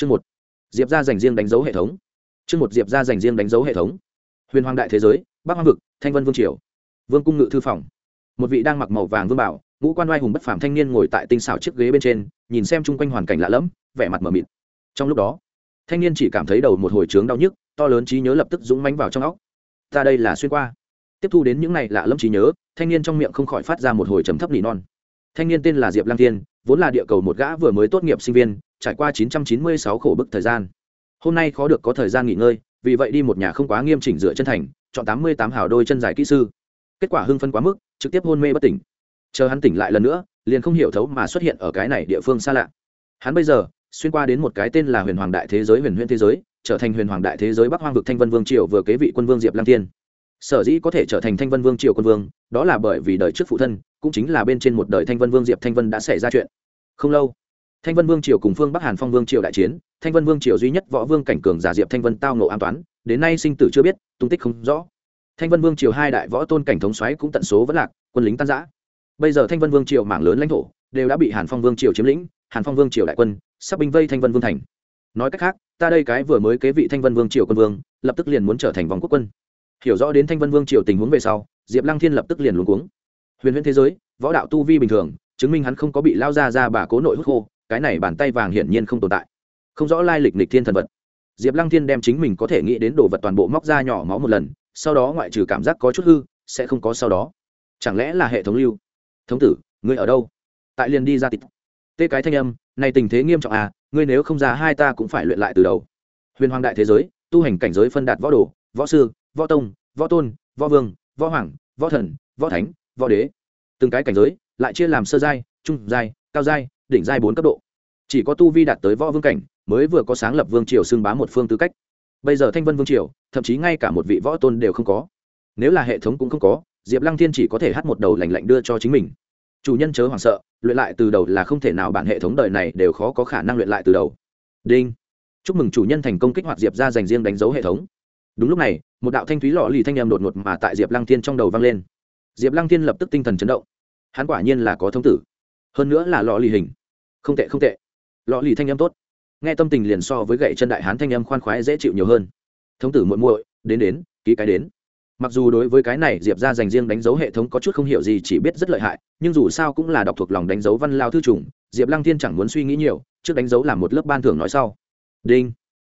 chương một. Diệp ra dành riêng đánh dấu hệ thống. Chương một, diệp ra dành riêng đánh dấu hệ thống. Huyền hoàng đại thế giới, bắc hoang vực, thanh vân vương triều. Vương cung ngự thư phòng. Một vị đang mặc màu vàng vương bảo, ngũ quan oai hùng bất phàm thanh niên ngồi tại tinh xảo chiếc ghế bên trên, nhìn xem chung quanh hoàn cảnh lạ lẫm, vẻ mặt mờ mịt. Trong lúc đó, thanh niên chỉ cảm thấy đầu một hồi trướng đau nhức, to lớn trí nhớ lập tức dũng mánh vào trong óc. Ta đây là xuyên qua. Tiếp thu đến những này lạ lẫm trí nhớ, thanh niên trong miệng không khỏi phát ra một hồi trầm thấp nỉ non. Thanh niên tên là diệp lang tiên vốn là địa cầu một gã vừa mới tốt nghiệp sinh viên trải qua 996 khổ bức thời gian. Hôm nay khó được có thời gian nghỉ ngơi, vì vậy đi một nhà không quá nghiêm chỉnh dựa chân thành, chọn 88 hào đôi chân dài kỹ sư. Kết quả hưng phân quá mức, trực tiếp hôn mê bất tỉnh. Chờ hắn tỉnh lại lần nữa, liền không hiểu thấu mà xuất hiện ở cái này địa phương xa lạ. Hắn bây giờ, xuyên qua đến một cái tên là huyền hoàng đại thế giới huyền huyễn thế giới, trở thành huyền hoàng đại thế giới bắc hoang vực thanh vân vương triều vừa kế vị quân vương diệp lang tiên sở dĩ có thể trở thành thanh vân vương triều quân vương, đó là bởi vì đời trước phụ thân, cũng chính là bên trên một đời thanh vân vương diệp thanh vân đã xảy ra chuyện. Không lâu thanh vân vương triều cùng phương bắc hàn phong vương triều đại chiến, thanh vân vương triều duy nhất võ vương cảnh cường giả diệp thanh vân tao nộ an toán, đến nay sinh tử chưa biết, tung tích không rõ. Thanh vân vương triều hai đại võ tôn cảnh thống xoáy cũng tận số vẫn lạc, quân lính tan giã bây giờ thanh vân vương triều mảng lớn lãnh thổ, đều đã bị hàn phong vương triều chiếm lĩnh, hàn phong vương triều đại quân, sắp binh vây thanh vân vương thành. Nói cách khác, ta đây cái vừa mới kế vị thanh vân vương triều quân vương, lập tức liền muốn trở thành vòng quốc quân. Hiểu rõ đến thanh vân vương triều tình huống về sau, diệp lăng thiên lập tức liền luống cuống. Huyền huyễn thế giới, võ đạo tu vi bình thường, chứng minh hắn không có bị lao ra ra bà cố nội hút khô cái này bàn tay vàng hiển nhiên không tồn tại. Không rõ lai lịch nịch thiên thần vật. Diệp lăng thiên đem chính mình có thể nghĩ đến đồ vật toàn bộ móc ra nhỏ máu một lần, sau đó ngoại trừ cảm giác có chút hư, sẽ không có sau đó. Chẳng lẽ là hệ thống lưu? Thống tử, ngươi ở đâu? Tại liền đi ra tịt tê cái thanh âm, này tình thế nghiêm trọng à ngươi nếu không ra hai ta cũng phải luyện lại từ đầu. Huyền hoàng đại thế giới, tu hành cảnh giới phân đạt võ đồ, võ sư, võ tông, võ tôn, võ vương, võ hoàng, võ thần, võ thánh, võ đế. Từng cái cảnh giới, lại chia làm sơ giai, trung giai, cao giai đỉnh giai bốn cấp độ. Chỉ có tu vi đạt tới võ vương cảnh, mới vừa có sáng lập vương triều xưng bá một phương tư cách. Bây giờ thanh vân vương triều, thậm chí ngay cả một vị võ tôn đều không có. Nếu là hệ thống cũng không có, diệp lăng thiên chỉ có thể hát một đầu lành lạnh đưa cho chính mình. Chủ nhân chớ hoảng sợ, luyện lại từ đầu là không thể nào bản hệ thống đời này đều khó có khả năng luyện lại từ đầu. Đinh. Chúc mừng chủ nhân thành công kích hoạt diệp ra dành riêng đánh dấu hệ thống. Đúng lúc này, một đạo thanh thúy lọ lì thanh em đột ngột mà tại diệp lăng thiên trong đầu vang lên. Diệp lăng thiên lập tức tinh thần chấn động. Hắn quả nhiên là có thông tử. Hơn nữa là lọ lì hình không tệ không tệ. Lọ lì thanh em tốt. Nghe tâm tình liền so với gậy chân đại hán thanh em khoan khoái dễ chịu nhiều hơn. Thống tử muội muội, đến đến, ký cái đến. Mặc dù đối với cái này diệp ra dành riêng đánh dấu hệ thống có chút không hiểu gì, chỉ biết rất lợi hại, nhưng dù sao cũng là đọc thuộc lòng đánh dấu văn lao thư trùng, diệp lăng thiên chẳng muốn suy nghĩ nhiều, trước đánh dấu làm một lớp ban thưởng nói sau. Đinh.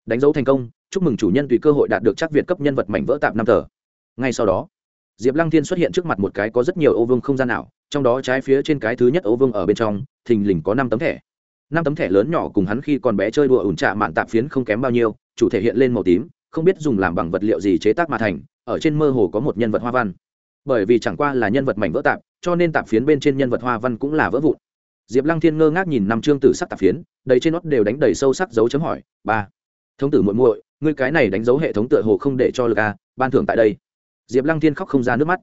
Đánh dấu thành công, chúc mừng chủ nhân tùy cơ hội đạt được chắc việt cấp nhân vật mảnh vỡ tạp năm tờ. Ngay sau đó, diệp lăng thiên xuất hiện trước mặt một cái có rất nhiều ô vương không gian nào trong đó trái phía trên cái thứ nhất ấu vương ở bên trong, thình lình có năm tấm thẻ. Năm tấm thẻ lớn nhỏ cùng hắn khi còn bé chơi đùa ủn trạ mạn tạp phiến không kém bao nhiêu, chủ thể hiện lên màu tím, không biết dùng làm bằng vật liệu gì chế tác mà thành, ở trên mơ hồ có một nhân vật hoa văn. Bởi vì chẳng qua là nhân vật mảnh vỡ tạp, cho nên tạp phiến bên trên nhân vật hoa văn cũng là vỡ vụn. Diệp lăng thiên ngơ ngác nhìn năm chương tử sắc tạp phiến, đầy trên nót đều đánh đầy sâu sắc dấu chấm hỏi, ba, thống tử muội muội, ngươi cái này đánh dấu hệ thống tựa hồ không để cho lực a, ban thưởng tại đây. Diệp lăng thiên khóc không ra nước mắt.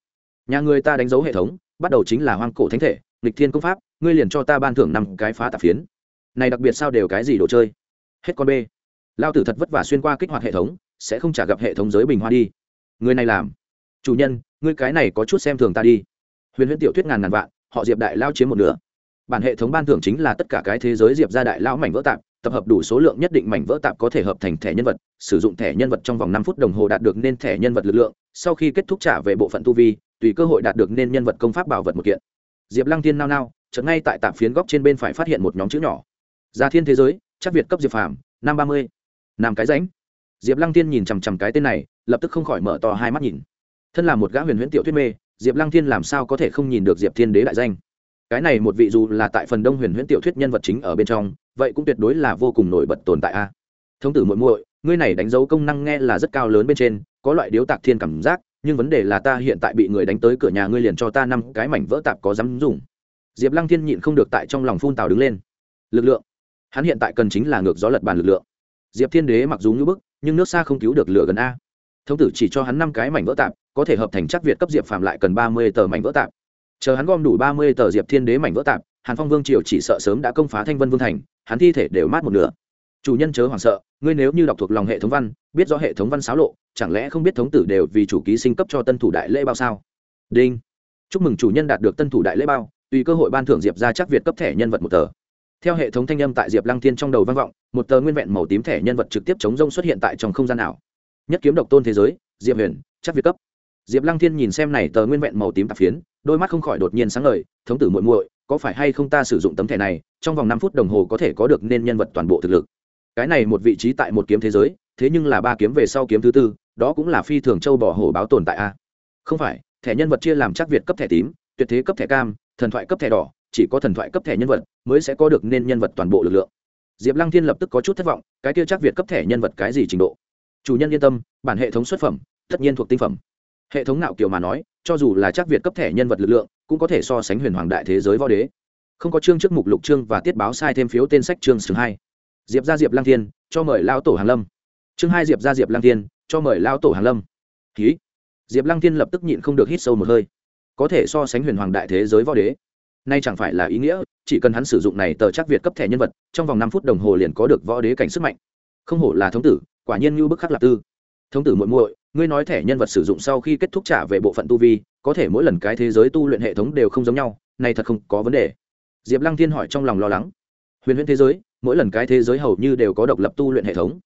Nhà người ta đánh dấu hệ thống bắt đầu chính là hoang cổ thánh thể, nghịch thiên công pháp, ngươi liền cho ta ban thưởng năm cái phá tạp phiến. Này đặc biệt sao đều cái gì đồ chơi? Hết con b lao tử thật vất vả xuyên qua kích hoạt hệ thống, sẽ không trả gặp hệ thống giới bình hoa đi. Người này làm. Chủ nhân, ngươi cái này có chút xem thường ta đi. Huyền huyễn tiểu thuyết ngàn ngàn vạn, họ diệp đại lao chiếm một nửa. Bản hệ thống ban thưởng chính là tất cả cái thế giới diệp ra đại lao mảnh vỡ tạp, tập hợp đủ số lượng nhất định mảnh vỡ tạp có thể hợp thành thẻ nhân vật, sử dụng thẻ nhân vật trong vòng năm phút đồng hồ đạt được nên thẻ nhân vật lực lượng, sau khi kết thúc trả về bộ phận tu vi tùy cơ hội đạt được nên nhân vật công pháp bảo vật một kiện. Diệp lăng thiên nao nao, chợt ngay tại tạp phiến góc trên bên phải phát hiện một nhóm chữ nhỏ. Gia thiên thế giới, chắc việt cấp diệp phàm, năm ba mươi. Năm cái ránh diệp lăng thiên nhìn chằm chằm cái tên này, lập tức không khỏi mở to hai mắt nhìn. Thân là một gã huyền huyễn tiểu thuyết mê, diệp lăng thiên làm sao có thể không nhìn được diệp thiên đế đại danh? Cái này một vị dù là tại phần đông huyền huyễn tiểu thuyết nhân vật chính ở bên trong, vậy cũng tuyệt đối là vô cùng nổi bật tồn tại a. Thống tử muội muội, ngươi này đánh dấu công năng nghe là rất cao lớn bên trên, có loại điếu tạc thiên cảm giác nhưng vấn đề là ta hiện tại bị người đánh tới cửa nhà ngươi liền cho ta năm cái mảnh vỡ tạp có dám dùng. Diệp lăng thiên nhịn không được tại trong lòng phun tào đứng lên. Lực lượng. Hắn hiện tại cần chính là ngược gió lật bàn lực lượng. Diệp thiên đế mặc dù ngưỡng bức, nhưng nước xa không cứu được lửa gần a. Thống tử chỉ cho hắn năm cái mảnh vỡ tạp, có thể hợp thành chắc việt cấp diệp phạm lại cần ba mươi tờ mảnh vỡ tạp. Chờ hắn gom đủ ba mươi tờ diệp thiên đế mảnh vỡ tạp, hàn phong vương triều chỉ sợ sớm đã công phá thanh vân vương thành, hắn thi thể đều mát một nửa. Chủ nhân chớ hoảng sợ, ngươi nếu như đọc thuộc lòng hệ thống văn, biết rõ hệ thống văn xáo lộ chẳng lẽ không biết thống tử đều vì chủ ký sinh cấp cho tân thủ đại lễ bao sao? Đinh. Chúc mừng chủ nhân đạt được tân thủ đại lễ bao, tùy cơ hội ban thưởng diệp ra chắc việt cấp thẻ nhân vật một tờ. Theo hệ thống thanh âm tại diệp lăng thiên trong đầu vang vọng, một tờ nguyên vẹn màu tím thẻ nhân vật trực tiếp chống rông xuất hiện tại trong không gian ảo nhất kiếm độc tôn thế giới, diệp huyền, chắc việt cấp. Diệp lăng thiên nhìn xem này tờ nguyên vẹn màu tím tạp phiến, đôi mắt không khỏi đột nhiên sáng ngời, thống tử muội muội, có phải hay không ta sử dụng tấm thẻ này, trong vòng năm phút đồng hồ có thể có được nên nhân vật toàn bộ thực lực? Cái này một vị trí tại một kiếm thế giới, thế nhưng là ba kiếm về sau kiếm thứ tư đó cũng là phi thường châu bỏ hổ báo tồn tại a. Không phải, thẻ nhân vật chia làm chắc việt cấp thẻ tím, tuyệt thế cấp thẻ cam, thần thoại cấp thẻ đỏ, chỉ có thần thoại cấp thẻ nhân vật mới sẽ có được nên nhân vật toàn bộ lực lượng. Diệp lăng thiên lập tức có chút thất vọng, cái kia chắc việt cấp thẻ nhân vật cái gì trình độ? Chủ nhân yên tâm, bản hệ thống xuất phẩm, tất nhiên thuộc tinh phẩm. Hệ thống nạo kiểu mà nói, cho dù là chắc việt cấp thẻ nhân vật lực lượng, cũng có thể so sánh huyền hoàng đại thế giới võ đế. Không có chương trước mục lục chương và tiết báo sai thêm phiếu tên sách chương chương hai. Diệp ra diệp lang thiên, cho mời lao tổ hàng lâm. Chương hai diệp ra diệp lang thiên cho mời lao tổ hàn lâm. Ký diệp lăng thiên lập tức nhịn không được hít sâu một hơi. Có thể so sánh huyền hoàng đại thế giới võ đế, nay chẳng phải là ý nghĩa, chỉ cần hắn sử dụng này tờ chắc việt cấp thẻ nhân vật, trong vòng năm phút đồng hồ liền có được võ đế cảnh sức mạnh. Không hổ là thống tử, quả nhiên như bức khắc lạc tư. Thống tử muội muội, ngươi nói thẻ nhân vật sử dụng sau khi kết thúc trả về bộ phận tu vi, có thể mỗi lần cái thế giới tu luyện hệ thống đều không giống nhau, này thật không có vấn đề. Diệp lăng thiên hỏi trong lòng lo lắng. Huyền huyễn thế giới, mỗi lần cái thế giới hầu như đều có độc lập tu luyện hệ thống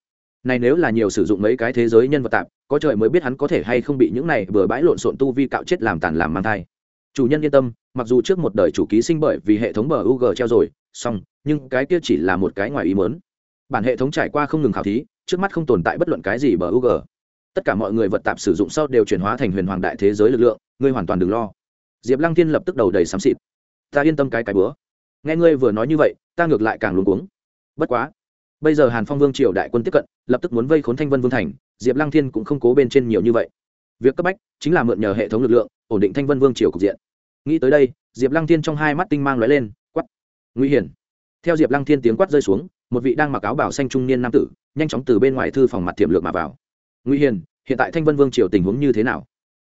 này nếu là nhiều sử dụng mấy cái thế giới nhân vật tạp, có trời mới biết hắn có thể hay không bị những này vừa bãi lộn xộn tu vi cạo chết làm tàn làm mang thai. Chủ nhân yên tâm, mặc dù trước một đời chủ ký sinh bởi vì hệ thống bờ u treo rồi, xong, nhưng cái kia chỉ là một cái ngoài ý mớn bản hệ thống trải qua không ngừng khảo thí, trước mắt không tồn tại bất luận cái gì bờ u tất cả mọi người vật tạp sử dụng sau đều chuyển hóa thành huyền hoàng đại thế giới lực lượng, ngươi hoàn toàn đừng lo. Diệp lăng thiên lập tức đầu đầy xám xịt. Ta yên tâm cái cái bữa. Nghe ngươi vừa nói như vậy, ta ngược lại càng luống cuống. Bất quá bây giờ hàn phong vương triều đại quân tiếp cận, lập tức muốn vây khốn thanh vân vương thành, diệp lăng thiên cũng không cố bên trên nhiều như vậy. Việc cấp bách chính là mượn nhờ hệ thống lực lượng, ổn định thanh vân vương triều cục diện. Nghĩ tới đây, diệp lăng thiên trong hai mắt tinh mang lóe lên quắt nguy hiểm. Theo diệp lăng thiên tiếng quát rơi xuống, một vị đang mặc áo bảo xanh trung niên nam tử, nhanh chóng từ bên ngoài thư phòng mặt tiềm lược mà vào. Nguy hiểm, hiện tại thanh vân vương triều tình huống như thế nào?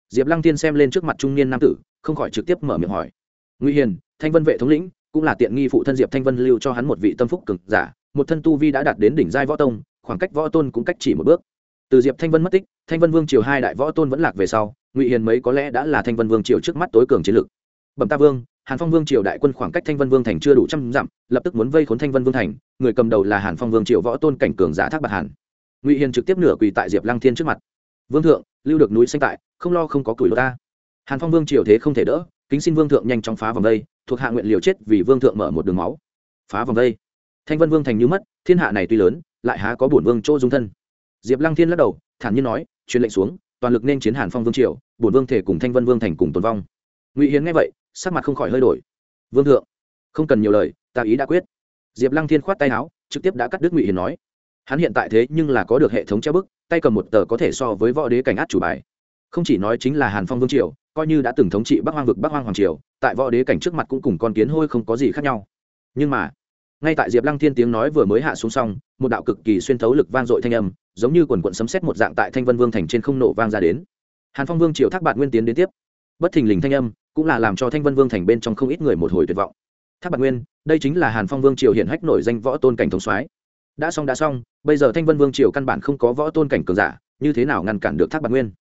Diệp lăng thiên xem lên trước mặt trung niên nam tử, không khỏi trực tiếp mở miệng hỏi. Nguy hiền thanh vân vệ thống lĩnh, cũng là tiện nghi phụ thân diệp thanh vân lưu cho hắn một vị tâm phúc cực giả một thân tu vi đã đạt đến đỉnh giai võ tông, khoảng cách võ tôn cũng cách chỉ một bước. Từ diệp thanh vân mất tích, thanh vân vương triều hai đại võ tôn vẫn lạc về sau, ngụy hiền mấy có lẽ đã là thanh vân vương triều trước mắt tối cường chiến lược. Bẩm ta vương, hàn phong vương triều đại quân khoảng cách thanh vân vương thành chưa đủ trăm dặm, lập tức muốn vây khốn thanh vân vương thành, người cầm đầu là hàn phong vương triều võ tôn cảnh cường giả thác bạc hàn. Ngụy hiền trực tiếp nửa quỳ tại diệp lăng thiên trước mặt. Vương thượng, lưu được núi xanh tại, không lo không có củi lô ta. Hàn phong vương triều thế không thể đỡ, kính xin vương thượng nhanh chóng phá vòng đây thuộc hạ nguyện liều chết vì vương thượng mở một đường máu. Phá vòng đây thanh vân vương thành như mất, thiên hạ này tuy lớn, lại há có bổn vương chỗ dung thân. Diệp lăng thiên lắc đầu, thản nhiên nói, truyền lệnh xuống, toàn lực nên chiến hàn phong vương triều, bổn vương thể cùng thanh vân vương thành cùng tồn vong. Ngụy hiến nghe vậy, sắc mặt không khỏi hơi đổi. Vương thượng, không cần nhiều lời, ta ý đã quyết. Diệp lăng thiên khoát tay áo, trực tiếp đã cắt đứt ngụy hiến nói. Hắn hiện tại thế nhưng là có được hệ thống treo bức, tay cầm một tờ có thể so với võ đế cảnh át chủ bài. Không chỉ nói chính là hàn phong vương triều, coi như đã từng thống trị bắc hoang vực bắc hoang hoàng triều, tại võ đế cảnh trước mặt cũng cùng con kiến hôi không có gì khác nhau. Nhưng mà ngay tại diệp lăng thiên tiếng nói vừa mới hạ xuống xong, một đạo cực kỳ xuyên thấu lực vang dội thanh âm, giống như quần quận sấm xét một dạng tại thanh vân vương thành trên không nổ vang ra đến. Hàn phong vương triều thác bạn nguyên tiến đến tiếp. Bất thình lình thanh âm cũng là làm cho thanh vân vương thành bên trong không ít người một hồi tuyệt vọng. Thác bạn nguyên, đây chính là hàn phong vương triều hiện hách nổi danh võ tôn cảnh thống soái. Đã xong đã xong, bây giờ thanh vân vương triều căn bản không có võ tôn cảnh cường giả, như thế nào ngăn cản được thác bạn nguyên?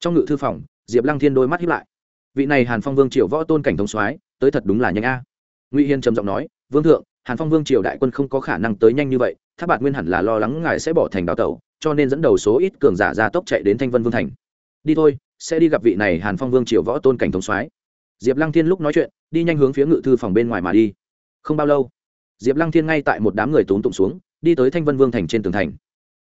Trong ngự thư phòng, diệp lăng thiên đôi mắt hiếp lại. Vị này hàn phong vương triều võ tôn cảnh thống soái, tới thật đúng là nhanh a. Ngụy hiên trầm giọng nói, vương thượng hàn phong vương triều đại quân không có khả năng tới nhanh như vậy tháp bạt nguyên hẳn là lo lắng ngài sẽ bỏ thành đào tẩu, cho nên dẫn đầu số ít cường giả ra tốc chạy đến thanh vân vương thành. Đi thôi, sẽ đi gặp vị này hàn phong vương triều võ tôn cảnh thống soái. Diệp lăng thiên lúc nói chuyện, đi nhanh hướng phía ngự thư phòng bên ngoài mà đi. Không bao lâu, diệp lăng thiên ngay tại một đám người tốn tụng xuống, đi tới thanh vân vương thành trên tường thành.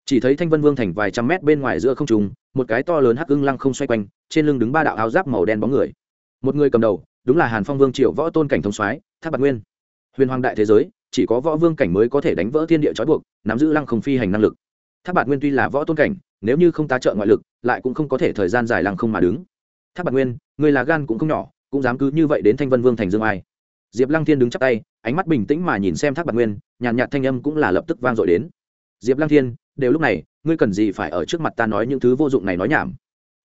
Chỉ thấy thanh vân vương thành vài trăm mét bên ngoài giữa không trùng một cái to lớn hắc ưng lăng không xoay quanh, trên lưng đứng ba đạo áo giáp màu đen bóng người. Một người cầm đầu, đúng là hàn phong vương triều võ tôn cảnh thống soái tháp bạc nguyên huyền hoàng đại thế giới, chỉ có võ vương cảnh mới có thể đánh vỡ thiên địa trói buộc, nắm giữ lăng không phi hành năng lực. Tháp bạc nguyên tuy là võ tôn cảnh, nếu như không tá trợ ngoại lực, lại cũng không có thể thời gian dài lăng không mà đứng. Tháp bạc nguyên, người là gan cũng không nhỏ, cũng dám cứ như vậy đến thanh vân vương thành dương ai. Diệp lăng thiên đứng chắp tay, ánh mắt bình tĩnh mà nhìn xem tháp bạc nguyên, nhàn nhạt thanh âm cũng là lập tức vang dội đến. Diệp lăng thiên, đều lúc này, ngươi cần gì phải ở trước mặt ta nói những thứ vô dụng này nói nhảm?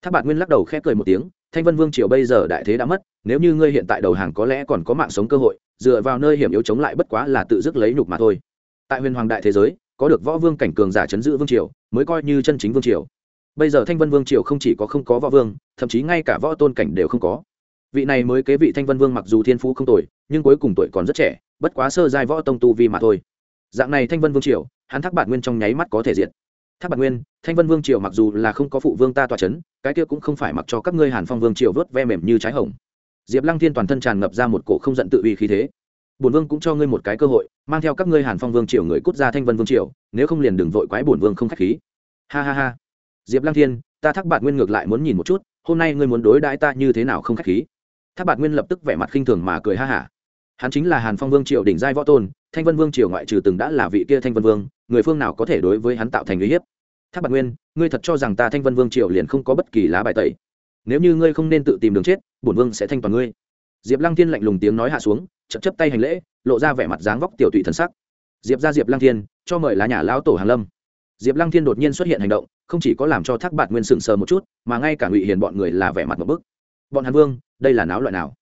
Tháp bạc nguyên lắc đầu khẽ cười một tiếng, thanh vân vương triều bây giờ đại thế đã mất, nếu như ngươi hiện tại đầu hàng có lẽ còn có mạng sống cơ hội dựa vào nơi hiểm yếu chống lại bất quá là tự dứt lấy nhục mà thôi. Tại huyền hoàng đại thế giới, có được võ vương cảnh cường giả chấn giữ vương triều, mới coi như chân chính vương triều. Bây giờ thanh vân vương triều không chỉ có không có võ vương, thậm chí ngay cả võ tôn cảnh đều không có. Vị này mới kế vị thanh vân vương mặc dù thiên phú không tồi, nhưng cuối cùng tuổi còn rất trẻ, bất quá sơ giai võ tông tu vi mà thôi. Dạng này thanh vân vương triều, hắn thác bản nguyên trong nháy mắt có thể diện thác bản nguyên, thanh vân vương triều mặc dù là không có phụ vương ta tòa c h ấ n cái kia cũng không phải mặc cho các ngươi hàn phong vương triều vớt ve mềm như trái hồng diệp lăng thiên toàn thân tràn ngập ra một cổ không giận tự uy khí thế. Bổn vương cũng cho ngươi một cái cơ hội, mang theo các ngươi hàn phong vương triều người cút ra thanh vân vương triều, nếu không liền đừng vội quái bổn vương không k h á c h khí. Ha ha ha. Diệp lăng thiên, ta thác bạn nguyên ngược lại muốn nhìn một chút, hôm nay ngươi muốn đối đãi ta như thế nào không k h á c h khí? Thác bạn nguyên lập tức vẻ mặt khinh thường mà cười ha hả. Hắn chính là hàn phong vương triều đỉnh giai võ tôn, thanh vân vương triều ngoại trừ từng đã là vị kia thanh vân vương, người phương nào có thể đối với hắn tạo thành uy hiếp? Thác bạc nguyên, ngươi thật cho rằng ta thanh vân vương triều liền không có bất kỳ lá bài tẩy? Nếu như ngươi không nên tự tìm đường chết, bổn vương sẽ thanh toàn ngươi. Diệp lăng thiên lạnh lùng tiếng nói hạ xuống chậm chấp tay hành lễ, lộ ra vẻ mặt dáng vóc tiểu tụy thần sắc. Diệp ra diệp lăng thiên, cho mời lá nhà lão tổ hàn lâm. Diệp lăng thiên đột nhiên xuất hiện hành động, không chỉ có làm cho thác bạn nguyên sừng sờ một chút, mà ngay cả ngụy hiền bọn người là vẻ mặt một bức. Bọn hàn vương, đây là náo loại nào?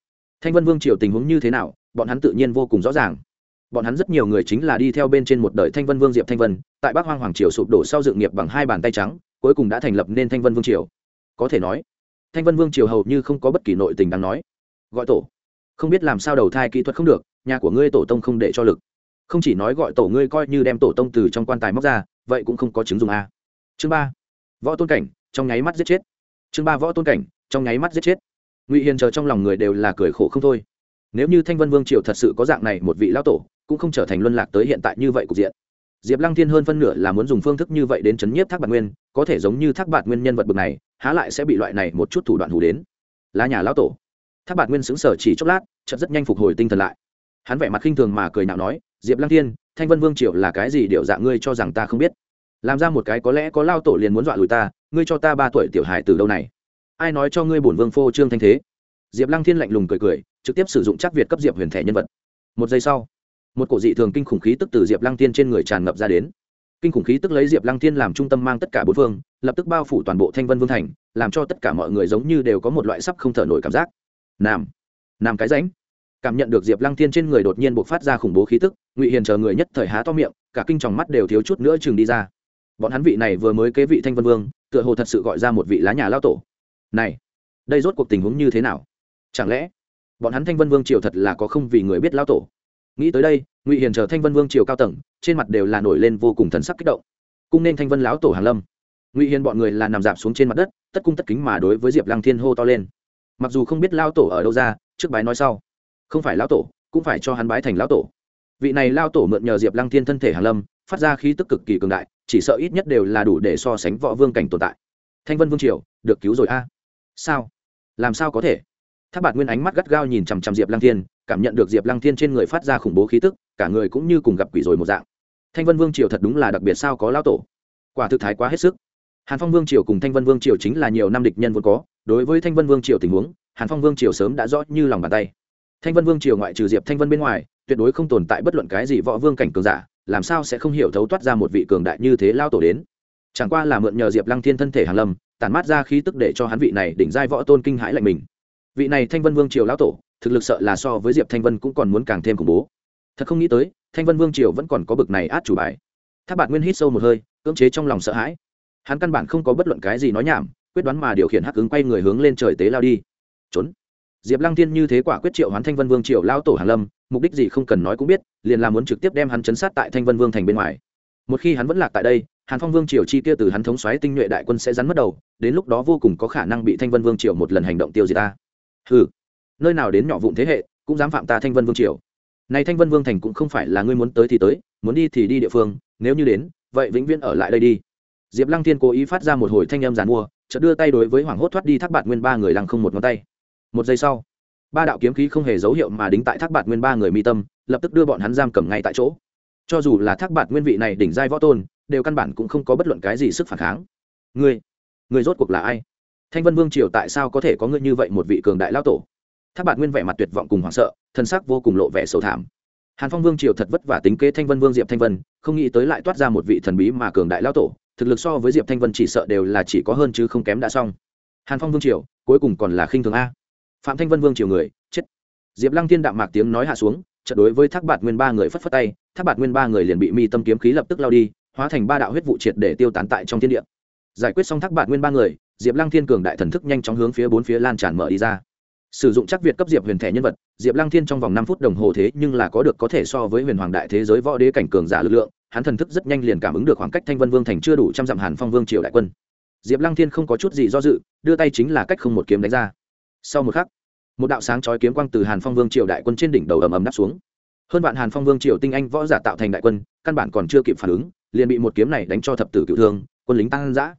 Thanh vân vương triều tình huống như thế nào? Bọn hắn tự nhiên vô cùng rõ ràng. Bọn hắn rất nhiều người chính là đi theo bên trên một đời thanh vân vương diệp thanh vân, tại bắc hoang hoàng triều sụp đổ sau dựng nghiệp bằng hai bàn tay trắng, cuối cùng đã thành lập nên thanh vân vương triều. Có thể nói thanh vân vương triều hầu như không có bất kỳ nội tình đáng nói. Gọi tổ. Không biết làm sao đầu thai kỹ thuật không được, nhà của ngươi tổ tông không để cho lực. Không chỉ nói gọi tổ ngươi coi như đem tổ tông từ trong quan tài móc ra, vậy cũng không có chứng dùng a. Chương ba. Võ tôn cảnh, trong nháy mắt giết chết. Chương ba võ tôn cảnh, trong nháy mắt giết chết. Ngụy hiền chờ trong lòng người đều là cười khổ không thôi. Nếu như thanh vân vương triều thật sự có dạng này một vị lão tổ, cũng không trở thành luân lạc tới hiện tại như vậy cục diện. Diệp lăng thiên hơn phân nửa là muốn dùng phương thức như vậy đến chấn nhiếp thác bạc nguyên, có thể giống như thác bạc nguyên nhân vật bực này há lại sẽ bị loại này một chút thủ đoạn hủ đến. Lá nhà lão tổ. Tháp bạt nguyên xứng sở chỉ chốc lát, chợt rất nhanh phục hồi tinh thần lại. Hắn vẻ mặt khinh thường mà cười nhạo nói, diệp lăng thiên, thanh vân vương triều là cái gì điệu dạng ngươi cho rằng ta không biết? Làm ra một cái có lẽ có lao tổ liền muốn dọa lùi ta, ngươi cho ta ba tuổi tiểu hài từ đâu này? Ai nói cho ngươi bổn vương phô trương thanh thế? Diệp lăng thiên lạnh lùng cười cười, trực tiếp sử dụng chắc việt cấp diệp huyền thẻ nhân vật. Một giây sau, một cổ dị thường kinh khủng khí tức từ diệp lăng thiên trên người tràn ngập ra đến kinh khủng khí tức lấy diệp lăng Thiên làm trung tâm mang tất cả bốn phương, lập tức bao phủ toàn bộ thanh vân vương thành, làm cho tất cả mọi người giống như đều có một loại sắp không thở nổi cảm giác. Nam nam cái ránh cảm nhận được diệp lăng Thiên trên người đột nhiên buộc phát ra khủng bố khí tức, ngụy hiền chờ người nhất thời há to miệng, cả kinh tròng mắt đều thiếu chút nữa chừng đi ra. Bọn hắn vị này vừa mới kế vị thanh vân vương, tựa hồ thật sự gọi ra một vị lá nhà lao tổ. Này, đây rốt cuộc tình huống như thế nào? Chẳng lẽ, bọn hắn thanh vân vương triều thật là có không vì người biết lao tổ? Nghĩ tới đây, ngụy hiền chờ thanh vân vương triều cao tầng, trên mặt đều là nổi lên vô cùng thần sắc kích động. Cung nên thanh vân lão tổ hàn lâm. Ngụy hiền bọn người là nằm dạp xuống trên mặt đất, tất cung tất kính mà đối với diệp lăng thiên hô to lên. Mặc dù không biết lao tổ ở đâu ra, trước bái nói sau. Không phải lão tổ, cũng phải cho hắn bái thành lão tổ. Vị này lao tổ mượn nhờ diệp lăng thiên thân thể hàn lâm, phát ra khí tức cực kỳ cường đại, chỉ sợ ít nhất đều là đủ để so sánh võ vương cảnh tồn tại. Thanh vân vương triều, được cứu rồi a. Sao? Làm sao có thể? Tháp bạt nguyên ánh mắt gắt gao nhìn chằm chằm diệp lăng thiên cảm nhận được diệp lăng thiên trên người phát ra khủng bố khí tức, cả người cũng như cùng gặp quỷ rồi một dạng. Thanh vân vương triều thật đúng là đặc biệt sao có lao tổ. Quả thực thái quá hết sức. Hàn phong vương triều cùng thanh vân vương triều chính là nhiều năm địch nhân vốn có, đối với thanh vân vương triều tình huống, hàn phong vương triều sớm đã rõ như lòng bàn tay. Thanh vân vương triều ngoại trừ diệp thanh vân bên ngoài, tuyệt đối không tồn tại bất luận cái gì võ vương cảnh cường giả, làm sao sẽ không hiểu thấu toát ra một vị cường đại như thế lao tổ đến. Chẳng qua là mượn nhờ diệp lăng thiên thân thể hàn lâm, tản mát ra khí tức để cho hắn vị này đỉnh giai võ tôn kinh hãi lạnh mình. Vị này thanh vân vương triều lão tổ thực lực sợ là so với diệp thanh vân cũng còn muốn càng thêm khủng bố. Thật không nghĩ tới, thanh vân vương triều vẫn còn có bực này át chủ bài. Tháp bạt nguyên hít sâu một hơi, cưỡng chế trong lòng sợ hãi. Hắn căn bản không có bất luận cái gì nói nhảm, quyết đoán mà điều khiển hắc ứng quay người hướng lên trời tế lao đi. Trốn. Diệp lăng Thiên như thế quả quyết triệu hoán thanh vân vương triều lao tổ hàn lâm, mục đích gì không cần nói cũng biết, liền là muốn trực tiếp đem hắn chấn sát tại thanh vân vương thành bên ngoài. Một khi hắn vẫn lạc tại đây, hàn phong vương triều chi kia từ hắn thống xoáy tinh nhuệ đại quân sẽ rắn mất đầu, đến lúc đó vô cùng có khả năng bị thanh vân vương triều một lần hành động tiêu diệt ta. Ừ nơi nào đến nhỏ vụn thế hệ, cũng dám phạm ta thanh vân vương triều. Này thanh vân vương thành cũng không phải là ngươi muốn tới thì tới, muốn đi thì đi địa phương, nếu như đến, vậy vĩnh viễn ở lại đây đi. Diệp lăng thiên cố ý phát ra một hồi thanh âm giàn mua, chợt đưa tay đối với hoàng hốt thoát đi thác bạt nguyên ba người lăng không một ngón tay. Một giây sau, ba đạo kiếm khí không hề dấu hiệu mà đính tại thác bạt nguyên ba người mi tâm, lập tức đưa bọn hắn giam cầm ngay tại chỗ. Cho dù là thác bạt nguyên vị này đỉnh giai võ tôn, đều căn bản cũng không có bất luận cái gì sức phản kháng. Ngươi ngươi rốt cuộc là ai? Thanh vân vương triều tại sao có thể có ngươi như vậy một vị cường đại lao tổ? Thác bạt nguyên vẻ mặt tuyệt vọng cùng hoảng sợ, thân sắc vô cùng lộ vẻ sầu thảm. Hàn phong vương triều thật vất vả tính kế thanh vân vương diệp thanh vân, không nghĩ tới lại toát ra một vị thần bí mà cường đại lao tổ, thực lực so với diệp thanh vân chỉ sợ đều là chỉ có hơn chứ không kém đã xong. Hàn phong vương triều, cuối cùng còn là khinh thường a. Phạm thanh vân vương triều người, chết. Diệp lăng thiên đạm mạc tiếng nói hạ xuống trận đối với thác bạt nguyên ba người phất phất tay, thác bạt nguyên ba người liền bị mi tâm kiếm khí lập tức lao đi, hóa thành ba đạo huyết vụ triệt để tiêu tán tại trong thiên địa. Giải quyết xong thác bạt nguyên ba người, diệp lăng thiên cường đại thần thức nhanh chóng hướng phía bốn phía lan tràn mở đi ra sử dụng chắc việt cấp diệp huyền thẻ nhân vật, diệp lăng thiên trong vòng năm phút đồng hồ thế nhưng là có được có thể so với huyền hoàng đại thế giới võ đế cảnh cường giả lực lượng, hắn thần thức rất nhanh liền cảm ứng được khoảng cách thanh vân vương thành chưa đủ trăm dặm hàn phong vương triều đại quân. Diệp lăng thiên không có chút gì do dự, đưa tay chính là cách không một kiếm đánh ra. Sau một khắc, một đạo sáng chói kiếm quang từ hàn phong vương triều đại quân trên đỉnh đầu ầm ầm đáp xuống. Hơn vạn hàn phong vương triều tinh anh võ giả tạo thành đại quân, căn bản còn chưa kịp phản ứng, liền bị một kiếm này đánh cho thập tử cựu thương, quân lính tăng giã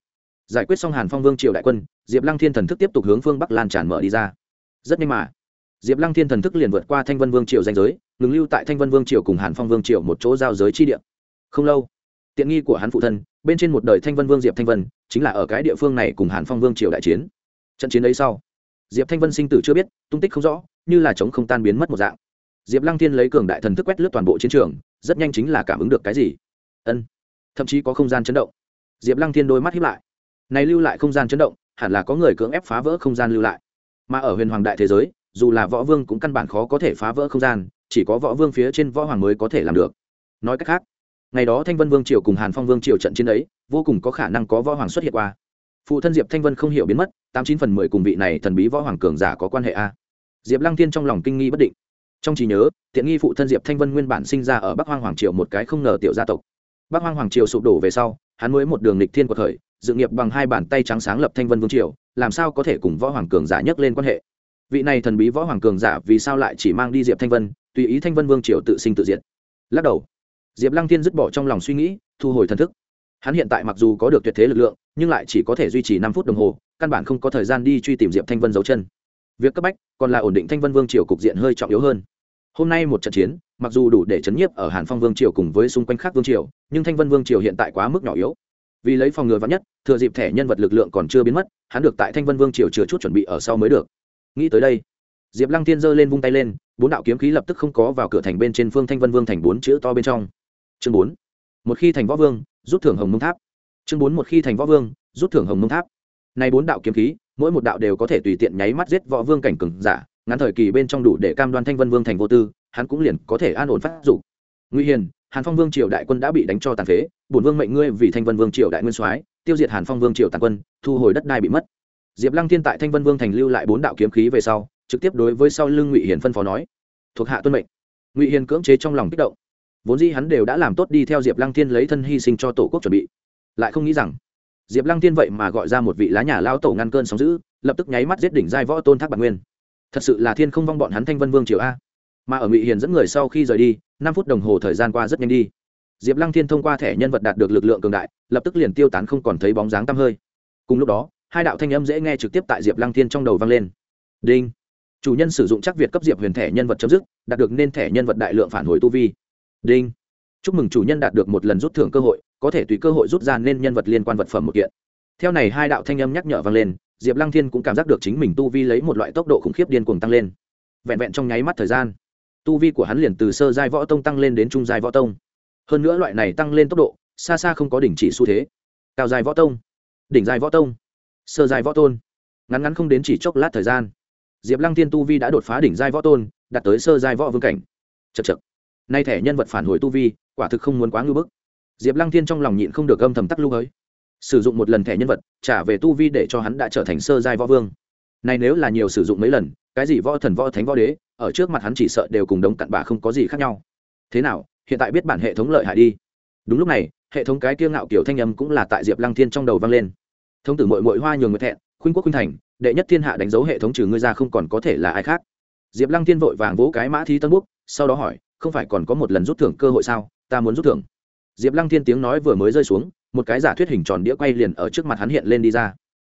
giải quyết xong hàn phong vương triều đại quân, diệp lăng thiên thần thức tiếp tục hướng phương bắc lan tràn mở đi ra rất nhanh mà. Diệp lăng thiên thần thức liền vượt qua thanh vân vương triều danh giới, ngừng lưu tại thanh vân vương triều cùng hàn phong vương triều một chỗ giao giới chi địa. Không lâu, tiện nghi của hắn phụ thân, bên trên một đời thanh vân vương diệp thanh vân, chính là ở cái địa phương này cùng hàn phong vương triều đại chiến. Trận chiến ấy sau, diệp thanh vân sinh tử chưa biết, tung tích không rõ, như là chống không tan biến mất một dạng. Diệp lăng thiên lấy cường đại thần thức quét lướt toàn bộ chiến trường, rất nhanh chính là cảm ứng được cái gì. Ân, thậm chí có không gian chấn động. Diệp lăng thiên đôi mắt hiếp lại. Này lưu lại không gian chấn động, hẳn là có người cưỡng ép phá vỡ không gian lưu lại mà ở huyền hoàng đại thế giới, dù là võ vương cũng căn bản khó có thể phá vỡ không gian, chỉ có võ vương phía trên võ hoàng mới có thể làm được. Nói cách khác, ngày đó thanh vân vương triều cùng hàn phong vương triều trận chiến ấy, vô cùng có khả năng có võ hoàng xuất hiện qua. Phụ thân diệp thanh vân không hiểu biến mất, tám chín phần mười cùng vị này thần bí võ hoàng cường giả có quan hệ a. Diệp lăng tiên trong lòng kinh nghi bất định. Trong trí nhớ, tiện nghi phụ thân diệp thanh vân nguyên bản sinh ra ở bắc hoang hoàng triều một cái không ngờ tiểu gia tộc. Bắc hoang hoàng triều sụp đổ về sau, hắn mới một đường lịch thiên của thời, dự nghiệp bằng hai bàn tay trắng sáng lập thanh vân vương triều làm sao có thể cùng võ hoàng cường giả nhắc lên quan hệ? Vị này thần bí võ hoàng cường giả vì sao lại chỉ mang đi diệp thanh vân, tùy ý thanh vân vương triều tự sinh tự diệt? Lắc đầu. Diệp lăng thiên dứt bỏ trong lòng suy nghĩ, thu hồi thần thức. Hắn hiện tại mặc dù có được tuyệt thế lực lượng, nhưng lại chỉ có thể duy trì năm phút đồng hồ, căn bản không có thời gian đi truy tìm diệp thanh vân dấu chân. Việc cấp bách, còn là ổn định thanh vân vương triều cục diện hơi trọng yếu hơn. Hôm nay một trận chiến, mặc dù đủ để chấn nhiếp ở hàn phong vương triều cùng với xung quanh khác vương triều, nhưng thanh vân vương triều hiện tại quá mức nhỏ yếu vì lấy phòng ngừa vắn nhất, thừa dịp thẻ nhân vật lực lượng còn chưa biến mất, hắn được tại thanh vân vương triều chứa chút chuẩn bị ở sau mới được. Nghĩ tới đây, diệp lăng thiên giơ lên vung tay lên, bốn đạo kiếm khí lập tức không có vào cửa thành bên trên phương thanh vân vương thành bốn chữ to bên trong. Chương bốn, một khi thành võ vương, rút thưởng hồng mông tháp. Chương bốn, một khi thành võ vương, rút thưởng hồng mông tháp. Này bốn đạo kiếm khí, mỗi một đạo đều có thể tùy tiện nháy mắt giết võ vương cảnh cừng giả, ngắn thời kỳ bên trong đủ để cam đoan thanh vân vương thành vô tư, hắn cũng liền có thể an ổn phát dụng. Nguy hiền hàn phong vương triều đại quân đã bị đánh cho tàn phế, bổn vương mệnh ngươi vì thanh vân vương triều đại nguyên soái, tiêu diệt hàn phong vương triều tàn quân, thu hồi đất đai bị mất. Diệp lăng thiên tại thanh vân vương thành lưu lại bốn đạo kiếm khí về sau, trực tiếp đối với sau lưng ngụy hiền phân phó nói, thuộc hạ tuân mệnh. Ngụy hiền cưỡng chế trong lòng kích động. Vốn dĩ hắn đều đã làm tốt đi theo diệp lăng thiên lấy thân hy sinh cho tổ quốc chuẩn bị. Lại không nghĩ rằng, diệp lăng thiên vậy mà gọi ra một vị lá nhà lao tổ ngăn cơn sóng giữ lập tức nháy mắt giết đỉnh giai võ tôn thác bạc nguyên. Thật sự là thiên không vong bọn hắn thanh vân vương triều a mà ở ngụy hiền dẫn người sau khi rời đi, năm phút đồng hồ thời gian qua rất nhanh đi. Diệp lăng thiên thông qua thẻ nhân vật đạt được lực lượng cường đại, lập tức liền tiêu tán không còn thấy bóng dáng tăm hơi. Cùng lúc đó, hai đạo thanh âm dễ nghe trực tiếp tại diệp lăng thiên trong đầu vang lên. Đinh. Chủ nhân sử dụng chắc việt cấp diệp huyền thẻ nhân vật chấm dứt, đạt được nên thẻ nhân vật đại lượng phản hồi tu vi. Đinh. Chúc mừng chủ nhân đạt được một lần rút thưởng cơ hội, có thể tùy cơ hội rút ra nên nhân vật liên quan vật phẩm một kiện. Theo này hai đạo thanh âm nhắc nhở vang lên, diệp lăng thiên cũng cảm giác được chính mình tu vi lấy một loại tốc độ khủng khiếp điên cuồng tăng lên. Vẹn vẹn trong nháy mắt thời gian tu vi của hắn liền từ sơ giai võ tông tăng lên đến trung giai võ tông. Hơn nữa loại này tăng lên tốc độ, xa xa không có đỉnh chỉ xu thế. Cao giai võ tông, đỉnh giai võ tông, sơ giai võ tôn. Ngắn ngắn không đến chỉ chốc lát thời gian, diệp lăng thiên tu vi đã đột phá đỉnh giai võ tôn, đạt tới sơ giai võ vương cảnh. Chật chật nay thẻ nhân vật phản hồi tu vi, quả thực không muốn quá ngư bức. Diệp lăng thiên trong lòng nhịn không được âm thầm tắc lưu hới sử dụng một lần thẻ nhân vật, trả về tu vi để cho hắn đã trở thành sơ giai võ vương. Này nếu là nhiều sử dụng mấy lần, cái gì võ thần võ thánh võ đế ở trước mặt hắn chỉ sợ đều cùng đống cặn bã không có gì khác nhau. Thế nào, hiện tại biết bản hệ thống lợi hại đi. Đúng lúc này, hệ thống cái kiêng ngạo kiểu thanh âm cũng là tại diệp lăng thiên trong đầu vang lên. Thông tử mội mội hoa nhường người thẹn, khuynh quốc khuynh thành, đệ nhất thiên hạ đánh dấu hệ thống trừ ngươi ra không còn có thể là ai khác. Diệp lăng thiên vội vàng vỗ cái mã thi tân quốc sau đó hỏi, không phải còn có một lần rút thưởng cơ hội sao, ta muốn rút thưởng. Diệp lăng thiên tiếng nói vừa mới rơi xuống, một cái giả thuyết hình tròn đĩa quay liền ở trước mặt hắn hiện lên đi ra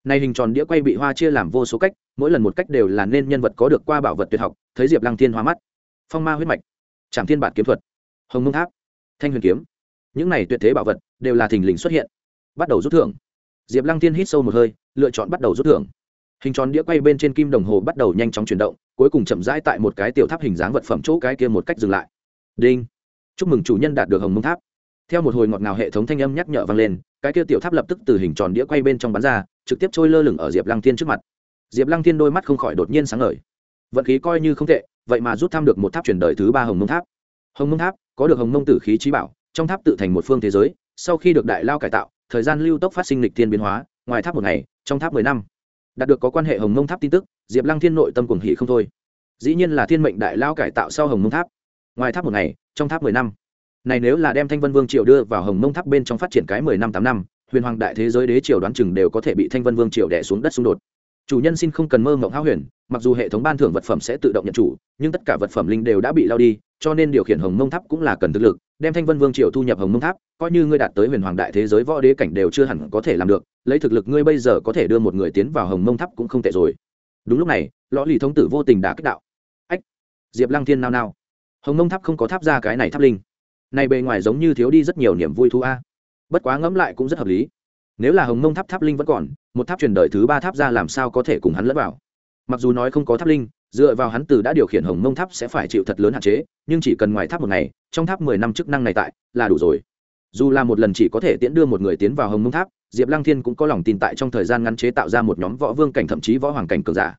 này hình tròn đĩa quay bị hoa chia làm vô số cách, mỗi lần một cách đều là nên nhân vật có được qua bảo vật tuyệt học, thấy diệp lăng thiên hoa mắt. Phong ma huyết mạch. Trảm thiên bản kiếm thuật. Hồng mông tháp. Thanh huyền kiếm. Những này tuyệt thế bảo vật đều là thình lình xuất hiện. Bắt đầu rút thưởng. Diệp lăng thiên hít sâu một hơi, lựa chọn bắt đầu rút thưởng. Hình tròn đĩa quay bên trên kim đồng hồ bắt đầu nhanh chóng chuyển động, cuối cùng chậm rãi tại một cái tiểu tháp hình dáng vật phẩm chỗ cái kia một cách dừng lại. Đinh. Chúc mừng chủ nhân đạt được hồng mông tháp theo một hồi ngọt ngào hệ thống thanh âm nhắc nhở vang lên, cái kia tiểu tháp lập tức từ hình tròn đĩa quay bên trong bắn ra, trực tiếp trôi lơ lửng ở diệp lăng thiên trước mặt. Diệp lăng thiên đôi mắt không khỏi đột nhiên sáng ngời. Vận khí coi như không tệ, vậy mà rút thăm được một tháp chuyển đời thứ ba hồng mông tháp. Hồng mông tháp, có được hồng mông tử khí trí bảo, trong tháp tự thành một phương thế giới, sau khi được đại lao cải tạo, thời gian lưu tốc phát sinh lịch thiên biến hóa, ngoài tháp một ngày, trong tháp mười năm. Đạt được có quan hệ hồng mông tháp tin tức, diệp lăng thiên nội tâm cuồng hỉ không thôi. Dĩ nhiên là thiên mệnh đại lao cải tạo sau hồng mông tháp. Ngoài tháp một ngày, trong tháp mười năm này nếu là đem thanh vân vương triều đưa vào hồng mông tháp bên trong phát triển cái mười năm tám năm, huyền hoàng đại thế giới đế triều đoán chừng đều có thể bị thanh vân vương triều đẻ xuống đất xung đột. Chủ nhân xin không cần mơ mộng háo huyền, mặc dù hệ thống ban thưởng vật phẩm sẽ tự động nhận chủ, nhưng tất cả vật phẩm linh đều đã bị lao đi, cho nên điều khiển hồng mông tháp cũng là cần thực lực, đem thanh vân vương triều thu nhập hồng mông tháp, coi như ngươi đạt tới huyền hoàng đại thế giới võ đế cảnh đều chưa hẳn có thể làm được, lấy thực lực ngươi bây giờ có thể đưa một người tiến vào hồng mông tháp cũng không tệ rồi. Đúng lúc này, lõ lì thống tử vô tình đã kích đạo. Ách, diệp lăng thiên nao nao. Hồng mông tháp không có tháp ra cái này tháp linh này bề ngoài giống như thiếu đi rất nhiều niềm vui thú a. Bất quá ngẫm lại cũng rất hợp lý. Nếu là hồng mông tháp tháp linh vẫn còn, một tháp truyền đời thứ ba tháp ra làm sao có thể cùng hắn lẫn vào? Mặc dù nói không có tháp linh, dựa vào hắn từ đã điều khiển hồng mông tháp sẽ phải chịu thật lớn hạn chế, nhưng chỉ cần ngoài tháp một ngày, trong tháp mười năm chức năng này tại, là đủ rồi. Dù là một lần chỉ có thể tiễn đưa một người tiến vào hồng mông tháp, diệp lăng thiên cũng có lòng tin tại trong thời gian ngắn chế tạo ra một nhóm võ vương cảnh thậm chí võ hoàng cảnh cường giả.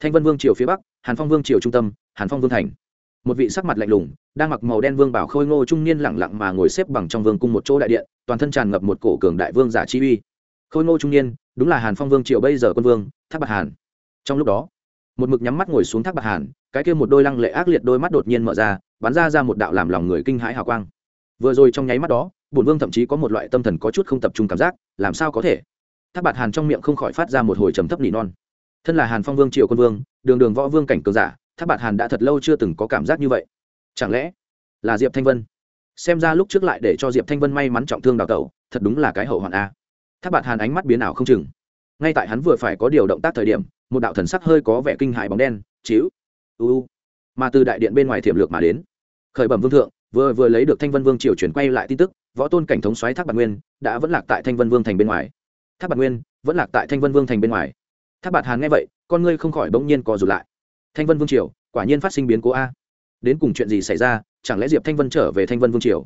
Thanh vân vương triều phía bắc, hàn phong vương triều trung tâm, hàn phong vương thành một vị sắc mặt lạnh lùng, đang mặc màu đen vương bảo khôi ngô trung niên lẳng lặng mà ngồi xếp bằng trong vương cung một chỗ đại điện, toàn thân tràn ngập một cổ cường đại vương giả chi uy. Khôi ngô trung niên, đúng là hàn phong vương triều bây giờ quân vương tháp bạc hàn. Trong lúc đó, một mực nhắm mắt ngồi xuống thác bạc hàn, cái kia một đôi lăng lệ ác liệt đôi mắt đột nhiên mở ra, bắn ra ra một đạo làm lòng người kinh hãi hào quang. Vừa rồi trong nháy mắt đó, bổn vương thậm chí có một loại tâm thần có chút không tập trung cảm giác, làm sao có thể? Thác bạc hàn trong miệng không khỏi phát ra một hồi trầm thấp nỉ non. Thân là hàn phong vương triều quân vương, đường đường võ vương cảnh cường giả thác bạt hàn đã thật lâu chưa từng có cảm giác như vậy. Chẳng lẽ là diệp thanh vân? Xem ra lúc trước lại để cho diệp thanh vân may mắn trọng thương đào tẩu, thật đúng là cái hậu hoạn a. Thác bạt hàn ánh mắt biến ảo không chừng. Ngay tại hắn vừa phải có điều động tác thời điểm, một đạo thần sắc hơi có vẻ kinh hại bóng đen chiếu uu mà từ đại điện bên ngoài thiểm lược mà đến. Khởi bẩm vương thượng, vừa vừa lấy được thanh vân vương triều chuyển quay lại tin tức, võ tôn cảnh thống xoáy thác bạc nguyên đã vẫn lạc tại thanh vân vương thành bên ngoài. Thác bạc nguyên vẫn lạc tại thanh vân vương thành bên ngoài. Thác bạc hàn nghe vậy, con ngươi không khỏi bỗng nhiên co rụt lại thanh vân vương triều, quả nhiên phát sinh biến cố a. Đến cùng chuyện gì xảy ra, chẳng lẽ diệp thanh vân trở về thanh vân vương triều?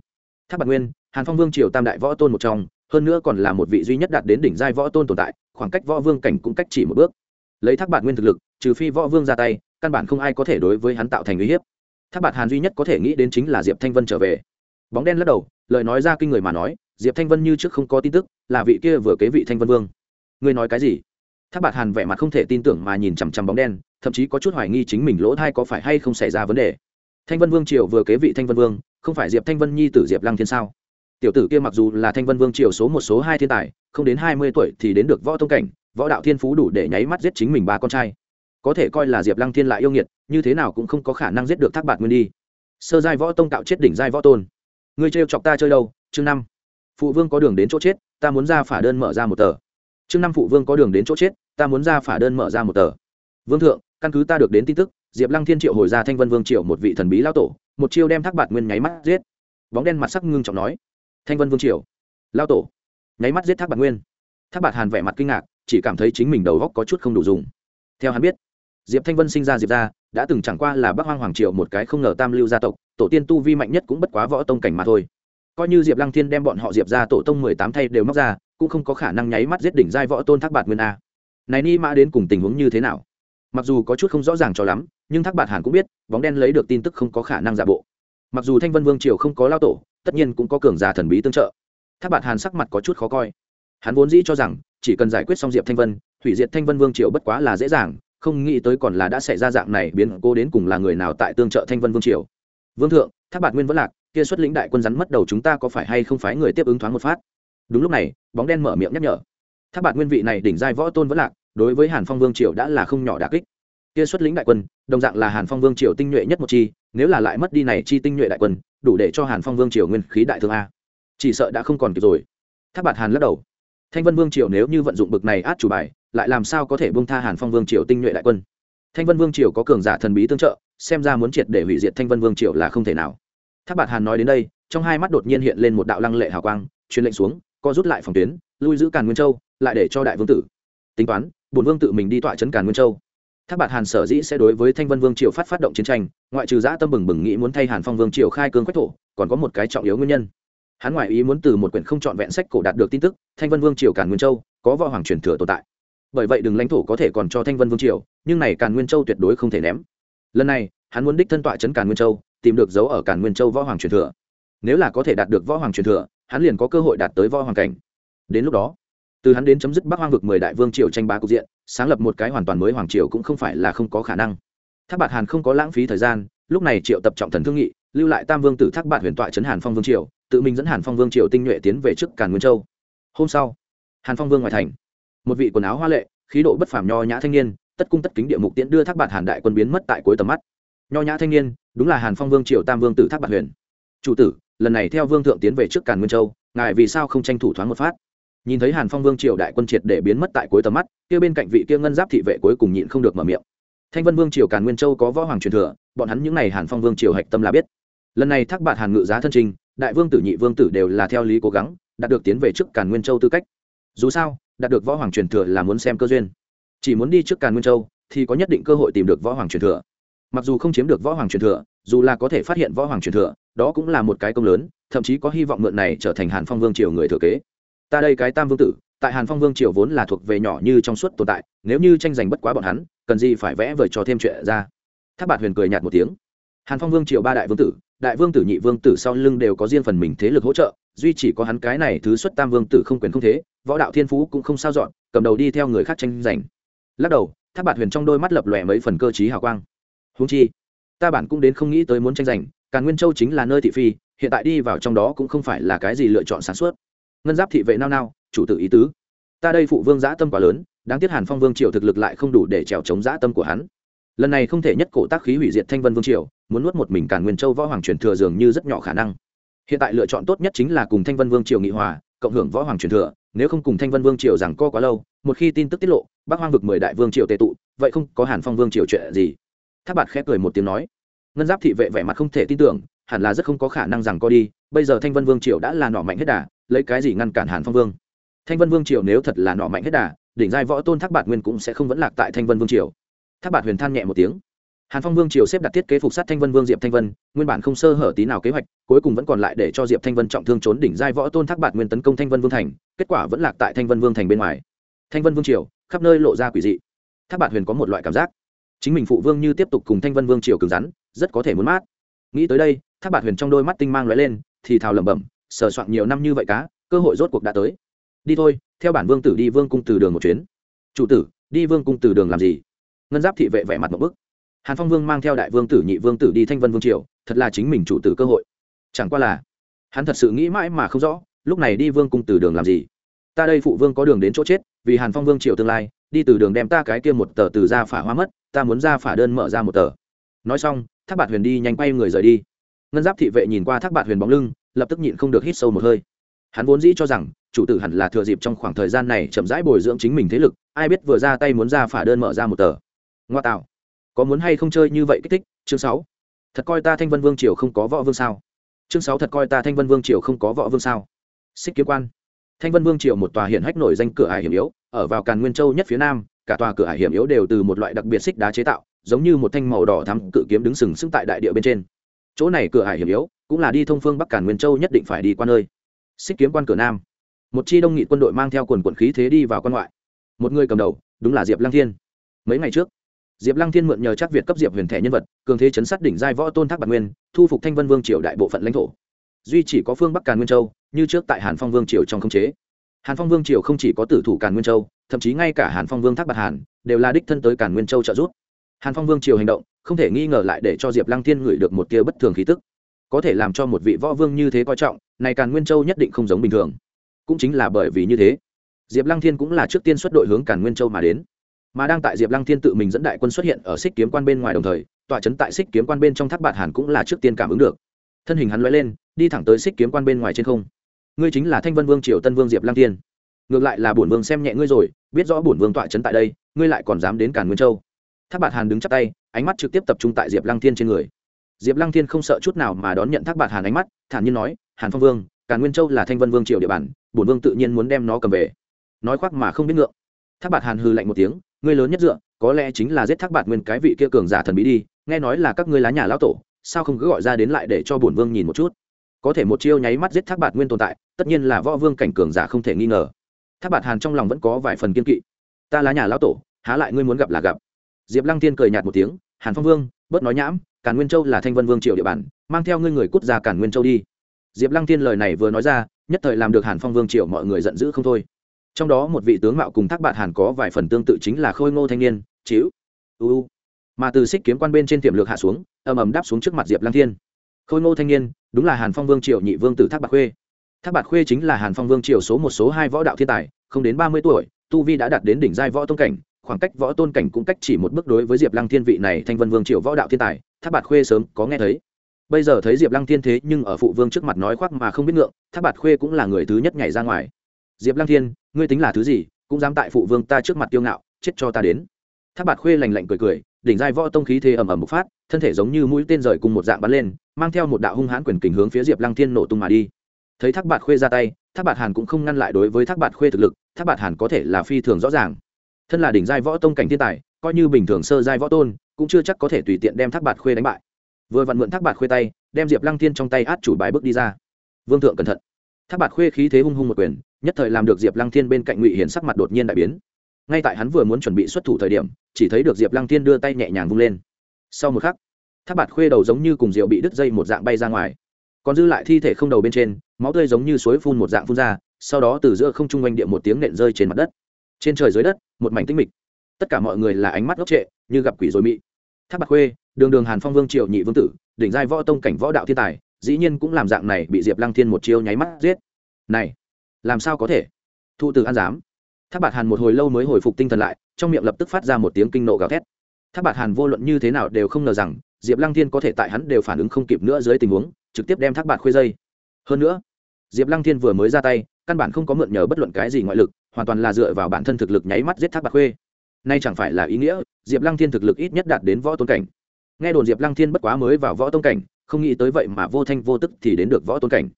Thác bạc nguyên, hàn phong vương triều tam đại võ tôn một trong, hơn nữa còn là một vị duy nhất đạt đến đỉnh giai võ tôn tồn tại, khoảng cách võ vương cảnh cũng cách chỉ một bước. Lấy thác bạc nguyên thực lực, trừ phi võ vương ra tay, căn bản không ai có thể đối với hắn tạo thành uy hiếp. Thác bạt hàn duy nhất có thể nghĩ đến chính là diệp thanh vân trở về. Bóng đen lắc đầu, lời nói ra kinh người mà nói, diệp thanh vân như trước không có tin tức, là vị kia vừa kế vị thanh vân vương. Ngươi nói cái gì? Thác bạt hàn vẻ mặt không thể tin tưởng mà nhìn chằm chằm bóng đen thậm chí có chút hoài nghi chính mình lỗ thai có phải hay không xảy ra vấn đề. Thanh vân vương triều vừa kế vị thanh vân vương, không phải diệp thanh vân nhi tử diệp lăng thiên sao? Tiểu tử kia mặc dù là thanh vân vương triều số một số hai thiên tài, không đến hai mươi tuổi thì đến được võ tông cảnh, võ đạo thiên phú đủ để nháy mắt giết chính mình ba con trai. Có thể coi là diệp lăng thiên lại yêu nghiệt, như thế nào cũng không có khả năng giết được thác bạt nguyên đi. Sơ giai võ tông tạo chết đỉnh giai võ tôn. Ngươi trêu chọc ta chơi đâu? Chương năm. Phụ vương có đường đến chỗ chết, ta muốn ra phả đơn mở ra một tờ. Chương năm, phụ vương có đường đến chỗ chết, ta muốn ra phả đơn mở ra một tờ. Vương thượng căn cứ ta được đến tin tức, diệp lăng thiên triệu hồi ra thanh vân vương triệu một vị thần bí lao tổ, một chiêu đem thác bạt nguyên nháy mắt giết. Bóng đen mặt sắc ngưng trọng nói, thanh vân vương triều lao tổ, nháy mắt giết thác bạt nguyên. Thác bạt hàn vẻ mặt kinh ngạc, chỉ cảm thấy chính mình đầu góc có chút không đủ dùng. Theo hắn biết, diệp thanh vân sinh ra diệp ra đã từng chẳng qua là bắc hoang hoàng triều một cái không ngờ tam lưu gia tộc, tổ tiên tu vi mạnh nhất cũng bất quá võ tông cảnh mà thôi. Coi như diệp lăng thiên đem bọn họ diệp ra tổ tông mười tám thay đều móc ra, cũng không có khả năng nháy mắt giết đỉnh giai võ tôn thác bạt nguyên a. Này ni mã đến cùng tình huống như thế nào? Mặc dù có chút không rõ ràng cho lắm, nhưng thác bạt hàn cũng biết, bóng đen lấy được tin tức không có khả năng giả bộ. Mặc dù thanh vân vương triều không có lao tổ, tất nhiên cũng có cường giả thần bí tương trợ. Thác bạt hàn sắc mặt có chút khó coi. Hắn vốn dĩ cho rằng, chỉ cần giải quyết xong diệp thanh vân, hủy diệt thanh vân vương triều bất quá là dễ dàng, không nghĩ tới còn là đã xảy ra dạng này biến cô đến cùng là người nào tại tương trợ thanh vân vương triều. Vương thượng, thác bạt nguyên vẫn lạc, kia xuất lĩnh đại quân rắn mất đầu chúng ta có phải hay không phải người tiếp ứng thoáng một phát? Đúng lúc này, bóng đen mở miệng nhắc nhở. Thác bạt nguyên vị này đỉnh giai võ tôn vẫn lạc đối với hàn phong vương triều đã là không nhỏ đà kích. Kia xuất lĩnh đại quân, đồng dạng là hàn phong vương triều tinh nhuệ nhất một chi, nếu là lại mất đi này chi tinh nhuệ đại quân, đủ để cho hàn phong vương triều nguyên khí đại thương a. Chỉ sợ đã không còn kịp rồi. Tháp bạt hàn lắc đầu. Thanh vân vương triều nếu như vận dụng bực này át chủ bài, lại làm sao có thể bông tha hàn phong vương triều tinh nhuệ đại quân? Thanh vân vương triều có cường giả thần bí tương trợ, xem ra muốn triệt để hủy diệt thanh vân vương triều là không thể nào. Tháp bạt hàn nói đến đây, trong hai mắt đột nhiên hiện lên một đạo lăng lệ hào quang, truyền lệnh xuống, co rút lại phòng tuyến, lui giữ càn nguyên châu, lại để cho đại vương tử. Tính toán bổn vương tự mình đi tọa trấn càn nguyên châu. Thác bạt hàn sở dĩ sẽ đối với thanh vân vương triều phát phát động chiến tranh, ngoại trừ giã tâm bừng bừng nghĩ muốn thay hàn phong vương triều khai cương quách thổ, còn có một cái trọng yếu nguyên nhân. Hắn ngoại ý muốn từ một quyển không trọn vẹn sách cổ đạt được tin tức, thanh vân vương triều càn nguyên châu có võ hoàng truyền thừa tồn tại. Bởi vậy đừng lãnh thổ có thể còn cho thanh vân vương triều, nhưng này càn nguyên châu tuyệt đối không thể ném. Lần này, hắn muốn đích thân tọa trấn càn nguyên châu, tìm được dấu ở càn nguyên châu võ hoàng truyền thừa. Nếu là có thể đạt được võ hoàng truyền thừa, hắn liền có cơ hội đạt tới võ hoàng cảnh. Đến lúc đó từ hắn đến chấm dứt bắc hoang vực mười đại vương triều tranh bá cục diện, sáng lập một cái hoàn toàn mới hoàng triều cũng không phải là không có khả năng. Thác bạt hàn không có lãng phí thời gian, lúc này triệu tập trọng thần thương nghị, lưu lại tam vương tử thác bạt huyền tọa trấn hàn phong vương triều, tự mình dẫn hàn phong vương triều tinh nhuệ tiến về trước càn nguyên châu. Hôm sau, hàn phong vương ngoài thành. Một vị quần áo hoa lệ, khí độ bất phàm nho nhã thanh niên, tất cung tất kính địa mục tiễn đưa thác bạt hàn đại quân biến mất tại cuối tầm mắt. Nho nhã thanh niên, đúng là hàn phong vương triều tam vương tử thác bạt huyền. Chủ tử, lần này theo vương thượng tiến về trước càn nguyên châu, ngài vì sao không tranh thủ thoáng một phát? Nhìn thấy hàn phong vương triều đại quân triệt để biến mất tại cuối tầm mắt, kia bên cạnh vị kia ngân giáp thị vệ cuối cùng nhịn không được mở miệng. Thanh vân vương triều càn nguyên châu có võ hoàng truyền thừa, bọn hắn những n à y hàn phong vương triều hạch tâm là biết. Lần này thác bạn hàn ngự giá thân trình, đại vương tử nhị vương tử đều là theo lý cố gắng, đạt được tiến về trước càn nguyên châu tư cách. Dù sao, đạt được võ hoàng truyền thừa là muốn xem cơ duyên. Chỉ muốn đi trước càn nguyên châu, thì có nhất định cơ hội tìm được võ hoàng truyền thừa. Mặc dù không chiếm được võ hoàng truyền thừa, dù là có thể phát hiện võ hoàng truyền thừa, đó cũng là một cái công lớn, thậm chí có hy vọng mượn này trở thành hàn phong vương triều người thừa kế ta đây cái tam vương tử, tại hàn phong vương triều vốn là thuộc về nhỏ như trong suốt tồn tại, nếu như tranh giành bất quá bọn hắn, cần gì phải vẽ vời cho thêm chuyện ra. Tháp bạt huyền cười nhạt một tiếng. Hàn phong vương triều ba đại vương tử, đại vương tử nhị vương tử sau lưng đều có riêng phần mình thế lực hỗ trợ, duy chỉ có hắn cái này thứ xuất tam vương tử không quyền không thế, võ đạo thiên phú cũng không sao dọn, cầm đầu đi theo người khác tranh giành. Lắc đầu tháp bạt huyền trong đôi mắt lập lòe mấy phần cơ t hào quang. Húng chi, ta bản cũng đến không nghĩ tới muốn tranh giành, càn nguyên châu chính là nơi thị phi, hiện tại đi vào trong đó cũng không phải là cái gì lựa chọn sản xuất ngân giáp thị vệ nao nao, chủ tử ý tứ. Ta đây phụ vương giã tâm quá lớn, đáng tiếc hàn phong vương triều thực lực lại không đủ để trèo chống giã tâm của hắn. Lần này không thể nhất cổ tác khí hủy diệt thanh vân vương triều, muốn nuốt một mình cả nguyên châu võ hoàng truyền thừa dường như rất nhỏ khả năng. Hiện tại lựa chọn tốt nhất chính là cùng thanh vân vương triều nghị hòa, cộng hưởng võ hoàng truyền thừa, nếu không cùng thanh vân vương triều rằng co quá lâu, một khi tin tức tiết lộ, bắc hoang vực mười đại vương triều tệ tụ, vậy không có hàn phong vương triều chuyện gì. Tháp bạt khép cười một tiếng nói. Ngân giáp thị vệ vẻ mặt không thể tin tưởng, hẳn là rất không có khả năng rằng co đi, bây giờ thanh vân vương triều đã là nọ mạnh hết đà lấy cái gì ngăn cản hàn phong vương? Thanh vân vương triều nếu thật là nọ mạnh hết đà, đỉnh giai võ tôn thác bạt nguyên cũng sẽ không vẫn lạc tại thanh vân vương triều. Thác bạt huyền than nhẹ một tiếng. Hàn phong vương triều xếp đặt thiết kế phục sát thanh vân vương diệp thanh vân, nguyên bản không sơ hở tí nào kế hoạch, cuối cùng vẫn còn lại để cho diệp thanh vân trọng thương trốn đỉnh giai võ tôn thác bạt nguyên tấn công thanh vân vương thành, kết quả vẫn lạc tại thanh vân vương thành bên ngoài. Thanh vân vương triều, khắp nơi lộ ra quỷ dị. Thác bạt huyền có một loại cảm giác. Chính mình phụ vương như tiếp tục cùng thanh vân vương triều cứng rắn, rất có thể muốn mát. Nghĩ tới đây, thác bạt huyền trong đôi mắt tinh mang lóe lên, thì thào lẩm bẩm sờ soạn nhiều năm như vậy cá, cơ hội rốt cuộc đã tới. Đi thôi, theo bản vương tử đi vương cung từ đường một chuyến. Chủ tử, đi vương cung từ đường làm gì? Ngân giáp thị vệ vẻ mặt một bức. Hàn phong vương mang theo đại vương tử, nhị vương tử đi thanh vân vương triều, thật là chính mình chủ tử cơ hội. Chẳng qua là, hắn thật sự nghĩ mãi mà không rõ, lúc này đi vương cung từ đường làm gì? Ta đây phụ vương có đường đến chỗ chết, vì hàn phong vương triều tương lai, đi từ đường đem ta cái kia một tờ từ ra phả hoa mất, ta muốn ra phả đơn mở ra một tờ. Nói xong, thác bạt huyền đi nhanh quay người rời đi. Ngân giáp thị vệ nhìn qua thác bạt huyền bóng lưng lập tức nhịn không được hít sâu một hơi. Hắn vốn dĩ cho rằng, chủ tử hẳn là thừa dịp trong khoảng thời gian này chậm rãi bồi dưỡng chính mình thế lực, ai biết vừa ra tay muốn ra phả đơn mở ra một tờ. Ngoa tạo. Có muốn hay không chơi như vậy kích thích? Chương sáu. Thật coi ta thanh vân vương triều không có võ vương sao? Chương sáu, thật coi ta thanh vân vương triều không có võ vương sao? Xích kiếm quan. Thanh vân vương triều một tòa hiện hách nổi danh cửa ải hiểm yếu, ở vào càn nguyên châu nhất phía nam, cả tòa cửa ải hiểm yếu đều từ một loại đặc biệt xích đá chế tạo, giống như một thanh màu đỏ thắm cự kiếm đứng sừng sững tại đại địa bên trên. Chỗ này cửa ải hiểm yếu cũng là đi thông phương bắc cản nguyên châu nhất định phải đi qua nơi. Xích kiếm quan cửa nam. Một chi đông nghị quân đội mang theo quần quận khí thế đi vào quan ngoại. Một người cầm đầu, đúng là diệp lăng thiên. Mấy ngày trước, diệp lăng thiên mượn nhờ chắc việt cấp diệp huyền thẻ nhân vật, cường thế chấn sát đỉnh giai võ tôn thác bạc nguyên, thu phục thanh vân vương triều đại bộ phận lãnh thổ. Duy chỉ có phương bắc càn nguyên châu, như trước tại hàn phong vương triều trong không chế. Hàn phong vương triều không chỉ có tử thủ càn nguyên châu, thậm chí ngay cả hàn phong vương thác bạc hàn đều là đích thân tới càn nguyên châu trợ giúp. Hàn phong vương triều hành động, không thể nghi ngờ lại để cho diệp lăng thiên gửi được một tia bất thường khí tức có thể làm cho một vị võ vương như thế coi trọng, này càn nguyên châu nhất định không giống bình thường. Cũng chính là bởi vì như thế, diệp lăng thiên cũng là trước tiên xuất đội hướng càn nguyên châu mà đến. Mà đang tại diệp lăng thiên tự mình dẫn đại quân xuất hiện ở xích kiếm quan bên ngoài đồng thời, tọa trấn tại xích kiếm quan bên trong thác bạt hàn cũng là trước tiên cảm ứng được. Thân hình hắn l lên, đi thẳng tới xích kiếm quan bên ngoài trên không. Ngươi chính là thanh vân vương, triều tân vương diệp lăng thiên. Ngược lại là bổn vương xem nhẹ ngươi rồi, biết rõ bổn vương tọa trấn tại đây, ngươi lại còn dám đến càn nguyên châu. Tháp bạt hàn đứng chắp tay, ánh mắt trực tiếp tập trung tại diệp lăng thiên trên người diệp lăng thiên không sợ chút nào mà đón nhận thác bạt hàn ánh mắt, thản nhiên nói, hàn phong vương, càn nguyên châu là thanh vân vương triều địa bàn, bổn vương tự nhiên muốn đem nó cầm về. Nói khoác mà không biết ngượng. Thác bạt hàn hư lạnh một tiếng, ngươi lớn nhất dựa, có lẽ chính là giết thác bạt nguyên cái vị kia cường giả thần bí đi, nghe nói là các ngươi lá nhà lão tổ, sao không cứ gọi ra đến lại để cho bổn vương nhìn một chút? Có thể một chiêu nháy mắt giết thác bạt nguyên tồn tại, tất nhiên là võ vương cảnh cường giả không thể nghi ngờ. Thác bạt hàn trong lòng vẫn có vài phần kiên kỵ. Ta lá nhà lão tổ, há lại ngươi muốn gặp là gặp. Diệp lăng tiên cười nhạt một tiếng hàn phong vương, bớt nói nhãm càn nguyên châu là thanh vân vương triều địa bàn, mang theo ngươi người cút ra càn nguyên châu đi. Diệp lăng tiên lời này vừa nói ra, nhất thời làm được hàn phong vương triều mọi người giận dữ không thôi. Trong đó một vị tướng mạo cùng thác bạn hàn có vài phần tương tự chính là khôi ngô thanh niên chíu uu mà từ xích kiếm quan bên trên tiềm lược hạ xuống, ầm ầm đáp xuống trước mặt diệp lăng thiên. Khôi ngô thanh niên, đúng là hàn phong vương triều nhị vương tử thác bạc khuê. Thác bạc khuê chính là hàn phong vương triều số một số hai võ đạo thiên tài, không đến ba mươi tuổi, tu vi đã đạt đến đỉnh giai võ tông cảnh khoảng cách võ tôn cảnh cũng cách chỉ một bước đối với diệp lăng thiên vị này thanh vân vương triệu võ đạo thiên tài, thác Bạt khuê sớm có nghe thấy. Bây giờ thấy diệp lăng thiên thế nhưng ở phụ vương trước mặt nói khoác mà không biết ngượng, thác Bạt khuê cũng là người thứ nhất nhảy ra ngoài. Diệp lăng thiên, ngươi tính là thứ gì, cũng dám tại phụ vương ta trước mặt tiêu ngạo, chết cho ta đến. Thác Bạt khuê lành lạnh cười cười, đỉnh giai võ tông khí thế ầm ầm bộc phát, thân thể giống như mũi tên rời cùng một dạng bắn lên, mang theo một đạo hung hãn quyền kình hướng phía diệp lăng thiên nổ tung mà đi. Thấy thác bạt khuê ra tay, thác bạt hàn cũng không ngăn lại đối với thác bạt khuê thực lực, thác bạt hàn có thể là phi thường rõ ràng thân là đỉnh giai võ tông cảnh thiên tài, coi như bình thường sơ giai võ tôn, cũng chưa chắc có thể tùy tiện đem thác bạt khuê đánh bại. Vừa vặn mượn thác bạt khuê tay, đem diệp lăng thiên trong tay át chủ bài bước đi ra. Vương thượng cẩn thận. Thác bạt khuê khí thế hung hung một quyền, nhất thời làm được diệp lăng thiên bên cạnh ngụy hiển sắc mặt đột nhiên đại biến. Ngay tại hắn vừa muốn chuẩn bị xuất thủ thời điểm, chỉ thấy được diệp lăng thiên đưa tay nhẹ nhàng vung lên. Sau một khắc, thác bạt khuê đầu giống như cùng rượu bị đứt dây một dạng bay ra ngoài. Còn dư lại thi thể không đầu bên trên, máu tươi giống như suối phun một dạng phun ra, sau đó từ giữa không trung oanh địa một tiếng nện rơi trên mặt đất trên trời dưới đất, một mảnh tinh mịch. Tất cả mọi người là ánh mắt ngốc trệ, như gặp quỷ rồi mị. Tháp bạc khuê, đường đường hàn phong vương triệu nhị vương tử, đỉnh giai võ tông cảnh võ đạo thiên tài, dĩ nhiên cũng làm dạng này bị diệp lăng thiên một chiêu nháy mắt giết. Này, làm sao có thể? Thụ từ an giám. Tháp bạc hàn một hồi lâu mới hồi phục tinh thần lại, trong miệng lập tức phát ra một tiếng kinh nộ gào thét. Tháp bạc hàn vô luận như thế nào đều không ngờ rằng, diệp lăng thiên có thể tại hắn đều phản ứng không kịp nữa dưới tình huống, trực tiếp đem tháp bạc khuê dây. Hơn nữa, diệp lăng thiên vừa mới ra tay căn bản không có mượn nhờ bất luận cái gì ngoại lực, hoàn toàn là dựa vào bản thân thực lực nháy mắt giết thác bạc khuê. Nay chẳng phải là ý nghĩa, diệp lăng thiên thực lực ít nhất đạt đến võ tôn cảnh. Nghe đồn diệp lăng thiên bất quá mới vào võ tôn cảnh, không nghĩ tới vậy mà vô thanh vô tức thì đến được võ tôn cảnh.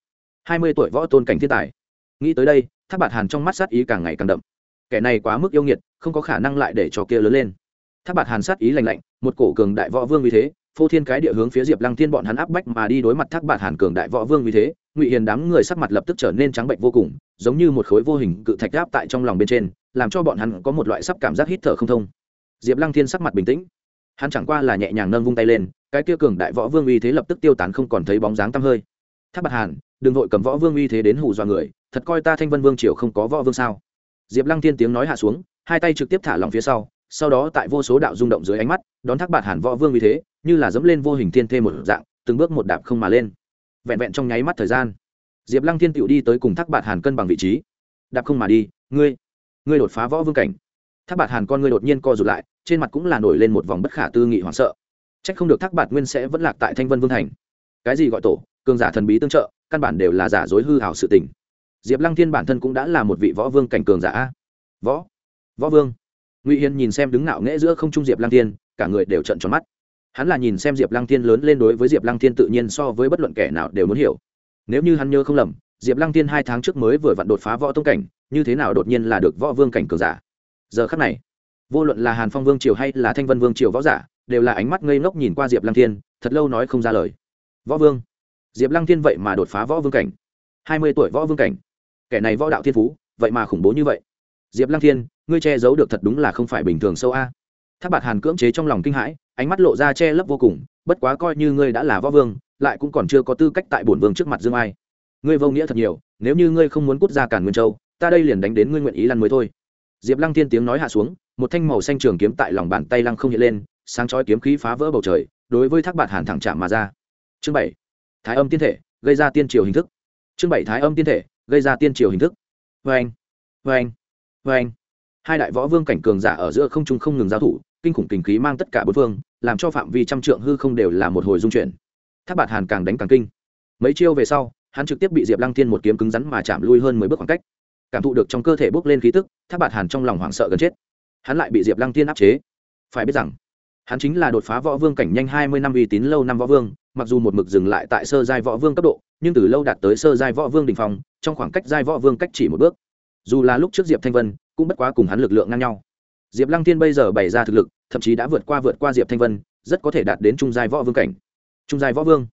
Hai mươi tuổi võ tôn cảnh thiên tài. Nghĩ tới đây, thác bạc hàn trong mắt sát ý càng ngày càng đậm. Kẻ này quá mức yêu nghiệt, không có khả năng lại để cho kia lớn lên. Thác bạc hàn sát ý lành lạnh, một cổ cường đại võ vương vì thế, phô thiên cái địa hướng phía diệp lăng thiên bọn hắn áp bách mà đi đối mặt thác bạt hàn cường đại võ vương vì thế ngụy hiền đám người sắc mặt lập tức trở nên trắng bệnh vô cùng, giống như một khối vô hình cự thạch áp tại trong lòng bên trên, làm cho bọn hắn có một loại sắp cảm giác hít thở không thông. Diệp lăng thiên sắc mặt bình tĩnh. Hắn chẳng qua là nhẹ nhàng nâng vung tay lên, cái kia cường đại võ vương uy thế lập tức tiêu tán không còn thấy bóng dáng tăm hơi. Thác bạt hàn, đừng vội cầm võ vương uy thế đến hù dọa người, thật coi ta thanh vân vương triều không có võ vương sao? Diệp lăng thiên tiếng nói hạ xuống, hai tay trực tiếp thả lòng phía sau sau đó tại vô số đạo rung động dưới ánh mắt, đón thác bạt hàn võ vương uy thế, như là dẫm lên vô hình thiên thê một dạng, từng bước một đạp không mà lên vẹn vẹn trong nháy mắt thời gian. Diệp lăng thiên tựu đi tới cùng thác bạt hàn cân bằng vị trí. Đạp không mà đi, ngươi ngươi đột phá võ vương cảnh. Thác bạt hàn con ngươi đột nhiên co rụt lại, trên mặt cũng là nổi lên một vòng bất khả tư nghị hoảng sợ. C h ắ c không được thác bạt nguyên sẽ vẫn lạc tại thanh vân vương thành. Cái gì gọi tổ, cường giả thần bí tương trợ, căn bản đều là giả dối hư hảo sự tình. Diệp lăng thiên bản thân cũng đã là một vị võ vương cảnh cường giả. Võ võ vương. Ngụy Hiên nhìn xem đứng nạo nghễ giữa không trung diệp lăng thiên, cả người đều trận tròn mắt hắn là nhìn xem diệp lăng thiên lớn lên đối với diệp lăng thiên tự nhiên so với bất luận kẻ nào đều muốn hiểu. Nếu như hắn nhớ không lầm, diệp lăng thiên hai tháng trước mới vừa vặn đột phá võ tông cảnh, như thế nào đột nhiên là được võ vương cảnh cường giả? Giờ khắc này, vô luận là hàn phong vương triều hay là thanh vân vương triều võ giả, đều là ánh mắt ngây ngốc nhìn qua diệp lăng thiên, thật lâu nói không ra lời. Võ vương? Diệp lăng thiên vậy mà đột phá võ vương cảnh. Hai mươi tuổi võ vương cảnh. Kẻ này võ đạo thiên phú, vậy mà khủng bố như vậy. Diệp lăng thiên, ngươi che giấu được thật đúng là không phải bình thường sâu a tháp bạt hàn cưỡng chế trong lòng kinh hãi, ánh mắt lộ ra che lấp vô cùng, bất quá coi như ngươi đã là võ vương, lại cũng còn chưa có tư cách tại bổn vương trước mặt dương ai. Ngươi vô nghĩa thật nhiều, nếu như ngươi không muốn cút ra cản nguyên châu, ta đây liền đánh đến ngươi nguyện ý lăn mới thôi. Diệp lăng Thiên tiếng nói hạ xuống, một thanh màu xanh trường kiếm tại lòng bàn tay lăng không hiện lên, sáng chói kiếm khí phá vỡ bầu trời, đối với thác bạt hàn thẳng chạm mà ra. Chương bảy, thái âm tiên thể, gây ra tiên triều hình thức. Chương bảy, thái âm tiên thể, gây ra tiên triều hình thức. Vê anh vê anh vê anh hai đại võ vương cảnh cường giả ở giữa không trung không ngừng giao thủ kinh khủng kinh khí mang tất cả bốn phương, làm cho phạm vi trăm trượng hư không đều là một hồi dung chuyển. Tháp bạt hàn càng đánh càng kinh. Mấy chiêu về sau, hắn trực tiếp bị diệp lăng thiên một kiếm cứng rắn mà chạm lui hơn mười bước khoảng cách. Cảm thụ được trong cơ thể bốc lên khí tức, tháp bạt hàn trong lòng hoảng sợ gần chết. Hắn lại bị diệp lăng thiên áp chế. Phải biết rằng, hắn chính là đột phá võ vương cảnh nhanh hai mươi năm uy tín lâu năm võ vương, mặc dù một mực dừng lại tại sơ giai võ vương cấp độ, nhưng từ lâu đạt tới sơ giai võ vương đình phong, trong khoảng cách giai võ vương cách chỉ một bước. Dù là lúc trước diệp thanh vân, cũng bất quá cùng hắn lực lượng ngang nhau. Diệp lăng thiên bây giờ bày ra thực lực thậm chí đã vượt qua vượt qua diệp thanh vân rất có thể đạt đến trung giai võ vương cảnh trung giai võ vương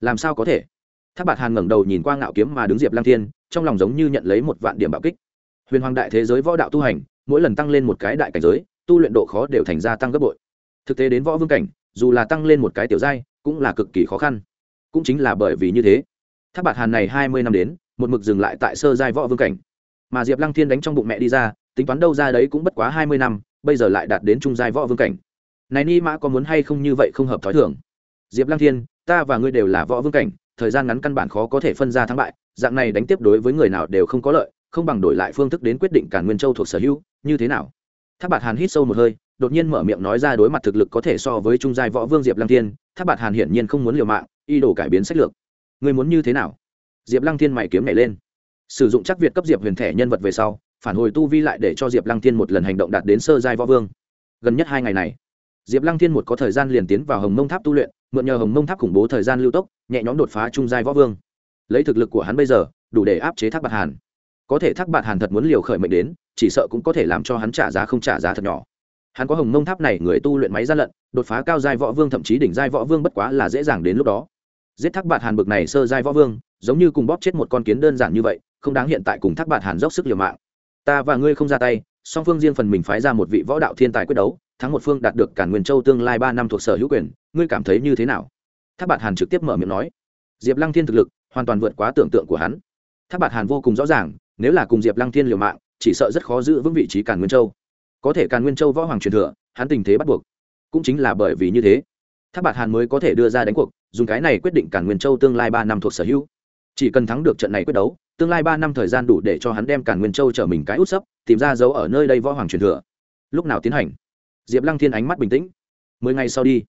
làm sao có thể tháp bạt hàn ngẩng đầu nhìn qua ngạo kiếm mà đứng diệp lang thiên trong lòng giống như nhận lấy một vạn điểm bạo kích huyền hoàng đại thế giới võ đạo tu hành mỗi lần tăng lên một cái đại cảnh giới tu luyện độ khó đều thành ra tăng gấp bội thực tế đến võ vương cảnh dù là tăng lên một cái tiểu giai cũng là cực kỳ khó khăn cũng chính là bởi vì như thế tháp bạt hàn này hai mươi năm đến một mực dừng lại tại sơ giai võ vương cảnh mà diệp lăng thiên đánh trong bụng mẹ đi ra tính toán đâu ra đấy cũng bất quá hai mươi năm bây giờ lại đạt đến trung giai võ vương cảnh. Này ni mã có muốn hay không như vậy không hợp thói thường. Diệp lăng thiên, ta và ngươi đều là võ vương cảnh, thời gian ngắn căn bản khó có thể phân ra thắng bại, dạng này đánh tiếp đối với người nào đều không có lợi, không bằng đổi lại phương thức đến quyết định cả nguyên châu thuộc sở hữu, như thế nào? Tháp bạt hàn hít sâu một hơi, đột nhiên mở miệng nói ra đối mặt thực lực có thể so với trung giai võ vương diệp lăng thiên, tháp bạt hàn hiển nhiên không muốn liều mạng y đổ cải biến sách lược. Người muốn như thế nào? Diệp lăng thiên mày kiếm nhảy lên. Sử dụng chắc việt cấp diệp huyền thẻ nhân vật về sau phản hồi tu vi lại để cho diệp lăng thiên một lần hành động đạt đến sơ giai võ vương. Gần nhất hai ngày này, diệp lăng thiên một có thời gian liền tiến vào hồng mông tháp tu luyện, mượn nhờ hồng mông tháp khủng bố thời gian lưu tốc, nhẹ nhõm đột phá trung giai võ vương. Lấy thực lực của hắn bây giờ, đủ để áp chế thác bạt hàn. Có thể thác bạt hàn thật muốn liều khởi mệnh đến, chỉ sợ cũng có thể làm cho hắn trả giá không trả giá thật nhỏ. Hắn có hồng mông tháp này, người tu luyện máy gian lận, đột phá cao giai võ vương thậm chí đỉnh giai võ vương bất quá là dễ dàng đến lúc đó. Giết thác bạt hàn bực này sơ giai võ vương, giống như cùng bóp chết một con kiến đơn giản như vậy, không đáng hiện tại cùng thác bạt hàn dốc sức liều mạng ta và ngươi không ra tay, song phương riêng phần mình phái ra một vị võ đạo thiên tài quyết đấu, thắng một phương đạt được cả nguyên châu tương lai ba năm thuộc sở hữu quyền, ngươi cảm thấy như thế nào? Thác bạt hàn trực tiếp mở miệng nói. Diệp lăng thiên thực lực hoàn toàn vượt quá tưởng tượng của hắn. Thác bạt hàn vô cùng rõ ràng, nếu là cùng diệp lăng thiên liều mạng, chỉ sợ rất khó giữ vững vị trí càn nguyên châu. Có thể càn nguyên châu võ hoàng truyền thừa, hắn tình thế bắt buộc. Cũng chính là bởi vì như thế, thác bạt hàn mới có thể đưa ra đánh cuộc, dùng cái này quyết định càn nguyên châu tương lai ba năm thuộc sở hữu chỉ cần thắng được trận này quyết đấu, tương lai ba năm thời gian đủ để cho hắn đem càn nguyên châu trở mình cái út sấp, tìm ra dấu ở nơi đây võ hoàng truyền thừa. Lúc nào tiến hành? Diệp lăng thiên ánh mắt bình tĩnh. Mười ngày sau đi.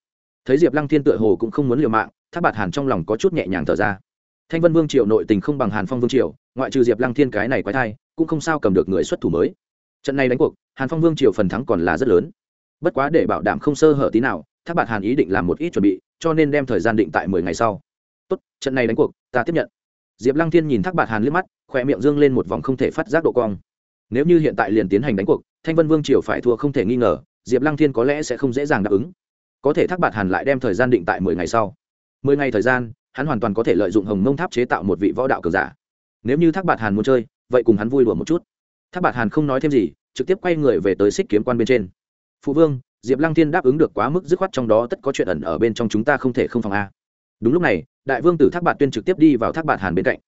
Thấy diệp lăng thiên tựa hồ cũng không muốn liều mạng tháp bạt hàn trong lòng có chút nhẹ nhàng thở ra. Thanh vân vương triều nội tình không bằng hàn phong vương triều, ngoại trừ diệp lăng thiên cái này quái thai, cũng không sao cầm được người xuất thủ mới. Trận này đánh cuộc, hàn phong vương triều phần thắng còn là rất lớn. Bất quá để bảo đảm không sơ hở tí nào tháp bạt hàn ý định làm một ít chuẩn bị, cho nên đem thời gian định tại mười ngày sau. Tốt, trận này đánh cuộc, ta tiếp nhận diệp lăng thiên nhìn thác bạt hàn liếc mắt khỏe miệng dương lên một vòng không thể phát giác độ cong. Nếu như hiện tại liền tiến hành đánh cuộc, thanh vân vương triều phải thua không thể nghi ngờ, diệp lăng thiên có lẽ sẽ không dễ dàng đáp ứng. Có thể thác bạt hàn lại đem thời gian định tại mười ngày sau. Mười ngày thời gian, hắn hoàn toàn có thể lợi dụng hồng mông tháp chế tạo một vị võ đạo cường giả. Nếu như thác bạt hàn muốn chơi, vậy cùng hắn vui đùa một chút. Thác bạt hàn không nói thêm gì, trực tiếp quay người về tới xích kiếm quan bên trên. Phụ vương, diệp lăng thiên đáp ứng được quá mức dứt khoát trong đó tất có chuyện ẩn ở bên trong chúng ta không thể không phòng a đúng lúc này, đại vương tử thác bạt tuyên trực tiếp đi vào thác bạt hàn bên cạnh.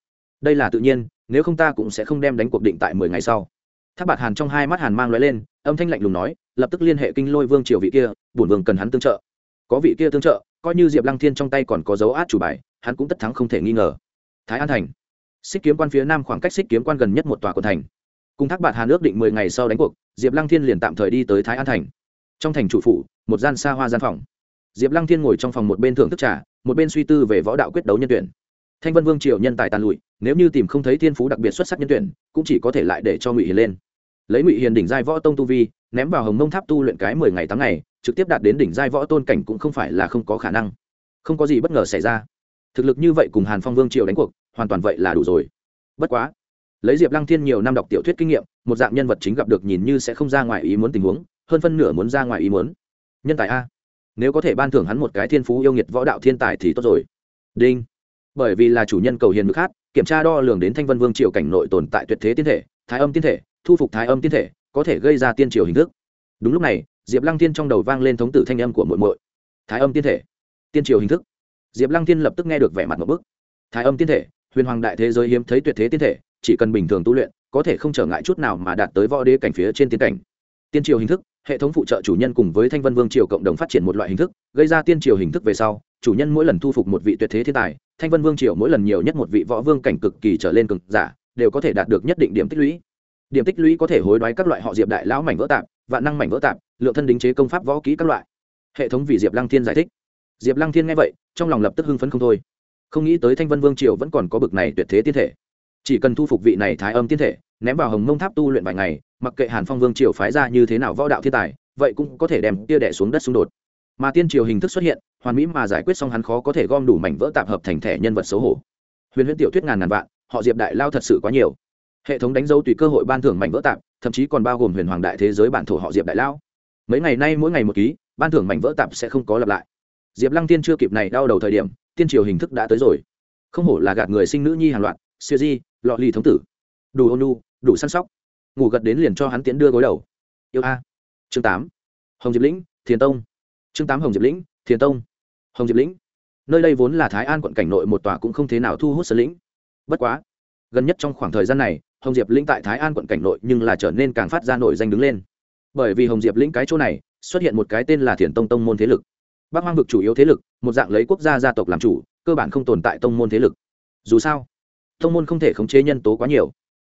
Đây là tự nhiên, nếu không ta cũng sẽ không đem đánh cuộc định tại mười ngày sau. Thác bạt hàn trong hai mắt hàn mang l lên, âm thanh lạnh lùng nói, lập tức liên hệ kinh lôi vương triều vị kia, bổn vương cần hắn tương trợ. Có vị kia tương trợ, coi như diệp lăng thiên trong tay còn có dấu át chủ bài, hắn cũng tất thắng không thể nghi ngờ. Thái an thành. Xích kiếm quan phía nam khoảng cách xích kiếm quan gần nhất một tòa quận thành. Cùng thác bạt hàn ước định mười ngày sau đánh cuộc, diệp lăng thiên liền tạm thời đi tới thái an thành. Trong thành chủ phủ, một gian xa hoa gian phòng. Diệp lăng thiên ngồi trong phòng một bên thưởng thức trà một bên suy tư về võ đạo quyết đấu nhân tuyển. Thanh vân vương triều nhân tài tàn lụi, nếu như tìm không thấy thiên phú đặc biệt xuất sắc nhân tuyển, cũng chỉ có thể lại để cho ngụy hiền lên. Lấy ngụy hiền đỉnh giai võ tông tu vi, ném vào hồng mông tháp tu luyện cái mười ngày tám ngày, trực tiếp đạt đến đỉnh giai võ tôn cảnh cũng không phải là không có khả năng. Không có gì bất ngờ xảy ra. Thực lực như vậy cùng hàn phong vương triều đánh cuộc, hoàn toàn vậy là đủ rồi. Bất quá, lấy diệp lăng thiên nhiều năm đọc tiểu thuyết kinh nghiệm, một dạng nhân vật chính gặp được nhìn như sẽ không ra ngoài ý muốn tình huống, hơn phân nửa muốn ra ngoài ý muốn. Nhân tài a nếu có thể ban thưởng hắn một cái thiên phú yêu nghiệt võ đạo thiên tài thì tốt rồi. Đinh. Bởi vì là chủ nhân cầu hiền ngực hát kiểm tra đo lường đến thanh vân vương triều cảnh nội tồn tại tuyệt thế tiên thể, thái âm tiên thể, thu phục thái âm tiên thể, có thể gây ra tiên triều hình thức. Đúng lúc này, diệp lăng tiên trong đầu vang lên thống tử thanh âm của muội muội. Thái âm tiên thể, tiên triều hình thức. Diệp lăng tiên lập tức nghe được vẻ mặt một bức. Thái âm tiên thể, huyền hoàng đại thế giới hiếm thấy tuyệt thế tiên thể, chỉ cần bình thường tu luyện, có thể không trở ngại chút nào mà đạt tới võ đế cảnh phía trên tiên cảnh. Tiên triều hình thức hệ thống phụ trợ chủ nhân cùng với thanh vân vương triều cộng đồng phát triển một loại hình thức, gây ra tiên triều hình thức về sau, chủ nhân mỗi lần thu phục một vị tuyệt thế thiên tài, thanh vân vương triều mỗi lần nhiều nhất một vị võ vương cảnh cực kỳ trở lên cực giả, đều có thể đạt được nhất định điểm tích lũy. Điểm tích lũy có thể hối đoái các loại họ diệp đại lão mảnh vỡ tạp, vạn năng mảnh vỡ tạp, lượng thân đính chế công pháp võ kỹ các loại. Hệ thống vì diệp lăng thiên giải thích. Diệp lăng thiên nghe vậy, trong lòng lập tức hưng phấn không thôi. Không nghĩ tới thanh vân vương triều vẫn còn có bực này tuyệt thế tiên thể. Chỉ cần thu phục vị này thái âm tiên thể, ném vào hồng mông tháp tu luyện vài ngày mặc kệ hàn phong vương triều phái ra như thế nào võ đạo thiên tài, vậy cũng có thể đem tia đẻ xuống đất xung đột. Mà tiên triều hình thức xuất hiện, hoàn mỹ mà giải quyết xong hắn khó có thể gom đủ mảnh vỡ tạp hợp thành thẻ nhân vật xấu hổ. Huyền huyễn tiểu thuyết ngàn ngàn vạn, họ diệp đại lao thật sự quá nhiều. Hệ thống đánh dấu tùy cơ hội ban thưởng mảnh vỡ tạp, thậm chí còn bao gồm huyền hoàng đại thế giới bản thổ họ diệp đại lao. Mấy ngày nay mỗi ngày một ký, ban thưởng mảnh vỡ tạp sẽ không có lặp lại. Diệp lăng tiên chưa kịp này đau đầu thời điểm, tiên triều hình thức đã tới rồi. Không hổ là gạt người sinh nữ nhi hàng loạt, siêu di, lọ lì thống tử. Đủ ônu đủ săn sóc ngủ gật đến liền cho hắn tiến đưa gối đầu. Yêu a. Chương tám. Hồng diệp lĩnh, thiền tông. Chương tám hồng diệp lĩnh, thiền tông. Hồng diệp lĩnh. Nơi đây vốn là thái an quận cảnh nội một tòa cũng không thế nào thu hút sơn lĩnh. Bất quá, gần nhất trong khoảng thời gian này, hồng diệp lĩnh tại thái an quận cảnh nội nhưng là trở nên càng phát ra nổi danh đứng lên. Bởi vì hồng diệp lĩnh cái chỗ này xuất hiện một cái tên là thiền tông tông môn thế lực. Bắc hoang vực chủ yếu thế lực, một dạng lấy quốc gia gia tộc làm chủ, cơ bản không tồn tại tông môn thế lực. Dù sao, tông môn không thể khống chế nhân tố quá nhiều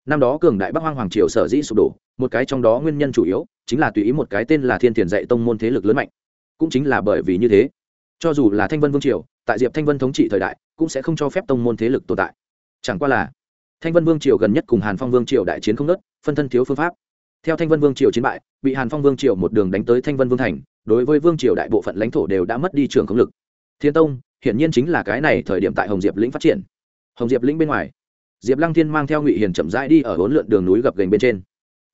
năm đó cường đại bắc hoang hoàng triều sở dĩ sụp đổ, một cái trong đó nguyên nhân chủ yếu chính là tùy ý một cái tên là thiên thiền dạy tông môn thế lực lớn mạnh. Cũng chính là bởi vì như thế, cho dù là thanh vân vương triều, tại diệp thanh vân thống trị thời đại, cũng sẽ không cho phép tông môn thế lực tồn tại. Chẳng qua là, thanh vân vương triều gần nhất cùng hàn phong vương triều đại chiến không nớt phân thân thiếu phương pháp. Theo thanh vân vương triều chiến bại, bị hàn phong vương triều một đường đánh tới thanh vân vương thành, đối với vương triều đại bộ phận lãnh thổ đều đã mất đi trường công lực. Thiên tông, hiển nhiên chính là cái này thời điểm tại hồng diệp lĩnh phát triển. Hồng diệp lĩnh bên ngoài diệp lăng thiên mang theo ngụy hiền chậm rãi đi ở hỗn lượn đường núi gập gành bên trên.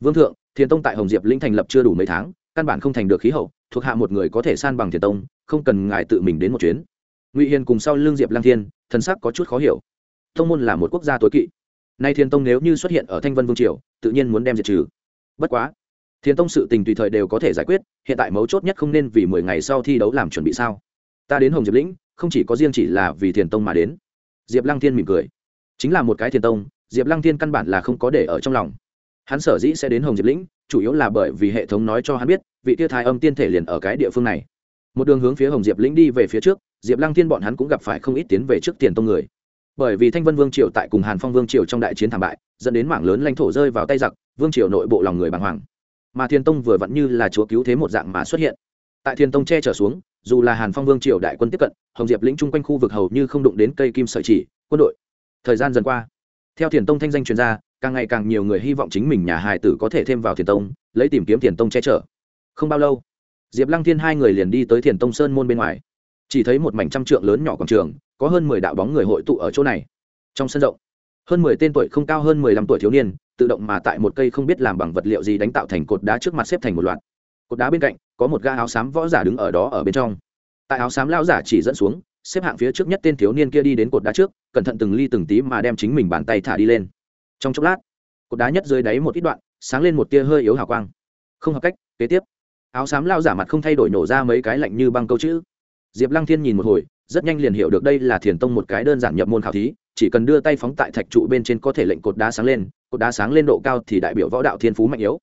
Vương thượng thiên tông tại hồng diệp lĩnh thành lập chưa đủ mấy tháng, căn bản không thành được khí hậu, thuộc hạ một người có thể san bằng thiên tông, không cần ngài tự mình đến một chuyến. Ngụy hiền cùng sau l ư n g diệp lăng thiên thần sắc có chút khó hiểu. Tông môn là một quốc gia tối kỵ. Nay thiên tông nếu như xuất hiện ở thanh vân vương triều, tự nhiên muốn đem diệt trừ. Bất quá thiên tông sự tình tùy thời đều có thể giải quyết, hiện tại mấu chốt nhất không nên vì mười ngày sau thi đấu làm chuẩn bị sao. Ta đến hồng diệp lĩnh, không chỉ có riêng chỉ là vì thiền tông mà đến. Diệp lăng thiên mỉm cười chính là một cái thiền tông, diệp lăng thiên căn bản là không có để ở trong lòng. Hắn sở dĩ sẽ đến hồng diệp lĩnh, chủ yếu là bởi vì hệ thống nói cho hắn biết, vị tiêu thái âm tiên thể liền ở cái địa phương này. Một đường hướng phía hồng diệp lĩnh đi về phía trước, diệp lăng thiên bọn hắn cũng gặp phải không ít tiến về trước tiền tông người. Bởi vì thanh vân vương triều tại cùng hàn phong vương triều trong đại chiến thảm bại, dẫn đến mảng lớn lãnh thổ rơi vào tay giặc, vương triều nội bộ lòng người bàng hoàng. Mà thiên tông vừa vặn như là chúa cứu thế một dạng mà xuất hiện. Tại thiên tông che trở xuống, dù là hàn phong vương triều đại quân tiếp cận, hồng diệp lĩnh chung quanh khu vực hầu như không đụng đến cây kim sợi chỉ, quân đội thời gian dần qua. Theo thiền tông thanh danh chuyên gia càng ngày càng nhiều người hy vọng chính mình nhà hài tử có thể thêm vào thiền tông, lấy tìm kiếm thiền tông che chở. Không bao lâu, diệp lăng thiên hai người liền đi tới thiền tông sơn môn bên ngoài. Chỉ thấy một mảnh trăm trượng lớn nhỏ quảng trường, có hơn mười đạo bóng người hội tụ ở chỗ này. Trong sân rộng, hơn mười tên tuổi không cao hơn mười lăm tuổi thiếu niên, tự động mà tại một cây không biết làm bằng vật liệu gì đánh tạo thành cột đá trước mặt xếp thành một loạt. Cột đá bên cạnh, có một ga áo xám võ giả đứng ở đó ở bên trong. Tại áo xám lao giả chỉ dẫn xuống xếp hạng phía trước nhất tên thiếu niên kia đi đến cột đá trước, cẩn thận từng ly từng tí mà đem chính mình bàn tay thả đi lên. Trong chốc lát, cột đá nhất dưới đáy một ít đoạn, sáng lên một tia hơi yếu hào quang. Không hợp cách, kế tiếp. Áo xám lao giả mặt không thay đổi nổ ra mấy cái lạnh như băng câu chữ. Diệp lăng thiên nhìn một hồi, rất nhanh liền hiểu được đây là thiền tông một cái đơn giản nhập môn khảo thí, chỉ cần đưa tay phóng tại thạch trụ bên trên có thể lệnh cột đá sáng lên, cột đá sáng lên độ cao thì đại biểu võ đạo thiên phú mạnh yếu.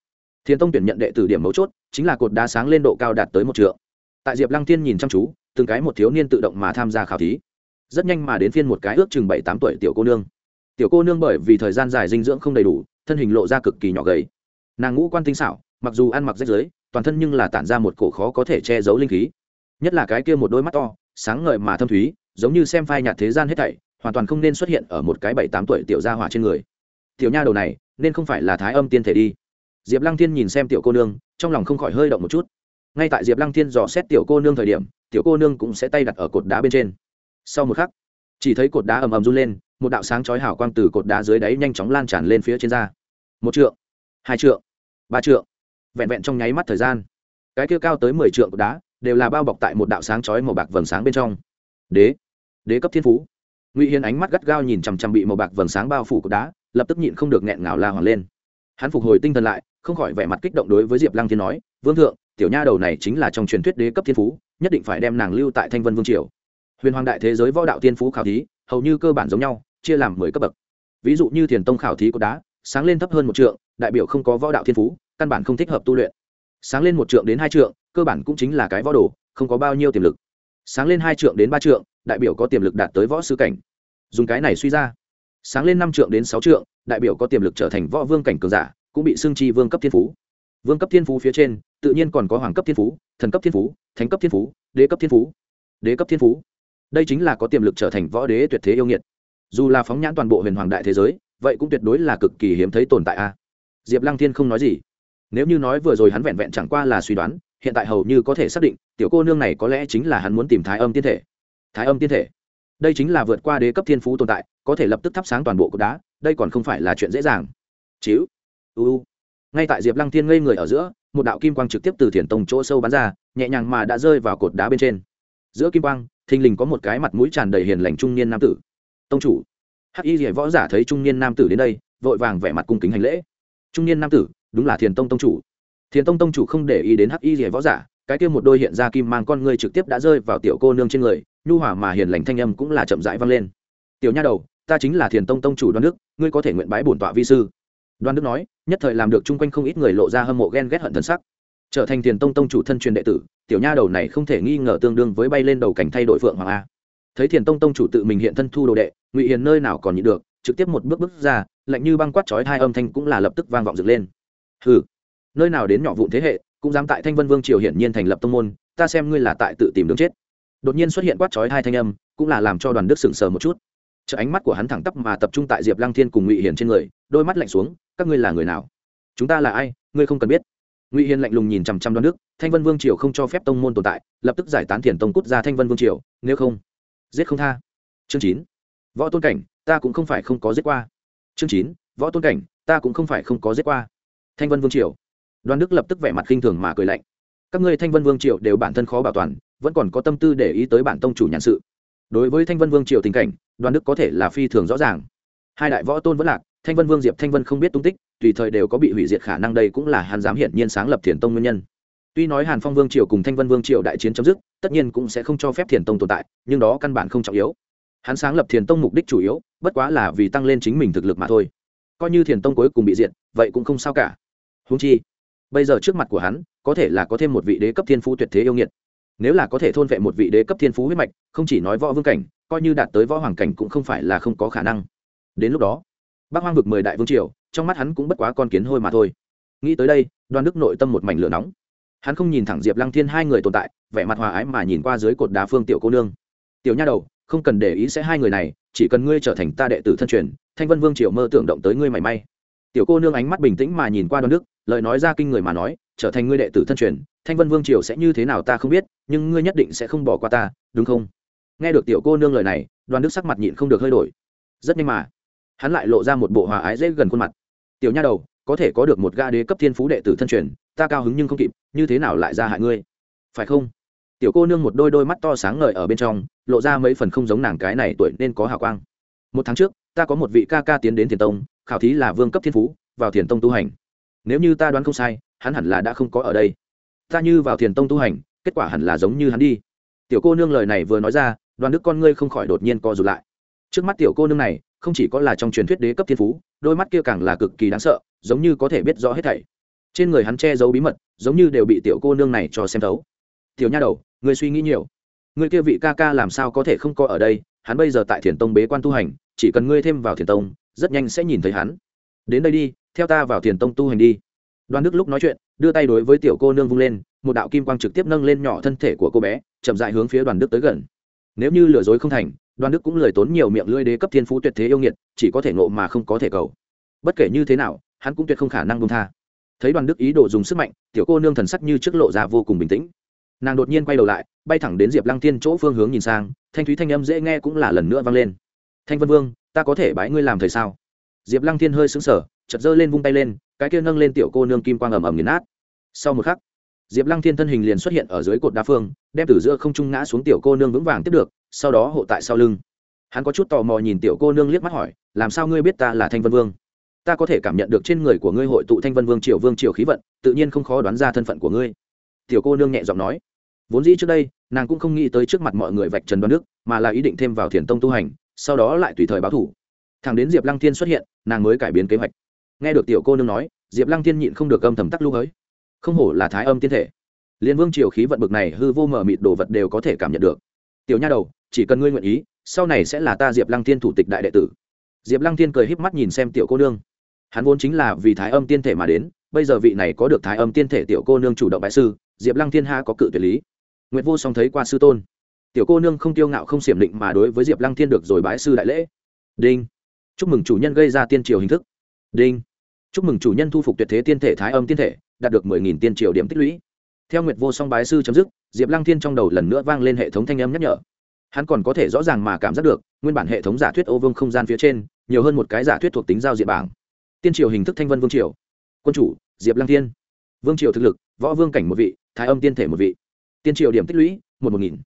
Thiền tông tuyển nhận đệ tử điểm mấu chốt, chính là cột đá sáng lên độ cao đạt tới một trượng. Tại diệp lăng thiên nhìn chăm chú từng cái một thiếu niên tự động mà tham gia khảo thí. Rất nhanh mà đến phiên một cái ước chừng bảy tám tuổi tiểu cô nương. Tiểu cô nương bởi vì thời gian dài dinh dưỡng không đầy đủ, thân hình lộ ra cực kỳ nhỏ gầy. Nàng ngũ quan tinh xảo, mặc dù ăn mặc rách rưới, toàn thân nhưng là tản ra một cổ khó có thể che giấu linh khí. Nhất là cái kia một đôi mắt to, sáng ngời mà thâm thúy, giống như xem phai nhạt thế gian hết thảy, hoàn toàn không nên xuất hiện ở một cái bảy tám tuổi tiểu gia hỏa trên người. Tiểu nha đầu này, nên không phải là thái âm tiên thể đi. Diệp lăng thiên nhìn xem tiểu cô nương, trong lòng không khỏi hơi động một chút. Ngay tại diệp lăng thiên dò xét tiểu cô nương thời điểm tiểu cô nương cũng sẽ tay đặt ở cột đá bên trên. Sau một khắc, chỉ thấy cột đá ầm ầm run lên, một đạo sáng chói hào quang từ cột đá dưới đáy nhanh chóng lan tràn lên phía trên da một trượng, hai trượng, ba trượng, vẹn vẹn trong nháy mắt thời gian. Cái kia cao tới mười trượng cột đá đều là bao bọc tại một đạo sáng chói màu bạc vầng sáng bên trong. Đế đế cấp thiên phú. Ngụy hiên ánh mắt gắt gao nhìn chằm chằm bị màu bạc vầng sáng bao phủ cột đá, lập tức nhịn không được nghẹn ngào la hoàng lên. Hắn phục hồi tinh thần lại, không khỏi vẻ mặt kích động đối với diệp lăng thiên nói, vương thượng tiểu nha đầu này chính là trong truyền thuyết đế cấp thiên phú, nhất định phải đem nàng lưu tại thanh vân vương triều. Huyền hoàng đại thế giới võ đạo thiên phú khảo thí, hầu như cơ bản giống nhau, chia làm mười cấp bậc. Ví dụ như thiền tông khảo thí có đá, sáng lên thấp hơn một trượng, đại biểu không có võ đạo thiên phú, căn bản không thích hợp tu luyện. Sáng lên một trượng đến hai trượng, cơ bản cũng chính là cái võ đồ, không có bao nhiêu tiềm lực. Sáng lên hai trượng đến ba trượng, đại biểu có tiềm lực đạt tới võ sư cảnh. Dùng cái này suy ra, sáng lên năm trượng đến sáu trượng, đại biểu có tiềm lực trở thành võ vương cảnh cường giả, cũng bị xưng chi vương cấp thiên phú. Vương cấp thiên phú phía trên tự nhiên còn có hoàng cấp thiên phú, thần cấp thiên phú, thánh cấp thiên phú, đế cấp thiên phú. Đế cấp thiên phú. Đây chính là có tiềm lực trở thành võ đế tuyệt thế yêu nghiệt. Dù là phóng nhãn toàn bộ huyền hoàng đại thế giới, vậy cũng tuyệt đối là cực kỳ hiếm thấy tồn tại a. Diệp lăng thiên không nói gì. Nếu như nói vừa rồi hắn vẹn vẹn chẳng qua là suy đoán, hiện tại hầu như có thể xác định, tiểu cô nương này có lẽ chính là hắn muốn tìm thái âm tiên thể. Thái âm tiên thể. Đây chính là vượt qua đế cấp thiên phú tồn tại, có thể lập tức thắp sáng toàn bộ cột đá, đây còn không phải là chuyện dễ dàng. Chíu. Uu ngay tại diệp lăng thiên ngây người ở giữa một đạo kim quang trực tiếp từ thiền tông chỗ sâu bắn ra, nhẹ nhàng mà đã rơi vào cột đá bên trên. Giữa kim quang, thình lình có một cái mặt mũi tràn đầy hiền lành trung niên nam tử. Tông chủ. Hắc y rỉa võ giả thấy trung niên nam tử đến đây, vội vàng vẻ mặt cung kính hành lễ. Trung niên nam tử, đúng là thiền tông tông chủ. Thiền tông tông chủ không để ý đến hắc y rỉa võ giả, cái kia một đôi hiện ra kim mang con ngươi trực tiếp đã rơi vào tiểu cô nương trên người, nhu hòa mà hiền lành thanh âm cũng là chậm rãi vang lên. Tiểu nha đầu, ta chính là thiền tông tông chủ đoan đức, ngươi có thể nguyện bái bổn tọa vi sư đoan đức nói, nhất thời làm được chung quanh không ít người lộ ra hâm mộ ghen ghét hận thần sắc. Trở thành tiền tông tông chủ thân truyền đệ tử, tiểu nha đầu này không thể nghi ngờ tương đương với bay lên đầu cảnh thay đổi phượng hoàng a. Thấy thiền tông tông chủ tự mình hiện thân thu đồ đệ, ngụy hiền nơi nào còn nhịn được, trực tiếp một bước bước ra, lạnh như băng quát chói hai âm thanh cũng là lập tức vang vọng dựng lên. Hừ, nơi nào đến nhỏ vụn thế hệ, cũng dám tại thanh vân vương triều hiển nhiên thành lập tông môn, ta xem ngươi là tại tự tìm đường chết. Đột nhiên xuất hiện quát chói hai thanh âm, cũng là làm cho đoàn đức sừng sờ một chút chợ ánh mắt của hắn thẳng tắp mà tập trung tại diệp lăng thiên cùng ngụy hiền trên người, đôi mắt lạnh xuống, các ngươi là người nào? Chúng ta là ai? Ngươi không cần biết. Ngụy hiền lạnh lùng nhìn chằm chằm Đoan đức, thanh vân vương triều không cho phép tông môn tồn tại, lập tức giải tán thiền tông cút ra thanh vân vương triều, nếu không, giết không tha. Chương chín, võ tôn cảnh, ta cũng không phải không có giết qua. Chương chín, võ tôn cảnh, ta cũng không phải không có giết qua. Thanh vân vương triều. Đoàn đức lập tức vẻ mặt khinh thường mà cười lạnh. Các ngươi thanh vân vương triều đều bản thân khó bảo toàn, vẫn còn có tâm tư để ý tới bản tông chủ nhãn sự. Đối với thanh vân vương triều tình cảnh đoàn đức có thể là phi thường rõ ràng. Hai đại võ tôn vẫn lạc, thanh vân vương, diệp thanh vân không biết tung tích, tùy thời đều có bị hủy diệt khả năng đây cũng là hàn Giám hiển nhiên sáng lập thiền tông nguyên nhân. Tuy nói hàn phong vương triều cùng thanh vân vương triều đại chiến chấm dứt, tất nhiên cũng sẽ không cho phép thiền tông tồn tại, nhưng đó căn bản không trọng yếu. Hắn sáng lập thiền tông mục đích chủ yếu, bất quá là vì tăng lên chính mình thực lực mà thôi. Coi như thiền tông cuối cùng bị diệt, vậy cũng không sao cả. Húng chi, bây giờ trước mặt của hắn, có thể là có thêm một vị đế cấp thiên phú tuyệt thế yêu nghiệt. Nếu là có thể thôn vệ một vị đế cấp thiên phú huyết mạch, không chỉ nói võ vương cảnh coi như đạt tới võ hoàng cảnh cũng không phải là không có khả năng. Đến lúc đó bác hoang vực mười đại vương triều, trong mắt hắn cũng bất quá con kiến hôi mà thôi. Nghĩ tới đây đoàn đức nội tâm một mảnh lửa nóng. Hắn không nhìn thẳng diệp lăng thiên hai người tồn tại, vẻ mặt hòa ái mà nhìn qua dưới cột đá phương tiểu cô nương. Tiểu nha đầu, không cần để ý sẽ hai người này, chỉ cần ngươi trở thành ta đệ tử thân truyền, thanh vân vương triều mơ tưởng động tới ngươi mảy may. Tiểu cô nương ánh mắt bình tĩnh mà nhìn qua đoàn đức, lời nói ra kinh người mà nói, trở thành ngươi đệ tử thân truyền, thanh vân vương triều sẽ như thế nào ta không biết, nhưng ngươi nhất định sẽ không bỏ qua ta, đúng không? Nghe được tiểu cô nương lời này, đoàn đức sắc mặt nhịn không được hơi đổi. Rất nhanh mà, hắn lại lộ ra một bộ hòa ái dễ gần khuôn mặt. Tiểu nha đầu, có thể có được một ga đế cấp thiên phú đệ tử thân truyền, ta cao hứng nhưng không kịp, như thế nào lại ra hại ngươi? Phải không? Tiểu cô nương một đôi đôi mắt to sáng ngời ở bên trong, lộ ra mấy phần không giống nàng cái này tuổi nên có hào quang. Một tháng trước, ta có một vị ca ca tiến đến thiền tông, khảo thí là vương cấp thiên phú, vào thiền tông tu hành. Nếu như ta đoán không sai, hắn hẳn là đã không có ở đây. Ta như vào thiền tông tu hành, kết quả hẳn là giống như hắn đi. Tiểu cô nương lời này vừa nói ra đoàn đức con ngươi không khỏi đột nhiên co rụt lại. Trước mắt tiểu cô nương này, không chỉ có là trong truyền thuyết đế cấp thiên phú, đôi mắt kia càng là cực kỳ đáng sợ, giống như có thể biết rõ hết thảy. Trên người hắn che giấu bí mật, giống như đều bị tiểu cô nương này cho xem thấu. Tiểu nha đầu người suy nghĩ nhiều. Người kia vị ca ca làm sao có thể không có ở đây? Hắn bây giờ tại thiền tông bế quan tu hành, chỉ cần ngươi thêm vào thiền tông, rất nhanh sẽ nhìn thấy hắn. Đến đây đi, theo ta vào thiền tông tu hành đi. Đoan đức lúc nói chuyện, đưa tay đối với tiểu cô nương vung lên, một đạo kim quang trực tiếp nâng lên nhỏ thân thể của cô bé, chậm dại hướng phía đoàn đức tới gần nếu như lừa dối không thành đoàn đức cũng lười tốn nhiều miệng lưỡi đế cấp thiên phú tuyệt thế yêu nghiệt, chỉ có thể nộ mà không có thể cầu. Bất kể như thế nào, hắn cũng tuyệt không khả năng bông tha. Thấy đoàn đức ý đồ dùng sức mạnh, tiểu cô nương thần sắc như trước lộ ra vô cùng bình tĩnh. Nàng đột nhiên quay đầu lại, bay thẳng đến diệp lăng tiên chỗ phương hướng nhìn sang, thanh thúy thanh âm dễ nghe cũng là lần nữa vang lên. Thanh vân vương, ta có thể bái ngươi làm thầy sao? Diệp lăng tiên hơi xứng sở chật dơ lên vung tay lên, cái kia nâng lên tiểu cô nương kim quang ầm ầm nghiền nát. Sau một khắc diệp lăng thiên thân hình liền xuất hiện ở dưới cột đa phương, đem từ giữa không trung ngã xuống tiểu cô nương vững vàng tiếp được, sau đó hộ tại sau lưng. Hắn có chút tò mò nhìn tiểu cô nương liếc mắt hỏi, làm sao ngươi biết ta là thanh vân vương? Ta có thể cảm nhận được trên người của ngươi hội tụ thanh vân vương triều vương triều khí vận, tự nhiên không khó đoán ra thân phận của ngươi. Tiểu cô nương nhẹ giọng nói. Vốn dĩ trước đây, nàng cũng không nghĩ tới trước mặt mọi người vạch trần đoan đức, mà là ý định thêm vào thiền tông tu hành, sau đó lại tùy thời báo thủ. Thằng đến diệp lăng thiên xuất hiện, nàng mới cải biến kế hoạch. Nghe được tiểu cô nương nói, diệp lăng thiên nhịn không được âm thầm tắc lưu ấy không hổ là thái âm tiên thể. Liên vương triều khí vận bực này hư vô mở mịt đồ vật đều có thể cảm nhận được. Tiểu nha đầu, chỉ cần ngươi nguyện ý, sau này sẽ là ta diệp lăng tiên thủ tịch đại đệ tử. Diệp lăng tiên cười híp mắt nhìn xem tiểu cô nương. Hắn vốn chính là vì thái âm tiên thể mà đến, bây giờ vị này có được thái âm tiên thể tiểu cô nương chủ động bại sư, diệp lăng thiên ha có cự tuyệt lý. Nguyệt vô song thấy qua sư tôn. Tiểu cô nương không tiêu ngạo không xiểm định mà đối với diệp lăng thiên được rồi bái sư đại lễ. Đinh. Chúc mừng chủ nhân gây ra tiên triều hình thức. Đinh. Chúc mừng chủ nhân thu phục tuyệt thế tiên thể thái âm tiên thể đạt được mười nghìn tiên triều điểm tích lũy. Theo nguyệt vô song bái sư chấm dứt, diệp lăng thiên trong đầu lần nữa vang lên hệ thống thanh âm nhắc nhở. Hắn còn có thể rõ ràng mà cảm giác được, nguyên bản hệ thống giả thuyết ô vương không gian phía trên, nhiều hơn một cái giả thuyết thuộc tính giao diện bảng. Tiên triều hình thức thanh vân vương triều. Quân chủ, diệp lăng thiên. Vương triều thực lực, võ vương cảnh một vị, thái âm tiên thể một vị. Tiên triều điểm tích lũy, một một nghìn.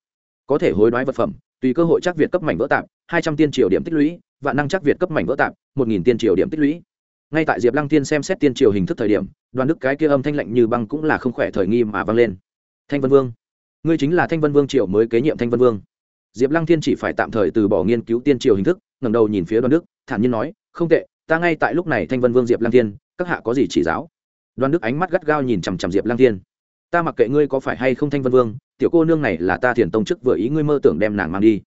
Có thể hối đoái vật phẩm, tùy cơ hội chắc việt cấp mảnh vỡ tạp, hai trăm tiên triều điểm tích lũy, vạn năng chắc việt cấp mảnh vỡ tạp, một nghìn tiên triều điểm tích lũy ngay tại diệp lăng tiên xem xét tiên triều hình thức thời điểm, đoàn đức cái kia âm thanh lạnh như băng cũng là không khỏe thời nghi mà vang lên. Thanh vân vương, ngươi chính là thanh vân vương triều mới kế nhiệm thanh vân vương. Diệp lăng thiên chỉ phải tạm thời từ bỏ nghiên cứu tiên triều hình thức, ngẩng đầu nhìn phía đoàn đức, thản nhiên nói, không tệ, ta ngay tại lúc này thanh vân vương diệp Lăng thiên, các hạ có gì chỉ giáo? Đoàn đức ánh mắt gắt gao nhìn chằm chằm diệp Lăng thiên. Ta mặc kệ ngươi có phải hay không thanh vân vương, tiểu cô nương này là ta thiền tông chức vừa ý ngươi mơ tưởng đem nàng mang đi.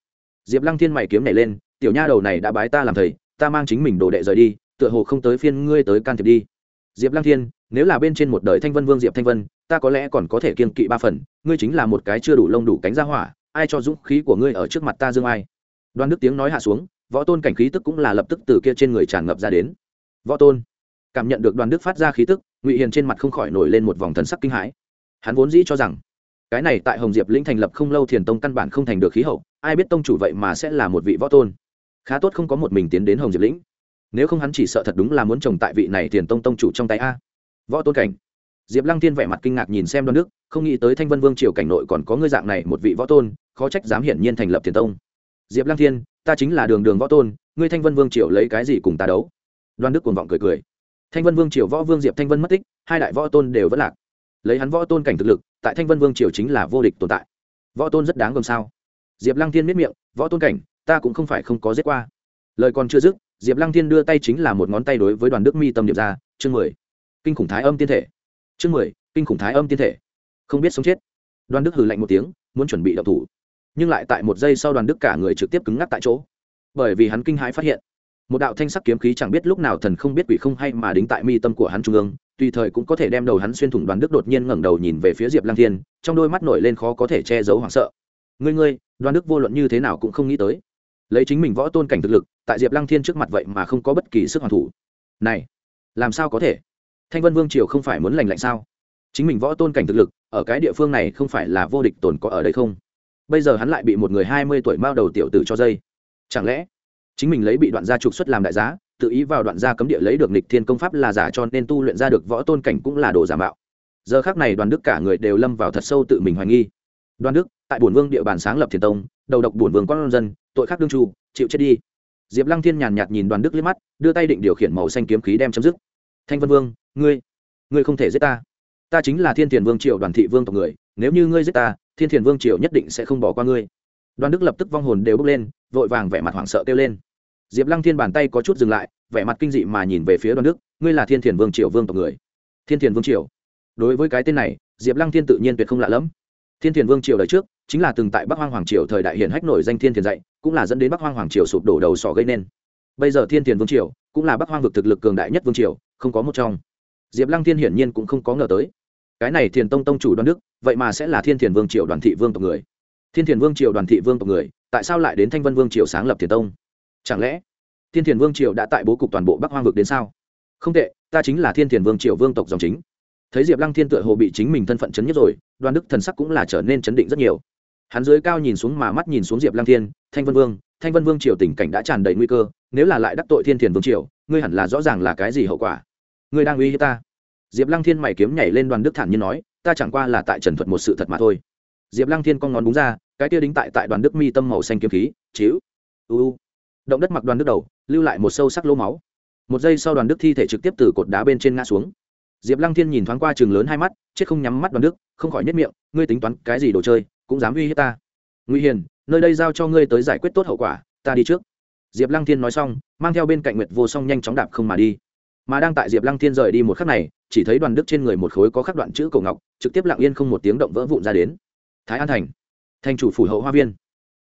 Diệp lăng thiên mày kiếm này lên, tiểu nha đầu này đã bái ta làm thầy, ta mang chính mình đồ đệ rời đi tựa hồ không tới phiên ngươi tới can thiệp đi. Diệp lăng thiên, nếu là bên trên một đời thanh vân vương diệp thanh vân, ta có lẽ còn có thể kiên kỵ ba phần, ngươi chính là một cái chưa đủ lông đủ cánh ra hỏa, ai cho dũng khí của ngươi ở trước mặt ta dương ai? Đoan đức tiếng nói hạ xuống, võ tôn cảnh khí tức cũng là lập tức từ kia trên người tràn ngập ra đến. Võ tôn, cảm nhận được đoàn đức phát ra khí tức, ngụy hiền trên mặt không khỏi nổi lên một vòng thần sắc kinh hãi. Hắn vốn dĩ cho rằng, cái này tại hồng diệp lĩnh thành lập không lâu thiền tông căn bản không thành được khí hậu, ai biết tông chủ vậy mà sẽ là một vị võ tôn. Khá tốt không có một mình tiến đến hồng diệp lĩnh nếu không hắn chỉ sợ thật đúng là muốn trồng tại vị này tiền tông tông chủ trong tay a. Võ tôn cảnh. Diệp lăng thiên vẻ mặt kinh ngạc nhìn xem đoan đức, không nghĩ tới thanh vân vương triều cảnh nội còn có ngư dạng này một vị võ tôn, khó trách dám hiển nhiên thành lập tiền tông. Diệp lăng thiên, ta chính là đường đường võ tôn, ngươi thanh vân vương triều lấy cái gì cùng ta đấu? Đoan đức cuồng vọng cười cười. Thanh vân vương triều võ vương diệp thanh vân mất tích, hai đại võ tôn đều vẫn lạc. Lấy hắn võ tôn cảnh thực lực, tại thanh vân vương triều chính là vô địch tồn tại. Võ tôn rất đáng gồm sao? Diệp lăng thiên miết miệng, võ tôn cảnh, ta cũng không phải không có giết qua. Lời còn chưa dứt diệp lăng thiên đưa tay chính là một ngón tay đối với đoàn đức mi tâm điệp ra, chương mười. Kinh khủng thái âm tiên thể. Chương mười, kinh khủng thái âm tiên thể. Không biết sống chết. Đoàn đức hừ lạnh một tiếng, muốn chuẩn bị đậu thủ. Nhưng lại tại một giây sau đoàn đức cả người trực tiếp cứng ngắc tại chỗ. Bởi vì hắn kinh hãi phát hiện, một đạo thanh sắc kiếm khí chẳng biết lúc nào thần không biết quỷ không hay mà đính tại mi tâm của hắn trung ương, tùy thời cũng có thể đem đầu hắn xuyên thủng. Đoàn đức đột nhiên ngẩng đầu nhìn về phía diệp lang thiên, trong đôi mắt nổi lên khó có thể che giấu hoảng sợ. Ngươi ngươi, đoàn đức vô luận như thế nào cũng không nghĩ tới. Lấy chính mình võ tôn cảnh thực lực tại diệp lăng thiên trước mặt vậy mà không có bất kỳ sức hoàn thủ. Này, làm sao có thể? Thanh vân vương triều không phải muốn lành lạnh sao? Chính mình võ tôn cảnh thực lực, ở cái địa phương này không phải là vô địch tồn có ở đây không? Bây giờ hắn lại bị một người hai mươi tuổi mao đầu tiểu tử cho dây. Chẳng lẽ chính mình lấy bị đoạn gia trục xuất làm đại giá, tự ý vào đoạn gia cấm địa lấy được nịch thiên công pháp là giả cho nên tu luyện ra được võ tôn cảnh cũng là đồ giả mạo. Giờ khác này đoàn đức cả người đều lâm vào thật sâu tự mình hoài nghi. Đoàn đức, tại bổn vương địa bàn sáng lập thiền tông, đầu độc bổn vương con dân, tội khác đương tru chịu chết đi diệp lăng thiên nhàn nhạt nhìn đoàn đức liếc mắt, đưa tay định điều khiển màu xanh kiếm khí đem chấm dứt. Thanh vân vương, ngươi ngươi không thể giết ta. Ta chính là thiên thiền vương triều đoàn thị vương tộc người, nếu như ngươi giết ta, thiên thiền vương triều nhất định sẽ không bỏ qua ngươi. Đoàn đức lập tức vong hồn đều bước lên, vội vàng vẻ mặt hoảng sợ kêu lên. Diệp lăng thiên bàn tay có chút dừng lại, vẻ mặt kinh dị mà nhìn về phía đoàn đức, ngươi là thiên thiền vương triều vương tộc người. Thiên thiền vương triều. Đối với cái tên này, diệp lăng thiên tự nhiên tuyệt không lạ lẫm. Thiên thiền vương triều đời trước, chính là từng tại bắc hoang hoàng triều thời đại hiển hách nổi danh thiên thiền dạy cũng là dẫn đến bắc hoang hoàng triều sụp đổ đầu sỏ gây nên. Bây giờ thiên thiền vương triều cũng là bắc hoang vực thực lực cường đại nhất vương triều, không có một trong. Diệp lăng thiên hiển nhiên cũng không có ngờ tới. Cái này thiền tông tông chủ đoàn đức, vậy mà sẽ là thiên thiền vương triều đoàn thị vương tộc người. Thiên thiền vương triều đoàn thị vương tộc người, tại sao lại đến thanh vân vương triều sáng lập thiền tông? Chẳng lẽ thiên thiền vương triều đã tại bố cục toàn bộ bắc hoang vực đến sao? Không tệ, ta chính là thiên thiền vương triều vương tộc dòng chính. Thấy diệp lăng thiên tựa hồ bị chính mình thân phận chấn nhất rồi đoàn đức thần sắc cũng là trở nên chấn định rất nhiều hắn dưới cao nhìn xuống mà mắt nhìn xuống diệp lăng thiên, thanh vân vương, thanh vân vương triều tình cảnh đã tràn đầy nguy cơ, nếu là lại đắc tội thiên thiền vương triều, ngươi hẳn là rõ ràng là cái gì hậu quả. Ngươi đang uy hiếp ta. Diệp lăng thiên mày kiếm nhảy lên đoàn đức thản nhiên nói, ta chẳng qua là tại trần thuật một sự thật mà thôi. Diệp lăng thiên con ngón búng ra, cái kia đính tại tại đoàn đức mi tâm màu xanh kiếm khí, chiếu uu động đất mặc đoàn đức đầu, lưu lại một sâu sắc lỗ máu. Một giây sau đoàn đức thi thể trực tiếp từ cột đá bên trên ngã xuống. Diệp lăng thiên nhìn thoáng qua chừng lớn hai mắt, chết không nhắm mắt đoàn đức, không khỏi nhất miệng, ngươi tính toán cái gì đồ chơi? Cũng dám uy hiếp ta. Nguy hiền, nơi đây giao cho ngươi tới giải quyết tốt hậu quả, ta đi trước. Diệp lăng thiên nói xong, mang theo bên cạnh nguyệt vô song nhanh chóng đạp không mà đi. Mà đang tại diệp lăng thiên rời đi một khắc này, chỉ thấy đoàn đức trên người một khối có khắc đoạn chữ cổ ngọc, trực tiếp lặng yên không một tiếng động vỡ vụn ra đến. Thái an thành. Thành chủ phủ hậu hoa viên.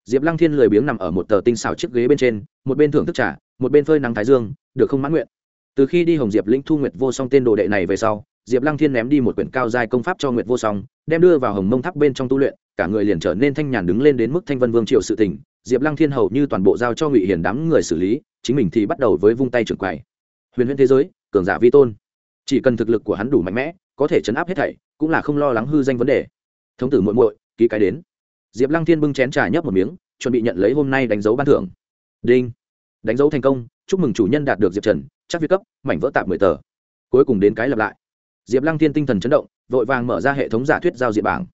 Diệp lăng thiên lười biếng nằm ở một tờ tinh xảo chiếc ghế bên trên, một bên thưởng thức trà, một bên phơi nắng thái dương, được không mãn nguyện. Từ khi đi hồng diệp lĩnh thu nguyệt vô song tên đồ đệ này về sau diệp lăng thiên ném đi một quyển cao giai công pháp cho nguyệt vô song, đem đưa vào hồng mông tháp bên trong tu luyện, cả người liền trở nên thanh nhàn đứng lên đến mức thanh vân vương triều sự tình. Diệp lăng thiên hầu như toàn bộ giao cho ngụy hiền đám người xử lý, chính mình thì bắt đầu với vung tay trưởng quầy. Huyền huyền thế giới, cường giả vi tôn. Chỉ cần thực lực của hắn đủ mạnh mẽ, có thể chấn áp hết thảy, cũng là không lo lắng hư danh vấn đề. Thống tử muội muội, ký cái đến. Diệp lăng thiên bưng chén trà nhấp một miếng, chuẩn bị nhận lấy hôm nay đánh dấu ban thưởng. Đinh. Đánh dấu thành công, chúc mừng chủ nhân đạt được diệp trần, chắc việt cấp, mảnh vỡ tạm mười tờ. Cuối cùng đến cái lặp lại diệp lăng thiên tinh thần chấn động, vội vàng mở ra hệ thống giả thuyết giao diện bảng.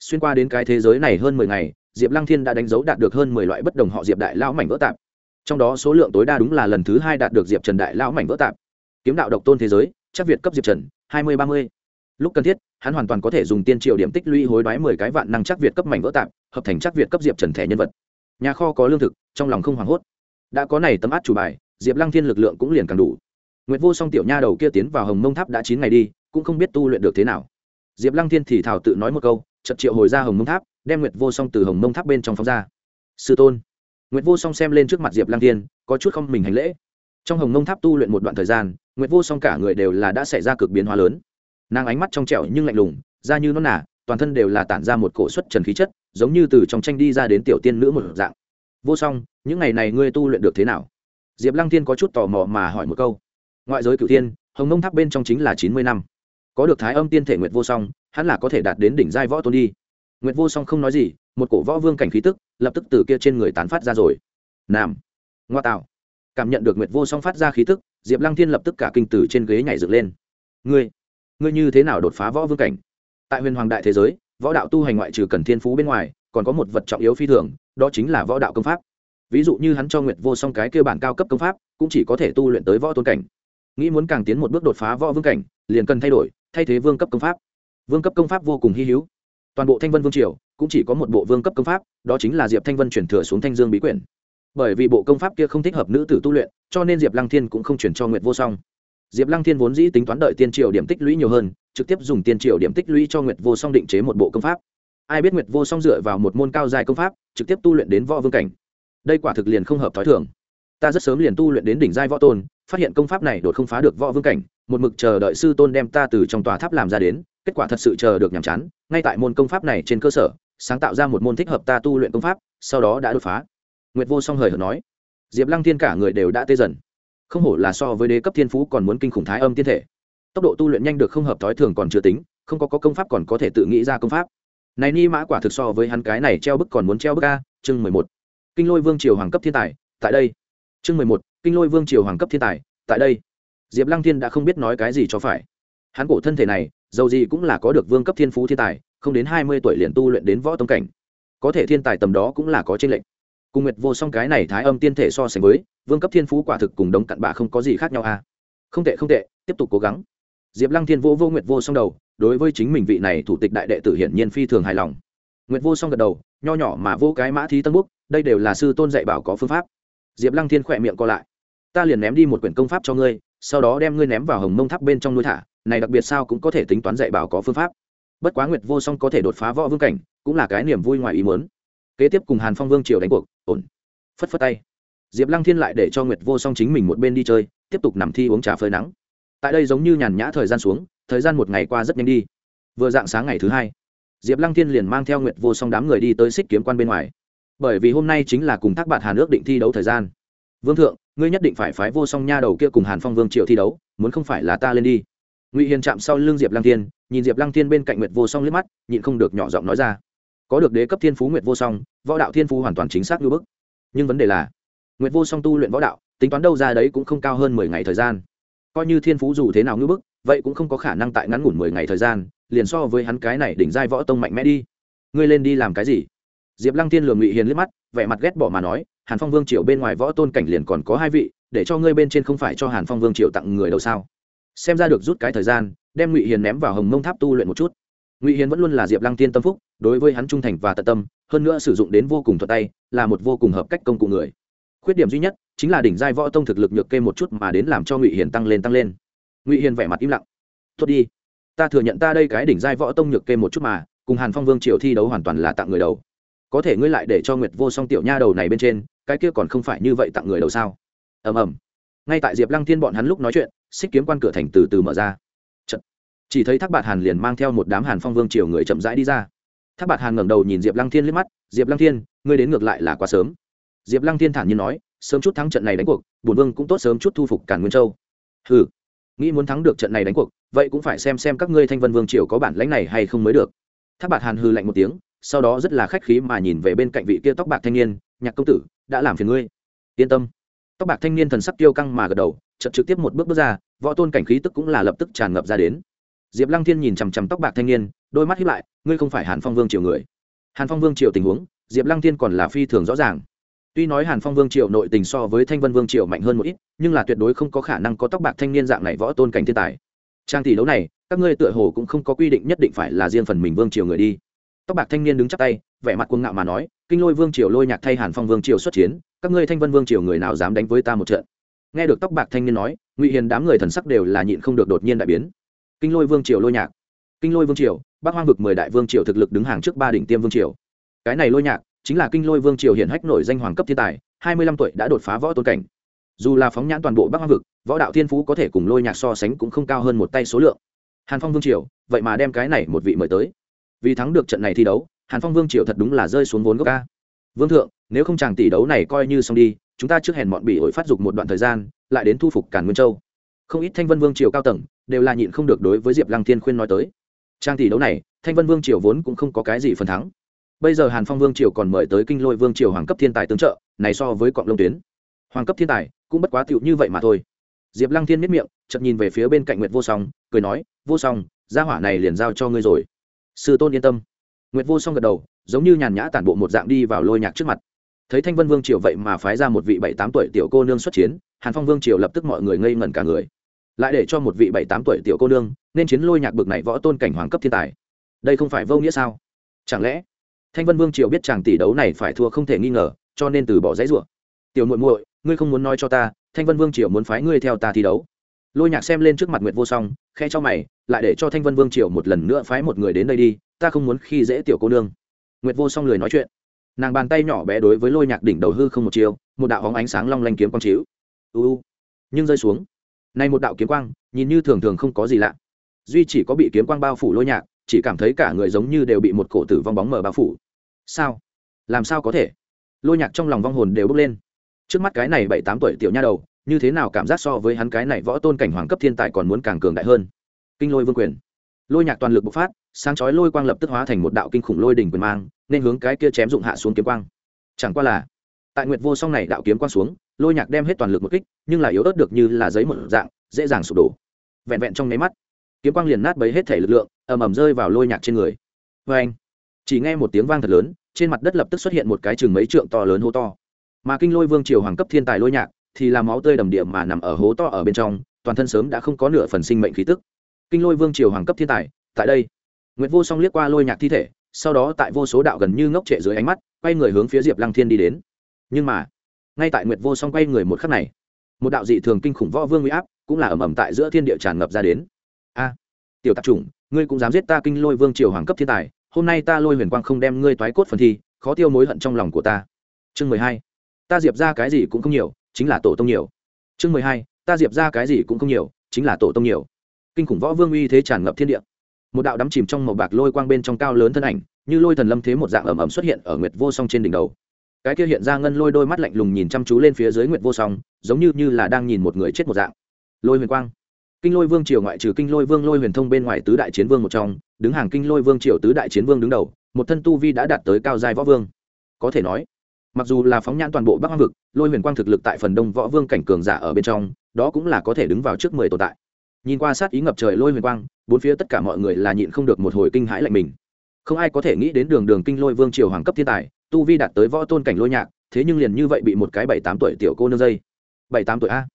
Xuyên qua đến cái thế giới này hơn mười ngày, diệp lăng thiên đã đánh dấu đạt được hơn mười loại bất đồng họ diệp đại lão mảnh vỡ tạp. Trong đó số lượng tối đa đúng là lần thứ hai đạt được diệp trần đại lão mảnh vỡ tạp. Kiếm đạo độc tôn thế giới, chắc việt cấp diệp trần, hai mươi, ba mươi. Lúc cần thiết, hắn hoàn toàn có thể dùng tiên triệu điểm tích lũy hối đoái mười cái vạn năng chắc việt cấp mảnh vỡ tạp, hợp thành chắc việt cấp diệp trần thẻ nhân vật. Nhà kho có lương thực, trong lòng không hoảng hốt. Đã có này tấm át chủ bài, diệp lăng thiên lực lượng cũng liền càng đủ. Nguyệt vô song tiểu nha đầu kia tiến vào hồng mông tháp đã chín ngày đi cũng không biết tu luyện được thế nào. Diệp lăng thiên thì thảo tự nói một câu chật triệu hồi ra hồng mông tháp, đem nguyệt vô song từ hồng mông tháp bên trong phóng ra. Sư tôn. Nguyệt vô song xem lên trước mặt diệp lăng thiên, có chút không mình hành lễ. Trong hồng mông tháp tu luyện một đoạn thời gian, nguyệt vô song cả người đều là đã xảy ra cực biến hóa lớn. Nàng ánh mắt trong trẻo nhưng lạnh lùng, da như nó nả, toàn thân đều là tản ra một cổ suất trần khí chất, giống như từ trong tranh đi ra đến tiểu tiên nữ một dạng. Vô song, những ngày này ngươi tu luyện được thế nào? Diệp lăng thiên có chút tò mò mà hỏi một câu. Ngoại giới cửu thiên, hồng nông tháp bên trong chính là chín mươi năm có được thái âm tiên thể nguyệt vô song, hắn là có thể đạt đến đỉnh giai võ tôn đi. Nguyệt vô song không nói gì, một cổ võ vương cảnh khí tức, lập tức từ kia trên người tán phát ra rồi. Nam. Ngoa tạo. Cảm nhận được nguyệt vô song phát ra khí tức, diệp lăng thiên lập tức cả kinh tử trên ghế nhảy dựng lên. Ngươi ngươi như thế nào đột phá võ vương cảnh? Tại huyền hoàng đại thế giới, võ đạo tu hành ngoại trừ cần thiên phú bên ngoài, còn có một vật trọng yếu phi thường, đó chính là võ đạo công pháp. Ví dụ như hắn cho nguyệt vô song cái kia bản cao cấp công pháp, cũng chỉ có thể tu luyện tới võ tôn cảnh. Nghĩ muốn càng tiến một bước đột phá võ vương cảnh, liền cần thay đổi thay thế vương cấp công pháp. Vương cấp công pháp vô cùng hy hữu. Toàn bộ thanh vân vương triều cũng chỉ có một bộ vương cấp công pháp, đó chính là diệp thanh vân chuyển thừa xuống thanh dương bí quyển. Bởi vì bộ công pháp kia không thích hợp nữ tử tu luyện, cho nên diệp lăng thiên cũng không chuyển cho nguyệt vô song. Diệp lăng thiên vốn dĩ tính toán đợi tiên triều điểm tích lũy nhiều hơn, trực tiếp dùng tiên triều điểm tích lũy cho nguyệt vô song định chế một bộ công pháp. Ai biết nguyệt vô song dựa vào một môn cao dài công pháp, trực tiếp tu luyện đến võ vương cảnh. Đây quả thực liền không hợp t h ó i thường. Ta rất sớm liền tu luyện đến đỉnh giai võ tôn, phát hiện công pháp này đột không phá được võ vương cảnh một mực chờ đợi sư tôn đem ta từ trong tòa tháp làm ra đến kết quả thật sự chờ được nhàm chán ngay tại môn công pháp này trên cơ sở sáng tạo ra một môn thích hợp ta tu luyện công pháp sau đó đã đột phá. Nguyệt vô song hời hợt nói. Diệp lăng thiên cả người đều đã tê dần. Không hổ là so với đế cấp thiên phú còn muốn kinh khủng thái âm tiên thể. Tốc độ tu luyện nhanh được không hợp thói thường còn chưa tính không có, có công pháp còn có thể tự nghĩ ra công pháp. Này ni mã quả thực so với hắn cái này treo bức còn muốn treo bức a chương mười một. Kinh lôi vương triều hoàng cấp thiên tài tại đây. Chương mười một kinh lôi vương triều hoàng cấp thiên tài tại đây diệp lăng thiên đã không biết nói cái gì cho phải. Hắn cổ thân thể này, dầu gì cũng là có được vương cấp thiên phú thiên tài, không đến hai mươi tuổi liền tu luyện đến võ tông cảnh. Có thể thiên tài tầm đó cũng là có trên lệnh cùng nguyệt vô song cái này thái âm tiên thể so sánh với, vương cấp thiên phú quả thực cùng đống cặn bạ không có gì khác nhau a. Không tệ không tệ, tiếp tục cố gắng. Diệp lăng thiên vô vô nguyệt vô song đầu, đối với chính mình vị này thủ tịch đại đệ tử hiển nhiên phi thường hài lòng. Nguyệt vô song gật đầu, nho nhỏ mà vô cái mã thí tân búc đây đều là sư tôn dạy bảo có phương pháp. Diệp lăng thiên khỏe miệng co lại. Ta liền ném đi một quyển công pháp cho ngươi sau đó đem ngươi ném vào hồng mông tháp bên trong nuôi thả, này đặc biệt sao cũng có thể tính toán dạy bảo có phương pháp. Bất quá nguyệt vô song có thể đột phá võ vương cảnh, cũng là cái niềm vui ngoài ý muốn. Kế tiếp cùng hàn phong vương triều đánh cuộc, ổn. Phất phất tay. Diệp lăng thiên lại để cho nguyệt vô song chính mình một bên đi chơi, tiếp tục nằm thi uống trà phơi nắng. Tại đây giống như nhàn nhã thời gian xuống, thời gian một ngày qua rất nhanh đi. Vừa dạng sáng ngày thứ hai, diệp lăng thiên liền mang theo nguyệt vô song đám người đi tới xích kiếm quan bên ngoài. Bởi vì hôm nay chính là cùng thác bạn hà nước định thi đấu thời gian vương thượng, ngươi nhất định phải phái vô song nha đầu kia cùng hàn phong vương triệu thi đấu, muốn không phải là ta lên đi. Ngụy hiền chạm sau l ư n g diệp lăng thiên, nhìn diệp lăng thiên bên cạnh nguyệt vô song liếc mắt, nhịn không được nhỏ giọng nói ra. Có được đế cấp thiên phú nguyệt vô song, võ đạo thiên phú hoàn toàn chính xác như bức. Nhưng vấn đề là, nguyệt vô song tu luyện võ đạo, tính toán đâu ra đấy cũng không cao hơn mười ngày thời gian. Coi như thiên phú dù thế nào như bức, vậy cũng không có khả năng tại ngắn ngủn mười ngày thời gian, liền so với hắn cái này đỉnh giai võ tông mạnh mẽ đi. Ngươi lên đi làm cái gì? Diệp lăng thiên lường ngụy hiền liếc mắt, vẻ mặt ghét bỏ mà nói hàn phong vương triều bên ngoài võ tôn cảnh liền còn có hai vị, để cho ngươi bên trên không phải cho hàn phong vương triều tặng người đâu sao? Xem ra được rút cái thời gian, đem ngụy hiền ném vào hồng mông tháp tu luyện một chút. Ngụy hiền vẫn luôn là diệp lăng tiên tâm phúc, đối với hắn trung thành và tận tâm, hơn nữa sử dụng đến vô cùng thuật tay, là một vô cùng hợp cách công cụ người. Khuyết điểm duy nhất, chính là đỉnh giai võ tông thực lực nhược kê một chút mà đến làm cho ngụy hiền tăng lên tăng lên. Ngụy hiền vẻ mặt im lặng. Tốt đi, ta thừa nhận ta đây cái đỉnh giai võ tông nhược kê một chút mà, cùng hàn phong vương triều thi đấu hoàn toàn là tặng người đầu. Có thể ngươi lại để cho nguyệt vô song tiểu nha đầu này bên trên cái kia còn không phải như vậy tặng người đầu sao? Ầm ầm. Ngay tại diệp lăng thiên bọn hắn lúc nói chuyện, xích kiếm quan cửa thành từ từ mở ra. Chật. chỉ thấy thác bạt hàn liền mang theo một đám hàn phong vương triều người chậm rãi đi ra. Thác bạt hàn ngẩng đầu nhìn diệp lăng thiên liếc mắt, diệp lăng thiên, ngươi đến ngược lại là quá sớm. Diệp lăng thiên thản nhiên nói, sớm chút thắng trận này đánh cuộc bùn vương cũng tốt sớm chút thu phục cản nguyên châu. Ừ nghĩ muốn thắng được trận này đánh cuộc, vậy cũng phải xem xem các ngươi thanh vân vương triều có bản lãnh này hay không mới được. Tháp bạt hàn hư lạnh một tiếng, sau đó rất là khách khí mà nhìn về bên cạnh vị kia tóc bạc thanh niên, nhạc công tử đã làm phiền ngươi. Yên tâm. Tóc bạc thanh niên thần sắc tiêu căng mà gật đầu, chợt trực tiếp một bước bước ra, võ tôn cảnh khí tức cũng là lập tức tràn ngập ra đến. Diệp lăng thiên nhìn chằm chằm tóc bạc thanh niên, đôi mắt hiếp lại, ngươi không phải hàn phong vương triều người. Hàn phong vương triều tình huống, diệp lăng thiên còn là phi thường rõ ràng. Tuy nói hàn phong vương triều nội tình so với thanh vân vương triều mạnh hơn một ít, nhưng là tuyệt đối không có khả năng có tóc bạc thanh niên dạng này võ tôn cảnh thiên tài. Trang tỷ đấu này, các ngươi tựa hồ cũng không có quy định nhất định phải là riêng phần mình vương triều người đi. Tóc bạc thanh niên đứng chắp tay, vẻ mặt cuồng ngạo mà nói kinh lôi vương triều lôi nhạc thay hàn phong vương triều xuất chiến, các ngươi thanh vân vương triều người nào dám đánh với ta một trận? Nghe được tóc bạc thanh niên nói, ngụy hiền đám người thần sắc đều là nhịn không được đột nhiên đại biến. Kinh lôi vương triều lôi nhạc. Kinh lôi vương triều, bắc hoang vực mười đại vương triều thực lực đứng hàng trước ba đỉnh tiêm vương triều. Cái này lôi nhạc, chính là kinh lôi vương triều hiển hách nổi danh hoàng cấp thiên tài, hai mươi lăm tuổi đã đột phá võ tôn cảnh. Dù là phóng nhãn toàn bộ bắc hoang vực, võ đạo thiên phú có thể cùng lôi nhạc so sánh cũng không cao hơn một tay số lượng. Hàn phong vương triều, vậy mà đem cái này một vị mời tới. Vì thắng được trận này thi đấu hàn phong vương triều thật đúng là rơi xuống vốn gốc ca vương thượng, nếu không chàng tỷ đấu này coi như xong đi, chúng ta trước hèn bọn bị ổi phát dục một đoạn thời gian, lại đến thu phục cản nguyên châu. Không ít thanh vân vương triều cao tầng đều là nhịn không được đối với diệp lăng thiên khuyên nói tới. Trang tỷ đấu này, thanh vân vương triều vốn cũng không có cái gì phần thắng. Bây giờ hàn phong vương triều còn mời tới kinh lôi vương triều hoàng cấp thiên tài tương trợ, này so với cọng lông tuyến. Hoàng cấp thiên tài cũng bất quá tựu như vậy mà thôi. Diệp lăng thiên miết miệng chậm nhìn về phía bên cạnh nguyệt vô song, cười nói, vô song, gia hỏa này liền giao cho ngươi rồi. Sư tôn yên tâm nguyệt vô song gật đầu, giống như nhàn nhã tản bộ một dạng đi vào lôi nhạc trước mặt. Thấy thanh vân vương triều vậy mà phái ra một vị bảy tám tuổi tiểu cô nương xuất chiến, hàn phong vương triều lập tức mọi người ngây ngẩn cả người. Lại để cho một vị bảy tám tuổi tiểu cô nương nên chiến lôi nhạc bực này võ tôn cảnh hoàng cấp thiên tài. Đây không phải vô nghĩa sao? Chẳng lẽ thanh vân vương triều biết chàng tỷ đấu này phải thua không thể nghi ngờ, cho nên từ bỏ dãy rủa. Tiểu muội muội, ngươi không muốn nói cho ta, thanh vân vương triều muốn phái ngươi theo ta thi đấu lôi nhạc xem lên trước mặt nguyệt vô song khe cho mày, lại để cho thanh vân vương triều một lần nữa phái một người đến đây đi, ta không muốn khi dễ tiểu cô nương. Nguyệt vô song lười nói chuyện. Nàng bàn tay nhỏ bé đối với lôi nhạc đỉnh đầu hư không một chiều, một đạo hóng ánh sáng long lanh kiếm quang chiếu. U. Nhưng rơi xuống. Nay một đạo kiếm quang, nhìn như thường thường không có gì lạ. Duy chỉ có bị kiếm quang bao phủ lôi nhạc, chỉ cảm thấy cả người giống như đều bị một cổ tử vong bóng mờ bao phủ. Sao? Làm sao có thể? Lôi nhạc trong lòng vong hồn đều bốc lên. Trước mắt cái này bảy tám tuổi tiểu nha đầu như thế nào cảm giác so với hắn cái này võ tôn cảnh hoàng cấp thiên tài còn muốn càng cường đại hơn? Kinh lôi vương quyền. Lôi nhạc toàn lực bộc phát, sáng chói lôi quang lập tức hóa thành một đạo kinh khủng lôi đỉnh quyền mang, nên hướng cái kia chém dụng hạ xuống kiếm quang. Chẳng qua là, tại nguyệt vô song này đạo kiếm quang xuống, lôi nhạc đem hết toàn lực một kích, nhưng là yếu ớt được như là giấy một dạng, dễ dàng sụp đổ. Vẹn vẹn trong nháy mắt, kiếm quang liền nát bấy hết thể lực lượng, ầm ầm rơi vào lôi nhạc trên người. Vê anh, chỉ nghe một tiếng vang thật lớn, trên mặt đất lập tức xuất hiện một cái chừng mấy trượng to lớn hô to. Mà kinh lôi vương triều hoàng cấp thiên tài lôi nhạc thì là máu tươi đầm địa mà nằm ở hố to ở bên trong, toàn thân sớm đã không có nửa phần sinh mệnh khí tức. Kinh lôi vương triều hoàng cấp thiên tài, tại đây. Nguyệt vô song liếc qua lôi nhạc thi thể, sau đó tại vô số đạo gần như ngốc trệ dưới ánh mắt, quay người hướng phía diệp lăng thiên đi đến. Nhưng mà, ngay tại nguyệt vô song quay người một khắc này, một đạo dị thường kinh khủng võ vương uy áp cũng là ẩm ẩm tại giữa thiên địa tràn ngập ra đến. A, tiểu tạp chủng, ngươi cũng dám giết ta kinh lôi vương triều hoàng cấp thiên tài, hôm nay ta lôi huyền quang không đem ngươi toái cốt phần thi, khó tiêu mối hận trong lòng của ta. Chương mười hai, ta diệp ra cái gì cũng không nhiều chính là tổ tông nhiều. Chương mười hai, ta diệp ra cái gì cũng không nhiều, chính là tổ tông nhiều. Kinh khủng võ vương uy thế tràn ngập thiên địa. Một đạo đắm chìm trong màu bạc lôi quang bên trong cao lớn thân ảnh, như lôi thần lâm thế một dạng ẩm ẩm xuất hiện ở nguyệt vô song trên đỉnh đầu. Cái kia hiện ra ngân lôi đôi mắt lạnh lùng nhìn chăm chú lên phía dưới nguyệt vô song, giống như như là đang nhìn một người chết một dạng. Lôi huyền quang. Kinh lôi vương triều ngoại trừ kinh lôi vương lôi huyền thông bên ngoài tứ đại chiến vương một trong, đứng hàng kinh lôi vương triều tứ đại chiến vương đứng đầu, một thân tu vi đã đạt tới cao giai võ vương. Có thể nói mặc dù là phóng nhãn toàn bộ bắc hoang vực, lôi huyền quang thực lực tại phần đông võ vương cảnh cường giả ở bên trong, đó cũng là có thể đứng vào trước mười tồn tại. Nhìn qua sát ý ngập trời lôi huyền quang, bốn phía tất cả mọi người là nhịn không được một hồi kinh hãi lạnh mình. Không ai có thể nghĩ đến đường đường kinh lôi vương triều hoàng cấp thiên tài, tu vi đạt tới võ tôn cảnh lôi nhạc, thế nhưng liền như vậy bị một cái bảy tám tuổi tiểu cô nương dây. Bảy tám tuổi a?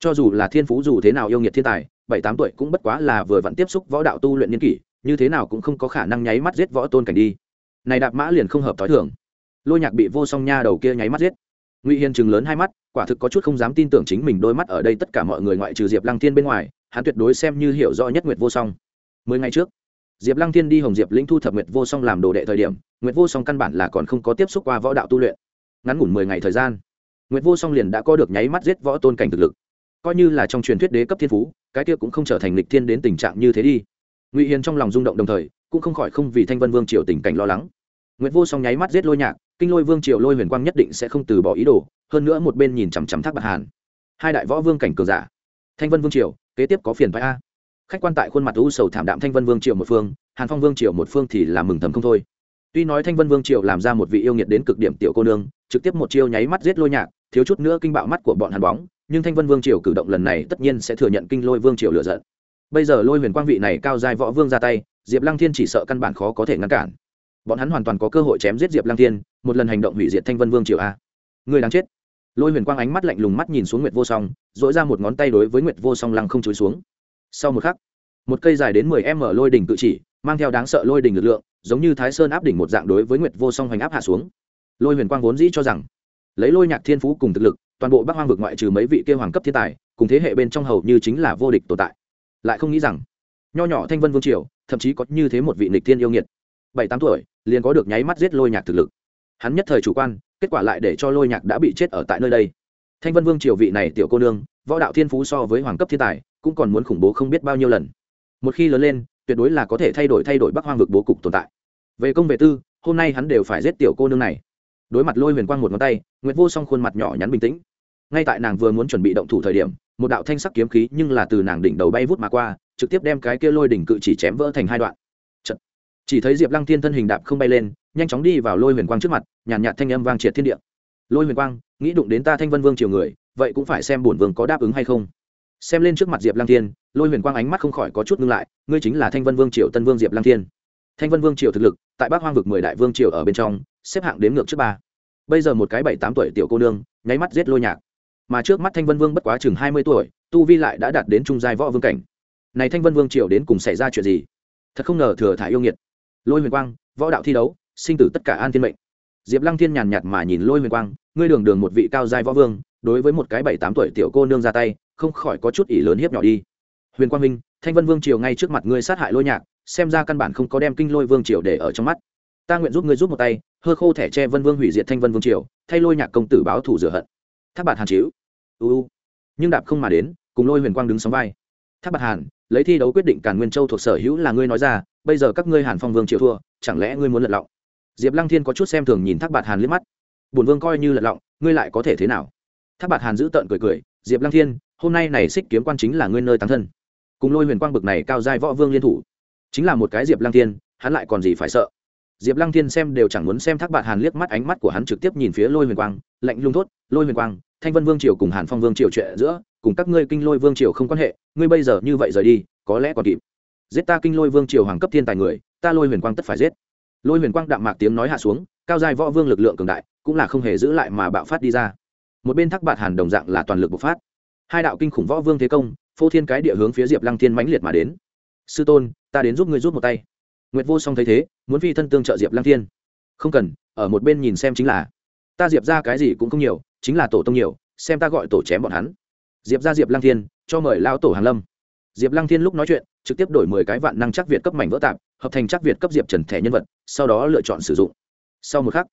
Cho dù là thiên phú dù thế nào yêu nghiệt thiên tài, bảy tám tuổi cũng bất quá là vừa vặn tiếp xúc võ đạo tu luyện niên kỷ, như thế nào cũng không có khả năng nháy mắt giết võ tôn cảnh đi. Này đạp mã liền không hợp t h ó i thường lôi nhạc bị vô song nha đầu kia nháy mắt giết. Ngụy hiền chừng lớn hai mắt, quả thực có chút không dám tin tưởng chính mình đôi mắt ở đây tất cả mọi người ngoại trừ diệp lăng thiên bên ngoài, hắn tuyệt đối xem như hiểu rõ nhất nguyệt vô song. Mười ngày trước, diệp lăng thiên đi hồng diệp lĩnh thu thập nguyệt vô song làm đồ đệ thời điểm, nguyệt vô song căn bản là còn không có tiếp xúc qua võ đạo tu luyện. Ngắn ngủn mười ngày thời gian, nguyệt vô song liền đã có được nháy mắt giết võ tôn cảnh thực lực. Coi như là trong truyền thuyết đế cấp thiên phú, cái kia cũng không trở thành lịch thiên đến tình trạng như thế đi. Ngụy hiền trong lòng rung động đồng thời, cũng không khỏi không vì thanh vân vương triều tình cảnh lo lắng. Nguyệt vô song nháy mắt giết lôi nhạc kinh lôi vương triều lôi huyền quang nhất định sẽ không từ bỏ ý đồ, hơn nữa một bên nhìn chằm chằm thác bạc hàn. Hai đại võ vương cảnh cường giả. Thanh vân vương triều, kế tiếp có phiền phái a. Khách quan tại khuôn mặt u sầu thảm đạm thanh vân vương triều một phương, hàn phong vương triều một phương thì là mừng thầm không thôi. Tuy nói thanh vân vương triều làm ra một vị yêu nghiệt đến cực điểm tiểu cô nương, trực tiếp một chiêu nháy mắt giết lôi nhạc, thiếu chút nữa kinh bạo mắt của bọn hàn bóng, nhưng thanh vân vương triều cử động lần này tất nhiên sẽ thừa nhận kinh lôi vương triều lựa giận. Bây giờ lôi huyền quang vị này cao giai võ vương ra tay, diệp lăng thiên chỉ sợ căn bản khó có thể ngăn cản bọn hắn hoàn toàn có cơ hội chém giết diệp lăng thiên, một lần hành động hủy diệt thanh vân vương triều a. Người đáng chết. Lôi huyền quang ánh mắt lạnh lùng mắt nhìn xuống nguyệt vô song dỗi ra một ngón tay đối với nguyệt vô song lăng không chối xuống. Sau một khắc, một cây dài đến mười m lôi đỉnh cự chỉ, mang theo đáng sợ lôi đỉnh lực lượng, giống như thái sơn áp đỉnh một dạng đối với nguyệt vô song hoành áp hạ xuống. Lôi huyền quang vốn dĩ cho rằng, lấy lôi nhạc thiên phú cùng thực lực, toàn bộ bắc hoang vực ngoại trừ mấy vị kêu hoàng cấp thiên tài, cùng thế hệ bên trong hầu như chính là vô địch tồn tại. Lại không nghĩ rằng, nho nhỏ thanh vân vương triều, thậm chí có như thế một vị nịch thiên yêu nghiệt bảy tám tuổi, liền có được nháy mắt giết lôi nhạc thực lực. Hắn nhất thời chủ quan, kết quả lại để cho lôi nhạc đã bị chết ở tại nơi đây. Thanh vân vương triều vị này tiểu cô nương, võ đạo thiên phú so với hoàng cấp thiên tài, cũng còn muốn khủng bố không biết bao nhiêu lần. Một khi lớn lên, tuyệt đối là có thể thay đổi thay đổi bắc hoang vực bố cục tồn tại. Về công về tư, hôm nay hắn đều phải giết tiểu cô nương này. Đối mặt lôi huyền quang một ngón tay, nguyệt vô song khuôn mặt nhỏ nhắn bình tĩnh. Ngay tại nàng vừa muốn chuẩn bị động thủ thời điểm, một đạo thanh sắc kiếm khí nhưng là từ nàng đỉnh đầu bay vút mà qua, trực tiếp đem cái kia lôi đỉnh cự chỉ chém vỡ thành hai đoạn chỉ thấy diệp lăng thiên thân hình đạp không bay lên nhanh chóng đi vào lôi huyền quang trước mặt nhàn nhạt, nhạt thanh âm vang triệt thiên địa. Lôi huyền quang nghĩ đụng đến ta thanh vân vương triều người vậy cũng phải xem bổn vương có đáp ứng hay không. Xem lên trước mặt diệp lăng thiên lôi huyền quang ánh mắt không khỏi có chút ngưng lại ngươi chính là thanh vân vương triều tân vương diệp lăng thiên. Thanh vân vương triều thực lực tại bắc hoang vực mười đại vương triều ở bên trong xếp hạng đếm ngược trước ba. Bây giờ một cái bảy tám tuổi tiểu cô nương nháy mắt giết lôi nhạc. Mà trước mắt thanh vân vương bất quá chừng hai mươi tuổi tu vi lại đã đạt đến trung giai võ vương cảnh. Này thanh vân vương triều đến cùng xảy ra chuyện gì? Thật không ngờ thừa thải yêu nghiệt lôi huyền quang, võ đạo thi đấu, sinh tử tất cả an thiên mệnh. Diệp lăng thiên nhàn nhạt mà nhìn lôi huyền quang, ngươi đường đường một vị cao giai võ vương, đối với một cái bảy tám tuổi tiểu cô nương ra tay, không khỏi có chút ỷ lớn hiếp nhỏ đi. Huyền quang minh, thanh vân vương triều ngay trước mặt ngươi sát hại lôi nhạc, xem ra căn bản không có đem kinh lôi vương triều để ở trong mắt. Ta nguyện giúp ngươi giúp một tay, hơ khô thẻ tre vân vương hủy diệt thanh vân vương triều, thay lôi nhạc công tử báo thủ rửa hận. Tháp bạt hàn chiếu uu nhưng đạp không mà đến, cùng lôi huyền quang đứng sóng vai. Tháp bạt hàn lấy thi đấu quyết định càn nguyên châu thuộc sở hữu là ngươi nói ra, bây giờ các ngươi hàn phong vương triều thua, chẳng lẽ ngươi muốn lật lọng? Diệp lăng thiên có chút xem thường nhìn thác bạt hàn liếc mắt. Bùn vương coi như lật lọng, ngươi lại có thể thế nào? Thác bạt hàn giữ tợn cười cười, diệp lăng thiên, hôm nay này xích kiếm quan chính là ngươi nơi tăng thân. Cùng lôi huyền quang bực này cao giai võ vương liên thủ. Chính là một cái diệp lăng thiên, hắn lại còn gì phải sợ? Diệp lăng thiên xem đều chẳng muốn xem thác bạt hàn liếc mắt ánh mắt của hắn trực tiếp nhìn phía lôi huyền quang, lạnh lung thốt, lôi huyền quang, thanh vân vương triều cùng hàn phong vương triều chuyện giữa cùng các ngươi kinh lôi vương triều không quan hệ, ngươi bây giờ như vậy rời đi, có lẽ còn kịp. Giết ta kinh lôi vương triều hoàng cấp thiên tài người, ta lôi huyền quang tất phải giết. Lôi huyền quang đạm mạc tiếng nói hạ xuống, cao dài võ vương lực lượng cường đại, cũng là không hề giữ lại mà bạo phát đi ra. Một bên thác bạt hàn đồng dạng là toàn lực bộc phát. Hai đạo kinh khủng võ vương thế công, phô thiên cái địa hướng phía diệp lăng thiên mãnh liệt mà đến. Sư tôn, ta đến giúp ngươi rút một tay. Nguyệt vô song thấy thế, muốn phi thân tương trợ diệp lăng thiên. Không cần, ở một bên nhìn xem chính là, ta diệp ra cái gì cũng không nhiều, chính là tổ tông nhiều, xem ta gọi tổ chém bọn hắn diệp ra diệp lăng thiên, cho mời Lão tổ hàn lâm. Diệp lăng thiên lúc nói chuyện, trực tiếp đổi mười cái vạn năng chắc việt cấp mảnh vỡ tạp, hợp thành chắc việt cấp diệp trần thẻ nhân vật, sau đó lựa chọn sử dụng. Sau một khắc,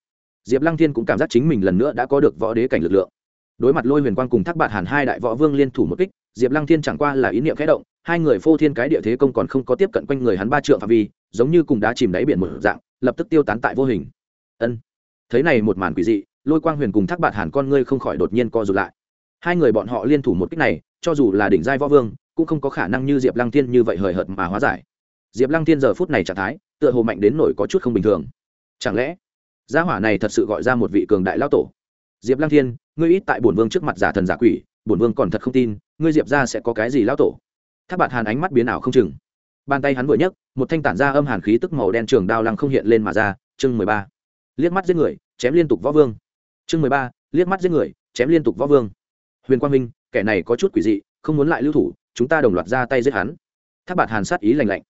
diệp lăng thiên cũng cảm giác chính mình lần nữa đã có được võ đế cảnh lực lượng. Đối mặt lôi huyền quang cùng thác bạt hàn hai đại võ vương liên thủ một kích, diệp lăng thiên chẳng qua là ý niệm khẽ động, hai người phô thiên cái địa thế công còn không có tiếp cận quanh người hắn ba trượng phạm vi, giống như cùng đá chìm đáy biển một dạng, lập tức tiêu tán tại vô hình. Ân, thấy này một màn quỷ dị, lôi quang huyền cùng thác bạt hàn con ngươi không khỏi đột nhiên co rụt lại hai người bọn họ liên thủ một kích này, cho dù là đỉnh giai võ vương, cũng không có khả năng như diệp lăng thiên như vậy hời hợt mà hóa giải. Diệp lăng thiên giờ phút này trạng thái, tựa hồ mạnh đến nổi có chút không bình thường. Chẳng lẽ, gia hỏa này thật sự gọi ra một vị cường đại lao tổ? Diệp lăng thiên, ngươi ít tại bổn vương trước mặt giả thần giả quỷ, bổn vương còn thật không tin, ngươi diệp ra sẽ có cái gì lao tổ? Tháp bạt hàn ánh mắt biến ảo không chừng. Bàn tay hắn vừa nhấc, một thanh tản ra âm hàn khí tức màu đen trường đao lăng không hiện lên mà ra, chương mười ba. Liếc mắt giết người, chém liên tục võ vương. Chương mười ba, liếc mắt giết người, chém liên tục võ vương huyền quang minh, kẻ này có chút quỷ dị, không muốn lại lưu thủ, chúng ta đồng loạt ra tay giết hắn. Tháp bạt hàn sát ý lành lạnh.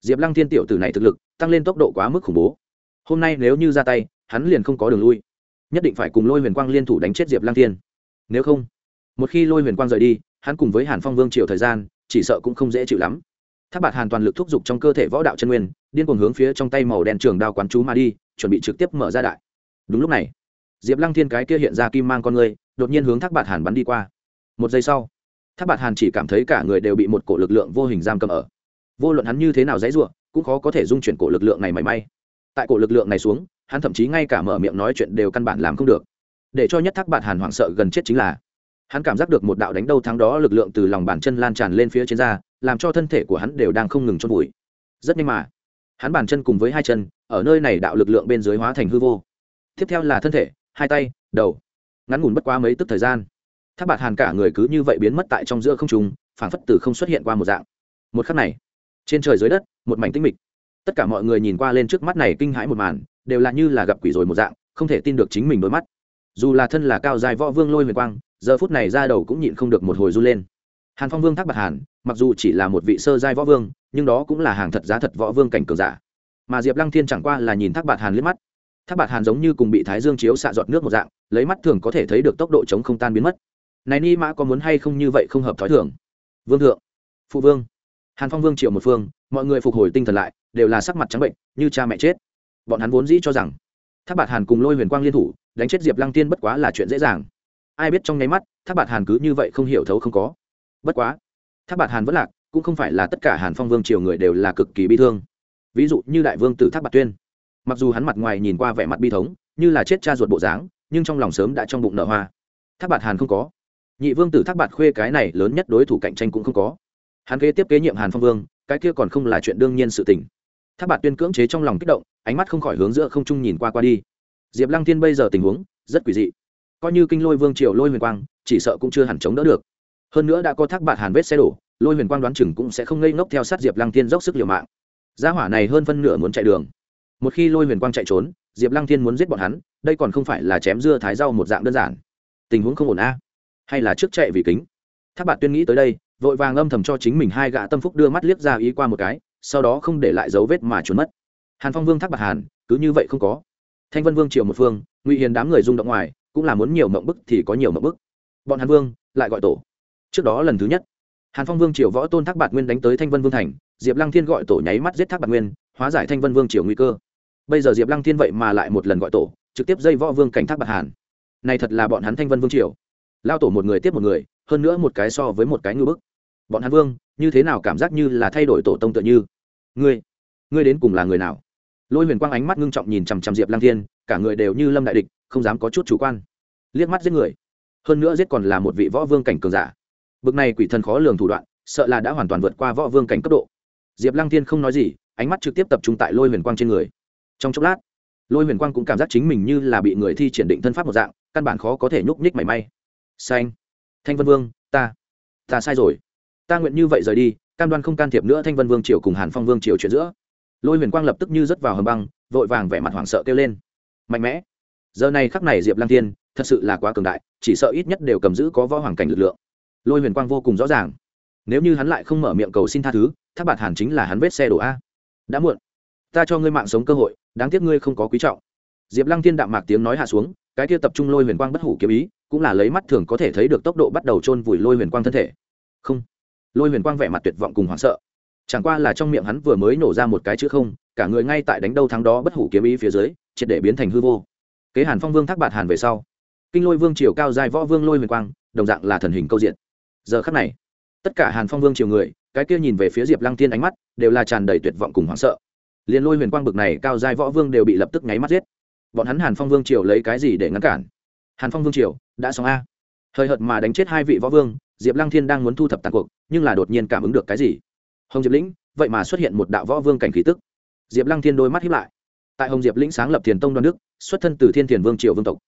Diệp lăng thiên tiểu tử này thực lực, tăng lên tốc độ quá mức khủng bố. Hôm nay nếu như ra tay, hắn liền không có đường lui. Nhất định phải cùng lôi huyền quang liên thủ đánh chết diệp lăng thiên. Nếu không, một khi lôi huyền quang rời đi, hắn cùng với hàn phong vương triều thời gian, chỉ sợ cũng không dễ chịu lắm. Tháp bạt hàn toàn lực thúc giục trong cơ thể võ đạo chân nguyên, điên cuồng hướng phía trong tay màu đen trường đao quán chú mà đi, chuẩn bị trực tiếp mở ra đại. Đúng lúc này, diệp lăng thiên cái kia hiện ra kim mang con người đột nhiên hướng thác bạt hàn bắn đi qua. Một giây sau, thác bạt hàn chỉ cảm thấy cả người đều bị một cổ lực lượng vô hình giam cầm ở. Vô luận hắn như thế nào dãy r u ộ cũng khó có thể dung chuyển cổ lực lượng này mảy may. Tại cổ lực lượng này xuống, hắn thậm chí ngay cả mở miệng nói chuyện đều căn bản làm không được. Để cho nhất thác bạt hàn hoảng sợ gần chết chính là, hắn cảm giác được một đạo đánh đầu thắng đó lực lượng từ lòng bàn chân lan tràn lên phía trên da làm cho thân thể của hắn đều đang không ngừng chôn vùi. Rất nhanh mà, hắn bàn chân cùng với hai chân, ở nơi này đạo lực lượng bên dưới hóa thành hư vô. Tiếp theo là thân thể, hai tay, đầu ngắn ngủn bất quá mấy tức thời gian. Tháp bạt hàn cả người cứ như vậy biến mất tại trong giữa không trùng phảng phất từ không xuất hiện qua một dạng. Một khắc này, trên trời dưới đất, một mảnh tinh mịch. Tất cả mọi người nhìn qua lên trước mắt này kinh hãi một màn, đều là như là gặp quỷ rồi một dạng, không thể tin được chính mình đôi mắt. Dù là thân là cao dài võ vương lôi huyền quang, giờ phút này ra đầu cũng nhịn không được một hồi run lên. Hàn phong vương thác bạc hàn, mặc dù chỉ là một vị sơ giai võ vương, nhưng đó cũng là hàng thật giá thật võ vương cảnh cường giả. Mà diệp lăng thiên chẳng qua là nhìn thác bạc hàn liếc mắt. Thác bạc hàn giống như cùng bị thái dương chiếu xạ giọt nước một dạng lấy mắt thường có thể thấy được tốc độ chống không tan biến mất. Này ni mã có muốn hay không như vậy không hợp thói thường? Vương thượng, phụ vương. Hàn phong vương triệu một phương, mọi người phục hồi tinh thần lại, đều là sắc mặt trắng bệnh, như cha mẹ chết. Bọn hắn vốn dĩ cho rằng tháp bạt hàn cùng lôi huyền quang liên thủ, đánh chết diệp lăng tiên bất quá là chuyện dễ dàng. Ai biết trong nháy mắt tháp bạt hàn cứ như vậy không hiểu thấu không có. Bất quá tháp bạt hàn vẫn lạc, cũng không phải là tất cả hàn phong vương triều người đều là cực kỳ bi thương. Ví dụ như đại vương tử tháp bạt tuyên. Mặc dù hắn mặt ngoài nhìn qua vẻ mặt bi thống, như là chết cha ruột bộ dáng nhưng trong lòng sớm đã trong bụng nở hoa. Thác bạt hàn không có. Nhị vương tử thác bạt khuê cái này lớn nhất đối thủ cạnh tranh cũng không có. Hắn kế tiếp kế nhiệm hàn phong vương, cái kia còn không là chuyện đương nhiên sự tình. Thác bạt tuyên cưỡng chế trong lòng kích động, ánh mắt không khỏi hướng giữa không trung nhìn qua qua đi. Diệp lăng thiên bây giờ tình huống, rất quỷ dị. Coi như kinh lôi vương triều lôi huyền quang, chỉ sợ cũng chưa hẳn chống đỡ được. Hơn nữa đã có thác bạt hàn vết xe đổ, lôi huyền quang đoán chừng cũng sẽ không ngây ngốc theo sát diệp lăng thiên dốc sức liều mạng. Gia hỏa này hơn phân nửa muốn chạy đường. Một khi lôi huyền quang chạy trốn, diệp lăng thiên muốn giết bọn hắn đây còn không phải là chém dưa thái rau một dạng đơn giản. Tình huống không ổn a. Hay là trước chạy vì kính? Tháp bạn tuyên nghĩ tới đây, vội vàng âm thầm cho chính mình hai gã tâm phúc đưa mắt liếc ra ý qua một cái, sau đó không để lại dấu vết mà trốn mất. Hàn phong vương thác bạc hàn, cứ như vậy không có. Thanh vân vương triều một phương, ngụy hiền đám người rung động ngoài, cũng là muốn nhiều mộng bức thì có nhiều mộng bức. Bọn hàn vương, lại gọi tổ. Trước đó lần thứ nhất, hàn phong vương triều võ tôn thác bạt nguyên đánh tới thanh vân vương thành, diệp lăng thiên gọi tổ nháy mắt giết thác bạt nguyên, hóa giải thanh vân vương triều nguy cơ. Bây giờ diệp lăng thiên vậy mà lại một lần gọi tổ trực tiếp dây võ vương cảnh thác bạt hàn. Này thật là bọn hắn thanh vân vương triều. Lao tổ một người tiếp một người, hơn nữa một cái so với một cái ngư bức. Bọn hắn vương, như thế nào cảm giác như là thay đổi tổ tông tựa như? Ngươi ngươi đến cùng là người nào? Lôi huyền quang ánh mắt ngưng trọng nhìn chằm chằm diệp lang thiên, cả người đều như lâm đại địch, không dám có chút chủ quan. Liếc mắt giết người. Hơn nữa giết còn là một vị võ vương cảnh cường giả. Bực này quỷ thần khó lường thủ đoạn, sợ là đã hoàn toàn vượt qua võ vương cảnh cấp độ. Diệp lăng thiên không nói gì, ánh mắt trực tiếp tập trung tại lôi huyền quang trên người. Trong chốc lát lôi huyền quang cũng cảm giác chính mình như là bị người thi triển định thân pháp một dạng, căn bản khó có thể nhúc nhích mảy may. Xanh. Thanh vân vương, ta ta sai rồi. Ta nguyện như vậy rời đi, cam đoan không can thiệp nữa thanh vân vương triều cùng hàn phong vương triều chuyện giữa. Lôi huyền quang lập tức như rớt vào hầm băng, vội vàng vẻ mặt hoảng sợ kêu lên. Mạnh mẽ. Giờ này khắc này diệp lang thiên, thật sự là quá cường đại, chỉ sợ ít nhất đều cầm giữ có võ hoàng cảnh lực lượng. Lôi huyền quang vô cùng rõ ràng. Nếu như hắn lại không mở miệng cầu xin tha thứ tháp bạt hàn chính là hắn vết xe đổ a. Đã muộn ta cho ngươi mạng sống cơ hội, đáng tiếc ngươi không có quý trọng. Diệp lăng thiên đạm mạc tiếng nói hạ xuống, cái kia tập trung lôi huyền quang bất hủ kiếm ý, cũng là lấy mắt thường có thể thấy được tốc độ bắt đầu chôn vùi lôi huyền quang thân thể. Không, lôi huyền quang vẻ mặt tuyệt vọng cùng hoảng sợ. Chẳng qua là trong miệng hắn vừa mới nổ ra một cái chữ không, cả người ngay tại đánh đâu thắng đó bất hủ kiếm ý phía dưới, triệt để biến thành hư vô. Kế hàn phong vương thác bạt hàn về sau, kinh lôi vương triều cao dài võ vương lôi huyền quang, đồng dạng là thần hình câu diện. Giờ khắc này, tất cả hàn phong vương triều người, cái kia nhìn về phía diệp lăng Thiên ánh mắt, đều là tràn đầy tuyệt vọng cùng hoảng sợ liền lôi huyền quang bực này cao dài võ vương đều bị lập tức nháy mắt giết. Bọn hắn hàn phong vương triều lấy cái gì để ngăn cản? Hàn phong vương triều, đã xong a. Hơi hợt mà đánh chết hai vị võ vương, diệp lăng thiên đang muốn thu thập tàn cuộc, nhưng là đột nhiên cảm ứng được cái gì? Hồng diệp lĩnh, vậy mà xuất hiện một đạo võ vương cảnh khí tức. Diệp lăng thiên đôi mắt hiếp lại. Tại hồng diệp lĩnh sáng lập thiền tông đoàn đức, xuất thân từ thiên thiền vương triều vương tộc.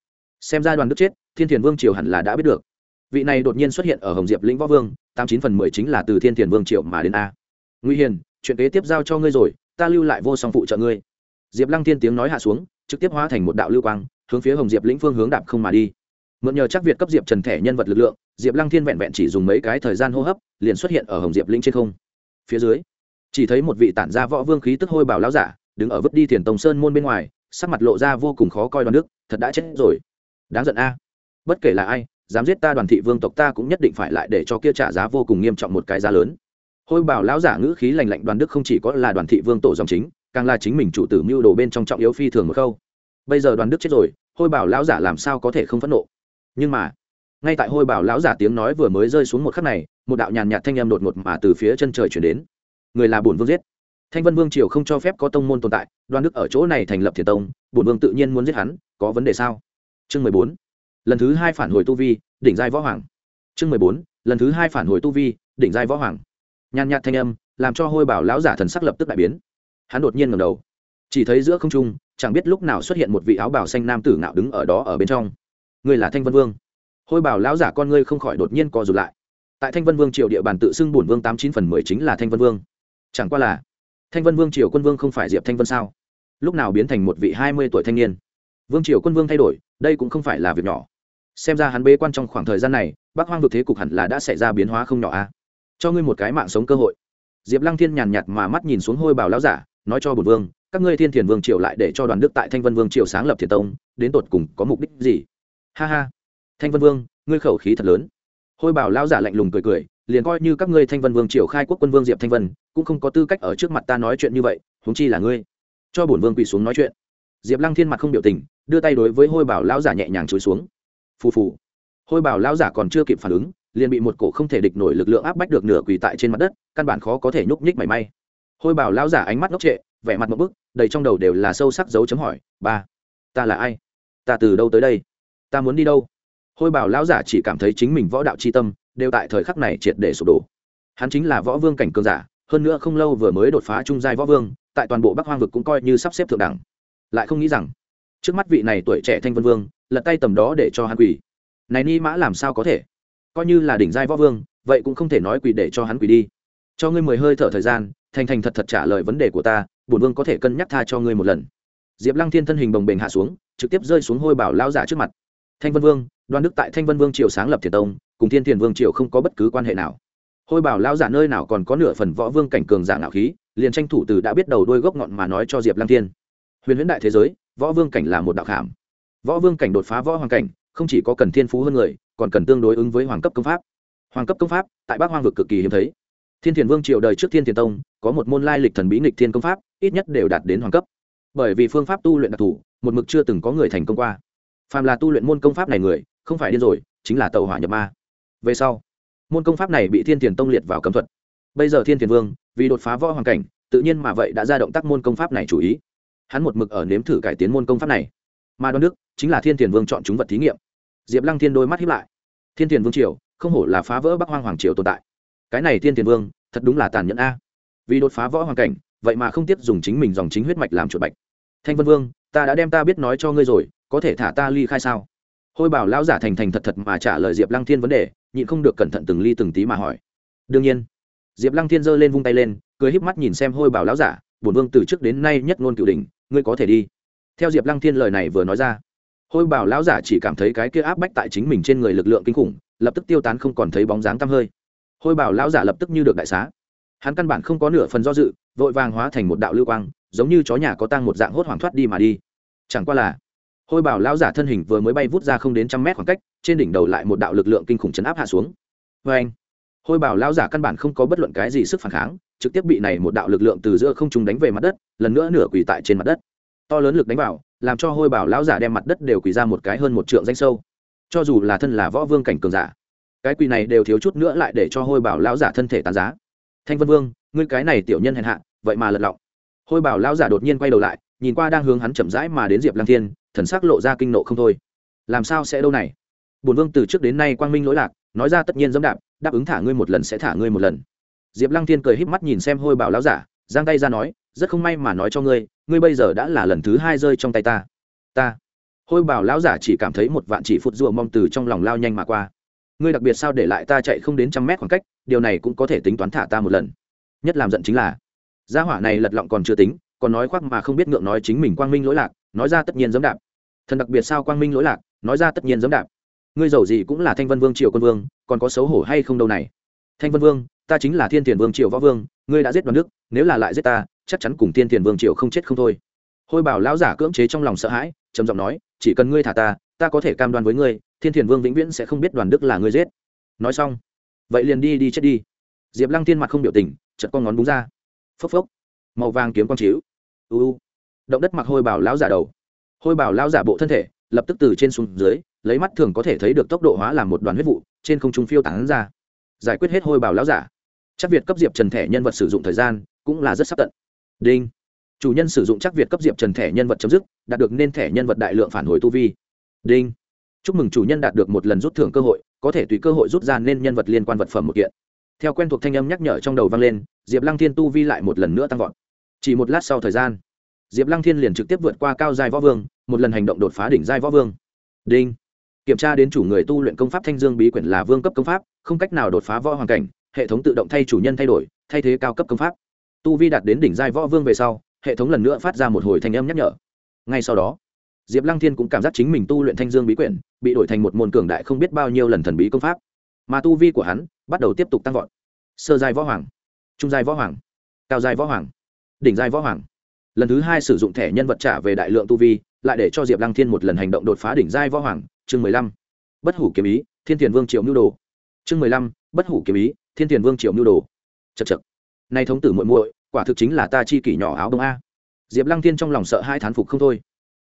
Xem ra đoàn đức chết, thiên thiền vương triều hẳn là đã biết được. Vị này đột nhiên xuất hiện ở hồng diệp lĩnh võ vương, tám chín phần mười chính là từ thiên thiền vương triều mà đến a. Nguy hiền, chuyện kế tiếp giao cho ngươi rồi ta lưu lại vô song phụ trợ ngươi. Diệp lăng thiên tiếng nói hạ xuống, trực tiếp hóa thành một đạo lưu quang, hướng phía hồng diệp lĩnh phương hướng đạp không mà đi. Mượn nhờ chắc việt cấp diệp trần thẻ nhân vật lực lượng, diệp lăng thiên vẹn vẹn chỉ dùng mấy cái thời gian hô hấp, liền xuất hiện ở hồng diệp lĩnh trên không. Phía dưới, chỉ thấy một vị tản gia võ vương khí tức hôi bảo lão giả, đứng ở vứt đi thiền tông sơn môn bên ngoài, sắc mặt lộ ra vô cùng khó coi đoàn đức, thật đã chết rồi. Đáng giận a. Bất kể là ai, dám giết ta đoàn thị vương tộc ta cũng nhất định phải lại để cho kia trả giá vô cùng nghiêm trọng một cái giá lớn hôi bảo lão giả ngữ khí lành lạnh đoàn đức không chỉ có là đoàn thị vương tổ dòng chính, càng là chính mình chủ tử mưu đồ bên trong trọng yếu phi thường một khâu. Bây giờ đoàn đức chết rồi, hôi bảo lão giả làm sao có thể không phẫn nộ? Nhưng mà, ngay tại hôi bảo lão giả tiếng nói vừa mới rơi xuống một khắc này, một đạo nhàn nhạt thanh âm đột ngột mà từ phía chân trời chuyển đến. Người là bổn vương giết. Thanh vân vương triều không cho phép có tông môn tồn tại, Đoàn đức ở chỗ này thành lập thiền tông, bổn vương tự nhiên muốn giết hắn, có vấn đề sao? Chương mười bốn, lần thứ hai phản hồi tu vi, đỉnh giai võ hoàng. Chương mười bốn, lần thứ hai phản hồi tu vi, đỉnh giai võ hoàng nhàn nhạt thanh âm, làm cho hôi bảo lão giả thần sắc lập tức đại biến. Hắn đột nhiên ngầm đầu. Chỉ thấy giữa không trung, chẳng biết lúc nào xuất hiện một vị áo bảo xanh nam tử ngạo đứng ở đó ở bên trong. Ngươi là thanh vân vương. Hôi bảo lão giả con ngươi không khỏi đột nhiên co rụt lại. Tại thanh vân vương triều địa bàn tự xưng bổn vương tám chín phần mười chính là thanh vân vương. Chẳng qua là, thanh vân vương triều quân vương không phải diệp thanh vân sao? Lúc nào biến thành một vị hai mươi tuổi thanh niên? Vương triều quân vương thay đổi, đây cũng không phải là việc nhỏ. Xem ra hắn bế quan trong khoảng thời gian này bác hoang vực thế cục hẳn là đã xảy ra biến hóa không nhỏ a cho ngươi một cái mạng sống cơ hội. Diệp lăng thiên nhàn nhạt mà mắt nhìn xuống hôi bào lão giả, nói cho bổn vương, các ngươi thiên thiền vương triều lại để cho đoàn đức tại thanh vân vương triều sáng lập thiền tông, đến tột cùng có mục đích gì? Ha ha. Thanh vân vương, ngươi khẩu khí thật lớn. Hôi bảo lao giả lạnh lùng cười cười, liền coi như các ngươi thanh vân vương triều khai quốc quân vương diệp thanh vân, cũng không có tư cách ở trước mặt ta nói chuyện như vậy, huống chi là ngươi. Cho bổn vương quỳ xuống nói chuyện. Diệp lăng thiên mặt không biểu tình, đưa tay đối với hôi bảo lao giả nhẹ nhàng chối xuống. Phù phù. Hôi bảo lao giả còn chưa kịp phản ứng liền bị một cổ không thể địch nổi lực lượng áp bách được nửa quỳ tại trên mặt đất, căn bản khó có thể nhúc nhích mảy may. Hôi bảo lão giả ánh mắt ngốc trệ, vẻ mặt một bức, đầy trong đầu đều là sâu sắc dấu chấm hỏi, ba, ta là ai? Ta từ đâu tới đây? Ta muốn đi đâu? Hôi bảo lão giả chỉ cảm thấy chính mình võ đạo c h i tâm đều tại thời khắc này triệt để sụp đổ. Hắn chính là võ vương cảnh cường giả, hơn nữa không lâu vừa mới đột phá trung giai võ vương, tại toàn bộ bắc hoang vực cũng coi như sắp xếp thượng đẳng. Lại không nghĩ rằng, trước mắt vị này tuổi trẻ thanh vân vương, lật tay tầm đó để cho hắn quỳ. Này ni mã làm sao có thể? Coi như là đỉnh giai võ vương, vậy cũng không thể nói quỷ để cho hắn quỷ đi. Cho ngươi mười hơi thở thời gian, thành thành thật thật trả lời vấn đề của ta, bổn vương có thể cân nhắc tha cho ngươi một lần. Diệp lăng thiên thân hình bồng bềnh hạ xuống, trực tiếp rơi xuống hôi bảo lao giả trước mặt. Thanh vân vương đoan đức tại thanh vân vương triều sáng lập thiền tông, cùng thiên thiền vương triều không có bất cứ quan hệ nào. Hôi bảo lao giả nơi nào còn có nửa phần võ vương cảnh cường giả ngạo khí, liền tranh thủ từ đã biết đầu đôi gốc ngọn mà nói cho diệp lăng thiên. Huyền huyễn đại thế giới, võ vương cảnh là một đạo khảm võ vương cảnh đột phá võ hoàng cảnh, không chỉ có cần thiên phú hơn người còn cần tương đối ứng với hoàng cấp công pháp. Hoàng cấp công pháp, tại bắc hoang vực cực kỳ hiếm thấy. Thiên thiền vương triều đời trước thiên thiền tông, có một môn lai lịch thần bí nghịch thiên công pháp, ít nhất đều đạt đến hoàng cấp. Bởi vì phương pháp tu luyện đặc thù, một mực chưa từng có người thành công qua. Phàm là tu luyện môn công pháp này người, không phải điên rồi, chính là tàu hỏa nhập ma. Về sau, môn công pháp này bị thiên thiền tông liệt vào cấm thuật. Bây giờ thiên thiền vương, vì đột phá võ hoàng cảnh, tự nhiên mà vậy đã ra động tác môn công pháp này chủ ý. Hắn một mực ở nếm thử cải tiến môn công pháp này. Mà đoan đức chính là thiên thiền vương chọn chúng vật thí nghiệm diệp lăng thiên đôi mắt hiếp lại. Thiên thiền vương triều, không hổ là phá vỡ bắc hoang hoàng triều tồn tại. Cái này thiên thiền vương, thật đúng là tàn nhẫn a. Vì đột phá võ hoàng cảnh, vậy mà không tiếp dùng chính mình dòng chính huyết mạch làm chuột bạch. Thanh vân vương, ta đã đem ta biết nói cho ngươi rồi, có thể thả ta ly khai sao? Hôi bảo lão giả thành thành thật thật mà trả lời diệp lăng thiên vấn đề, nhịn không được cẩn thận từng ly từng tí mà hỏi. Đương nhiên. Diệp lăng thiên giơ lên vung tay lên, cười híp mắt nhìn xem hôi bảo lão giả, bổn vương từ trước đến nay nhất ngôn cửu đình ngươi có thể đi. Theo diệp lăng thiên lời này vừa nói ra hôi bảo lão giả chỉ cảm thấy cái kia áp bách tại chính mình trên người lực lượng kinh khủng, lập tức tiêu tán không còn thấy bóng dáng tăm hơi. Hôi bảo lão giả lập tức như được đại xá. Hắn căn bản không có nửa phần do dự, vội vàng hóa thành một đạo lưu quang, giống như chó nhà có tăng một dạng hốt hoảng thoát đi mà đi. Chẳng qua là, hôi bảo lão giả thân hình vừa mới bay vút ra không đến trăm mét khoảng cách, trên đỉnh đầu lại một đạo lực lượng kinh khủng chấn áp hạ xuống. Vê anh, hôi bảo lão giả căn bản không có bất luận cái gì sức phản kháng, trực tiếp bị này một đạo lực lượng từ giữa không trung đánh về mặt đất, lần nữa nửa quỳ tại trên mặt đất. To lớn lực đánh vào làm cho hôi bảo lão giả đem mặt đất đều quỳ ra một cái hơn một trượng danh sâu. Cho dù là thân là võ vương cảnh cường giả, cái quỳ này đều thiếu chút nữa lại để cho hôi bảo lão giả thân thể tàn giá. Thanh vân vương, ngươi cái này tiểu nhân hèn hạ, vậy mà lật lọng. Hôi bảo lão giả đột nhiên quay đầu lại, nhìn qua đang hướng hắn chậm rãi mà đến diệp lang thiên, thần sắc lộ ra kinh nộ không thôi. Làm sao sẽ đâu này? Bổn vương từ trước đến nay quang minh lỗi lạc, nói ra tất nhiên dẫm đạp, đáp ứng thả ngươi một lần sẽ thả ngươi một lần. Diệp lăng thiên cười híp mắt nhìn xem hôi bảo lão giả, giang tay ra nói rất không may mà nói cho ngươi ngươi bây giờ đã là lần thứ hai rơi trong tay ta. Ta. Hôi bảo lão giả chỉ cảm thấy một vạn chỉ phút rùa mong từ trong lòng lao nhanh mà qua. Ngươi đặc biệt sao để lại ta chạy không đến trăm mét khoảng cách, điều này cũng có thể tính toán thả ta một lần. Nhất làm giận chính là, gia hỏa này lật lọng còn chưa tính, còn nói khoác mà không biết ngượng nói chính mình quang minh lỗi lạc, nói ra tất nhiên dẫm đạp. Thần đặc biệt sao quang minh lỗi lạc, nói ra tất nhiên dẫm đạp. Ngươi giàu gì cũng là thanh vân vương triều quân vương, còn có xấu hổ hay không đâu này. Thanh vân vương, ta chính là thiên tiền vương triều võ vương, ngươi đã giết đoàn đức, nếu là lại giết ta chắc chắn cùng thiên thiền vương triều không chết không thôi. Hôi bảo lão giả cưỡng chế trong lòng sợ hãi, trầm giọng nói, chỉ cần ngươi thả ta ta có thể cam đoan với ngươi, thiên thiền vương vĩnh viễn sẽ không biết đoàn đức là ngươi giết. Nói xong, vậy liền đi đi chết đi. Diệp lăng thiên mặt không biểu tình chật con ngón búng ra. Phốc phốc, màu vàng kiếm quang chiếu. Uu động đất mặc hôi bảo lão giả đầu. Hôi bảo lão giả bộ thân thể, lập tức từ trên xuống dưới, lấy mắt thường có thể thấy được tốc độ hóa làm một đoàn huyết vụ, trên không trung phiêu tán ra. Giải quyết hết hôi bảo lão giả. Chắc việt cấp diệp trần thẻ nhân vật sử dụng thời gian, cũng là rất sắp tận đinh. Chủ nhân sử dụng chắc việt cấp diệp trần thẻ nhân vật chấm dứt, đạt được nên thẻ nhân vật đại lượng phản hồi tu vi. Đinh. Chúc mừng chủ nhân đạt được một lần rút thưởng cơ hội, có thể tùy cơ hội rút ra nên nhân vật liên quan vật phẩm một kiện. Theo quen thuộc thanh âm nhắc nhở trong đầu vang lên, diệp lăng thiên tu vi lại một lần nữa tăng vọt. Chỉ một lát sau thời gian, diệp lăng thiên liền trực tiếp vượt qua cao giai võ vương, một lần hành động đột phá đỉnh giai võ vương. Đinh. Kiểm tra đến chủ người tu luyện công pháp thanh dương bí quyển là vương cấp công pháp, không cách nào đột phá võ hoàn cảnh, hệ thống tự động thay chủ nhân thay đổi, thay thế cao cấp công pháp tu vi đạt đến đỉnh giai võ vương về sau, hệ thống lần nữa phát ra một hồi thanh âm nhắc nhở. Ngay sau đó, diệp lăng thiên cũng cảm giác chính mình tu luyện thanh dương bí quyển, bị đổi thành một môn cường đại không biết bao nhiêu lần thần bí công pháp. Mà tu vi của hắn bắt đầu tiếp tục tăng vọt. Sơ giai võ hoàng, trung giai võ hoàng, cao giai võ hoàng, đỉnh giai võ hoàng. Lần thứ hai sử dụng thẻ nhân vật trả về đại lượng tu vi, lại để cho diệp lăng thiên một lần hành động đột phá đỉnh giai võ hoàng, chương mười lăm, bất hủ kiếm ý, thiên thiền vương triệu mưu đồ. Chương mười lăm, bất hủ kiếm ý, thiên tiền vương triệu mưu đồ. Chật chật nay thống tử muội muội quả thực chính là ta chi kỷ nhỏ áo đông a. Diệp lăng thiên trong lòng sợ hai thán phục không thôi.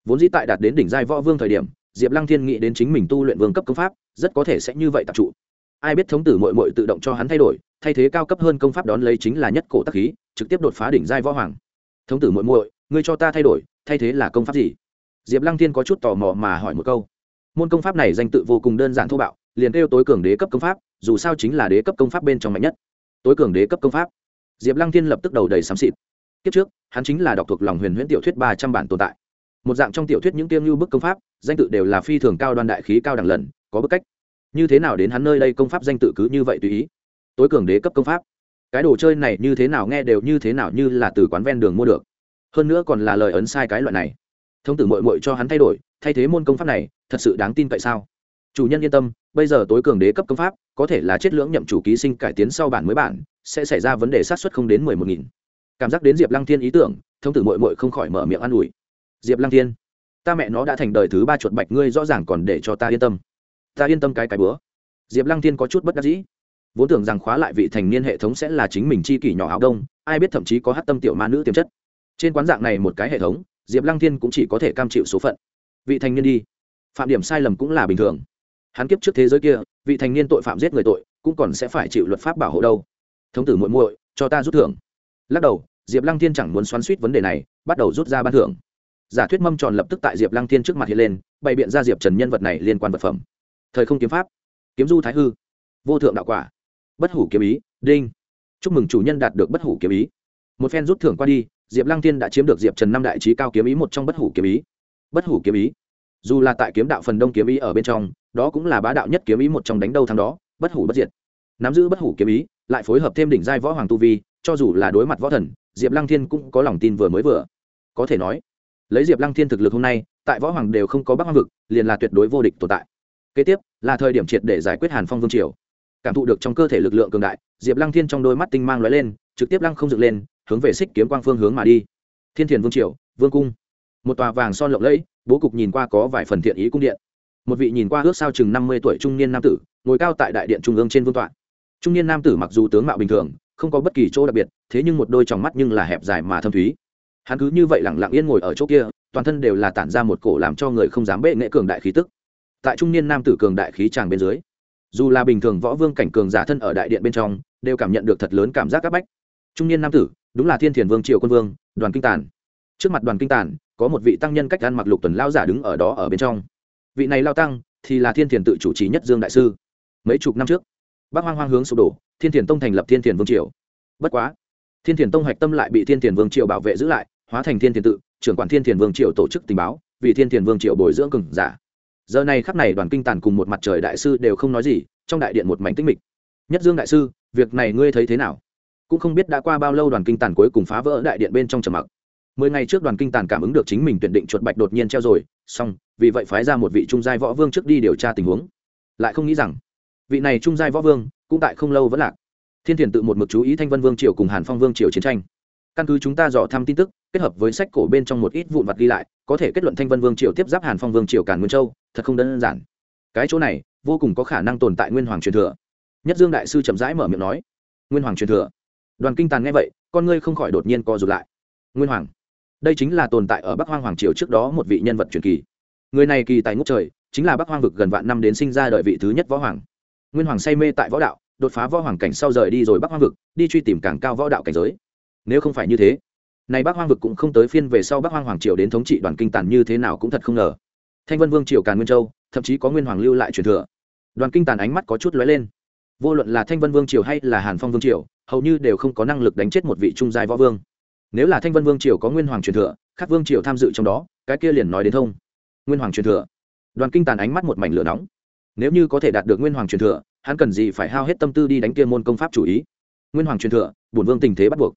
Vốn dĩ tại đạt đến đỉnh giai võ vương thời điểm, diệp lăng thiên nghĩ đến chính mình tu luyện vương cấp công pháp, rất có thể sẽ như vậy tập trụ. Ai biết thống tử muội muội tự động cho hắn thay đổi, thay thế cao cấp hơn công pháp đón lấy chính là nhất cổ tắc khí, trực tiếp đột phá đỉnh giai võ hoàng. Thống tử muội muội, ngươi cho ta thay đổi, thay thế là công pháp gì? Diệp lăng thiên có chút tò mò mà hỏi một câu. Môn công pháp này danh tự vô cùng đơn giản thô bạo, liền kêu tối cường đế cấp công pháp, dù sao chính là đế cấp công pháp bên trong mạnh nhất. Tối cường đế cấp công pháp diệp lăng thiên lập tức đầu đầy xám xịt. Kiếp trước, hắn chính là đọc thuộc lòng huyền huyễn tiểu thuyết ba trăm bản tồn tại. Một dạng trong tiểu thuyết những tiêm lưu bức công pháp, danh tự đều là phi thường cao đoan đại khí cao đẳng lần, có bức cách. Như thế nào đến hắn nơi đây công pháp danh tự cứ như vậy tùy ý? Tối cường đế cấp công pháp. Cái đồ chơi này như thế nào nghe đều như thế nào như là từ quán ven đường mua được. Hơn nữa còn là lời ấn sai cái loại này. Thông tử mội mội cho hắn thay đổi, thay thế môn công pháp này, thật sự đáng tin cậy sao? Chủ nhân yên tâm, bây giờ tối cường đế cấp công pháp, có thể là chết lưỡng nhậm chủ ký sinh cải tiến sau bản mới bản sẽ xảy ra vấn đề sát xuất không đến mười một nghìn. Cảm giác đến diệp lăng thiên ý tưởng, thông tử mội mội không khỏi mở miệng an ủi. Diệp lăng thiên, ta mẹ nó đã thành đời thứ ba chuột bạch, ngươi rõ ràng còn để cho ta yên tâm. Ta yên tâm cái cái bữa. Diệp lăng thiên có chút bất đắc dĩ. Vốn tưởng rằng khóa lại vị thành niên hệ thống sẽ là chính mình chi kỷ nhỏ áo đông, ai biết thậm chí có hát tâm tiểu ma nữ tiềm chất. Trên quán dạng này một cái hệ thống, diệp lăng thiên cũng chỉ có thể cam chịu số phận. Vị thành niên đi. Phạm điểm sai lầm cũng là bình thường. Hắn kiếp trước thế giới kia, vị thành niên tội phạm giết người tội, cũng còn sẽ phải chịu luật pháp bảo hộ đâu thống tử muội muội, cho ta rút thưởng. Lắc đầu, diệp lăng thiên chẳng muốn xoắn suýt vấn đề này, bắt đầu rút ra ban thưởng. Giả thuyết mâm tròn lập tức tại diệp lăng thiên trước mặt hiện lên, bày biện ra diệp trần nhân vật này liên quan vật phẩm. Thời không kiếm pháp, kiếm du thái hư, vô thượng đạo quả, bất hủ kiếm ý, đinh. Chúc mừng chủ nhân đạt được bất hủ kiếm ý. Một phen rút thưởng qua đi, diệp lăng thiên đã chiếm được diệp trần năm đại trí cao kiếm ý một trong bất hủ kiếm ý. Bất hủ kiếm ý. Dù là tại kiếm đạo phần đông kiếm ý ở bên trong, đó cũng là bá đạo nhất kiếm ý một trong đánh đâu thắng đó, bất hủ bất diệt. Nắm giữ bất hủ kiếm ý lại phối hợp thêm đỉnh giai võ hoàng tu vi, cho dù là đối mặt võ thần, diệp lăng thiên cũng có lòng tin vừa mới vừa. Có thể nói, lấy diệp lăng thiên thực lực hôm nay, tại võ hoàng đều không có bắc hoang vực, liền là tuyệt đối vô địch tồn tại. Kế tiếp, là thời điểm triệt để giải quyết hàn phong vương triều. Cảm thụ được trong cơ thể lực lượng cường đại, diệp lăng thiên trong đôi mắt tinh mang lóe lên, trực tiếp lăng không dựng lên, hướng về xích kiếm quang phương hướng mà đi. Thiên thiền vương triều, vương cung. Một tòa vàng son lộng lẫy, bố cục nhìn qua có vài phần thiện ý cung điện. Một vị nhìn qua ước sao chừng năm mươi tuổi trung niên nam tử, ngồi cao tại đại điện trung ương trên vương tọa trung niên nam tử mặc dù tướng mạo bình thường, không có bất kỳ chỗ đặc biệt, thế nhưng một đôi tròng mắt nhưng là hẹp dài mà thâm thúy. Hắn cứ như vậy lẳng lặng yên ngồi ở chỗ kia, toàn thân đều là tản ra một cổ làm cho người không dám bệ nghệ cường đại khí tức. Tại trung niên nam tử cường đại khí tràng bên dưới, dù là bình thường võ vương cảnh cường giả thân ở đại điện bên trong, đều cảm nhận được thật lớn cảm giác áp bách. Trung niên nam tử, đúng là thiên thiền vương triều quân vương, đoàn kinh tàn trước mặt đoàn kinh tàn có một vị tăng nhân cách ăn mặc lục tuần lao giả đứng ở đó ở bên trong. Vị này lao tăng thì là thiên thiền tự chủ trì nhất dương đại sư. Mấy chục năm trước bác hoang hoang hướng sụp đổ, thiên thiền tông thành lập thiên thiền vương triều. Bất quá, thiên thiền tông hạch tâm lại bị thiên thiền vương triều bảo vệ giữ lại, hóa thành thiên thiền tự, trưởng quản thiên thiền vương triều tổ chức tình báo, vì thiên thiền vương triều bồi dưỡng cừng giả. Giờ này khắp này đoàn kinh tàn cùng một mặt trời đại sư đều không nói gì, trong đại điện một mảnh tích mịch. Nhất dương đại sư, việc này ngươi thấy thế nào? Cũng không biết đã qua bao lâu đoàn kinh tàn cuối cùng phá vỡ đại điện bên trong trầm mặc. Mười ngày trước đoàn kinh tàn cảm ứng được chính mình tuyển định chuột bạch đột nhiên treo rồi, xong, vì vậy phái ra một vị trung giai võ vương trước đi điều tra tình huống. Lại không nghĩ rằng vị này trung giai võ vương, cũng tại không lâu vẫn lạc. Thiên thiền tự một mực chú ý thanh vân vương triều cùng hàn phong vương triều chiến tranh. Căn cứ chúng ta dò thăm tin tức, kết hợp với sách cổ bên trong một ít vụn vặt ghi lại, có thể kết luận thanh vân vương triều tiếp giáp hàn phong vương triều càn nguyên châu, thật không đơn giản. Cái chỗ này, vô cùng có khả năng tồn tại nguyên hoàng truyền thừa. Nhất dương đại sư chậm rãi mở miệng nói, nguyên hoàng truyền thừa. Đoàn kinh tàn nghe vậy, con ngươi không khỏi đột nhiên co rụt lại. Nguyên hoàng, đây chính là tồn tại ở bắc hoang hoàng triều trước đó một vị nhân vật truyền kỳ. Người này kỳ tài ngốc trời, chính là bắc hoang vực gần vạn năm đến sinh ra đợi vị thứ nhất võ hoàng nguyên hoàng say mê tại võ đạo, đột phá võ hoàng cảnh sau rời đi rồi bắc hoang vực, đi truy tìm càng cao võ đạo cảnh giới. Nếu không phải như thế nay bắc hoang vực cũng không tới phiên về sau bắc hoang hoàng triều đến thống trị đoàn kinh tàn như thế nào cũng thật không ngờ. Thanh vân vương triều càn nguyên châu, thậm chí có nguyên hoàng lưu lại truyền thừa. Đoàn kinh tàn ánh mắt có chút lóe lên. Vô luận là thanh vân vương triều hay là hàn phong vương triều, hầu như đều không có năng lực đánh chết một vị trung giai võ vương. Nếu là thanh vân vương triều có nguyên hoàng truyền thừa các vương triều tham dự trong đó, cái kia liền nói đến thông. Nguyên hoàng truyền thừa. Đoàn kinh tàn ánh mắt một mảnh lửa nóng nếu như có thể đạt được nguyên hoàng truyền thừa, hắn cần gì phải hao hết tâm tư đi đánh kia môn công pháp chủ ý? Nguyên hoàng truyền thừa, bổn vương tình thế bắt buộc.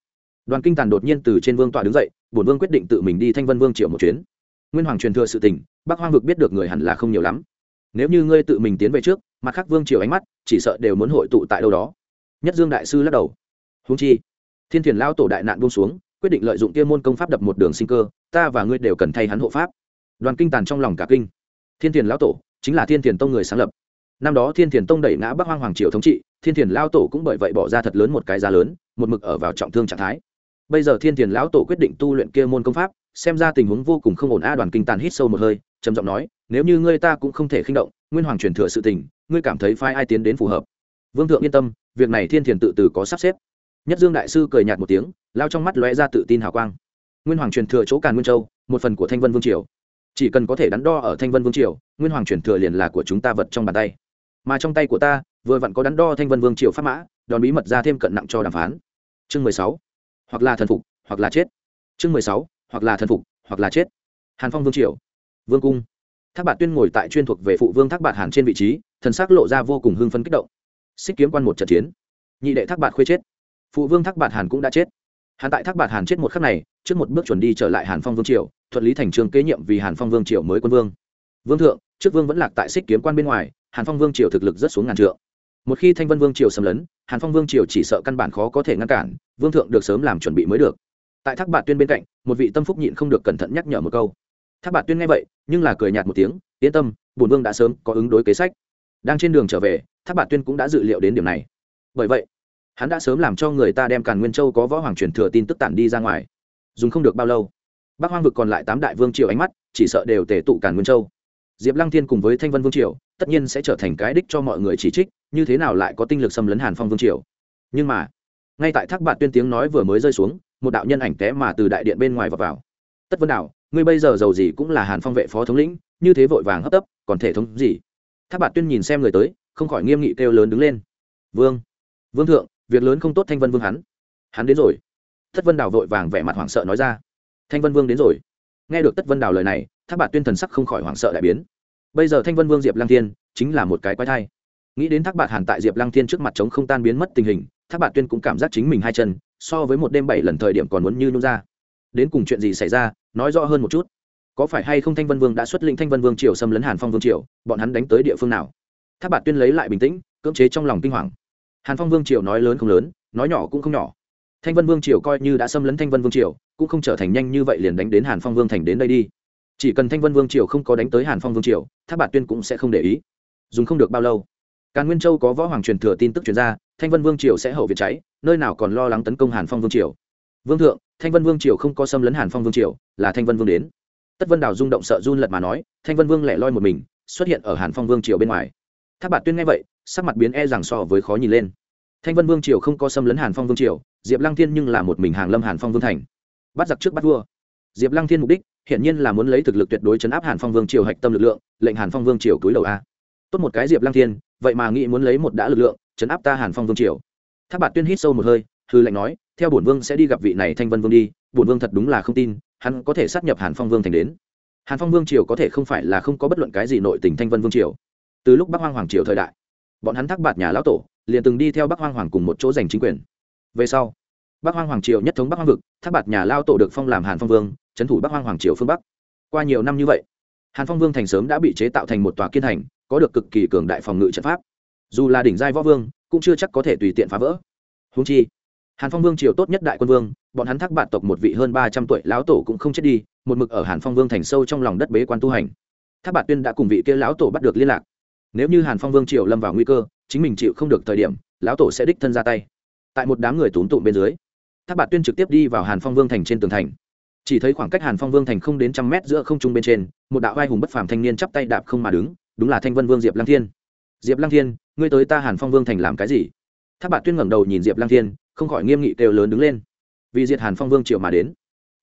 Đoàn kinh tàn đột nhiên từ trên vương tọa đứng dậy, bổn vương quyết định tự mình đi thanh vân vương triệu một chuyến. Nguyên hoàng truyền thừa sự tình, bắc hoang vực biết được người hẳn là không nhiều lắm. Nếu như ngươi tự mình tiến về trước, mặt khác vương triều ánh mắt, chỉ sợ đều muốn hội tụ tại đâu đó. Nhất dương đại sư lắc đầu. Húng chi, thiên thiền lao tổ đại nạn buông xuống, quyết định lợi dụng kia môn công pháp đập một đường sinh cơ, ta và ngươi đều cần thay hắn hộ pháp. Đoàn kinh tàn trong lòng cả kinh. Thiên thiền lão tổ chính là thiên thiền tông người sáng lập. Năm đó thiên thiền tông đẩy ngã bắc hoang hoàng triều thống trị, thiên thiền lao tổ cũng bởi vậy bỏ ra thật lớn một cái giá lớn, một mực ở vào trọng thương trạng thái. Bây giờ thiên thiền lão tổ quyết định tu luyện kia môn công pháp, xem ra tình huống vô cùng không ổn a, đoàn kinh tàn hít sâu một hơi, trầm giọng nói, nếu như ngươi ta cũng không thể khinh động, nguyên hoàng truyền thừa sự tình, ngươi cảm thấy phái ai tiến đến phù hợp? Vương thượng yên tâm, việc này thiên thiền tự tử có sắp xếp. Nhất dương đại sư cười nhạt một tiếng, lao trong mắt lóe ra tự tin hào quang. Nguyên hoàng truyền thừa chỗ càn nguyên châu, một phần của thanh vân vương triều chỉ cần có thể đắn đo ở thanh vân vương triều, nguyên hoàng truyền thừa liền là của chúng ta vật trong bàn tay. Mà trong tay của ta, vừa vặn có đắn đo thanh vân vương triều pháp mã, đòn bí mật ra thêm cận nặng cho đàm phán. Chương mười sáu. Hoặc là thần phục, hoặc là chết. Chương mười sáu. Hoặc là thần phục, hoặc là chết. Hàn phong vương triều. Vương cung. Thác bạt tuyên ngồi tại chuyên thuộc về phụ vương thác bạt hàn trên vị trí, thần sắc lộ ra vô cùng hưng phấn kích động. Xích kiếm quan một trận chiến. Nhị đệ thác bạt khuê chết. Phụ vương thác bạt hàn cũng đã chết hàn tại thác bạt hàn chết một khắc này, trước một bước chuẩn đi trở lại hàn phong vương triều, thuận lý thành trường kế nhiệm vì hàn phong vương triều mới quân vương. Vương thượng, trước vương vẫn lạc tại xích kiếm quan bên ngoài, hàn phong vương triều thực lực rất xuống ngàn trượng. Một khi thanh vân vương triều xâm lấn, hàn phong vương triều chỉ sợ căn bản khó có thể ngăn cản, vương thượng được sớm làm chuẩn bị mới được. Tại thác bạt tuyên bên cạnh, một vị tâm phúc nhịn không được cẩn thận nhắc nhở một câu. Thác bạt tuyên nghe vậy, nhưng là cười nhạt một tiếng, yên tâm, bổn vương đã sớm có ứng đối kế sách. Đang trên đường trở về, thác bạt tuyên cũng đã dự liệu đến điểm này. Bởi vậy hắn đã sớm làm cho người ta đem càn nguyên châu có võ hoàng truyền thừa tin tức tản đi ra ngoài. Dùng không được bao lâu bắc hoang vực còn lại tám đại vương triều ánh mắt chỉ sợ đều tể tụ càn nguyên châu. Diệp lăng thiên cùng với thanh vân vương triều tất nhiên sẽ trở thành cái đích cho mọi người chỉ trích như thế nào lại có tinh lực xâm lấn hàn phong vương triều? Nhưng mà ngay tại thác bạn tuyên tiếng nói vừa mới rơi xuống một đạo nhân ảnh té mà từ đại điện bên ngoài vào, vào. tất vân đạo ngươi bây giờ giàu gì cũng là hàn phong vệ phó thống lĩnh như thế vội vàng hấp tấp còn thể thống gì? Thác bạn tuyên nhìn xem người tới không khỏi nghiêm nghị kêu lớn đứng lên. Vương vương thượng việc lớn không tốt thanh vân vương hắn. Hắn đến rồi. Tất vân đào vội vàng vẻ mặt hoảng sợ nói ra. Thanh vân vương đến rồi. Nghe được tất vân đào lời này, thác Bạt tuyên thần sắc không khỏi hoảng sợ đại biến. Bây giờ thanh vân vương diệp lăng thiên chính là một cái quái thai. Nghĩ đến thác Bạt hàn tại diệp lăng thiên trước mặt trống không tan biến mất tình hình, thác Bạt tuyên cũng cảm giác chính mình hai chân, so với một đêm bảy lần thời điểm còn muốn như nhung ra. Đến cùng chuyện gì xảy ra, nói rõ hơn một chút. Có phải hay không thanh vân vương đã xuất lĩnh thanh vân vương triều xâm lấn hàn phong vương triều, bọn hắn đánh tới địa phương nào? Thác Bạt tuyên lấy lại bình tĩnh, cưỡng chế trong lòng kinh hoàng hàn phong vương triều nói lớn không lớn, nói nhỏ cũng không nhỏ. Thanh vân vương triều coi như đã xâm lấn thanh vân vương triều, cũng không trở thành nhanh như vậy liền đánh đến hàn phong vương thành đến đây đi. Chỉ cần thanh vân vương triều không có đánh tới hàn phong vương triều tháp bạt tuyên cũng sẽ không để ý. Dùng không được bao lâu, càn nguyên châu có võ hoàng truyền thừa tin tức truyền ra, thanh vân vương triều sẽ hậu việt cháy, nơi nào còn lo lắng tấn công hàn phong vương triều. Vương thượng, thanh vân vương triều không có xâm lấn hàn phong vương triều, là thanh vân vương đến. Tất vân đào rung động sợ run lật mà nói, thanh vân vương lẻ loi một mình, xuất hiện ở hàn phong vương triều bên ngoài. Tháp bạt tuyên nghe vậy sắc mặt biến e rằng so với khó nhìn lên. Thanh vân vương triều không có xâm lấn hàn phong vương triều, diệp lăng thiên nhưng là một mình hàng lâm hàn phong vương thành. Bắt giặc trước bắt vua. Diệp lăng thiên mục đích, hiển nhiên là muốn lấy thực lực tuyệt đối chấn áp hàn phong vương triều hạch tâm lực lượng, lệnh hàn phong vương triều túi đầu a. Tốt một cái diệp lăng thiên, vậy mà nghĩ muốn lấy một đã lực lượng, chấn áp ta hàn phong vương triều. Tháp bạt tuyên hít sâu một hơi, hư lệnh nói, theo bổn vương sẽ đi gặp vị này thanh vân vương đi, bổn vương thật đúng là không tin, hắn có thể sát nhập hàn phong vương thành đến. Hàn phong vương triều có thể không phải là không có bất luận cái gì nội tình thanh vân vương triều. Từ lúc bắc hoang hoàng triều thời đại bọn hắn thác bạt nhà lão tổ, liền từng đi theo bắc hoang hoàng cùng một chỗ giành chính quyền. Về sau, bắc hoang hoàng triều nhất thống bắc hoang vực, thác bạt nhà lao tổ được phong làm hàn phong vương trấn thủ bắc hoang hoàng triều phương bắc. Qua nhiều năm như vậy, hàn phong vương thành sớm đã bị chế tạo thành một tòa kiên thành có được cực kỳ cường đại phòng ngự trận pháp. Dù là đỉnh giai võ vương, cũng chưa chắc có thể tùy tiện phá vỡ. Húng chi, hàn phong vương triều tốt nhất đại quân vương, bọn hắn thác bạn tộc một vị hơn ba trăm tuổi lão tổ cũng không chết đi, một mực ở hàn phong vương thành sâu trong lòng đất bế quan tu hành. Thác bạn tuyên đã cùng vị kia lão tổ bắt được liên lạc nếu như hàn phong vương triều lâm vào nguy cơ, chính mình chịu không được thời điểm, lão tổ sẽ đích thân ra tay. Tại một đám người túm tụm bên dưới, thác Bạt tuyên trực tiếp đi vào hàn phong vương thành trên tường thành. Chỉ thấy khoảng cách hàn phong vương thành không đến trăm mét giữa không trung bên trên, một đạo vai hùng bất phàm thanh niên chắp tay đạp không mà đứng, đúng là thanh vân vương diệp lăng thiên. Diệp lăng thiên, ngươi tới ta hàn phong vương thành làm cái gì? Tháp Bạt tuyên ngẩng đầu nhìn diệp lăng thiên, không khỏi nghiêm nghị kêu lớn đứng lên. Vì diệt hàn phong vương triều mà đến.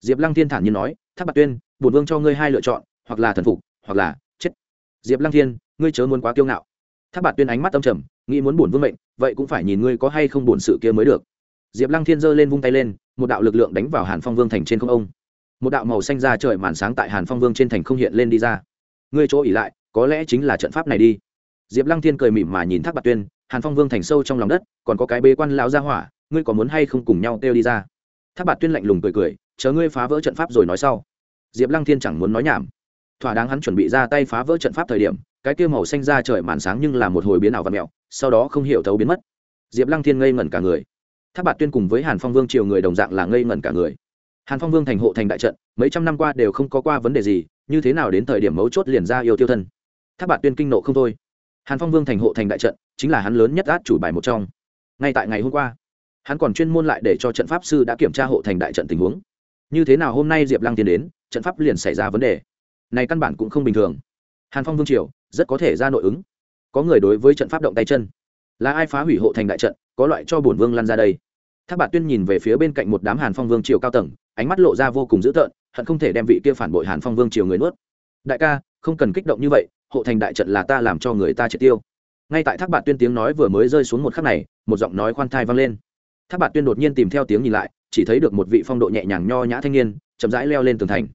Diệp lăng thiên thản nhiên nói tháp Bạt tuyên, bổn vương cho ngươi hai lựa chọn, hoặc là thần phục, hoặc là chết. Diệp lăng thiên ngươi chớ muốn quá kiêu ngạo. Tháp Bạt tuyên ánh mắt âm trầm, nghĩ muốn bổn vương mệnh, vậy cũng phải nhìn ngươi có hay không bổn sự kia mới được. Diệp lăng thiên giơ lên vung tay lên, một đạo lực lượng đánh vào hàn phong vương thành trên không ông. Một đạo màu xanh ra trời màn sáng tại hàn phong vương trên thành không hiện lên đi ra. Ngươi chỗ ỉ lại, có lẽ chính là trận pháp này đi. Diệp lăng thiên cười mỉm mà nhìn thác bạc tuyên, hàn phong vương thành sâu trong lòng đất, còn có cái bế quan lao ra hỏa, ngươi có muốn hay không cùng nhau kêu đi ra? Thác bạc tuyên lạnh lùng cười cười, chờ ngươi phá vỡ trận pháp rồi nói sau. Diệp lăng thiên chẳng muốn nói nhảm thỏa đáng hắn chuẩn bị ra tay phá vỡ trận pháp thời điểm, cái kia màu xanh ra trời màn sáng nhưng là một hồi biến ảo và mẹo, sau đó không hiểu thấu biến mất. Diệp lăng thiên ngây ngẩn cả người. Tháp Bạt tuyên cùng với hàn phong vương triều người đồng dạng là ngây ngẩn cả người. Hàn phong vương thành hộ thành đại trận, mấy trăm năm qua đều không có qua vấn đề gì, như thế nào đến thời điểm mấu chốt liền ra yêu tiêu thân. Tháp Bạt tuyên kinh nộ không thôi. Hàn phong vương thành hộ thành đại trận, chính là hắn lớn nhất át chủ bài một trong. Ngay tại ngày hôm qua, hắn còn chuyên môn lại để cho trận pháp sư đã kiểm tra hộ thành đại trận tình huống. Như thế nào hôm nay diệp lăng tiến đến, trận pháp liền xảy ra vấn đề này căn bản cũng không bình thường. Hàn phong vương triều, rất có thể ra nội ứng. Có người đối với trận pháp động tay chân. Là ai phá hủy hộ thành đại trận, có loại cho bổn vương lăn ra đây. Thác bạt tuyên nhìn về phía bên cạnh một đám hàn phong vương triều cao tầng, ánh mắt lộ ra vô cùng dữ tợn, hận không thể đem vị kia phản bội hàn phong vương triều người nuốt. Đại ca, không cần kích động như vậy, hộ thành đại trận là ta làm cho người ta triệt tiêu. Ngay tại thác bạt tuyên tiếng nói vừa mới rơi xuống một khắc này, một giọng nói khoan thai vang lên. Thác bạt tuyên đột nhiên tìm theo tiếng nhìn lại, chỉ thấy được một vị phong độ nhẹ nhàng nho nhã thanh niên, chậm rãi leo lên tường thành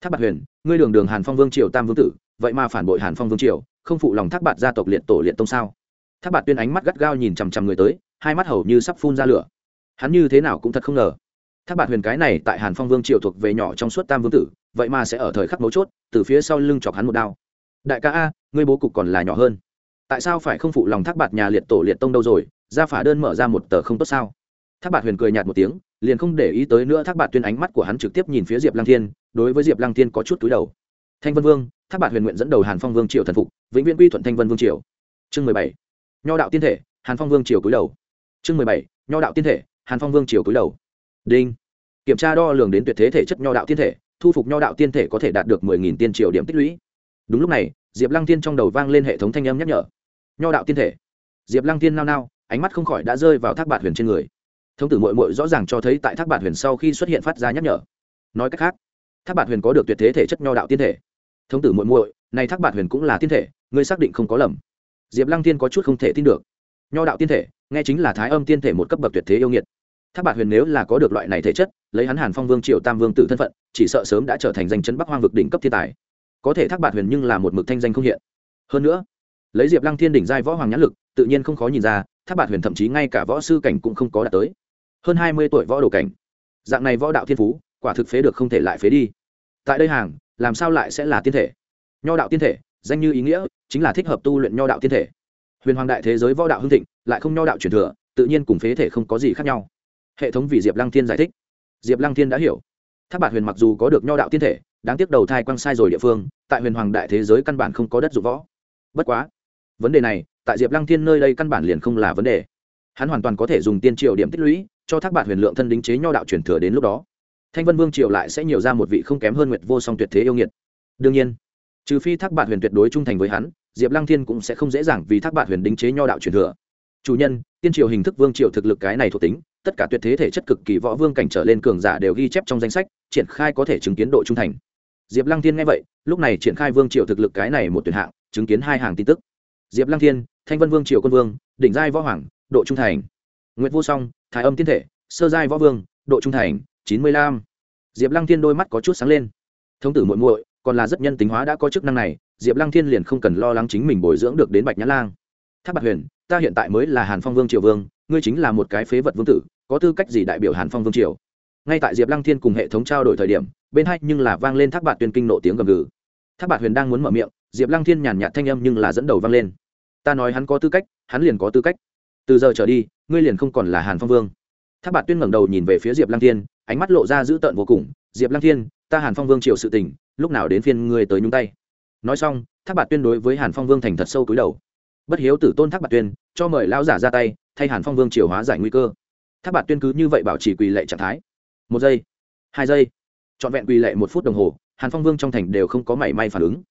thác bạt huyền, ngươi đường đường hàn phong vương triều tam vương tử, vậy mà phản bội hàn phong vương triều, không phụ lòng thác bạt gia tộc liệt tổ liệt tông sao? Thác bạt tuyên ánh mắt gắt gao nhìn chằm chằm người tới, hai mắt hầu như sắp phun ra lửa. Hắn như thế nào cũng thật không ngờ. Thác bạt huyền cái này tại hàn phong vương triều thuộc về nhỏ trong suốt tam vương tử, vậy mà sẽ ở thời khắc mấu chốt, từ phía sau lưng chọc hắn một đao. Đại ca a, ngươi bố cục còn là nhỏ hơn. Tại sao phải không phụ lòng thác bạt nhà liệt tổ liệt tông đâu rồi ra phả đơn mở ra một tờ không tốt sao? Thác bạt huyền cười nhạt một tiếng, liền không để ý tới nữa thác bạt tuyên ánh mắt của hắn trực tiếp nhìn phía diệp lăng thiên đối với diệp lăng thiên có chút túi đầu. Thanh vân vương, thác bạt huyền nguyện dẫn đầu hàn phong vương triều thần phục, vĩnh viễn quy thuận thanh vân vương triều. Chương mười bảy. Nho đạo tiên thể, hàn phong vương triều cúi đầu. Chương mười bảy. Nho đạo tiên thể, hàn phong vương triều cúi đầu. Đinh. Kiểm tra đo lường đến tuyệt thế thể chất nho đạo tiên thể, thu phục nho đạo tiên thể có thể đạt được mười nghìn tiên triều điểm tích lũy. Đúng lúc này, diệp lăng tiên trong đầu vang lên hệ thống thanh âm nhắc nhở. Nho đạo tiên thể. Diệp lăng tiên nao nao, ánh mắt không khỏi đã rơi vào thác bạt huyền trên người. Thống tử mội mội rõ ràng cho thấy tại thác bạt huyền sau khi xuất hiện phát ra nhắc nhở. Nói cách khác thác bạt huyền có được tuyệt thế thể chất nho đạo tiên thể. Thống tử muội muội, này thác bạt huyền cũng là tiên thể ngươi xác định không có lầm. Diệp lăng tiên có chút không thể tin được. Nho đạo tiên thể nghe chính là thái âm tiên thể một cấp bậc tuyệt thế yêu nghiệt. Thác bạt huyền nếu là có được loại này thể chất lấy hắn hàn phong vương triều tam vương tử thân phận chỉ sợ sớm đã trở thành danh chấn bắc hoang vực đỉnh cấp thiên tài. Có thể thác bạt huyền nhưng là một mực thanh danh không hiện. Hơn nữa lấy diệp lăng thiên đỉnh giai võ hoàng nhãn lực tự nhiên không khó nhìn ra thác bạt huyền thậm chí ngay cả võ sư cảnh cũng không có đạt tới. Hơn hai mươi tuổi võ đồ cảnh. Dạng này võ đạo thiên phú quả thực phế được không thể lại phế đi tại đây hàng, làm sao lại sẽ là tiên thể? Nho đạo tiên thể, danh như ý nghĩa, chính là thích hợp tu luyện nho đạo tiên thể. Huyền hoàng đại thế giới võ đạo hưng thịnh, lại không nho đạo truyền thừa, tự nhiên cùng phế thể không có gì khác nhau. Hệ thống vì diệp lăng thiên giải thích. Diệp lăng thiên đã hiểu. Thác bạt huyền mặc dù có được nho đạo tiên thể, đáng tiếc đầu thai quăng sai rồi địa phương, tại huyền hoàng đại thế giới căn bản không có đất dụng võ. Bất quá, vấn đề này, tại diệp lăng thiên nơi đây căn bản liền không là vấn đề. Hắn hoàn toàn có thể dùng tiên triệu điểm tích lũy, cho thác bạt huyền lượng thân đính chế nho đạo truyền thừa đến lúc đó thanh vân vương triều lại sẽ nhiều ra một vị không kém hơn nguyệt vô song tuyệt thế yêu nghiệt. Đương nhiên, trừ phi thác bạn huyền tuyệt đối trung thành với hắn, diệp lăng thiên cũng sẽ không dễ dàng vì thác bạn huyền đính chế nho đạo truyền thừa. Chủ nhân, tiên triều hình thức vương triều thực lực cái này thuộc tính, tất cả tuyệt thế thể chất cực kỳ võ vương cảnh trở lên cường giả đều ghi chép trong danh sách, triển khai có thể chứng kiến độ trung thành. Diệp lăng thiên nghe vậy, lúc này triển khai vương triều thực lực cái này một tuyển hạng, chứng kiến hai hàng tin tức. Diệp lăng thiên, thanh vân vương triều quân vương, đỉnh giai võ hoàng, độ trung thành. Nguyễn vô song, thái âm tiên thể, sơ giai võ vương, độ trung thành chín mươi lăm. Diệp lăng thiên đôi mắt có chút sáng lên. Thống tử muội muội, còn là rất nhân tính hóa đã có chức năng này, diệp lăng thiên liền không cần lo lắng chính mình bồi dưỡng được đến bạch nhã lang. Tháp bạc huyền, ta hiện tại mới là hàn phong vương triều vương, ngươi chính là một cái phế vật vương tử, có tư cách gì đại biểu hàn phong vương triều? Ngay tại diệp lăng thiên cùng hệ thống trao đổi thời điểm, bên hai nhưng là vang lên thác bạc tuyên kinh nộ tiếng gầm gừ. Thác bạc huyền đang muốn mở miệng, diệp lăng thiên nhàn nhạt thanh âm nhưng là dẫn đầu vang lên. Ta nói hắn có tư cách, hắn liền có tư cách. Từ giờ trở đi, ngươi liền không còn là hàn phong vương. Thác bạc tuyên ngẩng đầu nhìn về phía diệp lăng thiên ánh mắt lộ ra dữ tợn vô cùng, diệp lăng thiên, ta hàn phong vương triều sự tình, lúc nào đến phiên ngươi tới nhúng tay? Nói xong, thác bạc tuyên đối với hàn phong vương thành thật sâu cúi đầu. Bất hiếu tử tôn thác bạc tuyên, cho mời lão giả ra tay, thay hàn phong vương triều hóa giải nguy cơ. Thác bạc tuyên cứ như vậy bảo trì quỳ lệ trạng thái. Một giây, hai giây, trọn vẹn quỳ lệ một phút đồng hồ, hàn phong vương trong thành đều không có mảy may phản ứng.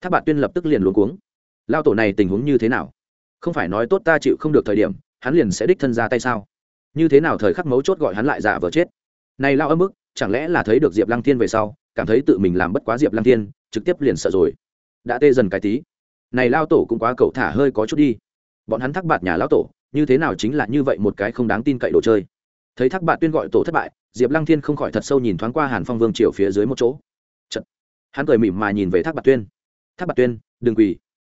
Thác bạc tuyên lập tức liền luống cuống. Lao tổ này tình huống như thế nào? Không phải nói tốt ta chịu không được thời điểm, hắn liền sẽ đích thân ra tay sao? Như thế nào thời khắc mấu chốt gọi hắn lại giả vờ chết? Này lao âm ức chẳng lẽ là thấy được diệp lăng thiên về sau, cảm thấy tự mình làm bất quá diệp lăng thiên, trực tiếp liền sợ rồi. Đã tê dần cái tí. Này lao tổ cũng quá cậu thả hơi có chút đi. Bọn hắn thắc bạt nhà lao tổ, như thế nào chính là như vậy một cái không đáng tin cậy đồ chơi. Thấy thắc bạt tuyên gọi tổ thất bại, diệp lăng thiên không khỏi thật sâu nhìn thoáng qua hàn phong vương triều phía dưới một chỗ. Chật. hắn cười mỉm mà nhìn về thác bạt tuyên. Thác bạt tuyên, đừng quỳ.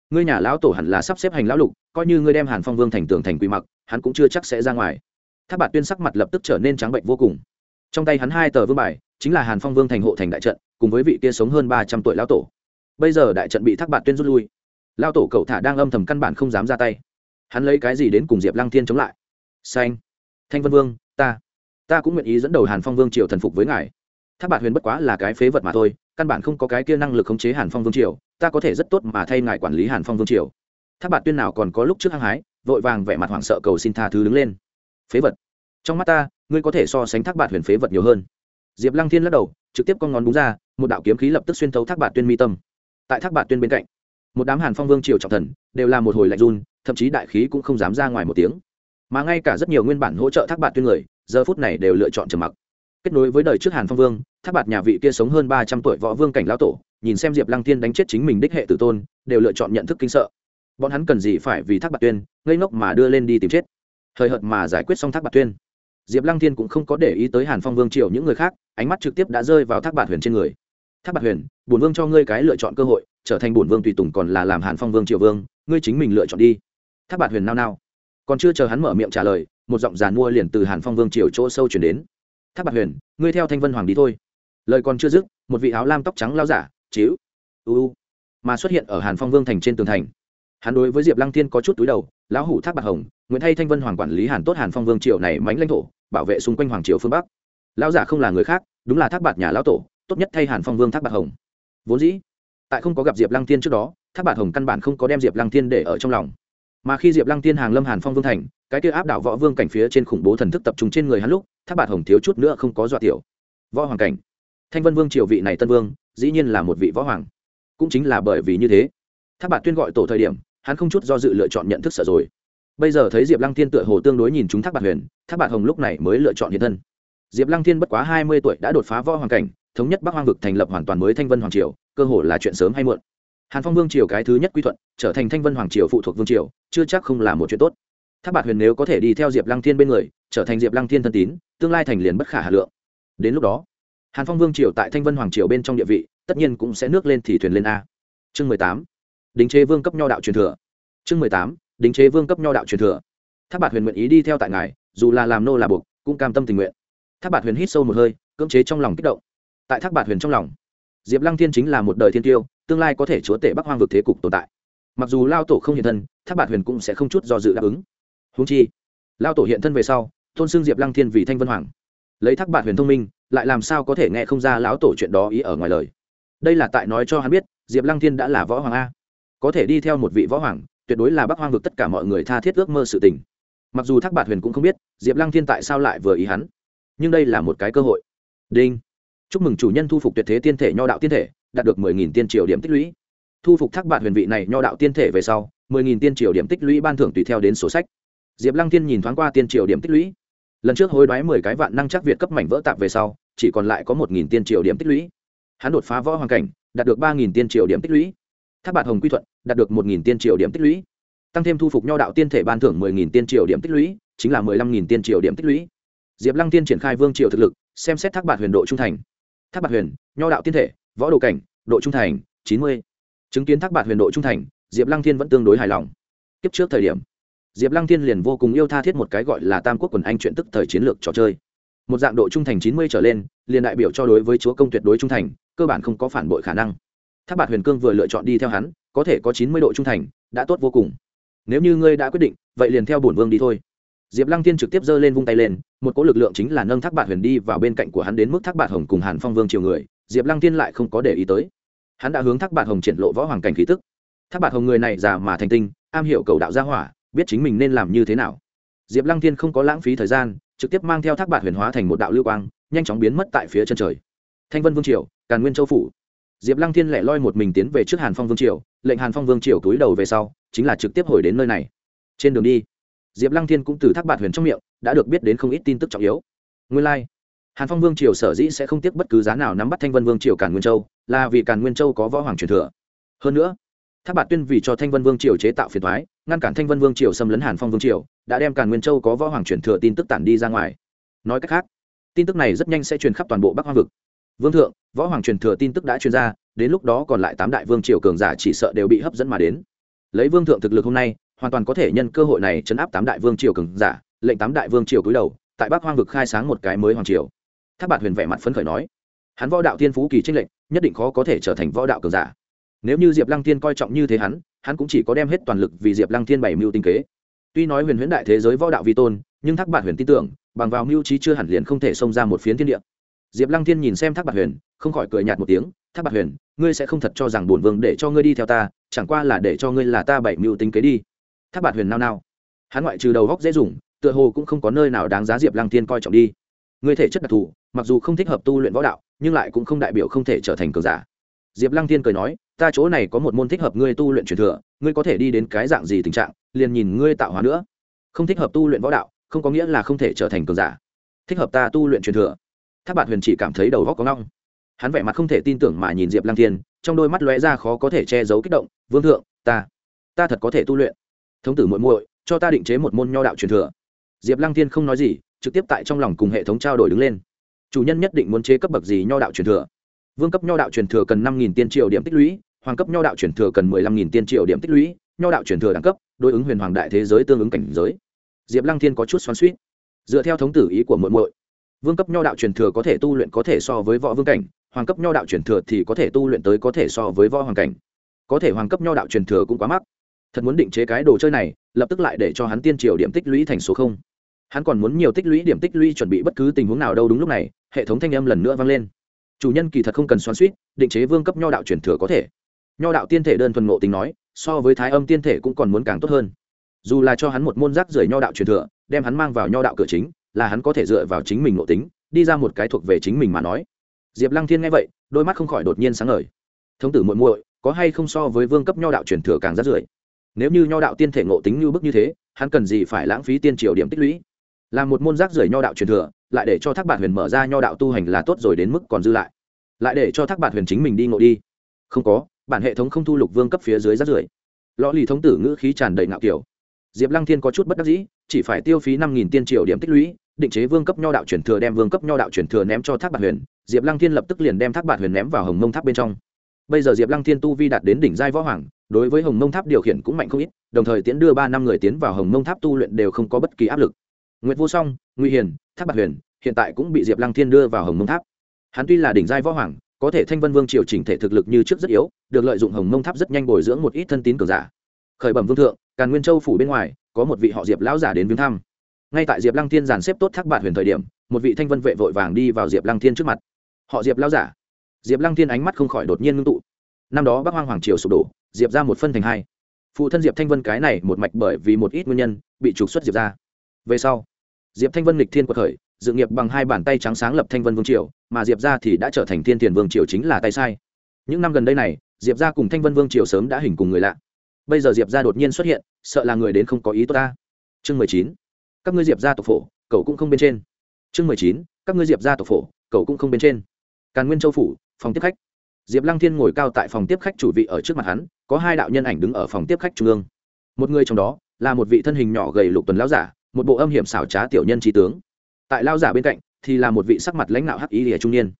Ngươi nhà lão tổ hẳn là sắp xếp hành lão lục, coi như ngươi đem hàn phong vương thành tường thành quỳ mặc, hắn cũng chưa chắc sẽ ra ngoài. Thác bạt tuyên sắc mặt lập tức trở nên trắng bệnh vô cùng trong tay hắn hai tờ vương bài, chính là hàn phong vương thành hộ thành đại trận, cùng với vị kia sống hơn ba trăm tuổi lão tổ. Bây giờ đại trận bị thác bạn tuyên rút lui. Lão tổ cậu thả đang âm thầm căn bản không dám ra tay. Hắn lấy cái gì đến cùng diệp lăng thiên chống lại? Xanh. Thanh vân vương, ta. Ta cũng nguyện ý dẫn đầu hàn phong vương triều thần phục với ngài. Thác bạn huyền bất quá là cái phế vật mà thôi, căn bản không có cái kia năng lực khống chế hàn phong vương triều, ta có thể rất tốt mà thay ngài quản lý hàn phong vương triều. Thác bạn tuyên nào còn có lúc trước hăng hái, vội vàng vẻ mặt hoảng sợ cầu xin tha thứ đứng lên. Phế vật. Trong mắt ta ngươi có thể so sánh thác bạt huyền phế vật nhiều hơn. Diệp lăng thiên lắc đầu, trực tiếp con ngón búng ra, một đạo kiếm khí lập tức xuyên thấu thác bạt tuyên mi tâm. Tại thác bạt tuyên bên cạnh, một đám hàn phong vương triều trọng thần, đều là một hồi lạnh run, thậm chí đại khí cũng không dám ra ngoài một tiếng. Mà ngay cả rất nhiều nguyên bản hỗ trợ thác bạt tuyên người, giờ phút này đều lựa chọn trầm mặc. Kết nối với đời trước hàn phong vương, thác bạt nhà vị kia sống hơn ba trăm tuổi võ vương cảnh lão tổ, nhìn xem diệp lăng Thiên đánh chết chính mình đích hệ tử tôn, đều lựa chọn nhận thức kinh sợ. Bọn hắn cần gì phải vì thác bạt tuyên, ngây ngốc mà đưa lên đi tìm chết. Thời hợt mà giải quyết xong thác bạt tuyên diệp lăng thiên cũng không có để ý tới hàn phong vương triều những người khác, ánh mắt trực tiếp đã rơi vào thác bạt huyền trên người. Thác bạt huyền, bổn vương cho ngươi cái lựa chọn cơ hội, trở thành bổn vương tùy tùng còn là làm hàn phong vương triều vương, ngươi chính mình lựa chọn đi. Thác bạt huyền nao nao. Còn chưa chờ hắn mở miệng trả lời, một giọng giàn mua liền từ hàn phong vương triều chỗ sâu chuyển đến. Thác bạt huyền, ngươi theo thanh vân hoàng đi thôi. Lời còn chưa dứt, một vị áo lam tóc trắng lao giả chiếu uu mà xuất hiện ở hàn phong vương thành trên tường thành hắn đối với diệp lăng thiên có chút túi đầu, lão hủ thác bạc hồng nguyễn thay thanh vân hoàng quản lý hàn tốt hàn phong vương triều này mánh lãnh thổ, bảo vệ xung quanh hoàng triều phương bắc. Lão giả không là người khác, đúng là thác bạc nhà lão tổ, tốt nhất thay hàn phong vương thác bạc hồng. Vốn dĩ, tại không có gặp diệp lăng thiên trước đó, thác bạc hồng căn bản không có đem diệp lăng thiên để ở trong lòng. Mà khi diệp lăng thiên hàng lâm hàn phong vương thành, cái kia áp đảo võ vương cảnh phía trên khủng bố thần thức tập trung trên người hắn lúc, thác bạc hồng thiếu chút nữa không có dọa tiểu. Võ hoàng cảnh. Thanh vân vương triều vị này tân vương, dĩ nhiên là một vị võ hoàng. Cũng chính là bởi vì như thế, thác bạc tuyên gọi tổ thời điểm hắn không chút do dự lựa chọn nhận thức sợ rồi. Bây giờ thấy diệp lăng thiên tựa hồ tương đối nhìn chúng thác bạc huyền, thác bạc hồng lúc này mới lựa chọn hiện thân. Diệp lăng thiên bất quá hai mươi tuổi đã đột phá võ hoàng cảnh, thống nhất bắc hoang vực thành lập hoàn toàn mới thanh vân hoàng triều, cơ hồ là chuyện sớm hay muộn. Hàn phong vương triều cái thứ nhất quy thuận, trở thành thanh vân hoàng triều phụ thuộc vương triều, chưa chắc không là một chuyện tốt. Thác bạc huyền nếu có thể đi theo diệp lăng thiên bên người, trở thành diệp lăng thiên thân tín, tương lai thành liền bất khả hà lượng. Đến lúc đó, hàn phong vương triều tại thanh vân hoàng triều bên trong địa vị, tất nhiên cũng sẽ nước lên thì thuyền lên a. Chương mười tám đính chế vương cấp nho đạo truyền thừa. Chương mười tám, đính chế vương cấp nho đạo truyền thừa. Tháp bạt huyền nguyện ý đi theo tại ngài, dù là làm nô là buộc, cũng cam tâm tình nguyện. Tháp bạt huyền hít sâu một hơi, cưỡng chế trong lòng kích động. Tại tháp bạt huyền trong lòng, diệp lăng thiên chính là một đời thiên tiêu, tương lai có thể chúa tể bắc hoang vực thế cục tồn tại. Mặc dù lao tổ không hiện thân tháp bạt huyền cũng sẽ không chút do dự đáp ứng. Húng chi, lao tổ hiện thân về sau, tôn xưng diệp lăng thiên vì thanh vân hoàng. Lấy thác bạt huyền thông minh, lại làm sao có thể nghe không ra lão tổ chuyện đó ý ở ngoài lời. Đây là tại nói cho hắn biết, diệp lăng thiên đã là võ hoàng a có thể đi theo một vị võ hoàng, tuyệt đối là bắc hoang vực tất cả mọi người tha thiết ước mơ sự tình. Mặc dù thác bạt huyền cũng không biết, diệp lăng thiên tại sao lại vừa ý hắn. Nhưng đây là một cái cơ hội. Đinh. Chúc mừng chủ nhân thu phục tuyệt thế tiên thể nho đạo tiên thể, đạt được mười nghìn tiên triều điểm tích lũy. Thu phục thác bạt huyền vị này nho đạo tiên thể về sau, mười nghìn tiên triều điểm tích lũy ban thưởng tùy theo đến sổ sách. Diệp lăng thiên nhìn thoáng qua tiên triều điểm tích lũy. Lần trước hối đoái mười cái vạn năng chắc việt cấp mảnh vỡ tạp về sau, chỉ còn lại có một nghìn tiên triều điểm tích lũy. Hắn đột phá võ hoàng cảnh, đạt được ba nghìn tiên triều điểm tích lũy tháp bạt hồng quy thuận, đạt được một nghìn tiên triệu điểm tích lũy. Tăng thêm thu phục nho đạo tiên thể ban thưởng mười nghìn tiên triệu điểm tích lũy, chính là mười lăm nghìn tiên triệu điểm tích lũy. Diệp lăng tiên triển khai vương triều thực lực, xem xét thác bạt huyền độ trung thành. Thác bạt huyền, nho đạo tiên thể, võ đồ cảnh, độ trung thành, chín mươi. Chứng kiến thác bạt huyền độ trung thành, diệp lăng thiên vẫn tương đối hài lòng. Kiếp trước thời điểm, diệp lăng thiên liền vô cùng yêu tha thiết một cái gọi là tam quốc quần anh chuyện tức thời chiến lược trò chơi. Một dạng độ trung thành chín mươi trở lên, liền đại biểu cho đối với chúa công tuyệt đối trung thành, cơ bản không có phản bội khả năng tháp bạt huyền cương vừa lựa chọn đi theo hắn, có thể có chín mươi độ trung thành, đã tốt vô cùng. Nếu như ngươi đã quyết định, vậy liền theo bổn vương đi thôi. Diệp lăng tiên trực tiếp giơ lên vung tay lên, một cỗ lực lượng chính là nâng thác bạt huyền đi vào bên cạnh của hắn đến mức thác bạt hồng cùng hàn phong vương chiều người, diệp lăng tiên lại không có để ý tới. Hắn đã hướng thác bạt hồng triển lộ võ hoàng cảnh khí tức. Thác bạt hồng người này già mà thành tinh, am hiểu cầu đạo gia hỏa, biết chính mình nên làm như thế nào. Diệp lăng tiên không có lãng phí thời gian, trực tiếp mang theo thác bạt huyền hóa thành một đạo lưu quang, nhanh chóng biến mất tại phía chân trời. Thanh vân vương triều, càn nguyên châu phủ diệp lăng thiên lẻ loi một mình tiến về trước hàn phong vương triều, lệnh hàn phong vương triều túi đầu về sau, chính là trực tiếp hồi đến nơi này. Trên đường đi, diệp lăng thiên cũng từ thác bạt huyền trong miệng, đã được biết đến không ít tin tức trọng yếu. Nguyên lai、like. hàn phong vương triều sở dĩ sẽ không tiếc bất cứ giá nào nắm bắt thanh vân vương triều càn nguyên châu, là vì càn nguyên châu có võ hoàng truyền thừa. Hơn nữa, thác bạt tuyên vì cho thanh vân vương triều chế tạo phiền thoái ngăn cản thanh vân vương triều xâm lấn hàn phong vương triều, đã đem càn nguyên châu có võ hoàng truyền thừa tin tức tản đi ra ngoài. Nói cách khác, tin tức này rất nhanh sẽ truyền khắp toàn bộ bắc hoang vực vương thượng, võ hoàng truyền thừa tin tức đã truyền ra, đến lúc đó còn lại tám đại vương triều cường giả chỉ sợ đều bị hấp dẫn mà đến. Lấy vương thượng thực lực hôm nay, hoàn toàn có thể nhân cơ hội này chấn áp tám đại vương triều cường giả, lệnh tám đại vương triều cúi đầu, tại bắc hoang vực khai sáng một cái mới hoàng triều. Tháp bạt huyền vẻ mặt phấn khởi nói, hắn võ đạo tiên phú kỳ tranh lệnh nhất định khó có thể trở thành võ đạo cường giả. Nếu như diệp lăng tiên coi trọng như thế hắn hắn cũng chỉ có đem hết toàn lực vì diệp lăng tiên bày mưu tinh kế. Tuy nói huyền huyễn đại thế giới võ đạo vi tôn, nhưng thác bạt huyền tin tưởng, bằng vào mưu trí chưa hẳn liền không thể xông ra một phiến thiên địa diệp lăng Thiên nhìn xem thác bạt huyền, không khỏi cười nhạt một tiếng, thác bạt huyền, ngươi sẽ không thật cho rằng bổn vương để cho ngươi đi theo ta, chẳng qua là để cho ngươi là ta bảy mưu tính kế đi. Thác bạt huyền nao nao. Hắn ngoại trừ đầu góc dễ dùng, tựa hồ cũng không có nơi nào đáng giá diệp lăng thiên coi trọng đi. Ngươi thể chất đặc thù, mặc dù không thích hợp tu luyện võ đạo, nhưng lại cũng không đại biểu không thể trở thành cường giả. Diệp lăng thiên cười nói, ta chỗ này có một môn thích hợp ngươi tu luyện truyền thừa, ngươi có thể đi đến cái dạng gì tình trạng, liền nhìn ngươi tạo hóa nữa. Không thích hợp tu luyện võ đạo, không có nghĩa là không thể trở thành cường giả. Thích hợp ta tu luyện truyền thừa tháp bạt huyền chỉ cảm thấy đầu góc có ngong hắn vẻ mặt không thể tin tưởng mà nhìn diệp lăng thiên, trong đôi mắt lóe ra khó có thể che giấu kích động, vương thượng, ta ta thật có thể tu luyện. Thống tử muội muội, cho ta định chế một môn nho đạo truyền thừa. Diệp lăng thiên không nói gì, trực tiếp tại trong lòng cùng hệ thống trao đổi đứng lên. Chủ nhân nhất định muốn chế cấp bậc gì nho đạo truyền thừa? Vương cấp nho đạo truyền thừa cần năm nghìn tiên triệu điểm tích lũy, hoàng cấp nho đạo truyền thừa cần mười lăm nghìn tiên triệu điểm tích lũy, nho đạo truyền thừa đẳng cấp, đối ứng huyền hoàng đại thế giới tương ứng cảnh giới. Diệp lăng thiên có chút xoắn suýt dựa theo thống tử ý của muội muội vương cấp nho đạo truyền thừa có thể tu luyện có thể so với võ vương cảnh, hoàng cấp nho đạo truyền thừa thì có thể tu luyện tới có thể so với võ hoàng cảnh. Có thể hoàng cấp nho đạo truyền thừa cũng quá mắc. Thật muốn định chế cái đồ chơi này, lập tức lại để cho hắn tiên triều điểm tích lũy thành số không. Hắn còn muốn nhiều tích lũy điểm tích lũy chuẩn bị bất cứ tình huống nào đâu đúng lúc này, hệ thống thanh âm lần nữa vang lên. Chủ nhân kỳ thật không cần xoắn suýt định chế vương cấp nho đạo truyền thừa có thể. Nho đạo tiên thể đơn thuần ngộ tính nói, so với thái âm tiên thể cũng còn muốn càng tốt hơn. Dù là cho hắn một môn rác rưởi nho đạo truyền thừa, đem hắn mang vào nho đạo cửa chính là hắn có thể dựa vào chính mình nội tính, đi ra một cái thuộc về chính mình mà nói. Diệp lăng thiên nghe vậy, đôi mắt không khỏi đột nhiên sáng ngời. Thống tử muội muội, có hay không so với vương cấp nho đạo truyền thừa càng rác rưởi? Nếu như nho đạo tiên thể ngộ tính như bức như thế, hắn cần gì phải lãng phí tiên triều điểm tích lũy? Làm một môn rác rưởi nho đạo truyền thừa, lại để cho thác bản huyền mở ra nho đạo tu hành là tốt rồi đến mức còn dư lại. Lại để cho thác bản huyền chính mình đi ngộ đi. Không có, bản hệ thống không thu lục vương cấp phía dưới rác rưởi. Lõ lì thống tử ngữ khí tràn đầy ngạo kiểu diệp lăng thiên có chút bất đắc dĩ, chỉ phải tiêu phí năm nghìn tiên triều điểm tích lũy, định chế vương cấp nho đạo truyền thừa đem vương cấp nho đạo truyền thừa ném cho thác Bạt huyền, diệp lăng thiên lập tức liền đem thác Bạt huyền ném vào hồng mông tháp bên trong. Bây giờ diệp lăng thiên tu vi đạt đến đỉnh giai võ hoàng, đối với hồng mông tháp điều khiển cũng mạnh không ít, đồng thời tiễn đưa ba năm người tiến vào hồng mông tháp tu luyện đều không có bất kỳ áp lực. Nguyệt vô song, nguy hiền, Thác bạc huyền, hiện tại cũng bị diệp lăng thiên đưa vào hồng mông tháp. Hắn tuy là đỉnh giai võ hoàng, có thể thanh vân vương triều chỉnh thể thực lực như trước rất yếu, được lợi dụng hồng mông tháp rất nhanh bồi dưỡng một ít thân tín cường giả. Khởi bẩm vương thượng càn nguyên châu phủ bên ngoài, có một vị họ diệp lão giả đến viếng thăm. Ngay tại diệp lăng thiên giàn xếp tốt thác bạn huyền thời điểm, một vị thanh vân vệ vội vàng đi vào diệp lăng thiên trước mặt. Họ diệp lão giả. Diệp lăng thiên ánh mắt không khỏi đột nhiên ngưng tụ. Năm đó bắc hoang hoàng triều sụp đổ, diệp ra một phân thành hai. Phụ thân diệp thanh vân cái này một mạch bởi vì một ít nguyên nhân, bị trục xuất diệp ra về sau, diệp thanh vân lịch thiên quật khởi, dự nghiệp bằng hai bàn tay trắng sáng lập thanh vân vương triều, mà diệp ra thì đã trở thành thiên tiền vương triều chính là tay sai. Những năm gần đây này, diệp ra cùng thanh vân vương triều sớm đã hình cùng người lạ bây giờ diệp ra đột nhiên xuất hiện, sợ là người đến không có ý tốt ta. Chương mười chín, các ngươi diệp ra tộc phổ, cậu cũng không bên trên. Chương mười chín, các ngươi diệp ra tộc phổ, cậu cũng không bên trên. Càn nguyên châu phủ, phòng tiếp khách. Diệp lăng thiên ngồi cao tại phòng tiếp khách chủ vị ở trước mặt hắn, có hai đạo nhân ảnh đứng ở phòng tiếp khách trung ương. Một người trong đó là một vị thân hình nhỏ gầy lục tuần lão giả, một bộ âm hiểm xảo trá tiểu nhân trí tướng. Tại lao giả bên cạnh thì là một vị sắc mặt lãnh đạo hắc y lìa trung niên.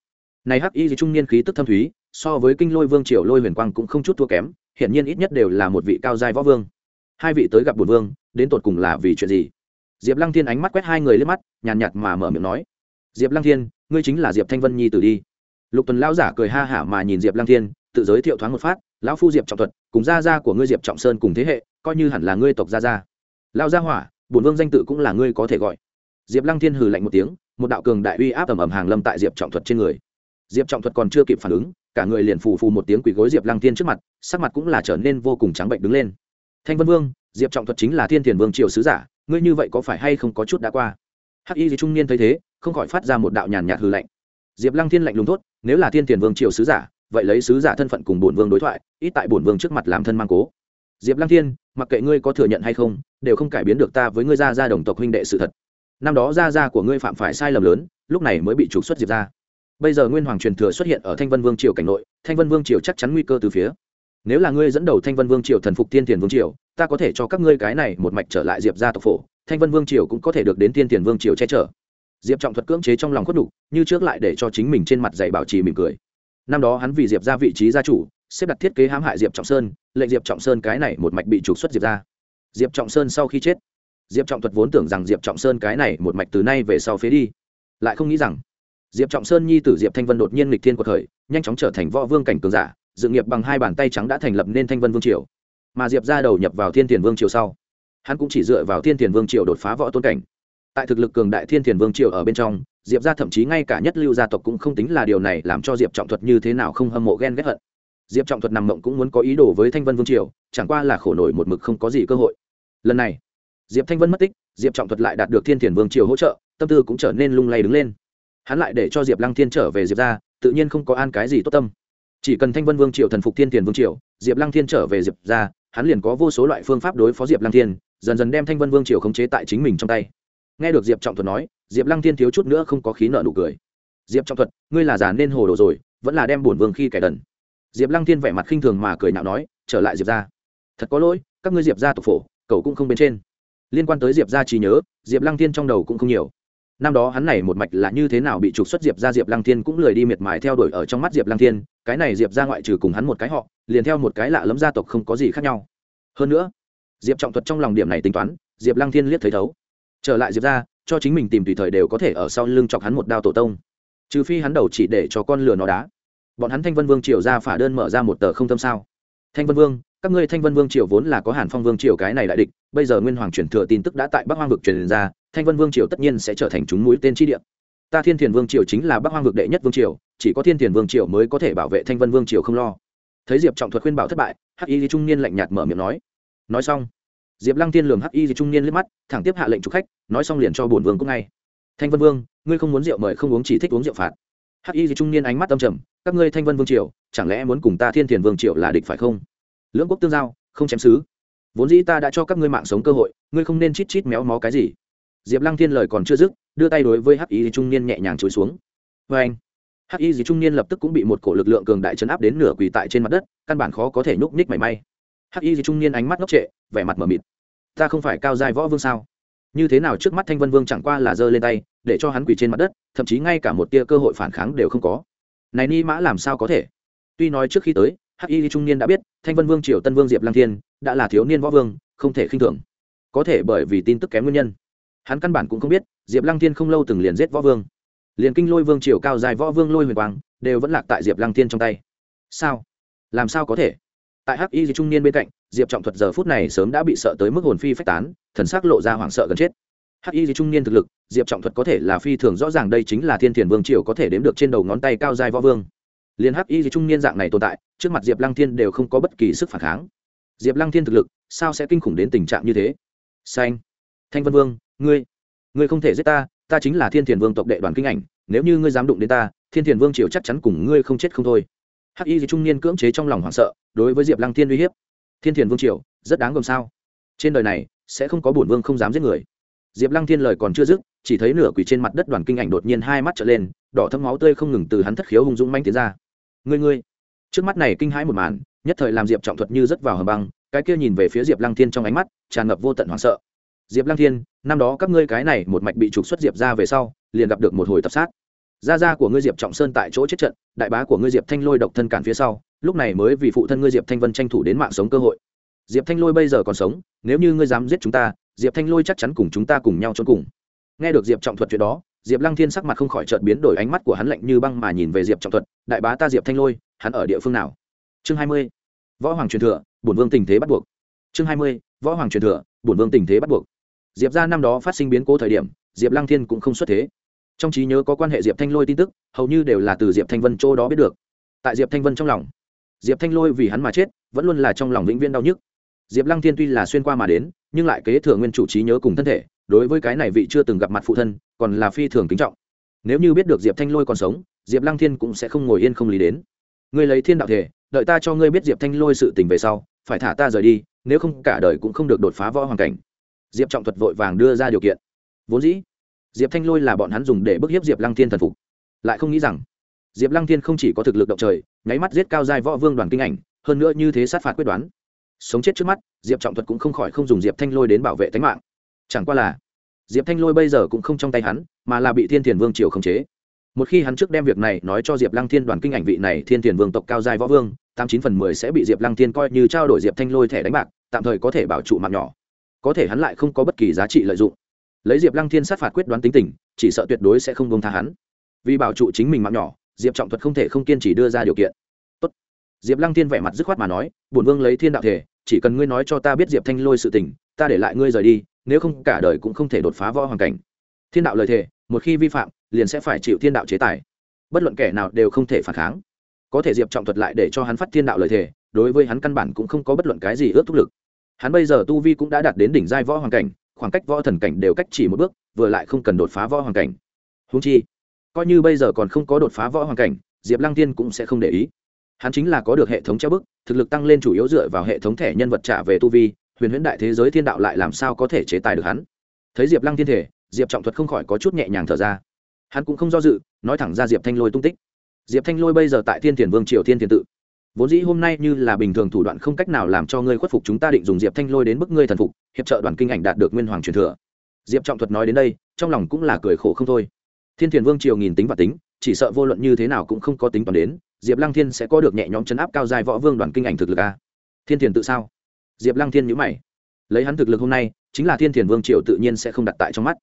Này hắc y trung niên khí tức thâm thúy, so với kinh lôi vương triều lôi huyền quang cũng không chút thua kém hiện nhiên ít nhất đều là một vị cao giai võ vương. Hai vị tới gặp bổn vương, đến tột cùng là vì chuyện gì? Diệp lăng thiên ánh mắt quét hai người lên mắt, nhàn nhạt mà mở miệng nói, diệp lăng thiên, ngươi chính là diệp thanh vân nhi tử đi. Lục tuần lão giả cười ha hả mà nhìn diệp lăng thiên, tự giới thiệu thoáng một phát, lão phu diệp trọng thuật, cùng gia gia của ngươi diệp trọng sơn cùng thế hệ, coi như hẳn là ngươi tộc gia gia. Lão gia hỏa, bổn vương danh tự cũng là ngươi có thể gọi. Diệp lăng thiên hừ lạnh một tiếng, một đạo cường đại uy áp ầm ầm hàng lâm tại diệp trọng thuật trên người diệp trọng thuật còn chưa kịp phản ứng cả người liền phù phù một tiếng quỳ gối diệp lăng thiên trước mặt sắc mặt cũng là trở nên vô cùng trắng bệnh đứng lên. Thanh vân vương diệp trọng thuật chính là thiên thiền vương triều sứ giả ngươi như vậy có phải hay không có chút đã qua? Hắc y gì trung niên thấy thế không khỏi phát ra một đạo nhàn nhạt hừ lạnh. Diệp lăng thiên lạnh lùng tốt, nếu là thiên thiền vương triều sứ giả vậy lấy sứ giả thân phận cùng bổn vương đối thoại ít tại bổn vương trước mặt làm thân mang cố. Diệp lăng thiên mặc kệ ngươi có thừa nhận hay không đều không cải biến được ta với ngươi gia gia đồng tộc huynh đệ sự thật. Năm đó gia gia của ngươi phạm phải sai lầm lớn lúc này mới bị trục xuất diệp ra bây giờ nguyên hoàng truyền thừa xuất hiện ở thanh vân vương triều cảnh nội, thanh vân vương triều chắc chắn nguy cơ từ phía. Nếu là ngươi dẫn đầu thanh vân vương triều thần phục tiên tiền vương triều, ta có thể cho các ngươi cái này một mạch trở lại diệp gia tộc phổ, thanh vân vương triều cũng có thể được đến tiên tiền vương triều che chở. Diệp trọng thuật cưỡng chế trong lòng khuất đục như trước lại để cho chính mình trên mặt dạy bảo trì mỉm cười. Năm đó hắn vì diệp ra vị trí gia chủ, xếp đặt thiết kế hãm hại diệp trọng sơn, lệnh diệp trọng sơn cái này một mạch bị trục xuất diệp ra diệp trọng sơn sau khi chết, diệp trọng thuật vốn tưởng rằng diệp trọng sơn cái này một mạch từ nay về sau phế đi. Lại không nghĩ rằng diệp trọng sơn nhi tử diệp thanh vân đột nhiên lịch thiên của thời, nhanh chóng trở thành võ vương cảnh cường giả, dự nghiệp bằng hai bàn tay trắng đã thành lập nên thanh vân vương triều. Mà diệp ra đầu nhập vào thiên tiền vương triều sau, hắn cũng chỉ dựa vào thiên tiền vương triều đột phá võ tôn cảnh. Tại thực lực cường đại thiên thiền vương triều ở bên trong, diệp ra thậm chí ngay cả nhất lưu gia tộc cũng không tính là điều này làm cho diệp trọng thuật như thế nào không hâm mộ ghen ghét hận. Diệp trọng thuật nằm mộng cũng muốn có ý đồ với thanh vân vương triều, chẳng qua là khổ nổi một mực không có gì cơ hội. Lần này, diệp thanh vân mất tích, diệp trọng thuật lại đạt được thiên thiền vương triều hỗ trợ, tâm tư cũng trở nên lung lay đứng lên hắn lại để cho diệp lăng thiên trở về diệp ra tự nhiên không có an cái gì tốt tâm. Chỉ cần thanh vân vương triều thần phục thiên Tiền vương triều, diệp lăng thiên trở về diệp ra hắn liền có vô số loại phương pháp đối phó diệp lăng thiên, dần dần đem thanh vân vương triều khống chế tại chính mình trong tay. Nghe được diệp trọng thuật nói, diệp lăng thiên thiếu chút nữa không có khí nợ nụ cười. Diệp trọng thuật, ngươi là già nên hồ đồ rồi, vẫn là đem bổn vương khi kẻ đần. Diệp lăng thiên vẻ mặt khinh thường mà cười nạo nói, trở lại diệp ra thật có lỗi, các ngươi diệp ra tộc phổ, cậu cũng không bên trên. Liên quan tới diệp ra trí nhớ, diệp lăng thiên trong đầu cũng không nhiều năm đó hắn này một mạch là như thế nào bị trục xuất diệp ra diệp lăng thiên cũng lười đi miệt mài theo đuổi ở trong mắt diệp lăng thiên, cái này diệp ra ngoại trừ cùng hắn một cái họ, liền theo một cái lạ lẫm gia tộc không có gì khác nhau. Hơn nữa, diệp trọng thuật trong lòng điểm này tính toán, diệp lăng thiên liếc thấy thấu. Trở lại diệp ra cho chính mình tìm tùy thời đều có thể ở sau lưng chọc hắn một đao tổ tông. Trừ phi hắn đầu chỉ để cho con lừa nó đá. Bọn hắn thanh vân vương triều ra phả đơn mở ra một tờ không tâm sao thanh vân vương, các ngươi thanh vân vương triều vốn là có hàn phong vương triều cái này đại địch, bây giờ nguyên hoàng truyền thừa tin tức đã tại bắc hoang vực truyền ra, thanh vân vương triều tất nhiên sẽ trở thành chúng mũi tên chi địa. Ta thiên thiền vương triều chính là bắc hoang vực đệ nhất vương triều, chỉ có thiên thiền vương triều mới có thể bảo vệ thanh vân vương triều không lo. Thấy diệp trọng thuật khuyên bảo thất bại, hắc y trung niên lạnh nhạt mở miệng nói. Nói xong, diệp lăng tiên lường hắc y trung niên liếc mắt, thẳng tiếp hạ lệnh trục khách, nói xong liền cho bổn vương cũng ngay. Thanh vân vương, ngươi không muốn rượu mời không uống chỉ thích uống rượu phạt. Hắc y trung niên ánh mắt tâm trầm các ngươi thanh vân vương triều, chẳng lẽ muốn cùng ta thiên thiền vương triều là địch phải không? Lưỡng quốc tương giao, không chém xứ. Vốn dĩ ta đã cho các ngươi mạng sống cơ hội, ngươi không nên chít chít méo mó cái gì. Diệp lăng thiên lời còn chưa dứt, đưa tay đối với hắc y trung niên nhẹ nhàng chối xuống. Vê anh, hắc y gì trung niên lập tức cũng bị một cổ lực lượng cường đại chấn áp đến nửa quỳ tại trên mặt đất, căn bản khó có thể nhúc nhích mảy may. Hắc y gì trung niên ánh mắt ngốc trệ, vẻ mặt m ở mịt. Ta không phải cao dài võ vương sao? Như thế nào trước mắt thanh vân vương chẳng qua là giơ lên tay, để cho hắn quỳ trên mặt đất, thậm chí ngay cả một tia cơ hội phản kháng đều không có này ni mã làm sao có thể? Tuy nói trước khi tới, hắc y trung niên đã biết, thanh vân vương, triều tân vương, diệp lang thiên đã là thiếu niên võ vương, không thể khinh thường. Có thể bởi vì tin tức kém nguyên nhân. Hắn căn bản cũng không biết, diệp lang thiên không lâu từng liền giết võ vương. Liền kinh lôi vương, triều cao dài võ vương lôi huyền quang, đều vẫn lạc tại diệp lang thiên trong tay. Sao? Làm sao có thể? Tại hắc y trung niên bên cạnh, diệp trọng thuật giờ phút này sớm đã bị sợ tới mức hồn phi phách tán, thần s ắ c lộ ra hoảng sợ gần chết hắc y trung niên thực lực, diệp trọng thuật có thể là phi thường rõ ràng đây chính là thiên thiền vương triều có thể đếm được trên đầu ngón tay cao dài võ vương. Liền hắc y trung niên dạng này tồn tại, trước mặt diệp lăng thiên đều không có bất kỳ sức phản kháng. Diệp lăng thiên thực lực, sao sẽ kinh khủng đến tình trạng như thế? Xanh. Thanh vân vương, ngươi ngươi không thể giết ta ta chính là thiên thiền vương tộc đệ đoàn kinh ảnh, nếu như ngươi dám đụng đến ta, thiên thiền vương triều chắc chắn cùng ngươi không chết không thôi. Hắc y trung niên cưỡng chế trong lòng hoảng sợ, đối với diệp lăng thiên uy hiếp. Thiên thiền vương triều, rất đáng gồm sao? Trên đời này, sẽ không có bổn vương không dám giết người diệp lăng thiên lời còn chưa dứt, chỉ thấy nửa quỷ trên mặt đất đoàn kinh ảnh đột nhiên hai mắt trở lên, đỏ thâm máu tươi không ngừng từ hắn thất khiếu hung dũng manh tiến ra. Ngươi ngươi. Trước mắt này kinh hãi một màn, nhất thời làm diệp trọng thuật như rớt vào hầm băng, cái kia nhìn về phía diệp lăng thiên trong ánh mắt, tràn ngập vô tận hoảng sợ. Diệp lăng thiên, năm đó các ngươi cái này một mạch bị trục xuất diệp ra về sau, liền gặp được một hồi tập sát. Gia gia của ngươi diệp trọng sơn tại chỗ chết trận, đại bá của ngươi diệp thanh lôi độc thân cản phía sau, lúc này mới vì phụ thân ngươi diệp thanh vân tranh thủ đến mạng sống cơ hội. Diệp thanh lôi bây giờ còn sống, nếu như ngươi dám giết chúng ta diệp thanh lôi chắc chắn cùng chúng ta cùng nhau trốn cùng. Nghe được diệp trọng thuật chuyện đó, diệp lăng thiên sắc mặt không khỏi chợt biến đổi, ánh mắt của hắn lạnh như băng mà nhìn về diệp trọng thuật, đại bá ta diệp thanh lôi, hắn ở địa phương nào? Chương hai mươi. Võ hoàng truyền thừa, bổn vương tình thế bắt buộc. Chương hai mươi. Võ hoàng truyền thừa, bổn vương tình thế bắt buộc. Diệp ra năm đó phát sinh biến cố thời điểm, diệp lăng thiên cũng không xuất thế. Trong trí nhớ có quan hệ diệp thanh lôi tin tức, hầu như đều là từ diệp thanh vân chỗ đó biết được. Tại diệp thanh vân trong lòng, diệp thanh lôi vì hắn mà chết, vẫn luôn là trong lòng vĩnh viễn đau nhức. Diệp lăng thiên tuy là xuyên qua mà đến nhưng lại kế thừa nguyên chủ trí nhớ cùng thân thể, đối với cái này vị chưa từng gặp mặt phụ thân, còn là phi thường kính trọng. Nếu như biết được diệp thanh lôi còn sống, diệp lăng thiên cũng sẽ không ngồi yên không lý đến. Ngươi lấy thiên đạo thể, đợi ta cho ngươi biết diệp thanh lôi sự tình về sau, phải thả ta rời đi, nếu không cả đời cũng không được đột phá võ hoàn cảnh. Diệp trọng thuật vội vàng đưa ra điều kiện. Vốn dĩ, diệp thanh lôi là bọn hắn dùng để bức hiếp diệp lăng thiên thần phục. Lại không nghĩ rằng, diệp lăng thiên không chỉ có thực lực động trời, nháy mắt giết cao giai võ vương đoàn kinh ảnh, hơn nữa như thế sát phạt quyết đoán sống chết trước mắt, diệp trọng thuật cũng không khỏi không dùng diệp thanh lôi đến bảo vệ tính mạng. Chẳng qua là, diệp thanh lôi bây giờ cũng không trong tay hắn, mà là bị thiên thiền vương triều khống chế. Một khi hắn trước đem việc này nói cho diệp lăng thiên đoàn kinh ảnh vị này thiên thiền vương tộc cao giai võ vương, tám chín phần mười sẽ bị diệp lăng thiên coi như trao đổi diệp thanh lôi thẻ đánh bạc, tạm thời có thể bảo trụ mạng nhỏ. Có thể hắn lại không có bất kỳ giá trị lợi dụng. Lấy diệp lăng thiên sát phạt quyết đoán tính tình, chỉ sợ tuyệt đối sẽ không bông tha hắn. Vì bảo trụ chính mình mạng nhỏ, diệp trọng thuật không thể không kiên chỉ đưa ra điều kiện. Tốt. diệp lăng thiên vẻ mặt dứt khoát mà nói, bổn vương lấy thiên đạo thể chỉ cần ngươi nói cho ta biết diệp thanh lôi sự tình, ta để lại ngươi rời đi, nếu không cả đời cũng không thể đột phá võ hoàn cảnh. Thiên đạo lời thề, một khi vi phạm, liền sẽ phải chịu thiên đạo chế tài. Bất luận kẻ nào đều không thể phản kháng. Có thể diệp trọng thuật lại để cho hắn phát thiên đạo lời thề, đối với hắn căn bản cũng không có bất luận cái gì ước thúc lực. Hắn bây giờ tu vi cũng đã đạt đến đỉnh giai võ hoàng cảnh, khoảng cách võ thần cảnh đều cách chỉ một bước, vừa lại không cần đột phá võ hoàng cảnh. Húng chi, coi như bây giờ còn không có đột phá võ hoàng cảnh, diệp lăng tiên cũng sẽ không để ý hắn chính là có được hệ thống treo bức, thực lực tăng lên chủ yếu dựa vào hệ thống thẻ nhân vật trả về tu vi, huyền huyễn đại thế giới thiên đạo lại làm sao có thể chế tài được hắn? Thấy diệp lăng thiên thể, diệp trọng thuật không khỏi có chút nhẹ nhàng thở ra. Hắn cũng không do dự, nói thẳng ra diệp thanh lôi tung tích. Diệp thanh lôi bây giờ tại thiên thiền vương triều thiên thiền tự. Vốn dĩ hôm nay như là bình thường thủ đoạn không cách nào làm cho ngươi khuất phục chúng ta định dùng diệp thanh lôi đến bức ngươi thần phục, hiệp trợ đoàn kinh ảnh đạt được nguyên hoàng truyền thừa. Diệp trọng thuật nói đến đây, trong lòng cũng là cười khổ không thôi. Thiên thiền vương triều nghìn tính và tính chỉ sợ vô luận như thế nào cũng không có tính toán đến, diệp lăng thiên sẽ có được nhẹ nhõm chấn áp cao dài võ vương đoàn kinh ảnh thực lực a. Thiên thiền tự sao? Diệp lăng thiên nhữ mày. Lấy hắn thực lực hôm nay, chính là thiên thiền vương triều tự nhiên sẽ không đặt tại trong mắt.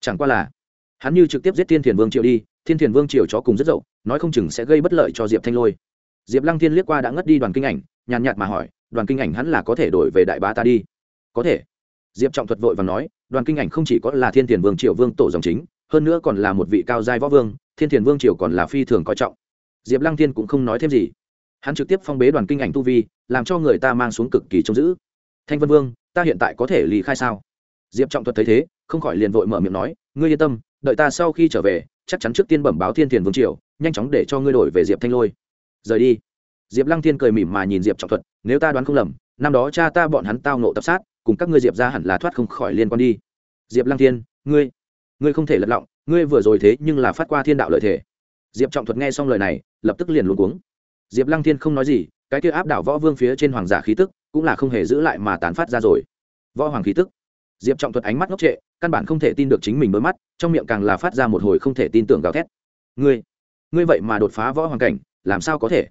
Chẳng qua là, hắn như trực tiếp giết thiên thiền vương triều đi, thiên thiền vương triều chó cùng rất dậu, nói không chừng sẽ gây bất lợi cho diệp thanh lôi. Diệp lăng thiên liếc qua đã ngất đi đoàn kinh ảnh, nhàn nhạt mà hỏi, đoàn kinh ảnh hắn là có thể đổi về đại bá ta đi? Có thể. Diệp trọng thuật vội và nói, đoàn kinh ảnh không chỉ có là thiên thiền vương triều vương tổ dòng chính, hơn nữa còn là một vị cao giai võ vương thiên thiền vương triều còn là phi thường coi trọng. Diệp lăng thiên cũng không nói thêm gì. Hắn trực tiếp phong bế đoàn kinh ảnh tu vi, làm cho người ta mang xuống cực kỳ trông giữ. Thanh vân vương, ta hiện tại có thể lì khai sao? Diệp trọng thuật thấy thế, không khỏi liền vội mở miệng nói, ngươi yên tâm, đợi ta sau khi trở về, chắc chắn trước tiên bẩm báo thiên thiền vương triều, nhanh chóng để cho ngươi đổi về diệp thanh lôi. Rời đi. Diệp lăng thiên cười mỉm mà nhìn diệp trọng thuật, nếu ta đoán không lầm, năm đó cha ta bọn hắn tao nộ tập sát, cùng các ngươi diệp ra hẳn là thoát không khỏi liên quan đi. Diệp lăng thiên, ngươi ngươi không thể lật lọng ngươi vừa rồi thế nhưng là phát qua thiên đạo lợi thể. Diệp trọng thuật nghe xong lời này, lập tức liền luôn cuống. Diệp lăng thiên không nói gì, cái kia áp đảo võ vương phía trên hoàng giả khí tức, cũng là không hề giữ lại mà tán phát ra rồi. Võ hoàng khí tức. Diệp trọng thuật ánh mắt ngốc trệ, căn bản không thể tin được chính mình đôi mắt, trong miệng càng là phát ra một hồi không thể tin tưởng gào thét. Ngươi ngươi vậy mà đột phá võ hoàng cảnh, làm sao có thể?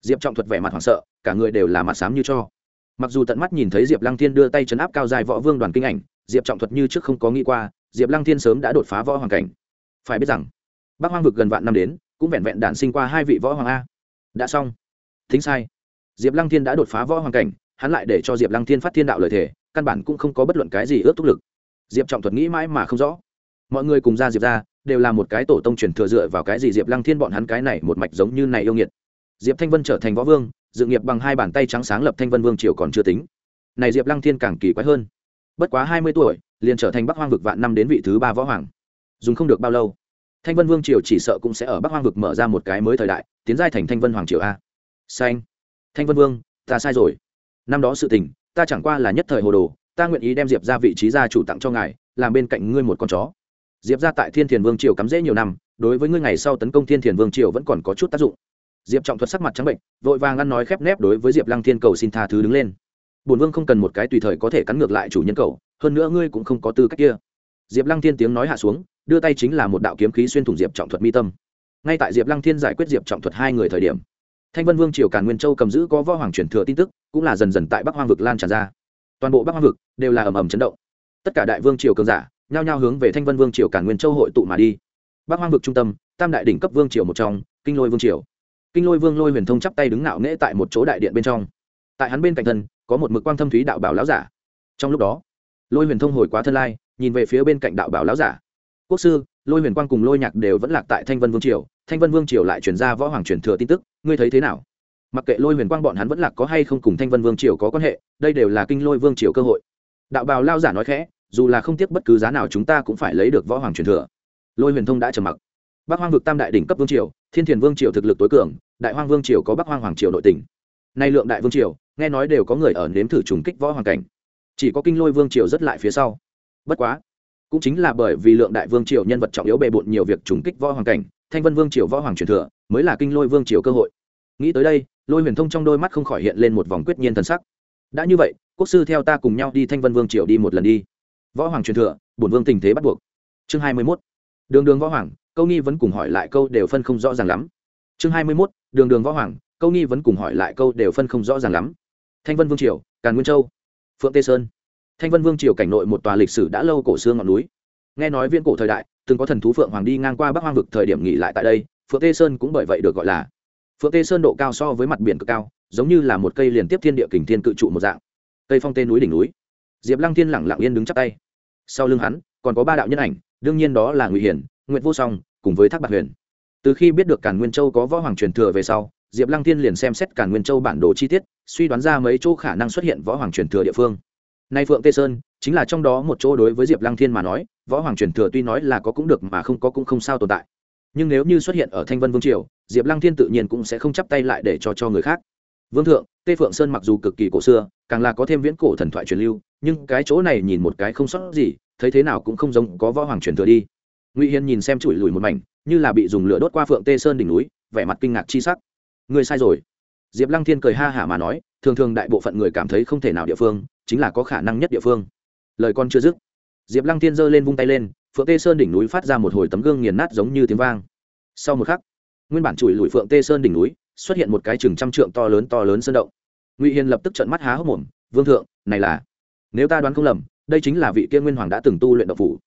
Diệp trọng thuật vẻ mặt hoảng sợ, cả người đều là mặt xám như cho. Mặc dù tận mắt nhìn thấy diệp lăng thiên đưa tay chấn áp cao dài võ vương đoàn kinh ảnh, diệp trọng thuật như trước không có nghĩ qua diệp lăng thiên sớm đã đột phá võ hoàng cảnh. Phải biết rằng, bắc hoang vực gần vạn năm đến, cũng vẹn vẹn đản sinh qua hai vị võ hoàng a. Đã xong. Thính sai. Diệp lăng thiên đã đột phá võ hoàng cảnh, hắn lại để cho diệp lăng thiên phát thiên đạo lời thề, căn bản cũng không có bất luận cái gì ước thúc lực. Diệp trọng thuật nghĩ mãi mà không rõ. Mọi người cùng ra diệp ra, đều là một cái tổ tông truyền thừa dựa vào cái gì diệp lăng thiên bọn hắn cái này một mạch giống như này yêu nghiệt. Diệp thanh vân trở thành võ vương, dự nghiệp bằng hai bàn tay trắng sáng lập thanh vân vương triều còn chưa tính. Này diệp lăng thiên càng kỳ quái hơn. Bất quá hai mươi tuổi liền trở thành bắc hoang vực vạn năm đến vị thứ ba võ hoàng. Dùng không được bao lâu, thanh vân vương triều chỉ sợ cũng sẽ ở bắc hoang vực mở ra một cái mới thời đại, tiến giai thành thanh vân hoàng triều a. Xanh. Thanh vân vương, ta sai rồi. Năm đó sự tình, ta chẳng qua là nhất thời hồ đồ, ta nguyện ý đem diệp ra vị trí gia chủ tặng cho ngài, làm bên cạnh ngươi một con chó. Diệp ra tại thiên thiền vương triều cắm rễ nhiều năm, đối với ngươi ngày sau tấn công thiên thiền vương triều vẫn còn có chút tác dụng. Diệp trọng thuật sắc mặt trắng bệnh, vội vàng ăn nói khép nép đối với diệp lăng thiên cầu xin tha thứ đứng lên. Bổn vương không cần một cái tùy thời có thể cắn ngược lại chủ nhân cầu hơn nữa ngươi cũng không có tư cách kia. Diệp lăng thiên tiếng nói hạ xuống, đưa tay chính là một đạo kiếm khí xuyên thủng diệp trọng thuật mi tâm. Ngay tại diệp lăng thiên giải quyết diệp trọng thuật hai người thời điểm, thanh vân vương triều càn nguyên châu cầm giữ có võ hoàng truyền thừa tin tức, cũng là dần dần tại bắc hoang vực lan tràn ra. Toàn bộ bắc hoang vực đều là ầm ầm chấn động. Tất cả đại vương triều cường giả nhao nhao hướng về thanh vân vương triều càn nguyên châu hội tụ mà đi. Bắc hoang vực trung tâm, tam đại đỉnh cấp vương triều một trong, kinh lôi vương triều. Kinh lôi vương lôi huyền thông chắp tay đứng ngạo nghễ tại một chỗ đại điện bên trong. Tại hắn bên cạnh thân, có một mực quang thâm thúy đạo bảo lão giả. Trong lúc đó lôi huyền thông hồi quá thân lai, nhìn về phía bên cạnh đạo bảo lão giả. Quốc sư, lôi huyền quang cùng lôi nhạc đều vẫn lạc tại thanh vân vương triều, thanh vân vương triều lại chuyển ra võ hoàng truyền thừa tin tức, ngươi thấy thế nào? Mặc kệ lôi huyền quang bọn hắn vẫn lạc có hay không cùng thanh vân vương triều có quan hệ, đây đều là kinh lôi vương triều cơ hội. Đạo bào lao giả nói khẽ, dù là không tiếc bất cứ giá nào chúng ta cũng phải lấy được võ hoàng truyền thừa. Lôi huyền thông đã trầm mặc. Bắc hoang vực tam đại đỉnh cấp vương triều, thiên thiền vương triều thực lực tối cường, đại hoang vương triều có bắc hoang hoàng triều nội tỉnh nay lượng đại vương triều, nghe nói đều có người ở nếm thử trùng kích võ hoàng cảnh chỉ có kinh lôi vương triều rất lại phía sau. Bất quá, cũng chính là bởi vì lượng đại vương triều nhân vật trọng yếu bề bộn nhiều việc trùng kích võ hoàng cảnh, thanh vân vương triều võ hoàng truyền thừa, mới là kinh lôi vương triều cơ hội. Nghĩ tới đây, lôi huyền thông trong đôi mắt không khỏi hiện lên một vòng quyết nhiên thần sắc. Đã như vậy, quốc sư theo ta cùng nhau đi thanh vân vương triều đi một lần đi. Võ hoàng truyền thừa, bổn vương tình thế bắt buộc. Chương hai mươi mốt. Đường đường võ hoàng, câu nghi vẫn cùng hỏi lại câu đều phân không rõ ràng lắm. Chương hai mươi mốt. Đường đường võ hoàng, câu nghi vẫn cùng hỏi lại câu đều phân không rõ ràng lắm. Thanh vân vương triều, càn nguyên châu phượng tê sơn. Thanh vân vương triều cảnh nội một tòa lịch sử đã lâu cổ xương ngọn núi. Nghe nói viễn cổ thời đại, từng có thần thú phượng hoàng đi ngang qua bắc hoang vực thời điểm nghỉ lại tại đây, phượng tê sơn cũng bởi vậy được gọi là phượng tê sơn độ cao so với mặt biển cực cao, giống như là một cây liền tiếp thiên địa kình thiên cự trụ một dạng. Cây phong tê núi đỉnh núi. Diệp lăng thiên lẳng lặng yên đứng chắp tay. Sau lưng hắn, còn có ba đạo nhân ảnh, đương nhiên đó là ngụy hiển nguyễn vô song, cùng với thác bạc huyền. Từ khi biết được càn nguyên châu có võ hoàng truyền thừa về sau diệp lăng thiên liền xem xét càn nguyên châu bản đồ chi tiết, suy đoán ra mấy chỗ khả năng xuất hiện võ hoàng truyền thừa địa phương. Nay phượng tê sơn, chính là trong đó một chỗ đối với diệp lăng thiên mà nói, võ hoàng truyền thừa tuy nói là có cũng được mà không có cũng không sao tồn tại. Nhưng nếu như xuất hiện ở thanh vân vương triều, diệp lăng thiên tự nhiên cũng sẽ không chắp tay lại để cho cho người khác. Vương thượng, tê phượng sơn mặc dù cực kỳ cổ xưa, càng là có thêm viễn cổ thần thoại truyền lưu, nhưng cái chỗ này nhìn một cái không sót gì, thấy thế nào cũng không giống có võ hoàng truyền thừa đi. Ngụy Hiên nhìn xem chùi lùi một mảnh, như là bị dùng lửa đốt qua phượng tê sơn đỉnh núi, vẻ mặt kinh ngạc chi sắc người sai rồi. Diệp lăng thiên cười ha hả mà nói, thường thường đại bộ phận người cảm thấy không thể nào địa phương, chính là có khả năng nhất địa phương. Lời con chưa dứt, diệp lăng thiên giơ lên vung tay lên, phượng tê sơn đỉnh núi phát ra một hồi tấm gương nghiền nát giống như tiếng vang. Sau một khắc, nguyên bản chùi lùi phượng tê sơn đỉnh núi, xuất hiện một cái chừng trăm trượng to lớn to lớn sơn động. Ngụy hiền lập tức trợn mắt há hốc mồm, vương thượng, này là, nếu ta đoán không lầm, đây chính là vị kia nguyên hoàng đã từng tu luyện động phủ.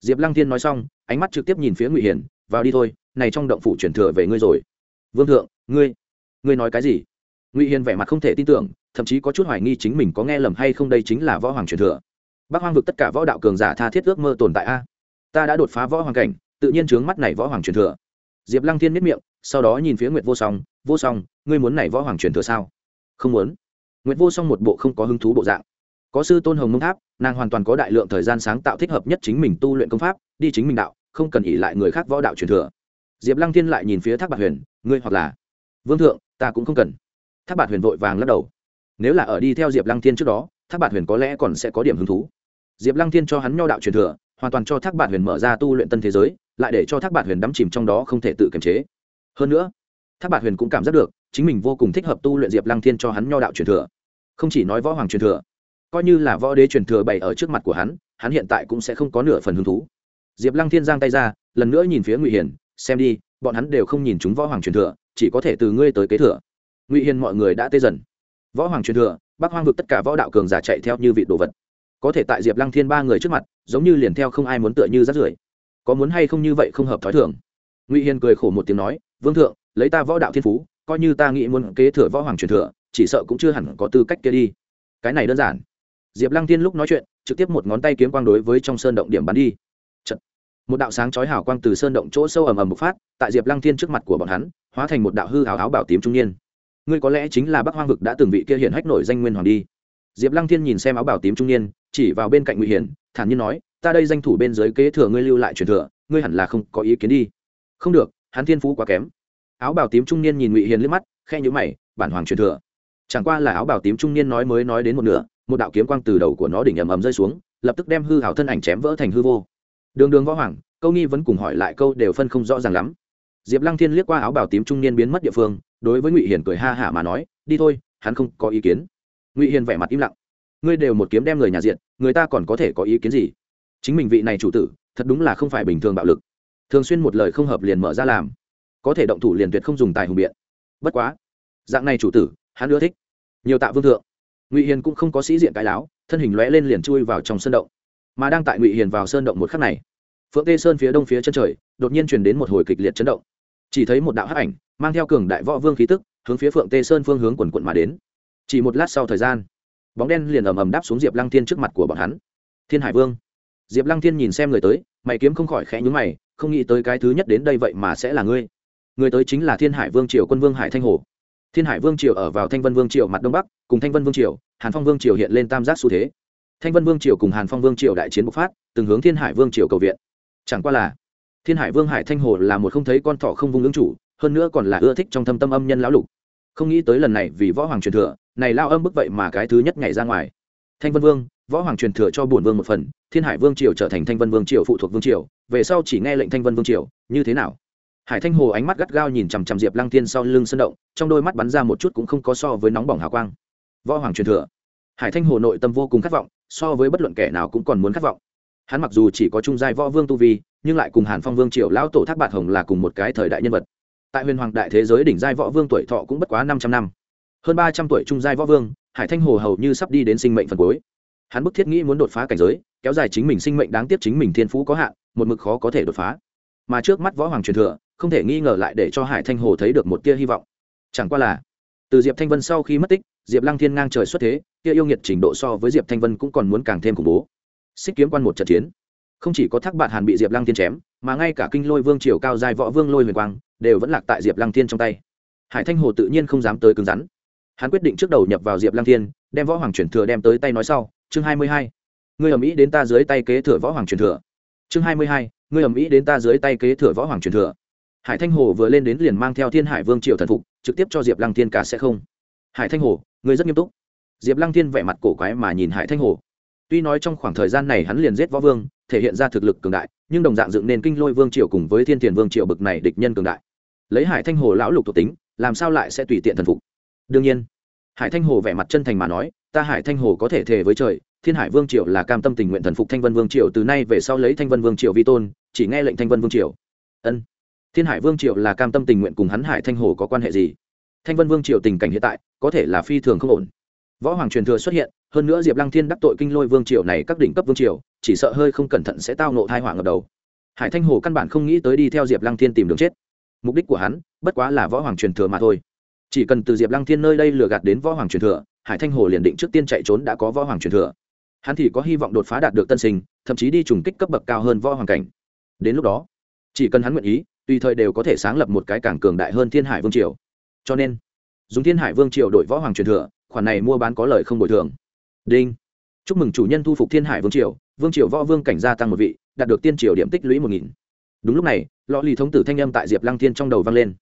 Diệp lăng thiên nói xong, ánh mắt trực tiếp nhìn phía ngụy hiền, vào đi thôi, này trong động phủ chuyển thừa về ngươi rồi. Vương thượng, ngươi ngươi nói cái gì? Ngụy hiền vẻ mặt không thể tin tưởng, thậm chí có chút hoài nghi chính mình có nghe lầm hay không đây chính là võ hoàng truyền thừa. Bác hoang vực tất cả võ đạo cường giả tha thiết ước mơ tồn tại a. Ta đã đột phá võ hoàng cảnh, tự nhiên trướng mắt này võ hoàng truyền thừa. Diệp lăng thiên miết miệng, sau đó nhìn phía nguyệt vô song vô song, ngươi muốn này võ hoàng truyền thừa sao? Không muốn. Nguyệt vô song một bộ không có hứng thú bộ dạng. Có sư tôn hồng mông tháp, nàng hoàn toàn có đại lượng thời gian sáng tạo thích hợp nhất chính mình tu luyện công pháp, đi chính mình đạo, không cần ỉ lại người khác võ đạo truyền thừa. Diệp lăng thiên lại nhìn phía thác bạc huyền, ngươi hoặc là? Vương thượng ta cũng không cần. Thác bạc huyền vội vàng lắc đầu. Nếu là ở đi theo diệp lăng thiên trước đó, thác bạc huyền có lẽ còn sẽ có điểm hứng thú. Diệp lăng thiên cho hắn nho đạo truyền thừa, hoàn toàn cho thác bạc huyền mở ra tu luyện tân thế giới, lại để cho thác bạc huyền đắm chìm trong đó không thể tự kiềm chế. Hơn nữa, thác bạc huyền cũng cảm giác được, chính mình vô cùng thích hợp tu luyện diệp lăng thiên cho hắn nho đạo truyền thừa. Không chỉ nói võ hoàng truyền thừa, coi như là võ đế truyền thừa bày ở trước mặt của hắn hắn hiện tại cũng sẽ không có nửa phần hứng thú. Diệp lăng thiên giang tay ra, lần nữa nhìn phía ngụy hiền, xem đi, bọn hắn đều không nhìn chúng võ hoàng truyền thừa chỉ có thể từ ngươi tới kế thừa. Ngụy hiền mọi người đã tê dần. Võ hoàng truyền thừa bác hoang vực tất cả võ đạo cường giả chạy theo như vị đồ vật. Có thể tại diệp lăng thiên ba người trước mặt, giống như liền theo không ai muốn tựa như rắt rưởi. Có muốn hay không như vậy không hợp t h ó i thường. Ngụy hiền cười khổ một tiếng nói, vương thượng, lấy ta võ đạo thiên phú, coi như ta nghĩ muốn kế thừa võ hoàng truyền thừa, chỉ sợ cũng chưa hẳn có tư cách kia đi. Cái này đơn giản. Diệp lăng thiên lúc nói chuyện, trực tiếp một ngón tay kiếm quang đối với trong sơn động điểm bắn đi một đạo sáng chói hào quang từ sơn động chỗ sâu ầm ầm bộc phát, tại diệp lăng thiên trước mặt của bọn hắn, hóa thành một đạo hư hào áo bảo tím trung niên. Ngươi có lẽ chính là bắc hoang vực đã từng vị kia hiển hách nổi danh nguyên hoàng đi. Diệp lăng thiên nhìn xem áo bảo tím trung niên, chỉ vào bên cạnh ngụy hiển, thản nhiên nói, ta đây danh thủ bên dưới kế thừa ngươi lưu lại truyền thừa, ngươi hẳn là không có ý kiến đi. Không được, hắn thiên phú quá kém. Áo bảo tím trung niên nhìn ngụy hiền liếc mắt khe nhữ mày, bản hoàng truyền thừa. Chẳng qua là áo bảo tím trung niên nói mới nói đến một nửa, một đạo kiếm quang từ đầu của nó đỉnh ầm ầm rơi xuống, lập tức đem hư hảo thân ảnh chém vỡ thành hư vô đường đường võ hoàng, câu nghi vẫn cùng hỏi lại câu đều phân không rõ ràng lắm. Diệp lăng thiên liếc qua áo bảo tím trung niên biến mất địa phương, đối với ngụy hiền cười ha hả mà nói, đi thôi, hắn không có ý kiến. Ngụy hiền vẻ mặt im lặng. Ngươi đều một kiếm đem người nhà diện, người ta còn có thể có ý kiến gì? Chính mình vị này chủ tử, thật đúng là không phải bình thường bạo lực. Thường xuyên một lời không hợp liền mở ra làm. Có thể động thủ liền tuyệt không dùng tài hùng biện. Bất quá, dạng này chủ tử, hắn ưa thích. Nhiều tạ vương thượng. Ngụy hiền cũng không có sĩ diện cái láo, thân hình lóe lên liền chui vào trong sân động mà đang tại ngụy hiền vào sơn động một khắc này phượng tê sơn phía đông phía chân trời đột nhiên truyền đến một hồi kịch liệt chấn động chỉ thấy một đạo hắc ảnh mang theo cường đại võ vương khí tức hướng phía phượng tê sơn phương hướng quần quận mà đến chỉ một lát sau thời gian bóng đen liền ầm ầm đáp xuống diệp lăng thiên trước mặt của bọn hắn thiên hải vương diệp lăng thiên nhìn xem người tới mày kiếm không khỏi khẽ nhúng mày không nghĩ tới cái thứ nhất đến đây vậy mà sẽ là ngươi người tới chính là thiên hải vương triều quân vương hải thanh hồ thiên hải vương triều ở vào thanh vân vương triều mặt đông bắc cùng thanh vân vương triều hàn phong vương triều hiện lên tam giác xu thế thanh vân vương triều cùng hàn phong vương triều đại chiến bộc phát, từng hướng thiên hải vương triều cầu viện. Chẳng qua là, thiên hải vương hải thanh hồ là một không thấy con thỏ không vung ứng chủ, hơn nữa còn là ưa thích trong thâm tâm âm nhân lão lục. Không nghĩ tới lần này vì võ hoàng truyền thừa, này lao âm bức vậy mà cái thứ nhất nhảy ra ngoài. Thanh vân vương, võ hoàng truyền thừa cho bổn vương một phần, thiên hải vương triều trở thành thanh vân vương triều phụ thuộc vương triều, về sau chỉ nghe lệnh thanh vân vương triều, như thế nào? Hải thanh hồ ánh mắt gắt gao nhìn chằm chằm diệp lăng thiên sau lưng sân động, trong đôi mắt bắn ra một chút cũng không có so với nóng bỏng hào quang. Võ hoàng truyền thừa hải thanh hồ nội tâm vô cùng khát vọng, so với bất luận kẻ nào cũng còn muốn khát vọng. Hắn mặc dù chỉ có trung giai võ vương tu vi, nhưng lại cùng hàn phong vương triều lão tổ thác bạt hồng là cùng một cái thời đại nhân vật. Tại huyền hoàng đại thế giới đỉnh giai võ vương tuổi thọ cũng bất quá năm trăm năm. Hơn ba trăm tuổi trung giai võ vương, hải thanh hồ hầu như sắp đi đến sinh mệnh phần cuối. Hắn bức thiết nghĩ muốn đột phá cảnh giới, kéo dài chính mình sinh mệnh đáng tiếc chính mình thiên phú có hạn, một mực khó có thể đột phá. Mà trước mắt võ hoàng truyền thừa, không thể nghi ngờ lại để cho hải thanh hồ thấy được một tia hy vọng. Chẳng qua là, từ diệp thanh vân sau khi mất tích, diệp lăng thiên ngang trời xuất thế kia yêu nghiệt trình độ so với diệp thanh vân cũng còn muốn càng thêm khủng bố. Xích kiếm quan một trận chiến, không chỉ có thác bạn hàn bị diệp lăng thiên chém, mà ngay cả kinh lôi vương triều cao giai võ vương lôi huyền quang đều vẫn lạc tại diệp lăng thiên trong tay. Hải thanh hồ tự nhiên không dám tới cứng rắn. Hắn quyết định trước đầu nhập vào diệp lăng thiên, đem võ hoàng truyền thừa đem tới tay nói sau. Chương hai mươi hai, ngươi ầm ĩ đến ta dưới tay kế thừa võ hoàng truyền thừa. Chương hai mươi hai, ngươi ầm ĩ đến ta dưới tay kế thừa võ hoàng truyền thừa. Hải thanh hồ vừa lên đến liền mang theo thiên hải vương triều thần phục, trực tiếp cho diệp lăng thiên cả sẽ không. Hải thanh hồ, ngươi rất nghiêm túc diệp lăng thiên vẻ mặt cổ quái mà nhìn hải thanh hồ. Tuy nói trong khoảng thời gian này hắn liền giết võ vương, thể hiện ra thực lực cường đại, nhưng đồng dạng dựng nên kinh lôi vương triều cùng với thiên thiền vương triều bực này địch nhân cường đại. Lấy hải thanh hồ lão lục thuộc tính, làm sao lại sẽ tùy tiện thần phục? Đương nhiên, hải thanh hồ vẻ mặt chân thành mà nói, ta hải thanh hồ có thể thề với trời, thiên hải vương triều là cam tâm tình nguyện thần phục thanh vân vương triều, từ nay về sau lấy thanh vân vương triều vi tôn, chỉ nghe lệnh thanh vân vương triều. Ân. Thiên hải vương triều là cam tâm tình nguyện cùng hắn hải thanh hồ có quan hệ gì? Thanh vân vương triều tình cảnh hiện tại có thể là phi thường không ổn võ hoàng truyền thừa xuất hiện, hơn nữa diệp lăng thiên đắc tội kinh lôi vương triều này các đỉnh cấp vương triều, chỉ sợ hơi không cẩn thận sẽ tao nộ thai hỏa ngập đầu. Hải thanh hồ căn bản không nghĩ tới đi theo diệp lăng thiên tìm đường chết. Mục đích của hắn, bất quá là võ hoàng truyền thừa mà thôi. Chỉ cần từ diệp lăng thiên nơi đây lừa gạt đến võ hoàng truyền thừa, hải thanh hồ liền định trước tiên chạy trốn đã có võ hoàng truyền thừa. Hắn thì có hy vọng đột phá đạt được tân sinh, thậm chí đi trùng kích cấp bậc cao hơn võ hoàng cảnh. Đến lúc đó, chỉ cần hắn nguyện ý, tùy thời đều có thể sáng lập một cái cảng cường đại hơn thiên hải vương triều. Cho nên, dùng thiên hải vương triều đổi võ hoàng truyền thừa khoản này mua bán có lời không bồi thường. Đinh. Chúc mừng chủ nhân thu phục thiên hải vương triều vương triều võ vương cảnh gia tăng một vị, đạt được tiên triều điểm tích lũy một nghìn. Đúng lúc này, lọ lì thống tử thanh âm tại diệp lăng thiên trong đầu vang lên.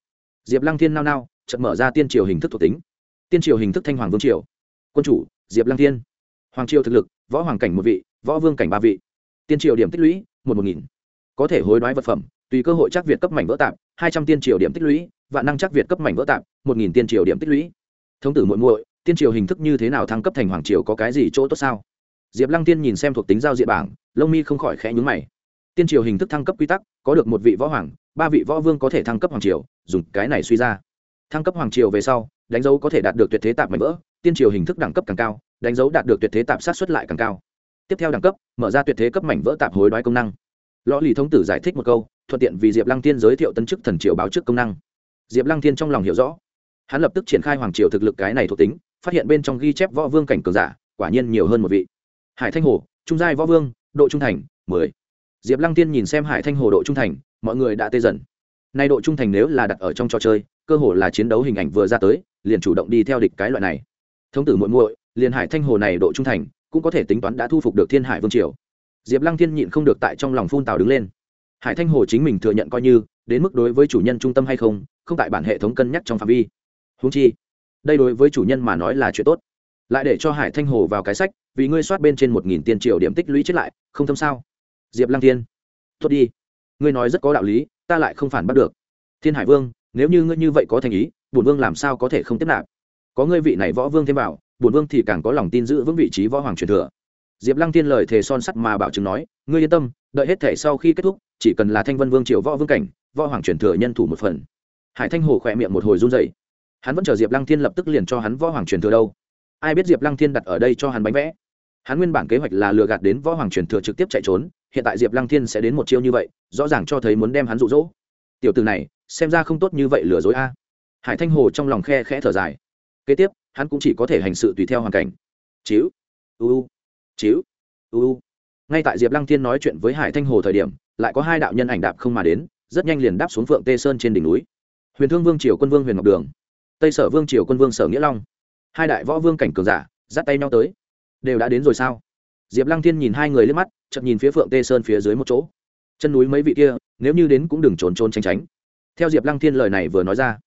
Diệp lăng thiên nao nao, chợt mở ra tiên triều hình thức thuộc tính. Tiên triều hình thức thanh hoàng vương triều. Quân chủ, diệp lăng thiên. Hoàng triều thực lực, võ hoàng cảnh một vị, võ vương cảnh ba vị. Tiên triều điểm tích lũy, một một nghìn. Có thể hối đoái vật phẩm, tùy cơ hội chắc việt cấp mảnh vỡ tạp hai trăm tiên triều điểm tích lũy và năng chắc việt cấp mảnh vỡ tạp một nghìn tiên triều điểm tích lũy. Thống tử muội muội tiên triều hình thức như thế nào thăng cấp thành hoàng triều có cái gì chỗ tốt sao? Diệp lăng tiên nhìn xem thuộc tính giao diện bảng, lông mi không khỏi khẽ nhúng mày. Tiên triều hình thức thăng cấp quy tắc, có được một vị võ hoàng, ba vị võ vương có thể thăng cấp hoàng triều, dùng cái này suy ra. Thăng cấp hoàng triều về sau, đánh dấu có thể đạt được tuyệt thế tạp mảnh vỡ, tiên triều hình thức đẳng cấp càng cao, đánh dấu đạt được tuyệt thế tạp sát xuất lại càng cao. Tiếp theo đẳng cấp, mở ra tuyệt thế cấp mảnh vỡ tạp hối đoái công năng. Lõ lì thống tử giải thích một câu, thuận tiện vì diệp lăng tiên giới thiệu tân chức thần triều báo trước công năng. Diệp lăng tiên trong lòng hiểu rõ hắn lập tức triển khai hoàng triều thực lực cái này thuộc tính, phát hiện bên trong ghi chép võ vương cảnh cường giả, quả nhiên nhiều hơn một vị. Hải thanh hồ, trung giai võ vương, độ trung thành, mười. Diệp lăng tiên nhìn xem hải thanh hồ độ trung thành, mọi người đã tê dần. Nay độ trung thành nếu là đặt ở trong trò chơi, cơ hồ là chiến đấu hình ảnh vừa ra tới, liền chủ động đi theo địch cái loại này. Thông tử muội muội, liền hải thanh hồ này độ trung thành, cũng có thể tính toán đã thu phục được thiên hải vương triều. Diệp lăng thiên nhịn không được tại trong lòng phun tào đứng lên. Hải thanh hồ chính mình thừa nhận coi như, đến mức đối với chủ nhân trung tâm hay không không tại bản hệ thống cân nhắc trong phạm vi húng chi, đây đối với chủ nhân mà nói là chuyện tốt. Lại để cho hải thanh hồ vào cái sách, vì ngươi soát bên trên một nghìn tiền triệu điểm tích lũy chết lại, không thâm sao? Diệp lăng thiên, tốt đi. Ngươi nói rất có đạo lý, ta lại không phản bắt được. Thiên hải vương, nếu như ngươi như vậy có thành ý, bổn vương làm sao có thể không tiếp nạp? Có ngươi vị này võ vương thêm vào, bổn vương thì càng có lòng tin giữ vững vị trí võ hoàng truyền thừa. Diệp lăng tiên lời thề son sắt mà bảo chứng nói, ngươi yên tâm, đợi hết thể sau khi kết thúc, chỉ cần là thanh vân vương triệu võ vương cảnh, võ hoàng truyền thừa nhân thủ một phần. Hải thanh hồ khỏe miệng một hồi run rẩy hắn vẫn chờ diệp lăng thiên lập tức liền cho hắn võ hoàng truyền thừa đâu. Ai biết diệp lăng thiên đặt ở đây cho hắn bánh vẽ? Hắn nguyên bản kế hoạch là lừa gạt đến võ hoàng truyền thừa trực tiếp chạy trốn, hiện tại diệp lăng thiên sẽ đến một chiêu như vậy, rõ ràng cho thấy muốn đem hắn rụ rỗ tiểu từ này, xem ra không tốt như vậy lừa dối a. Hải thanh hồ trong lòng khe khẽ thở dài. Kế tiếp, hắn cũng chỉ có thể hành sự tùy theo hoàn cảnh. Chiếu u chiếu u. Ngay tại diệp lăng thiên nói chuyện với hải thanh hồ thời điểm, lại có hai đạo nhân ảnh đạp không mà đến, rất nhanh liền đáp xuống phượng tê sơn trên đỉnh núi. Huyền thương vương, triều quân vương, huyền ngọc đường tây sở vương triều quân vương sở nghĩa long hai đại võ vương cảnh cường giả dắt tay nhau tới đều đã đến rồi sao diệp lăng thiên nhìn hai người lên mắt chậm nhìn phía phượng tê sơn phía dưới một chỗ chân núi mấy vị kia nếu như đến cũng đừng trốn trốn tránh tránh theo diệp lăng thiên lời này vừa nói ra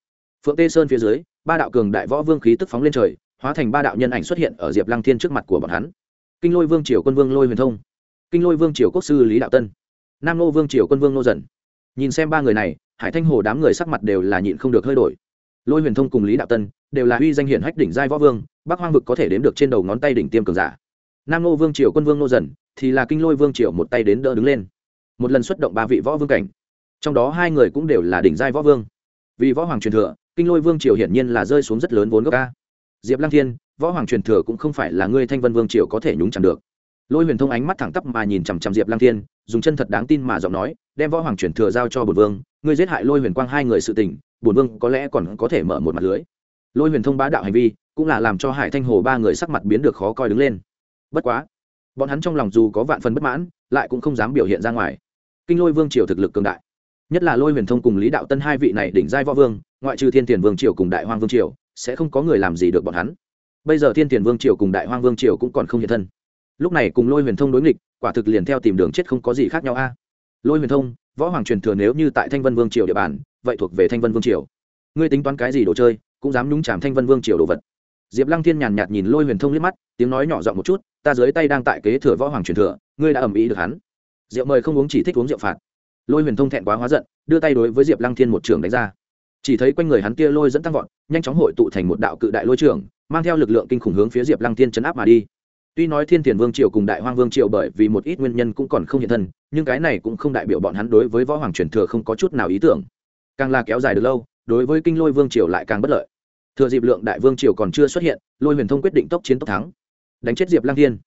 phượng tê sơn phía dưới ba đạo cường đại võ vương khí tức phóng lên trời hóa thành ba đạo nhân ảnh xuất hiện ở diệp lăng thiên trước mặt của bọn hắn kinh lôi vương triều quân vương lôi huyền thông kinh lôi vương triều quốc sư lý đạo tân nam nô vương triều quân vương nô dần nhìn xem ba người này hải thanh hồ đám người sắc mặt đều là nhịn không được hơi đổi lôi huyền thông cùng lý đạo tân đều là uy danh hiển hách đỉnh giai võ vương, bắc hoang vực có thể đếm được trên đầu ngón tay đỉnh tiêm cường giả. Nam nô vương triều quân vương nô dần thì là kinh lôi vương triều một tay đến đỡ đứng lên. Một lần xuất động ba vị võ vương cảnh, trong đó hai người cũng đều là đỉnh giai võ vương. Vì võ hoàng truyền thừa, kinh lôi vương triều hiển nhiên là rơi xuống rất lớn vốn gốc ca diệp lăng thiên, võ hoàng truyền thừa cũng không phải là ngươi thanh vân vương triều có thể nhúng chẳng được. Lôi huyền thông ánh mắt thẳng tắp mà nhìn chằm chằm diệp lăng thiên, dùng chân thật đáng tin mà giọng nói, đem võ hoàng truyền thừa giao cho bột vương, ngươi giết hại lôi huyền quang hai người sự tình bổn vương có lẽ còn có thể mở một mặt lưới. Lôi huyền thông bá đạo hành vi, cũng là làm cho hải thanh hồ ba người sắc mặt biến được khó coi đứng lên. Bất quá, bọn hắn trong lòng dù có vạn phần bất mãn, lại cũng không dám biểu hiện ra ngoài. Kinh lôi vương triều thực lực cường đại. Nhất là lôi huyền thông cùng lý đạo tân hai vị này đỉnh giai võ vương, ngoại trừ thiên tiền vương triều cùng đại hoang vương triều, sẽ không có người làm gì được bọn hắn. Bây giờ thiên tiền vương triều cùng đại hoang vương triều cũng còn không hiện thân. Lúc này cùng lôi huyền thông đối nghịch, quả thực liền theo tìm đường chết không có gì khác nhau a. Lôi huyền thông, võ hoàng truyền thừa nếu như tại thanh vân vương triều địa bàn vậy thuộc về thanh vân vương triều. Ngươi tính toán cái gì đồ chơi, cũng dám nhúng chạm thanh vân vương triều đồ vật. Diệp lăng thiên nhàn nhạt nhìn lôi huyền thông liếc mắt, tiếng nói nhỏ giọng một chút, ta dưới tay đang tại kế thừa võ hoàng truyền thừa, ngươi đã ầm ĩ được hắn. Rượu mời không uống chỉ thích uống rượu phạt. Lôi huyền thông thẹn quá hóa giận, đưa tay đối với diệp lăng thiên một trường đánh ra. Chỉ thấy quanh người hắn kia lôi dẫn tăng vọt, nhanh chóng hội tụ thành một đạo cự đại lôi trưởng mang theo lực lượng kinh khủng hướng phía diệp lăng thiên chấn áp mà đi. Tuy nói thiên tiền vương triều cùng đại hoang vương triều bởi vì một ít nguyên nhân cũng còn không hiện thân, nhưng cái này cũng không đại biểu bọn hắn đối với võ hoàng truyền thừa không có chút nào ý tưởng càng là kéo dài được lâu, đối với kinh lôi vương triều lại càng bất lợi. Thừa dịp lượng đại vương triều còn chưa xuất hiện, lôi huyền thông quyết định tốc chiến tốc thắng. Đánh chết diệp lăng thiên.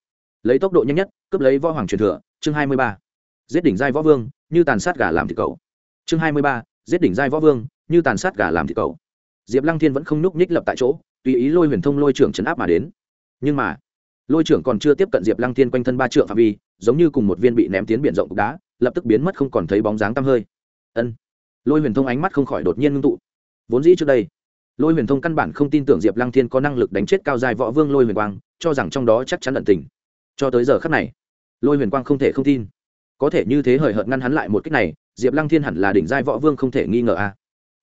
Lấy tốc độ nhanh nhất, cướp lấy võ hoàng truyền thừa, chương hai mươi ba. Giết đỉnh giai võ vương, như tàn sát gà làm thịt cầu chương hai mươi ba, giết đỉnh giai võ vương, như tàn sát gà làm thịt cầu diệp lăng thiên vẫn không nhúc nhích lập tại chỗ, tùy ý lôi huyền thông lôi trưởng chấn áp mà đến. Nhưng mà, lôi trưởng còn chưa tiếp cận diệp lăng thiên quanh thân ba trượng phạm vi, giống như cùng một viên bị ném tiến biển rộng cục đá, lập tức biến mất không còn thấy bóng dáng tăm hơi. Ân lôi huyền thông ánh mắt không khỏi đột nhiên ngưng tụ vốn dĩ trước đây lôi huyền thông căn bản không tin tưởng diệp lăng thiên có năng lực đánh chết cao dài võ vương lôi huyền quang cho rằng trong đó chắc chắn lận tình cho tới giờ khắc này lôi huyền quang không thể không tin có thể như thế hời hợt ngăn hắn lại một cách này diệp lăng thiên hẳn là đỉnh giai võ vương không thể nghi ngờ a à.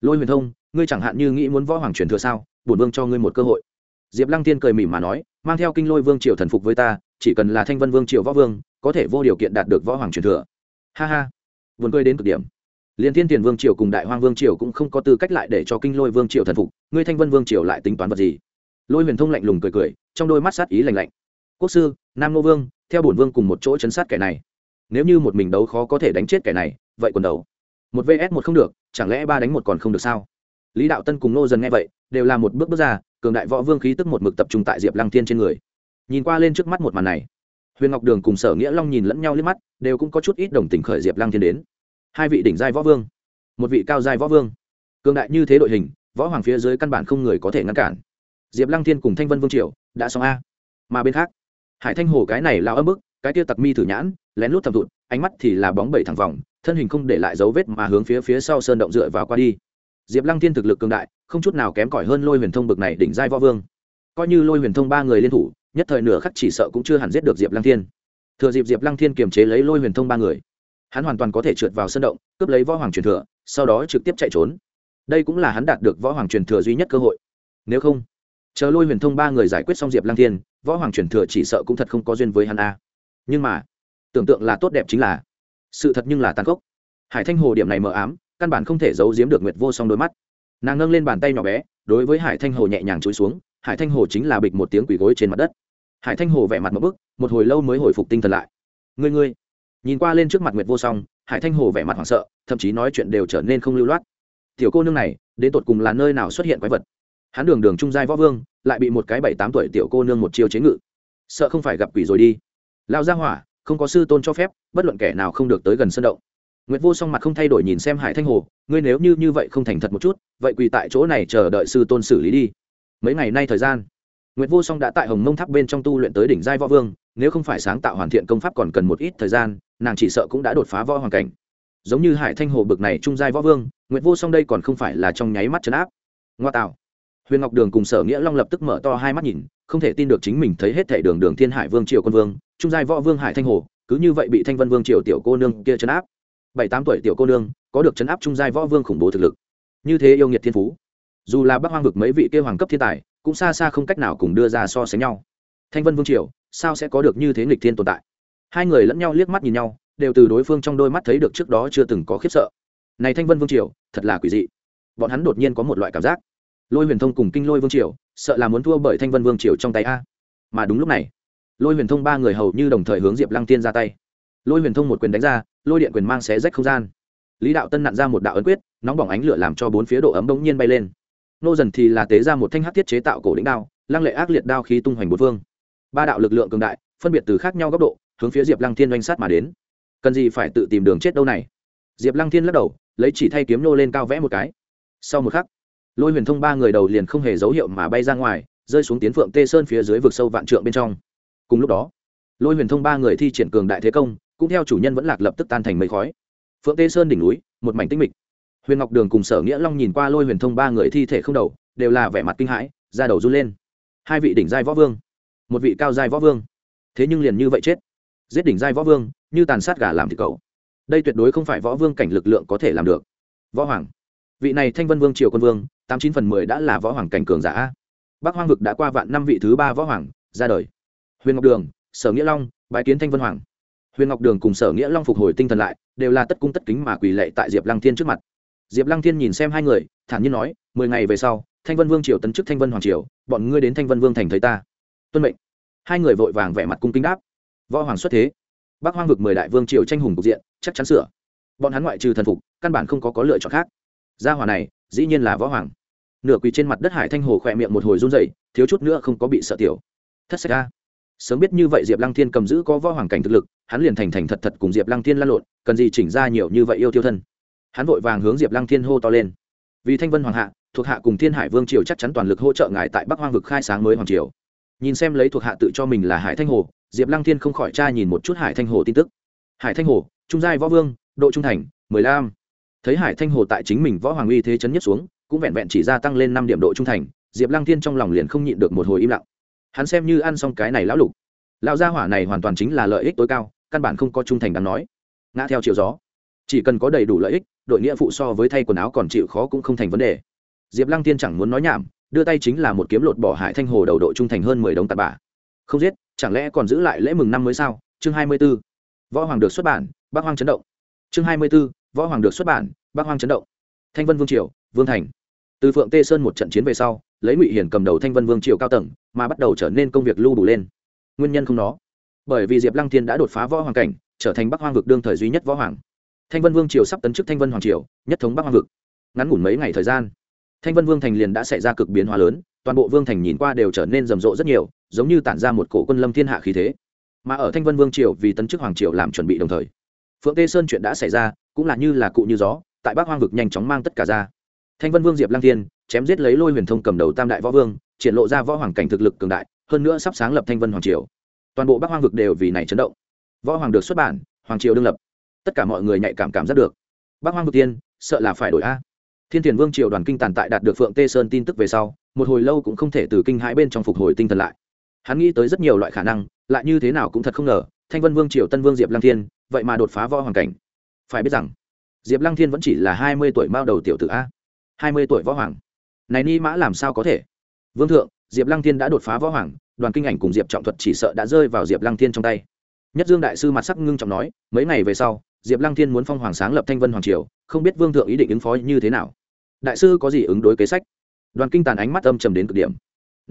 lôi huyền thông ngươi chẳng hạn như nghĩ muốn võ hoàng truyền thừa sao bổn vương cho ngươi một cơ hội diệp lăng thiên cười mỉm mà nói mang theo kinh lôi vương triều thần phục với ta chỉ cần là thanh vân vương triều võ vương có thể vô điều kiện đạt được võ hoàng truyền thừa ha ha vườn cười đến cực điểm liên thiên tiền vương triều cùng đại hoang vương triều cũng không có tư cách lại để cho kinh lôi vương triều thần phục, ngươi thanh vân vương triều lại tính toán vật gì? Lôi huyền thông lạnh lùng cười cười, trong đôi mắt sát ý lạnh lạnh. Quốc sư, nam nô vương, theo bổn vương cùng một chỗ chấn sát kẻ này. Nếu như một mình đấu khó có thể đánh chết kẻ này, vậy quần đầu. Một vs một không được, chẳng lẽ ba đánh một còn không được sao? Lý đạo tân cùng nô dần nghe vậy, đều là một bước bước ra, cường đại võ vương khí tức một mực tập trung tại diệp lăng thiên trên người. Nhìn qua lên trước mắt một màn này, huyền ngọc đường cùng sở nghĩa long nhìn lẫn nhau liếc mắt, đều cũng có chút ít đồng tình khởi diệp lăng thiên đến hai vị đỉnh giai võ vương. Một vị cao giai võ vương. Cường đại như thế đội hình, võ hoàng phía dưới căn bản không người có thể ngăn cản. Diệp lăng thiên cùng thanh vân vương triều đã xong a. Mà bên khác, hải thanh hồ cái này lao ấm bức, cái tia tặc mi thử nhãn, lén lút thầm thụt, ánh mắt thì là bóng bẩy thẳng vòng, thân hình không để lại dấu vết mà hướng phía phía sau sơn động dựa vào qua đi. Diệp lăng thiên thực lực cường đại, không chút nào kém cỏi hơn lôi huyền thông bực này đỉnh giai võ vương. Coi như lôi huyền thông ba người liên thủ, nhất thời nửa khắc chỉ sợ cũng chưa hẳn giết được diệp lăng thiên. Thừa dịp diệp lăng thiên kiềm chế lấy lôi huyền thông ba người hắn hoàn toàn có thể trượt vào sân động, cướp lấy võ hoàng truyền thừa, sau đó trực tiếp chạy trốn. Đây cũng là hắn đạt được võ hoàng truyền thừa duy nhất cơ hội. Nếu không, chờ lôi huyền thông ba người giải quyết xong diệp lang thiên, võ hoàng truyền thừa chỉ sợ cũng thật không có duyên với hắn a. Nhưng mà, tưởng tượng là tốt đẹp chính là, sự thật nhưng là tàn khốc. Hải thanh hồ điểm này mờ ám, căn bản không thể giấu giếm được nguyệt vô song đôi mắt. Nàng nâng lên bàn tay nhỏ bé, đối với hải thanh hồ nhẹ nhàng chối xuống, hải thanh hồ chính là bịch một tiếng quỳ gối trên mặt đất. Hải thanh hồ vẻ mặt một bức, một hồi lâu mới hồi phục tinh thần lại. Ngươi ngươi nhìn qua lên trước mặt nguyệt vô song hải thanh hồ vẻ mặt hoảng sợ thậm chí nói chuyện đều trở nên không lưu loát. Tiểu cô nương này đến tột cùng là nơi nào xuất hiện quái vật? Hắn đường đường trung giai võ vương lại bị một cái bảy tám tuổi tiểu cô nương một chiêu chế ngự. Sợ không phải gặp quỷ rồi đi. Lao ra hỏa không có sư tôn cho phép bất luận kẻ nào không được tới gần sân động. Nguyệt Vô Song mặt không thay đổi nhìn xem Hải Thanh Hồ, ngươi nếu như như vậy không thành thật một chút, vậy quỳ tại chỗ này chờ đợi sư tôn xử lý đi. Mấy ngày nay thời gian, Nguyệt Vô Song đã tại Hồng Mông Tháp bên trong tu luyện tới đỉnh giai võ vương, nếu không phải sáng tạo hoàn thiện công pháp còn cần một ít thời gian, nàng chỉ sợ cũng đã đột phá võ hoàng cảnh. Giống như Hải Thanh Hồ bực này trung giai võ vương, Nguyệt Vô Song đây còn không phải là trong nháy mắt chấn áp. Ngoa tạo. Huyền Ngọc Đường cùng Sở Nghĩa Long lập tức mở to hai mắt nhìn, không thể tin được chính mình thấy hết thể Đường Đường Thiên Hải Vương triều quân vương, trung giai võ vương Hải Thanh Hồ, cứ như vậy bị Thanh Vân Vương triều tiểu cô nương kia chấn áp bảy tám tuổi tiểu cô nương có được chấn áp trung giai võ vương khủng bố thực lực như thế yêu nghiệt thiên phú dù là bắc hoang vực mấy vị kêu hoàng cấp thiên tài cũng xa xa không cách nào cùng đưa ra so sánh nhau thanh vân vương triều sao sẽ có được như thế nghịch thiên tồn tại hai người lẫn nhau liếc mắt nhìn nhau, đều từ đối phương trong đôi mắt thấy được trước đó chưa từng có khiếp sợ. Này thanh vân vương triều, thật là quỷ dị. Bọn hắn đột nhiên có một loại cảm giác. Lôi huyền thông cùng kinh lôi vương triều, sợ là muốn thua bởi thanh vân vương triều trong tay a. Mà đúng lúc này, lôi huyền thông ba người hầu như đồng thời hướng diệp lăng tiên ra tay. Lôi huyền thông một quyền đánh ra, lôi điện quyền mang xé rách không gian. Lý đạo tân nặn ra một đạo ấn quyết, nóng bỏng ánh lửa làm cho bốn phía độ ấm bỗng nhiên bay lên. Nô dần thì là tế ra một thanh hát thiết chế tạo cổ đĩnh đao, lăng lệ ác liệt đao khí tung hoành bốn phương. Ba đạo lực lượng cường đại, phân biệt từ khác nhau góc độ hướng phía diệp lăng thiên oanh sát mà đến. Cần gì phải tự tìm đường chết đâu này? Diệp lăng thiên lắc đầu, lấy chỉ thay kiếm nô lên cao vẽ một cái. Sau một khắc, lôi huyền thông ba người đầu liền không hề dấu hiệu mà bay ra ngoài, rơi xuống tiến phượng tê sơn phía dưới vực sâu vạn trượng bên trong. Cùng lúc đó, lôi huyền thông ba người thi triển cường đại thế công, cũng theo chủ nhân vẫn lạc lập tức tan thành mây khói. Phượng tê sơn đỉnh núi, một mảnh tinh mịch. Huyền ngọc đường cùng sở nghĩa long nhìn qua lôi huyền thông ba người thi thể không đầu, đều là vẻ mặt kinh hãi ra đầu run lên. Hai vị đỉnh giai võ vương, một vị cao giai võ vương. Thế nhưng liền như vậy chết giết đỉnh giai võ vương, như tàn sát gà làm thịt cậu. Đây tuyệt đối không phải võ vương cảnh lực lượng có thể làm được. Võ hoàng. Vị này thanh vân vương, triều quân vương, tám chín phần mười đã là võ hoàng cảnh cường giả bắc hoang vực đã qua vạn năm vị thứ ba võ hoàng, ra đời. Huyền ngọc đường, sở nghĩa long, bái kiến thanh vân hoàng. Huyền ngọc đường cùng sở nghĩa long phục hồi tinh thần lại, đều là tất cung tất kính mà quỳ lệ tại diệp lăng thiên trước mặt. Diệp lăng thiên nhìn xem hai người, thản nhiên nói, mười ngày về sau, thanh vân vương triều tấn chức thanh vân hoàng triều, bọn ngươi đến thanh vân vương thành thấy ta. Tuân mệnh. Hai người vội vàng vẻ mặt cung kính đáp võ hoàng xuất thế. Bắc hoang vực mười đại vương triều tranh hùng cục diện, chắc chắn sửa. Bọn hắn ngoại trừ thần phục, căn bản không có có lựa chọn khác. Gia hỏa này, dĩ nhiên là võ hoàng. Nửa quỳ trên mặt đất hải thanh hồ khỏe miệng một hồi run dày thiếu chút nữa không có bị sợ tiểu. Thất sách ra sớm biết như vậy diệp lăng thiên cầm giữ có võ hoàng cảnh thực lực, hắn liền thành thành thật thật cùng diệp lăng thiên lan lộn, cần gì chỉnh ra nhiều như vậy yêu tiêu thân. Hắn vội vàng hướng diệp lăng thiên hô to lên. Vì thanh vân hoàng hạ, thuộc hạ cùng thiên hải vương triều chắc chắn toàn lực hỗ trợ ngài tại bắc hoang vực khai sáng mới hoàng triều. Nhìn xem lấy thuộc hạ tự cho mình là hải thanh hồ diệp lăng thiên không khỏi tra nhìn một chút hải thanh hồ tin tức. Hải thanh hồ, trung giai võ vương, độ trung thành, mười lăm. Thấy hải thanh hồ tại chính mình võ hoàng uy thế chấn nhất xuống, cũng vẹn vẹn chỉ gia tăng lên năm điểm độ trung thành, diệp lăng thiên trong lòng liền không nhịn được một hồi im lặng. Hắn xem như ăn xong cái này lão lục. Lão gia hỏa này hoàn toàn chính là lợi ích tối cao, căn bản không có trung thành đáng nói. Ngã theo chiều gió. Chỉ cần có đầy đủ lợi ích, đội nghĩa phụ so với thay quần áo còn chịu khó cũng không thành vấn đề. Diệp lăng tiên chẳng muốn nói nhảm, đưa tay chính là một kiếm lột bỏ hải thanh hồ đầu độ trung thành hơn mười đống tạt bả. Không giết chẳng lẽ còn giữ lại lễ mừng năm mới sao? Chương hai mươi b ố võ hoàng được xuất bản, bác hoang chấn động. Chương hai mươi b ố võ hoàng được xuất bản, bác hoang chấn động. Thanh vân vương triều, vương thành. Từ phượng tê sơn một trận chiến về sau, lấy ngụy hiển cầm đầu thanh vân vương triều cao tầng, mà bắt đầu trở nên công việc lưu đủ lên. Nguyên nhân không nó. Bởi vì diệp lăng thiên đã đột phá võ hoàng cảnh, trở thành bắc hoang vực đương thời duy nhất võ hoàng. Thanh vân vương triều sắp tấn chức thanh vân hoàng triều, nhất thống bắc hoang vực. Ngắn ngủn mấy ngày thời gian, thanh vân vương thành liền đã xảy ra cực biến hóa lớn, toàn bộ vương thành nhìn qua đều trở nên rầm rộ rất nhiều giống như tản ra một cổ quân lâm thiên hạ khí thế. Mà ở thanh vân vương triều vì tấn chức hoàng triều làm chuẩn bị đồng thời, phượng tê sơn chuyện đã xảy ra, cũng là như là cụ như gió, tại bắc hoang vực nhanh chóng mang tất cả ra. Thanh vân vương diệp lang thiên chém giết lấy lôi huyền thông cầm đầu tam đại võ vương, triển lộ ra võ hoàng cảnh thực lực cường đại, hơn nữa sắp sáng lập thanh vân hoàng triều. Toàn bộ bắc hoang vực đều vì này chấn động. Võ hoàng được xuất bản, hoàng triều đương lập. Tất cả mọi người nhạy cảm cảm giác được. Bắc hoang vực tiên, sợ là phải đổi a. Thiên thiền vương triều đoàn kinh tàn tại đạt được phượng tê sơn tin tức về sau, một hồi lâu cũng không thể từ kinh hãi bên trong phục hồi tinh thần lại hắn nghĩ tới rất nhiều loại khả năng, lại như thế nào cũng thật không ngờ, thanh vân vương triều tân vương diệp lăng thiên, vậy mà đột phá võ hoàng cảnh. Phải biết rằng, diệp lăng thiên vẫn chỉ là hai mươi tuổi mao đầu tiểu tử a. Hai mươi tuổi võ hoàng. Này ni mã làm sao có thể? Vương thượng, diệp lăng thiên đã đột phá võ hoàng, đoàn kinh ảnh cùng diệp trọng thuật chỉ sợ đã rơi vào diệp lăng thiên trong tay. Nhất dương đại sư mặt sắc ngưng trọng nói, mấy ngày về sau, diệp lăng thiên muốn phong hoàng sáng lập thanh vân hoàng triều, không biết vương thượng ý định ứng phó như thế nào. Đại sư có gì ứng đối kế sách? Đoàn kinh tàn ánh mắt âm trầm đến cực điểm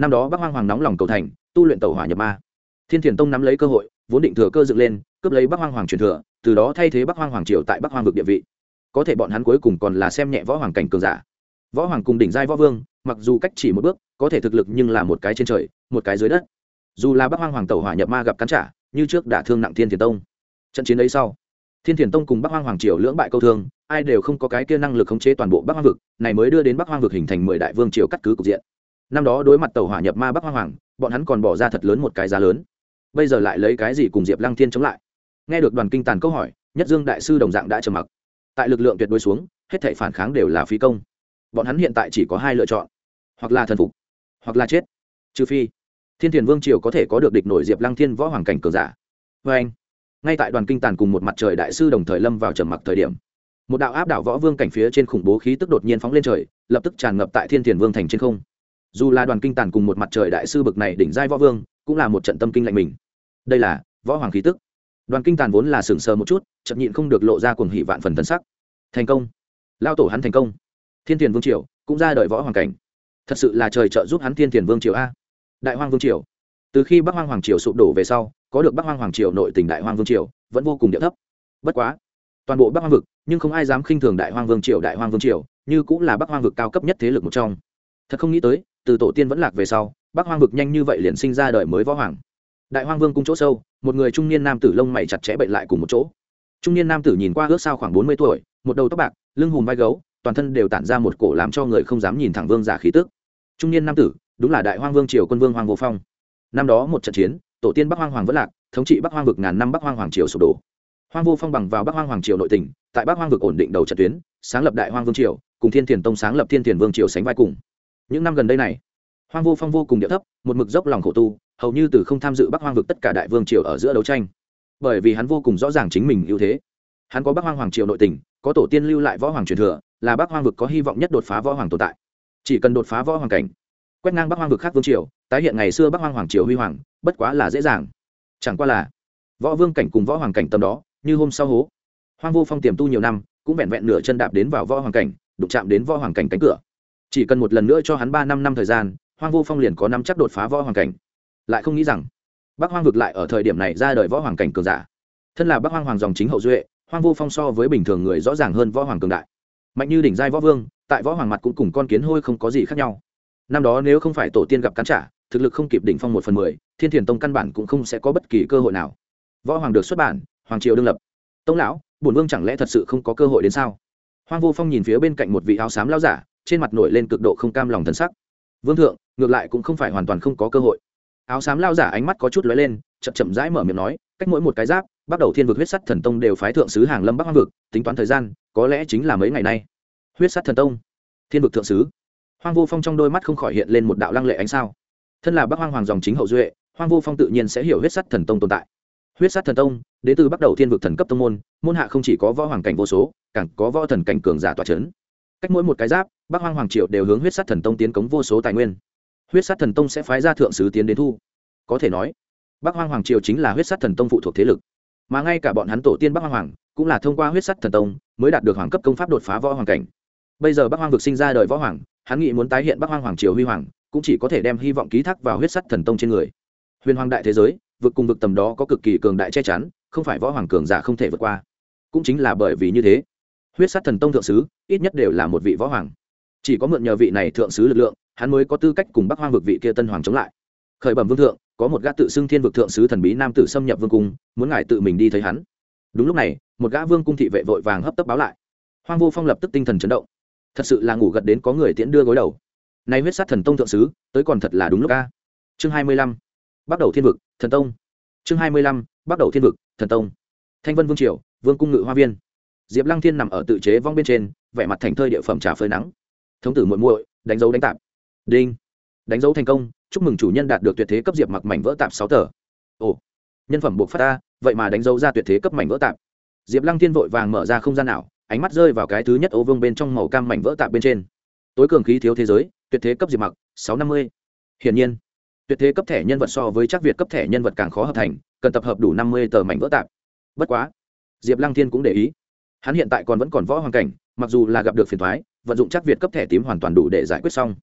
năm đó bắc hoang hoàng nóng lòng cầu thành, tu luyện tàu hỏa nhập ma. Thiên thiền tông nắm lấy cơ hội, vốn định thừa cơ dựng lên, cướp lấy bắc hoang hoàng truyền thừa, từ đó thay thế bắc hoang hoàng triều tại bắc hoang vực địa vị. Có thể bọn hắn cuối cùng còn là xem nhẹ võ hoàng cảnh cường giả. Võ hoàng cùng đỉnh giai võ vương, mặc dù cách chỉ một bước, có thể thực lực nhưng là một cái trên trời, một cái dưới đất. Dù là bắc hoang hoàng tàu hỏa nhập ma gặp cắn trả, như trước đả thương nặng thiên thiền tông. Trận chiến ấy sau, thiên thiền tông cùng bắc hoang hoàng triều lưỡng bại câu thương, ai đều không có cái kia năng lực khống chế toàn bộ bắc hoang vực, này mới đưa đến bắc hoang vực hình thành mười đại vương triều cắt cứ cục diện năm đó đối mặt tàu hỏa nhập ma bắc hoang hoàng, bọn hắn còn bỏ ra thật lớn một cái giá lớn. Bây giờ lại lấy cái gì cùng diệp lăng thiên chống lại? Nghe được đoàn kinh tàn câu hỏi, nhất dương đại sư đồng dạng đã trầm mặc. Tại lực lượng tuyệt đối xuống, hết thể phản kháng đều là phí công. Bọn hắn hiện tại chỉ có hai lựa chọn, hoặc là thần phục, hoặc là chết. Trừ phi, thiên thiền vương triều có thể có được địch nổi diệp lăng thiên võ hoàng cảnh cường giả. Vê anh, ngay tại đoàn kinh tàn cùng một mặt trời đại sư đồng thời lâm vào trầm mặc thời điểm, một đạo áp đảo võ vương cảnh phía trên khủng bố khí tức đột nhiên phóng lên trời, lập tức tràn ngập tại thiên thiền vương thành trên không dù là đoàn kinh tàn cùng một mặt trời đại sư bực này đỉnh giai võ vương, cũng là một trận tâm kinh lạnh mình. Đây là võ hoàng khí tức. Đoàn kinh tàn vốn là sừng sờ một chút chậm nhịn không được lộ ra cuồng hỷ vạn phần thân sắc. Thành công. Lao tổ hắn thành công. Thiên thiền vương triều cũng ra đời võ hoàng cảnh. Thật sự là trời trợ giúp hắn thiên thiền vương triều a. Đại hoang vương triều. Từ khi bắc hoang hoàng triều sụp đổ về sau, có được bắc hoang hoàng triều nội tỉnh đại hoang vương triều, vẫn vô cùng địa thấp. Bất quá, toàn bộ bắc hoang vực, nhưng không ai dám khinh thường đại hoang vương triều, đại hoang vương triều, như cũng là bắc hoang vực cao cấp nhất thế lực một trong. Thật không nghĩ tới từ tổ tiên vẫn lạc về sau, bắc hoang vực nhanh như vậy liền sinh ra đời mới võ hoàng. Đại hoang vương cung chỗ sâu, một người trung niên nam tử lông mày chặt chẽ bệnh lại cùng một chỗ. Trung niên nam tử nhìn qua ước sao khoảng bốn mươi tuổi, một đầu tóc bạc, lưng hùm vai gấu, toàn thân đều tản ra một cổ làm cho người không dám nhìn thẳng vương giả khí tức. Trung niên nam tử, đúng là đại hoang vương triều quân vương hoàng vô phong. Năm đó một trận chiến, tổ tiên bắc hoang hoàng vẫn lạc, thống trị bắc hoang vực ngàn năm bắc hoang hoàng triều sụp đổ. Hoang vô phong bằng vào bắc hoang hoàng triều nội tỉnh tại bắc hoang vực ổn định đầu trận tuyến, sáng lập đại hoang vương triều, cùng thiên thiền tông sáng lập thiên thiền vương triều sánh vai cùng những năm gần đây này, hoang vô phong vô cùng địa thấp, một mực dốc lòng khổ tu, hầu như từ không tham dự bắc hoang vực tất cả đại vương triều ở giữa đấu tranh. Bởi vì hắn vô cùng rõ ràng chính mình ưu thế. Hắn có bắc hoang hoàng triều nội tình, có tổ tiên lưu lại võ hoàng truyền thừa, là bắc hoang vực có hy vọng nhất đột phá võ hoàng tồn tại. Chỉ cần đột phá võ hoàng cảnh, quét ngang bắc hoang vực khác vương triều, tái hiện ngày xưa bắc hoang hoàng triều huy hoàng, bất quá là dễ dàng. Chẳng qua là, võ vương cảnh cùng võ hoàng cảnh tầm đó, như hôm sau hố. Hoang vô phong tiềm tu nhiều năm, cũng vẹn vẹn nửa chân đạp đến vào võ hoàng cảnh, đụng chạm đến võ hoàng cảnh cánh cửa chỉ cần một lần nữa cho hắn ba năm năm thời gian, hoang vô phong liền có năm chắc đột phá võ hoàng cảnh. Lại không nghĩ rằng, bắc hoang vực lại ở thời điểm này ra đời võ hoàng cảnh cường giả. Thân là bắc hoang hoàng dòng chính hậu duệ, hoang vô phong so với bình thường người rõ ràng hơn võ hoàng cường đại. Mạnh như đỉnh giai võ vương, tại võ hoàng mặt cũng cùng con kiến hôi không có gì khác nhau. Năm đó nếu không phải tổ tiên gặp cắn trả, thực lực không kịp đỉnh phong một phần mười, thiên thiền tông căn bản cũng không sẽ có bất kỳ cơ hội nào. Võ hoàng được xuất bản, hoàng triều đương lập. Tông lão, bổn vương chẳng lẽ thật sự không có cơ hội đến sao? Hoang vô phong nhìn phía bên cạnh một vị áo xám lao giả trên mặt nổi lên cực độ không cam lòng thân sắc. Vương thượng, ngược lại cũng không phải hoàn toàn không có cơ hội. Áo xám lao giả ánh mắt có chút lóe lên, chậm chậm rãi mở miệng nói, cách mỗi một cái giáp, bắt đầu thiên vực huyết sắt thần tông đều phái thượng sứ hàng lâm bắc hoang vực, tính toán thời gian, có lẽ chính là mấy ngày nay. Huyết sắt thần tông, thiên vực thượng sứ. Hoang vô phong trong đôi mắt không khỏi hiện lên một đạo lăng lệ ánh sao. Thân là bắc hoang hoàng dòng chính hậu duệ, hoang vô phong tự nhiên sẽ hiểu huyết sắt thần tông tồn tại. Huyết sắt thần tông, đến từ bắt đầu thiên vực thần cấp tông môn môn hạ không chỉ có võ hoàng cảnh vô số, càng có võ thần cảnh cường giả tòa c h ấ n cách mỗi một cái giáp, bắc hoang hoàng triệu đều hướng huyết sát thần tông tiến cống vô số tài nguyên. Huyết sát thần tông sẽ phái ra thượng sứ tiến đến thu. Có thể nói, bắc hoang hoàng triều chính là huyết sát thần tông phụ thuộc thế lực. Mà ngay cả bọn hắn tổ tiên bắc hoang hoàng cũng là thông qua huyết sát thần tông mới đạt được hoàng cấp công pháp đột phá võ hoàng cảnh. Bây giờ bắc hoang vực sinh ra đời võ hoàng, hắn nghĩ muốn tái hiện bắc hoang hoàng triều huy hoàng, cũng chỉ có thể đem hy vọng ký thác vào huyết sắt thần tông trên người. Huyền hoàng đại thế giới, vực cùng vực tầm đó có cực kỳ cường đại che chắn, không phải võ hoàng cường giả không thể vượt qua. Cũng chính là bởi vì như thế huyết sát thần tông thượng sứ, ít nhất đều là một vị võ hoàng. Chỉ có mượn nhờ vị này thượng sứ lực lượng, hắn mới có tư cách cùng bắc hoang vực vị kia tân hoàng chống lại. Khởi bẩm vương thượng, có một gã tự xưng thiên vực thượng sứ thần bí nam tử xâm nhập vương cung, muốn ngài tự mình đi thấy hắn. Đúng lúc này, một gã vương cung thị vệ vội vàng hấp tấp báo lại. Hoang vô phong lập tức tinh thần chấn động. Thật sự là ngủ gật đến có người tiễn đưa gối đầu. Nay huyết sát thần tông thượng sứ, tới còn thật là đúng lúc ca chương hai mươi lăm, bắt đầu thiên vực, thần tông. Chương hai mươi lăm, bắt đầu thiên vực, thần tông. Thanh vân vương triều, vương cung ngự hoa viên diệp lăng thiên nằm ở tự chế vong bên trên, vẻ mặt thành thơi địa phẩm trà phơi nắng. Thống tử muội muội, đánh dấu đánh tạp. Đinh. Đánh dấu thành công, chúc mừng chủ nhân đạt được tuyệt thế cấp diệp mặc mảnh vỡ tạp sáu tờ. Ồ. Nhân phẩm buộc phát ta, vậy mà đánh dấu ra tuyệt thế cấp mảnh vỡ tạp. Diệp lăng thiên vội vàng mở ra không gian nào, ánh mắt rơi vào cái thứ nhất ô vương bên trong màu cam mảnh vỡ tạp bên trên. Tối cường khí thiếu thế giới, tuyệt thế cấp diệp mặc, sáu năm mươi. Hiển nhiên, tuyệt thế cấp thẻ nhân vật so với chắc việt cấp thẻ nhân vật càng khó hợp thành, cần tập hợp đủ năm mươi tờ mảnh vỡ tạp. Bất quá, diệp lăng thiên cũng để ý hắn hiện tại còn vẫn còn võ hoàn cảnh, mặc dù là gặp được phiền thoái vận dụng chắc việt cấp thẻ tím hoàn toàn đủ để giải quyết xong.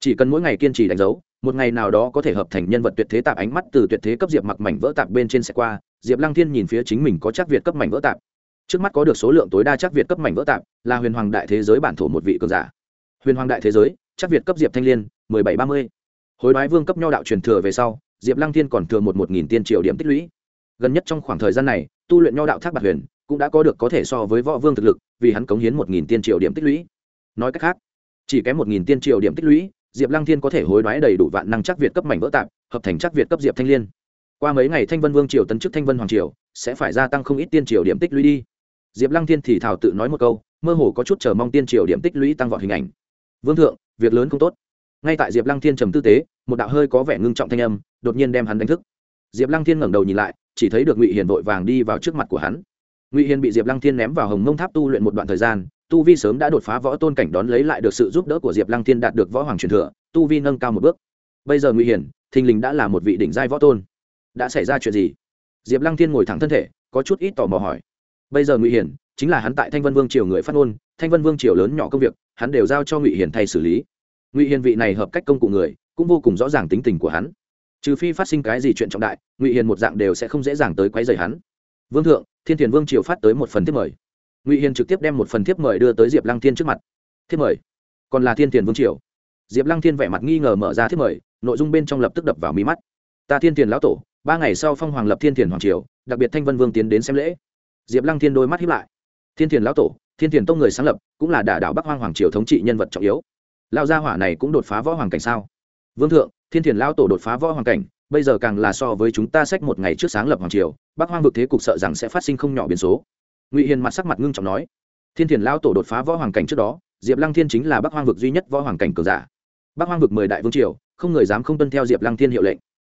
Chỉ cần mỗi ngày kiên trì đánh dấu, một ngày nào đó có thể hợp thành nhân vật tuyệt thế tạp ánh mắt từ tuyệt thế cấp diệp mặc mảnh vỡ tạp bên trên xe qua, diệp lăng thiên nhìn phía chính mình có chắc việt cấp mảnh vỡ tạp. Trước mắt có được số lượng tối đa chắc việt cấp mảnh vỡ tạp, là huyền hoàng đại thế giới bản thổ một vị cường giả. Huyền hoàng đại thế giới, chắc việt cấp diệp thanh liên, mười bảy ba mươi. Hối đoái vương cấp nho đạo truyền thừa về sau, diệp lăng thiên còn thừa một một nghìn tiên triệu điểm tích lũy. Gần nhất trong khoảng thời gian này tu luyện nho đạo thác bạc huyền, cũng đã có được có thể so với võ vương thực lực, vì hắn cống hiến một nghìn tiên triệu điểm tích lũy. Nói cách khác, chỉ kém một nghìn tiên triệu điểm tích lũy, diệp lăng thiên có thể hối đoái đầy đủ vạn năng chắc việt cấp mảnh vỡ tạp, hợp thành chắc việt cấp diệp thanh liên. Qua mấy ngày thanh vân vương triều tấn chức thanh vân hoàng triều, sẽ phải gia tăng không ít tiên triều điểm tích lũy đi. Diệp lăng thiên thì thảo tự nói một câu, mơ hồ có chút chờ mong tiên triều điểm tích lũy tăng vọt hình ảnh. Vương thượng, việc lớn không tốt. Ngay tại diệp lăng thiên trầm tư tế, một đạo hơi có vẻ ngưng trọng thanh âm đột nhiên đem hắn đánh thức. Diệp lăng thiên ngẩng đầu nhìn lại chỉ thấy được ngụy hiền vội vàng đi vào trước mặt của hắn ngụy hiền bị diệp lăng thiên ném vào hồng mông tháp tu luyện một đoạn thời gian tu vi sớm đã đột phá võ tôn cảnh đón lấy lại được sự giúp đỡ của diệp lăng thiên đạt được võ hoàng truyền thừa tu vi nâng cao một bước bây giờ ngụy hiền thình lình đã là một vị đỉnh giai võ tôn đã xảy ra chuyện gì diệp lăng thiên ngồi thẳng thân thể có chút ít tò mò hỏi bây giờ ngụy hiền chính là hắn tại thanh vân vương triều người phát ngôn thanh vân vương triều lớn nhỏ công việc hắn đều giao cho ngụy hiền thay xử lý ngụy hiền vị này hợp cách công cụ người cũng vô cùng rõ ràng tính tình của hắn trừ phi phát sinh cái gì chuyện trọng đại, ngụy hiền một dạng đều sẽ không dễ dàng tới quấy rầy hắn. Vương thượng, thiên thiền vương triều phát tới một phần thiếp mời. Ngụy hiền trực tiếp đem một phần thiếp mời đưa tới diệp lăng thiên trước mặt. Thiếp mời? Còn là thiên thiền vương triều. Diệp lăng thiên vẻ mặt nghi ngờ mở ra thiếp mời, nội dung bên trong lập tức đập vào mí mắt. Ta thiên thiền lão tổ, ba ngày sau phong hoàng lập thiên thiền hoàng triều, đặc biệt thanh vân vương tiến đến xem lễ. Diệp lăng thiên đôi mắt hiếp lại. Thiên thiền lão tổ, thiên thiền tông người sáng lập, cũng là đả đảo bắc hoang hoàng triều thống trị nhân vật trọng yếu. Lao gia hỏa này cũng đột phá võ hoàng cảnh sao? Vương thượng thiên thiền lao tổ đột phá võ hoàng cảnh, bây giờ càng là so với chúng ta sách một ngày trước sáng lập hoàng triều, bắc hoang vực thế cục sợ rằng sẽ phát sinh không nhỏ biến số. Ngụy hiền mặt sắc mặt ngưng trọng nói, thiên thiền lao tổ đột phá võ hoàng cảnh trước đó, diệp lăng thiên chính là bắc hoang vực duy nhất võ hoàng cảnh cường giả. Bắc hoang vực mười đại vương triều, không người dám không tuân theo diệp lăng thiên hiệu lệnh.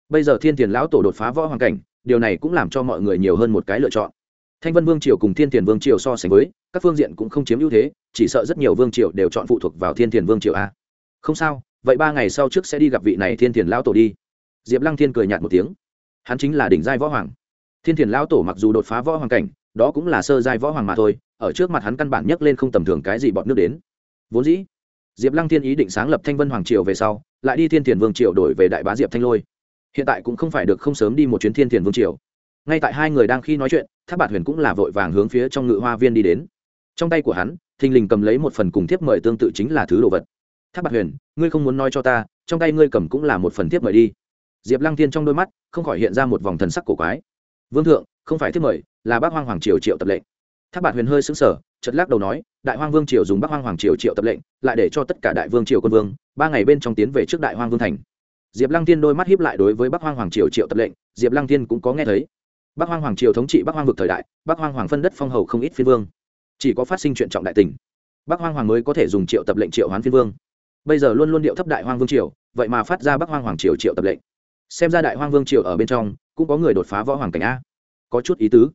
Bây giờ thiên thiền lão tổ đột phá võ hoàng cảnh, điều này cũng làm cho mọi người nhiều hơn một cái lựa chọn. Thanh vân vương triều cùng thiên thiền vương triều so sánh với, các phương diện cũng không chiếm ưu thế, chỉ sợ rất nhiều vương triều đều chọn phụ thuộc vào thiên thiền vương triều a. Không sao vậy ba ngày sau trước sẽ đi gặp vị này thiên thiền lão tổ đi. Diệp lăng thiên cười nhạt một tiếng. Hắn chính là đỉnh giai võ hoàng. Thiên thiền lão tổ mặc dù đột phá võ hoàng cảnh, đó cũng là sơ giai võ hoàng mà thôi, ở trước mặt hắn căn bản nhấc lên không tầm thường cái gì bọn nước đến. Vốn dĩ, diệp lăng thiên ý định sáng lập thanh vân hoàng triều về sau, lại đi thiên thiền vương triều đổi về đại bá diệp thanh lôi. Hiện tại cũng không phải được không sớm đi một chuyến thiên thiền vương triều. Ngay tại hai người đang khi nói chuyện tháp bạt huyền cũng là vội vàng hướng phía trong ngự hoa viên đi đến. Trong tay của hắn, thình lình cầm lấy một phần cùng thiếp mời tương tự chính là thứ đồ vật tháp bạt huyền, ngươi không muốn nói cho ta, trong tay ngươi cầm cũng là một phần thiếp mời đi. Diệp lăng tiên trong đôi mắt, không khỏi hiện ra một vòng thần sắc cổ quái. Vương thượng, không phải thiếp mời, là bác hoang hoàng triều triệu tập lệnh. Tháp bạt huyền hơi xứng sở chật lắc đầu nói, đại hoang vương triều dùng bác hoang hoàng triều triệu tập lệnh, lại để cho tất cả đại vương triều quân vương, ba ngày bên trong tiến về trước đại hoang vương thành. Diệp lăng tiên đôi mắt hiếp lại đối với bắc hoang hoàng triều triệu tập lệnh, diệp lăng tiên cũng có nghe thấy. Bắc hoang hoàng triều thống trị bắc hoang vực thời đại bắc hoang hoàng phân đất phong hầu không ít phiên vương. Chỉ có phát sinh chuyện trọng đại tình. Bắc hoang hoàng mới có thể dùng triệu tập lệnh triệu hoán phiên vương bây giờ luôn luôn điệu thấp đại hoang vương triều, vậy mà phát ra bắc hoang hoàng triều triệu tập lệnh. Xem ra đại hoang vương triều ở bên trong, cũng có người đột phá võ hoàng cảnh a. Có chút ý tứ.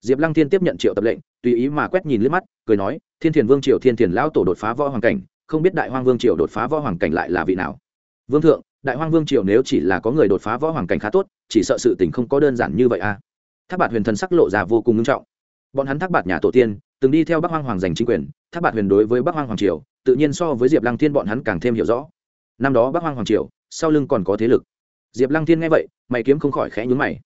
Diệp lăng thiên tiếp nhận triệu tập lệnh, tùy ý mà quét nhìn liếc mắt, cười nói, thiên thiền vương triều, thiên thiền lão tổ đột phá võ hoàng cảnh, không biết đại hoang vương triều đột phá võ hoàng cảnh lại là vị nào? Vương thượng, đại hoang vương triều nếu chỉ là có người đột phá võ hoàng cảnh khá tốt, chỉ sợ sự tình không có đơn giản như vậy a. Tháp bạt huyền thần sắc lộ ra vô cùng nghiêm trọng. Bọn hắn thác bạt nhà tổ tiên, từng đi theo bắc hoang hoàng giành chính quyền, thác bạt huyền đối với bắc hoang hoàng triều tự nhiên so với diệp lăng thiên bọn hắn càng thêm hiểu rõ. Năm đó bắc hoang hoàng triều, sau lưng còn có thế lực. Diệp lăng thiên nghe vậy, mày kiếm không khỏi khẽ nhún mày.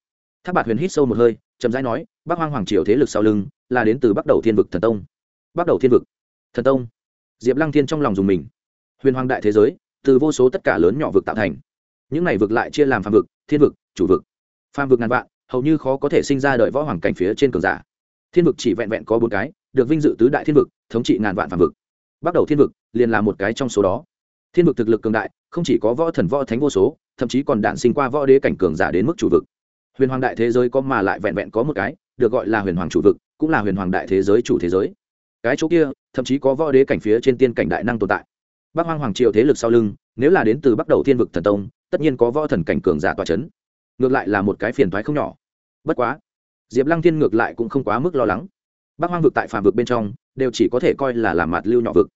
Tháp bạt huyền hít sâu một hơi, chậm rãi nói, bắc hoang hoàng triều thế lực sau lưng là đến từ bắc đầu thiên vực thần tông. Bắc đầu thiên vực thần tông? Diệp lăng thiên trong lòng dùng mình. Huyền hoàng đại thế giới, từ vô số tất cả lớn nhỏ vực tạo thành. Những này vực lại chia làm phàm vực, thiên vực, chủ vực. Phàm vực ngàn vạn, hầu như khó có thể sinh ra đợi võ hoàng cảnh phía trên cường giả. Thiên vực chỉ vẹn vẹn có bốn cái, được vinh dự tứ đại thiên vực, thống trị ngàn vạn phàm vực bắt đầu thiên vực liền là một cái trong số đó. Thiên vực thực lực cường đại, không chỉ có võ thần võ thánh vô số, thậm chí còn đạn sinh qua võ đế cảnh cường giả đến mức chủ vực. Huyền hoàng đại thế giới có mà lại vẹn vẹn có một cái, được gọi là huyền hoàng chủ vực, cũng là huyền hoàng đại thế giới chủ thế giới. Cái chỗ kia, thậm chí có võ đế cảnh phía trên tiên cảnh đại năng tồn tại. Bắc hoang hoàng triều thế lực sau lưng, nếu là đến từ bắt đầu thiên vực thần tông, tất nhiên có võ thần cảnh cường giả tòa c h ấ n ngược lại là một cái phiền thoái không nhỏ. Bất quá, diệp lăng thiên ngược lại cũng không quá mức lo lắng. Bắc hoang vực tại phàm vực bên trong đều chỉ có thể coi là làm mạt lưu nhỏ vực.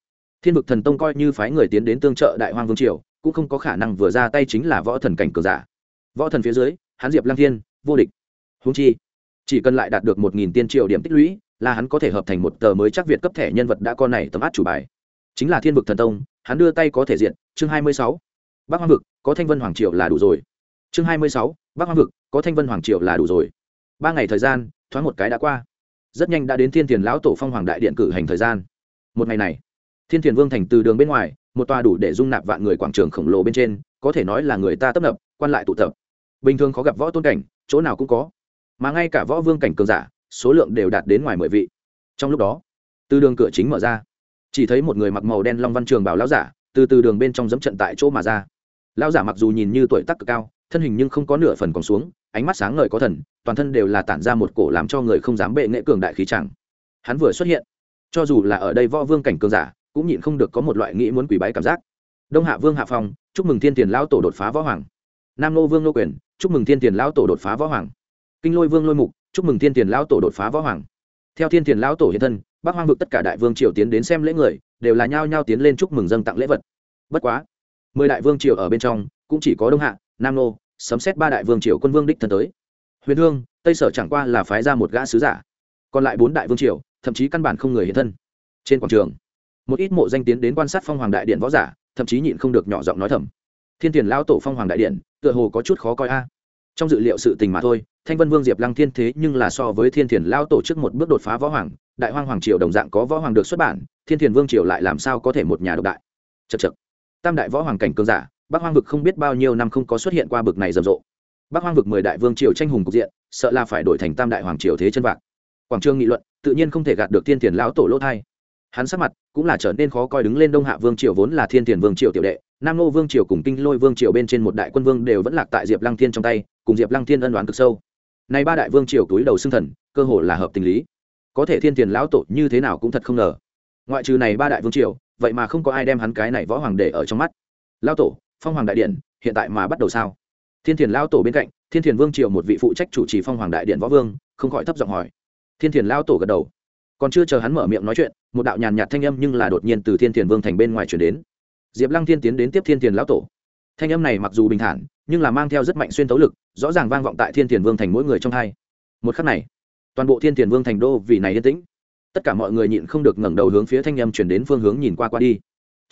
Thiên vực thần tông coi như phái người tiến đến tương trợ đại hoang vương triều, cũng không có khả năng vừa ra tay chính là võ thần cảnh cường giả. Võ thần phía dưới hắn diệp lăng thiên, vô địch. Húng chi, chỉ cần lại đạt được một nghìn tiên triệu điểm tích lũy, là hắn có thể hợp thành một tờ mới chắc việt cấp thẻ nhân vật đã con này tấm át chủ bài. Chính là thiên vực thần tông, hắn đưa tay có thể diện, chương hai mươi sáu, bắc hoang vực, có thanh vân hoàng triều là đủ rồi. Chương hai mươi sáu, bắc hoang vực, có thanh vân hoàng triều là đủ rồi. Ba ngày thời gian, thoáng một cái đã qua rất nhanh đã đến thiên thiền lão tổ phong hoàng đại điện cử hành thời gian. Một ngày này, thiên thiền vương thành từ đường bên ngoài, một tòa đủ để dung nạp vạn người quảng trường khổng lồ bên trên, có thể nói là người ta tấp nập, quan lại tụ tập. Bình thường khó gặp võ tôn cảnh, chỗ nào cũng có. Mà ngay cả võ vương cảnh cường giả, số lượng đều đạt đến ngoài mười vị. Trong lúc đó, từ đường cửa chính mở ra. Chỉ thấy một người mặc màu đen long văn trường bảo lão giả, từ từ đường bên trong dẫm trận tại chỗ mà ra. Lão giả mặc dù nhìn như tuổi tác cực cao, thân hình nhưng không có nửa phần còn xuống ánh mắt sáng ngời có thần, toàn thân đều là tản ra một cổ làm cho người không dám bệ nghệ cường đại khí chẳng. Hắn vừa xuất hiện, cho dù là ở đây võ vương cảnh cường giả, cũng nhịn không được có một loại nghĩ muốn quỷ bái cảm giác. Đông hạ vương hạ phong, chúc mừng thiên tiền lão tổ đột phá võ hoàng. Nam nô vương nô quyền, chúc mừng thiên tiền lão tổ đột phá võ hoàng. Kinh lôi vương lôi mục, chúc mừng thiên tiền lão tổ đột phá võ hoàng. Theo thiên tiền lão tổ hiện thân, bắc hoang vực tất cả đại vương triều tiến đến xem lễ người, đều là nhao nhao tiến lên chúc mừng dâng tặng lễ vật. Bất quá, mười đại vương triều ở bên trong, cũng chỉ có đông hạ, nam nô sấm xét ba đại vương triều quân vương đích thân tới. Huyền hương, tây sở chẳng qua là phái ra một gã sứ giả, còn lại bốn đại vương triều, thậm chí căn bản không người hiện thân. Trên quảng trường, một ít mộ danh tiến đến quan sát phong hoàng đại điện võ giả, thậm chí nhịn không được nhỏ giọng nói thầm. Thiên tiền lao tổ phong hoàng đại điện, tựa hồ có chút khó coi a. Trong dự liệu sự tình mà thôi, thanh vân vương diệp lăng thiên thế nhưng là so với thiên thiền lao tổ trước một bước đột phá võ hoàng, đại hoàng hoàng triều đồng dạng có võ hoàng được xuất bản, thiên thiền vương triều lại làm sao có thể một nhà độc đại? Chật chật tam đại võ hoàng cảnh cường giả bắc hoang vực không biết bao nhiêu năm không có xuất hiện qua bực này rầm rộ. Bắc hoang vực mười đại vương triều tranh hùng cục diện, sợ là phải đổi thành tam đại hoàng triều thế chân vạc. Quảng trường nghị luận, tự nhiên không thể gạt được thiên thiền lão tổ lỗ thai. Hắn sắc mặt cũng là trở nên khó coi đứng lên đông hạ vương triều vốn là thiên thiền vương triều tiểu đệ, nam nô vương triều cùng kinh lôi vương triều bên trên một đại quân vương đều vẫn lạc tại diệp lăng thiên trong tay, cùng diệp lăng thiên ân đoán cực sâu. Nay ba đại vương triều túi đầu xưng thần, cơ hồ là hợp tình lý. Có thể thiên tiền lão tổ như thế nào cũng thật không ngờ. Ngoại trừ này ba đại vương triều, vậy mà không có ai đem hắn cái này võ hoàng để ở trong mắt. Lão tổ phong hoàng đại điện, hiện tại mà bắt đầu sao? Thiên thiền lao tổ bên cạnh, thiên thiền vương triều một vị phụ trách chủ trì phong hoàng đại điện võ vương, không khỏi thấp giọng hỏi. Thiên thiền lao tổ gật đầu. Còn chưa chờ hắn mở miệng nói chuyện, một đạo nhàn nhạt thanh âm nhưng là đột nhiên từ thiên thiền vương thành bên ngoài chuyển đến. Diệp lăng thiên tiến đến tiếp thiên thiền lão tổ. Thanh âm này mặc dù bình thản, nhưng là mang theo rất mạnh xuyên tấu lực, rõ ràng vang vọng tại thiên thiền vương thành mỗi người trong hai. Một khắc này, toàn bộ thiên thiền vương thành đô vì này yên tĩnh. Tất cả mọi người nhịn không được ngẩng đầu hướng phía thanh âm chuyển đến phương hướng nhìn qua qua đi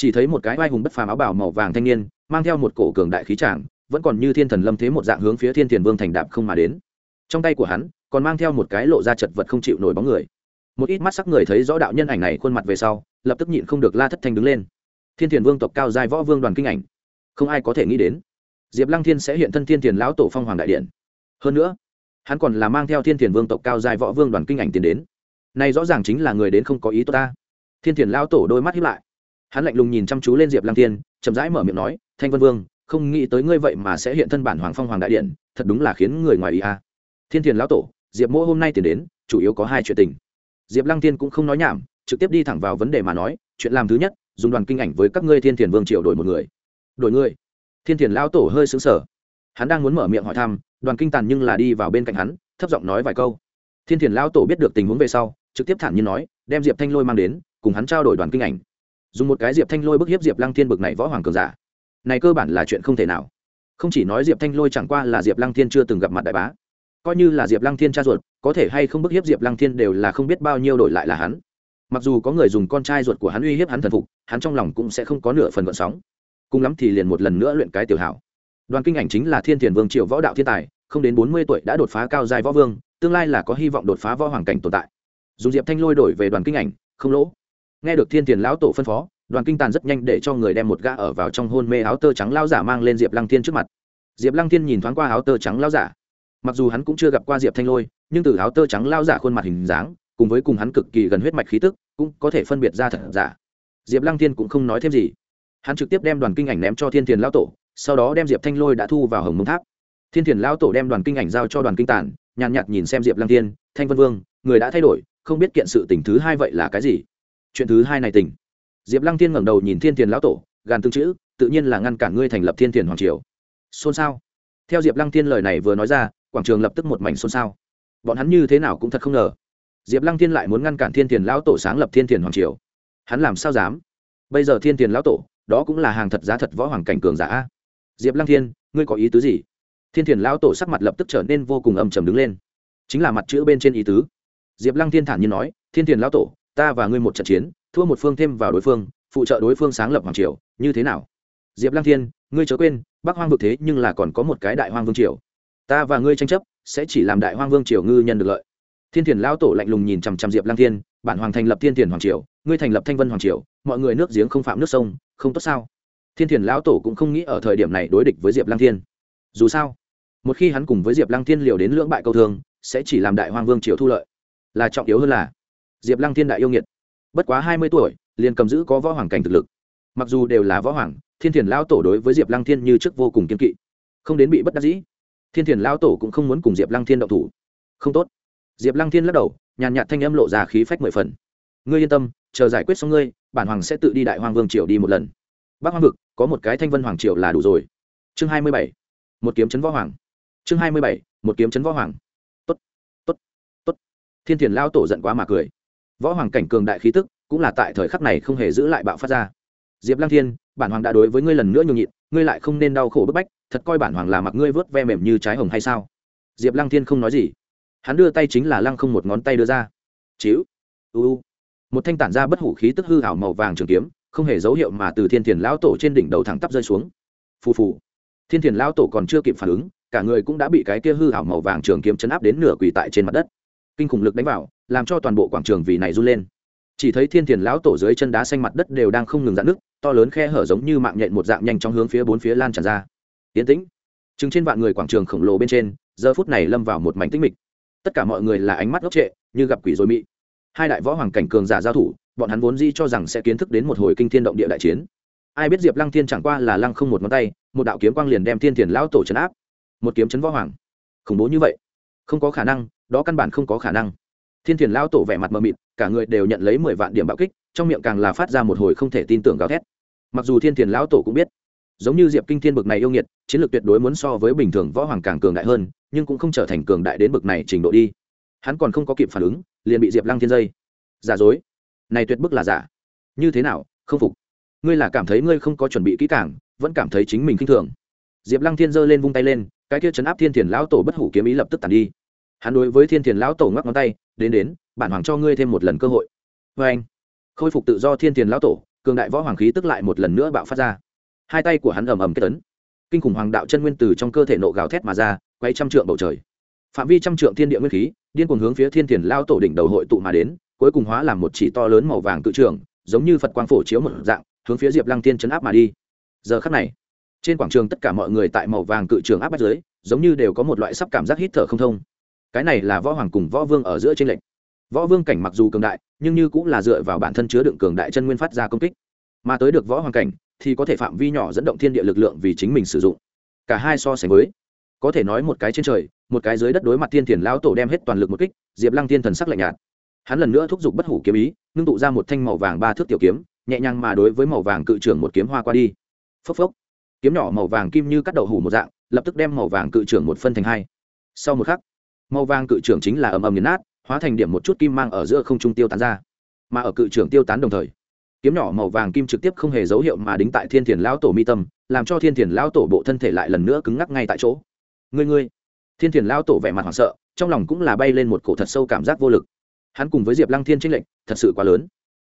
chỉ thấy một cái vai hùng bất phàm áo bào màu vàng thanh niên, mang theo một cổ cường đại khí tràng vẫn còn như thiên thần lâm thế một dạng hướng phía thiên thiền vương thành đạp không mà đến. Trong tay của hắn, còn mang theo một cái lộ ra chật vật không chịu nổi bóng người. Một ít mắt sắc người thấy rõ đạo nhân ảnh này khuôn mặt về sau, lập tức nhịn không được la thất thanh đứng lên. Thiên thiền vương tộc cao giai võ vương đoàn kinh ảnh. Không ai có thể nghĩ đến, diệp lăng thiên sẽ hiện thân thiên thiền lão tổ phong hoàng đại điện. Hơn nữa, hắn còn là mang theo thiên thiền vương tộc cao giai võ vương đoàn kinh ảnh tiến đến. Này rõ ràng chính là người đến không có ý tốt ta. Thiên thiền lão tổ đôi mắt hiếp lại hắn lạnh lùng nhìn chăm chú lên diệp lăng thiên, chậm rãi mở miệng nói, thanh vân vương, không nghĩ tới ngươi vậy mà sẽ hiện thân bản hoàng phong hoàng đại điện, thật đúng là khiến người ngoài ý a. Thiên thiền lão tổ, diệp mỗ hôm nay tiền đến, chủ yếu có hai chuyện tình. Diệp lăng tiên cũng không nói nhảm, trực tiếp đi thẳng vào vấn đề mà nói, chuyện làm thứ nhất, dùng đoàn kinh ảnh với các ngươi thiên thiền vương triệu đổi một người. Đổi người? Thiên thiền lão tổ hơi xứng sở hắn đang muốn mở miệng hỏi thăm, đoàn kinh tàn nhưng là đi vào bên cạnh hắn, thấp giọng nói vài câu. Thiên thiền lão tổ biết được tình huống về sau, trực tiếp thản nhiên nói, đem diệp thanh lôi mang đến, cùng hắn trao đổi đoàn kinh ảnh dùng một cái diệp thanh lôi bức hiếp diệp lăng thiên bực này võ hoàng cường giả. Này cơ bản là chuyện không thể nào. Không chỉ nói diệp thanh lôi chẳng qua là diệp lăng thiên chưa từng gặp mặt đại bá, coi như là diệp lăng thiên cha ruột, có thể hay không bức hiếp diệp lăng thiên đều là không biết bao nhiêu đổi lại là hắn. Mặc dù có người dùng con trai ruột của hắn uy hiếp hắn thần phục, hắn trong lòng cũng sẽ không có nửa phần gợn sóng. Cùng lắm thì liền một lần nữa luyện cái tiểu hảo. Đoàn kinh ảnh chính là thiên thiền vương triệu võ đạo thiên tài, không đến bốn mươi tuổi đã đột phá cao dài võ vương, tương lai là có hy vọng đột phá võ hoàng cảnh tồn tại. Dùng diệp thanh lôi đổi về đoàn kinh ảnh, không lỗ nghe được thiên tiền lão tổ phân phó, đoàn kinh tàn rất nhanh để cho người đem một gã ở vào trong hôn mê áo tơ trắng lao giả mang lên diệp lăng thiên trước mặt. Diệp lăng thiên nhìn thoáng qua áo tơ trắng lao giả. Mặc dù hắn cũng chưa gặp qua diệp thanh lôi, nhưng từ áo tơ trắng lao giả khuôn mặt hình dáng, cùng với cùng hắn cực kỳ gần huyết mạch khí tức, cũng có thể phân biệt ra thật giả. Diệp lăng thiên cũng không nói thêm gì. Hắn trực tiếp đem đoàn kinh ảnh ném cho thiên thiền lao tổ, sau đó đem diệp thanh lôi đã thu vào hồng mông tháp. Thiên thiền lao tổ đem đoàn kinh ảnh giao cho đoàn kinh tản nhàn nhạt nhìn xem diệp lăng thiên, thanh vân vương, người đã thay đổi, không biết kiện sự tình thứ hai vậy là cái gì? Chuyện thứ hai này tình. Diệp lăng thiên ngẩng đầu nhìn thiên thiền lão tổ, gàn tương chữ, tự nhiên là ngăn cản ngươi thành lập thiên thiền hoàng triều. Xôn xao. Theo diệp lăng thiên lời này vừa nói ra, quảng trường lập tức một mảnh xôn xao. Bọn hắn như thế nào cũng thật không ngờ. Diệp lăng thiên lại muốn ngăn cản thiên thiền lão tổ sáng lập thiên thiền hoàng triều. Hắn làm sao dám? Bây giờ thiên thiền lão tổ, đó cũng là hàng thật giá thật võ hoàng cảnh cường giả diệp lăng thiên, ngươi có ý tứ gì? Thiên thiền lão tổ sắc mặt lập tức trở nên vô cùng âm trầm đứng lên. Chính là mặt chữ bên trên ý tứ. Diệp lăng thiên thản nhiên nói, thiên thiền lão tổ ta và ngươi một trận chiến, thua một phương thêm vào đối phương, phụ trợ đối phương sáng lập hoàng triều, như thế nào? Diệp lăng thiên, ngươi chớ quên, bắc hoang vực thế nhưng là còn có một cái đại hoang vương triều. Ta và ngươi tranh chấp, sẽ chỉ làm đại hoang vương triều ngư nhân được lợi. Thiên thiền lão tổ lạnh lùng nhìn chằm chằm diệp lang thiên, bản hoàng thành lập thiên thiền hoàng triều, ngươi thành lập thanh vân hoàng triều, mọi người nước giếng không phạm nước sông, không tốt sao? Thiên thiền lão tổ cũng không nghĩ ở thời điểm này đối địch với diệp lang thiên. Dù sao, một khi hắn cùng với diệp lang thiên liều đến lưỡng bại câu thương, sẽ chỉ làm đại hoang vương triều thu lợi. Là trọng yếu hơn là diệp lang thiên đại yêu nghiệt. Bất quá hai mươi tuổi, liền cầm giữ có võ hoàng cảnh thực lực. Mặc dù đều là võ hoàng, thiên thiền lão tổ đối với diệp lăng thiên như trước vô cùng kiên kỵ. Không đến bị bất đắc dĩ, thiên thiền lão tổ cũng không muốn cùng diệp lăng thiên động thủ. Không tốt. Diệp lăng thiên lắc đầu, nhàn nhạt thanh âm lộ ra khí phách mười phần. Ngươi yên tâm, chờ giải quyết xong ngươi, bản hoàng sẽ tự đi đại hoàng vương triều đi một lần. Bắc hoàng vực, có một cái thanh vân hoàng triều là đủ rồi. Chương hai mươi bảy, một kiếm chấn võ hoàng. Chương hai mươi bảy, một kiếm chấn võ hoàng. Tốt tốt tốt. Thiên thiền lao tổ giận quá mà cười võ hoàng cảnh cường đại khí tức cũng là tại thời khắc này không hề giữ lại bạo phát ra. Diệp lăng thiên, bản hoàng đã đối với ngươi lần nữa nhường nhịn, ngươi lại không nên đau khổ bức bách, thật coi bản hoàng là mặc ngươi vớt ve mềm như trái hồng hay sao? Diệp lăng thiên không nói gì. Hắn đưa tay chính là lăng không một ngón tay đưa ra. Chíu uu một thanh tản ra bất hủ khí tức hư hảo màu vàng trường kiếm, không hề dấu hiệu mà từ thiên thiền lão tổ trên đỉnh đầu thẳng tắp rơi xuống. Phù phù. Thiên thiền lão tổ còn chưa kịp phản ứng, cả người cũng đã bị cái kia hư hảo màu vàng trường kiếm chấn áp đến nửa quỳ tại trên mặt đất kinh khủng lực đánh vào, làm cho toàn bộ quảng trường vì này run lên. Chỉ thấy thiên thiền lão tổ dưới chân đá xanh mặt đất đều đang không ngừng dạn nước to lớn khe hở giống như mạng nhện một dạng nhanh trong hướng phía bốn phía lan tràn ra. Tiến tĩnh. Chừng trên vạn người quảng trường khổng lồ bên trên, giờ phút này lâm vào một mảnh tĩnh mịch. Tất cả mọi người là ánh mắt ngốc trệ, như gặp quỷ rồi mị. Hai đại võ hoàng cảnh cường giả giao thủ, bọn hắn vốn di cho rằng sẽ kiến thức đến một hồi kinh thiên động địa đại chiến. Ai biết diệp lăng thiên chẳng qua là lăng không một ngón tay, một đạo kiếm quang liền đem thiên thiền lão tổ trấn áp. Một kiếm chấn võ hoàng. Khủng bố như vậy. Không có khả năng đó căn bản không có khả năng. Thiên thiền lão tổ vẻ mặt mờ mịt, cả người đều nhận lấy mười vạn điểm bạo kích, trong miệng càng là phát ra một hồi không thể tin tưởng gào thét. Mặc dù thiên thiền lão tổ cũng biết, giống như diệp kinh thiên bực này yêu nghiệt, chiến lược tuyệt đối muốn so với bình thường võ hoàng càng cường đại hơn, nhưng cũng không trở thành cường đại đến bực này trình độ đi. Hắn còn không có kịp phản ứng, liền bị diệp lăng thiên dây. Giả dối. Này tuyệt bức là giả. Như thế nào, không phục. Ngươi là cảm thấy ngươi không có chuẩn bị kỹ càng, vẫn cảm thấy chính mình k i n h thường. Diệp lăng thiên giơ lên vung tay lên, cái kia chấn áp thiên thiền lão tổ bất hủ kiếm ý lập tức tàn đi hắn đối với thiên thiền lão tổ ngắc ngón tay, đến đến, bản hoàng cho ngươi thêm một lần cơ hội. Vê anh, khôi phục tự do thiên thiền lão tổ, cường đại võ hoàng khí tức lại một lần nữa bạo phát ra. Hai tay của hắn ầm ầm kết tấn kinh khủng hoàng đạo chân nguyên từ trong cơ thể nộ gào thét mà ra, quay trăm trượng bầu trời. Phạm vi trăm trượng thiên địa nguyên khí, điên cuồng hướng phía thiên thiền lao tổ đỉnh đầu hội tụ mà đến, cuối cùng hóa làm một chỉ to lớn màu vàng tự trường, giống như phật quang phổ chiếu một dạng, hướng phía diệp lăng thiên chấn áp mà đi. Giờ khắc này, trên quảng trường tất cả mọi người tại màu vàng cự trường áp bắt dưới, giống như đều có một loại sắp cảm giác hít thở không thông cái này là võ hoàng cùng võ vương ở giữa tranh lệch. Võ vương cảnh mặc dù cường đại, nhưng như cũng là dựa vào bản thân chứa đựng cường đại chân nguyên phát ra công kích. Mà tới được võ hoàng cảnh, thì có thể phạm vi nhỏ dẫn động thiên địa lực lượng vì chính mình sử dụng. Cả hai so sánh với, có thể nói một cái trên trời, một cái dưới đất đối mặt thiên thiền lão tổ đem hết toàn lực một kích, diệp lăng thiên thần sắc lạnh nhạt. Hắn lần nữa thúc giục bất hủ kiếm ý, ngưng tụ ra một thanh màu vàng ba thước tiểu kiếm, nhẹ nhàng mà đối với màu vàng cự trưởng một kiếm hoa qua đi. Phốc phốc. Kiếm nhỏ màu vàng kim như cắt đầu hủ một dạng, lập tức đem màu vàng cự trưởng một phân thành hai. Sau một khắc màu vàng cự trưởng chính là ầm ầm nghiền nát, hóa thành điểm một chút kim mang ở giữa không trung tiêu tán ra. Mà ở cự trưởng tiêu tán đồng thời, kiếm nhỏ màu vàng kim trực tiếp không hề dấu hiệu mà đính tại thiên thiền lão tổ mi tâm, làm cho thiên thiền lão tổ bộ thân thể lại lần nữa cứng ngắc ngay tại chỗ. Ngươi ngươi. Thiên thiền lão tổ vẻ mặt hoảng sợ, trong lòng cũng là bay lên một cổ thật sâu cảm giác vô lực. Hắn cùng với diệp lăng thiên tranh lệnh thật sự quá lớn.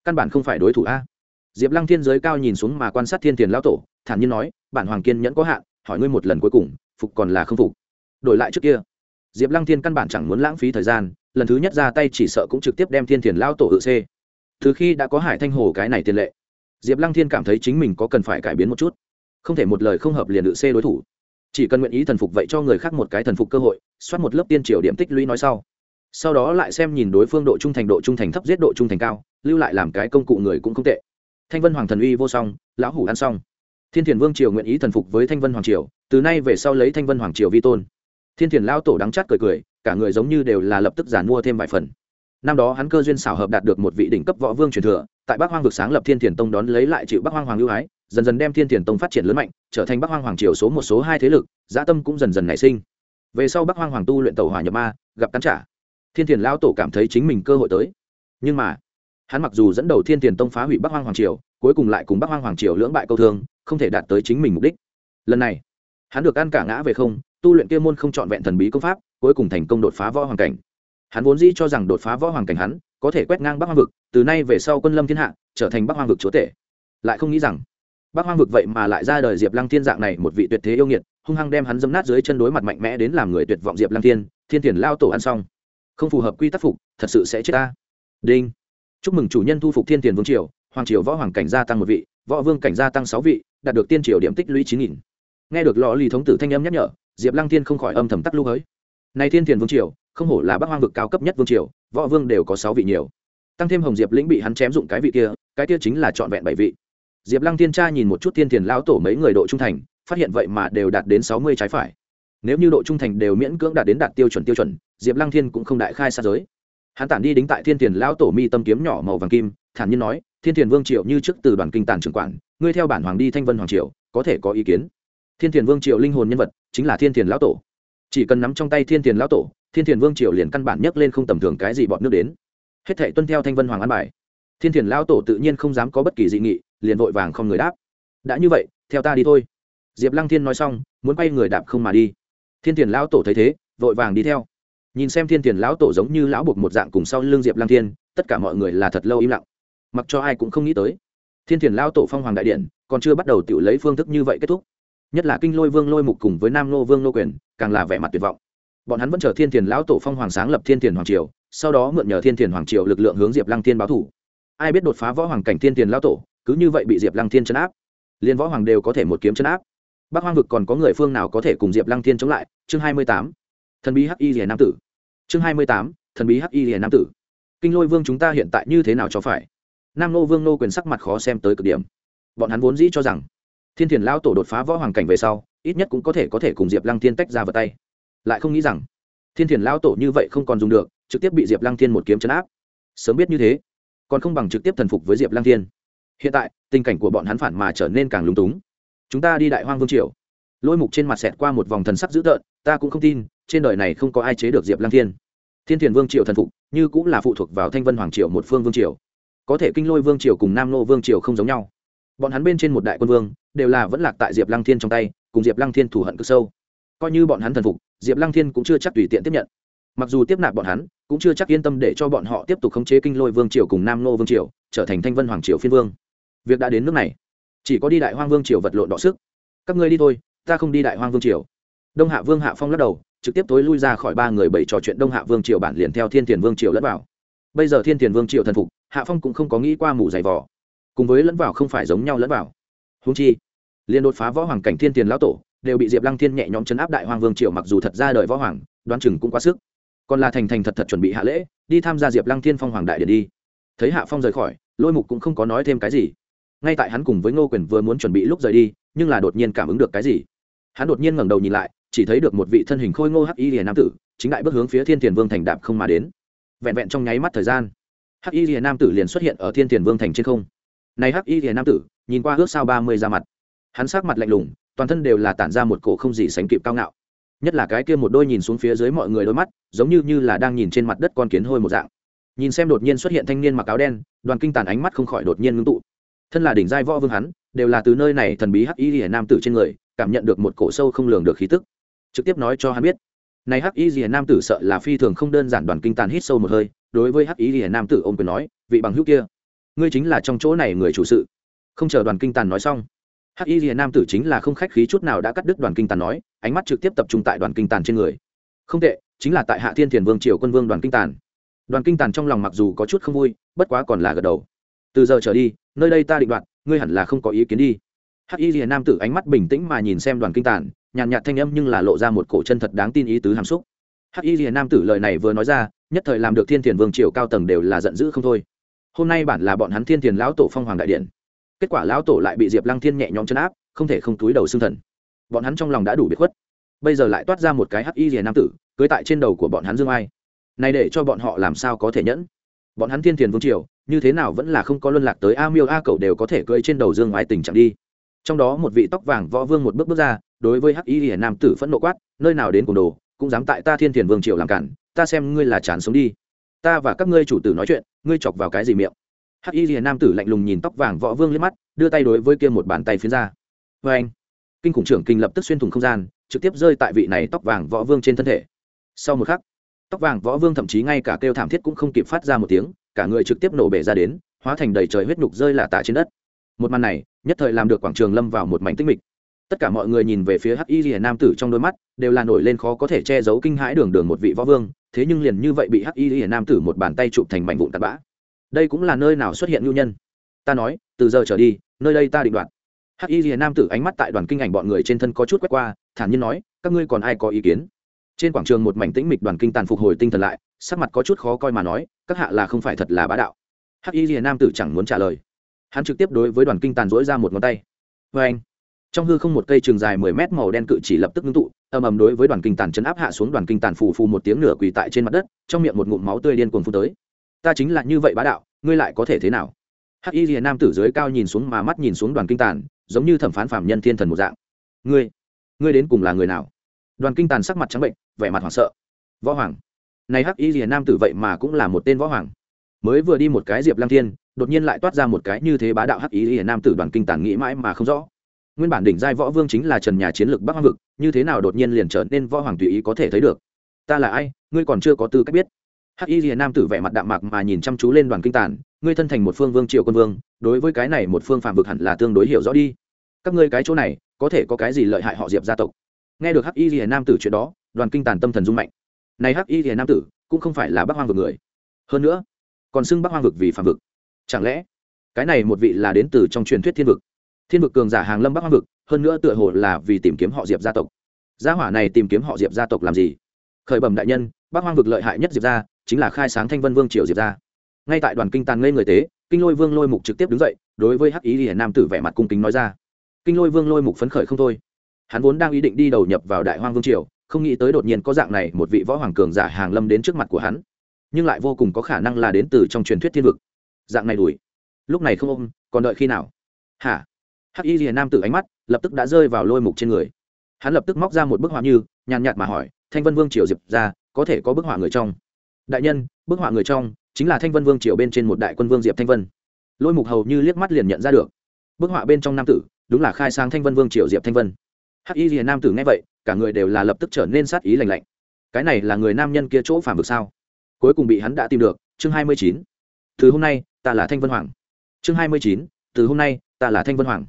Căn bản không phải đối thủ a. Diệp lăng thiên giới cao nhìn xuống mà quan sát thiên thiền lão tổ, thản nhiên nói, bản hoàng kiên nhẫn có hạn, hỏi ngươi một lần cuối cùng, phục còn là không phục. Đổi lại trước kia diệp lăng thiên căn bản chẳng muốn lãng phí thời gian, lần thứ nhất ra tay chỉ sợ cũng trực tiếp đem thiên thiền lão tổ tự c. Từ khi đã có hải thanh hồ cái này tiền lệ, diệp lăng thiên cảm thấy chính mình có cần phải cải biến một chút. Không thể một lời không hợp liền tự c đối thủ. Chỉ cần nguyện ý thần phục vậy cho người khác một cái thần phục cơ hội, soát một lớp tiên triều điểm tích lũy nói sau. Sau đó lại xem nhìn đối phương độ trung thành, độ trung thành thấp giết độ trung thành cao, lưu lại làm cái công cụ người cũng không tệ. Thanh vân hoàng thần uy vô song, lão hủ ăn xong. Thiên thiền vương triều nguyện ý thần phục với thanh vân hoàng triều, từ nay về sau lấy thanh vân hoàng triều vi tôn thiên thiền lao tổ đắng chát cười cười, cả người giống như đều là lập tức giản mua thêm vài phần. Năm đó hắn cơ duyên xảo hợp đạt được một vị đỉnh cấp võ vương truyền thừa, tại bắc hoang vực sáng lập thiên thiền tông đón lấy lại chịu bắc hoang hoàng ưu ái, dần dần đem thiên thiền tông phát triển lớn mạnh, trở thành bắc hoang hoàng triều số một số hai thế lực, Dã tâm cũng dần dần nảy sinh. Về sau bắc hoang hoàng tu luyện tàu hỏa nhập ma, gặp cắn trả. Thiên thiền lão tổ cảm thấy chính mình cơ hội tới. Nhưng mà, hắn mặc dù dẫn đầu thiên thiền tông phá hủy bắc hoang hoàng triều, cuối cùng lại cùng bắc hoang hoàng triều lưỡng bại câu thương, không thể đạt tới chính mình mục đích. Lần này, hắn được ăn cả ngã về không tu luyện kia môn không trọn vẹn thần bí công pháp, cuối cùng thành công đột phá võ hoàng cảnh. Hắn vốn dĩ cho rằng đột phá võ hoàng cảnh hắn, có thể quét ngang bắc hoang vực, từ nay về sau quân lâm thiên hạ, trở thành bắc hoang vực chúa tể. Lại không nghĩ rằng, bắc hoang vực vậy mà lại ra đời diệp lăng thiên dạng này một vị tuyệt thế yêu nghiệt, hung hăng đem hắn dâm nát dưới chân đối mặt mạnh mẽ đến làm người tuyệt vọng diệp lăng thiên thiên tiền lao tổ ăn xong. Không phù hợp quy tắc phục, thật sự sẽ chết ta. Đinh. Chúc mừng chủ nhân thu phục thiên tiền vương triều, hoàng triều võ hoàng cảnh gia tăng một vị, võ vương cảnh gia tăng sáu vị, đạt được tiên triều điểm tích lũy chín nghìn. Nghe được lò lì thống tử thanh âm nhắc nhở diệp lăng thiên không khỏi âm thầm tắc lưu hới. Nay thiên thiền vương triều, không hổ là bắc hoang vực cao cấp nhất vương triều, võ vương đều có sáu vị nhiều. Tăng thêm hồng diệp lĩnh bị hắn chém dụng cái vị kia, cái kia chính là trọn vẹn bảy vị. Diệp lăng thiên tra nhìn một chút thiên thiền lão tổ mấy người độ trung thành, phát hiện vậy mà đều đạt đến sáu mươi trái phải. Nếu như độ trung thành đều miễn cưỡng đạt đến đạt tiêu chuẩn tiêu chuẩn, diệp lăng thiên cũng không đại khai xa giới. Hắn tản đi đính tại thiên thiền lão tổ mi tâm kiếm nhỏ màu vàng kim, thản nhiên nói, thiên thiền vương triệu như trước từ đoàn kinh tàn trưởng quản, ngươi theo bản hoàng đi thanh vân hoàng triều, có thể có ý kiến? Thiên tiền vương triệu linh hồn nhân vật chính là thiên tiền lão tổ. Chỉ cần nắm trong tay thiên tiền lão tổ, thiên tiền vương triều liền căn bản nhấc lên không tầm thường cái gì bọn nước đến. Hết thể tuân theo thanh vân hoàng an bài. Thiên tiền lão tổ tự nhiên không dám có bất kỳ dị nghị, liền vội vàng không người đáp. Đã như vậy, theo ta đi thôi. Diệp lăng thiên nói xong, muốn quay người đạp không mà đi. Thiên tiền lão tổ thấy thế, vội vàng đi theo. Nhìn xem thiên tiền lão tổ giống như lão buộc một dạng cùng sau l ư n g diệp lang thiên, tất cả mọi người là thật lâu im lặng. Mặc cho ai cũng không nghĩ tới. Thiên tiền lão tổ phong hoàng đại điện còn chưa bắt đầu tự lấy phương thức như vậy kết thúc nhất là kinh lôi vương lôi mục cùng với nam nô vương nô quyền, càng là vẻ mặt tuyệt vọng. Bọn hắn vẫn chờ thiên tiền lão tổ phong hoàng sáng lập thiên tiền hoàng triều, sau đó mượn nhờ thiên tiền hoàng triều lực lượng hướng diệp lăng thiên báo thủ. Ai biết đột phá võ hoàng cảnh thiên tiền lão tổ, cứ như vậy bị diệp lăng thiên chấn áp. Liên võ hoàng đều có thể một kiếm chấn áp. Bắc hoang vực còn có người phương nào có thể cùng diệp lăng thiên chống lại? Chương hai mươi tám. Thần bí hắc y hiền nam tử. Chương hai mươi tám. Thần bí hắc y hiền nam tử. Kinh lôi vương chúng ta hiện tại như thế nào cho phải? Nam nô vương nô quyền sắc mặt khó xem tới cực điểm. Bọn hắn vốn dĩ cho rằng thiên thiền lão tổ đột phá võ hoàng cảnh về sau, ít nhất cũng có thể có thể cùng diệp lăng thiên tách ra vào tay. Lại không nghĩ rằng, thiên thiền lão tổ như vậy không còn dùng được, trực tiếp bị diệp lăng thiên một kiếm chấn áp. Sớm biết như thế, còn không bằng trực tiếp thần phục với diệp lăng thiên. Hiện tại, tình cảnh của bọn hắn phản mà trở nên càng lúng túng. Chúng ta đi đại hoang vương triều. Lôi mục trên mặt xẹt qua một vòng thần sắc dữ tợn, ta cũng không tin, trên đời này không có ai chế được diệp lăng thiên. Thiên thiền vương triều thần phục, như cũng là phụ thuộc vào thanh vân hoàng triều một phương vương triều. Có thể kinh lôi vương triều cùng nam nô vương triều không giống nhau. Bọn hắn bên trên một đại quân vương đều là vẫn lạc tại diệp lăng thiên trong tay, cùng diệp lăng thiên thù hận cực sâu. Coi như bọn hắn thần phục, diệp lăng thiên cũng chưa chắc tùy tiện tiếp nhận. Mặc dù tiếp nạp bọn hắn, cũng chưa chắc yên tâm để cho bọn họ tiếp tục khống chế kinh lôi vương triều cùng nam nô vương triều, trở thành thanh vân hoàng triều phiên vương. Việc đã đến nước này. Chỉ có đi đại hoang vương triều vật lộn đọ sức. Các ngươi đi thôi, ta không đi đại hoang vương triều. Đông hạ vương hạ phong lắc đầu, trực tiếp tối lui ra khỏi ba người bảy trò chuyện đông hạ vương triều bản liền theo thiên thiền vương triều lẫn vào. Bây giờ thiên thiền vương triều thần phục, hạ phong cũng không có nghĩ qua mủ giày vò. Cùng với lẫn vào không phải giống nhau lẫn vào. Húng chi liền đột phá võ hoàng cảnh thiên tiền lão tổ, đều bị diệp lăng thiên nhẹ nhõm chấn áp đại hoàng vương triều mặc dù thật ra đời võ hoàng, đoán chừng cũng quá sức. Còn là thành thành thật thật chuẩn bị hạ lễ, đi tham gia diệp lăng thiên phong hoàng đại điện đi. Thấy hạ phong rời khỏi, lôi mục cũng không có nói thêm cái gì. Ngay tại hắn cùng với ngô quyền vừa muốn chuẩn bị lúc rời đi, nhưng là đột nhiên cảm ứng được cái gì. Hắn đột nhiên ngẩng đầu nhìn lại, chỉ thấy được một vị thân hình khôi ngô hắc y rìa nam tử, chính đại bước hướng phía thiên tiền vương thành đạp không mà đến. Vẹn vẹn trong nháy mắt thời gian, hắc y rìa nam tử liền xuất hiện ở thiên tiền vương thành trên không. Này hắc y rìa nam tử, nhìn qua ước sao ba mươi ra mặt hắn sát mặt lạnh lùng, toàn thân đều là tản ra một cổ không gì sánh kịp cao ngạo. Nhất là cái kia một đôi nhìn xuống phía dưới mọi người đôi mắt, giống như như là đang nhìn trên mặt đất con kiến hôi một dạng. Nhìn xem đột nhiên xuất hiện thanh niên mặc áo đen, đoàn kinh tàn ánh mắt không khỏi đột nhiên ngưng tụ. Thân là đỉnh giai võ vương hắn, đều là từ nơi này thần bí hắc y rìa nam tử trên người, cảm nhận được một cổ sâu không lường được khí tức. Trực tiếp nói cho hắn biết. Này hắc y rìa nam tử sợ là phi thường không đơn giản đoàn kinh tàn hít sâu một hơi, đối với hắc y rìa nam tử ôm quyền nói, vị bằng hữu kia, ngươi chính là trong chỗ này người chủ sự. Không chờ đoàn kinh tàn nói xong hắc y rìa nam tử chính là không khách khí chút nào đã cắt đứt đoàn kinh tàn nói, ánh mắt trực tiếp tập trung tại đoàn kinh tàn trên người. Không tệ, chính là tại hạ thiên thiền vương triều quân vương đoàn kinh tàn. Đoàn kinh tàn trong lòng mặc dù có chút không vui, bất quá còn là gật đầu. Từ giờ trở đi, nơi đây ta định đoạt, ngươi hẳn là không có ý kiến đi. Hắc y rìa nam tử ánh mắt bình tĩnh mà nhìn xem đoàn kinh tàn, nhàn nhạt thanh âm nhưng là lộ ra một cổ chân thật đáng tin ý tứ hàm xúc. Hắc y rìa nam tử lời này vừa nói ra, nhất thời làm được thiên thiền vương triều cao tầng đều là giận dữ không thôi. Hôm nay bản là bọn hắn thiên thiền lão tổ phong hoàng đại điện kết quả lão tổ lại bị diệp lăng thiên nhẹ nhõm chấn áp, không thể không túi đầu xương thần. Bọn hắn trong lòng đã đủ biệt khuất. Bây giờ lại toát ra một cái hắc y rìa nam tử, cưới tại trên đầu của bọn hắn dương ai. Này để cho bọn họ làm sao có thể nhẫn? Bọn hắn thiên thiền vương triều, như thế nào vẫn là không có luân lạc tới a miêu a cầu đều có thể cưỡi trên đầu dương ai tình trạng đi. Trong đó một vị tóc vàng võ vương một bước bước ra, đối với hắc y hiển nam tử phẫn nộ quát, nơi nào đến cùng đồ, cũng dám tại ta thiên thiền vương triều làm cản, ta xem ngươi là chán sống đi. Ta và các ngươi chủ tử nói chuyện, ngươi chọc vào cái gì miệng? Hắc y hiển nam tử lạnh lùng nhìn tóc vàng võ vương liếc mắt, đưa tay đối với kia một bàn tay phiến ra. Vê anh, kinh khủng trưởng kinh lập tức xuyên thủng không gian, trực tiếp rơi tại vị này tóc vàng võ vương trên thân thể. Sau một khắc, tóc vàng võ vương thậm chí ngay cả kêu thảm thiết cũng không kịp phát ra một tiếng, cả người trực tiếp nổ bể ra đến, hóa thành đầy trời huyết nhục rơi lạ tả trên đất. Một màn này, nhất thời làm được quảng trường lâm vào một mảnh tích mịch. Tất cả mọi người nhìn về phía hắc y rìa nam tử trong đôi mắt, đều là nổi lên khó có thể che giấu kinh hãi đường đường một vị võ vương, thế nhưng liền như vậy bị hắc y rìa nam tử một bàn tay chụp thành mảnh vụn tạt bã đây cũng là nơi nào xuất hiện nhu nhân? Ta nói, từ giờ trở đi, nơi đây ta định đoạt. Hắc y rìa nam tử ánh mắt tại đoàn kinh ảnh bọn người trên thân có chút quét qua, thản nhiên nói, các ngươi còn ai có ý kiến? Trên quảng trường một mảnh tĩnh mịch đoàn kinh tàn phục hồi tinh thần lại, sắc mặt có chút khó coi mà nói, các hạ là không phải thật là bá đạo. Hắc y rìa nam tử chẳng muốn trả lời. Hắn trực tiếp đối với đoàn kinh tàn dỗi ra một ngón tay. Vê anh, trong hư không một cây trường dài mười mét màu đen cự chỉ lập tức ngưng tụ, ầm ầm đối với đoàn kinh tàn chấn áp hạ xuống đoàn kinh tàn phù phù một tiếng nửa quỳ tại trên mặt đất, trong miệng một ngụm máu tươi điên cuồng phun tới. Ta chính là như vậy bá đạo ngươi lại có thể thế nào? Hắc y rìa nam tử dưới cao nhìn xuống mà mắt nhìn xuống đoàn kinh tàn, giống như thẩm phán phạm nhân thiên thần một dạng. Ngươi ngươi đến cùng là người nào? Đoàn kinh tàn sắc mặt trắng bệnh, vẻ mặt hoảng sợ. Võ hoàng. Này hắc y rìa nam tử vậy mà cũng là một tên võ hoàng. Mới vừa đi một cái diệp lang thiên, đột nhiên lại toát ra một cái như thế bá đạo hắc y rìa nam tử đoàn kinh tàn nghĩ mãi mà không rõ. Nguyên bản đỉnh giai võ vương chính là trần nhà chiến lược bắc hoang vực, như thế nào đột nhiên liền trở nên võ hoàng tùy ý có thể thấy được? Ta là ai? Ngươi còn chưa có tư cách biết hắc y hiển nam tử vẻ mặt đạm mạc mà nhìn chăm chú lên đoàn kinh tàn, ngươi thân thành một phương vương triều quân vương, đối với cái này một phương phạm vực hẳn là tương đối hiểu rõ đi. Các ngươi cái chỗ này, có thể có cái gì lợi hại họ diệp gia tộc? Nghe được hắc y hiển nam tử chuyện đó, đoàn kinh tàn tâm thần rung mạnh. Này hắc y hiển nam tử, cũng không phải là bắc hoang vực người. Hơn nữa, còn xưng bắc hoang vực vì phạm vực. Chẳng lẽ, cái này một vị là đến từ trong truyền thuyết thiên vực? Thiên vực cường giả hàng lâm bắc hoang vực, hơn nữa tựa hồ là vì tìm kiếm họ diệp gia tộc. Gia hỏa này tìm kiếm họ diệp gia tộc làm gì? Khởi bẩm đại nhân, bắc hoang vực lợi hại nhất diệp gia chính là khai sáng thanh vân vương triều diệp ra. Ngay tại đoàn kinh tàn ngây người tế, kinh lôi vương lôi mục trực tiếp đứng dậy, đối với hắc ý hiển nam tử vẻ mặt cung kính nói ra. Kinh lôi vương lôi mục phấn khởi không thôi. Hắn vốn đang ý định đi đầu nhập vào đại hoang vương triều, không nghĩ tới đột nhiên có dạng này một vị võ hoàng cường giả hàng lâm đến trước mặt của hắn. Nhưng lại vô cùng có khả năng là đến từ trong truyền thuyết thiên vực. Dạng này đuổi. Lúc này không ôm, còn đợi khi nào? Hả? Hắc y rìa nam tử ánh mắt lập tức đã rơi vào lôi mục trên người. Hắn lập tức móc ra một bức họa như, nhàn nhạt mà hỏi, thanh vân vương triều diệp ra, có thể có bức họa người trong? Đại nhân, bức họa người trong, chính là thanh vân vương triều bên trên một đại quân vương diệp thanh vân. Lôi mục hầu như liếc mắt liền nhận ra được. Bức họa bên trong nam tử, đúng là khai sang thanh vân vương triều diệp thanh vân. Hắc y rìa nam tử nghe vậy, cả người đều là lập tức trở nên sát ý lành lạnh. Cái này là người nam nhân kia chỗ phản vực sao? Cuối cùng bị hắn đã tìm được, chương hai mươi chín. Từ hôm nay, ta là thanh vân hoàng. Chương hai mươi chín, từ hôm nay, ta là thanh vân hoàng.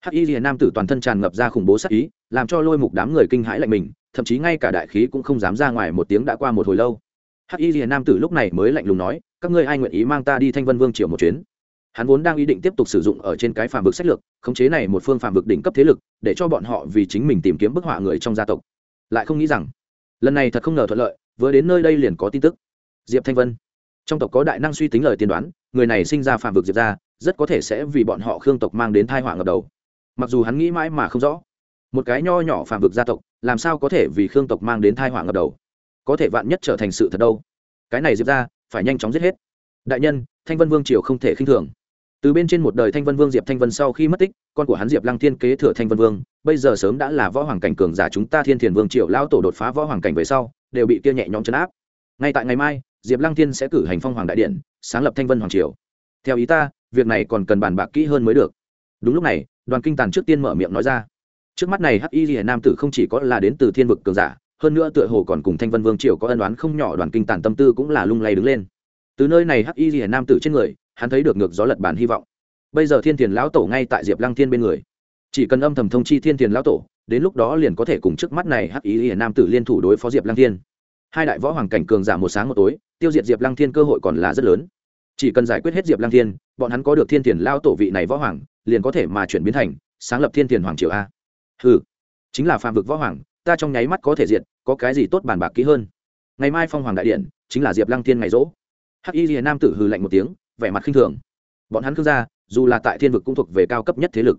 Hắc y rìa nam tử toàn thân tràn ngập ra khủng bố sát ý, làm cho lôi mục đám người kinh hãi lạnh mình, thậm chí ngay cả đại khí cũng không dám ra ngoài một tiếng đã qua một hồi lâu hắc y rìa nam tử lúc này mới lạnh lùng nói, các ngươi ai nguyện ý mang ta đi thanh vân vương triều một chuyến? Hắn vốn đang ý định tiếp tục sử dụng ở trên cái phàm vực sách lược, khống chế này một phương phàm vực đỉnh cấp thế lực, để cho bọn họ vì chính mình tìm kiếm bức họa người trong gia tộc. Lại không nghĩ rằng, lần này thật không ngờ thuận lợi, vừa đến nơi đây liền có tin tức. Diệp thanh vân. Trong tộc có đại năng suy tính lời tiên đoán, người này sinh ra phàm vực diệp ra rất có thể sẽ vì bọn họ khương tộc mang đến thai họa ngập đầu. Mặc dù hắn nghĩ mãi mà không rõ, một cái nho nhỏ phàm vực gia tộc, làm sao có thể vì khương tộc mang đến thai họa ngập đầu? Có thể vạn nhất trở thành sự thật đâu. Cái này diệp ra phải nhanh chóng giết hết. Đại nhân, thanh vân vương triều không thể khinh thường. Từ bên trên một đời thanh vân vương diệp thanh vân sau khi mất tích, con của hắn diệp lăng thiên kế thừa thanh vân vương, bây giờ sớm đã là võ hoàng cảnh cường giả chúng ta thiên thiền vương triều lao tổ đột phá võ hoàng cảnh về sau, đều bị kia nhẹ nhõm chấn áp. Ngay tại ngày mai, diệp lăng thiên sẽ cử hành phong hoàng đại điện, sáng lập thanh vân hoàng triều. Theo ý ta, việc này còn cần bàn bạc kỹ hơn mới được. Đúng lúc này, đoàn kinh tàn trước tiên mở miệng nói ra. Trước mắt này hắc y hiền nam tử không chỉ có là đến từ thiên vực cường giả hơn nữa tựa hồ còn cùng thanh vân vương triều có ân oán không nhỏ, đoàn kinh tản tâm tư cũng là lung lay đứng lên. Từ nơi này hắc y hiển nam tử trên người, hắn thấy được ngược gió lật bản hy vọng. Bây giờ thiên thiền lão tổ ngay tại diệp lăng thiên bên người. Chỉ cần âm thầm thông chi thiên thiền lão tổ, đến lúc đó liền có thể cùng trước mắt này hắc ý hiển nam tử liên thủ đối phó diệp lăng thiên. Hai đại võ hoàng cảnh cường giả một sáng một tối, tiêu diệt diệp lăng thiên cơ hội còn là rất lớn. Chỉ cần giải quyết hết diệp lăng thiên, bọn hắn có được thiên thiền lao tổ vị này võ hoàng, liền có thể mà chuyển biến thành sáng lập thiên thiền hoàng triều a. Ừ chính là phạm vực võ hoàng ta trong nháy mắt có thể diệt, có cái gì tốt bàn bạc kỹ hơn. Ngày mai phong hoàng đại điện, chính là diệp lăng thiên ngày rỗ. Hắc y hiền nam tử hừ lạnh một tiếng, vẻ mặt khinh thường. Bọn hắn khương gia, dù là tại thiên vực cũng thuộc về cao cấp nhất thế lực.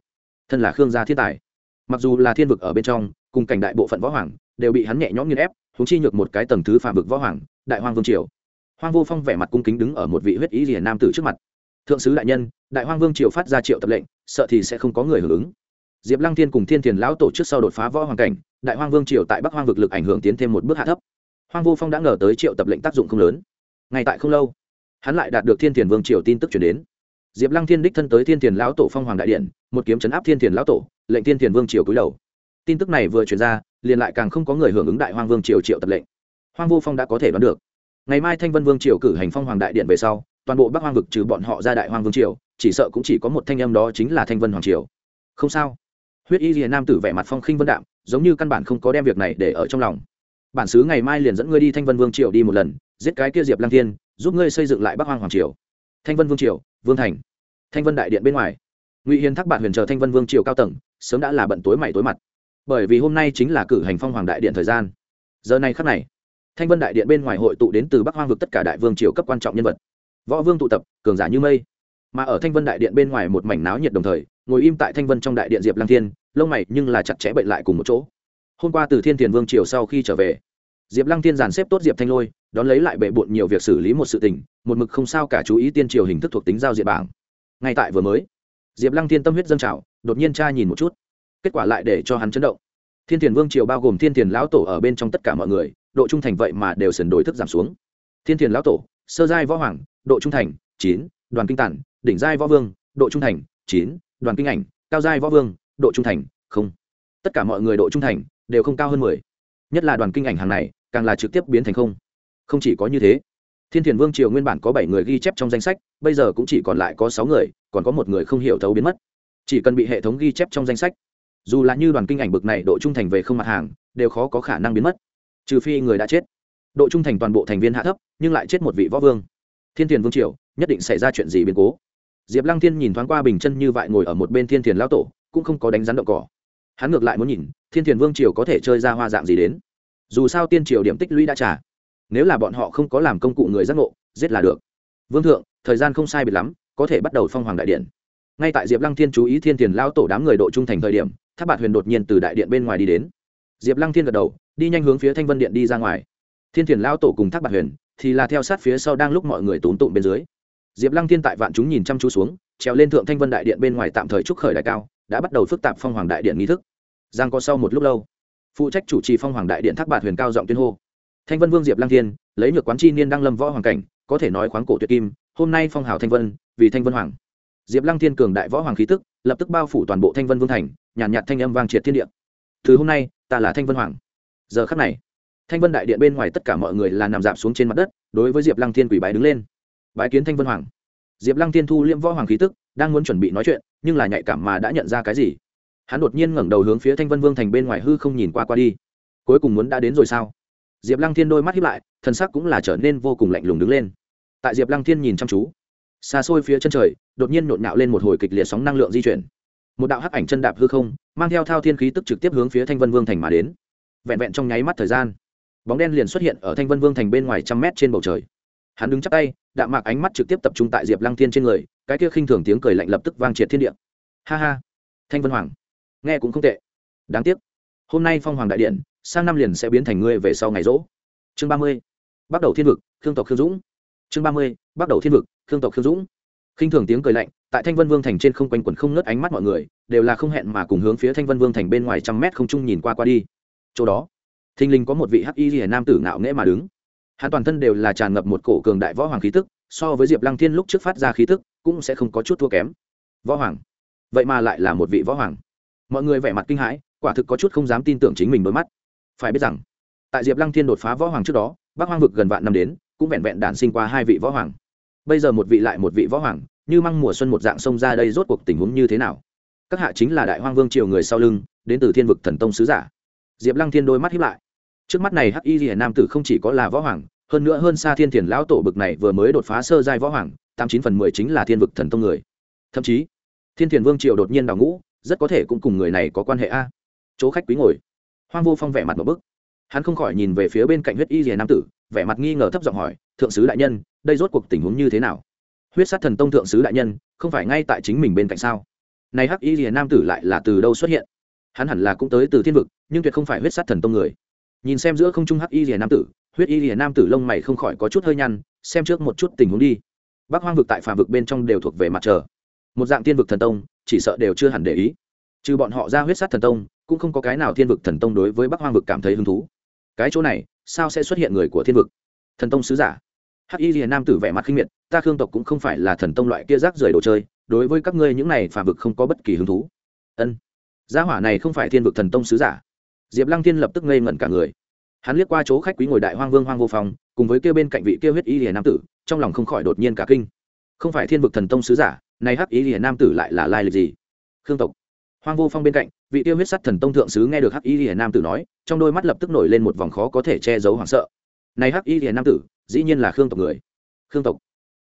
Thân là khương gia thiên tài. Mặc dù là thiên vực ở bên trong, cùng cảnh đại bộ phận võ hoàng, đều bị hắn nhẹ nhõm nghiên ép húng chi nhược một cái tầng thứ phạm vực võ hoàng, đại hoàng vương triều. Hoàng vô phong vẻ mặt cung kính đứng ở một vị huyết y rìa nam tử trước mặt. Thượng sứ đại nhân, đại hoàng vương triều phát ra triệu tập lệnh, sợ thì sẽ không có người hưởng ứng diệp lăng thiên cùng thiên thiền lão tổ trước sau đột phá võ hoàng cảnh, đại hoang vương triều tại bắc hoang vực lực ảnh hưởng tiến thêm một bước hạ thấp. Hoang vô phong đã ngờ tới triệu tập lệnh tác dụng không lớn. Ngay tại không lâu, hắn lại đạt được thiên thiền vương triều tin tức chuyển đến. Diệp lăng thiên đích thân tới thiên thiền lão tổ phong hoàng đại điện, một kiếm chấn áp thiên thiền lão tổ, lệnh thiên thiền vương triều cúi đầu. Tin tức này vừa chuyển ra, liền lại càng không có người hưởng ứng đại hoang vương triều triệu tập lệnh. Hoang vô phong đã có thể đoán được. Ngày mai thanh vân vương triều cử hành phong hoàng đại điện về sau, toàn bộ bắc hoang vực trừ bọn họ ra đại hoang vương triều, chỉ sợ cũng chỉ có một thanh âm đó chính là thanh vân hoàng triều. Không sao huyết y rìa nam tử vẻ mặt phong khinh vân đạm, giống như căn bản không có đem việc này để ở trong lòng. Bản xứ ngày mai liền dẫn ngươi đi thanh vân vương triều đi một lần, giết cái kia diệp Lang thiên, giúp ngươi xây dựng lại bắc hoang hoàng triều. Thanh vân vương triều, vương thành. Thanh vân đại điện bên ngoài. Ngụy hiền thác bạn huyền chờ thanh vân vương triều cao tầng, sớm đã là bận tối mày tối mặt. Bởi vì hôm nay chính là cử hành phong hoàng đại điện thời gian. Giờ này khắc này, thanh vân đại điện bên ngoài hội tụ đến từ bắc hoang vực tất cả đại vương triều cấp quan trọng nhân vật. Võ vương tụ tập, cường giả như mây. Mà ở thanh vân đại điện bên ngoài một mảnh náo nhiệt đồng thời, ngồi im tại thanh vân trong đại điện diệp lang thiên lông mày nhưng là chặt chẽ bệnh lại cùng một chỗ. Hôm qua từ thiên thiền vương triều sau khi trở về, diệp lăng tiên giàn xếp tốt diệp thanh lôi, đón lấy lại bệ bộn nhiều việc xử lý một sự tình, một mực không sao cả chú ý tiên triều hình thức thuộc tính giao diện bảng. Ngay tại vừa mới, diệp lăng tiên tâm huyết dâng trào, đột nhiên tra nhìn một chút. Kết quả lại để cho hắn chấn động. Thiên thiền vương triều bao gồm thiên thiền lão tổ ở bên trong tất cả mọi người, độ trung thành vậy mà đều sần đổi thức giảm xuống. Thiên thiền lão tổ, sơ giai võ hoàng, độ trung thành, chín, đoàn kinh tản, đỉnh giai võ vương, độ trung thành, chín, đoàn kinh ảnh, cao giai võ vương độ trung thành, không. Tất cả mọi người độ trung thành đều không cao hơn mười. Nhất là đoàn kinh ảnh hàng này, càng là trực tiếp biến thành không. Không chỉ có như thế, thiên thiền vương triều nguyên bản có bảy người ghi chép trong danh sách, bây giờ cũng chỉ còn lại có sáu người, còn có một người không hiểu thấu biến mất. Chỉ cần bị hệ thống ghi chép trong danh sách. Dù là như đoàn kinh ảnh bực này độ trung thành về không mặt hàng, đều khó có khả năng biến mất. Trừ phi người đã chết. Độ trung thành toàn bộ thành viên hạ thấp, nhưng lại chết một vị võ vương. Thiên thiền vương triều, nhất định xảy ra chuyện gì biến cố? Diệp lăng thiên nhìn thoáng qua bình chân như vậy ngồi ở một bên thiên thiền lão tổ cũng không có đánh rắn động cỏ. Hắn ngược lại muốn nhìn, thiên thiền vương triều có thể chơi ra hoa dạng gì đến. Dù sao tiên triều điểm tích lũy đã trả. Nếu là bọn họ không có làm công cụ người giác ngộ, giết là được. Vương thượng, thời gian không sai biệt lắm, có thể bắt đầu phong hoàng đại điện. Ngay tại diệp lăng thiên chú ý thiên thiền lao tổ đám người độ trung thành thời điểm tháp bạt huyền đột nhiên từ đại điện bên ngoài đi đến. Diệp lăng thiên gật đầu, đi nhanh hướng phía thanh vân điện đi ra ngoài. Thiên thiền lao tổ cùng thác Bạt huyền thì là theo sát phía sau đang lúc mọi người tốn tụng bên dưới. Diệp lăng thiên tại vạn chúng nhìn chăm chú xuống, trèo lên thượng thanh vân đại điện bên ngoài tạm thời trúc khởi đại cao đã bắt đầu phức tạp phong hoàng đại điện nghi thức. Giang có sau một lúc lâu phụ trách chủ trì phong hoàng đại điện thác bạt huyền cao giọng tuyên hô. Thanh vân vương diệp lăng thiên lấy nhược quán chi niên đang lâm võ hoàng cảnh có thể nói khoáng cổ tuyệt kim hôm nay phong hào thanh vân vì thanh vân hoàng. Diệp lăng thiên cường đại võ hoàng khí tức lập tức bao phủ toàn bộ thanh vân vương thành nhàn nhạt, nhạt thanh âm vang triệt thiên địa. Từ hôm nay ta là thanh vân hoàng. Giờ khắc này thanh vân đại điện bên ngoài tất cả mọi người là nằm dạp xuống trên mặt đất đối với diệp lăng thiên quỷ bái đứng lên. Bái kiến thanh vân hoàng. Diệp lăng thiên thu liễm võ hoàng khí tức đang muốn chuẩn bị nói chuyện, nhưng là nhạy cảm mà đã nhận ra cái gì. Hắn đột nhiên ngẩng đầu hướng phía thanh vân vương thành bên ngoài hư không nhìn qua qua đi. Cuối cùng muốn đã đến rồi sao? Diệp lăng thiên đôi mắt hiếp lại thân sắc cũng là trở nên vô cùng lạnh lùng đứng lên. Tại diệp lăng thiên nhìn chăm chú, xa xôi phía chân trời, đột nhiên nhộn nhạo lên một hồi kịch liệt sóng năng lượng di chuyển. Một đạo hắc ảnh chân đạp hư không, mang theo thao thiên khí tức trực tiếp hướng phía thanh vân vương thành mà đến. Vẹn vẹn trong nháy mắt thời gian, bóng đen liền xuất hiện ở thanh vân vương thành bên ngoài trăm mét trên bầu trời hắn đứng chắc tay đạm mạc ánh mắt trực tiếp tập trung tại diệp lăng thiên trên người, cái kia khinh thường tiếng cười lạnh lập tức vang triệt thiên địa. Ha ha, thanh vân hoàng, nghe cũng không tệ. Đáng tiếc, hôm nay phong hoàng đại điện, sang năm liền sẽ biến thành ngươi về sau ngày rỗ. Chương ba mươi, bắt đầu thiên vực, khương tộc khương dũng. Chương ba mươi, bắt đầu thiên vực, khương tộc khương dũng. Khinh thường tiếng cười lạnh, tại thanh vân vương thành trên không quanh quẩn không ngớt ánh mắt mọi người, đều là không hẹn mà cùng hướng phía thanh vân vương thành bên ngoài trăm mét không trung nhìn qua qua đi. Chỗ đó, thình lình có một vị hắc y rìa nam tử ngạo nghễ mà đứng hắn toàn thân đều là tràn ngập một cổ cường đại võ hoàng khí tức, so với diệp lăng thiên lúc trước phát ra khí tức, cũng sẽ không có chút thua kém. Võ hoàng? Vậy mà lại là một vị võ hoàng. Mọi người vẻ mặt kinh hãi, quả thực có chút không dám tin tưởng chính mình đôi mắt. Phải biết rằng, tại diệp lăng thiên đột phá võ hoàng trước đó, bắc hoang vực gần vạn năm đến, cũng vẹn vẹn đản sinh qua hai vị võ hoàng. Bây giờ một vị lại một vị võ hoàng, như măng mùa xuân một dạng sông ra đây rốt cuộc tình huống như thế nào? Các hạ chính là đại hoang vương triều người sau lưng, đến từ thiên vực thần tông sứ giả. Diệp lăng thiên đôi mắt hiếp lại trước mắt này hắc y rìa nam tử không chỉ có là võ hoàng, hơn nữa hơn xa thiên thiền lão tổ bực này vừa mới đột phá sơ giai võ hoàng, tám chín phần mười chính là thiên vực thần tông người. Thậm chí, thiên thiền vương triều đột nhiên đào ngũ, rất có thể cũng cùng người này có quan hệ a. Chỗ khách quý ngồi. Hoang vô phong vẻ mặt một bức. Hắn không khỏi nhìn về phía bên cạnh huyết y rìa nam tử, vẻ mặt nghi ngờ thấp giọng hỏi, thượng sứ đại nhân, đây rốt cuộc tình huống như thế nào? Huyết sát thần tông thượng sứ đại nhân, không phải ngay tại chính mình bên cạnh sao? Này hắc y rìa nam tử lại là từ đâu xuất hiện? Hắn hẳn là cũng tới từ thiên vực, nhưng tuyệt không phải huyết sát thần tông người nhìn xem giữa không trung hắc y rìa nam tử, huyết y rìa nam tử lông mày không khỏi có chút hơi nhăn, xem trước một chút tình huống đi. Bắc hoang vực tại phàm vực bên trong đều thuộc về mặt trời. Một dạng thiên vực thần tông, chỉ sợ đều chưa hẳn để ý. Trừ bọn họ ra huyết sát thần tông, cũng không có cái nào thiên vực thần tông đối với bắc hoang vực cảm thấy hứng thú. Cái chỗ này, sao sẽ xuất hiện người của thiên vực? Thần tông sứ giả. Hắc y rìa nam tử vẻ mặt khinh miệt, ta khương tộc cũng không phải là thần tông loại kia rác rưởi đồ chơi, đối với các ngươi những này phàm vực không có bất kỳ hứng thú. Ân. Gia hỏa này không phải thiên vực thần tông sứ giả diệp lăng thiên lập tức ngây ngẩn cả người. Hắn liếc qua chỗ khách quý ngồi đại hoang vương hoang vô phòng, cùng với kêu bên cạnh vị kêu huyết y hiền nam tử, trong lòng không khỏi đột nhiên cả kinh. Không phải thiên vực thần tông sứ giả, này hắc y hiền nam tử lại là lai lịch gì? Khương tộc. Hoang vô phong bên cạnh, vị tiêu huyết sắt thần tông thượng sứ nghe được hắc y hiền nam tử nói, trong đôi mắt lập tức nổi lên một vòng khó có thể che giấu hoảng sợ. Này hắc y hiền nam tử, dĩ nhiên là khương tộc người. Khương tộc.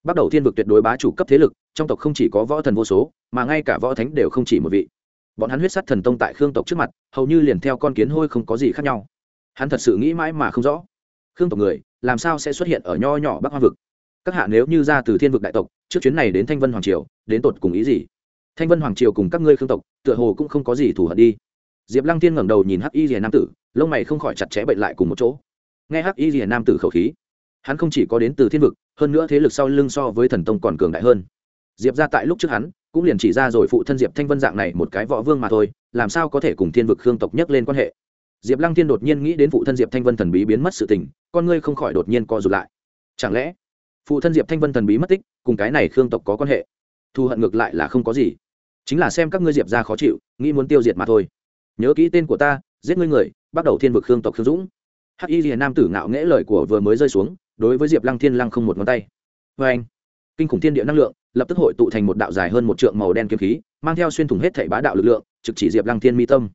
Bắt đầu thiên vực tuyệt đối bá chủ cấp thế lực, trong tộc không chỉ có võ thần vô số, mà ngay cả võ thánh đều không chỉ một vị bọn hắn huyết sắt thần tông tại khương tộc trước mặt, hầu như liền theo con kiến hôi không có gì khác nhau. Hắn thật sự nghĩ mãi mà không rõ, khương tộc người, làm sao sẽ xuất hiện ở nho nhỏ bắc hoa vực? Các hạ nếu như ra từ thiên vực đại tộc, trước chuyến này đến thanh vân hoàng triều, đến tột cùng ý gì? Thanh vân hoàng triều cùng các ngươi khương tộc, tựa hồ cũng không có gì thù hận đi. Diệp lăng tiên ngẩng đầu nhìn hắc y rìa nam tử, lông mày không khỏi chặt chẽ bệnh lại cùng một chỗ. Nghe hắc y rìa nam tử khẩu khí, hắn không chỉ có đến từ thiên vực, hơn nữa thế lực sau lưng so với thần tông còn cường đại hơn. Diệp ra tại lúc trước hắn cũng liền chỉ ra rồi phụ thân diệp thanh vân dạng này một cái võ vương mà thôi, làm sao có thể cùng thiên vực khương tộc nhắc lên quan hệ? Diệp lăng thiên đột nhiên nghĩ đến phụ thân diệp thanh vân thần bí biến mất sự tình, con ngươi không khỏi đột nhiên co rụt lại. Chẳng lẽ, phụ thân diệp thanh vân thần bí mất tích, cùng cái này khương tộc có quan hệ? Thù hận ngược lại là không có gì. Chính là xem các ngươi diệp ra khó chịu, nghĩ muốn tiêu diệt mà thôi. Nhớ kỹ tên của ta, giết ngươi người, bắt đầu thiên vực khương tộc khương dũng. Hắc y liền nam tử ngạo nghễ lời của vừa mới rơi xuống, đối với diệp lăng thiên lăng không một ngón tay. Vê anh. Kinh khủng thiên địa năng lượng lập tức hội tụ thành một đạo dài hơn một trượng màu đen kiếm khí, mang theo xuyên thủng hết thảy bá đạo lực lượng, trực chỉ diệp lăng thiên mi tâm.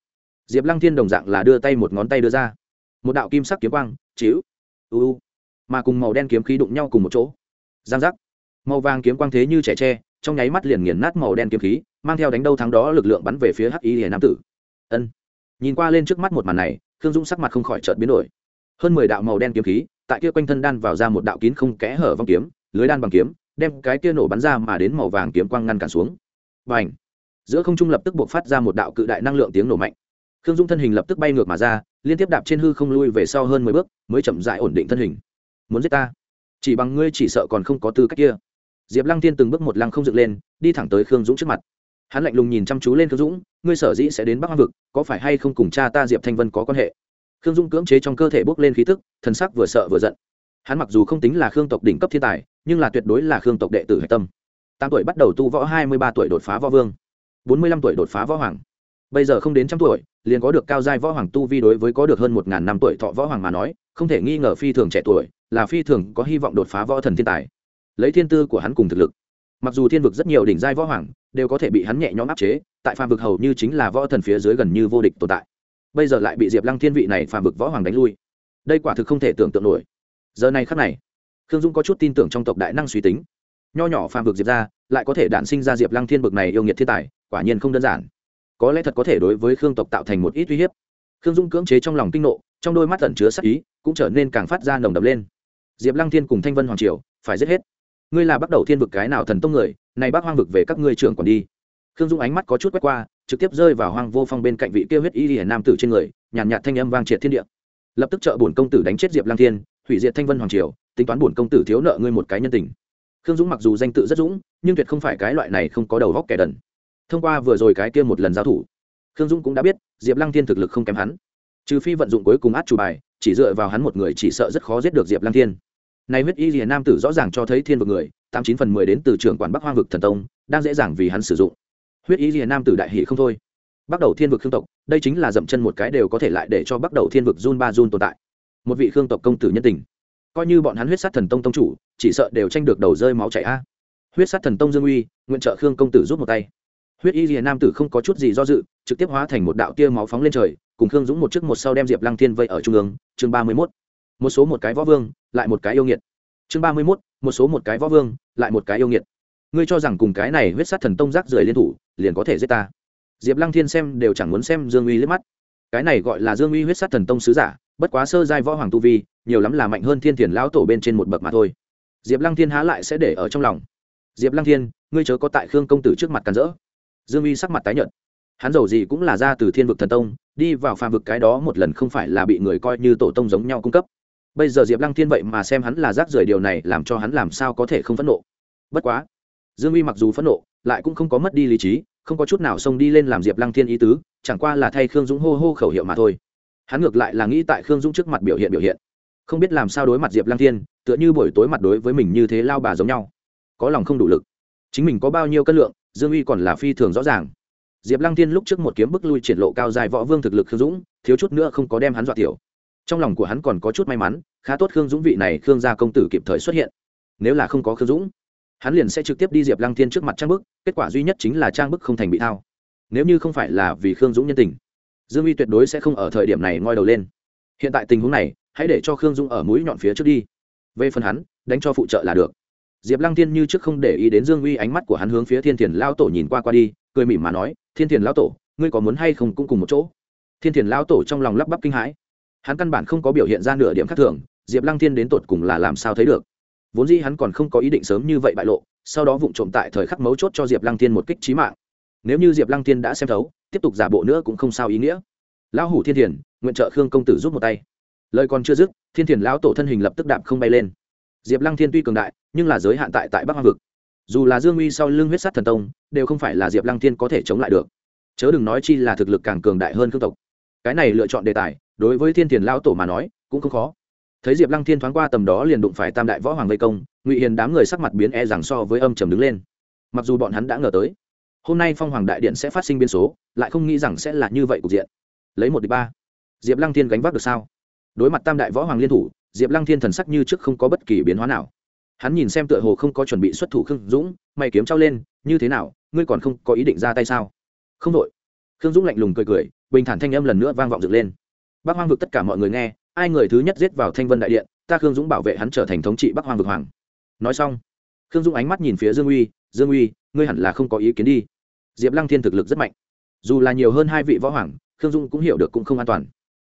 Diệp lăng thiên đồng dạng là đưa tay một ngón tay đưa ra. Một đạo kim sắc kiếm quang, chiếu, u mà cùng màu đen kiếm khí đụng nhau cùng một chỗ. Giang giác. Màu vàng kiếm quang thế như trẻ tre, trong nháy mắt liền nghiền nát màu đen kiếm khí, mang theo đánh đâu thắng đó lực lượng bắn về phía hắc y hiền nam tử. Ân. Nhìn qua lên trước mắt một màn này, khương dũng sắc mặt không khỏi chợt biến đổi. Hơn mười đạo màu đen kiếm khí, tại kia quanh thân đan vào ra một đạo kín không kẽ hở vong kiếm, lưới đan bằng kiếm đem cái kia nổ bắn ra mà đến màu vàng kiếm quang ngăn cản xuống. Và ảnh giữa không trung lập tức buộc phát ra một đạo cự đại năng lượng tiếng nổ mạnh. Khương dũng thân hình lập tức bay ngược mà ra, liên tiếp đạp trên hư không lui về sau hơn mười bước, mới chậm dại ổn định thân hình. Muốn giết ta? Chỉ bằng ngươi chỉ sợ còn không có tư cách kia. Diệp lăng tiên từng bước một lăng không dựng lên, đi thẳng tới khương dũng trước mặt. Hắn lạnh lùng nhìn chăm chú lên khương dũng, ngươi sở dĩ sẽ đến bắc hoang vực, có phải hay không cùng cha ta diệp thanh vân có quan hệ? Khương dũng cưỡng chế trong cơ thể bốc lên khí tức, thần sắc vừa sợ vừa giận. Hắn mặc dù không tính là khương tộc đỉnh cấp thiên tài nhưng là tuyệt đối là khương tộc đệ tử hạch tâm. Tám tuổi bắt đầu tu võ, hai mươi ba tuổi đột phá võ vương, bốn mươi lăm tuổi đột phá võ hoàng. Bây giờ không đến trăm tuổi, liền có được cao giai võ hoàng tu vi đối với có được hơn một ngàn năm tuổi thọ võ hoàng mà nói, không thể nghi ngờ phi thường trẻ tuổi, là phi thường có hy vọng đột phá võ thần thiên tài. Lấy thiên tư của hắn cùng thực lực, mặc dù thiên vực rất nhiều đỉnh giai võ hoàng đều có thể bị hắn nhẹ nhõm áp chế, tại phàm vực hầu như chính là võ thần phía dưới gần như vô địch tồn tại. Bây giờ lại bị diệp lăng thiên vị này phàm vực võ hoàng đánh lui. Đây quả thực không thể tưởng tượng nổi. Giờ này khắc này khương dung có chút tin tưởng trong tộc đại năng suy tính. Nho nhỏ phàm vực diệp ra lại có thể đản sinh ra diệp lăng thiên bực này yêu nghiệt thiên tài quả nhiên không đơn giản. Có lẽ thật có thể đối với khương tộc tạo thành một ít uy hiếp. Khương dung cưỡng chế trong lòng kinh nộ trong đôi mắt tẩn chứa sắc ý cũng trở nên càng phát ra nồng đập lên. Diệp lăng thiên cùng thanh vân hoàng triều phải giết hết. Ngươi là bắt đầu thiên vực cái nào thần tông người này bác hoang vực về các ngươi trưởng còn đi. Khương dung ánh mắt có chút quét qua trực tiếp rơi vào hoang vô phong bên cạnh vị kêu huyết y hiển nam tử trên người nhàn nhạt, nhạt thanh âm vang triệt thiên địa. Lập tức trợ bổn công tử đánh chết diệp lăng thiên hủy diệt thanh vân hoàng triều tính toán bổn công tử thiếu nợ ngươi một cái nhân tình. Khương dũng mặc dù danh tự rất dũng, nhưng tuyệt không phải cái loại này không có đầu góc kẻ đần. Thông qua vừa rồi cái kia một lần giao thủ, khương dũng cũng đã biết, diệp lăng thiên thực lực không kém hắn. Trừ phi vận dụng cuối cùng át chủ bài, chỉ dựa vào hắn một người chỉ sợ rất khó giết được diệp lăng thiên. Nay huyết y rìa nam tử rõ ràng cho thấy thiên vực người, tám chín phần mười đến từ trưởng quản bắc hoang vực thần tông, đang dễ dàng vì hắn sử dụng. Huyết y rìa nam tử đại hỷ không thôi. Bắt đầu thiên vực khương tộc, đây chính là dậm chân một cái đều có thể lại để cho bắt đầu thiên vực run ba run tồn tại. Một vị khương tộc công tử nhân tình coi như bọn hắn huyết sát thần tông tông chủ, chỉ sợ đều tranh được đầu rơi máu chảy a. Huyết sát thần tông dương uy, nguyện trợ khương công tử rút một tay. Huyết y rìa nam tử không có chút gì do dự, trực tiếp hóa thành một đạo tia máu phóng lên trời, cùng khương dũng một chiếc một sau đem diệp lăng thiên vây ở trung ương. Chương ba mươi mốt. Một số một cái võ vương, lại một cái yêu nghiệt. Chương ba mươi mốt. Một số một cái võ vương, lại một cái yêu nghiệt. Ngươi cho rằng cùng cái này huyết sát thần tông rác rưởi liên thủ, liền có thể giết ta? Diệp lăng thiên xem đều chẳng muốn xem dương uy liếc mắt. Cái này gọi là dương uy huyết sát thần tông sứ giả, bất quá sơ giai võ hoàng tu vi nhiều lắm là mạnh hơn thiên thiền lão tổ bên trên một bậc mà thôi. Diệp lăng thiên há lại sẽ để ở trong lòng. Diệp lăng thiên, ngươi chớ có tại khương công tử trước mặt càn rỡ. Dương uy sắc mặt tái nhợt. Hắn giàu gì cũng là ra từ thiên vực thần tông, đi vào phàm vực cái đó một lần không phải là bị người coi như tổ tông giống nhau cung cấp. Bây giờ diệp lăng thiên vậy mà xem hắn là rác rưởi điều này làm cho hắn làm sao có thể không phẫn nộ. Bất quá, dương uy mặc dù phẫn nộ, lại cũng không có mất đi lý trí, không có chút nào xông đi lên làm diệp lăng thiên ý tứ, chẳng qua là thay khương dũng hô hô khẩu hiệu mà thôi. Hắn ngược lại là nghĩ tại khương dũng trước mặt biểu hiện biểu hiện không biết làm sao đối mặt diệp lăng thiên, tựa như buổi tối mặt đối với mình như thế lao bà giống nhau. Có lòng không đủ lực. Chính mình có bao nhiêu cân lượng, dương uy còn là phi thường rõ ràng. Diệp lăng thiên lúc trước một kiếm bức lui triển lộ cao dài võ vương thực lực khương dũng, thiếu chút nữa không có đem hắn dọa tiểu. Trong lòng của hắn còn có chút may mắn, khá tốt khương dũng vị này khương gia công tử kịp thời xuất hiện. Nếu là không có khương dũng, hắn liền sẽ trực tiếp đi diệp lăng thiên trước mặt trang bức, kết quả duy nhất chính là trang bức không thành bị thao. Nếu như không phải là vì khương dũng nhân tình, dương uy tuyệt đối sẽ không ở thời điểm này ngoi đầu lên. Hiện tại tình huống này hãy để cho khương Dung ở mũi nhọn phía trước đi. Về phần hắn, đánh cho phụ trợ là được. Diệp lăng thiên như trước không để ý đến dương uy ánh mắt của hắn hướng phía thiên thiền lao tổ nhìn qua qua đi, cười mỉm mà nói, thiên thiền lao tổ, ngươi có muốn hay không cũng cùng một chỗ. Thiên thiền lao tổ trong lòng lắp bắp kinh hãi. Hắn căn bản không có biểu hiện ra nửa điểm khác thường, diệp lăng thiên đến tột cùng là làm sao thấy được. Vốn dĩ hắn còn không có ý định sớm như vậy bại lộ, sau đó vụng trộm tại thời khắc mấu chốt cho diệp lăng thiên một kích trí mạng. Nếu như diệp lăng thiên đã xem thấu, tiếp tục giả bộ nữa cũng không sao ý nghĩa. Lão hủ thiên thiền, nguyện trợ khương công tử giúp một tay lời còn chưa dứt, thiên thiền lão tổ thân hình lập tức đạp không bay lên. Diệp lăng thiên tuy cường đại, nhưng là giới hạn tại tại bắc hoa vực. Dù là dương uy sau lưng huyết sát thần tông, đều không phải là diệp lăng thiên có thể chống lại được. Chớ đừng nói chi là thực lực càng cường đại hơn khương tộc. Cái này lựa chọn đề tài, đối với thiên thiền lão tổ mà nói, cũng không khó. Thấy diệp lăng thiên thoáng qua tầm đó liền đụng phải tam đại võ hoàng vây công, ngụy hiền đám người sắc mặt biến e rằng so với âm trầm đứng lên. Mặc dù bọn hắn đã ngờ tới, hôm nay phong hoàng đại điện sẽ phát sinh biên số, lại không nghĩ rằng sẽ là như vậy cục diện. Lấy một đ ba. Diệp lăng thiên gánh vác được sao? Đối mặt tam đại võ hoàng liên thủ, diệp lăng thiên thần sắc như trước không có bất kỳ biến hóa nào. Hắn nhìn xem tựa hồ không có chuẩn bị xuất thủ khương dũng, mày kiếm trao lên, như thế nào, ngươi còn không có ý định ra tay sao? Không đội. Khương dũng lạnh lùng cười cười, bình thản thanh âm lần nữa vang vọng dựng lên. Bác hoang vực tất cả mọi người nghe, ai người thứ nhất giết vào thanh vân đại điện, ta khương dũng bảo vệ hắn trở thành thống trị bắc hoang vực hoàng. Nói xong, khương dũng ánh mắt nhìn phía dương uy dương uy, ngươi hẳn là không có ý kiến đi. Diệp lăng thiên thực lực rất mạnh. Dù là nhiều hơn hai vị võ hoàng, khương dũng cũng hiểu được cũng không an toàn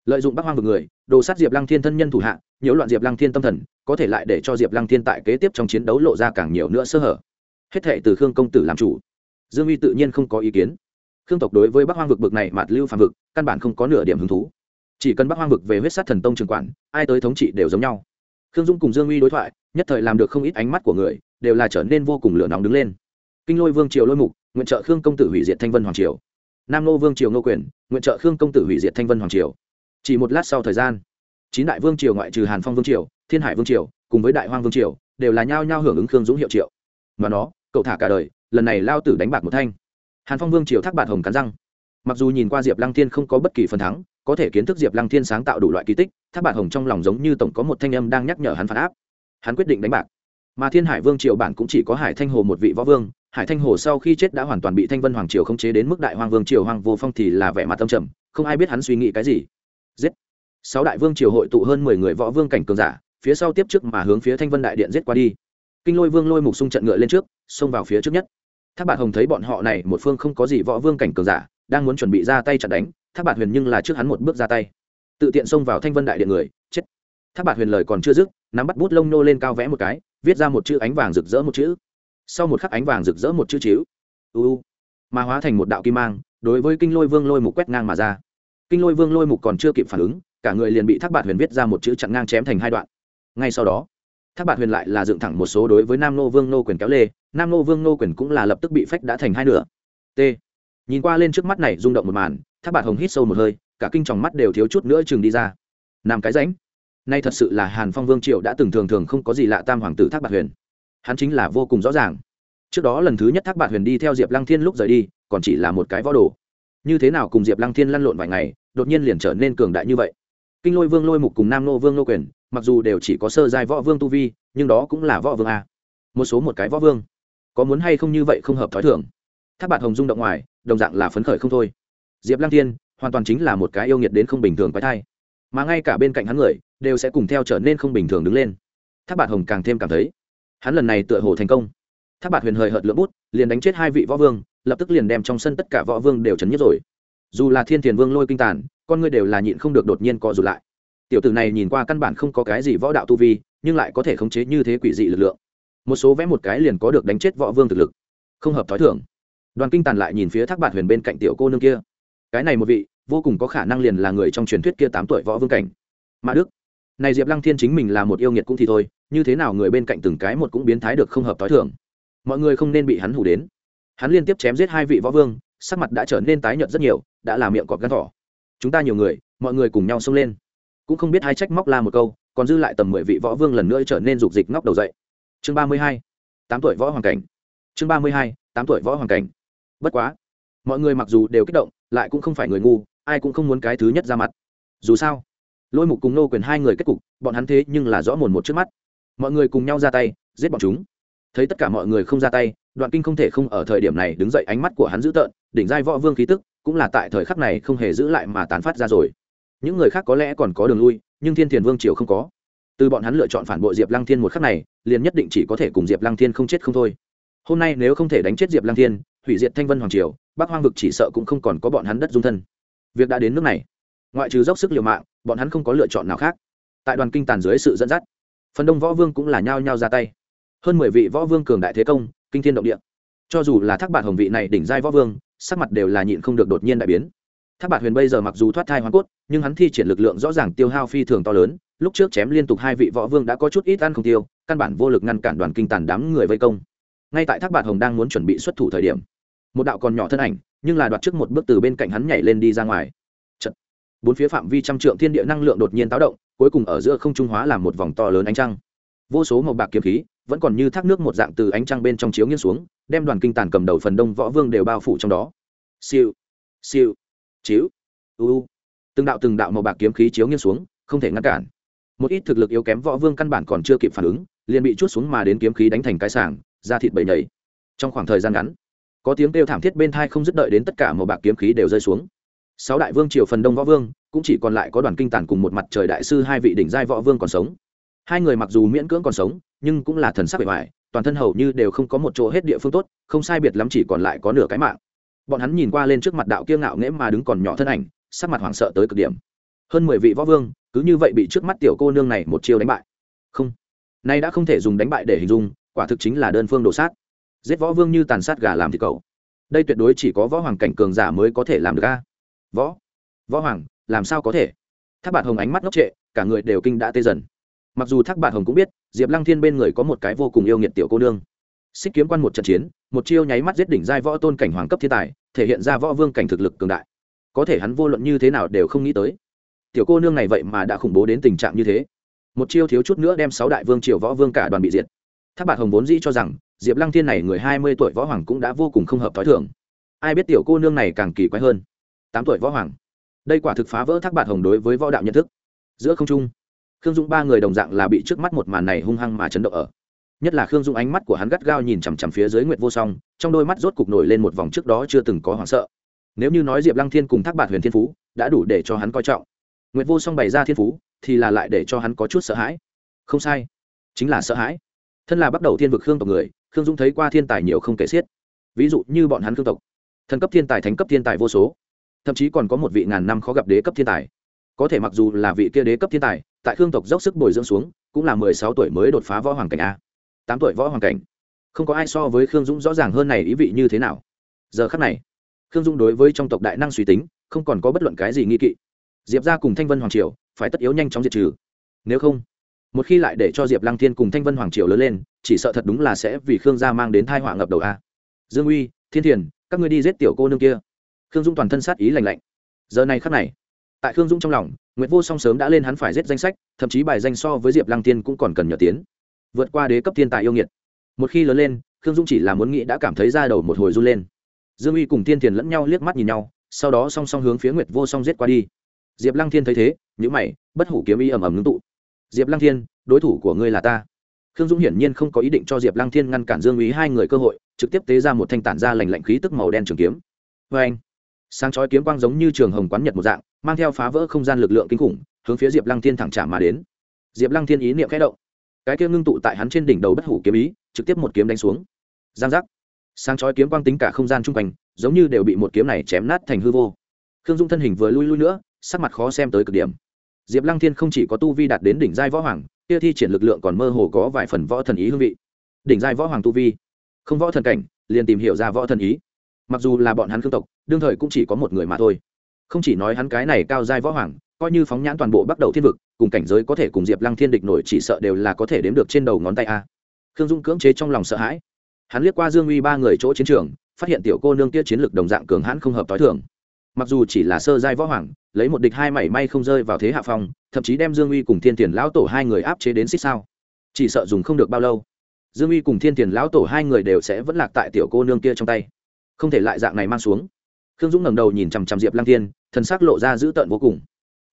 lợi dụng bắc hoang vực người, đồ sát diệp lăng thiên thân nhân thủ hạ, nhiễu loạn diệp lăng thiên tâm thần, có thể lại để cho diệp lăng thiên tại kế tiếp trong chiến đấu lộ ra càng nhiều nữa sơ hở. Hết thệ từ khương công tử làm chủ. Dương uy tự nhiên không có ý kiến. Khương tộc đối với bắc hoang vực bực này mạt lưu phạm vực, căn bản không có nửa điểm hứng thú. Chỉ cần bắc hoang vực về huyết sát thần tông trường quản, ai tới thống trị đều giống nhau. Khương dung cùng dương uy đối thoại, nhất thời làm được không ít ánh mắt của người, đều là trở nên vô cùng lửa nóng đứng lên. Kinh lôi vương triều lôi mục, nguyện trợ khương công tử hủy diệt thanh vân hoàng triều. Nam nô vương triều ngô quyền, nguyện trợ khương công tử hủy diệt thanh vân hoàng triều chỉ một lát sau thời gian, chín đại vương triều ngoại trừ hàn phong vương triều, thiên hải vương triều, cùng với đại hoang vương triều, đều là nhao nhao hưởng ứng khương dũng hiệu triệu. Mà nó, cậu thả cả đời, lần này lao tử đánh bạc một thanh. Hàn phong vương triều thác bạt hồng cắn răng. Mặc dù nhìn qua diệp lăng thiên không có bất kỳ phần thắng, có thể kiến thức diệp lăng thiên sáng tạo đủ loại kỳ tích, thác bạt hồng trong lòng giống như tổng có một thanh âm đang nhắc nhở hắn phản áp. Hắn quyết định đánh bạc. Mà thiên hải vương triều bản cũng chỉ có hải thanh hồ một vị võ vương, hải thanh hồ sau khi chết đã hoàn toàn bị thanh vân hoàng triều khống chế đến mức đại hoàng vương triều hoàng vô phong thì là vẻ mặt tâm trầm, không ai biết hắn suy nghĩ cái gì giết. Sáu đại vương triều hội tụ hơn mười người võ vương cảnh cường giả, phía sau tiếp trước mà hướng phía thanh vân đại điện giết qua đi. Kinh lôi vương lôi mục sung trận ngựa lên trước, xông vào phía trước nhất. Tháp bạt hồng thấy bọn họ này, một phương không có gì võ vương cảnh cường giả, đang muốn chuẩn bị ra tay chặn đánh tháp bạt huyền nhưng là trước hắn một bước ra tay. Tự tiện xông vào thanh vân đại điện người, chết. Tháp bạt huyền lời còn chưa dứt, nắm bắt bút lông nô lên cao vẽ một cái, viết ra một chữ ánh vàng rực rỡ một chữ. Sau một khắc ánh vàng rực rỡ một chữ chiếu u. Mà hóa thành một đạo kim mang, đối với kinh lôi vương lôi mục quét ngang mà ra kinh lôi vương lôi mục còn chưa kịp phản ứng, cả người liền bị thác bạt huyền viết ra một chữ chặn ngang chém thành hai đoạn. Ngay sau đó, thác bạt huyền lại là dựng thẳng một số đối với nam nô vương nô quyền kéo lê, nam nô vương nô quyền cũng là lập tức bị phách đã thành hai nửa. T. Nhìn qua lên trước mắt này rung động một màn, thác bạt hồng hít sâu một hơi, cả kinh tròng mắt đều thiếu chút nữa chừng đi ra. Nam cái ránh nay thật sự là hàn phong vương triệu đã từng thường thường không có gì lạ tam hoàng tử thác bạt huyền. Hắn chính là vô cùng rõ ràng. Trước đó lần thứ nhất thác bạt huyền đi theo diệp lăng thiên lúc rời đi, còn chỉ là một cái võ đồ như thế nào cùng diệp lăng thiên lăn lộn vài ngày, đột nhiên liền trở nên cường đại như vậy. Kinh lôi vương lôi mục cùng nam nô vương nô quyền, mặc dù đều chỉ có sơ giai võ vương tu vi, nhưng đó cũng là võ vương a. Một số một cái võ vương. Có muốn hay không như vậy không hợp thói thường. Tháp bạt hồng dung động ngoài, đồng dạng là phấn khởi không thôi. Diệp lăng thiên, hoàn toàn chính là một cái yêu nghiệt đến không bình thường quái thai. Mà ngay cả bên cạnh hắn người, đều sẽ cùng theo trở nên không bình thường đứng lên. Tháp bạt hồng càng thêm cảm thấy, hắn lần này tựa hồ thành công. Tháp bạt huyền hời hợt lưỡng bút, liền đánh chết hai vị võ vương lập tức liền đem trong sân tất cả võ vương đều chấn nhất rồi. Dù là thiên thiền vương lôi kinh tàn, con ngươi đều là nhịn không được đột nhiên co rụt lại. Tiểu tử này nhìn qua căn bản không có cái gì võ đạo tu vi, nhưng lại có thể khống chế như thế quỷ dị lực lượng. Một số vẽ một cái liền có được đánh chết võ vương thực lực. Không hợp t h ó i thưởng đoàn kinh tàn lại nhìn phía thác bạt huyền bên cạnh tiểu cô nương kia. Cái này một vị, vô cùng có khả năng liền là người trong truyền thuyết kia tám tuổi võ vương cảnh. Mã đức. Này diệp lăng thiên chính mình là một yêu nghiệt cũng thì thôi, như thế nào người bên cạnh từng cái một cũng biến thái được không hợp t h i thưởng mọi người không nên bị hắn hủ đến hắn liên tiếp chém giết hai vị võ vương, sắc mặt đã trở nên tái nhợt rất nhiều, đã làm miệng cọp gắn thỏ. Chúng ta nhiều người, mọi người cùng nhau xông lên. Cũng không biết hai trách móc la một câu, còn dư lại tầm mười vị võ vương lần nữa trở nên rục dịch ngóc đầu dậy. Chương ba mươi hai, tám tuổi võ hoàng cảnh. Chương ba mươi hai, tám tuổi võ hoàng cảnh. Bất quá, mọi người mặc dù đều kích động, lại cũng không phải người ngu, ai cũng không muốn cái thứ nhất ra mặt. Dù sao, lôi mục cùng nô quyền hai người kết cục, bọn hắn thế nhưng là rõ mồn một trước mắt. Mọi người cùng nhau ra tay, giết bọn chúng thấy tất cả mọi người không ra tay, đoạn kinh không thể không ở thời điểm này đứng dậy ánh mắt của hắn dữ tợn, đỉnh giai võ vương khí tức cũng là tại thời khắc này không hề giữ lại mà tán phát ra rồi. Những người khác có lẽ còn có đường lui, nhưng thiên thiền vương triều không có. Từ bọn hắn lựa chọn phản bội diệp lăng thiên một khắc này, liền nhất định chỉ có thể cùng diệp lăng thiên không chết không thôi. Hôm nay nếu không thể đánh chết diệp lăng thiên, hủy diệt thanh vân hoàng triều, bắc hoang vực chỉ sợ cũng không còn có bọn hắn đất dung thân. Việc đã đến nước này. Ngoại trừ dốc sức liều mạng, bọn hắn không có lựa chọn nào khác. Tại đoàn kinh tàn dưới sự dẫn dắt, phần đông võ vương cũng là nhao nhao ra tay hơn mười vị võ vương cường đại thế công, kinh thiên động địa. Cho dù là thác bạt hồng vị này đỉnh giai võ vương, sắc mặt đều là nhịn không được đột nhiên đại biến. Thác bạt huyền bây giờ mặc dù thoát thai hoàn cốt, nhưng hắn thi triển lực lượng rõ ràng tiêu hao phi thường to lớn, lúc trước chém liên tục hai vị võ vương đã có chút ít ăn không tiêu, căn bản vô lực ngăn cản đoàn kinh tàn đám người vây công. Ngay tại thác bạt hồng đang muốn chuẩn bị xuất thủ thời điểm, một đạo còn nhỏ thân ảnh, nhưng là đoạt trước một bước từ bên cạnh hắn nhảy lên đi ra ngoài. Chật. bốn phía phạm vi trăm trượng thiên địa năng lượng đột nhiên táo động, cuối cùng ở giữa không trung hóa làm một vòng to lớn ánh trăng. Vô số màu bạc kiếm khí vẫn còn như thác nước một dạng từ ánh trăng bên trong chiếu nghiêng xuống, đem đoàn kinh tàn cầm đầu phần đông võ vương đều bao phủ trong đó. Siêu siêu, chiếu, u từng đạo từng đạo màu bạc kiếm khí chiếu nghiêng xuống, không thể ngăn cản. Một ít thực lực yếu kém võ vương căn bản còn chưa kịp phản ứng, liền bị chút xuống mà đến kiếm khí đánh thành cái sảng ra thịt bầy nhảy trong khoảng thời gian ngắn, có tiếng kêu thảm thiết bên thai không dứt đợi đến tất cả màu bạc kiếm khí đều rơi xuống. Sáu đại vương triều phần đông võ vương, cũng chỉ còn lại có đoàn kinh tản cùng một mặt trời đại sư hai vị đỉnh giai võ vương còn sống. Hai người mặc dù miễn cưỡng còn sống nhưng cũng là thần sắc bề ngoài, toàn thân hầu như đều không có một chỗ hết địa phương tốt, không sai biệt lắm chỉ còn lại có nửa cái mạng. Bọn hắn nhìn qua lên trước mặt đạo kiêng ngạo nghễ mà đứng còn nhỏ thân ảnh, sắc mặt hoảng sợ tới cực điểm. Hơn mười vị võ vương, cứ như vậy bị trước mắt tiểu cô nương này một chiêu đánh bại. Không, nay đã không thể dùng đánh bại để hình dung, quả thực chính là đơn phương đổ sát. Giết võ vương như tàn sát gà làm thịt cầu đây tuyệt đối chỉ có võ hoàng cảnh cường giả mới có thể làm được a. Võ võ hoàng, làm sao có thể? Thác bạt hồng ánh mắt ngốc trệ, cả người đều kinh đã tê dần. Mặc dù thác bạt hồng cũng biết diệp lăng thiên bên người có một cái vô cùng yêu nghiệt tiểu cô nương. Xích kiếm quan một trận chiến, một chiêu nháy mắt giết đỉnh giai võ tôn cảnh hoàng cấp thiên tài, thể hiện ra võ vương cảnh thực lực cường đại. Có thể hắn vô luận như thế nào đều không nghĩ tới. Tiểu cô nương này vậy mà đã khủng bố đến tình trạng như thế. Một chiêu thiếu chút nữa đem sáu đại vương triều võ vương cả đoàn bị diệt. Thác bạt hồng vốn dĩ cho rằng, diệp lăng thiên này người hai mươi tuổi võ hoàng cũng đã vô cùng không hợp t h ó i thường. Ai biết tiểu cô nương này càng kỳ quái hơn. Tám tuổi võ hoàng. Đây quả thực phá vỡ thác bạt hồng đối với võ đạo nhận thức. Giữa không trung khương dũng ba người đồng dạng là bị trước mắt một màn này hung hăng mà chấn động ở. Nhất là khương dũng ánh mắt của hắn gắt gao nhìn chằm chằm phía dưới nguyệt vô song, trong đôi mắt rốt cục nổi lên một vòng trước đó chưa từng có hoảng sợ. Nếu như nói diệp lăng thiên cùng thác bạt huyền thiên phú đã đủ để cho hắn coi trọng, nguyệt vô song bày ra thiên phú thì là lại để cho hắn có chút sợ hãi. Không sai, chính là sợ hãi. Thân là bắt đầu thiên vực khương tộc người, khương dũng thấy qua thiên tài nhiều không kể xiết. Ví dụ như bọn hắn khương tộc, thần cấp thiên tài, thánh cấp thiên tài vô số. Thậm chí còn có một vị ngàn năm khó gặp đế cấp thiên tài. Có thể mặc dù là vị kia đế cấp thiên tài tại khương tộc dốc sức bồi dưỡng xuống, cũng là mười sáu tuổi mới đột phá võ hoàng cảnh a. tám tuổi võ hoàng cảnh. Không có ai so với khương dũng rõ ràng hơn này ý vị như thế nào. Giờ khắc này, khương dũng đối với trong tộc đại năng suy tính, không còn có bất luận cái gì nghi kỵ. Diệp ra cùng thanh vân hoàng triều phải tất yếu nhanh chóng diệt trừ. Nếu không, một khi lại để cho diệp lăng thiên cùng thanh vân hoàng triều lớn lên, chỉ sợ thật đúng là sẽ vì khương gia mang đến thai họa ngập đầu a. Dương uy, thiên thiền, các ngươi đi giết tiểu cô nương kia. Khương dung toàn thân sát ý lành lạnh. Giờ này khắc này tại khương dũng trong lòng nguyễn vô song sớm đã lên hắn phải giết danh sách, thậm chí bài danh so với diệp lăng tiên cũng còn cần nhờ tiến. Vượt qua đế cấp thiên tài yêu nghiệt. Một khi lớn lên, khương dũng chỉ là muốn nghĩ đã cảm thấy ra đầu một hồi run lên. Dương uy cùng tiên thiền lẫn nhau liếc mắt nhìn nhau, sau đó song song hướng phía nguyệt vô song giết qua đi. Diệp lăng thiên thấy thế nhữ mày, bất hủ kiếm y ầm ầm ngưng tụ. Diệp lăng thiên, đối thủ của ngươi là ta. Khương dũng hiển nhiên không có ý định cho diệp lăng thiên ngăn cản dương uy hai người cơ hội, trực tiếp tế ra một thanh tản ra lành lạnh khí tức màu đen trường kiếm. Vê anh sáng chói kiếm quang giống như trường hồng quán nhật một dạng mang theo phá vỡ không gian lực lượng kinh khủng, hướng phía diệp lăng thiên thẳng trả mà đến. Diệp lăng thiên ý niệm khẽ động. Cái kia ngưng tụ tại hắn trên đỉnh đầu bất hủ kiếm ý, trực tiếp một kiếm đánh xuống. Giang giác. Sáng chói kiếm quang tính cả không gian chung quanh, giống như đều bị một kiếm này chém nát thành hư vô. Khương dung thân hình vừa lui lui nữa, sắc mặt khó xem tới cực điểm. Diệp lăng thiên không chỉ có tu vi đạt đến đỉnh giai võ hoàng, kia thi triển lực lượng còn mơ hồ có vài phần võ thần ý hương vị. Đỉnh giai võ hoàng tu vi. Không võ thần cảnh, liền tìm hiểu ra võ thần ý. Mặc dù là bọn hắn khương tộc, đương thời cũng chỉ có một người mà thôi không chỉ nói hắn cái này cao giai võ hoàng, coi như phóng nhãn toàn bộ bắt đầu thiên vực, cùng cảnh giới có thể cùng diệp lăng thiên địch nổi chỉ sợ đều là có thể đếm được trên đầu ngón tay a. Khương dung cưỡng chế trong lòng sợ hãi. Hắn liếc qua dương uy ba người chỗ chiến trường, phát hiện tiểu cô nương kia chiến lược đồng dạng cường hãn không hợp t h i thường. Mặc dù chỉ là sơ giai võ hoàng, lấy một địch hai mảy may không rơi vào thế hạ phong, thậm chí đem dương uy cùng thiên tiền lão tổ hai người áp chế đến xích sao. Chỉ sợ dùng không được bao lâu, dương uy cùng thiên tiền lão tổ hai người đều sẽ vẫn lạc tại tiểu cô nương kia trong tay. Không thể lại dạng này mang xuống. Khương dũng ngẩng đầu nhìn chằm chằm diệp lang thiên thần s ắ c lộ ra dữ tợn vô cùng.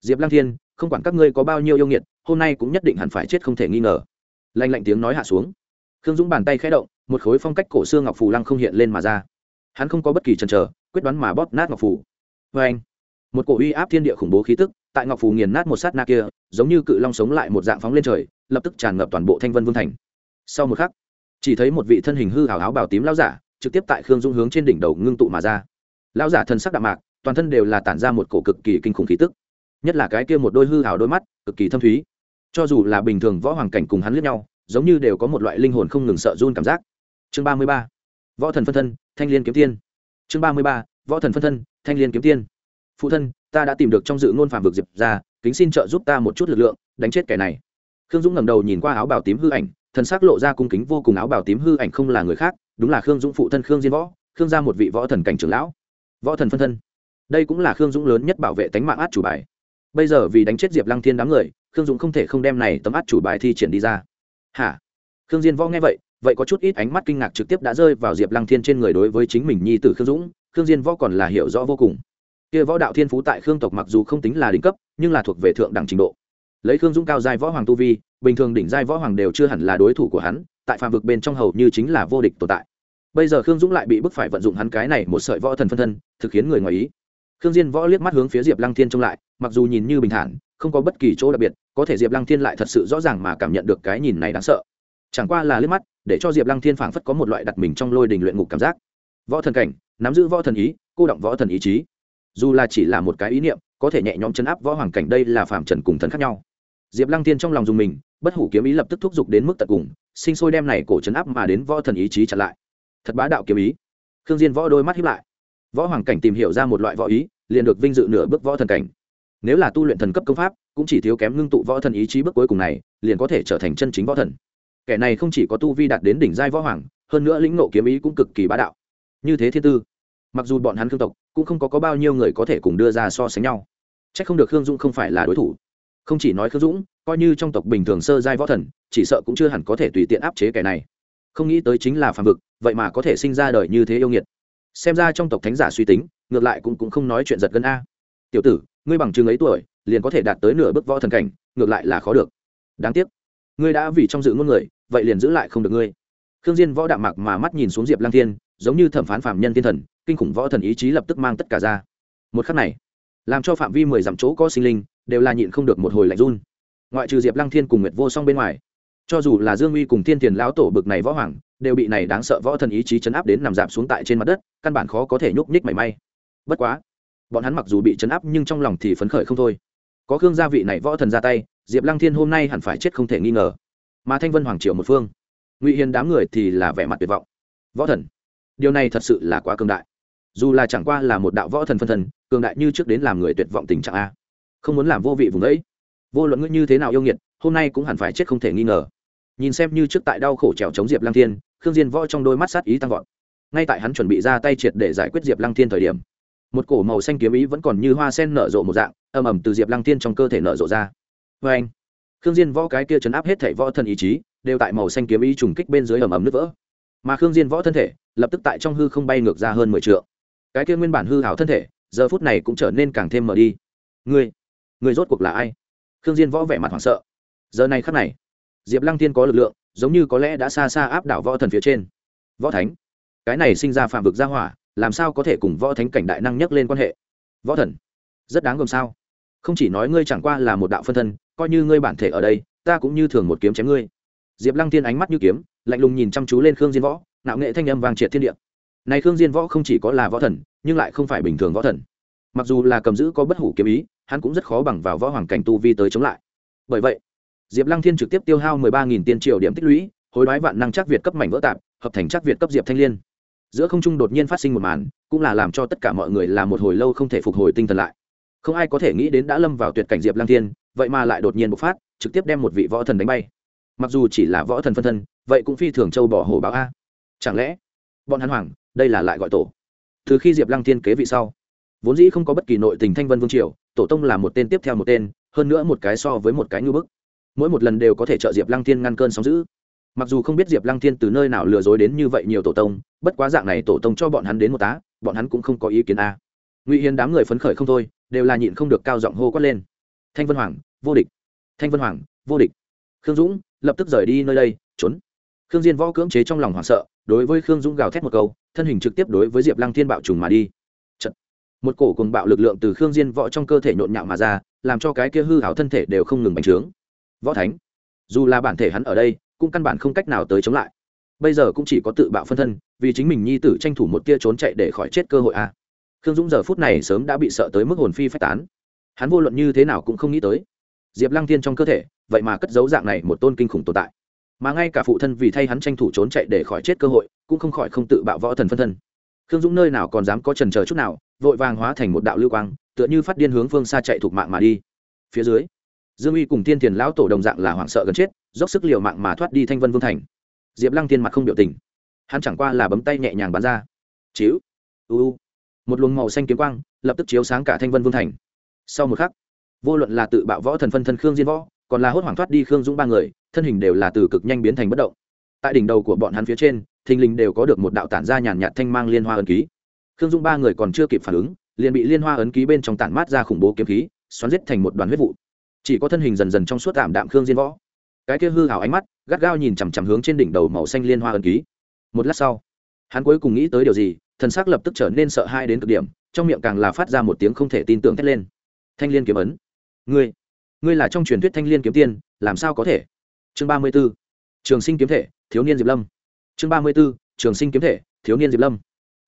Diệp lang thiên, không quản các ngươi có bao nhiêu yêu nghiệt, hôm nay cũng nhất định hẳn phải chết không thể nghi ngờ. Lanh lạnh tiếng nói hạ xuống. Khương dũng bàn tay khẽ động, một khối phong cách cổ xưa ngọc phù lăng không hiện lên mà ra. Hắn không có bất kỳ chần chờ, quyết đoán mà bóp nát ngọc phù. Vê anh, một cổ uy áp thiên địa khủng bố khí tức, tại ngọc phù nghiền nát một sát na kia, giống như cự long sống lại một dạng phóng lên trời, lập tức tràn ngập toàn bộ thanh vân vương thành. Sau một khắc, chỉ thấy một vị thân hình hư hào áo bào tím lao giả, trực tiếp tại khương dung hướng trên đỉnh đầu ngưng tụ mà ra. Lao giả thân sắc đạm mạc toàn thân đều là tản ra một cổ cực kỳ kinh khủng khí tức. Nhất là cái kia một đôi hư hào đôi mắt, cực kỳ thâm thúy. Cho dù là bình thường võ hoàng cảnh cùng hắn lướt nhau, giống như đều có một loại linh hồn không ngừng sợ run cảm giác. Chương ba mươi ba. Võ thần phân thân, thanh liên kiếm tiên. Chương ba mươi ba. Võ thần phân thân, thanh liên kiếm tiên. Phụ thân, ta đã tìm được trong dự ngôn phạm vực diệp ra kính xin trợ giúp ta một chút lực lượng, đánh chết kẻ này. Khương dũng ngẩng đầu nhìn qua áo bào tím hư ảnh, thần sắc lộ ra cung kính vô cùng áo bào tím hư ảnh không là người khác, đúng là khương dũng phụ thân khương diên võ, khương gia một vị võ thần cảnh trưởng lão. Võ thần phân thân đây cũng là khương dũng lớn nhất bảo vệ tánh mạng át chủ bài. Bây giờ vì đánh chết diệp lăng thiên đám người, khương dũng không thể không đem này tấm át chủ bài thi triển đi ra. Hả? Khương diên võ nghe vậy vậy có chút ít ánh mắt kinh ngạc trực tiếp đã rơi vào diệp lăng thiên trên người đối với chính mình nhi tử khương dũng, khương diên võ còn là hiểu rõ vô cùng. Kia võ đạo thiên phú tại khương tộc mặc dù không tính là đỉnh cấp, nhưng là thuộc về thượng đẳng trình độ. Lấy khương dũng cao giai võ hoàng tu vi, bình thường đỉnh giai võ hoàng đều chưa hẳn là đối thủ của hắn, tại phạm vực bên trong hầu như chính là vô địch tồn tại. Bây giờ khương dũng lại bị bức phải vận dụng hắn cái này một sợi võ thần phân thân, thực khiến người ngoài ý khương diên võ liếc mắt hướng phía diệp lăng thiên trông lại, mặc dù nhìn như bình thản, không có bất kỳ chỗ đặc biệt, có thể diệp lăng thiên lại thật sự rõ ràng mà cảm nhận được cái nhìn này đáng sợ. Chẳng qua là liếc mắt, để cho diệp lăng thiên phảng phất có một loại đặt mình trong lôi đình luyện ngục cảm giác. Võ thần cảnh, nắm giữ võ thần ý, cô động võ thần ý chí. Dù là chỉ là một cái ý niệm, có thể nhẹ nhõm chấn áp võ hoàng cảnh đây là phạm trần cùng thần khác nhau. Diệp lăng Thiên trong lòng dùng mình, bất hủ kiếm ý lập tức thúc giục đến mức tận cùng, sinh sôi đem này cổ chấn áp mà đến võ thần ý chí chặn lại. Thật bá đạo kiếm ý. Khương diên võ đôi mắt hiếp lại. Võ hoàng cảnh tìm hiểu ra một loại võ ý liền được vinh dự nửa bước võ thần cảnh. Nếu là tu luyện thần cấp công pháp cũng chỉ thiếu kém ngưng tụ võ thần ý chí bước cuối cùng này liền có thể trở thành chân chính võ thần. Kẻ này không chỉ có tu vi đạt đến đỉnh giai võ hoàng hơn nữa lĩnh nộ kiếm ý cũng cực kỳ bá đạo. Như thế thiên tư mặc dù bọn hắn khương tộc cũng không có, có bao nhiêu người có thể cùng đưa ra so sánh nhau. C h ắ c không được khương dũng không phải là đối thủ. Không chỉ nói khương dũng coi như trong tộc bình thường sơ giai võ thần chỉ sợ cũng chưa hẳn có thể tùy tiện áp chế kẻ này. Không nghĩ tới chính là phàm vực vậy mà có thể sinh ra đời như thế yêu nghiệt. Xem ra trong tộc thánh giả suy tính ngược lại cũng, cũng không nói chuyện giật gân a. Tiểu tử ngươi bằng chừng ấy tuổi liền có thể đạt tới nửa bước võ thần cảnh ngược lại là khó được. Đáng tiếc ngươi đã vì trong dự ngôn người vậy liền giữ lại không được ngươi. Khương diên võ đạm mạc mà mắt nhìn xuống diệp lang thiên giống như thẩm phán phạm nhân thiên thần kinh khủng võ thần ý chí lập tức mang tất cả ra. Một khắc này làm cho phạm vi mười dặm chỗ có sinh linh đều là nhịn không được một hồi lạnh run. Ngoại trừ diệp lăng thiên cùng nguyệt vô song bên ngoài cho dù là dương uy cùng thiên tiền lão tổ bực này võ hoàng đều bị này đáng sợ võ thần ý chí chấn áp đến nằm dạp xuống tại trên mặt đất căn bản khó có thể nhúc nhích mảy may bất quá, bọn hắn mặc dù bị chấn áp nhưng trong lòng thì phấn khởi không thôi. Có khương gia vị này võ thần ra tay, diệp lăng thiên hôm nay hẳn phải chết không thể nghi ngờ. Mà thanh vân hoàng triều một phương, ngụy hiền đám người thì là vẻ mặt tuyệt vọng. Võ thần, điều này thật sự là quá cường đại. Dù là chẳng qua là một đạo võ thần phân thần, cường đại như trước đến làm người tuyệt vọng tình trạng a. Không muốn làm vô vị vùng đấy. Vô luận ngươi như thế nào yêu nghiệt, hôm nay cũng hẳn phải chết không thể nghi ngờ. Nhìn xem như trước tại đau khổ trèo chống diệp lăng thiên, khương diên võ trong đôi mắt sát ý tăng vọt. Ngay tại hắn chuẩn bị ra tay triệt để giải quyết diệp lăng thiên thời điểm một cổ màu xanh kiếm ý vẫn còn như hoa sen nở rộ một dạng, ầm ầm từ diệp lăng thiên trong cơ thể nở rộ ra. Vê anh, khương diên võ cái kia chấn áp hết thể võ thần ý chí, đều tại màu xanh kiếm ý trùng kích bên dưới ầm ầm nứt vỡ. Mà khương diên võ thân thể, lập tức tại trong hư không bay ngược ra hơn mười trượng. Cái kia nguyên bản hư hảo thân thể, giờ phút này cũng trở nên càng thêm mờ đi. Ngươi ngươi rốt cuộc là ai? Khương diên võ vẻ mặt hoảng sợ. Giờ này khắc này, diệp lăng tiên có lực lượng, giống như có lẽ đã xa xa áp đảo võ thần phía trên. Võ thánh, cái này sinh ra phạm vực gia hỏa làm sao có thể cùng võ thánh cảnh đại năng nhắc lên quan hệ? Võ thần, rất đáng gồm sao? Không chỉ nói ngươi chẳng qua là một đạo phân thân, coi như ngươi bản thể ở đây, ta cũng như thường một kiếm chém ngươi. Diệp lăng tiên ánh mắt như kiếm, lạnh lùng nhìn chăm chú lên khương diên võ nạo nghệ thanh âm vang triệt thiên địa. Này khương diên võ không chỉ có là võ thần, nhưng lại không phải bình thường võ thần. Mặc dù là cầm giữ có bất hủ kiếm ý, hắn cũng rất khó bằng vào võ hoàng cảnh tu vi tới chống lại. Bởi vậy, diệp lăng thiên trực tiếp tiêu hao mười ba nghìn tiên triệu điểm tích lũy, hối đoái vạn năng chắc việt cấp mảnh vỡ tạp, hợp thành chắc việt cấp diệp thanh liên giữa không trung đột nhiên phát sinh một màn, cũng là làm cho tất cả mọi người là một hồi lâu không thể phục hồi tinh thần lại. Không ai có thể nghĩ đến đã lâm vào tuyệt cảnh diệp Lang thiên, vậy mà lại đột nhiên bộc phát, trực tiếp đem một vị võ thần đánh bay. Mặc dù chỉ là võ thần phân thân, vậy cũng phi thường châu bỏ hổ báo a. Chẳng lẽ, bọn hắn hoàng đây là lại gọi tổ. Từ khi diệp lăng thiên kế vị sau, vốn dĩ không có bất kỳ nội tình thanh vân vương triều, tổ tông là một tên tiếp theo một tên, hơn nữa một cái so với một cái ngư bức. Mỗi một lần đều có thể trợ diệp lăng thiên ngăn cơn sóng giữ mặc dù không biết diệp lăng thiên từ nơi nào lừa dối đến như vậy nhiều tổ tông, bất quá dạng này tổ tông cho bọn hắn đến một tá, bọn hắn cũng không có ý kiến a. Ngụy Hiến đám người phấn khởi không thôi, đều là nhịn không được cao giọng hô quát lên. Thanh vân hoàng, vô địch. Thanh vân hoàng, vô địch. Khương dũng, lập tức rời đi nơi đây, trốn. Khương diên võ cưỡng chế trong lòng hoảng sợ, đối với khương dũng gào thét một câu, thân hình trực tiếp đối với diệp lăng thiên bạo trùng mà đi. Chật. một cổ cùng bạo lực lượng từ khương diên võ trong cơ thể nhộn nhạo mà ra, làm cho cái kia hư hảo thân thể đều không ngừng bành trướng. Võ thánh. Dù là bản thể hắn ở đây cũng căn bản không cách nào tới chống lại. Bây giờ cũng chỉ có tự bạo phân thân, vì chính mình nhi tử tranh thủ một tia trốn chạy để khỏi chết cơ hội a. À. khương dũng giờ phút này sớm đã bị sợ tới mức hồn phi phách tán. Hắn vô luận như thế nào cũng không nghĩ tới. Diệp lăng tiên trong cơ thể, vậy mà cất dấu dạng này một tôn kinh khủng tồn tại. Mà ngay cả phụ thân vì thay hắn tranh thủ trốn chạy để khỏi chết cơ hội, cũng không khỏi không tự bạo võ thần phân thân. Khương dũng nơi nào còn dám có trần chờ chút nào, vội vàng hóa thành một đạo lưu quang, tựa như phát điên hướng phương xa chạy thuộc mạng mà đi. Phía dưới, dương uy cùng tiên thiền lão tổ đồng dạng là hoảng sợ gần chết dốc sức liều mạng mà thoát đi thanh vân vương thành. Diệp lăng tiên mặt không biểu tình. Hắn chẳng qua là bấm tay nhẹ nhàng bắn ra. Chiếu uu một luồng màu xanh kiếm quang lập tức chiếu sáng cả thanh vân vương thành. Sau một khắc, vô luận là tự bạo võ thần phân thân khương diên võ, còn là hốt hoảng thoát đi khương dũng ba người, thân hình đều là từ cực nhanh biến thành bất động. Tại đỉnh đầu của bọn hắn phía trên, thình lình đều có được một đạo tản ra nhàn nhạt thanh mang liên hoa ấn ký. Khương dũng ba người còn chưa kịp phản ứng, liền bị liên hoa ấn ký bên trong tản mát ra khủng bố kiếm khí, xoắn giết thành một đoàn huyết vụ. Chỉ có thân hình dần dần trong suốt tạm đạm khương diên võ cái kia hư hào ánh mắt, gắt gao nhìn chằm chằm hướng trên đỉnh đầu màu xanh liên hoa ẩn ký. Một lát sau, hắn cuối cùng nghĩ tới điều gì, thần xác lập tức trở nên sợ hãi đến cực điểm, trong miệng càng là phát ra một tiếng không thể tin tưởng thét lên. Thanh liên kiếm ấn. Ngươi ngươi là trong truyền thuyết thanh liên kiếm tiên, làm sao có thể? Chương ba mươi b ố trường sinh kiếm thể, thiếu niên diệp lâm. Chương ba mươi b ố trường sinh kiếm thể, thiếu niên diệp lâm.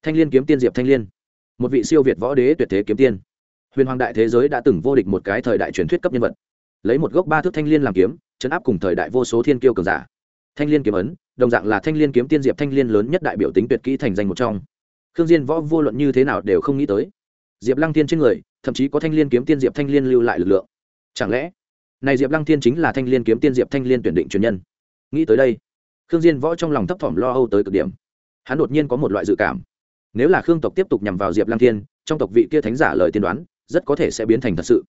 Thanh liên kiếm tiên diệp thanh liên. Một vị siêu việt võ đế tuyệt thế kiếm tiên. Huyền hoàng đại thế giới đã từng vô địch một cái thời đại truyền thuyết cấp nhân vật. Lấy một gốc ba thước thanh liên làm kiếm chấn áp cùng thời đại vô số thiên kiêu cường giả. Thanh liên kiếm ấn, đồng dạng là thanh liên kiếm tiên diệp thanh liên lớn nhất đại biểu tính tuyệt kỹ thành danh một trong. Khương diên võ vô luận như thế nào đều không nghĩ tới. Diệp lăng Thiên trên người, thậm chí có thanh liên kiếm tiên diệp thanh liên lưu lại lực lượng. Chẳng lẽ, này diệp lăng Thiên chính là thanh liên kiếm tiên diệp thanh liên tuyển định truyền nhân? Nghĩ tới đây, khương diên võ trong lòng thấp thỏm lo âu tới cực điểm. Hắn đột nhiên có một loại dự cảm. Nếu là khương tộc tiếp tục nhằm vào diệp lăng thiên, trong tộc vị kia thánh giả lời tiên đoán, rất có thể sẽ biến thành thật sự.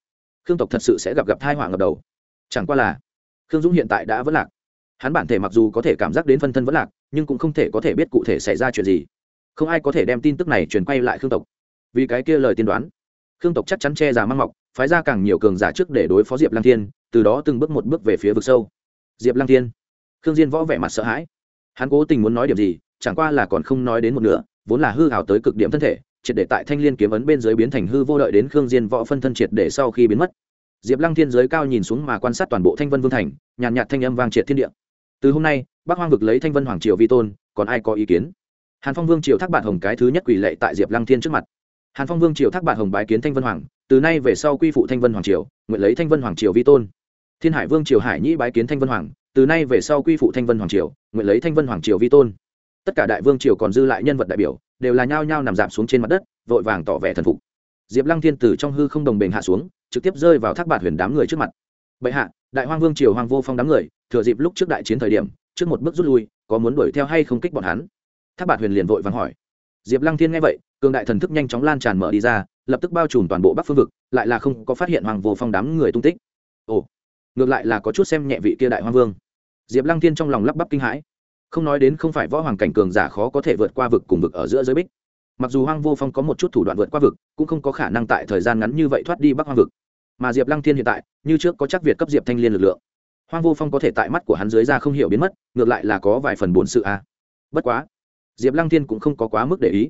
Khương tộc thật sự sẽ gặp gặp thai họa ngập đầu. Chẳng qua là khương dũng hiện tại đã vẫn lạc. Hắn bản thể mặc dù có thể cảm giác đến phân thân vẫn lạc, nhưng cũng không thể có thể biết cụ thể xảy ra chuyện gì. Không ai có thể đem tin tức này truyền quay lại khương tộc. Vì cái kia lời tiên đoán, khương tộc chắc chắn che giả mang mọc, phái ra càng nhiều cường giả trước để đối phó diệp lăng thiên, từ đó từng bước một bước về phía vực sâu. Diệp lăng thiên. Khương diên võ vẻ mặt sợ hãi. Hắn cố tình muốn nói điểm gì, chẳng qua là còn không nói đến một nửa, vốn là hư hào tới cực điểm thân thể, triệt để tại thanh liên kiếm ấn bên dưới biến thành hư vô đợi đến khương diên võ phân thân triệt để sau khi biến mất diệp lăng thiên giới cao nhìn xuống mà quan sát toàn bộ thanh vân vương thành, nhàn nhạt thanh âm vang triệt thiên địa. Từ hôm nay, bắc hoang vực lấy thanh vân hoàng triều vi tôn, còn ai có ý kiến? Hàn phong vương triều thác bạn hồng cái thứ nhất quỷ lệ tại diệp lăng thiên trước mặt. Hàn phong vương triều thác bạn hồng bái kiến thanh vân hoàng, từ nay về sau quy phụ thanh vân hoàng triều, nguyện lấy thanh vân hoàng triều vi tôn. Thiên hải vương triều hải nhĩ bái kiến thanh vân hoàng, từ nay về sau quy phụ thanh vân hoàng triều, nguyện lấy thanh vân hoàng triều vi tôn. Tất cả đại vương triều còn dư lại nhân vật đại biểu, đều là nhao nhao nằm giảm xuống trên mặt đất, vội vàng tỏ vẻ thần phục. Diệp lăng thiên từ trong hư không đồng bền hạ xuống trực tiếp rơi vào thác bạt huyền đám người trước mặt. Bệ hạ, đại hoang vương triều hoàng vô phong đám người, thừa dịp lúc trước đại chiến thời điểm, trước một bước rút lui, có muốn đuổi theo hay không kích bọn hắn? Thác bạt huyền liền vội vàng hỏi. Diệp lăng thiên nghe vậy, cường đại thần thức nhanh chóng lan tràn mở đi ra, lập tức bao trùm toàn bộ bắc phương vực, lại là không có phát hiện hoàng vô phong đám người tung tích. Ồ, ngược lại là có chút xem nhẹ vị kia đại hoang vương. Diệp lăng thiên trong lòng lắp bắp kinh hãi. Không nói đến không phải võ hoàng cảnh cường giả khó có thể vượt qua vực cùng vực ở giữa giới bích mặc dù hoang vô phong có một chút thủ đoạn vượt qua vực, cũng không có khả năng tại thời gian ngắn như vậy thoát đi bắc hoang vực. Mà diệp lăng thiên hiện tại, như trước có chắc việt cấp diệp thanh liên lực lượng. Hoang vô phong có thể tại mắt của hắn dưới ra không hiểu biến mất, ngược lại là có vài phần bổn sự a à. bất quá, diệp lăng thiên cũng không có quá mức để ý.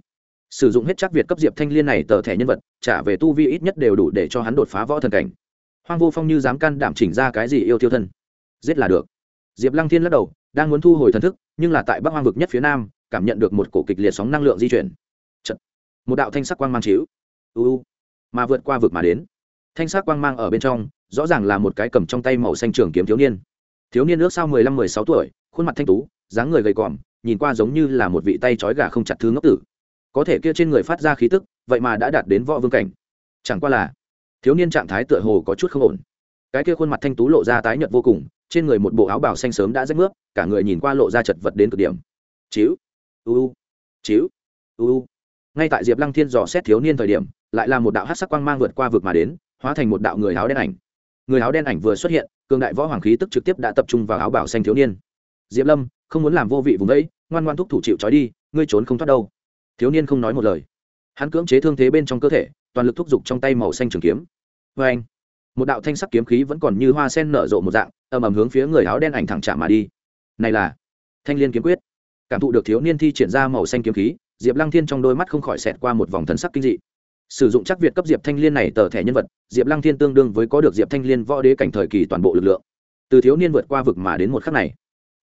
Sử dụng hết chắc việt cấp diệp thanh liên này tờ thẻ nhân vật, trả về tu vi ít nhất đều đủ để cho hắn đột phá võ thần cảnh. Hoang vô phong như dám can đảm chỉnh ra cái gì yêu tiêu thân, giết là được. Diệp lăng thiên lắc đầu, đang muốn thu hồi thần thức, nhưng là tại bắc hoang vực nhất phía nam, cảm nhận được một cổ kịch liệt sóng năng lượng di chuyển một đạo thanh sắc quang mang chiếu. U mà vượt qua vực mà đến. Thanh sắc quang mang ở bên trong, rõ ràng là một cái cầm trong tay màu xanh trường kiếm thiếu niên. Thiếu niên ước sau mười lăm, mười sáu tuổi, khuôn mặt thanh tú, dáng người gầy còm, nhìn qua giống như là một vị tay trói gà không chặt thứ ngốc tử. Có thể kia trên người phát ra khí tức, vậy mà đã đạt đến võ vương cảnh. Chẳng qua là, thiếu niên trạng thái tựa hồ có chút không ổn. Cái kia khuôn mặt thanh tú lộ ra tái nhợt vô cùng, trên người một bộ áo bào xanh sớm đã rách nước cả người nhìn qua lộ ra chật vật đến cực điểm. Chiếu u chiếu u ngay tại diệp lăng thiên dò xét thiếu niên thời điểm, lại là một đạo hát sắc quang mang vượt qua vực mà đến, hóa thành một đạo người áo đen ảnh. Người áo đen ảnh vừa xuất hiện, cường đại võ hoàng khí tức trực tiếp đã tập trung vào áo bảo xanh thiếu niên. Diệp lâm, không muốn làm vô vị vùng ấy, ngoan ngoan thúc thủ chịu trói đi, ngươi trốn không thoát đâu. Thiếu niên không nói một lời. Hắn cưỡng chế thương thế bên trong cơ thể, toàn lực thúc giục trong tay màu xanh trường kiếm. Vê anh một đạo thanh sắc kiếm khí vẫn còn như hoa sen nở rộ một dạng, ầm ầm hướng phía người áo đen ảnh thẳng trả mà đi. Này là thanh liên kiếm quyết. Cảm thụ được thiếu niên thi triển ra màu xanh kiếm khí diệp lăng thiên trong đôi mắt không khỏi xẹt qua một vòng thần sắc kinh dị. Sử dụng chắc việt cấp diệp thanh liên này tờ thẻ nhân vật, diệp lăng thiên tương đương với có được diệp thanh liên võ đế cảnh thời kỳ toàn bộ lực lượng. Từ thiếu niên vượt qua vực mà đến một khắc này,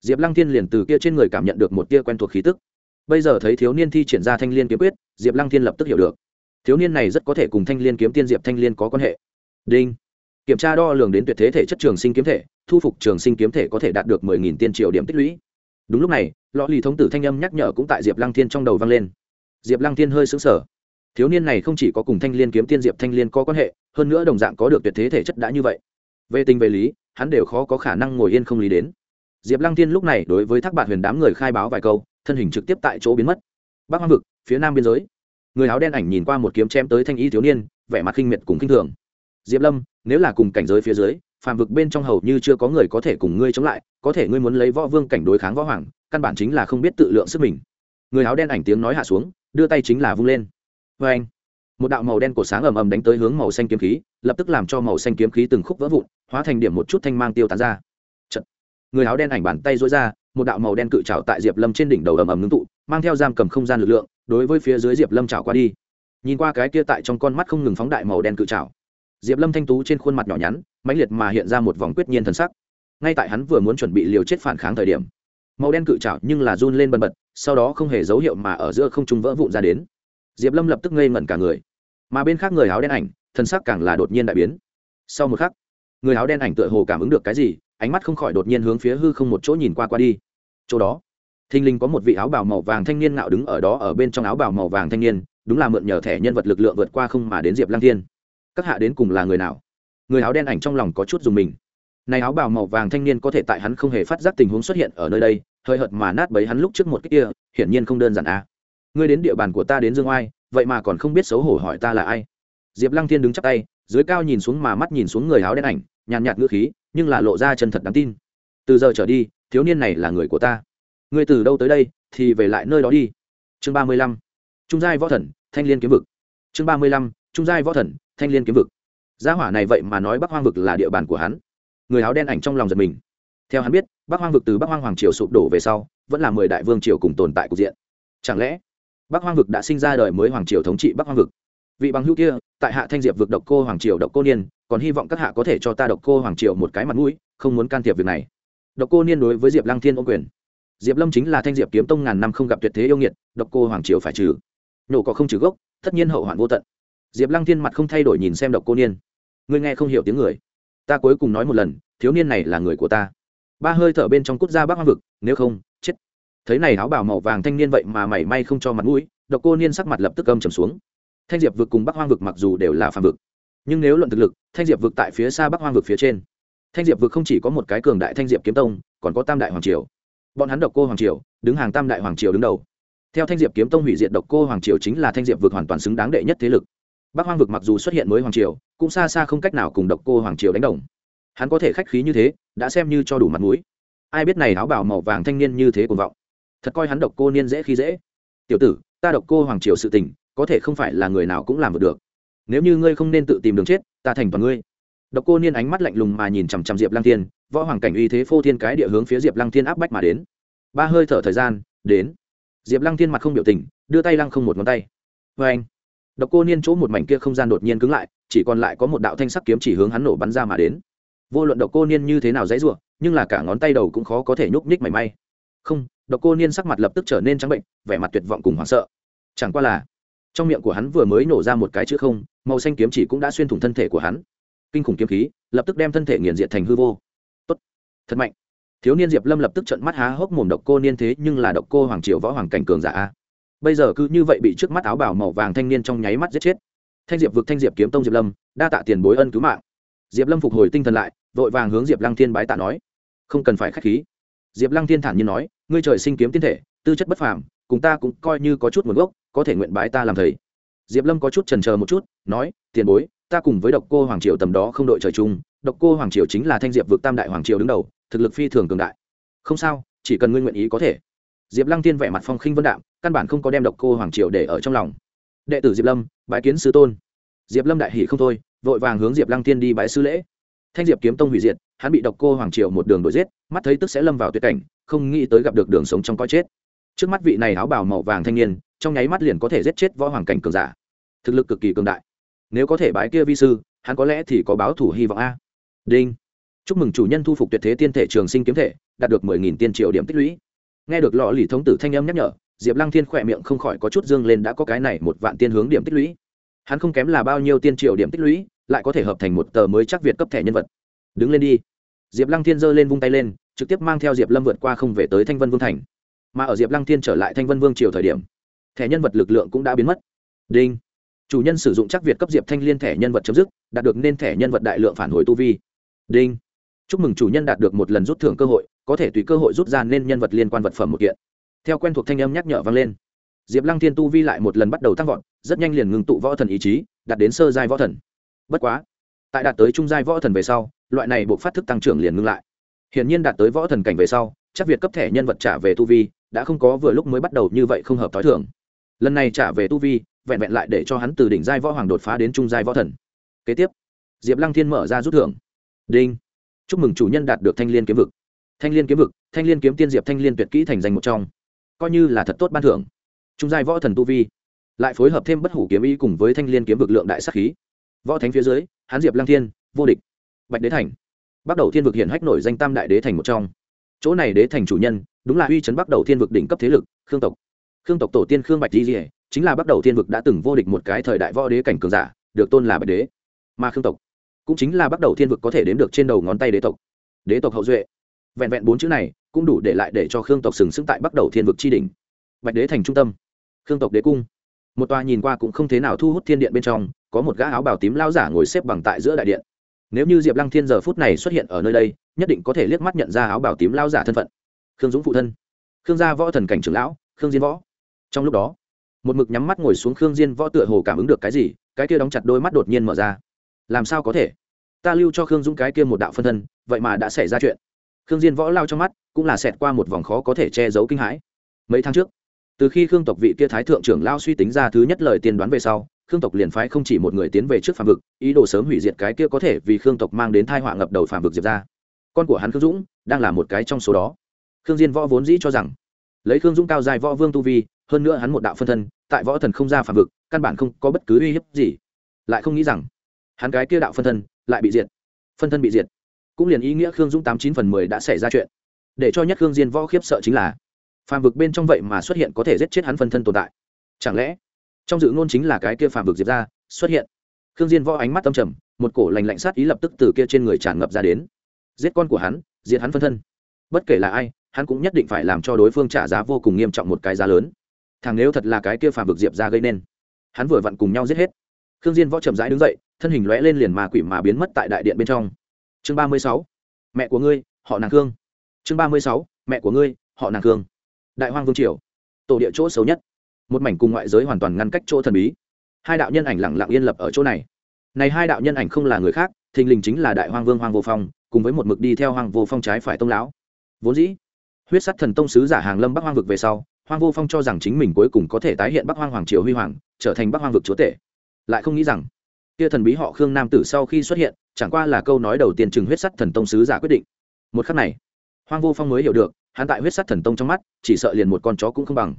diệp lăng thiên liền từ kia trên người cảm nhận được một tia quen thuộc khí tức. Bây giờ thấy thiếu niên thi triển ra thanh liên kiếm quyết, diệp lăng thiên lập tức hiểu được. Thiếu niên này rất có thể cùng thanh liên kiếm tiên diệp thanh liên có quan hệ. Đinh. Kiểm tra đo lường đến tuyệt thế thể chất trường sinh kiếm thể, thu phục trường sinh kiếm thể có thể đạt được mười nghìn tiên triệu điểm tích lũy. Đúng lúc này lọ lì thống tử thanh âm nhắc nhở cũng tại diệp lăng thiên trong đầu vang lên diệp lăng thiên hơi xứng sở thiếu niên này không chỉ có cùng thanh liên kiếm tiên diệp thanh liên có quan hệ, hơn nữa đồng dạng có được tuyệt thế thể chất đã như vậy. về tình về lý, hắn đều khó có khả năng ngồi yên không lý đến. diệp lăng thiên lúc này đối với thác bạn huyền đám người khai báo vài câu, thân hình trực tiếp tại chỗ biến mất. bắc hoang vực, phía nam biên giới. người áo đen ảnh nhìn qua một kiếm chém tới thanh y thiếu niên, vẻ mặt khinh miệt cùng khinh thường. diệp lâm, nếu là cùng cảnh giới phía dưới, phàm vực bên trong hầu như chưa có người có thể cùng ngươi chống lại, có thể ngươi muốn lấy võ vương cảnh đối kháng võ hoàng căn bản chính là không biết tự lượng sức mình. Người áo đen ảnh tiếng nói hạ xuống, đưa tay chính là vung lên. Vê anh, một đạo màu đen cổ sáng ầm ầm đánh tới hướng màu xanh kiếm khí, lập tức làm cho màu xanh kiếm khí từng khúc vỡ vụn, hóa thành điểm một chút thanh mang tiêu tán ra. Chật. người áo đen ảnh bàn tay dối ra, một đạo màu đen cự trào tại diệp lâm trên đỉnh đầu ầm ầm ngưng tụ, mang theo giam cầm không gian lực lượng, đối với phía dưới diệp lâm trào qua đi. Nhìn qua cái kia tại trong con mắt không ngừng phóng đại màu đen cự trào diệp lâm thanh tú trên khuôn mặt nhỏ nhắn, mãnh liệt mà hiện ra một vòng quyết nhiên thần sắc. Ngay tại hắn vừa muốn chuẩn bị liều chết phản kháng thời điểm màu đen cự trảo nhưng là run lên bần bật, sau đó không hề dấu hiệu mà ở giữa không trung vỡ vụn ra đến. Diệp lâm lập tức ngây ngẩn cả người. Mà bên khác người áo đen ảnh, thân sắc càng là đột nhiên đại biến. Sau một khắc, người áo đen ảnh tựa hồ cảm ứng được cái gì, ánh mắt không khỏi đột nhiên hướng phía hư không một chỗ nhìn qua qua đi. Chỗ đó, thình lình có một vị áo bào màu vàng thanh niên ngạo đứng ở đó ở bên trong áo bào màu vàng thanh niên, đúng là mượn nhờ thẻ nhân vật lực lượng vượt qua không mà đến diệp lăng thiên. Các hạ đến cùng là người nào? Người áo đen ảnh trong lòng có chút dùng mình này áo bào màu vàng thanh niên có thể tại hắn không hề phát giác tình huống xuất hiện ở nơi đây, hơi hợt mà nát bấy hắn lúc trước một cái kia, hiển nhiên không đơn giản à. ngươi đến địa bàn của ta đến dương oai, vậy mà còn không biết xấu hổ hỏi ta là ai. Diệp lăng thiên đứng chắp tay, dưới cao nhìn xuống mà mắt nhìn xuống người áo đen ảnh, nhàn nhạt ngữ khí, nhưng là lộ ra chân thật đáng tin. Từ giờ trở đi, thiếu niên này là người của ta. Ngươi từ đâu tới đây, thì về lại nơi đó đi. Chương ba mươi lăm. Trung giai võ thần, thanh liên kiếm vực. Chương ba mươi lăm. Trung giai võ thần, thanh liên kiếm vực. Gia hỏa này vậy mà nói bắc hoang vực là địa bàn của hắn người áo đen ảnh trong lòng giật mình. Theo hắn biết, bắc hoang vực từ bắc hoang hoàng triều sụp đổ về sau, vẫn là mười đại vương triều cùng tồn tại cục diện. Chẳng lẽ, bắc hoang vực đã sinh ra đời mới hoàng triều thống trị bắc hoang vực? Vị bằng hữu kia, tại hạ thanh diệp vực độc cô hoàng triều độc cô niên, còn hy vọng các hạ có thể cho ta độc cô hoàng triều một cái mặt mũi, không muốn can thiệp việc này. Độc cô niên đối với diệp lăng thiên ô quyền. Diệp lâm chính là thanh diệp kiếm tông ngàn năm không gặp tuyệt thế yêu nghiệt, độc cô hoàng triều phải trừ. Nhổ có không trừ gốc, tất nhiên hậu hoạn vô tận. Diệp lăng thiên mặt không thay đổi nhìn xem độc cô niên. Ngươi nghe không hiểu tiếng người ta cuối cùng nói một lần, thiếu niên này là người của ta. Ba hơi thở bên trong cút ra bắc hoang vực, nếu không, chết. Thấy này áo bảo màu vàng thanh niên vậy mà mảy may không cho mặt mũi, độc cô niên sắc mặt lập tức âm trầm xuống. Thanh diệp vực cùng bắc hoang vực mặc dù đều là phàm vực, nhưng nếu luận thực lực, thanh diệp vực tại phía xa bắc hoang vực phía trên. Thanh diệp vực không chỉ có một cái cường đại thanh diệp kiếm tông, còn có tam đại hoàng triều. Bọn hắn độc cô hoàng triều, đứng hàng tam đại hoàng triều đứng đầu. Theo thanh diệp kiếm tông hủy diệt độc cô hoàng triều chính là thanh diệp vực hoàn toàn xứng đáng đệ nhất thế lực bắc hoang vực mặc dù xuất hiện mới hoàng triều, cũng xa xa không cách nào cùng độc cô hoàng triều đánh đồng. Hắn có thể khách khí như thế, đã xem như cho đủ mặt mũi. Ai biết này áo bảo màu vàng thanh niên như thế cuồng vọng. Thật coi hắn độc cô niên dễ khi dễ. Tiểu tử, ta độc cô hoàng triều sự tình, có thể không phải là người nào cũng làm được nếu như ngươi không nên tự tìm đường chết, ta thành toàn ngươi. Độc cô niên ánh mắt lạnh lùng mà nhìn chằm chằm diệp lăng thiên, võ hoàng cảnh uy thế phô thiên cái địa hướng phía diệp lăng thiên áp bách mà đến. Ba hơi thở thời gian, đến. Diệp lăng thiên mặt không biểu tình, đưa tay lăng không một ngón tay. Vê anh độc cô niên chỗ một mảnh kia không gian đột nhiên cứng lại chỉ còn lại có một đạo thanh sắc kiếm chỉ hướng hắn nổ bắn ra mà đến. Vô luận độc cô niên như thế nào dãy rủa, nhưng là cả ngón tay đầu cũng khó có thể nhúc nhích mảy may. Không độc cô niên sắc mặt lập tức trở nên trắng bệnh vẻ mặt tuyệt vọng cùng hoảng sợ. Chẳng qua là trong miệng của hắn vừa mới nổ ra một cái chữ không màu xanh kiếm chỉ cũng đã xuyên thủng thân thể của hắn. Kinh khủng kiếm khí lập tức đem thân thể nghiền diệt thành hư vô. Tốt thật mạnh. Thiếu niên diệp lâm lập tức trận mắt há hốc mồm độc cô niên thế nhưng là độc cô hoàng triều võ hoàng cảnh cường giả bây giờ cứ như vậy bị trước mắt áo bảo màu vàng thanh niên trong nháy mắt giết chết. Thanh diệp vực thanh diệp kiếm tông diệp lâm, đa tạ tiền bối ân cứu mạng. Diệp lâm phục hồi tinh thần lại, vội vàng hướng diệp lăng thiên bái tạ nói, không cần phải k h á c h khí. Diệp lăng thiên thản nhiên nói, ngươi trời sinh kiếm tiên thể, tư chất bất phàm, cùng ta cũng coi như có chút nguồn gốc, có thể nguyện bái ta làm thầy. Diệp lâm có chút trần c một chút, nói, tiền bối, ta cùng với độc cô hoàng triều tầm đó không đội trời chung, độc cô hoàng triều chính là thanh diệp vực tam đại hoàng triều đứng đầu, thực lực phi thường cường đại. Không sao, chỉ cần ngươi nguyện ý có thể diệp lăng Thiên vẻ mặt phong khinh vân đạm, căn bản không có đem độc cô hoàng triều để ở trong lòng. Đệ tử diệp lâm, bái kiến sứ tôn. Diệp lâm đại hỷ không thôi, vội vàng hướng diệp lăng Thiên đi bái sư lễ. Thanh diệp kiếm tông hủy diệt, hắn bị độc cô hoàng triều một đường đuổi giết, mắt thấy tức sẽ lâm vào tuyệt cảnh, không nghĩ tới gặp được đường sống trong coi chết. Trước mắt vị này áo bào màu vàng thanh niên, trong nháy mắt liền có thể giết chết võ hoàng cảnh cường giả. Thực lực cực kỳ cường đại. Nếu có thể bái kia vi sư, hắn có lẽ thì có báo thủ hy vọng a. Đinh. Chúc mừng chủ nhân thu phục tuyệt thế tiên thể trường sinh kiếm thể, đạt được mười nghìn tiên triệu điểm tích lũy nghe được lọ lì thống tử thanh âm nhắc nhở, diệp lăng thiên khỏe miệng không khỏi có chút dương lên đã có cái này một vạn tiên hướng điểm tích lũy. Hắn không kém là bao nhiêu tiên triệu điểm tích lũy, lại có thể hợp thành một tờ mới chắc việt cấp thẻ nhân vật. Đứng lên đi. Diệp lăng thiên giơ lên vung tay lên, trực tiếp mang theo diệp lâm vượt qua không về tới thanh vân vương thành. Mà ở diệp lăng thiên trở lại thanh vân vương triều thời điểm, thẻ nhân vật lực lượng cũng đã biến mất. Đinh. Chủ nhân sử dụng chắc việt cấp diệp thanh liên thẻ nhân vật chấm dứt, đạt được nên thẻ nhân vật đại lượng phản hồi tu vi. Đinh chúc mừng chủ nhân đạt được một lần rút thưởng cơ hội, có thể tùy cơ hội rút ra nên nhân vật liên quan vật phẩm một kiện. Theo quen thuộc thanh âm nhắc nhở vang lên. Diệp lăng thiên tu vi lại một lần bắt đầu tăng vọt, rất nhanh liền ngừng tụ võ thần ý chí, đạt đến sơ giai võ thần. Bất quá, tại đạt tới trung giai võ thần về sau, loại này buộc phát thức tăng trưởng liền ngưng lại. Hiển nhiên đạt tới võ thần cảnh về sau, chắc việc cấp thẻ nhân vật trả về tu vi, đã không có vừa lúc mới bắt đầu như vậy không hợp t h o i thưởng lần này trả về tu vi, vẹn vẹn lại để cho hắn từ đỉnh giai võ hoàng đột phá đến trung giai võ thần. Kế tiếp, diệp lăng thiên mở ra rút thưởng. Đinh chúc mừng chủ nhân đạt được thanh l i ê n kiếm vực. Thanh l i ê n kiếm vực, thanh l i ê n kiếm tiên diệp thanh l i ê n tuyệt kỹ thành danh một trong. Coi như là thật tốt ban thưởng. Trung giai võ thần tu vi, lại phối hợp thêm bất hủ kiếm ý cùng với thanh l i ê n kiếm vực lượng đại sắc khí. Võ thánh phía dưới, hán diệp lăng thiên, vô địch, bạch đế thành. Bắt đầu thiên vực hiện hách nổi danh tam đại đế thành một trong. Chỗ này đế thành chủ nhân, đúng là uy chấn bắt đầu thiên vực đỉnh cấp thế lực, khương tộc. Khương tộc tổ tiên khương bạch di rỉa chính là bắt đầu thiên vực đã từng vô địch một cái thời đại võ đế cảnh cường giả, được tôn là bạch đế. Mà khương tộc cũng chính là bắt đầu thiên vực có thể đếm được trên đầu ngón tay đế tộc. Đế tộc hậu duệ. Vẹn vẹn bốn chữ này, cũng đủ để lại để cho khương tộc sừng sững tại bắt đầu thiên vực tri đình bạch đế thành trung tâm. Khương tộc đế cung. Một tòa nhìn qua cũng không thế nào thu hút thiên điện bên trong, có một gã áo bào tím lao giả ngồi xếp bằng tại giữa đại điện. Nếu như diệp lăng thiên giờ phút này xuất hiện ở nơi đây, nhất định có thể liếc mắt nhận ra áo bào tím lao giả thân phận. Khương dũng phụ thân. Khương gia võ thần cảnh trưởng lão, khương diên võ. Trong lúc đó, một mực nhắm mắt ngồi xuống khương diên võ tựa hồ cảm ứng được cái gì, cái kia đóng chặt đôi mắt đột nhiên mở ra làm sao có thể? Ta lưu cho khương dũng cái kia một đạo phân thân, vậy mà đã xảy ra chuyện. Khương diên võ lao trong mắt, cũng là xẹt qua một vòng khó có thể che giấu kinh hãi. Mấy tháng trước, từ khi khương tộc vị kia thái thượng trưởng lao suy tính ra thứ nhất lời tiên đoán về sau, khương tộc liền phái không chỉ một người tiến về trước phạm vực, ý đồ sớm hủy diệt cái kia có thể vì khương tộc mang đến thai họa ngập đầu phạm vực diệp ra. Con của hắn khương dũng, đang là một cái trong số đó. Khương diên võ vốn dĩ cho rằng, lấy khương dũng cao dài võ vương tu vi, hơn nữa hắn một đạo phân thân, tại võ thần không ra phạm vực, căn bản không có bất cứ uy hiếp gì. Lại không nghĩ rằng hắn cái kia đạo phân thân lại bị diệt. Phân thân bị diệt. Cũng liền ý nghĩa khương dũng tám chín phần mười đã xảy ra chuyện. Để cho nhất khương diên võ khiếp sợ chính là, phàm vực bên trong vậy mà xuất hiện có thể giết chết hắn phân thân tồn tại. Chẳng lẽ, trong dự ngôn chính là cái kia phàm vực diệp ra, xuất hiện. Khương diên võ ánh mắt tâm trầm, một cổ lành lạnh sát ý lập tức từ kia trên người tràn ngập ra đến. Giết con của hắn, diệt hắn phân thân. Bất kể là ai, hắn cũng nhất định phải làm cho đối phương trả giá vô cùng nghiêm trọng một cái giá lớn. Thằng nếu thật là cái kia phàm vực diệp ra gây nên, hắn vừa vặn cùng nhau giết hết. Khương diên võ chậm rãi đứng dậy thân hình lóe lên liền mà quỷ mà biến mất tại đại điện bên trong. Chương ba mươi sáu, mẹ của ngươi, họ nàng khương. Chương ba mươi sáu, mẹ của ngươi, họ nàng khương. Đại hoang vương triều, tổ địa chỗ xấu nhất. Một mảnh cùng ngoại giới hoàn toàn ngăn cách chỗ thần bí. Hai đạo nhân ảnh lặng lặng yên lập ở chỗ này. Này hai đạo nhân ảnh không là người khác, thình lình chính là đại hoang vương hoàng vô phong, cùng với một mực đi theo hoàng vô phong trái phải tông lão. Vốn dĩ, huyết sắt thần tông sứ giả hàng lâm bắc hoang vực về sau hoàng vô phong cho rằng chính mình cuối cùng có thể tái hiện bắc hoang hoàng triều huy hoàng, trở thành bắc hoang vực chúa tể. Lại không nghĩ rằng kia thần bí họ khương nam tử sau khi xuất hiện, chẳng qua là câu nói đầu tiên chừng huyết sắt thần tông sứ giả quyết định. Một khắc này, Hoang vô phong mới hiểu được, hắn tại huyết sắt thần tông trong mắt, chỉ sợ liền một con chó cũng không bằng.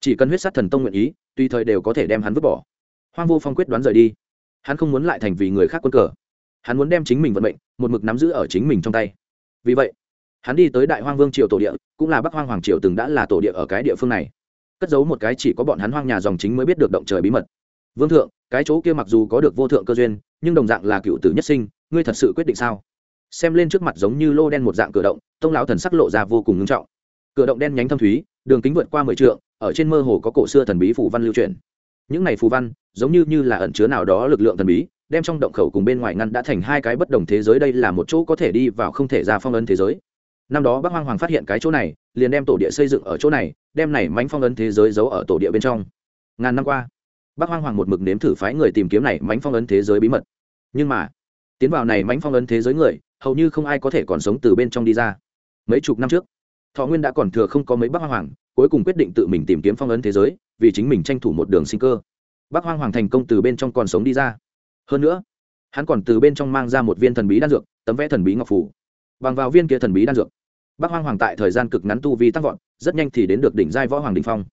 Chỉ cần huyết sắt thần tông nguyện ý, tùy thời đều có thể đem hắn vứt bỏ. Hoang vô phong quyết đoán rời đi. Hắn không muốn lại thành vì người khác quân cờ. Hắn muốn đem chính mình vận mệnh, một mực nắm giữ ở chính mình trong tay. Vì vậy, hắn đi tới đại hoang vương triều tổ địa, cũng là bắc hoang hoàng triều từng đã là tổ địa ở cái địa phương này. Cất giấu một cái chỉ có bọn hắn hoang nhà dòng chính mới biết được động trời bí mật vương thượng, cái chỗ kia mặc dù có được vô thượng cơ duyên, nhưng đồng dạng là cựu tử nhất sinh, ngươi thật sự quyết định sao? Xem lên trước mặt giống như lô đen một dạng cửa động, tông lão thần sắc lộ ra vô cùng ngưng trọng. Cửa động đen nhánh thâm thúy, đường kính vượt qua mười trượng, ở trên mơ hồ có cổ xưa thần bí phù văn lưu truyền. Những này phù văn, giống như như là ẩn chứa nào đó lực lượng thần bí, đem trong động khẩu cùng bên ngoài ngăn đã thành hai cái bất đồng thế giới đây là một chỗ có thể đi vào không thể ra phong ấn thế giới. Năm đó bác hoang hoàng phát hiện cái chỗ này, liền đem tổ địa xây dựng ở chỗ này, đem này mánh phong ấn thế giới giấu ở tổ địa bên trong. Ngàn năm qua bác hoang hoàng một mực nếm thử phái người tìm kiếm này mánh phong ấn thế giới bí mật. Nhưng mà, tiến vào này mánh phong ấn thế giới người, hầu như không ai có thể còn sống từ bên trong đi ra. Mấy chục năm trước, thọ nguyên đã còn thừa không có mấy bác hoang hoàng, cuối cùng quyết định tự mình tìm kiếm phong ấn thế giới, vì chính mình tranh thủ một đường sinh cơ. Bác hoang hoàng thành công từ bên trong còn sống đi ra. Hơn nữa, hắn còn từ bên trong mang ra một viên thần bí đan dược, tấm vẽ thần bí ngọc phủ bằng vào viên kia thần bí đan dược bác hoang hoàng tại thời gian cực ngắn tu vi tăng vọt, rất nhanh thì đến được đỉnh giai võ hoàng đình phong.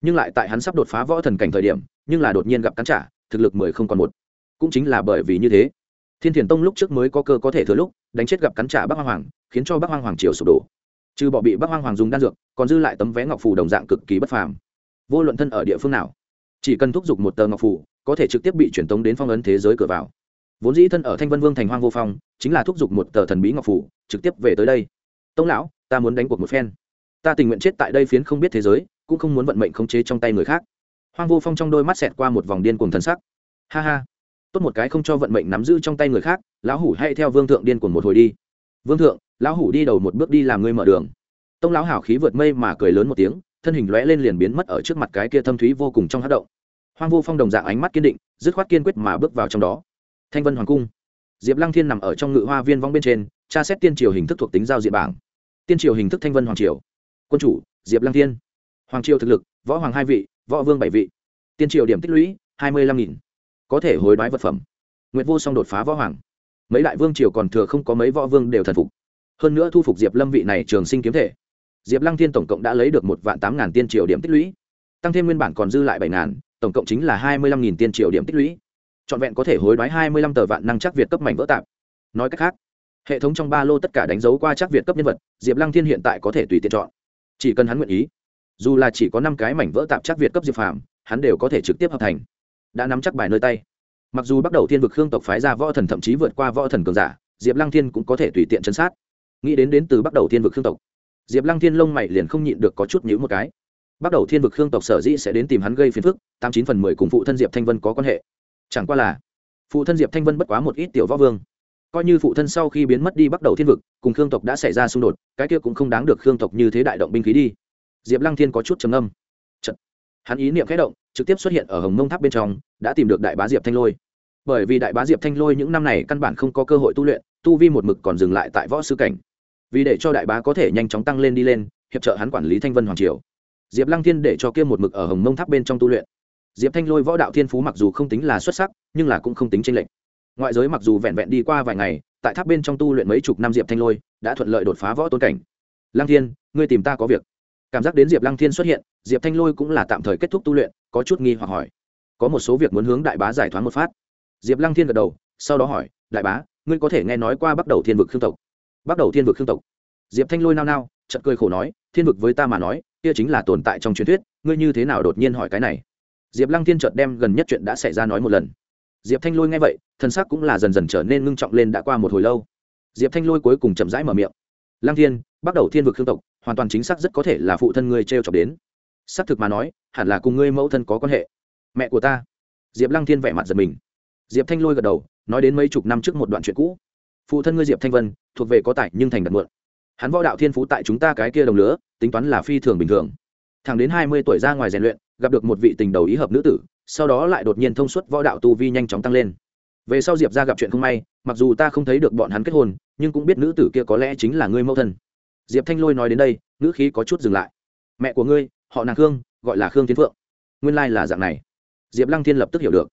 Nhưng lại tại hắn sắp đột phá võ thần cảnh thời điểm nhưng là đột nhiên gặp cắn trả, thực lực mười không còn một. Cũng chính là bởi vì như thế. Thiên thiền tông lúc trước mới có cơ có thể thừa lúc, đánh chết gặp cắn trả bắc hoang hoàng, khiến cho bắc hoang hoàng triều sụp đổ. Trừ bỏ bị bắc hoang hoàng dùng đan dược, còn dư lại tấm vé ngọc phù đồng dạng cực kỳ bất phàm. Vô luận thân ở địa phương nào, chỉ cần thúc giục một tờ ngọc phù, có thể trực tiếp bị truyền tống đến phong ấn thế giới cửa vào. Vốn dĩ thân ở thanh vân vương thành hoang vô phong, chính là thúc giục một tờ thần bí ngọc phủ trực tiếp về tới đây. Tông lão, ta muốn đánh cuộc một phen. Ta tình nguyện chết tại đây phiến không biết thế giới, cũng không muốn vận mệnh khống chế trong tay người khác hoang vô phong trong đôi mắt xẹt qua một vòng điên cuồng thần sắc. Ha ha. Tốt một cái không cho vận mệnh nắm giữ trong tay người khác, lão hủ hay theo vương thượng điên cuồng một hồi đi. Vương thượng, lão hủ đi đầu một bước đi làm ngươi mở đường. Tông lão hảo khí vượt mây mà cười lớn một tiếng, thân hình lóe lên liền biến mất ở trước mặt cái kia thâm thúy vô cùng trong hát động. Hoang vô phong đồng dạng ánh mắt kiên định, dứt khoát kiên quyết mà bước vào trong đó. Thanh vân hoàng cung. Diệp lăng thiên nằm ở trong ngự hoa viên vong bên trên, tra xét tiên triều hình thức thuộc tính giao diện bảng. Tiên triều hình thức thanh vân hoàng triều. Quân chủ, diệp lăng thiên. Hoàng triều thực lực, võ hoàng hai vị võ vương bảy vị. Tiên triều điểm tích lũy, hai mươi lăm nghìn. Có thể hối đoái vật phẩm. Nguyệt vô song đột phá võ hoàng. Mấy đại vương triều còn thừa không có mấy võ vương đều thần phục. Hơn nữa thu phục diệp lâm vị này trường sinh kiếm thể. Diệp lăng thiên tổng cộng đã lấy được một vạn tám ngàn tiên triều điểm tích lũy. Tăng thêm nguyên bản còn dư lại bảy ngàn, tổng cộng chính là hai mươi lăm nghìn tiên triều điểm tích lũy. Trọn vẹn có thể hối đoái hai mươi lăm tờ vạn năng chắc việt cấp mảnh vỡ tạp. Nói cách khác, hệ thống trong ba lô tất cả đánh dấu qua chắc việt cấp nhân vật, diệp lăng thiên hiện tại có thể tùy tiện chọn. Chỉ cần hắn nguyện ý dù là chỉ có năm cái mảnh vỡ tạp chắc việt cấp diệp phàm, hắn đều có thể trực tiếp hợp thành. Đã nắm chắc bài nơi tay. Mặc dù bắt đầu thiên vực khương tộc phái ra võ thần thậm chí vượt qua võ thần cường giả, diệp lăng thiên cũng có thể tùy tiện chân sát. Nghĩ đến đến từ bắt đầu thiên vực khương tộc, diệp lăng thiên lông mày liền không nhịn được có chút nhữ một cái. Bắt đầu thiên vực khương tộc sở dĩ sẽ đến tìm hắn gây phiền phức, tám chín phần mười cùng phụ thân diệp thanh vân có quan hệ. Chẳng qua là, phụ thân diệp thanh vân bất quá một ít tiểu võ vương. Coi như phụ thân sau khi biến mất đi bắt đầu thiên vực, cùng khương tộc đã xảy ra xung đột, cái kia cũng không đáng được khương tộc như thế đại động binh khí đi diệp lăng thiên có chút trầm âm Chật. hắn ý niệm khẽ động, trực tiếp xuất hiện ở hồng mông tháp bên trong, đã tìm được đại bá diệp thanh lôi. Bởi vì đại bá diệp thanh lôi những năm này căn bản không có cơ hội tu luyện, tu vi một mực còn dừng lại tại võ sư cảnh. Vì để cho đại bá có thể nhanh chóng tăng lên đi lên, hiệp trợ hắn quản lý thanh vân hoàng triều. Diệp lăng thiên để cho kia một mực ở hồng mông tháp bên trong tu luyện. Diệp thanh lôi võ đạo thiên phú mặc dù không tính là xuất sắc, nhưng là cũng không tính tranh lệch. Ngoại giới mặc dù vẹn vẹn đi qua vài ngày, tại tháp bên trong tu luyện mấy chục năm diệp thanh lôi, đã thuận lợi đột phá võ tôn cảnh. Lăng thiên, ngươi tìm ta có việc cảm giác đến diệp lăng thiên xuất hiện, diệp thanh lôi cũng là tạm thời kết thúc tu luyện, có chút nghi hoặc hỏi. Có một số việc muốn hướng đại bá giải thoáng một phát. Diệp lăng thiên gật đầu, sau đó hỏi, đại bá, ngươi có thể nghe nói qua bắt đầu thiên vực khương tộc? Bắt đầu thiên vực khương tộc? Diệp thanh lôi nao nao chật cười khổ nói, thiên vực với ta mà nói, kia chính là tồn tại trong truyền thuyết, ngươi như thế nào đột nhiên hỏi cái này? Diệp lăng thiên chợt đem gần nhất chuyện đã xảy ra nói một lần. Diệp thanh lôi nghe vậy thân xác cũng là dần dần trở nên ngưng trọng lên đã qua một hồi lâu. Diệp thanh lôi cuối cùng chậm rãi mở miệng. Lăng thiên bắt đầu thiên vực khương tộc hoàn toàn chính xác rất có thể là phụ thân ngươi t r e o chọc đến. Xác thực mà nói, hẳn là cùng ngươi mẫu thân có quan hệ. Mẹ của ta. Diệp lăng thiên vẻ mặt giật mình. Diệp thanh lôi gật đầu, nói đến mấy chục năm trước một đoạn chuyện cũ. Phụ thân ngươi diệp thanh vân, thuộc về có tài nhưng thành đặt mượn. Hắn võ đạo thiên phú tại chúng ta cái kia đồng lứa, tính toán là phi thường bình thường. Thẳng đến hai mươi tuổi ra ngoài rèn luyện, gặp được một vị tình đầu ý hợp nữ tử, sau đó lại đột nhiên thông suốt võ đạo tu vi nhanh chóng tăng lên. Về sau diệp ra gặp chuyện không may, mặc dù ta không thấy được bọn hắn kết hôn, nhưng cũng biết nữ tử kia có lẽ chính là ngươi mẫu thân diệp thanh lôi nói đến đây nữ khí có chút dừng lại. Mẹ của ngươi, họ nàng khương, gọi là khương tiến phượng. Nguyên lai là dạng này. Diệp lăng thiên lập tức hiểu được.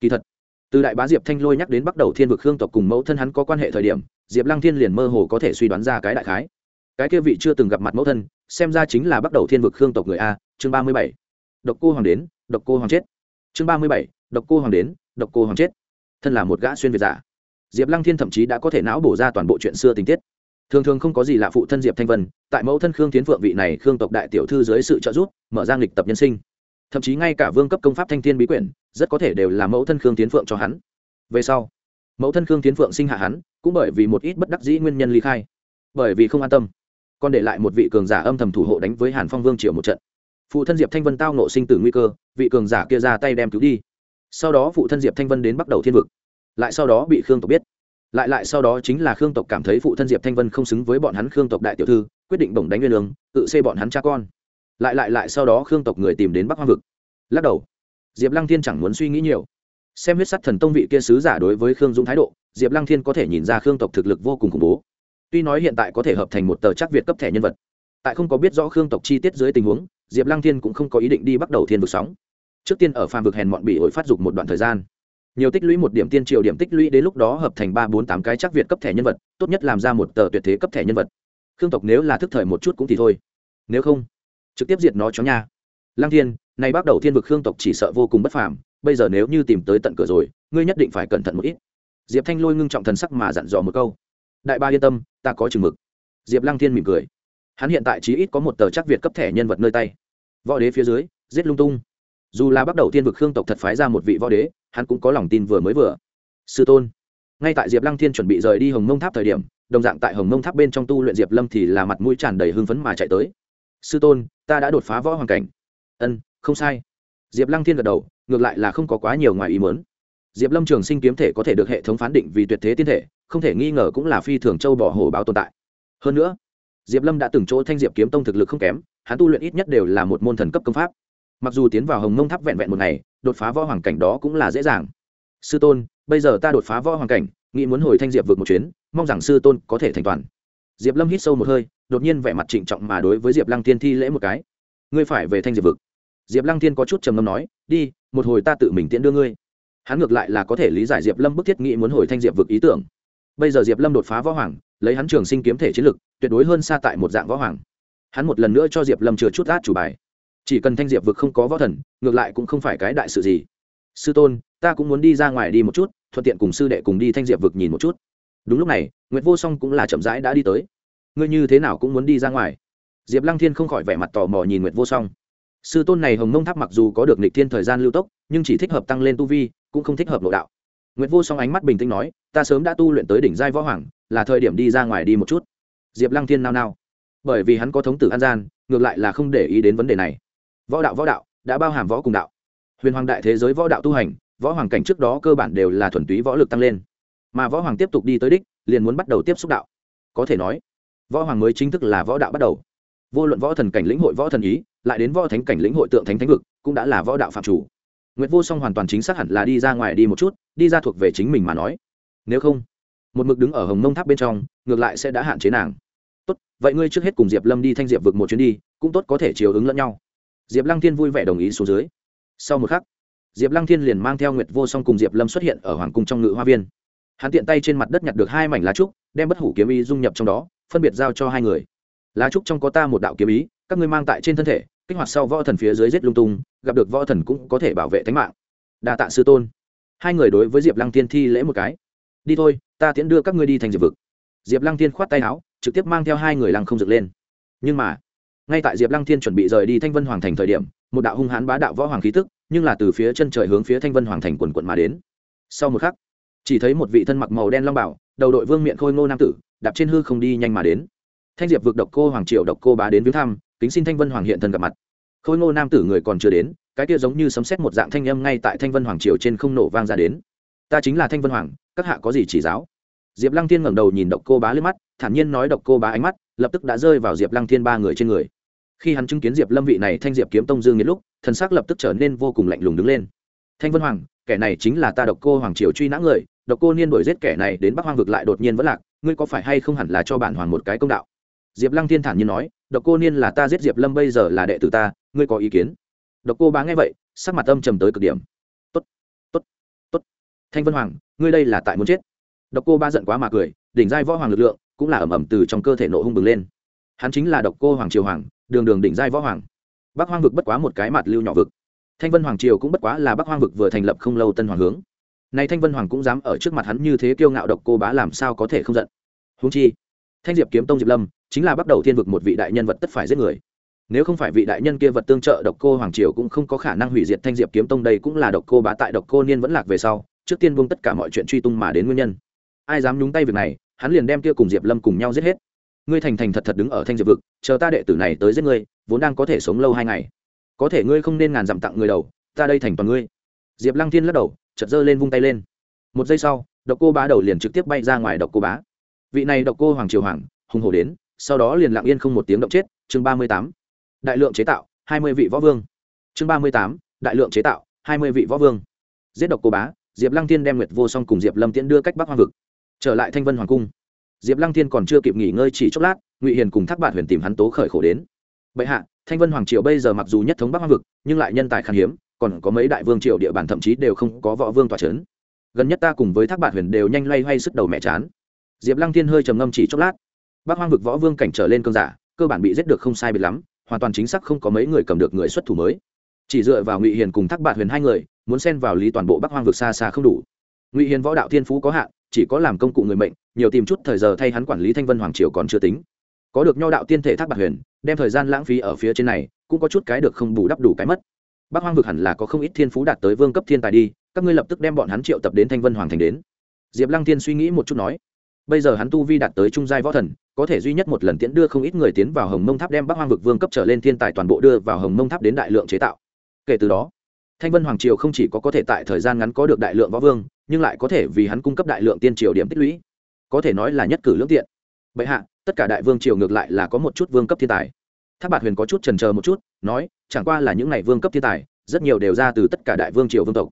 Kỳ thật, từ đại bá diệp thanh lôi nhắc đến bắt đầu thiên vực khương tộc cùng mẫu thân hắn có quan hệ thời điểm, diệp lăng thiên liền mơ hồ có thể suy đoán ra cái đại khái. Cái kia vị chưa từng gặp mặt mẫu thân, xem ra chính là bắt đầu thiên vực khương tộc người a, chương ba mươi bảy. Độc cô hoàng đến, độc cô hoàng chết. Chương ba mươi bảy, độc cô hoàng đến, độc cô hoàng chết. Thân là một gã xuyên việt giả. Diệp lăng thiên thậm chí đã có thể não bổ ra toàn bộ chuyện xưa tình tiết thường thường không có gì lạ phụ thân diệp thanh vân tại mẫu thân khương tiến phượng vị này khương tộc đại tiểu thư dưới sự trợ giúp mở ra lịch tập nhân sinh thậm chí ngay cả vương cấp công pháp thanh thiên bí quyển rất có thể đều là mẫu thân khương tiến phượng cho hắn về sau mẫu thân khương tiến phượng sinh hạ hắn cũng bởi vì một ít bất đắc dĩ nguyên nhân ly khai bởi vì không an tâm còn để lại một vị cường giả âm thầm thủ hộ đánh với hàn phong vương triều một trận phụ thân diệp thanh vân tao nộ sinh tử nguy cơ vị cường giả kia ra tay đem cứu đi sau đó phụ thân diệp thanh vân đến bắt đầu thiên vực lại sau đó bị khương tộc biết lại lại sau đó chính là khương tộc cảm thấy phụ thân diệp thanh vân không xứng với bọn hắn khương tộc đại tiểu thư, quyết định bổng đánh nguyên lương, tự xê bọn hắn cha con. Lại lại lại sau đó khương tộc người tìm đến bắc hoang vực. Lắc đầu, diệp lăng thiên chẳng muốn suy nghĩ nhiều. Xem huyết sắt thần tông vị kia sứ giả đối với khương dũng thái độ, diệp lăng thiên có thể nhìn ra khương tộc thực lực vô cùng khủng bố. Tuy nói hiện tại có thể hợp thành một tờ chắc việt cấp thẻ nhân vật, tại không có biết rõ khương tộc chi tiết dưới tình huống, diệp lăng thiên cũng không có ý định đi bắt đầu thiên vực sóng. Trước tiên ở phàm vực hèn mọn bị ổi phát dục một đoạn thời gian nhiều tích lũy một điểm tiên triều điểm tích lũy đến lúc đó hợp thành ba bốn tám cái chắc việt cấp thẻ nhân vật, tốt nhất làm ra một tờ tuyệt thế cấp thẻ nhân vật. Khương tộc nếu là thức thời một chút cũng thì thôi. Nếu không, trực tiếp diệt nó cho nha. Lăng thiên nay bắt đầu thiên vực khương tộc chỉ sợ vô cùng bất phàm, bây giờ nếu như tìm tới tận cửa rồi, ngươi nhất định phải cẩn thận một ít. Diệp thanh lôi ngưng trọng thần sắc mà dặn dò một câu. Đại ba yên tâm, ta có chừng mực. Diệp lăng thiên mỉm cười. Hắn hiện tại chí ít có một tờ chắc việt cấp thẻ nhân vật nơi tay. Võ đế phía dưới, giết lung tung. Dù là bắt đầu tiên vực khương tộc thật phái ra một vị võ đế hắn cũng có lòng tin vừa mới vừa. Sư tôn, ngay tại diệp lăng thiên chuẩn bị rời đi hồng mông tháp thời điểm, đồng dạng tại hồng mông tháp bên trong tu luyện diệp lâm thì là mặt mũi tràn đầy hưng phấn mà chạy tới. Sư tôn, ta đã đột phá võ hoàng cảnh. Ân, không sai. Diệp lăng thiên gật đầu, ngược lại là không có quá nhiều ngoài ý mớn diệp lâm trường sinh kiếm thể có thể được hệ thống phán định vì tuyệt thế tiên thể, không thể nghi ngờ cũng là phi thường châu bỏ hổ báo tồn tại. Hơn nữa, diệp lâm đã từng chỗ thanh diệp kiếm tông thực lực không kém, hắn tu luyện ít nhất đều là một môn thần cấp công pháp mặc dù tiến vào hồng mông tháp vẹn vẹn một ngày, đột phá võ hoàng cảnh đó cũng là dễ dàng. Sư tôn, bây giờ ta đột phá võ hoàng cảnh, nghĩ muốn hồi thanh diệp vượt một chuyến, mong rằng sư tôn có thể thành toàn. Diệp lâm hít sâu một hơi, đột nhiên vẻ mặt trịnh trọng mà đối với diệp lăng thiên thi lễ một cái. Ngươi phải về thanh diệp vực. Diệp lăng thiên có chút trầm ngâm nói, đi, một hồi ta tự mình tiễn đưa ngươi. Hắn ngược lại là có thể lý giải diệp lâm bức thiết nghĩ muốn hồi thanh diệp vực ý tưởng. Bây giờ diệp lâm đột phá võ hoàng, lấy hắn trường sinh kiếm thể chiến lực, tuyệt đối hơn xa tại một dạng võ hoàng. Hắn một lần nữa cho diệp lâm chừa chút át chủ bài chỉ cần thanh diệp vực không có võ thần, ngược lại cũng không phải cái đại sự gì. Sư tôn, ta cũng muốn đi ra ngoài đi một chút, thuận tiện cùng sư đệ cùng đi thanh diệp vực nhìn một chút. Đúng lúc này nguyễn vô song cũng là chậm rãi đã đi tới. Ngươi như thế nào cũng muốn đi ra ngoài. Diệp lăng thiên không khỏi vẻ mặt tò mò nhìn nguyệt vô song. Sư tôn này hồng mông tháp mặc dù có được nịch thiên thời gian lưu tốc, nhưng chỉ thích hợp tăng lên tu vi, cũng không thích hợp nội đạo. Nguyệt vô song ánh mắt bình tĩnh nói, ta sớm đã tu luyện tới đỉnh giai võ hoàng, là thời điểm đi ra ngoài đi một chút. Diệp lăng thiên nao nao. Bởi vì hắn có thống tử an gian, ngược lại là không để ý đến vấn đề này võ đạo võ đạo, đã bao hàm võ cùng đạo. Huyền hoàng đại thế giới võ đạo tu hành, võ hoàng cảnh trước đó cơ bản đều là thuần túy võ lực tăng lên. Mà võ hoàng tiếp tục đi tới đích, liền muốn bắt đầu tiếp xúc đạo. Có thể nói, võ hoàng mới chính thức là võ đạo bắt đầu. Vô luận võ thần cảnh lĩnh hội võ thần ý, lại đến võ thánh cảnh lĩnh hội tượng thánh thánh vực, cũng đã là võ đạo phạm chủ. Nguyệt vô song hoàn toàn chính xác hẳn là đi ra ngoài đi một chút, đi ra thuộc về chính mình mà nói. Nếu không, một mực đứng ở hồng mông tháp bên trong, ngược lại sẽ đã hạn chế nàng. Tốt, vậy ngươi trước hết cùng diệp lâm đi thanh diệp vực một chuyến đi, cũng tốt có thể chiều ứng lẫn nhau diệp lăng thiên vui vẻ đồng ý xuống dưới. Sau một khắc, diệp lăng thiên liền mang theo nguyệt vô song cùng diệp lâm xuất hiện ở hoàng cung trong ngự hoa viên. Hắn tiện tay trên mặt đất nhặt được hai mảnh lá trúc, đem bất hủ kiếm ý dung nhập trong đó, phân biệt giao cho hai người. Lá trúc trong có ta một đạo kiếm ý, các ngươi mang tại trên thân thể, kích hoạt sau võ thần phía dưới giết lung tung, gặp được võ thần cũng có thể bảo vệ tính mạng. Đa tạ sư tôn. Hai người đối với diệp lăng Thiên thi lễ một cái. Đi thôi, ta tiễn đưa các ngươi đi thành diệp vực. Diệp lăng Thiên khoát tay áo, trực tiếp mang theo hai người lăng không dựng lên. Nhưng mà ngay tại diệp lăng thiên chuẩn bị rời đi thanh vân hoàng thành thời điểm, một đạo hung hãn bá đạo võ hoàng khí tức, nhưng là từ phía chân trời hướng phía thanh vân hoàng thành quần quận mà đến. Sau một khắc, chỉ thấy một vị thân mặc màu đen long bảo, đầu đội vương miệng khôi ngô nam tử, đạp trên hư không đi nhanh mà đến. Thanh diệp vực độc cô hoàng triều độc cô bá đến viếng thăm, kính xin thanh vân hoàng hiện thân gặp mặt. Khôi ngô nam tử người còn chưa đến, cái kia giống như sấm xét một dạng thanh âm ngay tại thanh vân hoàng triều trên không nổ vang ra đến. Ta chính là thanh vân hoàng, các hạ có gì chỉ giáo? Diệp lăng thiên ngẩng đầu nhìn độc cô bá lên mắt, thản nhiên nói độc cô bá ánh mắt lập tức đã rơi vào diệp lăng thiên ba người trên người. Khi hắn chứng kiến diệp lâm vị này thanh diệp kiếm tông dương nghiệt lúc, thần sắc lập tức trở nên vô cùng lạnh lùng đứng lên. Thanh vân hoàng, kẻ này chính là ta độc cô hoàng triều truy nã người, độc cô niên đuổi giết kẻ này đến bắc hoang vực lại đột nhiên vẫn lạc, ngươi có phải hay không hẳn là cho bản hoàng một cái công đạo? Diệp lăng thiên thản nhiên nói, độc cô niên là ta giết diệp lâm bây giờ là đệ tử ta, ngươi có ý kiến? Độc cô bá nghe vậy, sắc mặt âm trầm tới cực điểm. Tốt tốt tốt. Thanh vân hoàng, ngươi đây là tại muốn chết. Độc cô ba giận quá mà cười, đỉnh giai võ hoàng lực lượng cũng là ẩm ẩm từ trong cơ thể nộ hung bừng lên. Hắn chính là độc cô hoàng triều hoàng, đường đường đỉnh giai võ hoàng. Bắc hoang vực bất quá một cái mặt lưu nhỏ vực. Thanh vân hoàng triều cũng bất quá là bắc hoang vực vừa thành lập không lâu tân hoàng hướng. Nay thanh vân hoàng cũng dám ở trước mặt hắn như thế kiêu ngạo độc cô bá làm sao có thể không giận? Húng chi, thanh diệp kiếm tông diệp lâm chính là bắt đầu thiên vực một vị đại nhân vật tất phải giết người. Nếu không phải vị đại nhân kia vật tương trợ độc cô hoàng triều cũng không có khả năng hủy diệt thanh diệp kiếm tông đây cũng là độc cô bá tại độc cô niên vẫn lạc về sau, trước tiên buông tất cả mọi chuyện truy tung mà đến nguyên nhân. Ai dám nhúng tay việc này hắn liền đem kia cùng diệp lâm cùng nhau giết hết. Ngươi thành thành thật thật đứng ở thanh diệp vực, chờ ta đệ tử này tới giết ngươi, vốn đang có thể sống lâu hai ngày. Có thể ngươi không nên ngàn dặm tặng người đầu, ta đây thành toàn ngươi. Diệp lăng thiên lắc đầu chật giơ lên vung tay lên. Một giây sau, độc cô bá đầu liền trực tiếp bay ra ngoài độc cô bá. Vị này độc cô hoàng triều hoàng, hùng hổ đến, sau đó liền lặng yên không một tiếng động chết. Chương ba mươi tám. Đại lượng chế tạo, hai mươi vị võ vương. Chương ba mươi tám. Đại lượng chế tạo, hai mươi vị võ vương. Giết độc cô bá, diệp lăng thiên đem nguyệt vô song cùng diệp lâm tiễn đưa cách bắc hoang vực trở lại thanh vân hoàng cung. Diệp lăng thiên còn chưa kịp nghỉ ngơi chỉ chốc lát, ngụy hiền cùng thác bạn huyền tìm hắn tố khởi khổ đến. Bệ hạ, thanh vân hoàng triều bây giờ mặc dù nhất thống bắc hoang vực, nhưng lại nhân tài khan hiếm, còn có mấy đại vương triều địa bàn thậm chí đều không có võ vương tòa c h ấ n gần nhất ta cùng với thác bạn huyền đều nhanh loay hoay sức đầu mẹ chán. Diệp lăng thiên hơi trầm ngâm chỉ chốc lát. Bắc hoang vực võ vương cảnh trở lên cơn giả, cơ bản bị giết được không sai biệt lắm, hoàn toàn chính xác không có mấy người cầm được người xuất thủ mới. Chỉ dựa vào ngụy hiền cùng thác bạn huyền hai người, muốn xen vào lý toàn bộ bắc hoang vực xa xa không đủ. Ngụy hiền võ đạo thiên phú có hạn chỉ có làm công cụ người mệnh, nhiều tìm chút thời giờ thay hắn quản lý thanh vân hoàng triều còn chưa tính. Có được nho đạo tiên thể thác bạc huyền, đem thời gian lãng phí ở phía trên này, cũng có chút cái được không bù đắp đủ cái mất. Bác hoang vực hẳn là có không ít thiên phú đạt tới vương cấp thiên tài đi, các ngươi lập tức đem bọn hắn triệu tập đến thanh vân hoàng thành đến. Diệp lăng tiên suy nghĩ một chút nói, bây giờ hắn tu vi đạt tới trung giai võ thần, có thể duy nhất một lần tiễn đưa không ít người tiến vào hồng mông tháp đem bắc hoang vực vương cấp trở lên thiên tài toàn bộ đưa vào hồng mông tháp đến đại lượng chế tạo. Kể từ đó thanh vân hoàng triều không chỉ có có thể tại thời gian ngắn có được đại lượng võ vương, nhưng lại có thể vì hắn cung cấp đại lượng tiên triều điểm tích lũy. Có thể nói là nhất cử lưỡng tiện. Bệ hạ, tất cả đại vương triều ngược lại là có một chút vương cấp thiên tài. Tháp bạt huyền có chút trần chờ một chút, nói, chẳng qua là những n à y vương cấp thiên tài, rất nhiều đều ra từ tất cả đại vương triều vương tộc.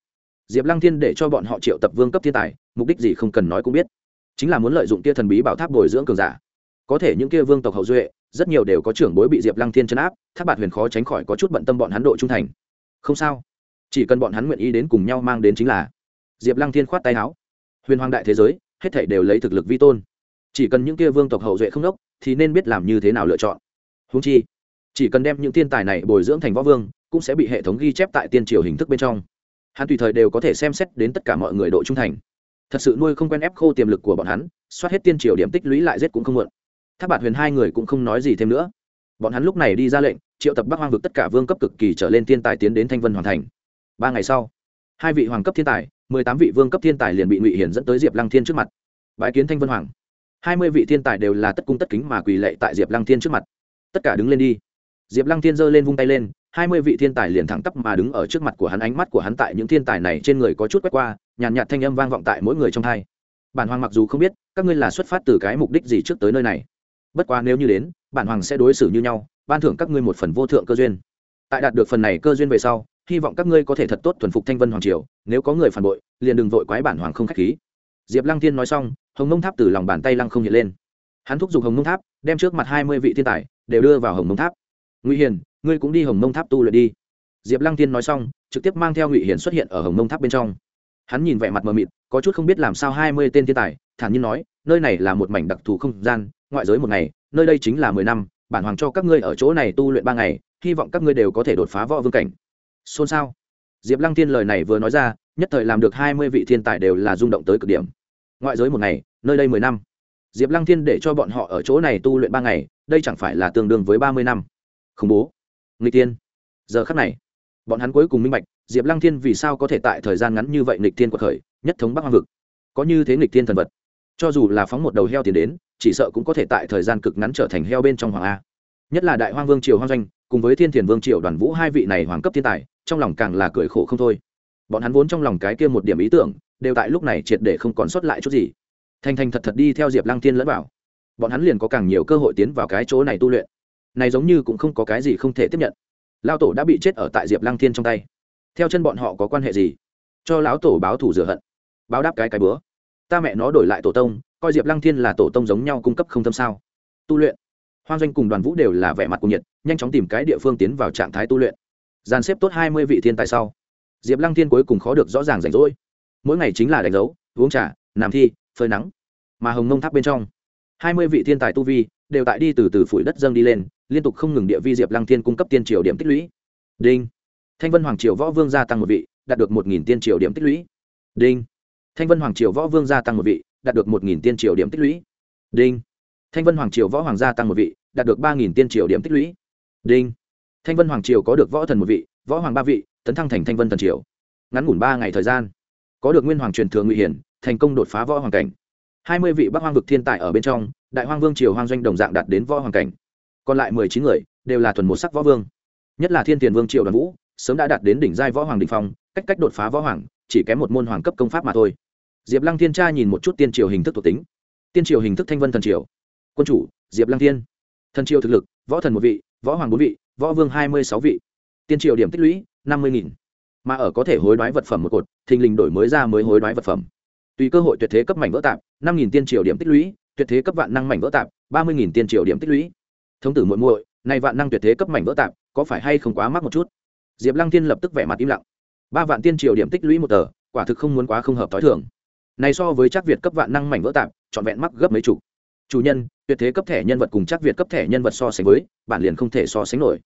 Diệp lăng thiên để cho bọn họ triệu tập vương cấp thiên tài, mục đích gì không cần nói cũng biết. Chính là muốn lợi dụng kia thần bí bảo tháp bồi dưỡng cường giả. Có thể những kia vương tộc hậu duệ, rất nhiều đều có trưởng bối bị diệp lăng thiên chấn áp tháp bạt huyền khó tránh khỏi có chút bận tâm bọn hắn độ trung thành. Không sao chỉ cần bọn hắn nguyện ý đến cùng nhau mang đến chính là diệp lăng thiên khoát tay áo. Huyền hoàng đại thế giới, hết thảy đều lấy thực lực vi tôn. Chỉ cần những kia vương tộc hậu duệ không đốc, thì nên biết làm như thế nào lựa chọn. Húng chi, chỉ cần đem những thiên tài này bồi dưỡng thành võ vương, cũng sẽ bị hệ thống ghi chép tại tiên triều hình thức bên trong. Hắn tùy thời đều có thể xem xét đến tất cả mọi người độ trung thành. Thật sự nuôi không quen ép khô tiềm lực của bọn hắn soát hết tiên triều điểm tích lũy lại giết cũng không muộn. Tháp bạt huyền hai người cũng không nói gì thêm nữa. Bọn hắn lúc này đi ra lệnh, triệu tập bắc hoang vực tất cả vương cấp cực kỳ trở lên tiên tài tiến đến thanh vân hoàn thành ba ngày sau, hai vị hoàng cấp thiên tài, mười tám vị vương cấp thiên tài liền bị ngụy hiển dẫn tới diệp lăng thiên trước mặt. Bãi kiến thanh vân hoàng. Hai mươi vị thiên tài đều là tất cung tất kính mà quỳ lệ tại diệp lăng thiên trước mặt. Tất cả đứng lên đi. Diệp lăng thiên giơ lên vung tay lên, hai mươi vị thiên tài liền thẳng tắp mà đứng ở trước mặt của hắn, ánh mắt của hắn tại những thiên tài này trên người có chút quét qua, nhàn nhạt thanh âm vang vọng tại mỗi người trong hai. Bản hoàng mặc dù không biết, các ngươi là xuất phát từ cái mục đích gì trước tới nơi này. Bất quá nếu như đến, bản hoàng sẽ đối xử như nhau, ban thưởng các ngươi một phần vô thượng cơ duyên. Tại đạt được phần này cơ duyên về sau hy vọng các ngươi có thể thật tốt thuần phục thanh vân hoàng triều, nếu có người phản bội, liền đừng vội quái bản hoàng không k h á c h khí. Diệp lăng thiên nói xong, hồng mông tháp từ lòng bàn tay lăng không hiện lên. Hắn thúc giục hồng mông tháp, đem trước mặt hai mươi vị thiên tài đều đưa vào hồng mông tháp. Ngụy hiền, ngươi cũng đi hồng mông tháp tu luyện đi. Diệp lăng thiên nói xong, trực tiếp mang theo ngụy hiền xuất hiện ở hồng mông tháp bên trong. Hắn nhìn vẻ mặt mờ mịt, có chút không biết làm sao hai mươi tên thiên tài, thản nhiên nói, nơi này là một mảnh đặc thù không gian, ngoại giới một ngày, nơi đây chính là mười năm, bản hoàng cho các ngươi ở chỗ này tu luyện ba ngày, hy vọng các ngươi đều có thể đột phá võ vương cảnh xôn xao. Diệp lăng thiên lời này vừa nói ra, nhất thời làm được hai mươi vị thiên tài đều là rung động tới cực điểm. Ngoại giới một ngày, nơi đây mười năm. Diệp lăng thiên để cho bọn họ ở chỗ này tu luyện ba ngày, đây chẳng phải là tương đương với ba mươi năm. Khủng bố. Nghịch tiên giờ khắc này, bọn hắn cuối cùng minh bạch, diệp lăng thiên vì sao có thể tại thời gian ngắn như vậy nghịch tiên quật khởi, nhất thống bắc hoang vực. Có như thế nghịch tiên thần vật. Cho dù là phóng một đầu heo tiền đến, chỉ sợ cũng có thể tại thời gian cực ngắn trở thành heo bên trong hoàng a nhất là đại hoang vương triều hoang doanh, cùng với thiên thiền vương triều đoàn vũ hai vị này hoàng cấp thiên tài, trong lòng càng là cười khổ không thôi. Bọn hắn vốn trong lòng cái kia một điểm ý tưởng, đều tại lúc này triệt để không còn sót lại chút gì. Thành thành thật thật đi theo diệp lăng thiên lẫn vào. Bọn hắn liền có càng nhiều cơ hội tiến vào cái chỗ này tu luyện. Này giống như cũng không có cái gì không thể tiếp nhận. Lao tổ đã bị chết ở tại diệp lăng thiên trong tay. Theo chân bọn họ có quan hệ gì? Cho lão tổ báo thủ rửa hận. Báo đáp cái cái bữa. Ta mẹ nó đổi lại tổ tông, coi diệp lăng thiên là tổ tông giống nhau cung cấp không tâm sao. Tu luyện hoan doanh cùng đoàn vũ đều là vẻ mặt cùng nhiệt, nhanh chóng tìm cái địa phương tiến vào trạng thái tu luyện. Dàn xếp tốt hai mươi vị thiên tài sau, diệp lăng thiên cuối cùng khó được rõ ràng rảnh rỗi. Mỗi ngày chính là đánh dấu, uống trà làm thi, phơi nắng. Mà hồng nông tháp bên trong, hai mươi vị thiên tài tu vi đều tại đi từ từ phủi đất dâng đi lên, liên tục không ngừng địa vi diệp lăng thiên cung cấp tiên triều điểm tích lũy. Đinh. Thanh vân hoàng triều võ vương gia tăng một vị, đạt được một nghìn tiên triều điểm tích lũy. Đinh. Thanh vân hoàng triều võ vương gia tăng một vị, đạt được một nghìn tiên triều điểm tích lũy. Đinh. Thanh vân hoàng triều võ hoàng gia tăng một vị đạt được ba nghìn tiên triều điểm tích lũy. Đinh. Thanh vân hoàng triều có được võ thần một vị, võ hoàng ba vị, tấn thăng thành thanh vân thần triều. Ngắn ngủn ba ngày thời gian, có được nguyên hoàng truyền thừa ngụy hiển, thành công đột phá võ hoàng cảnh. Hai mươi vị bắc hoang vực thiên tài ở bên trong, đại hoang vương triều hoang doanh đồng dạng đạt đến võ hoàng cảnh. Còn lại mười chín người đều là thuần một sắc võ vương. Nhất là thiên tiền vương triều đoàn vũ, sớm đã đạt đến đỉnh giai võ hoàng đình phong, cách cách đột phá võ hoàng, chỉ kém một môn hoàng cấp công pháp mà thôi. Diệp lăng thiên tra nhìn một chút tiên triều hình thức thuộc tính. Tiên triều hình thức thanh vân thần triều. Quân chủ, diệp lăng thiên thần triều thực lực, võ thần một vị, võ hoàng bốn vị, võ vương hai mươi sáu vị. Tiên triều điểm tích lũy, năm mươi nghìn. Mà ở có thể hối đoái vật phẩm một cột, thình lình đổi mới ra mới hối đoái vật phẩm. Tùy cơ hội tuyệt thế cấp mảnh vỡ tạp, năm nghìn tiên triều điểm tích lũy, tuyệt thế cấp vạn năng mảnh vỡ tạp, ba mươi nghìn tiên triều điểm tích lũy. Thống tử muội muội, này vạn năng tuyệt thế cấp mảnh vỡ tạp, có phải hay không quá mắc một chút? Diệp lăng tiên lập tức vẻ mặt im lặng. Ba vạn tiên triều điểm tích lũy một tờ, quả thực không muốn quá không hợp t h o i thường. Này so với chắc việt cấp vạn năng mảnh vỡ tạp, trọn vẹn mắc gấp mấy chục. Chủ nhân tuyệt thế cấp thẻ nhân vật cùng chắc việt cấp thẻ nhân vật so sánh với, bản liền không thể so sánh nổi.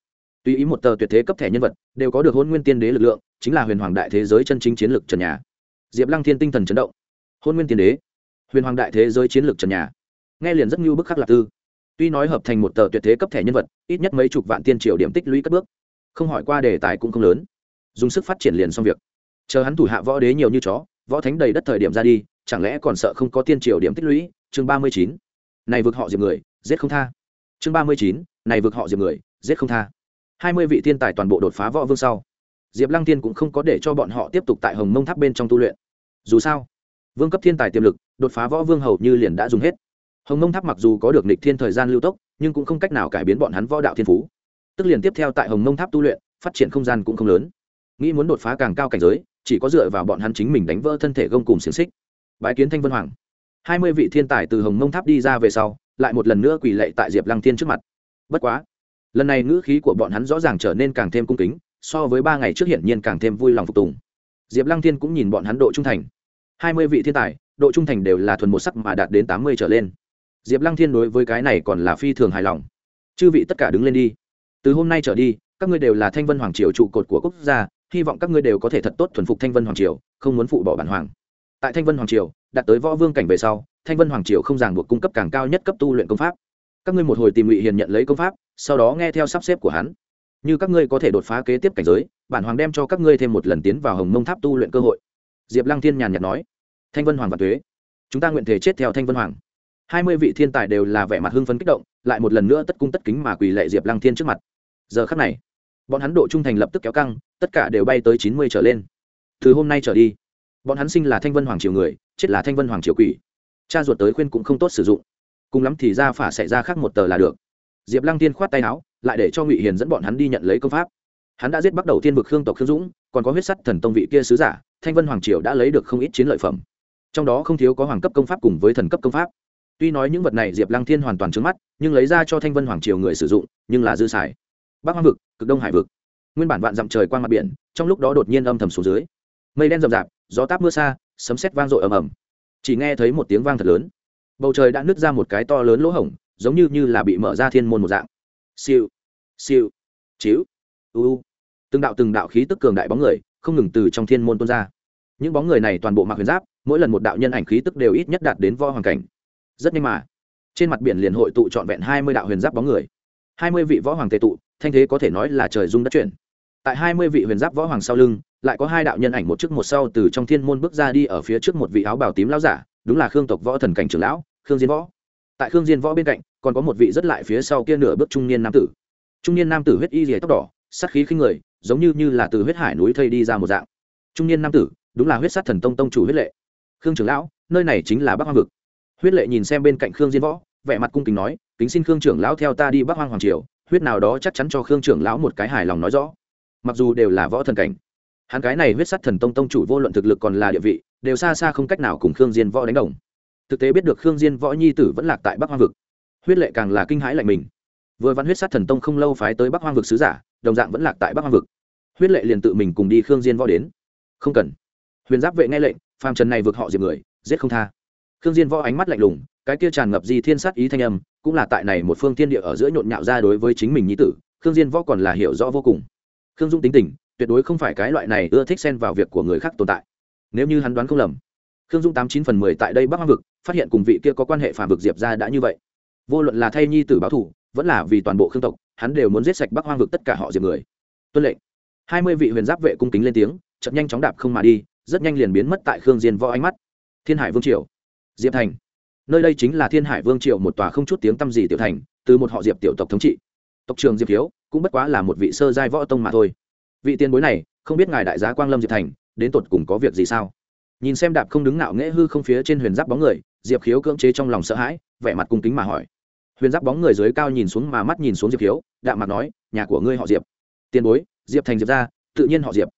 Tùy ý một tờ tuyệt thế cấp thẻ nhân vật đều có được hôn nguyên tiên đế lực lượng, chính là huyền hoàng đại thế giới chân chính chiến lược trần nhà. Diệp lăng thiên tinh thần chấn động. Hôn nguyên tiên đế, huyền hoàng đại thế giới chiến lược trần nhà. Nghe liền rất như bức khắc lạc tư. Tuy nói hợp thành một tờ tuyệt thế cấp thẻ nhân vật, ít nhất mấy chục vạn tiên triều điểm tích lũy các bước. Không hỏi qua đề tài cũng không lớn. Dùng sức phát triển liền xong việc. Chờ hắn thủ hạ võ đế nhiều như chó, võ thánh đầy đất thời điểm ra đi, chẳng lẽ còn sợ không có tiên triều điểm tích lũy? Chương ba mươi chín này vực họ diệp người, giết không tha. Chương ba mươi chín, này vực họ diệp người, giết không tha. Hai mươi vị thiên tài toàn bộ đột phá võ vương sau, diệp lăng tiên cũng không có để cho bọn họ tiếp tục tại hồng mông tháp bên trong tu luyện. Dù sao, vương cấp thiên tài tiềm lực, đột phá võ vương hầu như liền đã dùng hết. Hồng mông tháp mặc dù có được nịch thiên thời gian lưu tốc, nhưng cũng không cách nào cải biến bọn hắn võ đạo thiên phú. Tức liền tiếp theo tại hồng mông tháp tu luyện, phát triển không gian cũng không lớn. Nghĩ muốn đột phá càng cao cảnh giới, chỉ có dựa vào bọn hắn chính mình đánh vỡ thân thể gông cùng xiềng xích. Bái kiến thanh vân hoàng hai mươi vị thiên tài từ hồng mông tháp đi ra về sau, lại một lần nữa quỳ lệ tại diệp lăng thiên trước mặt. Bất quá, lần này ngữ khí của bọn hắn rõ ràng trở nên càng thêm cung kính, so với ba ngày trước hiển nhiên càng thêm vui lòng phục tùng. Diệp lăng thiên cũng nhìn bọn hắn độ trung thành. Hai mươi vị thiên tài, độ trung thành đều là thuần một sắc mà đạt đến tám mươi trở lên. Diệp lăng thiên đối với cái này còn là phi thường hài lòng. Chư vị tất cả đứng lên đi. Từ hôm nay trở đi, các ngươi đều là thanh vân hoàng triều trụ cột của quốc gia, hy vọng các ngươi đều có thể thật tốt thuần phục thanh vân hoàng triều, không muốn phụ bỏ bản hoàng. Tại thanh vân hoàng triều đạt tới võ vương cảnh về sau, thanh vân hoàng triều không ràng buộc cung cấp càng cao nhất cấp tu luyện công pháp. Các ngươi một hồi tìm ngụy hiền nhận lấy công pháp, sau đó nghe theo sắp xếp của hắn. Như các ngươi có thể đột phá kế tiếp cảnh giới, bản hoàng đem cho các ngươi thêm một lần tiến vào hồng mông tháp tu luyện cơ hội. Diệp lăng thiên nhàn nhạt nói. Thanh vân hoàng và tuế, chúng ta nguyện thể chết theo thanh vân hoàng. Hai mươi vị thiên tài đều là vẻ mặt hưng phấn kích động, lại một lần nữa tất cung tất kính mà quỳ lệ diệp lăng thiên trước mặt. Giờ khắc này, bọn hắn độ trung thành lập tức kéo căng, tất cả đều bay tới chín mươi trở lên. Từ hôm nay trở đi bọn hắn sinh là thanh vân hoàng triều người, chết là thanh vân hoàng triều quỷ. Cha ruột tới khuyên cũng không tốt sử dụng. Cùng lắm thì ra phả xảy ra khác một tờ là được. Diệp lăng tiên khoát tay áo, lại để cho ngụy hiền dẫn bọn hắn đi nhận lấy công pháp. Hắn đã giết bắt đầu thiên vực khương tộc khương dũng, còn có huyết sắt thần tông vị kia sứ giả, thanh vân hoàng triều đã lấy được không ít chiến lợi phẩm. Trong đó không thiếu có hoàng cấp công pháp cùng với thần cấp công pháp. Tuy nói những vật này diệp lăng thiên hoàn toàn trứng mắt, nhưng lấy ra cho thanh vân hoàng triều người sử dụng, nhưng là dư xài. Bắc hoang vực, cực đông hải vực. Nguyên bản vạn dặm trời qua mặt biển, trong lúc đó đột nhiên âm thầm xuống dưới. Mây đen rậm rạp gió táp mưa xa, sấm sét vang dội ầm ầm. Chỉ nghe thấy một tiếng vang thật lớn. Bầu trời đã nứt ra một cái to lớn lỗ hổng, giống như như là bị mở ra thiên môn một dạng. Siêu siêu chiếu u từng đạo từng đạo khí tức cường đại bóng người không ngừng từ trong thiên môn tuôn ra. Những bóng người này toàn bộ mặc huyền giáp, mỗi lần một đạo nhân ảnh khí tức đều ít nhất đạt đến vo hoàn cảnh. Rất nhanh mà, trên mặt biển liền hội tụ trọn vẹn hai mươi đạo huyền giáp bóng người. hai mươi vị võ hoàng tề tụ, thanh thế có thể nói là trời dung đất chuyển. Tại hai mươi vị huyền giáp võ hoàng sau lưng lại có hai đạo nhân ảnh một trước một sau từ trong thiên môn bước ra đi ở phía trước một vị áo bào tím lão giả, đúng là khương tộc võ thần cảnh trưởng lão, khương diên võ. Tại khương diên võ bên cạnh, còn có một vị rất lại phía sau kia nửa bước trung niên nam tử. Trung niên nam tử huyết y rìa tóc đỏ, sát khí khinh người, giống như như là từ huyết hải núi thây đi ra một dạng. Trung niên nam tử, đúng là huyết sát thần tông tông chủ huyết lệ. Khương trưởng lão, nơi này chính là bắc hoang vực. Huyết lệ nhìn xem bên cạnh khương diên võ, vẻ mặt cung kính nói, kính xin khương trưởng lão theo ta đi bắc hoang hoàng triều, huyết nào đó chắc chắn cho khương trưởng lão một cái hài lòng nói rõ. Mặc dù đều là võ thần cảnh hắn cái này huyết sắt thần tông tông chủ vô luận thực lực còn là địa vị, đều xa xa không cách nào cùng khương diên võ đánh đồng. Thực tế biết được khương diên võ nhi tử vẫn lạc tại bắc hoang vực. Huyết lệ càng là kinh hãi lạnh mình. Vừa văn huyết sát thần tông không lâu phái tới bắc hoang vực sứ giả, đồng dạng vẫn lạc tại bắc hoang vực. Huyết lệ liền tự mình cùng đi khương diên võ đến. Không cần. Huyền giáp vệ nghe lệnh, phàm trần này vượt họ diệt người, giết không tha. Khương diên võ ánh mắt lạnh lùng, cái kia tràn ngập di thiên sát ý thanh âm, cũng là tại này một phương thiên địa ở giữa nhộn nhạo ra đối với chính mình nhi tử. Khương diên võ còn là hiểu rõ vô cùng. Khương dung tính tình tuyệt đối không phải cái loại này ưa thích xen vào việc của người khác tồn tại. Nếu như hắn đoán không lầm, khương dung tám chín phần mười tại đây bắc hoang vực, phát hiện cùng vị kia có quan hệ phản vực diệp ra đã như vậy. Vô luận là thay nhi tử báo thủ vẫn là vì toàn bộ khương tộc, hắn đều muốn giết sạch bắc hoang vực tất cả họ diệp người. Tuân lệnh. Hai mươi vị huyền giáp vệ cung kính lên tiếng chậm nhanh chóng đạp không mà đi, rất nhanh liền biến mất tại khương diên võ ánh mắt. Thiên hải vương triều. Diệp thành. Nơi đây chính là thiên hải vương triều một tòa không chút tiếng tăm gì tiểu thành, từ một họ diệp tiểu tộc thống trị. Tộc trường diệp hiếu cũng bất quá là một vị sơ giai võ tông mà thôi vị tiền bối này, không biết ngài đại giá quang lâm diệp thành, đến tột cùng có việc gì sao? Nhìn xem đạp không đứng ngạo nghễ hư không phía trên huyền giáp bóng người, diệp khiếu cưỡng chế trong lòng sợ hãi, vẻ mặt cung kính mà hỏi. Huyền giáp bóng người dưới cao nhìn xuống mà mắt nhìn xuống diệp khiếu, đạm mặt nói, nhà của ngươi họ diệp. Tiền bối, diệp thành diệp ra tự nhiên họ diệp.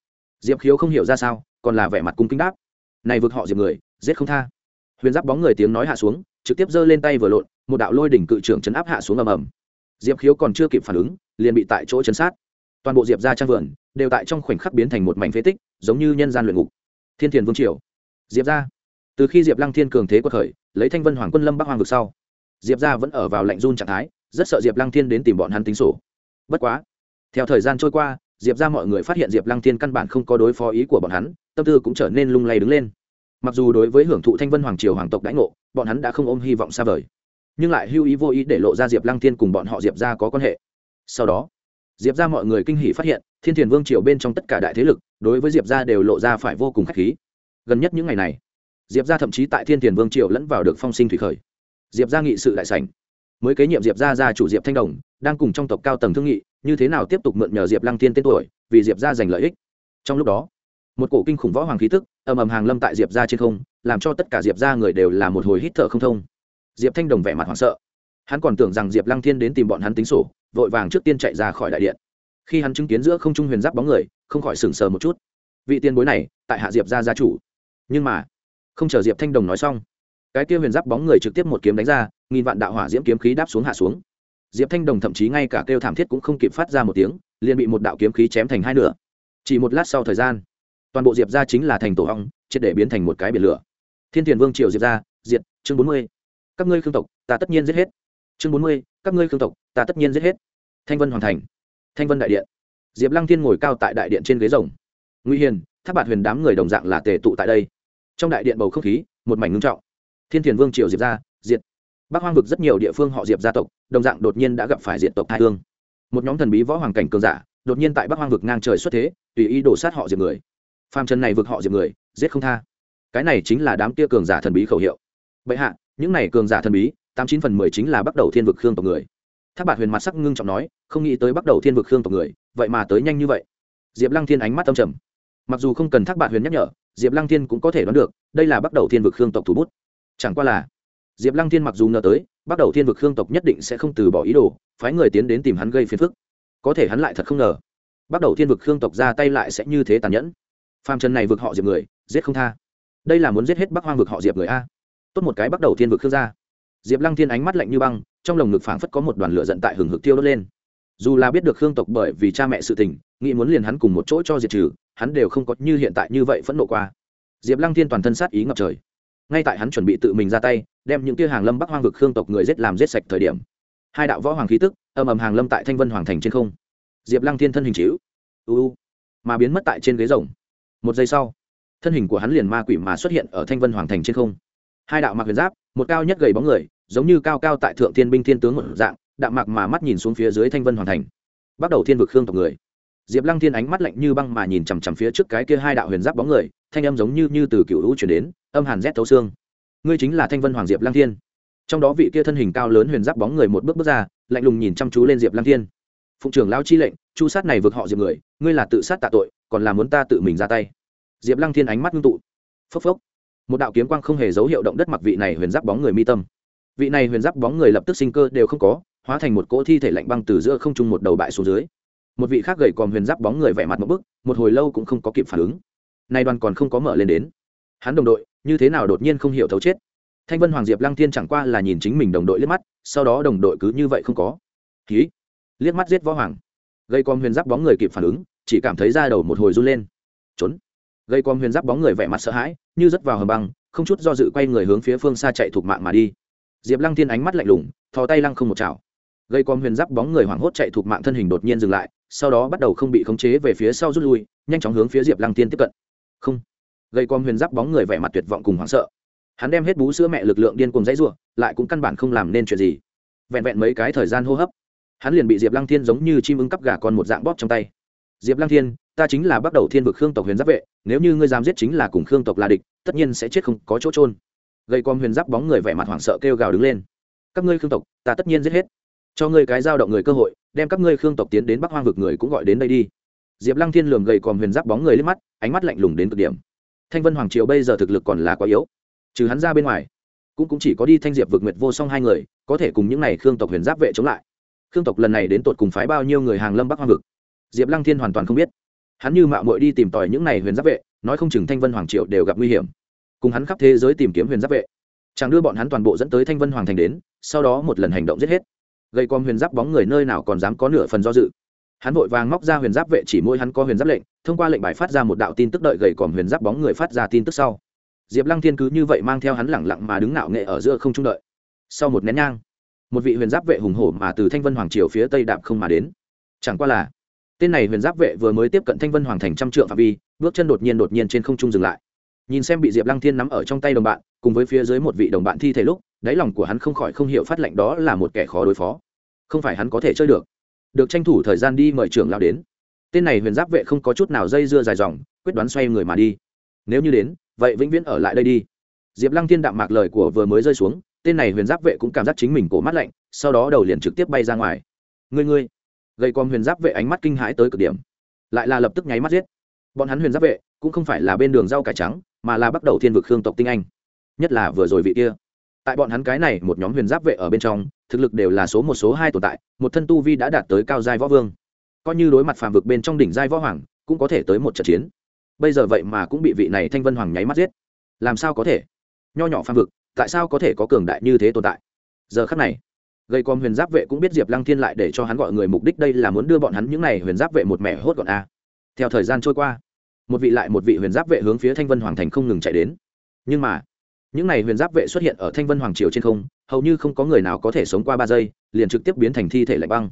Diệp khiếu không hiểu ra sao, còn là vẻ mặt cung kính đáp. Này vực họ diệp người, giết không tha. Huyền giáp bóng người tiếng nói hạ xuống, trực tiếp giơ lên tay vừa lộn, một đạo lôi đỉnh cự trưởng chấn áp hạ xuống ầm ầm. Diệp khiếu còn chưa kịp phản ứng, liền bị tại chỗ chấn sát toàn bộ diệp ra trang vườn đều tại trong khoảnh khắc biến thành một mảnh phế tích, giống như nhân gian luyện ngục. Thiên thiền vương triều. Diệp ra. Từ khi diệp lăng thiên cường thế quật khởi, lấy thanh vân hoàng quân lâm bắc hoàng vực sau, diệp ra vẫn ở vào lạnh run trạng thái, rất sợ diệp lăng thiên đến tìm bọn hắn tính sổ. Bất quá, theo thời gian trôi qua, diệp ra mọi người phát hiện diệp lăng thiên căn bản không có đối phó ý của bọn hắn, tâm tư cũng trở nên lung lay đứng lên. Mặc dù đối với hưởng thụ thanh vân hoàng triều hoàng tộc đãi ngộ, bọn hắn đã không ôm hy vọng xa vời, nhưng lại hưu ý vô ý để lộ ra diệp lăng thiên cùng bọn họ diệp ra có quan hệ. Sau đó diệp ra mọi người kinh hỉ phát hiện, thiên thiền vương triều bên trong tất cả đại thế lực, đối với diệp ra đều lộ ra phải vô cùng k h á c h khí. Gần nhất những ngày này, diệp ra thậm chí tại thiên thiền vương triều lẫn vào được phong sinh thủy khởi. Diệp ra nghị sự đại sảnh. Mới kế nhiệm diệp ra ra chủ diệp thanh đồng, đang cùng trong tộc cao tầng thương nghị, như thế nào tiếp tục mượn nhờ diệp lăng thiên tên tuổi, vì diệp ra giành lợi ích. Trong lúc đó, một cổ kinh khủng võ hoàng khí tức, ầm ầm hàng lâm tại diệp ra trên không, làm cho tất cả diệp ra người đều là một hồi hít thở không thông. Diệp thanh đồng vẻ mặt hoảng sợ. Hắn còn tưởng rằng diệp lăng thiên đến tìm bọn hắn tính sổ vội vàng trước tiên chạy ra khỏi đại điện. Khi hắn chứng kiến giữa không trung huyền giáp bóng người, không khỏi sừng sờ một chút. Vị tiền bối này, tại hạ diệp ra gia chủ. Nhưng mà, không chờ diệp thanh đồng nói xong, cái kia huyền giáp bóng người trực tiếp một kiếm đánh ra, nghìn vạn đạo hỏa diễm kiếm khí đáp xuống hạ xuống. Diệp thanh đồng thậm chí ngay cả kêu thảm thiết cũng không kịp phát ra một tiếng, liền bị một đạo kiếm khí chém thành hai nửa. Chỉ một lát sau thời gian, toàn bộ diệp ra chính là thành tổ hong, triệt để biến thành một cái biển lửa. Thiên tiền vương triều diệp ra diệt, chương bốn mươi. Các ngươi khương tộc, ta tất nhiên giết hết chương bốn mươi, các ngươi khương tộc, ta tất nhiên giết hết. Thanh vân hoàn thành. Thanh vân đại điện. Diệp lăng thiên ngồi cao tại đại điện trên ghế rồng. Nguy hiền tháp bạt huyền đám người đồng dạng là tề tụ tại đây. Trong đại điện bầu không khí, một mảnh ngưng trọng. Thiên thiền vương triều diệp ra, diệt. Bắc hoang vực rất nhiều địa phương họ diệp gia tộc, đồng dạng đột nhiên đã gặp phải diện tộc hai thương một nhóm thần bí võ hoàng cảnh cường giả, đột nhiên tại bắc hoang vực ngang trời xuất thế, tùy ý đổ sát họ diệp người. Phàm trần này vực họ diệp người, giết không tha. Cái này chính là đám tia cường giả thần bí khẩu hiệu. Bệ hạ, những này cường giả thần bí tám chín phần mười chính là bắt đầu thiên vực khương tộc người. Tháp bạt huyền mặt sắc ngưng trọng nói, không nghĩ tới bắt đầu thiên vực khương tộc người, vậy mà tới nhanh như vậy. Diệp lăng thiên ánh mắt tâm trầm. Mặc dù không cần thác bạt huyền nhắc nhở, diệp lăng thiên cũng có thể đoán được, đây là bắt đầu thiên vực khương tộc thủ bút. Chẳng qua là, diệp lăng thiên mặc dù ngờ tới bắt đầu thiên vực khương tộc nhất định sẽ không từ bỏ ý đồ, phái người tiến đến tìm hắn gây phiền phức. Có thể hắn lại thật không ngờ bắt đầu thiên vực khương tộc ra tay lại sẽ như thế tàn nhẫn. Phàm trần này vực họ diệp người, giết không tha. Đây là muốn giết hết bắc hoang vực họ diệp người a. Tốt một cái bắt đầu thiên vực khương gia diệp lăng thiên ánh mắt lạnh như băng, trong lồng ngực phảng phất có một đoàn lửa giận tại hừng hực tiêu đốt lên. Dù là biết được khương tộc bởi vì cha mẹ sự tình, nghĩ muốn liền hắn cùng một chỗ cho diệt trừ, hắn đều không có như hiện tại như vậy phẫn nộ qua. Diệp lăng thiên toàn thân sát ý ngập trời. Ngay tại hắn chuẩn bị tự mình ra tay, đem những kia hàng lâm bắc hoang vực khương tộc người giết làm giết sạch thời điểm, hai đạo võ hoàng khí tức âm ầm hàng lâm tại thanh vân hoàng thành trên không. Diệp lăng thiên thân hình chịu. Uu mà biến mất tại trên ghế rồng. Một giây sau, thân hình của hắn liền ma quỷ mà xuất hiện ở thanh vân hoàng thành trên không. Hai đạo mặc huyền giáp một cao nhất gầy bóng người giống như cao cao tại thượng thiên binh thiên tướng một dạng đạm mạc mà mắt nhìn xuống phía dưới thanh vân hoàn thành. Bắt đầu thiên vực khương tộc người. Diệp lăng thiên ánh mắt lạnh như băng mà nhìn chằm chằm phía trước cái kia hai đạo huyền giáp bóng người thanh âm giống như, như từ cựu hữu chuyển đến âm hàn rét thấu xương. Ngươi chính là thanh vân hoàng diệp lăng thiên. Trong đó vị kia thân hình cao lớn huyền giáp bóng người một bước bước ra lạnh lùng nhìn chăm chú lên diệp lăng thiên. Phụng trưởng lao chi lệnh chu sát này vượt họ diệp người ngươi là tự sát tạ tội còn là muốn ta tự mình ra tay. Diệp lăng thiên ánh mắt ngưng tụ. Phốc phốc một đạo kiếm quang không hề dấu hiệu động đất mặc vị này huyền giáp bóng người mi tâm. Vị này huyền giáp bóng người lập tức sinh cơ đều không có, hóa thành một cỗ thi thể lạnh băng từ giữa không trung một đầu bại xuống dưới. Một vị khác gầy còm huyền giáp bóng người vẻ mặt một bức, một hồi lâu cũng không có kịp phản ứng. Nay đoàn còn không có mở lên đến. Hắn đồng đội, như thế nào đột nhiên không hiểu thấu chết? Thanh vân hoàng diệp lăng thiên chẳng qua là nhìn chính mình đồng đội liếc mắt, sau đó đồng đội cứ như vậy không có. Ký liếc mắt giết võ hoàng. Gây con huyền giáp bóng người kịp phản ứng, chỉ cảm thấy ra đầu một hồi run lên. Trốn! Gây con huyền giáp bóng người vẻ mặt sợ hãi, như rớt vào hầm băng, không chút do dự quay người hướng phía phương xa chạy thuộc mạng mà đi. Diệp lăng thiên ánh mắt lạnh lùng, thò tay lăng không một chảo. Gây con huyền giáp bóng người hoảng hốt chạy thuộc mạng thân hình đột nhiên dừng lại, sau đó bắt đầu không bị khống chế về phía sau rút lui, nhanh chóng hướng phía diệp lăng tiên tiếp cận. Không. Gây con huyền giáp bóng người vẻ mặt tuyệt vọng cùng hoảng sợ. Hắn đem hết bú sữa mẹ lực lượng điên cùng dãy r u ộ lại cũng căn bản không làm nên chuyện gì. Vẹn vẹn mấy cái thời gian hô hấp, hắn liền bị diệp lăng thiên giống như chim ưng cắp gà con một dạng bóp trong tay diệp lăng thiên ta chính là bắt đầu thiên vực khương tộc huyền giáp vệ nếu như ngươi dám giết chính là cùng khương tộc là địch tất nhiên sẽ chết không có chỗ trôn gây con huyền giáp bóng người vẻ mặt hoảng sợ kêu gào đứng lên. Các ngươi khương tộc ta tất nhiên giết hết. Cho ngươi cái giao động người cơ hội đem các ngươi khương tộc tiến đến bắc hoang vực người cũng gọi đến đây đi. Diệp lăng thiên lường gầy còm huyền giáp bóng người lên mắt ánh mắt lạnh lùng đến cực điểm. Thanh vân hoàng triều bây giờ thực lực còn là quá yếu. Trừ hắn ra bên ngoài cũng, cũng chỉ có đi thanh diệp vực nguyệt vô song hai người có thể cùng những n à y khương tộc huyền giáp vệ chống lại. Khương tộc lần này đến tột cùng phái bao nhiêu người hàng lâm bắc hoang vực? Diệp lăng thiên hoàn toàn không biết. Hắn như mạo mội đi tìm tòi những n à y huyền giáp vệ, nói không chừng thanh vân hoàng triệu đều gặp nguy hiểm. Cùng hắn khắp thế giới tìm kiếm huyền giáp vệ. Chẳng đưa bọn hắn toàn bộ dẫn tới thanh vân hoàng thành đến, sau đó một lần hành động giết hết. Gây com huyền giáp bóng người nơi nào còn dám có nửa phần do dự. Hắn vội vàng móc ra huyền giáp vệ chỉ môi hắn có huyền giáp lệnh, thông qua lệnh bài phát ra một đạo tin tức đợi gầy còm huyền giáp bóng người phát ra tin tức sau. Diệp lăng thiên cứ như vậy mang theo hắn lẳng lặng mà đứng nạo nghệ ở giữa không trung đợi. Sau một nén nhang, một vị huyền giáp vệ hùng hổ mà từ thanh vân hoàng triều phía tây đạp không mà đến. Chẳng qua là tên này huyền giáp vệ vừa mới tiếp cận thanh vân hoàng thành trăm trượng phạm vi, bước chân đột nhiên đột nhiên trên không trung dừng lại. Nhìn xem bị diệp lăng thiên nắm ở trong tay đồng bạn, cùng với phía dưới một vị đồng bạn thi thể lúc, đáy lòng của hắn không khỏi không hiểu phát lệnh đó là một kẻ khó đối phó. Không phải hắn có thể chơi được. Được tranh thủ thời gian đi mời trưởng lao đến. Tên này huyền giáp vệ không có chút nào dây dưa dài dòng, quyết đoán xoay người mà đi. Nếu như đến, vậy vĩnh viễn ở lại đây đi. Diệp lăng thiên đạm mạc lời của vừa mới rơi xuống, tên này huyền giáp vệ cũng cảm giác chính mình cổ mắt lạnh, sau đó đầu liền trực tiếp bay ra ngoài. Ngươi ngươi gây con huyền giáp vệ ánh mắt kinh hãi tới cực điểm. Lại là lập tức nháy mắt giết. Bọn hắn huyền giáp vệ cũng không phải là bên đường rau cải trắng, mà là bắt đầu thiên vực khương tộc tinh anh. Nhất là vừa rồi vị kia. Tại bọn hắn cái này một nhóm huyền giáp vệ ở bên trong, thực lực đều là số một số hai tồn tại, một thân tu vi đã đạt tới cao giai võ vương. Coi như đối mặt phàm vực bên trong đỉnh giai võ hoàng, cũng có thể tới một trận chiến. Bây giờ vậy mà cũng bị vị này thanh vân hoàng nháy mắt giết. Làm sao có thể? Nho nhỏ phàm vực, tại sao có thể có cường đại như thế tồn tại? Giờ khắc này gây com huyền giáp vệ cũng biết diệp lăng thiên lại để cho hắn gọi người mục đích đây là muốn đưa bọn hắn những n à y huyền giáp vệ một mẻ hốt gọn a. Theo thời gian trôi qua, một vị lại một vị huyền giáp vệ hướng phía thanh vân hoàng thành không ngừng chạy đến. Nhưng mà, những n à y huyền giáp vệ xuất hiện ở thanh vân hoàng triều trên không, hầu như không có người nào có thể sống qua ba giây, liền trực tiếp biến thành thi thể lạnh băng.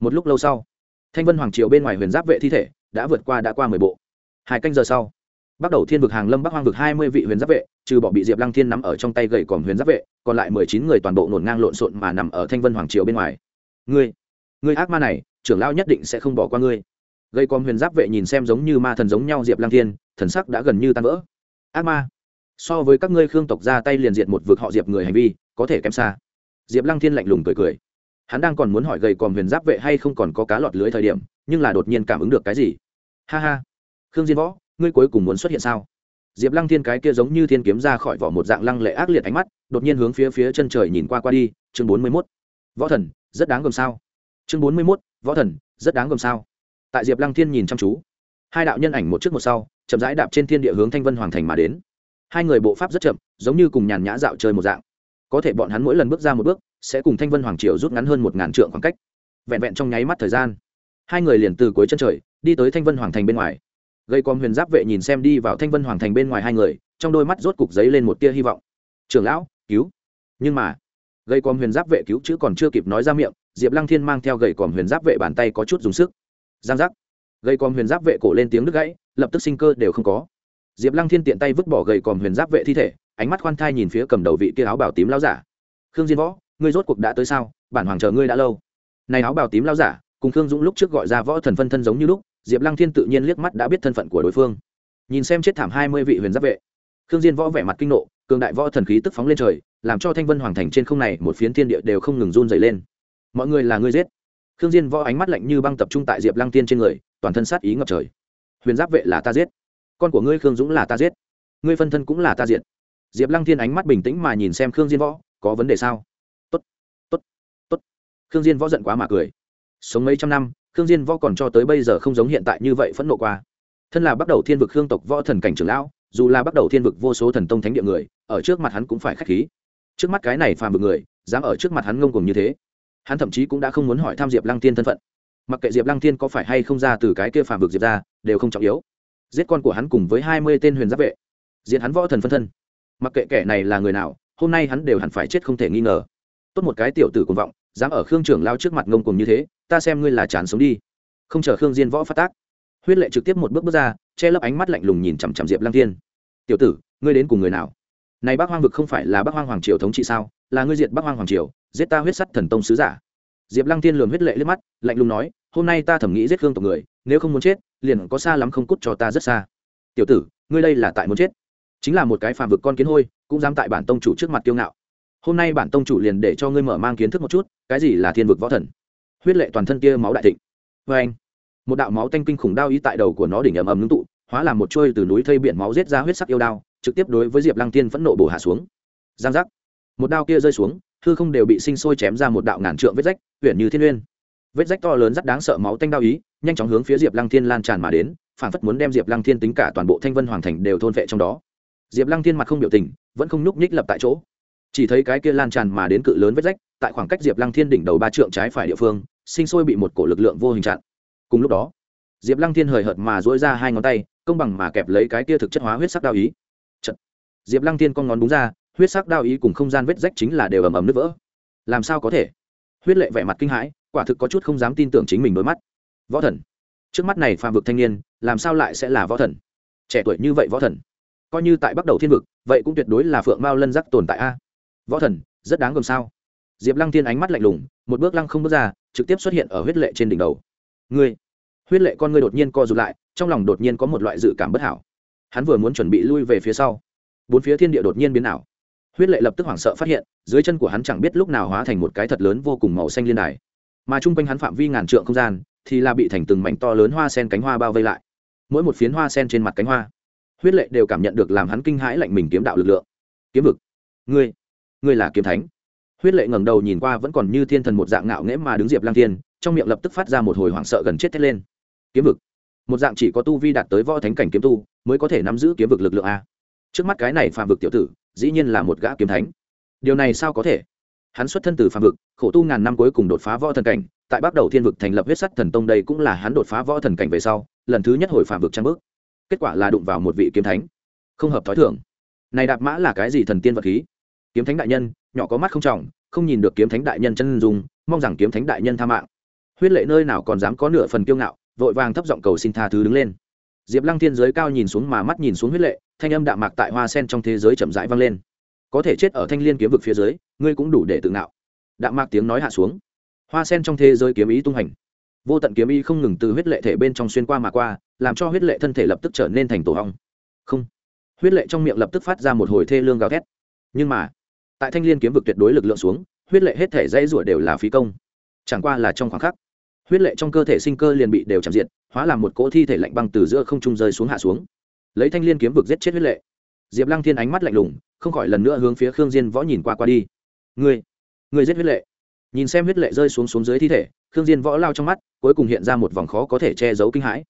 Một lúc lâu sau, thanh vân hoàng triều bên ngoài huyền giáp vệ thi thể đã vượt qua đã qua mười bộ. Hai canh giờ sau bắt đầu thiên vực hàng lâm bắc hoang vực hai mươi vị huyền giáp vệ, trừ bỏ bị diệp lăng thiên nắm ở trong tay gậy còm huyền giáp vệ, còn lại mười chín người toàn bộ nổn ngang lộn xộn mà nằm ở thanh vân hoàng triều bên ngoài. Ngươi ngươi ác ma này, trưởng lao nhất định sẽ không bỏ qua ngươi. Gây còm huyền giáp vệ nhìn xem giống như ma thần giống nhau diệp lăng thiên, thần sắc đã gần như tan vỡ. Ác ma. So với các ngươi khương tộc ra tay liền diệt một vực họ diệp người hành vi, có thể kém xa. Diệp lăng thiên lạnh lùng cười cười. Hắn đang còn muốn hỏi gầy còm huyền giáp vệ hay không còn có cá lọt lưới thời điểm, nhưng là đột nhiên cảm ứng được cái gì. Ha ha. Khương diên võ ngươi cuối cùng muốn xuất hiện sao? Diệp lăng thiên cái kia giống như thiên kiếm ra khỏi vỏ một dạng lăng lệ ác liệt ánh mắt, đột nhiên hướng phía phía chân trời nhìn qua qua đi, chương bốn mươi mốt. Võ thần, rất đáng gồm sao? Chương bốn mươi mốt, võ thần, rất đáng gồm sao? Tại diệp lăng thiên nhìn chăm chú, hai đạo nhân ảnh một trước một sau, chậm rãi đạp trên thiên địa hướng thanh vân hoàng thành mà đến. Hai người bộ pháp rất chậm, giống như cùng nhàn nhã dạo chơi một dạng. Có thể bọn hắn mỗi lần bước ra một bước, sẽ cùng thanh vân hoàng triều rút ngắn hơn một ngàn trượng khoảng cách. Vẹn vẹn trong nháy mắt thời gian, hai người liền từ cuối chân trời, đi tới thanh vân hoàng thành bên ngoài gây com huyền giáp vệ nhìn xem đi vào thanh vân hoàng thành bên ngoài hai người, trong đôi mắt rốt cục giấy lên một tia hy vọng. Trưởng lão, cứu. Nhưng mà, gây com huyền giáp vệ cứu chữ còn chưa kịp nói ra miệng, diệp lăng thiên mang theo gậy còm huyền giáp vệ bàn tay có chút dùng sức. Giang giác. Gây còm huyền giáp vệ cổ lên tiếng đứt gãy, lập tức sinh cơ đều không có. Diệp lăng thiên tiện tay vứt bỏ gậy còm huyền giáp vệ thi thể, ánh mắt khoan thai nhìn phía cầm đầu vị kia áo bào tím lao giả. Khương diên võ, ngươi rốt cuộc đã tới sao? Bản hoàng chờ ngươi đã lâu. Này áo bào tím lao giả, cùng khương dũng lúc trước gọi ra võ thần phân thân giống như lúc diệp lăng thiên tự nhiên liếc mắt đã biết thân phận của đối phương. Nhìn xem chết thảm hai mươi vị huyền giáp vệ, khương diên võ vẻ mặt kinh nộ, cường đại võ thần khí tức phóng lên trời, làm cho thanh vân hoàng thành trên không này một phiến thiên địa đều không ngừng run dày lên. Mọi người là người giết. Khương diên võ ánh mắt lạnh như băng tập trung tại diệp lăng tiên trên người, toàn thân sát ý ngập trời. Huyền giáp vệ là ta giết. Con của ngươi khương dũng là ta giết. Ngươi phân thân cũng là ta diệt. Diệp lăng thiên ánh mắt bình tĩnh mà nhìn xem khương diên võ, có vấn đề sao? Tốt tốt tốt. Khương diên võ giận quá mà cười. Sống mấy trăm năm khương diên võ còn cho tới bây giờ không giống hiện tại như vậy phẫn nộ qua. Thân là bắt đầu thiên vực khương tộc võ thần cảnh trưởng lão, dù là bắt đầu thiên vực vô số thần tông thánh địa người, ở trước mặt hắn cũng phải khách khí. Trước mắt cái này phàm vực người, dám ở trước mặt hắn ngông cùng như thế. Hắn thậm chí cũng đã không muốn hỏi tham diệp lăng tiên thân phận. Mặc kệ diệp lăng tiên có phải hay không ra từ cái kia phàm vực diệp ra, đều không trọng yếu. Giết con của hắn cùng với hai mươi tên huyền giáp vệ. Diện hắn võ thần phân thân. Mặc kệ kẻ này là người nào, hôm nay hắn đều hẳn phải chết không thể nghi ngờ. Tốt một cái tiểu tử cuồng vọng dám ở khương trưởng lao trước mặt ngông cùng như thế, ta xem ngươi là chán sống đi. Không chờ khương diên võ phát tác, huyết lệ trực tiếp một bước bước ra, che lấp ánh mắt lạnh lùng nhìn chằm chằm diệp lăng thiên. tiểu tử, ngươi đến cùng người nào? Này bác hoang vực không phải là bác hoang hoàng triều thống trị sao? Là ngươi diệt bác hoang hoàng triều, giết ta huyết sắt thần tông sứ giả. Diệp lăng thiên lường huyết lệ liếc mắt, lạnh lùng nói, hôm nay ta thẩm nghĩ giết khương tộc người, nếu không muốn chết, liền có xa lắm không cút cho ta rất xa. Tiểu tử, ngươi đây là tại muốn chết. Chính là một cái phàm vực con kiến hôi, cũng dám tại bản tông chủ trước mặt kiêu ngạo hôm nay bản tông chủ liền để cho ngươi mở mang kiến thức một chút, cái gì là thiên vực võ thần? Huyết lệ toàn thân kia máu đại thịnh. Vê anh, một đạo máu tanh kinh khủng đao ý tại đầu của nó đỉnh ầm ầm ngưng tụ, hóa làm một trôi từ núi thây biển máu rết ra huyết sắc yêu đao, trực tiếp đối với diệp lăng tiên phẫn nộ bổ hạ xuống. Giang giác. Một đao kia rơi xuống, hư không đều bị sinh sôi chém ra một đạo ngàn trượng vết rách huyện như thiên uyên vết rách to lớn rất đáng sợ máu tanh đao ý, nhanh chóng hướng phía diệp lăng thiên lan tràn mà đến, phản phất muốn đem diệp lăng thiên tính cả toàn bộ thanh vân hoàng thành đều thôn vệ trong đó. Diệp lăng thiên mặt không biểu tình, vẫn không nhúc nhích lập tại chỗ chỉ thấy cái kia lan tràn mà đến cự lớn vết rách, tại khoảng cách diệp lăng thiên đỉnh đầu ba trượng trái phải địa phương, sinh sôi bị một cổ lực lượng vô hình chặn. Cùng lúc đó, diệp lăng thiên hời hợt mà dỗi ra hai ngón tay, công bằng mà kẹp lấy cái kia thực chất hóa huyết sắc đao ý. Chật. diệp lăng thiên con ngón đúng ra, huyết sắc đao ý cùng không gian vết rách chính là đều ầm ầm nứt vỡ. Làm sao có thể? Huyết lệ vẻ mặt kinh hãi, quả thực có chút không dám tin tưởng chính mình đôi mắt. Võ thần. Trước mắt này phàm vực thanh niên, làm sao lại sẽ là võ thần? Trẻ tuổi như vậy võ thần. Coi như tại bắt đầu thiên vực, vậy cũng tuyệt đối là phượng mao lân giác tồn tại a võ thần, rất đáng gồm sao? Diệp lăng Thiên ánh mắt lạnh lùng, một bước lăng không bước ra, trực tiếp xuất hiện ở huyết lệ trên đỉnh đầu. Ngươi, huyết lệ con ngươi đột nhiên co rụt lại, trong lòng đột nhiên có một loại dự cảm bất hảo. Hắn vừa muốn chuẩn bị lui về phía sau, bốn phía thiên địa đột nhiên biến ảo. Huyết lệ lập tức hoảng sợ phát hiện, dưới chân của hắn chẳng biết lúc nào hóa thành một cái thật lớn vô cùng màu xanh liên đài. Mà chung quanh hắn phạm vi ngàn trượng không gian, thì là bị thành từng mảnh to lớn hoa sen cánh hoa bao vây lại. Mỗi một phiến hoa sen trên mặt cánh hoa, huyết lệ đều cảm nhận được làm hắn kinh hãi lạnh mình kiếm đạo lực lượng. Kiếm vực, ngươi ngươi là kiếm thánh. Huyết lệ ngẩng đầu nhìn qua vẫn còn như thiên thần một dạng ngạo nghễ mà đứng diệp lang thiên, trong miệng lập tức phát ra một hồi hoảng sợ gần chết thét lên. Kiếm vực. Một dạng chỉ có tu vi đạt tới võ thánh cảnh kiếm tu mới có thể nắm giữ kiếm vực lực lượng a. Trước mắt cái này phạm vực tiểu tử, dĩ nhiên là một gã kiếm thánh. Điều này sao có thể? Hắn xuất thân từ phạm vực, khổ tu ngàn năm cuối cùng đột phá võ thần cảnh, tại bắt đầu thiên vực thành lập huyết sắt thần tông đây cũng là hắn đột phá võ thần cảnh về sau, lần thứ nhất hồi phạm vực trang bước. Kết quả là đụng vào một vị kiếm thánh. Không hợp t h ó i thưởng này đạp mã là cái gì thần tiên vật khí? Kiếm thánh đại nhân, nhỏ có mắt không trọng, không nhìn được kiếm thánh đại nhân chân dùng mong rằng kiếm thánh đại nhân tha mạng. Huyết lệ nơi nào còn dám có nửa phần kiêu ngạo, vội vàng thấp giọng cầu xin tha thứ đứng lên. Diệp lăng thiên giới cao nhìn xuống mà mắt nhìn xuống huyết lệ, thanh âm đạm mạc tại hoa sen trong thế giới chậm rãi vang lên. Có thể chết ở thanh liên kiếm vực phía dưới, ngươi cũng đủ để tự ngạo. Đạm mạc tiếng nói hạ xuống. Hoa sen trong thế giới kiếm ý tung hành. Vô tận kiếm ý không ngừng từ huyết lệ thể bên trong xuyên qua mà qua, làm cho huyết lệ thân thể lập tức trở nên thành tổ hong. Không. Huyết lệ trong miệng lập tức phát ra một hồi thê lương gào thét. Nhưng mà tại thanh l i ê n kiếm vực tuyệt đối lực lượng xuống, huyết lệ hết thể dãy rủa đều là phí công. Chẳng qua là trong khoảng khắc, huyết lệ trong cơ thể sinh cơ liền bị đều chạm diện hóa làm một cỗ thi thể lạnh băng từ giữa không trung rơi xuống hạ xuống. Lấy thanh l i ê n kiếm vực giết chết huyết lệ. Diệp lăng thiên ánh mắt lạnh lùng, không khỏi lần nữa hướng phía khương diên võ nhìn qua qua đi. Ngươi ngươi giết huyết lệ. Nhìn xem huyết lệ rơi xuống xuống dưới thi thể, khương diên võ lao trong mắt, cuối cùng hiện ra một vòng khó có thể che giấu kinh hãi.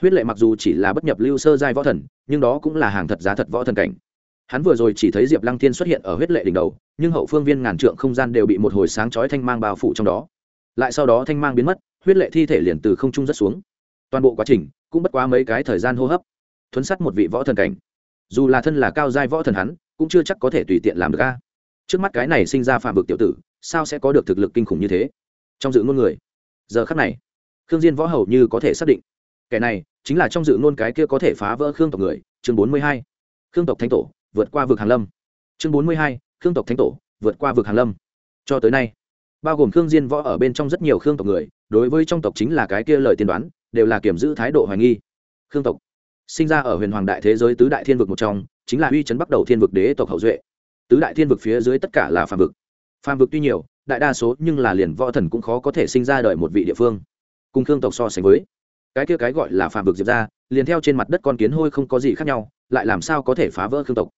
Huyết lệ mặc dù chỉ là bất nhập lưu sơ giai võ thần, nhưng đó cũng là hàng thật giá thật võ thần cảnh hắn vừa rồi chỉ thấy diệp lăng thiên xuất hiện ở huyết lệ đỉnh đầu, nhưng hậu phương viên ngàn trượng không gian đều bị một hồi sáng chói thanh mang bao phủ trong đó. Lại sau đó thanh mang biến mất, huyết lệ thi thể liền từ không trung rất xuống. Toàn bộ quá trình cũng bất quá mấy cái thời gian hô hấp. Thuấn sắt một vị võ thần cảnh. Dù là thân là cao giai võ thần hắn, cũng chưa chắc có thể tùy tiện làm được a. Trước mắt cái này sinh ra phạm vực tiểu tử, sao sẽ có được thực lực kinh khủng như thế? Trong dự ngôn người. Giờ khắc này, khương diên võ hầu như có thể xác định. Kẻ này chính là trong dự ngôn cái kia có thể phá vỡ khương tộc người, chương bốn mươi hai. Khương tộc thánh tổ vượt qua vực hàn lâm. Chương bốn mươi hai, khương tộc thánh tổ, vượt qua vực hàn lâm. Cho tới nay, bao gồm khương diên võ ở bên trong rất nhiều khương tộc người, đối với trong tộc chính là cái kia lời tiên đoán, đều là kiểm giữ thái độ hoài nghi. Khương tộc sinh ra ở huyền hoàng đại thế giới tứ đại thiên vực một trong, chính là uy chấn bắt đầu thiên vực đế tộc hậu duệ. Tứ đại thiên vực phía dưới tất cả là phàm vực. Phàm vực tuy nhiều, đại đa số nhưng là liền võ thần cũng khó có thể sinh ra đời một vị địa phương. Cùng khương tộc so sánh với, cái kia cái gọi là phàm vực diệp ra, liền theo trên mặt đất con kiến hôi không có gì khác nhau lại làm sao có thể phá vỡ khương tộc?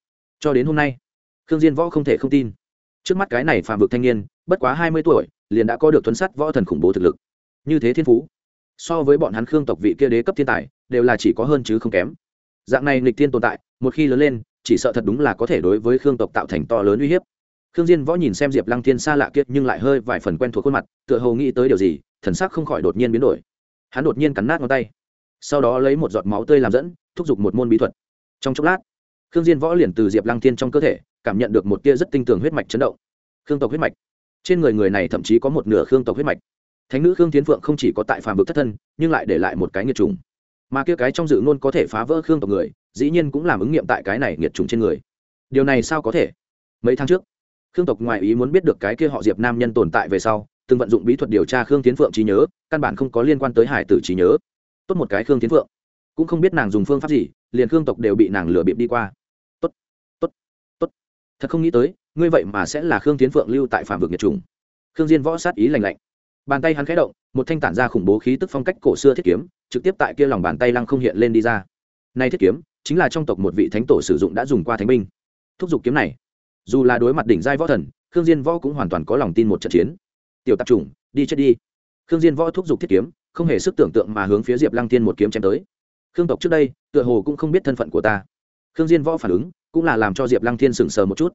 Cho đến hôm nay, khương diên võ không thể không tin. Trước mắt cái này phàm vực thanh niên, bất quá hai mươi tuổi, liền đã có được tuấn sắt võ thần khủng bố thực lực. Như thế thiên phú, so với bọn hắn khương tộc vị kia đế cấp thiên tài, đều là chỉ có hơn chứ không kém. Dạng này nghịch thiên tồn tại, một khi lớn lên, chỉ sợ thật đúng là có thể đối với khương tộc tạo thành to lớn uy hiếp. Khương diên võ nhìn xem diệp lăng thiên xa lạ kiệt nhưng lại hơi vài phần quen thuộc khuôn mặt, tựa hồ nghĩ tới điều gì, thần sắc không khỏi đột nhiên biến đổi. Hắn đột nhiên cắn nát ngón tay, sau đó lấy một giọt máu tươi làm dẫn, thúc giục một môn bí thuật trong chốc lát, khương diên võ liền từ diệp lăng thiên trong cơ thể cảm nhận được một tia rất tinh tường huyết mạch chấn động. Khương tộc huyết mạch. Trên người người này thậm chí có một nửa khương tộc huyết mạch. Thánh nữ khương tiến phượng không chỉ có tại phàm vực thất thân, nhưng lại để lại một cái nghiệt trùng. Mà kia cái trong dự ngôn có thể phá vỡ khương tộc người, dĩ nhiên cũng làm ứng nghiệm tại cái này nghiệt trùng trên người. Điều này sao có thể? Mấy tháng trước, khương tộc ngoại ý muốn biết được cái kia họ diệp nam nhân tồn tại về sau, từng vận dụng bí thuật điều tra khương tiến phượng trí nhớ, căn bản không có liên quan tới hải tử trí nhớ. Tốt một cái khương tiến phượng. Cũng không biết nàng dùng phương pháp gì liền khương tộc đều bị nàng lừa bịp đi qua. Tốt tốt tốt. Thật không nghĩ tới, ngươi vậy mà sẽ là khương tiến phượng lưu tại phạm vực nhật trùng. Khương diên võ sát ý lành lạnh. Bàn tay hắn khẽ động, một thanh tản ra khủng bố khí tức phong cách cổ xưa thiết kiếm, trực tiếp tại kia lòng bàn tay lăng không hiện lên đi ra. Nay thiết kiếm, chính là trong tộc một vị thánh tổ sử dụng đã dùng qua thánh binh. Thúc giục kiếm này, dù là đối mặt đỉnh giai võ thần, khương diên võ cũng hoàn toàn có lòng tin một trận chiến. Tiểu tạp chủng đi chết đi. Khương diên võ thúc giục thiết kiếm, không hề sức tưởng tượng mà hướng phía diệp lăng tiên một kiếm chém tới khương tộc trước đây, tựa hồ cũng không biết thân phận của ta. Khương diên võ phản ứng, cũng là làm cho diệp lăng thiên sừng sờ một chút.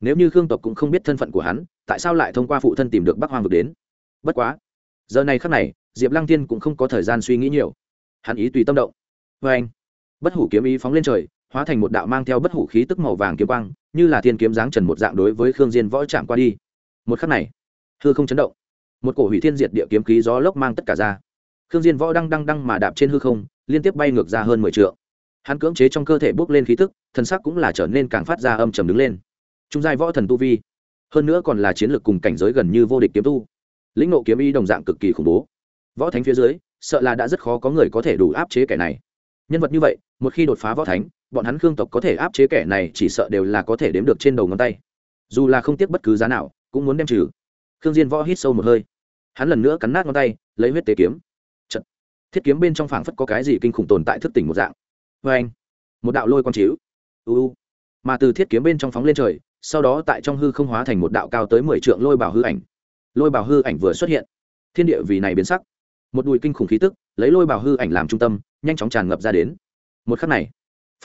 Nếu như khương tộc cũng không biết thân phận của hắn, tại sao lại thông qua phụ thân tìm được bắc hoàng vực đến? Bất quá, giờ này khắc này, diệp lăng thiên cũng không có thời gian suy nghĩ nhiều. Hắn ý tùy tâm động. Vê anh, bất hủ kiếm ý phóng lên trời, hóa thành một đạo mang theo bất hủ khí tức màu vàng kiếm quang, như là thiên kiếm giáng trần một dạng đối với khương diên võ chạm qua đi. Một khắc này, hư không chấn động. Một cổ hủy thiên diệt địa kiếm khí gió lốc mang tất cả ra. Khương diên võ đang đăng đăng mà đạp trên hư không liên tiếp bay ngược ra hơn mười trượng. Hắn cưỡng chế trong cơ thể bốc lên khí tức, thần sắc cũng là trở nên càng phát ra âm trầm đứng lên. Trung giai võ thần tu vi, hơn nữa còn là chiến lược cùng cảnh giới gần như vô địch kiếm tu. Lĩnh nộ kiếm ý đồng dạng cực kỳ khủng bố. Võ thánh phía dưới, sợ là đã rất khó có người có thể đủ áp chế kẻ này. Nhân vật như vậy, một khi đột phá võ thánh, bọn hắn khương tộc có thể áp chế kẻ này chỉ sợ đều là có thể đếm được trên đầu ngón tay. Dù là không tiếc bất cứ giá nào, cũng muốn đem trừ. Khương diên võ hít sâu một hơi. Hắn lần nữa cắn nát ngón tay, lấy huyết tế kiếm thiết kiếm bên trong phảng phất có cái gì kinh khủng tồn tại thức tỉnh một dạng. Vê anh, một đạo lôi quang chiếu. U. Mà từ thiết kiếm bên trong phóng lên trời, sau đó tại trong hư không hóa thành một đạo cao tới mười trượng lôi bảo hư ảnh. Lôi bảo hư ảnh vừa xuất hiện, thiên địa vì này biến sắc. Một đùi kinh khủng khí tức, lấy lôi bảo hư ảnh làm trung tâm, nhanh chóng tràn ngập ra đến. Một khắc này,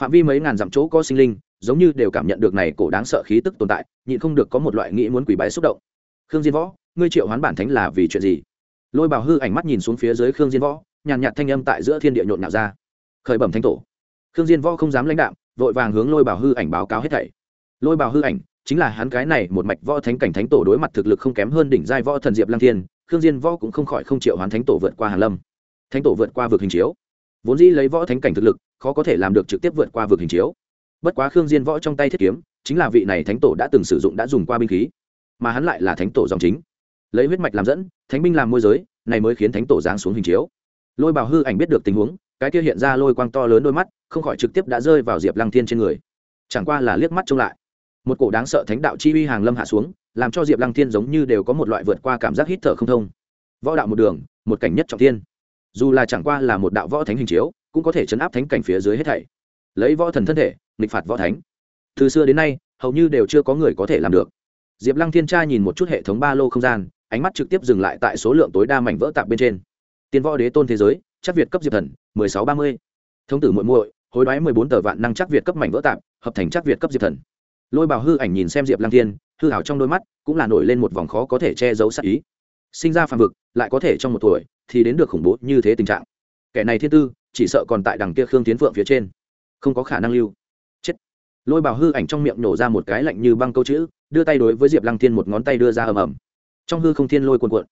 phạm vi mấy ngàn dặm chỗ có sinh linh, giống như đều cảm nhận được này cổ đáng sợ khí tức tồn tại, nhịn không được có một loại nghĩ muốn quỷ bái xúc động. Khương diên võ, ngươi triệu hoán bản thánh là vì chuyện gì? Lôi bảo hư ảnh mắt nhìn xuống phía dưới khương diên võ nhàn nhạt thanh âm tại giữa thiên địa nhộn nhạo ra. Khởi bẩm thánh tổ. Khương diên võ không dám lãnh đạm, vội vàng hướng lôi bảo hư ảnh báo cáo hết thảy. Lôi bảo hư ảnh chính là hắn cái này một mạch võ thánh cảnh thánh tổ đối mặt thực lực không kém hơn đỉnh giai võ thần diệp lăng thiên, khương diên võ cũng không khỏi không chịu hoán thánh tổ vượt qua hàn lâm. Thánh tổ vượt qua vực hình chiếu. Vốn dĩ lấy võ thánh cảnh thực lực, khó có thể làm được trực tiếp vượt qua vực hình chiếu. Bất quá khương diên võ trong tay thiết kiếm, chính là vị này thánh tổ đã từng sử dụng đã dùng qua binh khí, mà hắn lại là thánh tổ dòng chính. Lấy huyết mạch làm dẫn, thánh binh làm môi giới, này mới khiến thánh tổ giáng xuống hình chiếu lôi bào hư ảnh biết được tình huống, cái kia hiện ra lôi quang to lớn đôi mắt, không khỏi trực tiếp đã rơi vào diệp lăng thiên trên người. Chẳng qua là liếc mắt trông lại, một cổ đáng sợ thánh đạo chi uy hàng lâm hạ xuống, làm cho diệp lăng thiên giống như đều có một loại vượt qua cảm giác hít thở không thông. Võ đạo một đường, một cảnh nhất trọng thiên. Dù là chẳng qua là một đạo võ thánh hình chiếu, cũng có thể chấn áp thánh cảnh phía dưới hết thảy. Lấy võ thần thân thể, nghịch phạt võ thánh. Từ xưa đến nay, hầu như đều chưa có người có thể làm được. Diệp lăng thiên tra nhìn một chút hệ thống ba lô không gian, ánh mắt trực tiếp dừng lại tại số lượng tối đa mảnh vỡ tạp bên trên tiên võ đế tôn thế giới chắc việt cấp diệp thần mười sáu ba mươi. Thống tử muội muội hối đoái mười bốn tờ vạn năng chắc việt cấp mảnh vỡ tạm, hợp thành chắc việt cấp diệp thần. Lôi bào hư ảnh nhìn xem diệp lang thiên hư hảo trong đôi mắt cũng là nổi lên một vòng khó có thể che giấu sắc ý. Sinh ra phàm vực lại có thể trong một tuổi thì đến được khủng bố như thế tình trạng. Kẻ này thiên tư chỉ sợ còn tại đằng kia khương tiến phượng phía trên. Không có khả năng lưu. Chết. Lôi bào hư ảnh trong miệng nổ ra một cái lạnh như băng câu chữ đưa tay đối với diệp lăng thiên một ngón tay đưa ra ầm ầm. Trong hư không thiên lôi cuồn cuộn.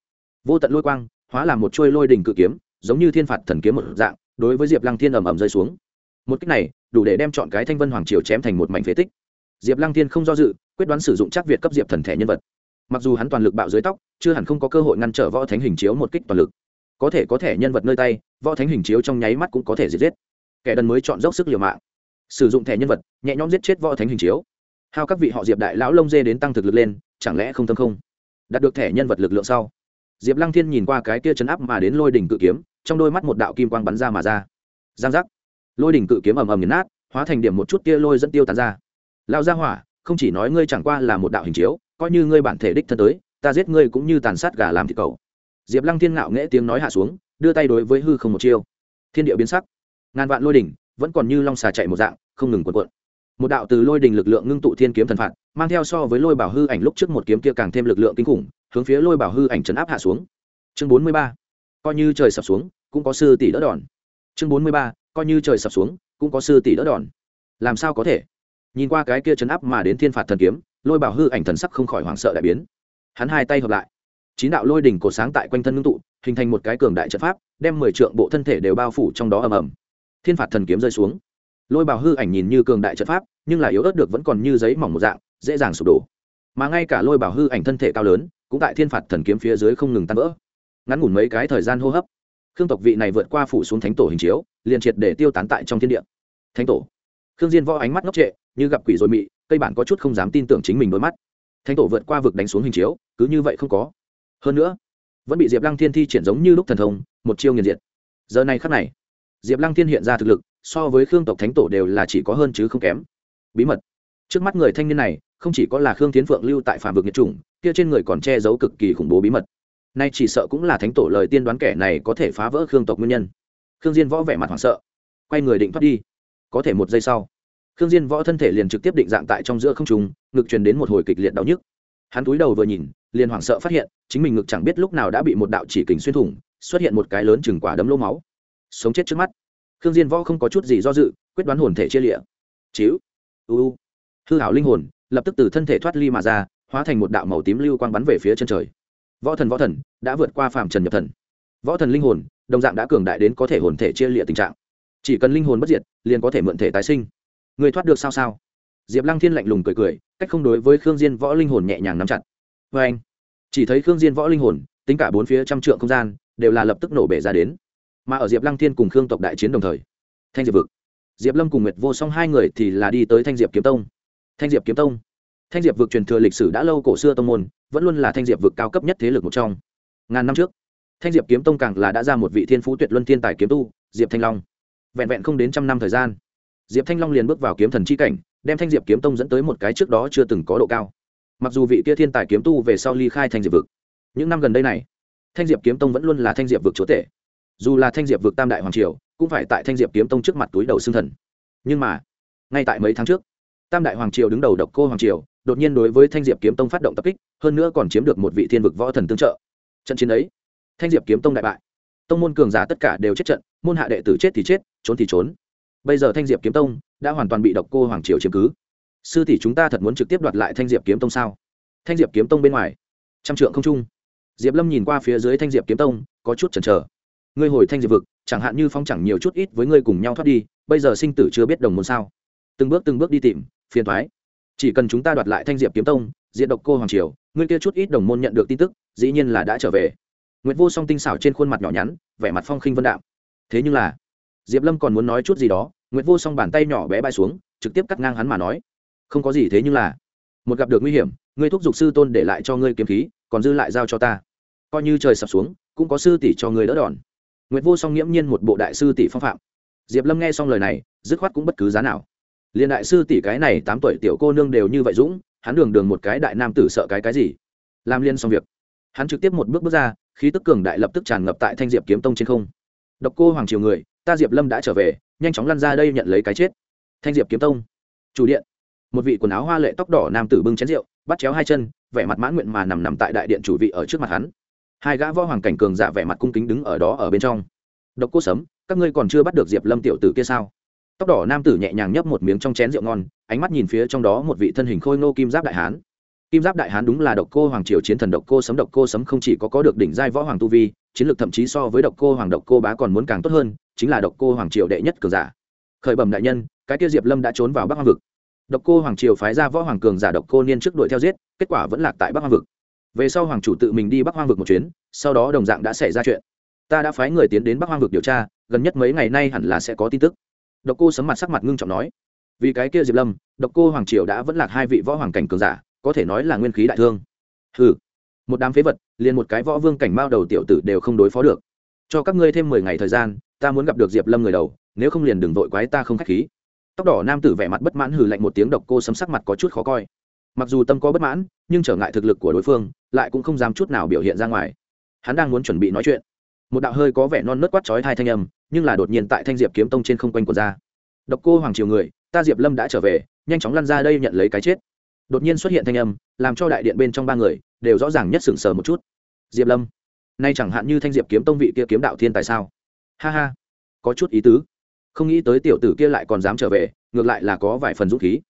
Vô tận lôi quang hóa làm một trôi lôi đỉnh cự kiếm, giống như thiên phạt thần kiếm một dạng, đối với diệp lăng thiên ầm ầm rơi xuống. Một cách này, đủ để đem chọn cái thanh vân hoàng triều chém thành một mảnh phế tích. Diệp lăng thiên không do dự, quyết đoán sử dụng chắc việt cấp diệp thần thẻ nhân vật. Mặc dù hắn toàn lực bạo dưới tóc, chưa hẳn không có cơ hội ngăn trở võ thánh hình chiếu một kích toàn lực. Có thể có thể nhân vật nơi tay, võ thánh hình chiếu trong nháy mắt cũng có thể diệt giết. Kẻ đần mới chọn dốc sức liều mạng. Sử dụng thẻ nhân vật, nhẹ nhõm giết chết võ thánh hình chiếu. Hao các vị họ diệp đại lão lông dê đến tăng thực lực lên, chẳng lẽ không tâm không? Đạt được thẻ nhân vật lực lượng sau diệp lăng thiên nhìn qua cái kia chấn áp mà đến lôi đỉnh cự kiếm, trong đôi mắt một đạo kim quang bắn ra mà ra. Giang giác. Lôi đỉnh cự kiếm ầm ầm nghiền nát, hóa thành điểm một chút tia lôi dẫn tiêu tán ra. Lao ra hỏa, không chỉ nói ngươi chẳng qua là một đạo hình chiếu, coi như ngươi bản thể đích thân tới, ta giết ngươi cũng như tàn sát gà làm thịt cầu diệp lăng thiên ngạo nghễ tiếng nói hạ xuống, đưa tay đối với hư không một chiêu. Thiên địa biến sắc. Ngàn vạn lôi đỉnh vẫn còn như long xà chạy một dạng, không ngừng quần quận một đạo từ lôi đỉnh lực lượng ngưng tụ thiên kiếm thần phạt, mang theo so với lôi bảo hư ảnh lúc trước một kiếm kia càng thêm lực lượng kinh khủng hướng phía lôi bảo hư ảnh trấn áp hạ xuống. Chương bốn mươi ba, coi như trời sập xuống, cũng có sư tỷ đỡ đòn. Chương bốn mươi ba, coi như trời sập xuống, cũng có sư tỷ đỡ đòn. Làm sao có thể? Nhìn qua cái kia chấn áp mà đến thiên phạt thần kiếm, lôi bảo hư ảnh thần sắc không khỏi hoảng sợ đại biến. Hắn hai tay hợp lại. Chín đạo lôi đỉnh cột sáng tại quanh thân ngưng tụ, hình thành một cái cường đại trận pháp, đem mười trượng bộ thân thể đều bao phủ trong đó ầm ầm. Thiên phạt thần kiếm rơi xuống. Lôi bảo hư ảnh nhìn như cường đại trận pháp, nhưng là yếu ớt được vẫn còn như giấy mỏng một dạng, dễ dàng sụp đổ. Mà ngay cả lôi bảo hư ảnh thân thể cao lớn cũng tại thiên phạt thần kiếm phía dưới không ngừng tan vỡ. Ngắn ngủn mấy cái thời gian hô hấp, khương tộc vị này vượt qua phủ xuống thánh tổ hình chiếu, liền triệt để tiêu tán tại trong thiên địa. Thánh tổ. Khương diên võ ánh mắt ngốc trệ, như gặp quỷ rồi mị, cây bản có chút không dám tin tưởng chính mình đôi mắt. Thánh tổ vượt qua vực đánh xuống hình chiếu, cứ như vậy không có. Hơn nữa, vẫn bị diệp lăng thiên thi triển giống như lúc thần thông, một chiêu nghiền diệt. Giờ này khắc này, diệp lăng thiên hiện ra thực lực, so với khương tộc thánh tổ đều là chỉ có hơn chứ không kém. Bí mật. Trước mắt người thanh niên này không chỉ có là khương tiến phượng lưu tại phàm vực nhiệt chủng, kia trên người còn che giấu cực kỳ khủng bố bí mật. Nay chỉ sợ cũng là thánh tổ lời tiên đoán kẻ này có thể phá vỡ khương tộc nguyên nhân. Khương diên võ vẻ mặt hoảng sợ. Quay người định thoát đi. Có thể một giây sau, khương diên võ thân thể liền trực tiếp định dạng tại trong giữa không trung, ngực truyền đến một hồi kịch liệt đau nhức. Hắn cúi đầu vừa nhìn, liền hoảng sợ phát hiện, chính mình ngực chẳng biết lúc nào đã bị một đạo chỉ kình xuyên thủng, xuất hiện một cái lớn chừng quả đấm lỗ máu. Sống chết trước mắt. Khương diên võ không có chút gì do dự, quyết đoán hồn thể chia lịa. Chiếu u hư hảo linh hồn lập tức từ thân thể thoát ly mà ra, hóa thành một đạo màu tím lưu quang bắn về phía chân trời. Võ thần võ thần, đã vượt qua phàm trần nhập thần. Võ thần linh hồn, đồng dạng đã cường đại đến có thể hồn thể chia lịa tình trạng. Chỉ cần linh hồn bất diệt, liền có thể mượn thể tái sinh. Người thoát được sao sao? Diệp lăng thiên lạnh lùng cười cười, cách không đối với khương diên võ linh hồn nhẹ nhàng nắm chặt. Vê anh, chỉ thấy khương diên võ linh hồn, tính cả bốn phía trăm trượng không gian, đều là lập tức nổ bể ra đến. Mà ở diệp lăng thiên cùng khương tộc đại chiến đồng thời, thanh diệp vực. Diệp lâm cùng nguyệt vô song hai người thì là đi tới thanh diệp kiếm tông thanh diệp kiếm tông thanh diệp vực truyền thừa lịch sử đã lâu cổ xưa tông môn vẫn luôn là thanh diệp vực cao cấp nhất thế lực một trong ngàn năm trước thanh diệp kiếm tông càng là đã ra một vị thiên phú tuyệt luân thiên tài kiếm tu diệp thanh long vẹn vẹn không đến trăm năm thời gian diệp thanh long liền bước vào kiếm thần c h i cảnh đem thanh diệp kiếm tông dẫn tới một cái trước đó chưa từng có độ cao mặc dù vị kia thiên tài kiếm tu về sau ly khai thanh diệp vực những năm gần đây này thanh diệp kiếm tông vẫn luôn là thanh diệp vực chúa tể dù là thanh diệp vực tam đại hoàng triều cũng phải tại thanh diệp kiếm tông trước mặt túi đầu xương thần nhưng mà ngay tại mấy tháng trước tam đại hoàng triều đứng đầu độc cô hoàng triều, đột nhiên đối với thanh diệp kiếm tông phát động tập kích, hơn nữa còn chiếm được một vị thiên vực võ thần tương trợ. Trận chiến ấy, thanh diệp kiếm tông đại bại. Tông môn cường giả tất cả đều chết trận, môn hạ đệ tử chết thì chết, trốn thì trốn. Bây giờ thanh diệp kiếm tông đã hoàn toàn bị độc cô hoàng triều chiếm cứ. Sư tỷ chúng ta thật muốn trực tiếp đoạt lại thanh diệp kiếm tông sao? Thanh diệp kiếm tông bên ngoài, trăm trượng không trung. Diệp lâm nhìn qua phía dưới thanh diệp kiếm tông, có chút chần chờ. Ngươi hồi thanh diệp vực, chẳng hạn như phong chẳng nhiều chút ít với ngươi cùng nhau thoát đi, bây giờ sinh tử chưa biết đồng môn sao? Từng bước từng bước đi tìm phiền thoái. Chỉ cần chúng ta đoạt lại thanh diệp kiếm tông diện độc cô hoàng triều ngươi kia chút ít đồng môn nhận được tin tức dĩ nhiên là đã trở về. Nguyệt Vô Song tinh xảo trên khuôn mặt nhỏ nhắn, vẻ mặt phong khinh vân đạm. Thế nhưng là, Diệp Lâm còn muốn nói chút gì đó, Nguyệt Vô Song bàn tay nhỏ bé bay xuống, trực tiếp cắt ngang hắn mà nói. Không có gì thế nhưng là một gặp được nguy hiểm ngươi thúc giục sư tôn để lại cho ngươi kiếm khí còn dư lại giao cho ta. Coi như trời sập xuống cũng có sư tỷ cho ngươi đỡ đòn. Nguyệt vô song nghiễm nhiên một bộ đại sư tỷ phong phạm. Diệp lâm nghe xong lời này dứt khoát cũng bất cứ giá nào liền đại sư tỷ cái này tám tuổi tiểu cô nương đều như vậy dũng, hắn đường đường một cái đại nam tử sợ cái cái gì? Làm liên xong việc. Hắn trực tiếp một bước bước ra, khí tức cường đại lập tức tràn ngập tại thanh diệp kiếm tông trên không. Độc cô hoàng triều người, ta diệp lâm đã trở về, nhanh chóng lăn ra đây nhận lấy cái chết. Thanh diệp kiếm tông. Chủ điện. Một vị quần áo hoa lệ tóc đỏ nam tử bưng chén rượu, bắt chéo hai chân, vẻ mặt mãn nguyện mà nằm nằm tại đại điện chủ vị ở trước mặt hắn. Hai gã võ hoàng cảnh cường giả vẻ mặt cung kính đứng ở đó ở bên trong. Độc cô sấm, các ngươi còn chưa bắt được diệp lâm tiểu tử kia sao? Tóc đỏ nam tử nhẹ nhàng nhấp một miếng trong chén rượu ngon, ánh mắt nhìn phía trong đó một vị thân hình khôi ngô kim giáp đại hán. Kim giáp đại hán đúng là độc cô hoàng triều chiến thần độc cô sấm, độc cô sấm không chỉ có có được đỉnh giai võ hoàng tu vi, chiến lược thậm chí so với độc cô hoàng độc cô bá còn muốn càng tốt hơn, chính là độc cô hoàng triều đệ nhất cường giả. Khởi bẩm đại nhân, cái kia diệp lâm đã trốn vào bắc hoang vực. Độc cô hoàng triều phái ra võ hoàng cường giả độc cô niên trước đuổi theo giết, kết quả vẫn lạc tại bắc hoang vực. Về sau hoàng chủ tự mình đi bắc hoang vực một chuyến, sau đó đồng dạng đã xảy ra chuyện. Ta đã phái người tiến đến bắc hoang vực điều tra, gần nhất mấy ngày nay hẳn là sẽ có tin tức độc cô sấm mặt sắc mặt ngưng trọng nói, vì cái kia diệp lâm, độc cô hoàng triều đã vẫn lạc hai vị võ hoàng cảnh cường giả, có thể nói là nguyên khí đại thương. Hừ, một đám phế vật, liền một cái võ vương cảnh mao đầu tiểu tử đều không đối phó được. Cho các ngươi thêm mười ngày thời gian, ta muốn gặp được diệp lâm người đầu, nếu không liền đừng vội quái ta không k h á c h khí. Tóc đỏ nam tử vẻ mặt bất mãn hừ lạnh một tiếng độc cô sấm sắc mặt có chút khó coi. Mặc dù tâm có bất mãn, nhưng trở ngại thực lực của đối phương, lại cũng không dám chút nào biểu hiện ra ngoài. Hắn đang muốn chuẩn bị nói chuyện một đạo hơi có vẻ non nớt quát chói thai thanh âm, nhưng là đột nhiên tại thanh diệp kiếm tông trên không quanh của ra. Độc cô hoàng triều người, ta diệp lâm đã trở về, nhanh chóng lăn ra đây nhận lấy cái chết. Đột nhiên xuất hiện thanh âm, làm cho đại điện bên trong ba người đều rõ ràng nhất sừng sờ một chút. Diệp lâm, nay chẳng hạn như thanh diệp kiếm tông vị kia kiếm đạo thiên tại sao? Ha ha, có chút ý tứ. Không nghĩ tới tiểu tử kia lại còn dám trở về, ngược lại là có vài phần dũng khí.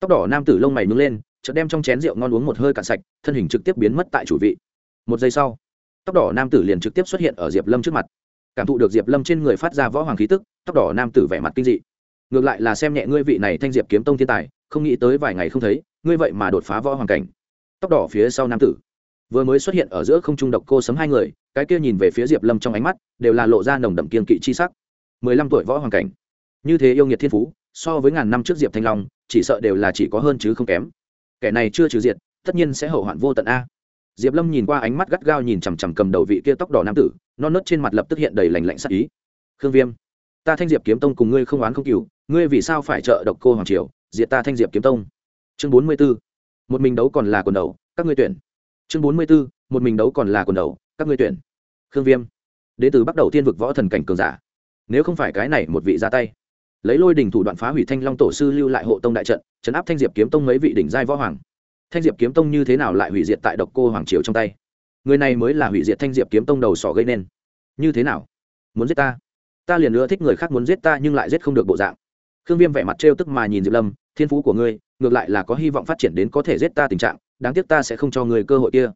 Tóc đỏ nam tử lông mày nướng lên, chợt đem trong chén rượu ngon uống một hơi cạn sạch, thân hình trực tiếp biến mất tại chủ vị. Một giây sau tóc đỏ nam tử liền trực tiếp xuất hiện ở diệp lâm trước mặt cảm thụ được diệp lâm trên người phát ra võ hoàng khí tức tóc đỏ nam tử vẻ mặt kinh dị ngược lại là xem nhẹ ngươi vị này thanh diệp kiếm tông thiên tài không nghĩ tới vài ngày không thấy ngươi vậy mà đột phá võ hoàng cảnh tóc đỏ phía sau nam tử vừa mới xuất hiện ở giữa không trung độc cô sấm hai người cái kia nhìn về phía diệp lâm trong ánh mắt đều là lộ ra nồng đậm kiên kỵ chi sắc mười lăm tuổi võ hoàng cảnh như thế yêu nghiệt thiên phú so với ngàn năm trước diệp thanh long chỉ sợ đều là chỉ có hơn chứ không kém kẻ này chưa trừ diệt tất nhiên sẽ hậu hoạn vô tận a diệp lâm nhìn qua ánh mắt gắt gao nhìn chằm chằm cầm đầu vị kia tóc đỏ nam tử, non nớt trên mặt lập tức hiện đầy lành lạnh sắc ý. Khương viêm, ta thanh diệp kiếm tông cùng ngươi không oán không cừu, ngươi vì sao phải trợ độc cô hoàng triều, diệt ta thanh diệp kiếm tông? Chương bốn mươi b ố một mình đấu còn là quần đầu, các ngươi tuyển. Chương bốn mươi b ố một mình đấu còn là quần đầu, các ngươi tuyển. Khương viêm đ ế từ bắt đầu tiên vực võ thần cảnh cường giả. Nếu không phải cái này một vị ra tay, lấy lôi đình thủ đoạn phá hủy thanh long tổ sư lưu lại hộ tông đại trận chấn áp thanh diệp kiếm tông mấy vị đỉnh giai võ hoàng thanh diệp kiếm tông như thế nào lại hủy diệt tại độc cô hoàng triều trong tay? Người này mới là hủy diệt thanh diệp kiếm tông đầu sỏ gây nên. Như thế nào? Muốn giết ta? Ta liền nữa thích người khác muốn giết ta nhưng lại giết không được bộ dạng. Khương viêm vẻ mặt trêu tức mà nhìn diệp lâm, thiên phú của ngươi, ngược lại là có hy vọng phát triển đến có thể giết ta tình trạng, đáng tiếc ta sẽ không cho người cơ hội kia.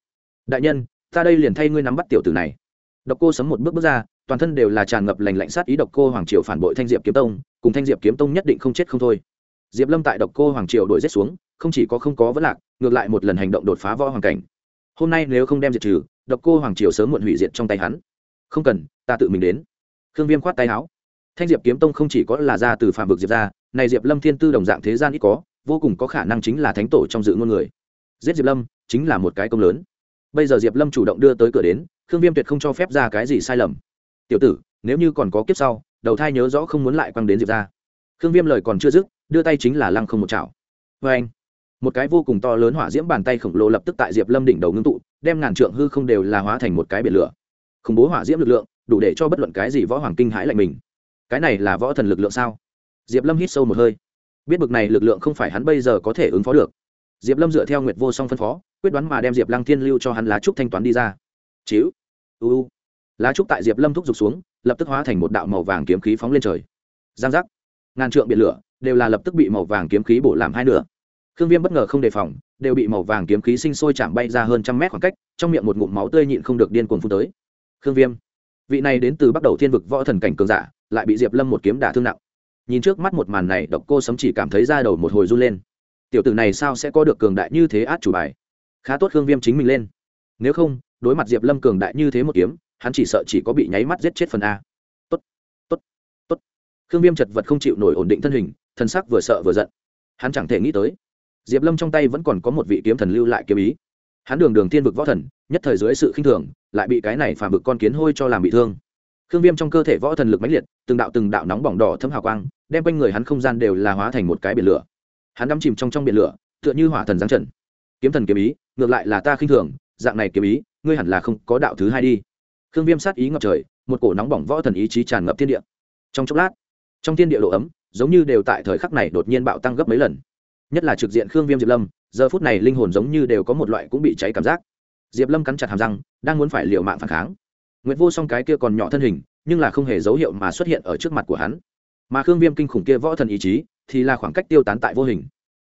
Đại nhân, ta đây liền thay ngươi nắm bắt tiểu tử này. Độc cô sấm một bước bước ra, toàn thân đều là tràn ngập lành lạnh sát ý độc cô hoàng triều phản bội thanh diệp kiếm tông, cùng thanh diệp kiếm tông nhất định không chết không thôi. Diệp lâm tại độc cô hoàng triều đổi giết xuống, không chỉ có không có vấn lạc ngược lại một lần hành động đột phá võ hoàng cảnh. Hôm nay nếu không đem diệt trừ, độc cô hoàng triều sớm muộn hủy diệt trong tay hắn. Không cần, ta tự mình đến. Khương viêm khoát tay áo. Thanh diệp kiếm tông không chỉ có là ra từ phạm vực diệp ra này diệp lâm thiên tư đồng dạng thế gian ít có, vô cùng có khả năng chính là thánh tổ trong dự ngôn người. Giết diệp lâm, chính là một cái công lớn. Bây giờ diệp lâm chủ động đưa tới cửa đến, khương viêm tuyệt không cho phép ra cái gì sai lầm. Tiểu tử, nếu như còn có kiếp sau, đầu thai nhớ rõ không muốn lại quăng đến diệp ra khương viêm lời còn chưa dứt, đưa tay chính là lăng không một chảo. Vê anh một cái vô cùng to lớn hỏa diễm bàn tay khổng lồ lập tức tại diệp lâm đỉnh đầu ngưng tụ, đem ngàn trượng hư không đều là hóa thành một cái biển lửa. Khủng bố hỏa diễm lực lượng, đủ để cho bất luận cái gì võ hoàng kinh hãi lạnh mình. Cái này là võ thần lực lượng sao? Diệp lâm hít sâu một hơi. Biết bực này lực lượng không phải hắn bây giờ có thể ứng phó được. Diệp lâm dựa theo nguyệt vô song phân phó, quyết đoán mà đem diệp lăng thiên lưu cho hắn lá trúc thanh toán đi ra. Chíu uu lá trúc tại diệp lâm thúc giục xuống, lập tức hóa thành một đạo màu vàng kiếm khí phóng lên trời. Giang giác. Ngàn trượng biển lửa đều là lập tức bị màu vàng kiếm khí bổ làm hai nửa khương viêm bất ngờ không đề phòng, đều bị màu vàng kiếm khí sinh sôi chạm bay ra hơn trăm mét khoảng cách, trong miệng một ngụm máu tươi nhịn không được điên cuồng phun tới. Khương viêm, vị này đến từ bắt đầu thiên vực võ thần cảnh cường giả, lại bị diệp lâm một kiếm đả thương nặng. Nhìn trước mắt một màn này, độc cô sấm chỉ cảm thấy ra đầu một hồi run lên. Tiểu tử này sao sẽ có được cường đại như thế át chủ bài? Khá tốt khương viêm chính mình lên. Nếu không, đối mặt diệp lâm cường đại như thế một kiếm, hắn chỉ sợ chỉ có bị nháy mắt giết chết phần a. Tốt tốt tốt. Khương viêm chật vật không chịu nổi ổn định thân hình thân sắc vừa sợ vừa giận. Hắn chẳng thể nghĩ tới diệp lâm trong tay vẫn còn có một vị kiếm thần lưu lại kiếm ý. Hắn đường đường tiên vực võ thần, nhất thời dưới sự khinh thường, lại bị cái này phàm vực con kiến hôi cho làm bị thương. Khương viêm trong cơ thể võ thần lực mãnh liệt, từng đạo từng đạo nóng bỏng đỏ thấm hào quang, đem quanh người hắn không gian đều là hóa thành một cái biển lửa. Hắn đắm chìm trong trong biển lửa, tựa như hỏa thần giáng trần. Kiếm thần kiếm ý, ngược lại là ta khinh thường, dạng này kiếm ý, ngươi hẳn là không có đạo thứ hai đi. Khương viêm sát ý ngập trời, một cổ nóng bỏng võ thần ý chí tràn ngập thiên địa. Trong chốc lát, trong thiên địa độ ấm, giống như đều tại thời khắc này đột nhiên bạo tăng gấp mấy lần nhất là trực diện khương viêm diệp lâm, giờ phút này linh hồn giống như đều có một loại cũng bị cháy cảm giác. Diệp lâm cắn chặt hàm răng, đang muốn phải liệu mạng phản kháng. Nguyễn vô song cái kia còn nhỏ thân hình, nhưng là không hề dấu hiệu mà xuất hiện ở trước mặt của hắn. Mà khương viêm kinh khủng kia võ thần ý chí, thì là khoảng cách tiêu tán tại vô hình.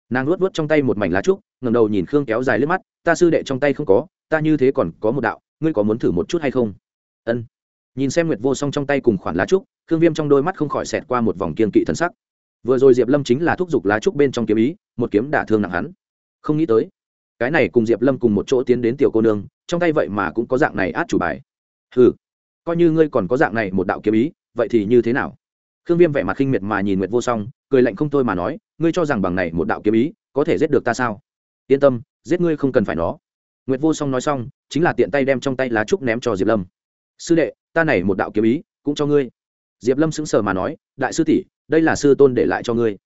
Nàng luốt luốt trong tay một mảnh lá trúc ngầm đầu nhìn khương kéo dài lướt mắt, ta sư đệ trong tay không có, ta như thế còn có một đạo, ngươi có muốn thử một chút hay không? Ân. Nhìn xem nguyệt vô song trong tay cùng khoản lá trúc, khương viêm trong đôi mắt không khỏi xẹt qua một vòng kiên kỵ thân sắc vừa rồi diệp lâm chính là thúc giục lá trúc bên trong kiếm ý, một kiếm đả thương nặng hắn. Không nghĩ tới, cái này cùng diệp lâm cùng một chỗ tiến đến tiểu cô nương, trong tay vậy mà cũng có dạng này át chủ bài. Ừ coi như ngươi còn có dạng này một đạo kiếm ý, vậy thì như thế nào? Khương viêm vẻ mặt khinh miệt mà nhìn nguyệt vô song, cười lạnh không thôi mà nói, ngươi cho rằng bằng này một đạo kiếm ý, có thể giết được ta sao? Yên tâm, giết ngươi không cần phải nó. Nguyệt vô song nói xong, chính là tiện tay đem trong tay lá trúc ném cho diệp lâm. Sư đệ, ta này một đạo kiếm ý, cũng cho ngươi. Diệp lâm sững sờ mà nói, đại sư tỷ đây là sư tôn để lại cho ngươi.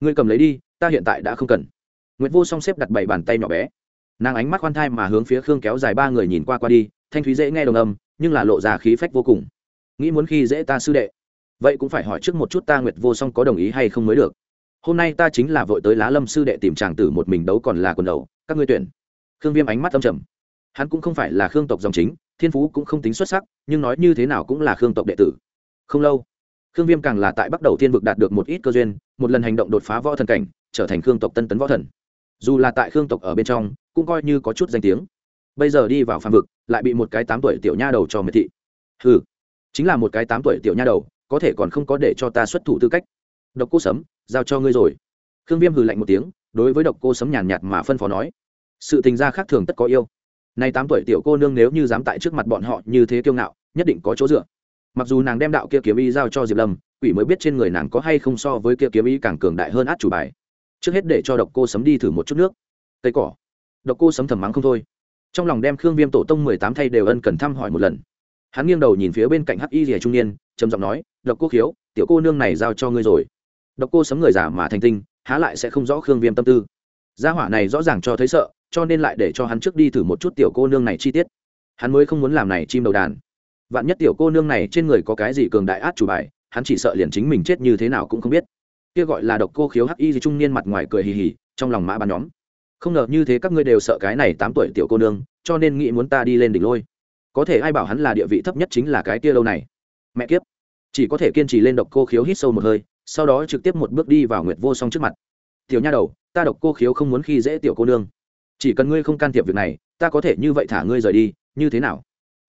Ngươi cầm lấy đi, ta hiện tại đã không cần. Nguyệt vô song xếp đặt bảy bàn tay nhỏ bé. Nàng ánh mắt khoan thai mà hướng phía khương kéo dài ba người nhìn qua qua đi, thanh thúy dễ nghe đồng âm, nhưng là lộ ra khí phách vô cùng. Nghĩ muốn khi dễ ta sư đệ. Vậy cũng phải hỏi trước một chút ta nguyệt vô song có đồng ý hay không mới được. Hôm nay ta chính là vội tới lá lâm sư đệ tìm chàng tử một mình đấu còn là quần đầu, các ngươi tuyển. Khương viêm ánh mắt âm trầm. Hắn cũng không phải là khương tộc dòng chính, thiên phú cũng không tính xuất sắc, nhưng nói như thế nào cũng là khương tộc đệ tử. Không lâu khương viêm càng là tại bắt đầu thiên vực đạt được một ít cơ duyên, một lần hành động đột phá võ thần cảnh, trở thành khương tộc tân tấn võ thần. Dù là tại khương tộc ở bên trong, cũng coi như có chút danh tiếng. Bây giờ đi vào phạm vực, lại bị một cái tám tuổi tiểu nha đầu cho miệt thị. Ừ chính là một cái tám tuổi tiểu nha đầu, có thể còn không có để cho ta xuất thủ tư cách. Độc cô sấm, giao cho ngươi rồi. Khương viêm hừ lạnh một tiếng, đối với độc cô sấm nhàn nhạt mà phân phó nói. Sự tình gia khác thường tất có yêu. Nay tám tuổi tiểu cô nương nếu như dám tại trước mặt bọn họ như thế kiêu ngạo, nhất định có chỗ dựa mặc dù nàng đem đạo kia kiếm ý giao cho diệp lâm, quỷ mới biết trên người nàng có hay không so với kia kiếm ý càng cường đại hơn át chủ bài. Trước hết để cho độc cô sấm đi thử một chút nước. Cây cỏ. Độc cô sấm thầm mắng không thôi. Trong lòng đem khương viêm tổ tông mười tám thay đều ân cần thăm hỏi một lần. Hắn nghiêng đầu nhìn phía bên cạnh hắc y rìa trung niên, trầm giọng nói, độc cô khiếu, tiểu cô nương này giao cho ngươi rồi. Độc cô sấm người giả mà thành tinh, há lại sẽ không rõ khương viêm tâm tư. Gia hỏa này rõ ràng cho thấy sợ, cho nên lại để cho hắn trước đi thử một chút tiểu cô nương này chi tiết. Hắn mới không muốn làm này chim đầu đàn vạn nhất tiểu cô nương này trên người có cái gì cường đại át chủ bài, hắn chỉ sợ liền chính mình chết như thế nào cũng không biết. Kia gọi là độc cô khiếu hắc y gì trung niên mặt ngoài cười hì hì, trong lòng mã bàn nhóm. Không ngờ như thế các ngươi đều sợ cái này tám tuổi tiểu cô nương, cho nên nghĩ muốn ta đi lên đỉnh lôi. Có thể ai bảo hắn là địa vị thấp nhất chính là cái kia lâu này. Mẹ kiếp. Chỉ có thể kiên trì lên độc cô khiếu hít sâu một hơi, sau đó trực tiếp một bước đi vào nguyệt vô song trước mặt. Tiểu nha đầu, ta độc cô khiếu không muốn khi dễ tiểu cô nương. Chỉ cần ngươi không can thiệp việc này, ta có thể như vậy thả ngươi rời đi, như thế nào?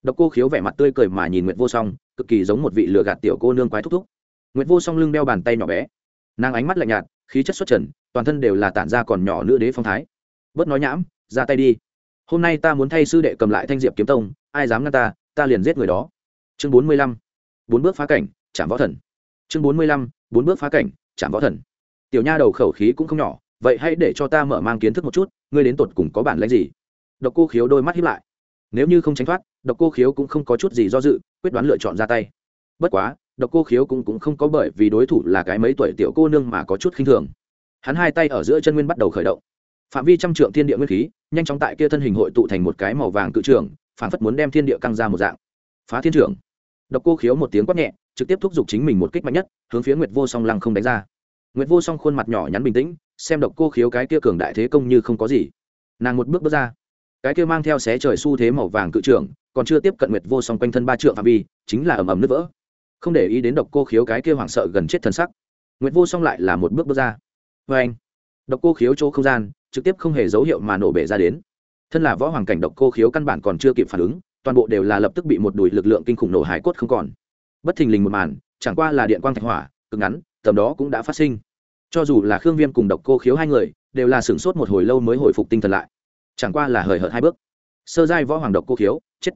Độc cô khiếu vẻ mặt tươi cười mà nhìn nguyệt vô song cực kỳ giống một vị lừa gạt tiểu cô nương quái thúc thúc. Nguyệt vô song lưng đeo bàn tay nhỏ bé. Nàng ánh mắt lạnh nhạt khí chất xuất trần toàn thân đều là tản ra còn nhỏ nữ đế phong thái. Bớt nói nhảm, ra tay đi. Hôm nay ta muốn thay sư đệ cầm lại thanh diệp kiếm tông ai dám ngăn ta ta liền giết người đó. Chương bốn mươi lăm bốn bước phá cảnh chạm võ thần. Chương bốn mươi lăm bốn bước phá cảnh chạm võ thần. Tiểu nha đầu khẩu khí cũng không nhỏ vậy hãy để cho ta mở mang kiến thức một chút ngươi đến tột cùng có bản lĩnh gì? Độc cô khiếu đôi mắt híp lại. Nếu như không tránh thoát độc cô khiếu cũng không có chút gì do dự quyết đoán lựa chọn ra tay. Bất quá độc cô khiếu cũng, cũng không có bởi vì đối thủ là cái mấy tuổi tiểu cô nương mà có chút khinh thường. Hắn hai tay ở giữa chân nguyên bắt đầu khởi động. Phạm vi trăm trượng thiên địa nguyên khí nhanh chóng tại kia thân hình hội tụ thành một cái màu vàng cự trường phản phất muốn đem thiên địa căng ra một dạng. Phá thiên trưởng độc cô khiếu một tiếng quát nhẹ trực tiếp thúc giục chính mình một kích mạnh nhất hướng phía nguyệt vô song lăng không đánh ra. Nguyệt vô song khuôn mặt nhỏ nhắn bình tĩnh xem độc cô khiếu cái kia cường đại thế công như không có gì. Nàng một bước bước ra. Cái kia mang theo xé trời xu thế màu vàng cự trưởng còn chưa tiếp cận nguyệt vô song quanh thân ba trượng phạm vi, chính là ầm ầm nứt vỡ. Không để ý đến độc cô khiếu cái kia hoảng sợ gần chết thân sắc, nguyệt vô song lại là một bước bước ra. Vê anh, độc cô khiếu chỗ không gian, trực tiếp không hề dấu hiệu mà nổ bể ra đến. Thân là võ hoàng cảnh độc cô khiếu căn bản còn chưa kịp phản ứng, toàn bộ đều là lập tức bị một đùi lực lượng kinh khủng nổ hải cốt không còn. Bất thình lình một màn, chẳng qua là điện quang thạch hỏa, cực ngắn, tầm đó cũng đã phát sinh. Cho dù là khương viêm cùng độc cô khiếu hai người, đều là sửng sốt một hồi lâu mới hồi phục tinh thần lại. Chẳng qua là hời hợt hai bước sơ giai võ hoàng độc cô khiếu, chết.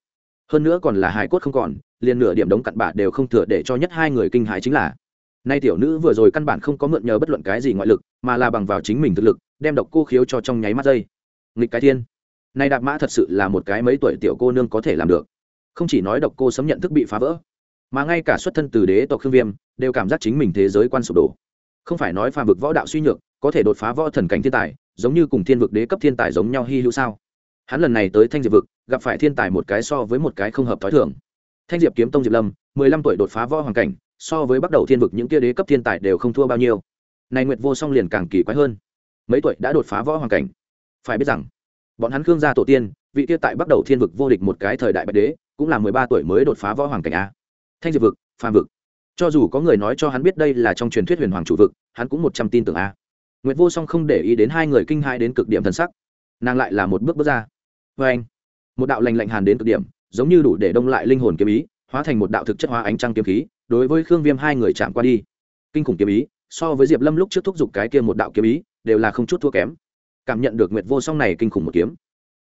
Hơn nữa còn là hải cốt không còn, liền nửa điểm đống cặn bạ đều không thừa để cho nhất hai người kinh hãi chính là, nay tiểu nữ vừa rồi căn bản không có mượn nhờ bất luận cái gì ngoại lực, mà là bằng vào chính mình thực lực, đem độc cô khiếu cho trong nháy mắt dây. Nghịch cái thiên. Nay đạp mã thật sự là một cái mấy tuổi tiểu cô nương có thể làm được. Không chỉ nói độc cô sấm nhận thức bị phá vỡ, mà ngay cả xuất thân từ đế tộc khương viêm, đều cảm giác chính mình thế giới quan sụp đổ. Không phải nói phàm vực võ đạo suy nhược, có thể đột phá võ thần cảnh thiên tài, giống như cùng thiên vực đế cấp thiên tài giống nhau hy hữu sao? Hắn lần này tới thanh diệp vực, gặp phải thiên tài một cái so với một cái không hợp t h ó i thường. Thanh diệp kiếm tông diệp lâm, mười lăm tuổi đột phá võ hoàng cảnh, so với bắt đầu thiên vực những kia đế cấp thiên tài đều không thua bao nhiêu. Này nguyệt vô song liền càng kỳ quái hơn. Mấy tuổi đã đột phá võ hoàng cảnh? Phải biết rằng, bọn hắn khương gia tổ tiên, vị kia tại bắt đầu thiên vực vô địch một cái thời đại bạch đế, cũng là mười ba tuổi mới đột phá võ hoàng cảnh a. Thanh diệp vực, phàm vực. Cho dù có người nói cho hắn biết đây là trong truyền thuyết huyền hoàng chủ vực, hắn cũng một trăm tin tưởng a. Nguyệt vô song không để ý đến hai người kinh hai đến cực điểm thần sắc. Nàng lại là một bước bước ra vê anh. Một đạo lành lạnh hàn đến cực điểm, giống như đủ để đông lại linh hồn kiếm ý, hóa thành một đạo thực chất hóa ánh trăng kiếm khí, đối với khương viêm hai người chạm qua đi. Kinh khủng kiếm ý, so với diệp lâm lúc trước thúc giục cái kia một đạo kiếm ý, đều là không chút thua kém. Cảm nhận được nguyệt vô song này kinh khủng một kiếm,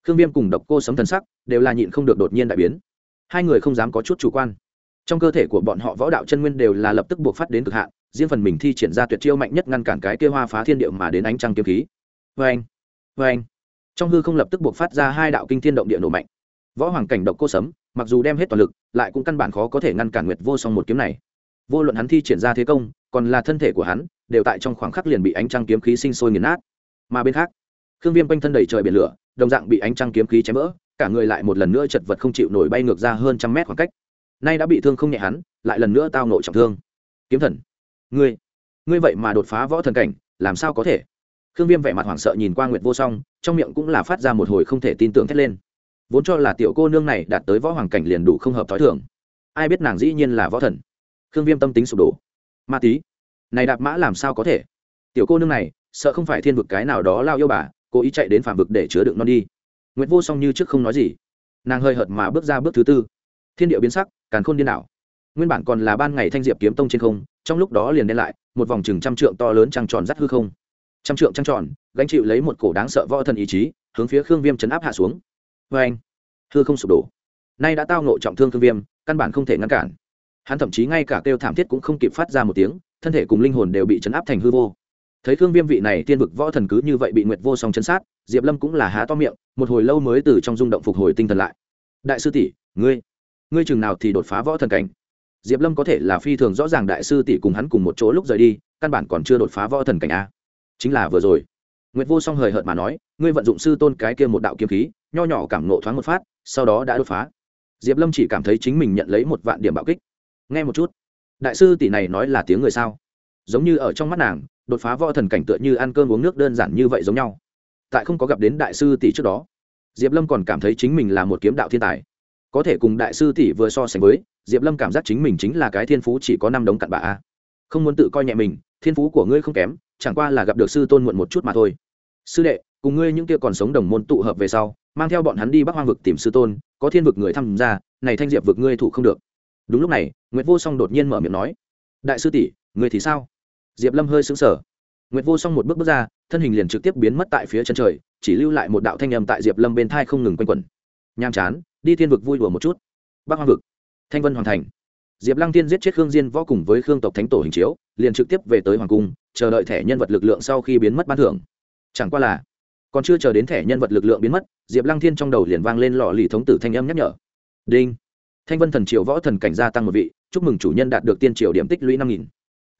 khương viêm cùng độc cô sấm thần sắc đều là nhịn không được đột nhiên đại biến. Hai người không dám có chút chủ quan. Trong cơ thể của bọn họ võ đạo chân nguyên đều là lập tức buộc phát đến cực hạn, riêng phần mình thi triển ra tuyệt chiêu mạnh nhất ngăn cản cái kia hoa phá thiên điệu mà đến ánh trăng kiếm khí. Vê anh vê anh trong hư không lập tức buộc phát ra hai đạo kinh thiên động địa nổ mạnh. Võ hoàng cảnh độc cô sấm, mặc dù đem hết toàn lực, lại cũng căn bản khó có thể ngăn cản nguyệt vô song một kiếm này. Vô luận hắn thi triển ra thế công, còn là thân thể của hắn, đều tại trong khoảng khắc liền bị ánh trăng kiếm khí sinh sôi nghiền nát. Mà bên khác, khương viêm quanh thân đầy trời biển lửa, đồng dạng bị ánh trăng kiếm khí chém vỡ, cả người lại một lần nữa chật vật không chịu nổi bay ngược ra hơn trăm mét khoảng cách. Nay đã bị thương không nhẹ hắn, lại lần nữa tao nộ trọng thương. Kiếm thần, ngươi ngươi vậy mà đột phá võ thần cảnh, làm sao có thể? Khương viêm vẻ mặt hoảng sợ nhìn qua nguyệt vô song, trong miệng cũng là phát ra một hồi không thể tin tưởng thét lên. Vốn cho là tiểu cô nương này đạt tới võ hoàng cảnh liền đủ không hợp t h ó i thường. Ai biết nàng dĩ nhiên là võ thần. Khương viêm tâm tính sụp đổ. Ma tí, này đạp mã làm sao có thể? Tiểu cô nương này, sợ không phải thiên vực cái nào đó lao yêu bà, cố ý chạy đến phạm vực để chứa đựng non đi. Nguyệt vô song như trước không nói gì. Nàng hơi hợt mà bước ra bước thứ tư. Thiên điệu biến sắc, càn khôn điên đảo. Nguyên bản còn là ban ngày thanh diệp kiếm tông trên không, trong lúc đó liền đen lại, một vòng chừng trăm trượng to lớn trăng tròn rắt hư không trăm trượng trăng tròn, gánh chịu lấy một cổ đáng sợ võ thần ý chí, hướng phía khương viêm chấn áp hạ xuống. Vê anh, hư không sụp đổ. Nay đã tao nộ trọng thương khương viêm, căn bản không thể ngăn cản. Hắn thậm chí ngay cả kêu thảm thiết cũng không kịp phát ra một tiếng, thân thể cùng linh hồn đều bị chấn áp thành hư vô. Thấy khương viêm vị này tiên vực võ thần cứ như vậy bị nguyệt vô song chấn sát, diệp lâm cũng là há to miệng, một hồi lâu mới từ trong rung động phục hồi tinh thần lại. Đại sư tỷ, ngươi ngươi chừng nào thì đột phá võ thần cảnh? Diệp lâm có thể là phi thường rõ ràng đại sư tỷ cùng hắn cùng một chỗ lúc rời đi, căn bản còn chưa đột phá võ thần cảnh a chính là vừa rồi. Nguyệt vô song hời hợt mà nói, ngươi vận dụng sư tôn cái kia một đạo kiếm khí, nho nhỏ cảm nộ thoáng một phát, sau đó đã đột phá. Diệp lâm chỉ cảm thấy chính mình nhận lấy một vạn điểm bạo kích. Nghe một chút. Đại sư tỷ này nói là tiếng người sao? Giống như ở trong mắt nàng, đột phá võ thần cảnh tựa như ăn cơm uống nước đơn giản như vậy giống nhau. Tại không có gặp đến đại sư tỷ trước đó, diệp lâm còn cảm thấy chính mình là một kiếm đạo thiên tài. Có thể cùng đại sư tỷ vừa so sánh với, diệp lâm cảm giác chính mình chính là cái thiên phú chỉ có năm đống cặn bạ không muốn tự coi nhẹ mình, thiên phú của ngươi không kém chẳng qua là gặp được sư tôn muộn một chút mà thôi. Sư đệ, cùng ngươi những kia còn sống đồng môn tụ hợp về sau, mang theo bọn hắn đi bắc hoang vực tìm sư tôn, có thiên vực người tham gia, này thanh diệp vực ngươi thủ không được. Đúng lúc này nguyễn vô song đột nhiên mở miệng nói, đại sư tỷ người thì sao? Diệp lâm hơi xứng sở nguyễn vô song một bước bước ra, thân hình liền trực tiếp biến mất tại phía chân trời, chỉ lưu lại một đạo thanh âm tại diệp lâm bên thai không ngừng quanh quẩn. Nham chán, đi thiên vực vui đùa một chút. Bắc hoang vực. Thanh vân hoàn thành diệp lăng tiên giết chết khương diên võ cùng với khương tộc thánh tổ hình chiếu, liền trực tiếp về tới hoàng cung, chờ đợi thẻ nhân vật lực lượng sau khi biến mất ban thưởng. Chẳng qua là, còn chưa chờ đến thẻ nhân vật lực lượng biến mất, diệp lăng thiên trong đầu liền vang lên lọ lì thống tử thanh âm nhắc nhở. Đinh! Thanh vân thần triều võ thần cảnh gia tăng một vị, chúc mừng chủ nhân đạt được tiên triều điểm tích lũy năm nghìn.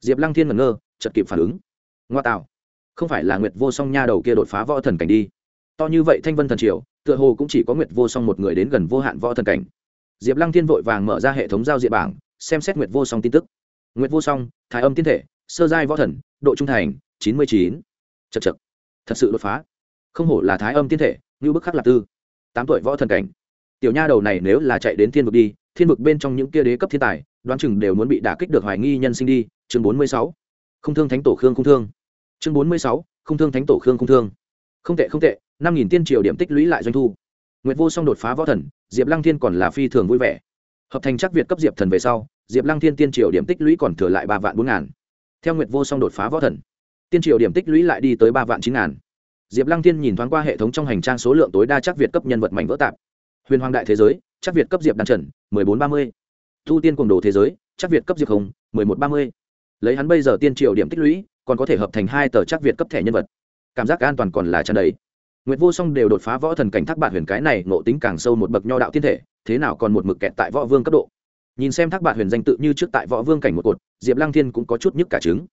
Diệp lăng thiên ngẩn ngơ, chợt kịp phản ứng. Ngoa tạo! Không phải là nguyệt vô song nha đầu kia đột phá võ thần cảnh đi. To như vậy thanh vân thần triều, tựa hồ cũng chỉ có nguyệt vô song một người đến gần vô hạn võ thần cảnh. Diệp lăng thiên vội vàng mở ra hệ thống giao diện bảng xem xét nguyệt vô song tin tức. Nguyệt vô song, thái âm tiên thể, sơ giai võ thần, độ trung thành, chín mươi chín. Chật chật thật sự đột phá. Không hổ là thái âm tiên thể như bức khắc lạc tư. Tám tuổi võ thần cảnh. Tiểu nha đầu này nếu là chạy đến thiên vực đi, thiên vực bên trong những kia đế cấp thiên tài, đoán chừng đều muốn bị đả kích được hoài nghi nhân sinh đi. Chương bốn mươi sáu. Không thương thánh tổ khương không thương. Chương bốn mươi sáu. Không thương thánh tổ khương không thương. Không tệ không tệ. năm nghìn tiên triều điểm tích lũy lại doanh thu. Nguyệt vô song đột phá võ thần, diệp lăng thiên còn là phi thường vui vẻ hợp thành chắc việt cấp diệp thần về sau, diệp lăng thiên tiên triều điểm tích lũy còn thừa lại ba vạn bốn ngàn. Theo nguyệt vô song đột phá võ thần, tiên triều điểm tích lũy lại đi tới ba vạn chín ngàn. Diệp lăng thiên nhìn thoáng qua hệ thống trong hành trang số lượng tối đa chắc việt cấp nhân vật mạnh vỡ tạp. Huyền hoàng đại thế giới, chắc việt cấp diệp đan trần, mười bốn ba mươi. Thu tiên cùng đồ thế giới, chắc việt cấp diệp hồng, mười một ba mươi. Lấy hắn bây giờ tiên triều điểm tích lũy, còn có thể hợp thành hai tờ chắc việt cấp thẻ nhân vật. Cảm giác an toàn còn là tràn đầy. Nguyệt Vô Song đều đột phá võ thần cảnh thác bạt huyền cái này ngộ tính càng sâu một bậc nho đạo tiên thể, thế nào còn một mực kẹt tại võ vương cấp độ. Nhìn xem thác bạt huyền danh tự như trước tại võ vương cảnh một cột, Diệp Lăng Thiên cũng có chút nhức cả trứng.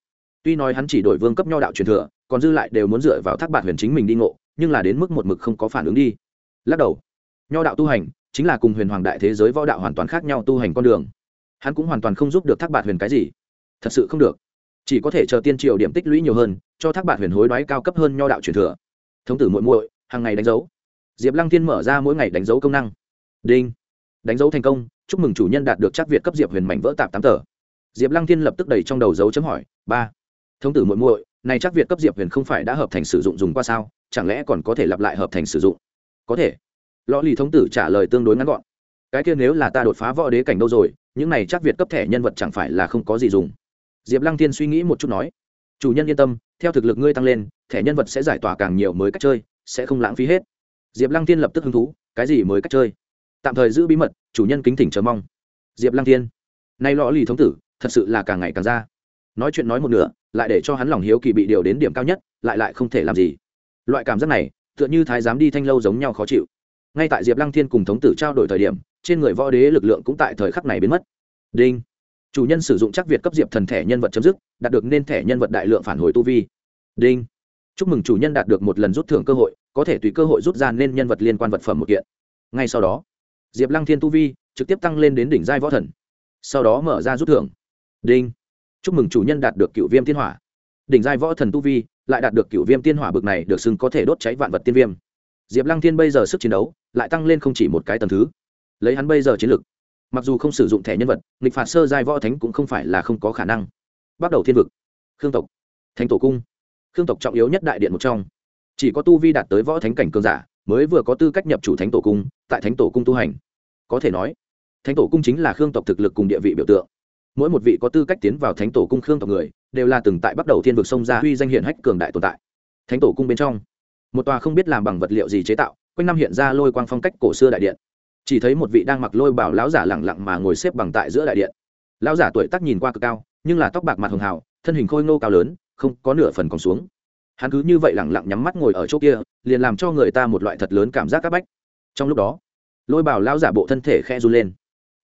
Tuy nói hắn chỉ đổi vương cấp nho đạo truyền thừa, còn dư lại đều muốn dựa vào thác bạt huyền chính mình đi ngộ, nhưng là đến mức một mực không có phản ứng đi. Lắc đầu, nho đạo tu hành chính là cùng huyền hoàng đại thế giới võ đạo hoàn toàn khác nhau tu hành con đường. Hắn cũng hoàn toàn không giúp được thác bạt huyền cái gì. Thật sự không được. Chỉ có thể chờ tiên triều điểm tích lũy nhiều hơn, cho thác bạt huyền hối đoái cao cấp hơn nho đạo truyền thừa thống tử muội muội hàng ngày đánh dấu. Diệp lăng thiên mở ra mỗi ngày đánh dấu công năng. Đinh. Đánh dấu thành công, chúc mừng chủ nhân đạt được chắc việt cấp diệp huyền mảnh vỡ tạp tám tờ. Diệp lăng thiên lập tức đẩy trong đầu dấu chấm hỏi, ba, thống tử muội muội, này chắc việt cấp diệp huyền không phải đã hợp thành sử dụng dùng qua sao? Chẳng lẽ còn có thể lặp lại hợp thành sử dụng? Có thể. Lõ lì thống tử trả lời tương đối ngắn gọn, cái kia nếu là ta đột phá võ đế cảnh đâu rồi, những này chắc việt cấp thẻ nhân vật chẳng phải là không có gì dùng. Diệp lăng thiên suy nghĩ một chút nói, chủ nhân yên tâm theo thực lực ngươi tăng lên, thẻ nhân vật sẽ giải tỏa càng nhiều mới cách chơi, sẽ không lãng phí hết. Diệp lăng tiên lập tức hứng thú, cái gì mới cách chơi? Tạm thời giữ bí mật, chủ nhân kính thỉnh chờ mong. Diệp lăng tiên nay lõ lì thống tử, thật sự là càng ngày càng ra. Nói chuyện nói một nửa, lại để cho hắn lòng hiếu kỳ bị điều đến điểm cao nhất, lại lại không thể làm gì. Loại cảm giác này, tựa như thái giám đi thanh lâu giống nhau khó chịu. Ngay tại diệp lăng thiên cùng thống tử trao đổi thời điểm, trên người võ đế lực lượng cũng tại thời khắc này biến mất. Đinh. Chủ nhân sử dụng chắc việt cấp diệp thần thẻ nhân vật chấm dứt, đạt được nên thẻ nhân vật đại lượng phản hồi tu vi đinh. Chúc mừng chủ nhân đạt được một lần rút thưởng cơ hội, có thể tùy cơ hội rút ra nên nhân vật liên quan vật phẩm một kiện. Ngay sau đó, diệp lăng thiên tu vi trực tiếp tăng lên đến đỉnh giai võ thần. Sau đó mở ra rút thưởng. Đinh. Chúc mừng chủ nhân đạt được cựu viêm tiên hỏa. Đỉnh giai võ thần tu vi lại đạt được cựu viêm tiên hỏa bực này được xưng có thể đốt cháy vạn vật tiên viêm. Diệp lăng thiên bây giờ sức chiến đấu lại tăng lên không chỉ một cái tầm thứ. Lấy hắn bây giờ chiến lực, mặc dù không sử dụng thẻ nhân vật, nghịch phạt sơ giai võ thánh cũng không phải là không có khả năng. Bắt đầu thiên vực. Khương tộc. Thánh tổ cung khương tộc trọng yếu nhất đại điện một trong. Chỉ có tu vi đạt tới võ thánh cảnh cường giả, mới vừa có tư cách nhập chủ thánh tổ cung, tại thánh tổ cung tu hành. Có thể nói, thánh tổ cung chính là khương tộc thực lực cùng địa vị biểu tượng. Mỗi một vị có tư cách tiến vào thánh tổ cung khương tộc người, đều là từng tại bắt đầu thiên vực sông ra huy danh hiện hách cường đại tồn tại. Thánh tổ cung bên trong, một tòa không biết làm bằng vật liệu gì chế tạo, quanh năm hiện ra lôi quang phong cách cổ xưa đại điện. Chỉ thấy một vị đang mặc lôi bảo lão giả lẳng lặng mà ngồi xếp bằng tại giữa đại điện. Lão giả tuổi tác nhìn qua cực cao, nhưng là tóc bạc mặt hường hào, thân hình khôi ngô cao lớn không có nửa phần còn xuống. Hắn cứ như vậy lẳng lặng nhắm mắt ngồi ở chỗ kia, liền làm cho người ta một loại thật lớn cảm giác c áp bách. Trong lúc đó, lôi bảo lão giả bộ thân thể khe run lên.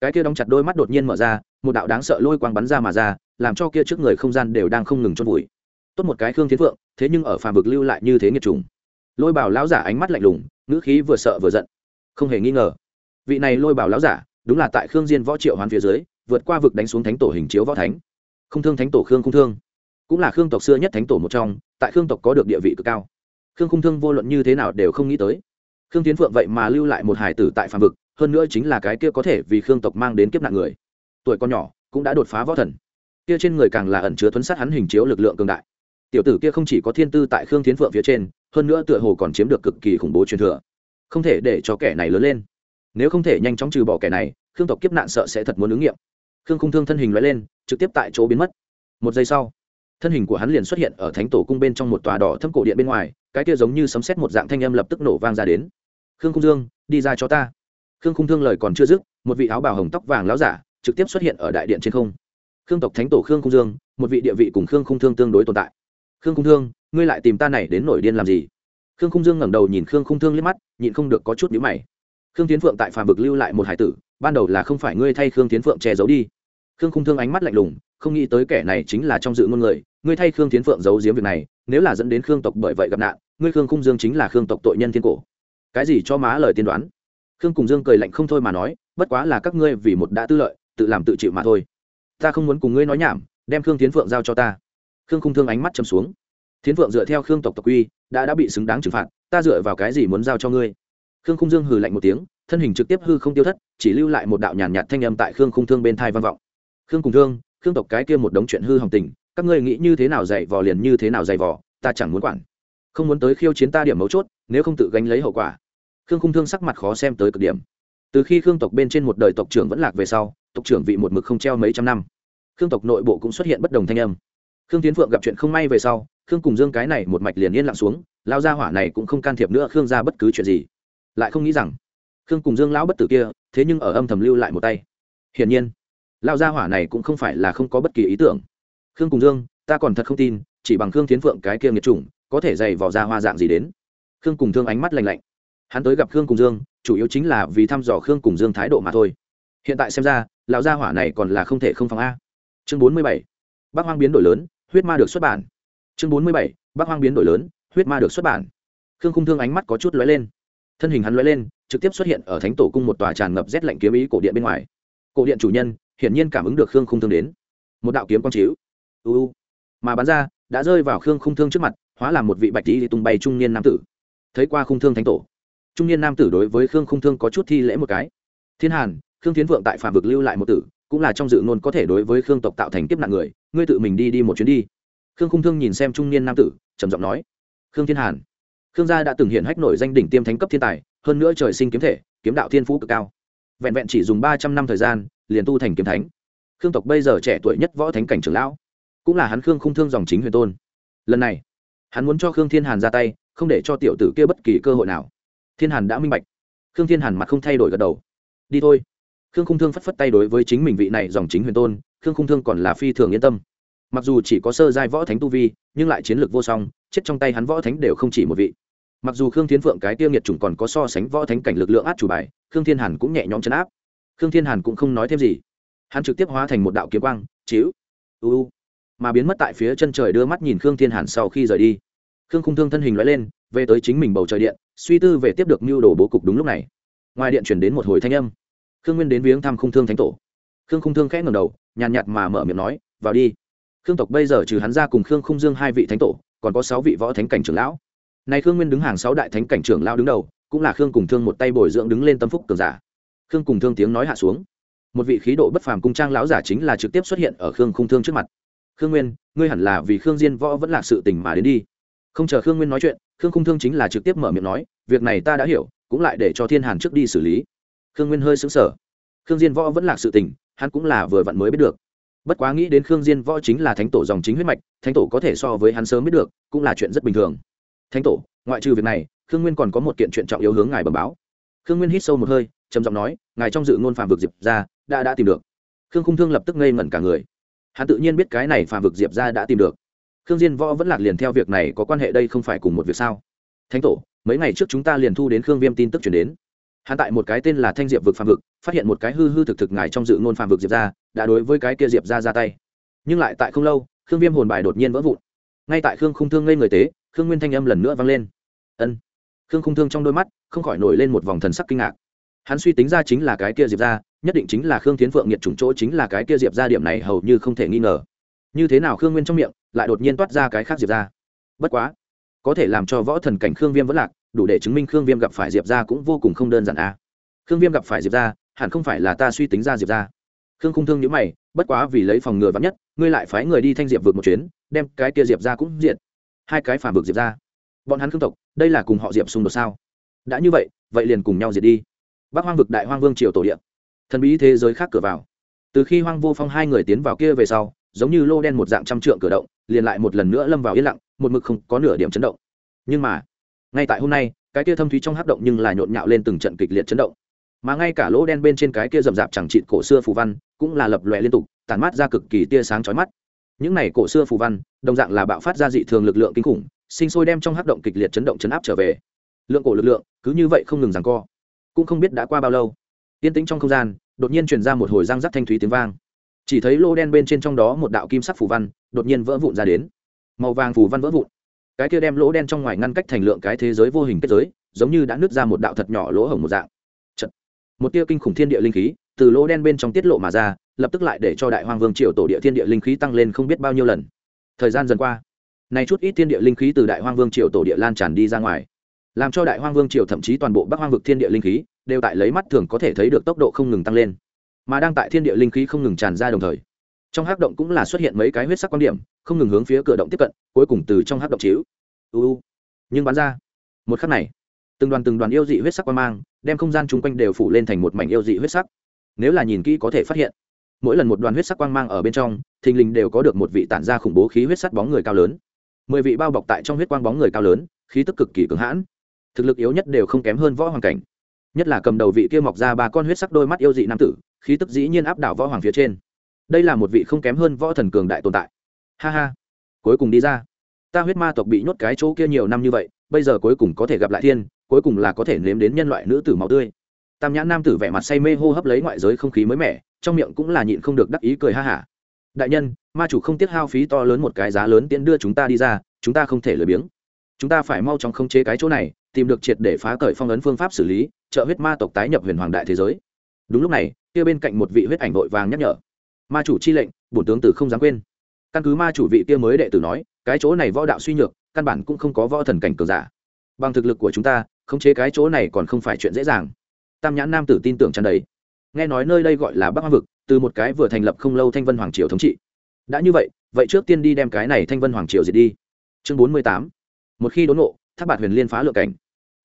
Cái kia đóng chặt đôi mắt đột nhiên mở ra, một đạo đáng sợ lôi quang bắn ra mà ra, làm cho kia trước người không gian đều đang không ngừng chôn vùi. Tốt một cái khương tiến vượng thế nhưng ở phàm vực lưu lại như thế nghiệt trùng. Lôi bảo lão giả ánh mắt lạnh lùng, ngữ khí vừa sợ vừa giận. Không hề nghi ngờ, vị này lôi bảo lão giả, đúng là tại khương diên võ triệu hoán phía dưới, vượt qua vực đánh xuống thánh tổ hình chiếu võ thánh. Không thương thánh tổ khương không thương cũng là khương tộc xưa nhất thánh tổ một trong, tại khương tộc có được địa vị cực cao. Khương khung thương vô luận như thế nào đều không nghĩ tới. Khương tiến phượng vậy mà lưu lại một hải tử tại phạm vực, hơn nữa chính là cái kia có thể vì khương tộc mang đến kiếp nạn người. Tuổi con nhỏ, cũng đã đột phá võ thần. Kia trên người càng là ẩn chứa thuấn sát hắn hình chiếu lực lượng cường đại. Tiểu tử kia không chỉ có thiên tư tại khương tiến phượng phía trên, hơn nữa tựa hồ còn chiếm được cực kỳ khủng bố truyền thừa. Không thể để cho kẻ này lớn lên. Nếu không thể nhanh chóng trừ bỏ kẻ này, khương tộc kiếp nạn sợ sẽ thật muốn ứng nghiệm. Khương khung thương thân hình loại lên, trực tiếp tại chỗ biến mất. Một giây sau thân hình của hắn liền xuất hiện ở thánh tổ cung bên trong một tòa đỏ thâm cổ điện bên ngoài, cái kia giống như sấm xét một dạng thanh âm lập tức nổ vang ra đến. Khương khung dương, đi ra cho ta. Khương khung thương lời còn chưa dứt, một vị áo bào hồng tóc vàng láo giả trực tiếp xuất hiện ở đại điện trên không. Khương tộc thánh tổ khương khung dương, một vị địa vị cùng khương khung thương tương đối tồn tại. Khương khung thương, ngươi lại tìm ta này đến nổi điên làm gì? Khương khung dương ngẩng đầu nhìn khương khung thương liếc mắt, nhịn không được có chút nhíu mày. Khương tiến phượng tại phàm vực lưu lại một hải tử, ban đầu là không phải ngươi thay khương tiến phượng che giấu đi. Khương khung thương ánh mắt lạnh lùng không nghĩ tới kẻ này chính là trong dự ngôn người ngươi thay khương tiến phượng giấu giếm việc này nếu là dẫn đến khương tộc bởi vậy gặp nạn ngươi khương khung dương chính là khương tộc tội nhân thiên cổ. Cái gì cho má lời tiên đoán? Khương cùng dương cười lạnh không thôi mà nói bất quá là các ngươi vì một đã tư lợi tự làm tự chịu mà thôi. Ta không muốn cùng ngươi nói nhảm đem khương tiến phượng giao cho ta. Khương khung thương ánh mắt chầm xuống. Tiến phượng dựa theo khương tộc tộc quy đã đã bị xứng đáng trừng phạt ta dựa vào cái gì muốn giao cho ngươi? Khương khung dương hừ lạnh một tiếng thân hình trực tiếp hư không tiêu thất chỉ lưu lại một đạo nhàn nhạt, thanh âm tại khương khung thương bên thai vang vọng. Khương cùng thương khương tộc cái kia một đống chuyện hư hỏng tình, các ngươi nghĩ như thế nào dạy vò liền như thế nào dạy vò, ta chẳng muốn quản. Không muốn tới khiêu chiến ta điểm mấu chốt, nếu không tự gánh lấy hậu quả. Khương khung thương sắc mặt khó xem tới cực điểm. Từ khi khương tộc bên trên một đời tộc trưởng vẫn lạc về sau, tộc trưởng vị một mực không treo mấy trăm năm. Khương tộc nội bộ cũng xuất hiện bất đồng thanh âm. Khương tiến phượng gặp chuyện không may về sau, khương cùng dương cái này một mạch liền yên lặng xuống lao gia hỏa này cũng không can thiệp nữa khương ra bất cứ chuyện gì. Lại không nghĩ rằng, khương cùng dương lão bất tử kia, thế nhưng ở âm thầm lưu lại một tay. Hiển nhiên lao gia hỏa này cũng không phải là không có bất kỳ ý tưởng. Khương cùng dương, ta còn thật không tin, chỉ bằng khương tiến phượng cái kia nghiệt chủng, có thể dày vỏ ra hoa dạng gì đến. Khương cùng thương ánh mắt lạnh lạnh. Hắn tới gặp khương cùng dương, chủ yếu chính là vì thăm dò khương cùng dương thái độ mà thôi. Hiện tại xem ra, lão gia hỏa này còn là không thể không phòng a. Chương bốn mươi bảy. Bác hoang biến đổi lớn, huyết ma được xuất bản. Chương bốn mươi bảy. Bác hoang biến đổi lớn, huyết ma được xuất bản. Khương khung thương ánh mắt có chút lóe lên. Thân hình hắn lóe lên, trực tiếp xuất hiện ở thánh tổ cung một tòa tràn ngập rét lạnh kiếm ý cổ điện bên ngoài. Cổ điện chủ nhân hiển nhiên cảm ứng được khương khung thương đến. Một đạo kiếm quang chiếu. Uu mà bắn ra, đã rơi vào khương khung thương trước mặt, hóa làm một vị bạch tí tung bay trung niên nam tử. Thấy qua khung thương thánh tổ. Trung niên nam tử đối với khương khung thương có chút thi lễ một cái. Thiên hàn, khương tiến vượng tại phạm vực lưu lại một tử, cũng là trong dự ngôn có thể đối với khương tộc tạo thành kiếp nạn người, ngươi tự mình đi đi một chuyến đi. Khương khung thương nhìn xem trung niên nam tử, trầm giọng nói, khương thiên hàn, khương gia đã từng hiện hách nổi danh đỉnh tiêm thánh cấp thiên tài, hơn nữa trời sinh kiếm thể, kiếm đạo thiên phú cực cao. Vẹn vẹn chỉ dùng ba trăm năm thời gian liền tu thành kiếm thánh. Khương tộc bây giờ trẻ tuổi nhất võ thánh cảnh trưởng lão, cũng là hắn khương khung thương dòng chính huyền tôn. Lần này, hắn muốn cho khương thiên hàn ra tay, không để cho tiểu tử kia bất kỳ cơ hội nào. Thiên hàn đã minh bạch. Khương thiên hàn mặt không thay đổi gật đầu. Đi thôi. Khương khung thương phất phất tay đối với chính mình vị này dòng chính huyền tôn, khương khung thương còn là phi thường yên tâm. Mặc dù chỉ có sơ giai võ thánh tu vi, nhưng lại chiến lược vô song, chết trong tay hắn võ thánh đều không chỉ một vị. Mặc dù khương thiên phượng cái tiêu nghiệt chủng còn có so sánh võ thánh cảnh lực lượng át chủ bài, khương thiên hàn cũng nhẹ nhõm chấn áp khương thiên hàn cũng không nói thêm gì. Hắn trực tiếp hóa thành một đạo kiếm quang, chiếu uu mà biến mất tại phía chân trời đưa mắt nhìn khương thiên hàn sau khi rời đi. Khương khung thương thân hình loại lên, về tới chính mình bầu trời điện, suy tư về tiếp được mưu đồ bố cục đúng lúc này. Ngoài điện chuyển đến một hồi thanh âm. Khương nguyên đến viếng thăm khung thương thánh tổ. Khương khung thương khẽ ngầm đầu, nhàn nhạt mà mở miệng nói, vào đi. Khương tộc bây giờ trừ hắn ra cùng khương khung dương hai vị thánh tổ, còn có sáu vị võ thánh cảnh trưởng lão. Nay khương nguyên đứng hàng sáu đại thánh cảnh trưởng lão đứng đầu, cũng là khương cùng thương một tay bồi dưỡng đứng lên tâm phúc cường giả khương cùng thương tiếng nói hạ xuống một vị khí độ bất phàm cung trang lão giả chính là trực tiếp xuất hiện ở khương khung thương trước mặt khương nguyên ngươi hẳn là vì khương diên võ vẫn là sự tình mà đến đi không chờ khương nguyên nói chuyện khương khung thương chính là trực tiếp mở miệng nói việc này ta đã hiểu cũng lại để cho thiên hàn trước đi xử lý khương nguyên hơi xứng sở khương diên võ vẫn là sự tình hắn cũng là vừa vặn mới biết được bất quá nghĩ đến khương diên võ chính là thánh tổ dòng chính huyết mạch thánh tổ có thể so với hắn sớm biết được cũng là chuyện rất bình thường thánh tổ ngoại trừ việc này khương nguyên còn có một kiện chuyện trọng yếu hướng ngài bẩm báo khương nguyên hít sâu một hơi trầm giọng nói, ngài trong dự ngôn phạm vực diệp ra đã đã tìm được. Khương khung thương lập tức ngây ngẩn cả người. Hắn tự nhiên biết cái này phạm vực diệp ra đã tìm được. Khương diên võ vẫn lạc liền theo việc này có quan hệ đây không phải cùng một việc sao? Thánh tổ, mấy ngày trước chúng ta liền thu đến khương viêm tin tức chuyển đến. Hắn tại một cái tên là thanh diệp vực phạm vực, phát hiện một cái hư hư thực thực ngài trong dự ngôn phạm vực diệp ra đã đối với cái kia diệp ra ra tay. Nhưng lại tại không lâu, khương viêm hồn bài đột nhiên vỡ vụn. Ngay tại khương khung thương ngây người tế, khương nguyên thanh âm lần nữa vang lên. Ân. Khương khung thương trong đôi mắt không khỏi nổi lên một vòng thần sắc kinh ngạc hắn suy tính ra chính là cái kia diệp ra nhất định chính là khương tiến phượng nghiệt chủng chỗ chính là cái kia diệp ra điểm này hầu như không thể nghi ngờ. Như thế nào khương nguyên trong miệng lại đột nhiên toát ra cái khác diệp ra bất quá, có thể làm cho võ thần cảnh khương viêm vẫn lạc, đủ để chứng minh khương viêm gặp phải diệp ra cũng vô cùng không đơn giản à. khương viêm gặp phải diệp ra hẳn không phải là ta suy tính ra diệp ra khương không thương nhữ mày, bất quá vì lấy phòng ngừa vắn nhất, ngươi lại phái người đi thanh diệp vượt một chuyến, đem cái kia diệp ra cũng diện hai cái phản vực diệp ra bọn hắn khương tộc, đây là cùng họ diệp xung đột sao? Đã như vậy vậy liền cùng nhau diệt đi bắc hoang vực đại hoang vương triều tổ điện thần bí thế giới khác cửa vào. Từ khi hoang vô phong hai người tiến vào kia về sau, giống như lô đen một dạng trăm trượng cửa động, liền lại một lần nữa lâm vào yên lặng, một mực không có nửa điểm chấn động. Nhưng mà, ngay tại hôm nay, cái kia thâm thúy trong hắc động nhưng là nhộn nhạo lên từng trận kịch liệt chấn động. Mà ngay cả lỗ đen bên trên cái kia rậm rạp chẳng trịn cổ xưa phù văn, cũng là lập lòe liên tục tàn mát ra cực kỳ tia sáng chói mắt. Những này cổ xưa phù văn, đồng dạng là bạo phát ra dị thường lực lượng kinh khủng, sinh sôi đem trong hắc động kịch liệt chấn động chấn áp trở về. Lượng cổ lực lượng cứ như vậy không ngừng giằng co cũng không biết đã qua bao lâu. Yên tĩnh trong không gian, đột nhiên truyền ra một hồi răng rắc thanh thúy tiếng vang. Chỉ thấy lô đen bên trên trong đó một đạo kim sắc phù văn, đột nhiên vỡ vụn ra đến. Màu vàng phù văn vỡ vụn. Cái kia đem lỗ đen trong ngoài ngăn cách thành lượng cái thế giới vô hình kết giới, giống như đã nứt ra một đạo thật nhỏ lỗ hổng một dạng. Chật. một tia kinh khủng thiên địa linh khí từ lỗ đen bên trong tiết lộ mà ra, lập tức lại để cho đại hoàng vương triều tổ địa thiên địa linh khí tăng lên không biết bao nhiêu lần. Thời gian dần qua này chút ít thiên địa linh khí từ đại hoàng vương triều tổ địa lan tràn đi ra ngoài làm cho đại hoàng vương triều thậm chí toàn bộ bắc hoang vực thiên địa linh khí đều tại lấy mắt thường có thể thấy được tốc độ không ngừng tăng lên, mà đang tại thiên địa linh khí không ngừng tràn ra đồng thời, trong hắc động cũng là xuất hiện mấy cái huyết sắc quan điểm, không ngừng hướng phía cửa động tiếp cận, cuối cùng từ trong hắc động chiếu. Uu nhưng bắn ra, một khắc này, từng đoàn từng đoàn yêu dị huyết sắc quan mang đem không gian chung quanh đều phủ lên thành một mảnh yêu dị huyết sắc. Nếu là nhìn kỹ có thể phát hiện, mỗi lần một đoàn huyết sắc quang mang ở bên trong, thình lình đều có được một vị tản ra khủng bố khí huyết sắc bóng người cao lớn. Mười vị bao bọc tại trong huyết quang bóng người cao lớn, khí tức cực kỳ cứng hãn thực lực yếu nhất đều không kém hơn võ hoàng cảnh. Nhất là cầm đầu vị kia mọc ra ba con huyết sắc đôi mắt yêu dị nam tử, khí tức dĩ nhiên áp đảo võ hoàng phía trên. Đây là một vị không kém hơn võ thần cường đại tồn tại. Ha ha. Cuối cùng đi ra. Ta huyết ma tộc bị nhốt cái chỗ kia nhiều năm như vậy, bây giờ cuối cùng có thể gặp lại thiên, cuối cùng là có thể nếm đến nhân loại nữ tử màu tươi. Tam nhãn nam tử vẻ mặt say mê hô hấp lấy ngoại giới không khí mới mẻ, trong miệng cũng là nhịn không được đắc ý cười ha hả đại nhân, ma chủ không tiếc hao phí to lớn một cái giá lớn tiễn đưa chúng ta đi ra, chúng ta không thể lười biếng. Chúng ta phải mau chóng khống chế cái chỗ này tìm được triệt để phá cởi phong ấn phương pháp xử lý, trợ huyết ma tộc tái nhập huyền hoàng đại thế giới. Đúng lúc này, kia bên cạnh một vị huyết ảnh vội vàng nhắc nhở. Ma chủ chi lệnh, bổn tướng tử không dám quên. Căn cứ ma chủ vị kia mới đệ tử nói, cái chỗ này võ đạo suy nhược, căn bản cũng không có võ thần cảnh cường giả. Bằng thực lực của chúng ta, khống chế cái chỗ này còn không phải chuyện dễ dàng. Tam nhãn nam tử tin tưởng tràn đầy. Nghe nói nơi đây gọi là bắc hoa vực, từ một cái vừa thành lập không lâu thanh vân hoàng triều thống trị. Đã như vậy vậy trước tiên đi đem cái này thanh vân hoàng triều diệt đi. Chương bốn mươi tám. Một khi đốn ngộ tháp bạt huyền liên phá lựa cảnh.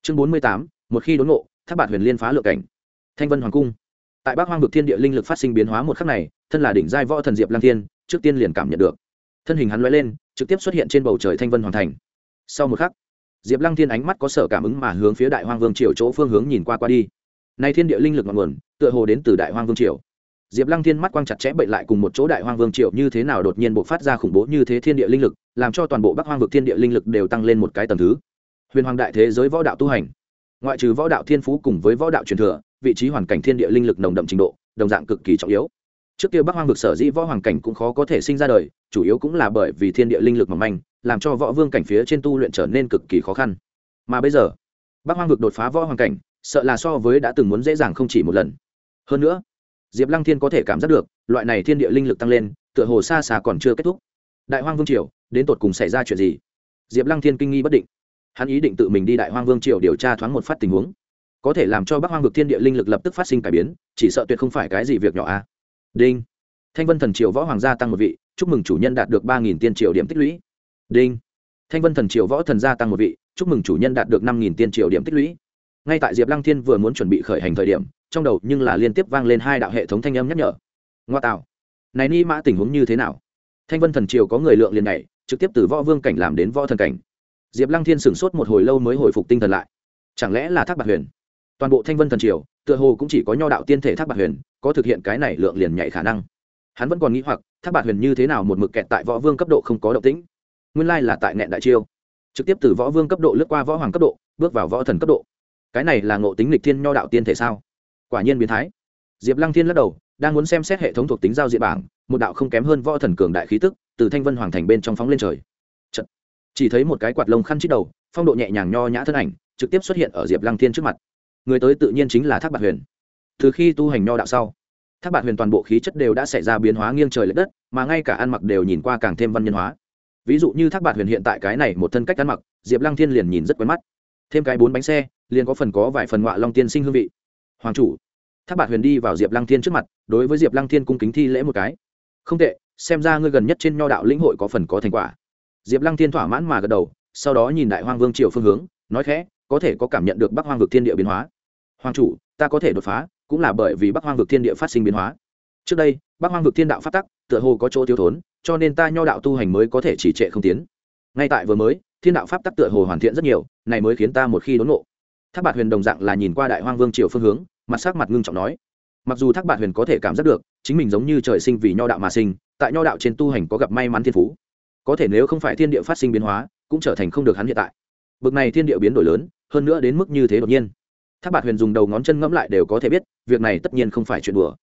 Chương bốn mươi tám, một khi đốn ngộ tháp bạt huyền liên phá lựa cảnh. Thanh vân hoàng cung. Tại bắc hoang vực thiên địa linh lực phát sinh biến hóa một khắc này, thân là đỉnh giai võ thần diệp lang thiên, trước tiên liền cảm nhận được. Thân hình hắn l lên, trực tiếp xuất hiện trên bầu trời thanh vân hoàng thành. Sau một khắc, diệp lăng thiên ánh mắt có sở cảm ứng mà hướng phía đại hoang vương triều chỗ phương hướng nhìn qua qua đi. Nay thiên địa linh lực ngọn nguồn, tựa hồ đến từ đại hoang vương triều. Diệp lăng thiên mắt quang chặt chẽ bệnh lại cùng một chỗ đại hoang vương triều như thế nào đột nhiên b ộ c phát ra khủng bố như thế thiên địa linh lực, làm cho toàn bộ bắc hoang vực thiên địa linh lực đều tăng lên một cái tầm thứ huyền hoàng đại thế giới võ đạo tu hành. Ngoại trừ võ đạo thiên phú cùng với võ đạo truyền thừa, vị trí hoàn cảnh thiên địa linh lực nồng đậm trình độ, đồng dạng cực kỳ trọng yếu. Trước kia bắc hoang vực sở dĩ võ hoàng cảnh cũng khó có thể sinh ra đời, chủ yếu cũng là bởi vì thiên địa linh lực mỏng manh, làm cho võ vương cảnh phía trên tu luyện trở nên cực kỳ khó khăn. Mà bây giờ, bắc hoang vực đột phá võ hoàng cảnh, sợ là so với đã từng muốn dễ dàng không chỉ một lần. Hơn nữa, diệp lăng thiên có thể cảm giác được, loại này thiên địa linh lực tăng lên, tựa hồ xa xa còn chưa kết thúc. Đại hoang vương triều, đến tột cùng xảy ra chuyện gì? Diệp lăng thiên kinh nghi bất định hắn ý định tự mình đi đại hoang vương triều điều tra thoáng một phát tình huống. Có thể làm cho bắc hoang vực thiên địa linh lực lập tức phát sinh cải biến, chỉ sợ tuyệt không phải cái gì việc nhỏ a. À. đinh. Thanh vân thần triều võ hoàng gia tăng một vị, chúc mừng chủ nhân đạt được ba nghìn tiên triều điểm tích lũy. Đinh. Thanh vân thần triều võ thần gia tăng một vị, chúc mừng chủ nhân đạt được năm nghìn tiên triều điểm tích lũy. Ngay tại diệp lăng thiên vừa muốn chuẩn bị khởi hành thời điểm, trong đầu nhưng là liên tiếp vang lên hai đạo hệ thống thanh âm nhắc nhở. Ngoa tạo. Này ni mã tình huống như thế nào? Thanh vân thần triều có người lượng liền này trực tiếp từ võ vương cảnh làm đến võ thần cảnh diệp lăng thiên sửng sốt một hồi lâu mới hồi phục tinh thần lại. Chẳng lẽ là thác bạc huyền? Toàn bộ thanh vân thần triều, tựa hồ cũng chỉ có nho đạo tiên thể thác bạc huyền, có thực hiện cái này lượng liền nhảy khả năng. Hắn vẫn còn nghĩ hoặc, thác bạc huyền như thế nào một mực kẹt tại võ vương cấp độ không có động tĩnh. Nguyên lai là tại nẹn đại chiêu. Trực tiếp từ võ vương cấp độ lướt qua võ hoàng cấp độ, bước vào võ thần cấp độ. Cái này là ngộ tính lịch thiên nho đạo tiên thể sao? Quả nhiên biến thái. Diệp lăng thiên lắc đầu, đang muốn xem xét hệ thống thuộc tính giao diện bảng, một đạo không kém hơn võ thần cường đại khí tức, từ thanh vân hoàng thành bên trong phóng lên trời chỉ thấy một cái quạt lông khăn chít đầu, phong độ nhẹ nhàng nho nhã thân ảnh, trực tiếp xuất hiện ở diệp lăng thiên trước mặt. Người tới tự nhiên chính là thác bạc huyền. Từ khi tu hành nho đạo sau, thác bạc huyền toàn bộ khí chất đều đã xảy ra biến hóa nghiêng trời l ệ đất, mà ngay cả ăn mặc đều nhìn qua càng thêm văn nhân hóa. Ví dụ như thác bạc huyền hiện tại cái này một thân cách ăn mặc, diệp lăng thiên liền nhìn rất quen mắt. Thêm cái bốn bánh xe, liền có phần có vài phần ngọa long tiên sinh hương vị. Hoàng chủ, thác bạc huyền đi vào diệp lăng thiên trước mặt, đối với diệp lăng thiên cung kính thi lễ một cái. Không tệ, xem ra ngươi gần nhất trên nho đạo lĩnh hội có phần có thành quả diệp lăng thiên thỏa mãn mà gật đầu, sau đó nhìn đại hoang vương triều phương hướng, nói khẽ, có thể có cảm nhận được bắc hoang vực thiên địa biến hóa. Hoàng chủ, ta có thể đột phá, cũng là bởi vì bắc hoang vực thiên địa phát sinh biến hóa. Trước đây, bắc hoang vực thiên đạo phát tắc, tựa hồ có chỗ thiếu thốn, cho nên ta nho đạo tu hành mới có thể chỉ trệ không tiến. Ngay tại vừa mới, thiên đạo pháp tắc tựa hồ hoàn thiện rất nhiều, này mới khiến ta một khi đốn ngộ. Thác bạt huyền đồng dạng là nhìn qua đại hoang vương triều phương hướng, mặt sắc mặt ngưng trọng nói. Mặc dù thác bạt huyền có thể cảm giác được, chính mình giống như trời sinh vì nho đạo mà sinh, tại nho đạo trên tu hành có gặp may mắn thiên phú có thể nếu không phải thiên địa phát sinh biến hóa, cũng trở thành không được hắn hiện tại. Bực này thiên địa biến đổi lớn, hơn nữa đến mức như thế đột nhiên. Thác bạt huyền dùng đầu ngón chân ngẫm lại đều có thể biết, việc này tất nhiên không phải chuyện đùa.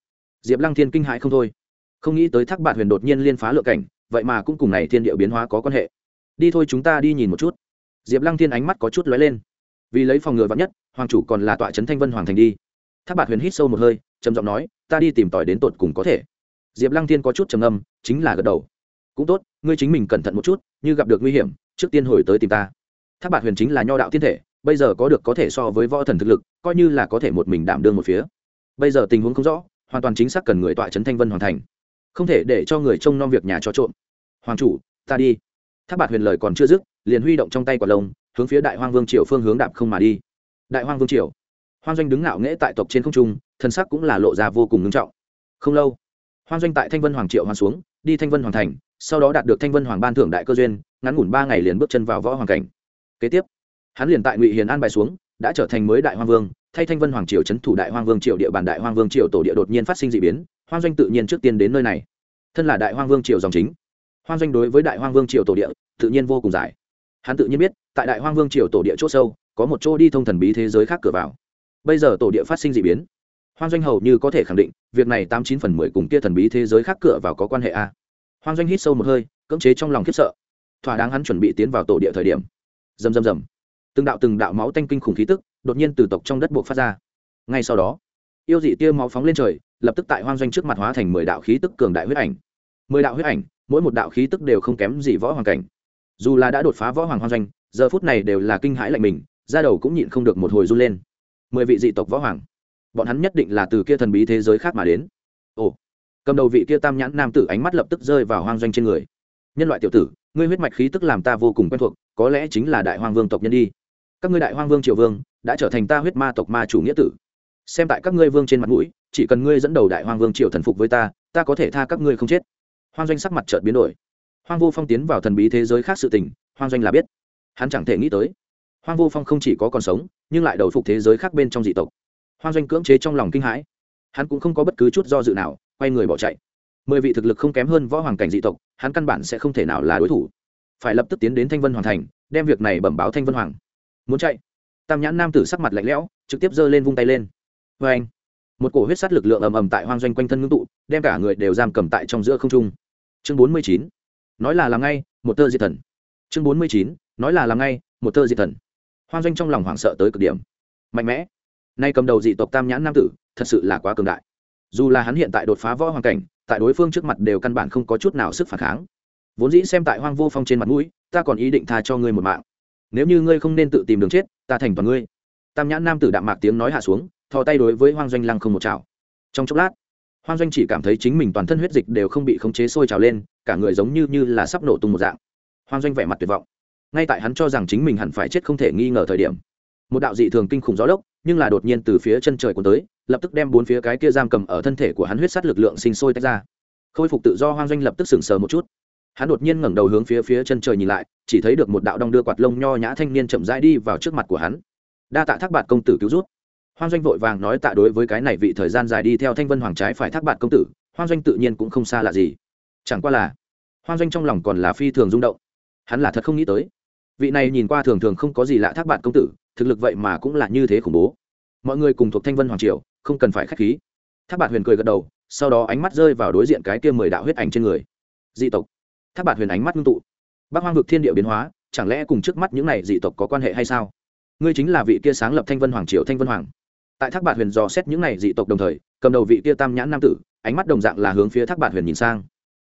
Diệp lăng thiên kinh hãi không thôi. Không nghĩ tới thác bạt huyền đột nhiên liên phá lựa cảnh, vậy mà cũng cùng này thiên địa biến hóa có quan hệ. Đi thôi chúng ta đi nhìn một chút. Diệp lăng thiên ánh mắt có chút lóe lên. Vì lấy phòng ngừa vắn nhất, hoàng chủ còn là tọa trấn thanh vân hoàng thành đi. Tháp bạt huyền hít sâu một hơi, trầm giọng nói, ta đi tìm tòi đến tột cùng có thể. Diệp lăng thiên có chút trầm âm chính là gật đầu cũng tốt, ngươi chính mình cẩn thận một chút, như gặp được nguy hiểm, trước tiên hồi tới tìm ta. Tháp bạt huyền chính là nho đạo tiên thể, bây giờ có được có thể so với võ thần thực lực, coi như là có thể một mình đảm đương một phía. Bây giờ tình huống không rõ, hoàn toàn chính xác cần người tọa trấn thanh vân hoàn thành. Không thể để cho người trông nom việc nhà cho trộm. Hoàng chủ, ta đi. Tháp bạt huyền lời còn chưa dứt, liền huy động trong tay quả lông, hướng phía đại hoang vương triều phương hướng đạp không mà đi. Đại hoang vương triều. Hoang doanh đứng ngạo nghễ tại tộc trên không trung, thân sắc cũng là lộ ra vô cùng ngưng trọng. Không lâu, hoang doanh tại thanh vân hoàng triệu hoàn xuống, đi thanh vân hoàng thành sau đó đạt được thanh vân hoàng ban thưởng đại cơ duyên, ngắn ngủn ba ngày liền bước chân vào võ hoàng cảnh. Kế tiếp, hắn liền tại ngụy hiền an bài xuống, đã trở thành mới đại hoàng vương, thay thanh vân hoàng triều c thủ đại hoàng vương triều địa bàn đại hoàng vương triều tổ địa đột nhiên phát sinh d ị biến, hoang doanh tự nhiên trước tiên đến nơi này. Thân là đại hoàng vương triều dòng chính, hoang doanh đối với đại hoàng vương triều tổ địa, tự nhiên vô cùng dài hắn tự nhiên biết, tại đại hoàng vương triều tổ địa c h ỗ sâu, có một chỗ đi thông thần bí thế giới khác cửa vào. Bây giờ tổ địa phát sinh d ị biến, hoang doanh hầu như có thể khẳng định, việc này tám chín phần mười cùng kia thần bí thế giới khác cửa vào có quan hệ a hoang doanh hít sâu một hơi, cưỡng chế trong lòng khiếp sợ. Thỏa đáng hắn chuẩn bị tiến vào tổ địa thời điểm. Rầm rầm rầm. Từng đạo từng đạo máu tanh kinh khủng khí tức đột nhiên từ tộc trong đất buộc phát ra. Ngay sau đó, yêu dị tia máu phóng lên trời, lập tức tại hoang doanh trước mặt hóa thành mười đạo khí tức cường đại huyết ảnh. Mười đạo huyết ảnh, mỗi một đạo khí tức đều không kém gì võ hoàng cảnh. Dù là đã đột phá võ hoàng hoang doanh, giờ phút này đều là kinh hãi lạnh mình ra đầu cũng nhịn không được một hồi run lên. Mười vị dị tộc võ hoàng, bọn hắn nhất định là từ kia thần bí thế giới khác mà đến. Ồ cầm đầu vị kia tam nhãn nam tử ánh mắt lập tức rơi vào hoang doanh trên người. Nhân loại tiểu tử, ngươi huyết mạch khí tức làm ta vô cùng quen thuộc, có lẽ chính là đại hoang vương tộc nhân đi. Các ngươi đại hoang vương triều vương, đã trở thành ta huyết ma tộc ma chủ nghĩa tử. Xem tại các ngươi vương trên mặt mũi, chỉ cần ngươi dẫn đầu đại hoang vương triều thần phục với ta ta có thể tha các ngươi không chết. Hoang doanh sắc mặt chợt biến đổi. Hoang vô phong tiến vào thần bí thế giới khác sự tình, hoang doanh là biết. Hắn chẳng thể nghĩ tới, hoang vô phong không chỉ có còn sống, nhưng lại đầu phục thế giới khác bên trong dị tộc. Hoang doanh cưỡng chế trong lòng kinh hãi. Hắn cũng không có bất cứ chút do dự nào quay người bỏ chạy. Mười vị thực lực không kém hơn võ hoàng cảnh dị tộc, hắn căn bản sẽ không thể nào là đối thủ. Phải lập tức tiến đến thanh vân hoàng thành, đem việc này bẩm báo thanh vân hoàng. Muốn chạy? Tam nhãn nam tử sắc mặt lạnh lẽo, trực tiếp giơ lên vung tay lên. Vê anh, một cổ huyết sát lực lượng ầm ầm tại hoang doanh quanh thân ngưng tụ, đem cả người đều giam cầm tại trong giữa không trung. Chương bốn mươi chín, nói là làm ngay, một tơ diệt thần. Chương bốn mươi chín, nói là làm ngay, một tơ diệt thần. Hoang doanh trong lòng hoảng sợ tới cực điểm. Mạnh mẽ. Nay cầm đầu dị tộc tam nhãn nam tử, thật sự là quá cường đại dù là hắn hiện tại đột phá võ hoàng cảnh tại đối phương trước mặt đều căn bản không có chút nào sức phản kháng. Vốn dĩ xem tại hoang vô phong trên mặt mũi ta còn ý định tha cho ngươi một mạng. Nếu như ngươi không nên tự tìm đường chết ta thành toàn ngươi. Tam nhãn nam tử đạm mạc tiếng nói hạ xuống thò tay đối với hoang doanh lăng không một chảo. Trong chốc lát hoang doanh chỉ cảm thấy chính mình toàn thân huyết dịch đều không bị khống chế sôi trào lên cả người giống như, như là sắp nổ tung một dạng. Hoang doanh vẻ mặt tuyệt vọng. Ngay tại hắn cho rằng chính mình hẳn phải chết không thể nghi ngờ thời điểm một đạo dị thường kinh khủng gió lốc nhưng là đột nhiên từ phía chân trời cuốn tới, lập tức đem bốn phía cái kia giam cầm ở thân thể của hắn huyết sắt lực lượng sinh sôi tách ra. Khôi phục tự do hoang doanh lập tức sững sờ một chút. Hắn đột nhiên ngẩng đầu hướng phía phía chân trời nhìn lại, chỉ thấy được một đạo đông đưa quạt lông nho nhã thanh niên chậm rãi đi vào trước mặt của hắn. Đa tạ thác bạt công tử cứu giúp. Hoang doanh vội vàng nói tạ đối với cái này vị thời gian dài đi theo thanh vân hoàng trái phải thác bạt công tử, hoang doanh tự nhiên cũng không xa lạ gì. Chẳng qua là, hoang doanh trong lòng còn là phi thường rung động. Hắn là thật không nghĩ tới. Vị này nhìn qua thường thường không có gì lạ thác bạt công tử thực lực vậy mà cũng là như thế khủng bố. Mọi người cùng thuộc thanh vân hoàng triều, không cần phải k h á c h khí. Thác bạt huyền cười gật đầu, sau đó ánh mắt rơi vào đối diện cái kia mười đạo huyết ảnh trên người. Dị tộc. Thác bạt huyền ánh mắt ngưng tụ. Bác hoang vực thiên địa biến hóa, chẳng lẽ cùng trước mắt những này dị tộc có quan hệ hay sao? Ngươi chính là vị kia sáng lập thanh vân hoàng triều thanh vân hoàng. Tại thác bạt huyền dò xét những này dị tộc đồng thời, cầm đầu vị kia tam nhãn nam tử, ánh mắt đồng dạng là hướng phía thác bạt huyền nhìn sang.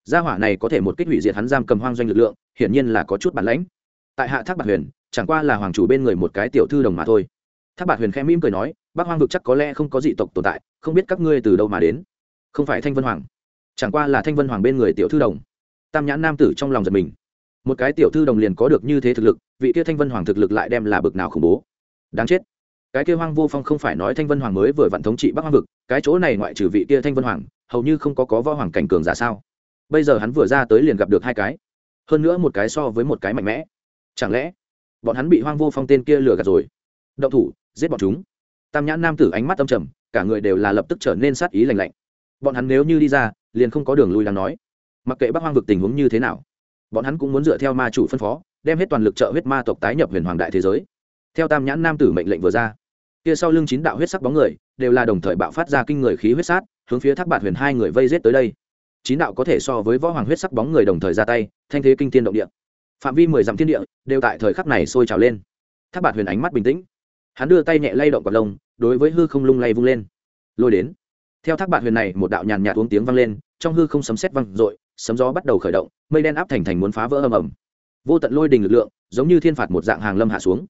Gia hỏa này có thể một kích hủy diệt hắn giam cầm hoang doanh lực lượng, hiển nhiên là có chút bản lãnh. Tại hạ thác bạt huyền chẳng qua là hoàng chủ bên người một cái tiểu thư đồng mà thôi. Thác bạt huyền khẽ mỉm cười nói bác hoang vực chắc có lẽ không có dị tộc tồn tại, không biết các ngươi từ đâu mà đến. Không phải thanh vân hoàng. Chẳng qua là thanh vân hoàng bên người tiểu thư đồng. Tam nhãn nam tử trong lòng giật mình. Một cái tiểu thư đồng liền có được như thế thực lực, vị kia thanh vân hoàng thực lực lại đem là bực nào khủng bố. Đáng chết. Cái kia hoang vô phong không phải nói thanh vân hoàng mới vừa vặn thống trị bắc hoang vực, cái chỗ này ngoại trừ vị kia thanh vân hoàng, hầu như không có có võ hoàng cảnh cường giả sao? Bây giờ hắn vừa ra tới liền gặp được hai cái. Hơn nữa một cái so với một cái mạnh mẽ. Chẳng lẽ bọn hắn bị hoang vô phong tên kia lừa gạt rồi. Động thủ, giết bọn chúng. Tam nhãn nam tử ánh mắt tâm trầm, cả người đều là lập tức trở nên sát ý lành lạnh. Bọn hắn nếu như đi ra, liền không có đường lui đáng nói. Mặc kệ bắc hoang vực tình huống như thế nào, bọn hắn cũng muốn dựa theo ma chủ phân phó, đem hết toàn lực trợ huyết ma tộc tái nhập huyền hoàng đại thế giới. Theo tam nhãn nam tử mệnh lệnh vừa ra, kia sau lưng chín đạo huyết sắc bóng người, đều là đồng thời bạo phát ra kinh người khí huyết sát, hướng phía thác bạt huyền hai người vây giết tới đây. Chín đạo có thể so với võ hoàng huyết sắc bóng người đồng thời ra tay, thanh thế kinh thiên động địa phạm vi mười dặm thiên địa đều tại thời khắc này sôi trào lên. Thác bạt huyền ánh mắt bình tĩnh. Hắn đưa tay nhẹ lay động quạt lông, đối với hư không lung lay vung lên. Lôi đến. Theo thác bạt huyền này, một đạo nhàn nhạt uống tiếng vang lên, trong hư không sấm sét vang i sấm gió bắt đầu khởi động, mây đen áp thành thành muốn phá vỡ ầm ầm. Vô tận lôi đình lực lượng, giống như thiên phạt một dạng hàng lâm hạ xuống.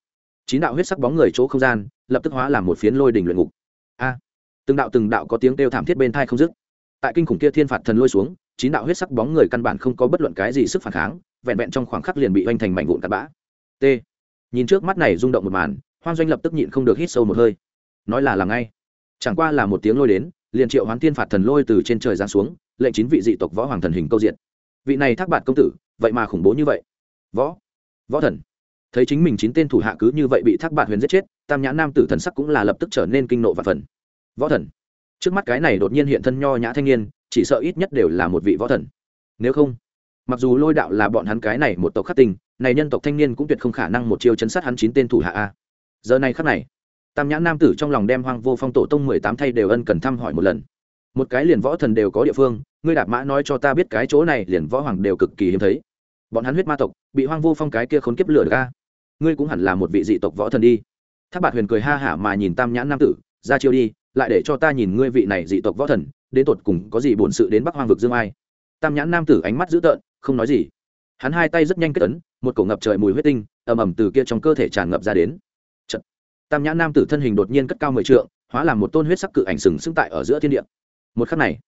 Chín đạo huyết sắc bóng người chỗ không gian, lập tức hóa làm một phiến lôi đình luyện ngục. A! Từng đạo từng đạo có tiếng kêu thảm thiết bên thai không dứt. Tại kinh khủng kia thiên phạt thần lôi xuống, chín đạo huyết sắc bóng người căn bản không có bất luận cái gì sức phản kháng vẹn vẹn trong khoảng khắc liền bị oanh thành mảnh vụn cắt bã. T. Nhìn trước mắt này rung động một màn hoan doanh lập tức nhịn không được hít sâu một hơi. Nói là làm ngay. Chẳng qua là một tiếng lôi đến, liền triệu hoán thiên phạt thần lôi từ trên trời giáng xuống, lệnh chín vị dị tộc võ hoàng thần hình câu diện. Vị này thác bạn công tử, vậy mà khủng bố như vậy. Võ võ thần. Thấy chính mình chín tên thủ hạ cứ như vậy bị thác bạn huyền giết chết, tam nhã nam tử thần sắc cũng là lập tức trở nên kinh nộ và phần võ thần. Trước mắt cái này đột nhiên hiện thân nho nhã thanh niên, chỉ sợ ít nhất đều là một vị võ thần. Nếu không mặc dù lôi đạo là bọn hắn cái này một tộc khắc tình, này nhân tộc thanh niên cũng tuyệt không khả năng một chiêu chấn sát hắn chín tên thủ hạ a. Giờ này khắc này tam nhãn nam tử trong lòng đem hoang vô phong tổ tông mười tám thay đều ân cần thăm hỏi một lần. Một cái liền võ thần đều có địa phương ngươi đạp mã nói cho ta biết cái chỗ này liền võ hoàng đều cực kỳ hiếm thấy. Bọn hắn huyết ma tộc bị hoang vô phong cái kia khốn kiếp lửa ra ngươi cũng hẳn là một vị dị tộc võ thần đi. Tháp bạt huyền cười ha hả mà nhìn tam nhãn nam tử ra chiêu đi lại để cho ta nhìn ngươi vị này dị tộc võ thần đến tột cùng có gì bổn sự đến bắc hoang vực dương ai. Tam nhãn nam tử ánh mắt dữ tợn không nói gì. Hắn hai tay rất nhanh kết ấn, một cổ ngập trời mùi huyết tinh, ầm ầm từ kia trong cơ thể tràn ngập ra đến. Chật. tam nhã nam tử thân hình đột nhiên cất cao mười trượng, hóa làm một tôn huyết sắc cự ảnh sừng sững tại ở giữa thiên địa. Một khắc này,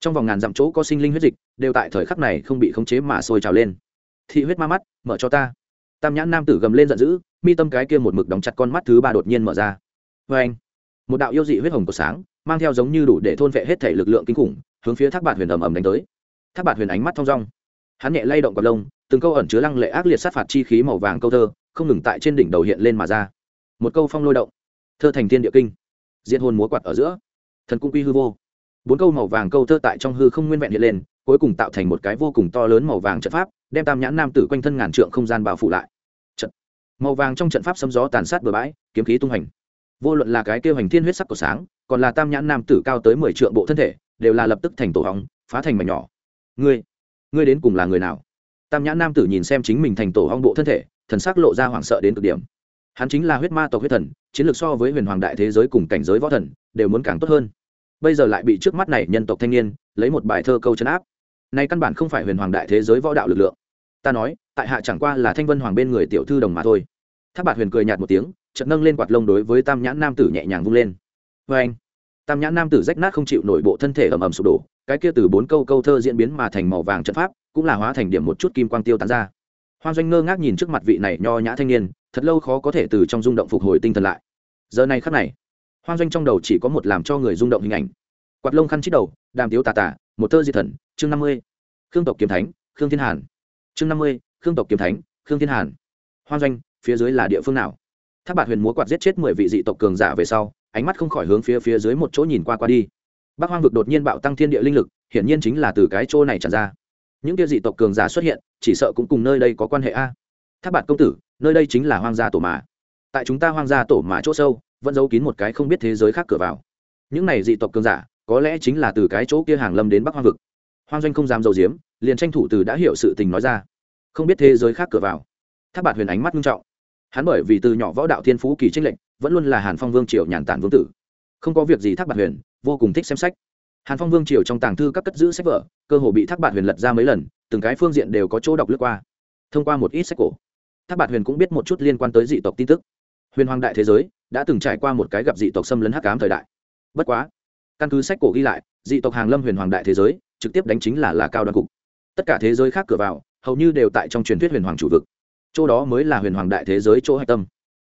trong vòng ngàn dặm chỗ có sinh linh huyết dịch, đều tại thời khắc này không bị khống chế mà sôi trào lên. Thị huyết ma mắt, mở cho ta. Tam nhãn nam tử gầm lên giận dữ, mi tâm cái kia một mực đóng chặt con mắt thứ ba đột nhiên mở ra. Vê anh, một đạo yêu dị huyết hồng của sáng, mang theo giống như đủ để thôn vệ hết thể lực lượng kinh khủng, hướng phía thác bạt huyền ầm ầm đánh tới. Thác bạt huyền ánh mắt thong dong hắn nhẹ lay động cặp lông, từng câu ẩn chứa lăng lệ ác liệt sát phạt chi khí màu vàng câu thơ, không ngừng tại trên đỉnh đầu hiện lên mà ra. Một câu phong lôi động. Thơ thành thiên địa kinh. Diện hồn múa quạt ở giữa. Thần cung quy hư vô. Bốn câu màu vàng câu thơ tại trong hư không nguyên vẹn hiện lên, cuối cùng tạo thành một cái vô cùng to lớn màu vàng trận pháp, đem tam nhãn nam tử quanh thân ngàn trượng không gian bao phủ lại. Trận. Màu vàng trong trận pháp sấm gió tàn sát bừa bãi, kiếm khí tung hành. Vô luận là cái kêu hành thiên huyết sắc của sáng, còn là tam nhãn nam tử cao tới mười trượng bộ thân thể, đều là lập tức thành tổ hóng, phá thành mảnh nhỏ. Ngươi ngươi đến cùng là người nào? Tam nhãn nam tử nhìn xem chính mình thành tổ hong bộ thân thể, thần sắc lộ ra hoảng sợ đến cực điểm. Hắn chính là huyết ma tộc huyết thần, chiến lược so với huyền hoàng đại thế giới cùng cảnh giới võ thần, đều muốn càng tốt hơn. Bây giờ lại bị trước mắt này nhân tộc thanh niên, lấy một bài thơ câu chấn áp. Nay căn bản không phải huyền hoàng đại thế giới võ đạo lực lượng. Ta nói, tại hạ chẳng qua là thanh vân hoàng bên người tiểu thư đồng mà thôi. Tháp bạt huyền cười nhạt một tiếng, chợt nâng lên quạt lông đối với tam nhãn nam tử nhẹ nhàng vung lên. Vê anh tam nhãn nam tử rách nát không chịu nổi bộ thân thể ầm ầm sụp đổ, cái kia từ bốn câu câu thơ diễn biến mà thành màu vàng trận pháp, cũng là hóa thành điểm một chút kim quang tiêu tán ra. Hoan doanh ngơ ngác nhìn trước mặt vị này nho nhã thanh niên, thật lâu khó có thể từ trong rung động phục hồi tinh thần lại. Giờ này khắc này hoan doanh trong đầu chỉ có một làm cho người rung động hình ảnh. Quạt lông khăn chít đầu, đàm tiếu tà tà, một thơ di thần, chương năm mươi. Khương tộc kiếm thánh, khương thiên hàn. Chương năm mươi, khương tộc kiếm thánh, khương thiên hàn. Hoan doanh, phía dưới là địa phương nào? Tháp bạt huyền múa quạt giết chết mười vị dị tộc cường giả về sau, ánh mắt không khỏi hướng phía phía dưới một chỗ nhìn qua qua đi. Bắc hoang vực đột nhiên bạo tăng thiên địa linh lực, hiển nhiên chính là từ cái chỗ này tràn ra. Những kia dị tộc cường giả xuất hiện, chỉ sợ cũng cùng nơi đây có quan hệ a. Tháp bạt công tử, nơi đây chính là hoang gia tổ mà tại chúng ta hoang gia tổ mà chỗ sâu, vẫn giấu kín một cái không biết thế giới khác cửa vào. Những này dị tộc cường giả, có lẽ chính là từ cái chỗ kia hàng lâm đến bắc hoang vực. Hoang doanh không dám dầu diếm liền tranh thủ từ đã hiểu sự tình nói ra. Không biết thế giới khác cửa vào. Tháp bạt huyền ánh mắt nghiêm trọng hắn bởi vì từ nhỏ võ đạo thiên phú kỳ trinh lệnh, vẫn luôn là hàn phong vương triều nhàn tản vương tử. Không có việc gì thác bạt huyền, vô cùng thích xem sách. Hàn phong vương triều trong tàng thư các cất giữ sách vở, cơ hồ bị thác bạt huyền lật ra mấy lần, từng cái phương diện đều có chỗ đọc lướt qua. Thông qua một ít sách cổ, thác bạt huyền cũng biết một chút liên quan tới dị tộc tin tức. Huyền hoàng đại thế giới đã từng trải qua một cái gặp dị tộc xâm lấn hắc cám thời đại. Bất quá, căn cứ sách cổ ghi lại, dị tộc hàng lâm huyền hoàng đại thế giới, trực tiếp đánh chính là là cao đoàn cục. Tất cả thế giới khác cửa vào, hầu như đều tại trong truyền thuyết huyền hoàng chủ vực chỗ đó mới là huyền hoàng đại thế giới chỗ hạch tâm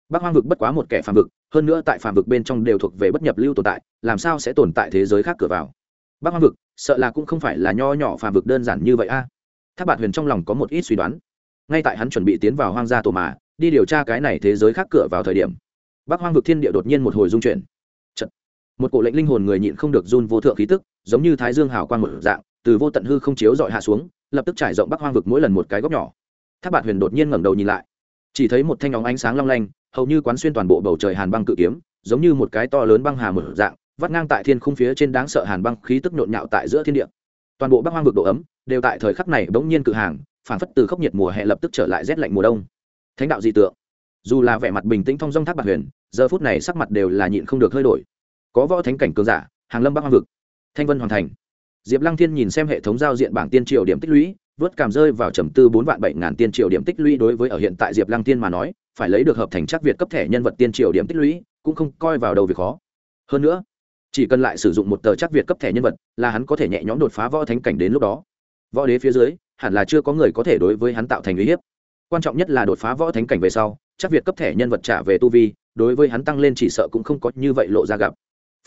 bắc hoang vực bất quá một kẻ phàm vực, hơn nữa tại phàm vực bên trong đều thuộc về bất nhập lưu tồn tại, làm sao sẽ tồn tại thế giới khác cửa vào bắc hoang vực, sợ là cũng không phải là nho nhỏ phàm vực đơn giản như vậy a à. tháp bạt huyền trong lòng có một ít suy đoán ngay tại hắn chuẩn bị tiến vào hoang gia tổ mà, đi điều tra cái này thế giới khác cửa vào thời điểm, bắc hoang vực thiên địa đột nhiên một hồi dung chuyển Chật. một cổ lệnh linh hồn người nhịn không được run vô thượng khí tức, giống như thái dương hào quang một dạng, từ vô tận hư không chiếu dọi hạ xuống, lập tức trải rộng bắc hoang vực mỗi lần một cái góc nhỏ tháp bạt huyền đột nhiên ngẩng đầu nhìn lại. Chỉ thấy một thanh óng ánh sáng long lanh, hầu như quán xuyên toàn bộ bầu trời hàn băng cự kiếm, giống như một cái to lớn băng hà mở dạng, vắt ngang tại thiên khung phía trên đáng sợ hàn băng khí tức nhộn nhạo tại giữa thiên địa. Toàn bộ bắc hoang vực độ ấm, đều tại thời khắc này bỗng nhiên cự hàng, phản phất từ khốc nhiệt mùa hè lập tức trở lại rét lạnh mùa đông. Thánh đạo dị tượng. Dù là vẻ mặt bình tĩnh thong dong thác bạc huyền, giờ phút này sắc mặt đều là nhịn không được hơi đổi. Có võ thánh cảnh cường giả, hàng lâm bắc hoang vực. Thanh vân hoàn thành. Diệp lăng thiên nhìn xem hệ thống giao diện bảng tiên triều điểm tích lũy vớt cảm rơi vào trầm tư bốn vạn bảy ngàn tiên triệu điểm tích lũy đối với ở hiện tại diệp lăng tiên mà nói, phải lấy được hợp thành chắc việt cấp thẻ nhân vật tiên triệu điểm tích lũy, cũng không coi vào đầu việc khó. Hơn nữa, chỉ cần lại sử dụng một tờ chắc việt cấp thẻ nhân vật là hắn có thể nhẹ nhõm đột phá võ thánh cảnh đến lúc đó. Võ đế phía dưới, hẳn là chưa có người có thể đối với hắn tạo thành uy hiếp. Quan trọng nhất là đột phá võ thánh cảnh về sau, chắc việt cấp thẻ nhân vật trả về tu vi, đối với hắn tăng lên chỉ sợ cũng không có như vậy lộ ra gặp.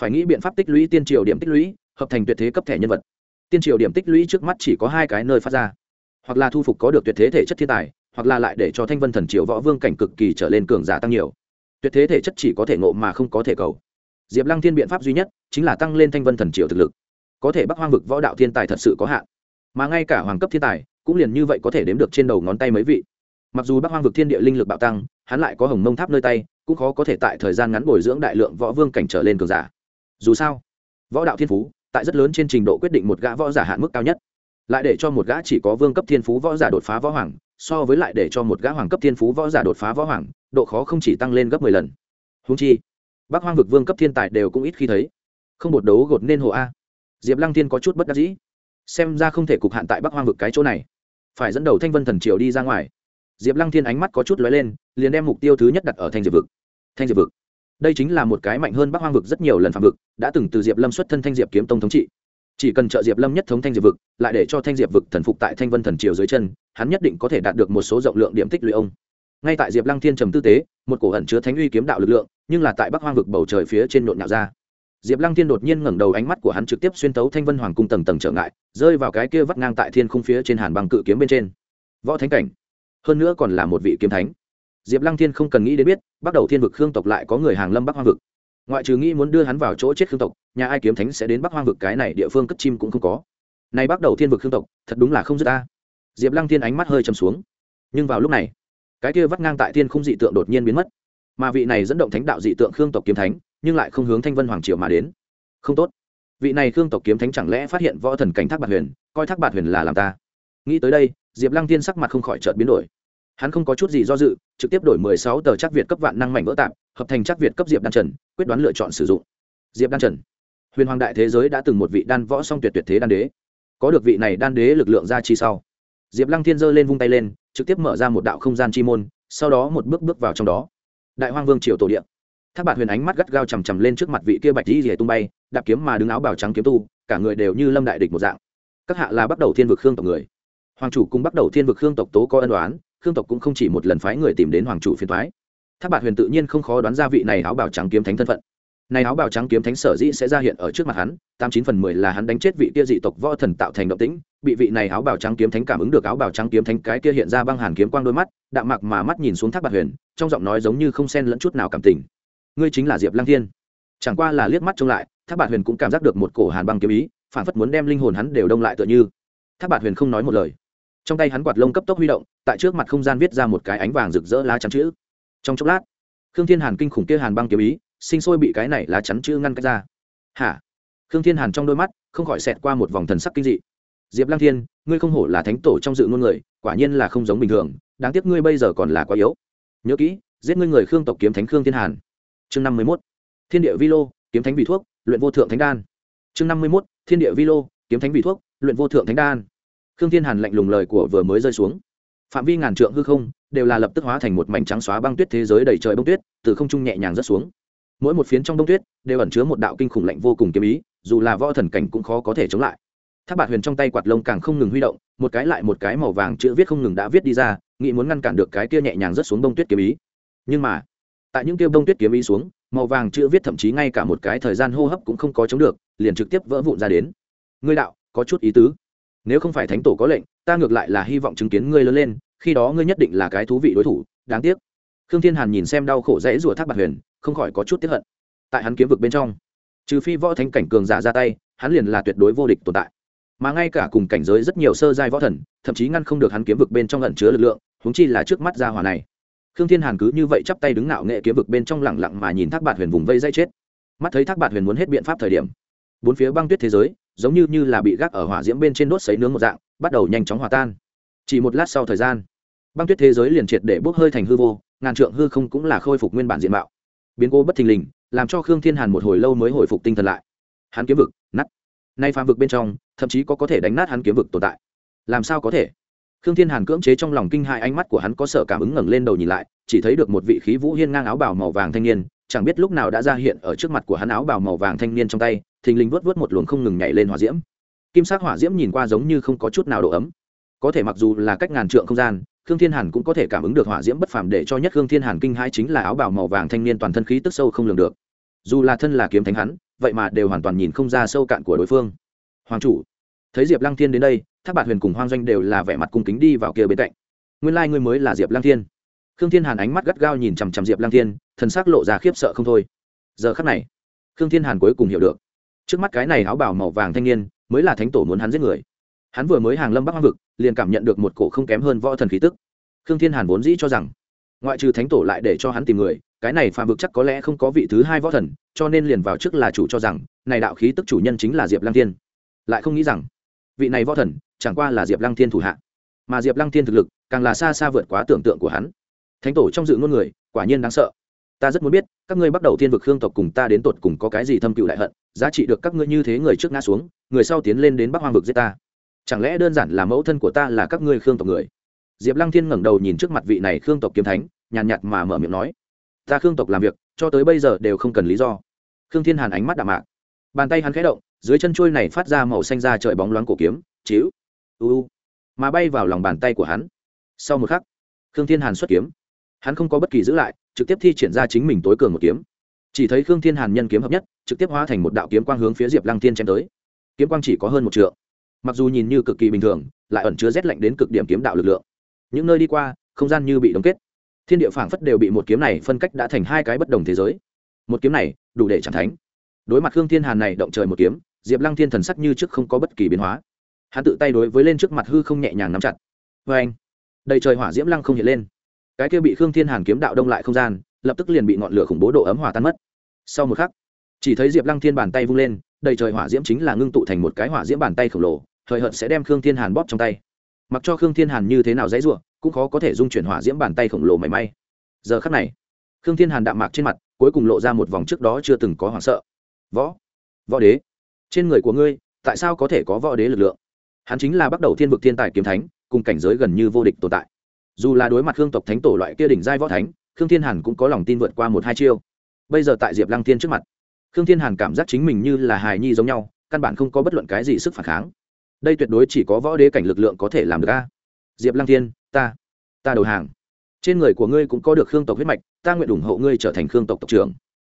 Phải nghĩ biện pháp tích lũy tiên triều điểm tích lũy, hợp thành tuyệt thế cấp thẻ nhân vật tiên triều điểm tích lũy trước mắt chỉ có hai cái nơi phát ra. Hoặc là thu phục có được tuyệt thế thể chất thiên tài, hoặc là lại để cho thanh vân thần triều võ vương cảnh cực kỳ trở lên cường giả tăng nhiều. Tuyệt thế thể chất chỉ có thể ngộ mà không có thể cầu. Diệp lăng thiên biện pháp duy nhất chính là tăng lên thanh vân thần triều thực lực. Có thể bắc hoang vực võ đạo thiên tài thật sự có hạn, mà ngay cả hoàng cấp thiên tài cũng liền như vậy có thể đếm được trên đầu ngón tay mấy vị. Mặc dù bắc hoang vực thiên địa linh lực bạo tăng, hắn lại có hồng mông tháp nơi tay, cũng khó có thể tại thời gian ngắn bồi dưỡng đại lượng võ vương cảnh trở lên cường giả. Dù sao, võ đạo thiên phú tại rất lớn trên trình độ quyết định một gã võ giả hạn mức cao nhất. Lại để cho một gã chỉ có vương cấp thiên phú võ giả đột phá võ hoàng, so với lại để cho một gã hoàng cấp thiên phú võ giả đột phá võ hoàng, độ khó không chỉ tăng lên gấp mười lần. Húng chi, bắc hoang vực vương cấp thiên tài đều cũng ít khi thấy. Không một đấu gột nên hồ a. Diệp lăng thiên có chút bất đắc dĩ. Xem ra không thể cục hạn tại bắc hoang vực cái chỗ này. Phải dẫn đầu thanh vân thần triều đi ra ngoài. Diệp lăng thiên ánh mắt có chút lóe lên, liền đem mục tiêu thứ nhất đặt ở thanh diệp vực. Thanh diệp vực đây chính là một cái mạnh hơn bắc hoang vực rất nhiều lần phạm vực, đã từng từ diệp lâm xuất thân thanh diệp kiếm tông thống trị. Chỉ cần trợ diệp lâm nhất thống thanh diệp vực, lại để cho thanh diệp vực thần phục tại thanh vân thần triều dưới chân, hắn nhất định có thể đạt được một số rộng lượng điểm tích lũy ông. Ngay tại diệp lăng thiên trầm tư tế, một cổ hận chứa thánh uy kiếm đạo lực lượng, nhưng là tại bắc hoang vực bầu trời phía trên nộn nhạo ra. Diệp lăng thiên đột nhiên ngẩng đầu ánh mắt của hắn trực tiếp xuyên tấu thanh vân hoàng cung tầng tầng trở ngại, rơi vào cái kia vắt ngang tại thiên không phía trên hàn bằng cự kiếm bên trên. Võ thánh cảnh. Hơn nữa còn là một vị kiếm thánh diệp lăng thiên không cần nghĩ đến biết, bắt đầu thiên vực khương tộc lại có người hàng lâm bắc hoang vực. Ngoại trừ nghĩ muốn đưa hắn vào chỗ chết khương tộc, nhà ai kiếm thánh sẽ đến bắc hoang vực cái này địa phương cất chim cũng không có. Nay bắt đầu thiên vực khương tộc, thật đúng là không dứt ta diệp lăng thiên ánh mắt hơi chầm xuống. Nhưng vào lúc này, cái kia vắt ngang tại thiên không dị tượng đột nhiên biến mất. Mà vị này dẫn động thánh đạo dị tượng khương tộc kiếm thánh, nhưng lại không hướng thanh vân hoàng triều mà đến. Không tốt. Vị này khương tộc kiếm thánh chẳng lẽ phát hiện võ thần cảnh thác Bạt huyền, coi thác Bạt huyền là làm ta. Nghĩ tới đây, diệp lăng Thiên sắc mặt không khỏi chợt biến đổi hắn không có chút gì do dự, trực tiếp đổi mười sáu tờ chắc việt cấp vạn năng mảnh vỡ tạm, hợp thành chắc việt cấp diệp đan trần, quyết đoán lựa chọn sử dụng. Diệp đan trần. Huyền hoàng đại thế giới đã từng một vị đan võ song tuyệt tuyệt thế đan đế. Có được vị này đan đế lực lượng ra chi sau. Diệp lăng thiên giơ lên vung tay lên, trực tiếp mở ra một đạo không gian chi môn, sau đó một bước bước vào trong đó. Đại hoang vương triều tổ điện tháp bạt huyền ánh mắt gắt gao chằm chằm lên trước mặt vị kia bạch di rìa tung bay, đạp kiếm mà đứng áo bào trắng kiếm tu, cả người đều như lâm đại địch một dạng. Các hạ là bắt đầu thiên vực khương tộc người. Hoàng chủ cùng bắt đầu thiên vực khương tộc tố có ân đoán khương tộc cũng không chỉ một lần phái người tìm đến hoàng chủ phiền thoái. Thác bạt huyền tự nhiên không khó đoán ra vị này áo bào trắng kiếm thánh thân phận. Này áo bào trắng kiếm thánh sở dĩ sẽ ra hiện ở trước mặt hắn, tám chín phần mười là hắn đánh chết vị kia dị tộc võ thần tạo thành động tĩnh, bị vị này áo bào trắng kiếm thánh cảm ứng được áo bào trắng kiếm thánh cái kia hiện ra băng hàn kiếm quang đôi mắt, đạm mạc mà mắt nhìn xuống thác bạt huyền, trong giọng nói giống như không xen lẫn chút nào cảm tình. Ngươi chính là diệp lăng thiên. Chẳng qua là liếc mắt trông lại, thác bạt huyền cũng cảm giác được một cổ hàn băng kiếm ý, phản phất muốn đem linh hồn hắn đều đông lại tựa như. Thác bạt huyền không nói một lời trong tay hắn quạt lông cấp tốc huy động, tại trước mặt không gian viết ra một cái ánh vàng rực rỡ lá chắn chữ. Trong chốc lát, khương thiên hàn kinh khủng kia hàn băng kiếm ý, sinh sôi bị cái này lá chắn chữ ngăn cách ra. Hả? Khương thiên hàn trong đôi mắt, không khỏi xẹt qua một vòng thần sắc kinh dị. Diệp lăng thiên, ngươi không hổ là thánh tổ trong dự ngôn người, quả nhiên là không giống bình thường, đáng tiếc ngươi bây giờ còn là quá yếu. Nhớ kỹ, giết ngươi người khương tộc kiếm thánh khương thiên hàn. Chương năm mươi mốt, thiên địa vi lô, kiếm thánh vị thuốc, luyện vô thượng thánh đan. Chương năm mươi mốt, thiên địa vi lô, kiếm thánh vị thuốc, luyện vô thượng thánh đan khương thiên hàn lạnh lùng lời của vừa mới rơi xuống. Phạm vi ngàn trượng hư không đều là lập tức hóa thành một mảnh trắng xóa băng tuyết thế giới đầy trời bông tuyết, từ không trung nhẹ nhàng rớt xuống. Mỗi một phiến trong bông tuyết đều ẩn chứa một đạo kinh khủng lạnh vô cùng kiếm ý, dù là võ thần cảnh cũng khó có thể chống lại. Tháp bạt huyền trong tay quạt lông càng không ngừng huy động, một cái lại một cái màu vàng chữ viết không ngừng đã viết đi ra, nghĩ muốn ngăn cản được cái kia nhẹ nhàng rớt xuống bông tuyết kiếm ý. Nhưng mà, tại những kia bông tuyết kiếm ý xuống, màu vàng chữ viết thậm chí ngay cả một cái thời gian hô hấp cũng không có chống được, liền trực tiếp vỡ vụn ra đến. Ngươi đạo, có chút ý tứ nếu không phải thánh tổ có lệnh, ta ngược lại là hy vọng chứng kiến ngươi lớn lên, khi đó ngươi nhất định là cái thú vị đối thủ, đáng tiếc. Khương thiên hàn nhìn xem đau khổ dãy rủa thác bạc huyền, không khỏi có chút tiếp hận. Tại hắn kiếm vực bên trong, trừ phi võ thánh cảnh cường giả ra tay, hắn liền là tuyệt đối vô địch tồn tại. Mà ngay cả cùng cảnh giới rất nhiều sơ giai võ thần, thậm chí ngăn không được hắn kiếm vực bên trong lẩn chứa lực lượng húng chi là trước mắt gia hỏa này. Khương thiên hàn cứ như vậy chắp tay đứng ngạo nghệ kiếm vực bên trong lẳng lặng mà nhìn thác bạt huyền vùng vây dây chết. Mắt thấy thác bạt huyền muốn hết biện pháp thời điểm bốn phía băng tuyết thế giới, giống như như là bị gác ở hỏa diễm bên trên đốt sấy nướng một dạng, bắt đầu nhanh chóng hòa tan. Chỉ một lát sau thời gian, băng tuyết thế giới liền triệt để bốc hơi thành hư vô, ngàn trượng hư không cũng là khôi phục nguyên bản diện mạo. Biến cố bất thình lình, làm cho khương thiên hàn một hồi lâu mới hồi phục tinh thần lại. Hắn kiếm vực nắt nay phàm vực bên trong, thậm chí có có thể đánh nát hắn kiếm vực tồn tại. Làm sao có thể? Khương thiên hàn cưỡng chế trong lòng kinh hai ánh mắt của hắn có sợ cảm ứng ngẩng lên đầu nhìn lại, chỉ thấy được một vị khí vũ hiên ngang áo bào màu vàng thanh niên, chẳng biết lúc nào đã ra hiện ở trước mặt của hắn áo bào màu vàng thanh niên trong tay thình lình vớt vớt một luồng không ngừng nhảy lên hỏa diễm. Kim sắc hỏa diễm nhìn qua giống như không có chút nào độ ấm. Có thể mặc dù là cách ngàn trượng không gian, khương thiên hàn cũng có thể cảm ứng được hỏa diễm bất phàm để cho nhất khương thiên hàn kinh hãi chính là áo bào màu vàng thanh niên toàn thân khí tức sâu không lường được. Dù là thân là kiếm thánh hắn, vậy mà đều hoàn toàn nhìn không ra sâu cạn của đối phương. Hoàng chủ, thấy diệp lăng thiên đến đây, thác bạt huyền cùng hoang doanh đều là vẻ mặt cung kính đi vào kia bên cạnh. Nguyên lai、like、ngươi mới là diệp lăng thiên. Khương thiên hàn ánh mắt gắt gao nhìn chằm chằm diệp lăng thiên, thần s ắ c lộ ra khiếp sợ không thôi. Giờ khắc này, khương thiên hàn cuối cùng hiểu được trước mắt cái này áo bảo màu vàng thanh niên, mới là thánh tổ muốn hắn giết người. Hắn vừa mới hàng lâm bắc hoang vực, liền cảm nhận được một cổ không kém hơn võ thần khí tức. Khương thiên hàn vốn dĩ cho rằng, ngoại trừ thánh tổ lại để cho hắn tìm người, cái này phàm vực chắc có lẽ không có vị thứ hai võ thần, cho nên liền vào trước là chủ cho rằng, này đạo khí tức chủ nhân chính là diệp lăng thiên. Lại không nghĩ rằng, vị này võ thần, chẳng qua là diệp lăng thiên thủ hạ. Mà diệp lăng thiên thực lực, càng là xa xa vượt quá tưởng tượng của hắn. Thánh tổ trong dự ngôn người, quả nhiên đáng sợ ta rất muốn biết, các ngươi bắt đầu thiên vực khương tộc cùng ta đến tột cùng có cái gì thâm cựu đại hận, giá trị được các ngươi như thế người trước ngã xuống, người sau tiến lên đến bắc hoang vực giết ta. Chẳng lẽ đơn giản là mẫu thân của ta là các ngươi khương tộc người? Diệp lăng thiên ngẩng đầu nhìn trước mặt vị này khương tộc kiếm thánh, nhàn nhạt mà mở miệng nói, ta khương tộc làm việc, cho tới bây giờ đều không cần lý do. Khương thiên hàn ánh mắt đạm mạc. Bàn tay hắn khẽ động, dưới chân trôi này phát ra màu xanh ra trời bóng loáng cổ kiếm, chiếu u, mà bay vào lòng bàn tay của hắn. Sau một khắc, khương thiên hàn xuất kiếm. Hắn không có bất kỳ giữ lại trực tiếp thi triển ra chính mình tối cường một kiếm. Chỉ thấy khương thiên hàn nhân kiếm hợp nhất, trực tiếp hóa thành một đạo kiếm quang hướng phía diệp lăng thiên chém tới. Kiếm quang chỉ có hơn một t mặc dù nhìn như cực kỳ bình thường, lại ẩn chứa rét lạnh đến cực điểm kiếm đạo lực lượng. Những nơi đi qua, không gian như bị đóng kết. Thiên địa phảng phất đều bị một kiếm này phân cách đã thành hai cái bất đồng thế giới. Một kiếm này, đủ để chẳng thánh. Đối mặt khương thiên hàn này động trời một kiếm, diệp lăng thiên thần sắc như trước không có bất kỳ biến hóa. Hắn tự tay đối với lên trước mặt hư không nhẹ nhàng nắm chặt. Vê anh đầy trời hỏa diễm lăng không hiện lên cái kia bị khương thiên hàn kiếm đạo đông lại không gian, lập tức liền bị ngọn lửa khủng bố độ ấm hòa tan mất. Sau một khắc, chỉ thấy diệp lăng thiên bàn tay vung lên, đầy trời hỏa diễm chính là ngưng tụ thành một cái hỏa diễm bàn tay khổng lồ thời hận sẽ đem khương thiên hàn bóp trong tay. Mặc cho khương thiên hàn như thế nào dãy ruộng cũng khó có thể dung chuyển hỏa diễm bàn tay khổng lồ mảy may. Giờ khắc này, khương thiên hàn đạm mạc trên mặt, cuối cùng lộ ra một vòng trước đó chưa từng có hoảng sợ. Võ võ đế, trên người của ngươi, tại sao có thể có võ đế lực lượng? Hắn chính là bắt đầu thiên vực thiên tài kiếm thánh, cùng cảnh giới gần như vô địch tồn tại dù là đối mặt khương tộc thánh tổ loại kia đỉnh giai võ thánh, khương thiên hàn cũng có lòng tin vượt qua một hai chiêu. Bây giờ tại diệp lăng thiên trước mặt, khương thiên hàn cảm giác chính mình như là hài nhi giống nhau, căn bản không có bất luận cái gì sức phản kháng. Đây tuyệt đối chỉ có võ đế cảnh lực lượng có thể làm được a. Diệp lăng thiên, ta ta đầu hàng. Trên người của ngươi cũng có được khương tộc huyết mạch, ta nguyện ủng hộ ngươi trở thành khương tộc tộc trưởng.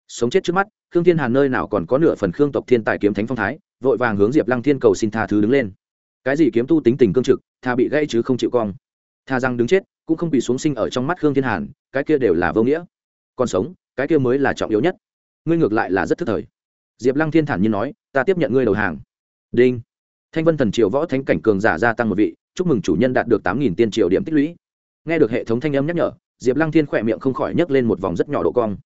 Sống chết trước mắt, khương thiên hàn nơi nào còn có nửa phần khương tộc thiên tài kiếm thánh phong thái, vội vàng hướng diệp lăng thiên cầu xin tha thứ đứng lên. Cái gì kiếm tu tính tình cương trực, tha bị gãy chứ không chịu cong thà rằng đứng chết, cũng không bị xuống sinh ở trong mắt khương thiên hàn, cái kia đều là vô nghĩa. Còn sống, cái kia mới là trọng yếu nhất. Ngươi ngược lại là rất thức thời. Diệp lăng thiên thản nhiên nói, ta tiếp nhận ngươi đầu hàng. Đinh. Thanh vân thần triều võ thánh cảnh cường giả gia tăng một vị, chúc mừng chủ nhân đạt được tám nghìn tiên triều điểm tích lũy. Nghe được hệ thống thanh âm nhắc nhở, diệp lăng thiên khỏe miệng không khỏi nhấc lên một vòng rất nhỏ độ cong.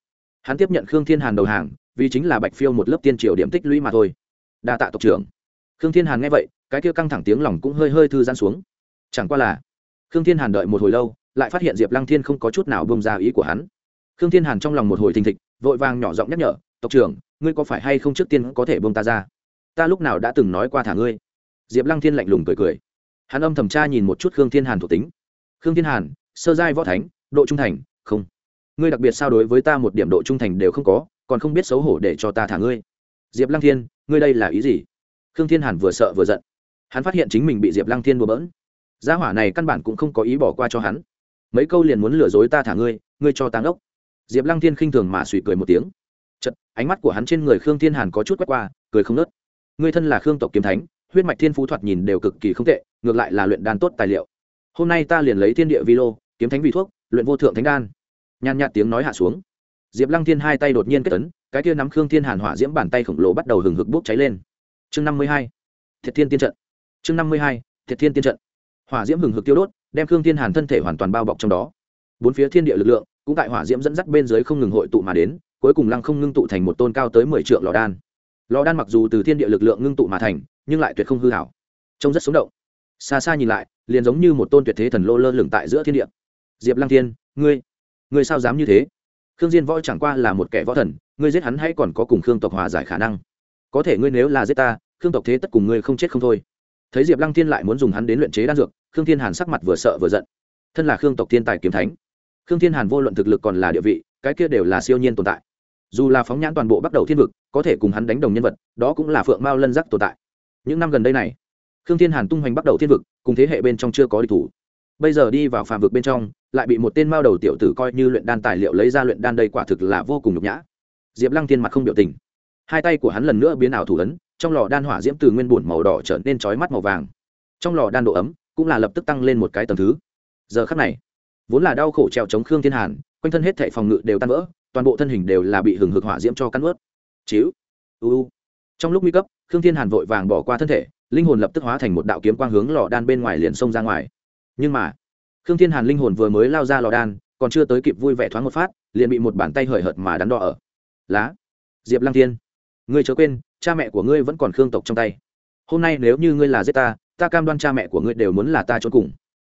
Hắn tiếp nhận khương thiên hàn đầu hàng, vì chính là bạch phiêu một lớp tiên triều điểm tích lũy mà thôi. Đa tạ tộc trưởng. Khương thiên hàn nghe vậy, cái kia căng thẳng tiếng lòng cũng hơi hơi thư giãn xuống. Chẳng qua là khương thiên hàn đợi một hồi lâu, lại phát hiện diệp lăng thiên không có chút nào bông ra ý của hắn. Khương thiên hàn trong lòng một hồi thình thịch, vội vàng nhỏ giọng nhắc nhở, tộc trưởng, ngươi có phải hay không trước tiên có thể bông ta ra? Ta lúc nào đã từng nói qua thả ngươi. Diệp lăng thiên lạnh lùng cười cười. Hắn âm thầm tra nhìn một chút khương thiên hàn thuộc tính. Khương thiên hàn, sơ giai võ thánh, độ trung thành, không. Ngươi đặc biệt sao đối với ta một điểm độ trung thành đều không có, còn không biết xấu hổ để cho ta thả ngươi. Diệp lăng thiên, ngươi đây là ý gì? Khương thiên hàn vừa sợ vừa giận. Hắn phát hiện chính mình bị diệp lăng thiên đùa bỡn gia hỏa này căn bản cũng không có ý bỏ qua cho hắn. Mấy câu liền muốn lừa dối ta thả ngươi ngươi cho táng ốc diệp lăng thiên khinh thường mà suy cười một tiếng. Chật ánh mắt của hắn trên người khương thiên hàn có chút quét qua, cười không nớt ngươi thân là khương tộc kiếm thánh, huyết mạch thiên phú thoạt nhìn đều cực kỳ không tệ, ngược lại là luyện đan tốt tài liệu. Hôm nay ta liền lấy thiên địa vi lô, kiếm thánh vị thuốc, luyện vô thượng thánh đan. Nhàn nhạt tiếng nói hạ xuống. Diệp lăng thiên hai tay đột nhiên kết tấn cái kia nắm khương thiên hàn hỏa diễm bàn tay khổng lồ bắt đầu hừng hực bốc cháy lên. Chương năm mươi hai, thiệt thiên tiên trận. Chương năm mươi hai, thiệt thiên tiên trận hỏa diễm hừng hực tiêu đốt, đem khương thiên hàn thân thể hoàn toàn bao bọc trong đó. Bốn phía thiên địa lực lượng cũng tại hỏa diễm dẫn dắt bên dưới không ngừng hội tụ mà đến, cuối cùng lăng không ngưng tụ thành một tôn cao tới mười triệu lò đan. Lò đan mặc dù từ thiên địa lực lượng ngưng tụ mà thành, nhưng lại tuyệt không hư hảo. Trông rất sống động. Xa xa nhìn lại, liền giống như một tôn tuyệt thế thần lô lơ lửng tại giữa thiên địa. Diệp lăng thiên, ngươi ngươi sao dám như thế? Khương diên võ chẳng qua là một kẻ võ thần, ngươi giết hắn hay còn có cùng khương tộc hòa giải khả năng? Có thể ngươi nếu là giết ta, khương tộc thế tất cùng ngươi không chết không thôi thấy diệp lăng thiên lại muốn dùng hắn đến luyện chế đan dược, khương thiên hàn sắc mặt vừa sợ vừa giận. Thân là khương tộc thiên tài kiếm thánh, khương thiên hàn vô luận thực lực còn là địa vị, cái kia đều là siêu nhiên tồn tại. Dù là phóng nhãn toàn bộ bắt đầu thiên vực, có thể cùng hắn đánh đồng nhân vật, đó cũng là phượng mao lân giác tồn tại. Những năm gần đây này, khương thiên hàn tung hoành bắt đầu thiên vực, cùng thế hệ bên trong chưa có địch thủ. Bây giờ đi vào phàm vực bên trong, lại bị một tên mao đầu tiểu tử coi như luyện đan tài liệu lấy ra luyện đan đây quả thực là vô cùng nhục nhã. Diệp lăng thiên mặt không biểu tình. Hai tay của hắn lần nữa biến ảo thủ ấn trong lò đan hỏa diễm từ nguyên bùn màu đỏ trở nên chói mắt màu vàng. Trong lò đan độ ấm cũng là lập tức tăng lên một cái tầng thứ. Giờ khắc này, vốn là đau khổ trèo chống khương thiên hàn, quanh thân hết thệ phòng ngự đều tan vỡ, toàn bộ thân hình đều là bị hừng hực hỏa diễm cho cắn ướt chiếu u. Trong lúc nguy cấp, khương thiên hàn vội vàng bỏ qua thân thể, linh hồn lập tức hóa thành một đạo kiếm quang hướng lò đan bên ngoài liền xông ra ngoài. Nhưng mà, khương thiên hàn linh hồn vừa mới lao ra lò đan, còn chưa tới kịp vui vẻ thoáng một phát, liền bị một bàn tay hời hợt mà đắn đo ở. Lá, diệp lăng thiên ngươi chớ quên, cha mẹ của ngươi vẫn còn khương tộc trong tay. Hôm nay nếu như ngươi là giết ta ta cam đoan cha mẹ của ngươi đều muốn là ta trốn cùng.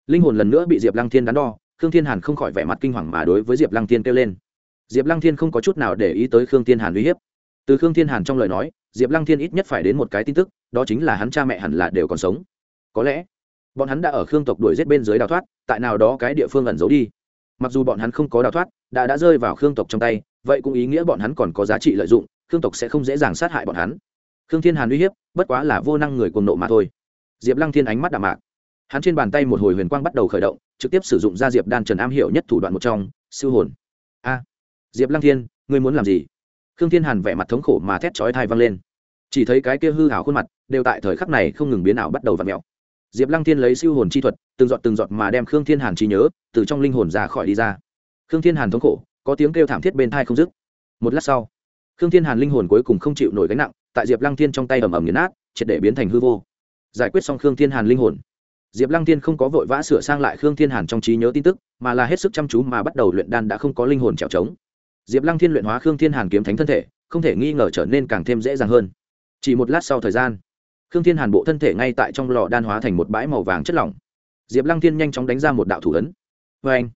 Linh hồn lần nữa bị diệp lăng thiên đắn đo, khương thiên hàn không khỏi vẻ mặt kinh hoàng mà đối với diệp lăng thiên kêu lên. Diệp lăng thiên không có chút nào để ý tới khương thiên hàn uy hiếp. Từ khương thiên hàn trong lời nói, diệp lăng thiên ít nhất phải đến một cái tin tức, đó chính là hắn cha mẹ hẳn là đều còn sống. Có lẽ, bọn hắn đã ở khương tộc đuổi giết bên dưới đào thoát, tại nào đó cái địa phương ẩn giấu đi. Mặc dù bọn hắn không có đào thoát, đã đã rơi vào khương tộc trong tay, vậy cũng ý nghĩa bọn hắn còn có giá trị lợi dụng khương tộc sẽ không dễ dàng sát hại bọn hắn. Khương thiên hàn uy hiếp, bất quá là vô năng người cuồng nộ mà thôi. Diệp lăng thiên ánh mắt đạm mạc. Hắn trên bàn tay một hồi huyền quang bắt đầu khởi động, trực tiếp sử dụng ra diệp đan trần am hiểu nhất thủ đoạn một trong, siêu hồn. A! Diệp lăng thiên, ngươi muốn làm gì? Khương thiên hàn vẻ mặt thống khổ mà thét chói thai văng lên. Chỉ thấy cái kia hư hảo khuôn mặt, đều tại thời khắc này không ngừng biến ảo bắt đầu v ặ mẹo diệp lăng thiên lấy siêu hồn chi thuật, từng giọt từng giọt mà đem khương thiên hàn trí nhớ, từ trong linh hồn ra khỏi đi ra. Khương thiên hàn thống khổ, có tiếng kêu thảm thiết bên thai không dứt. Một lát sau khương thiên hàn linh hồn cuối cùng không chịu nổi gánh nặng, tại diệp lăng thiên trong tay ầm ầm nghiền nát, triệt để biến thành hư vô. Giải quyết xong khương thiên hàn linh hồn, diệp lăng thiên không có vội vã sửa sang lại khương thiên hàn trong trí nhớ tin tức, mà là hết sức chăm chú mà bắt đầu luyện đan đã không có linh hồn trèo trống. Diệp lăng thiên luyện hóa khương thiên hàn kiếm thánh thân thể, không thể nghi ngờ trở nên càng thêm dễ dàng hơn. Chỉ một lát sau thời gian, khương thiên hàn bộ thân thể ngay tại trong lò đan hóa thành một bãi màu vàng chất lỏng. Diệp lăng thiên nhanh chóng đánh ra một đạo thủ ấn. Vê anh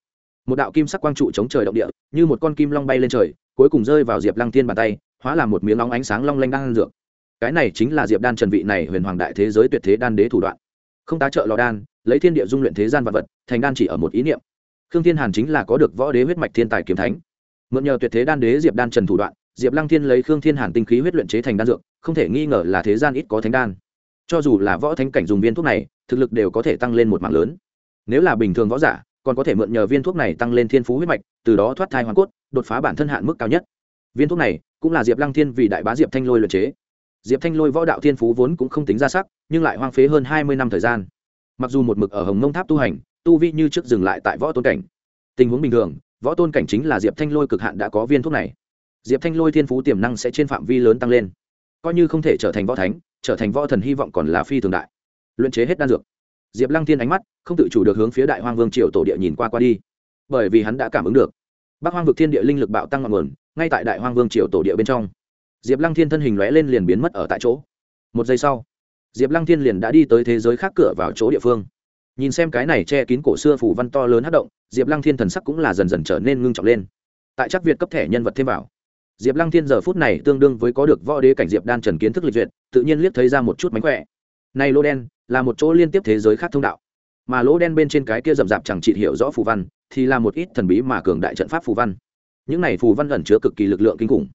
một đạo kim sắc quang trụ chống trời động địa, như một con kim long bay lên trời, cuối cùng rơi vào diệp lăng thiên bàn tay, hóa làm một miếng nóng ánh sáng long lanh đan dược. Cái này chính là diệp đan trần vị này huyền hoàng đại thế giới tuyệt thế đan đế thủ đoạn. Không tá trợ lò đan, lấy thiên địa dung luyện thế gian vật vật, thành đan chỉ ở một ý niệm. Khương thiên hàn chính là có được võ đế huyết mạch thiên tài kiếm thánh. Mượn nhờ tuyệt thế đan đế diệp đan trần thủ đoạn, diệp lăng thiên lấy khương thiên hàn tinh khí huyết luyện chế thành đan dược, không thể nghi ngờ là thế gian ít có thánh đan. Cho dù là võ thánh cảnh dùng viên thuốc này, thực lực đều có thể tăng lên một mạng lớn. Nếu là bình thường võ giả còn có thể mượn nhờ viên thuốc này tăng lên thiên phú huyết mạch, từ đó thoát thai hoàn cốt, đột phá bản thân hạn mức cao nhất. Viên thuốc này cũng là diệp lăng thiên vì đại bá diệp thanh lôi luyện chế. Diệp thanh lôi võ đạo thiên phú vốn cũng không tính ra sắc, nhưng lại hoang phế hơn hai mươi năm thời gian. Mặc dù một mực ở hồng mông tháp tu hành, tu vi như trước dừng lại tại võ tôn cảnh. Tình huống bình thường, võ tôn cảnh chính là diệp thanh lôi cực hạn đã có viên thuốc này. Diệp thanh lôi thiên phú tiềm năng sẽ trên phạm vi lớn tăng lên. Coi như không thể trở thành võ thánh, trở thành võ thần hy vọng còn là phi thường đại. Luyện chế hết đan dược diệp lăng thiên ánh mắt không tự chủ được hướng phía đại hoang vương triều tổ địa nhìn qua qua đi. Bởi vì hắn đã cảm ứng được, bắc hoang vực thiên địa linh lực bạo tăng ngọn nguồn, ngay tại đại hoang vương triều tổ địa bên trong. Diệp lăng thiên thân hình lóe lên liền biến mất ở tại chỗ. Một giây sau, diệp lăng thiên liền đã đi tới thế giới khác cửa vào chỗ địa phương. Nhìn xem cái này che kín cổ xưa phủ văn to lớn hát động, diệp lăng thiên thần sắc cũng là dần dần trở nên ngưng trọng lên. Tại chắc việt cấp thẻ nhân vật thêm vào, diệp lăng thiên giờ phút này tương đương với có được võ đế cảnh diệp đan trần kiến thức lịch duyệt, tự nhiên liếc thấy ra một chút mánh khỏe. Này lô đen là một chỗ liên tiếp thế giới khác thông đạo. Mà lỗ đen bên trên cái kia rậm rạp chẳng trị hiểu rõ phù văn, thì là một ít thần bí mà cường đại trận pháp phù văn. Những này phù văn ẩn chứa cực kỳ lực lượng kinh khủng,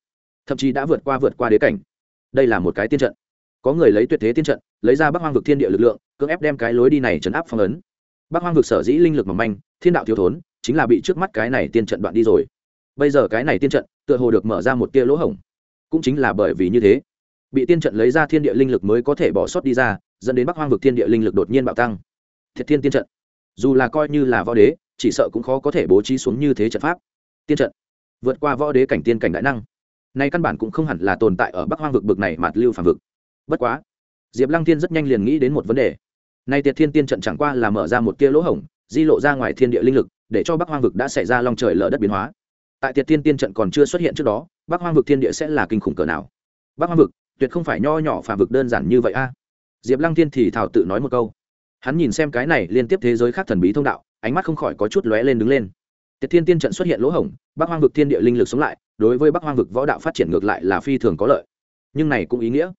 thậm chí đã vượt qua vượt qua đế cảnh. Đây là một cái tiên trận. Có người lấy tuyệt thế tiên trận, lấy ra bắc hoang vực thiên địa lực lượng, cưỡng ép đem cái lối đi này chấn áp phong ấn. Bắc hoang vực sở dĩ linh lực mỏng manh, thiên đạo thiếu thốn, chính là bị trước mắt cái này tiên trận đoạn đi rồi. Bây giờ cái này tiên trận, tựa hồ được mở ra một tia lỗ hổng. Cũng chính là bởi vì như thế, bị tiên trận lấy ra thiên địa linh lực mới có thể bỏ sót đi ra dẫn đến bắc hoang vực thiên địa linh lực đột nhiên bạo tăng. Thiệt thiên tiên trận. Dù là coi như là võ đế, chỉ sợ cũng khó có thể bố trí xuống như thế trận pháp. Tiên trận. Vượt qua võ đế cảnh tiên cảnh đại năng. Nay căn bản cũng không hẳn là tồn tại ở bắc hoang vực bực này mạt lưu phản vực. Bất quá, diệp lăng thiên rất nhanh liền nghĩ đến một vấn đề. Nay tiệt thiên tiên trận chẳng qua là mở ra một tia lỗ hổng, di lộ ra ngoài thiên địa linh lực, để cho bắc hoang vực đã xảy ra long trời lở đất biến hóa. Tại tiệt thiên tiên trận còn chưa xuất hiện trước đó, bắc hoang vực thiên địa sẽ là kinh khủng cỡ nào. Bắc hoang vực, tuyệt không phải nho nhỏ phản vực đơn giản như vậy a diệp lăng thiên thì thảo tự nói một câu. Hắn nhìn xem cái này liên tiếp thế giới khác thần bí thông đạo, ánh mắt không khỏi có chút lóe lên đứng lên. Tiệt thiên tiên trận xuất hiện lỗ hổng, bắc hoang vực thiên địa linh lực sống lại, đối với bắc hoang vực võ đạo phát triển ngược lại là phi thường có lợi. Nhưng này cũng ý nghĩa.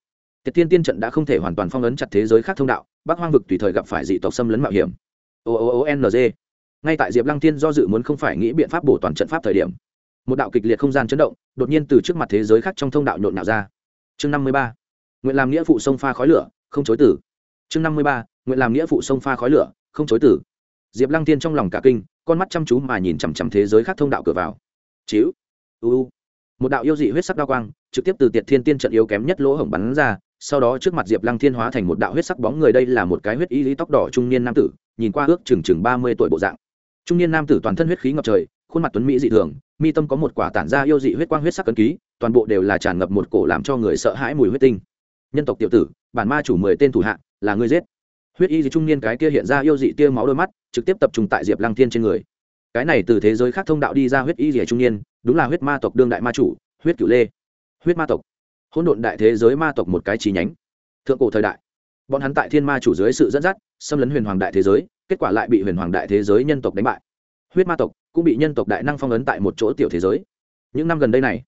Tiệt thiên tiên trận đã không thể hoàn toàn phong ấn chặt thế giới khác thông đạo, bắc hoang vực tùy thời gặp phải dị tộc xâm lấn mạo hiểm. O o o n g. Ngay tại diệp lăng Thiên do dự muốn không phải nghĩ biện pháp bổ toàn trận pháp thời điểm, một đạo kịch liệt không gian chấn động, đột nhiên từ trước mặt thế giới khác trong thông đạo nhộn nhạo ra. Chương năm mươi ba. Nguyện làm nghĩa phụ sông pha khói lửa không chối tử. Chương năm mươi ba, nguyện làm nghĩa phụ sông pha khói lửa, không chối tử. Diệp lăng tiên trong lòng cả kinh, con mắt chăm chú mà nhìn chằm chằm thế giới khác thông đạo cửa vào. Chíu uu một đạo yêu dị huyết sắc đao quang, trực tiếp từ tiệt thiên tiên trận yếu kém nhất lỗ hổng bắn ra, sau đó trước mặt diệp lăng thiên hóa thành một đạo huyết sắc bóng người đây là một cái huyết y lý tóc đỏ trung niên nam tử, nhìn qua ước chừng chừng ba mươi tuổi bộ dạng. Trung niên nam tử toàn thân huyết khí ngập trời, khuôn mặt tuấn mỹ dị thường, mi tâm có một quả tản ra yêu dị huyết quang huyết sắc cấn ký, toàn bộ đều là tràn ngập một cổ làm cho người sợ hãi mùi huyết tinh nhân tộc tiểu tử, bản ma chủ mười tên thủ hạ, là ngươi giết. Huyết y gì trung niên cái kia hiện ra yêu dị tia máu đôi mắt, trực tiếp tập trung tại diệp lăng thiên trên người. Cái này từ thế giới khác thông đạo đi ra huyết y gì trung niên, đúng là huyết ma tộc đương đại ma chủ, huyết cửu lê. Huyết ma tộc. Hỗn độn đại thế giới ma tộc một cái chi nhánh. Thượng cổ thời đại. Bọn hắn tại thiên ma chủ dưới sự dẫn dắt, xâm lấn huyền hoàng đại thế giới, kết quả lại bị huyền hoàng đại thế giới nhân tộc đánh bại. Huyết ma tộc cũng bị nhân tộc đại năng phong ấn tại một chỗ tiểu thế giới. Những năm gần đây này,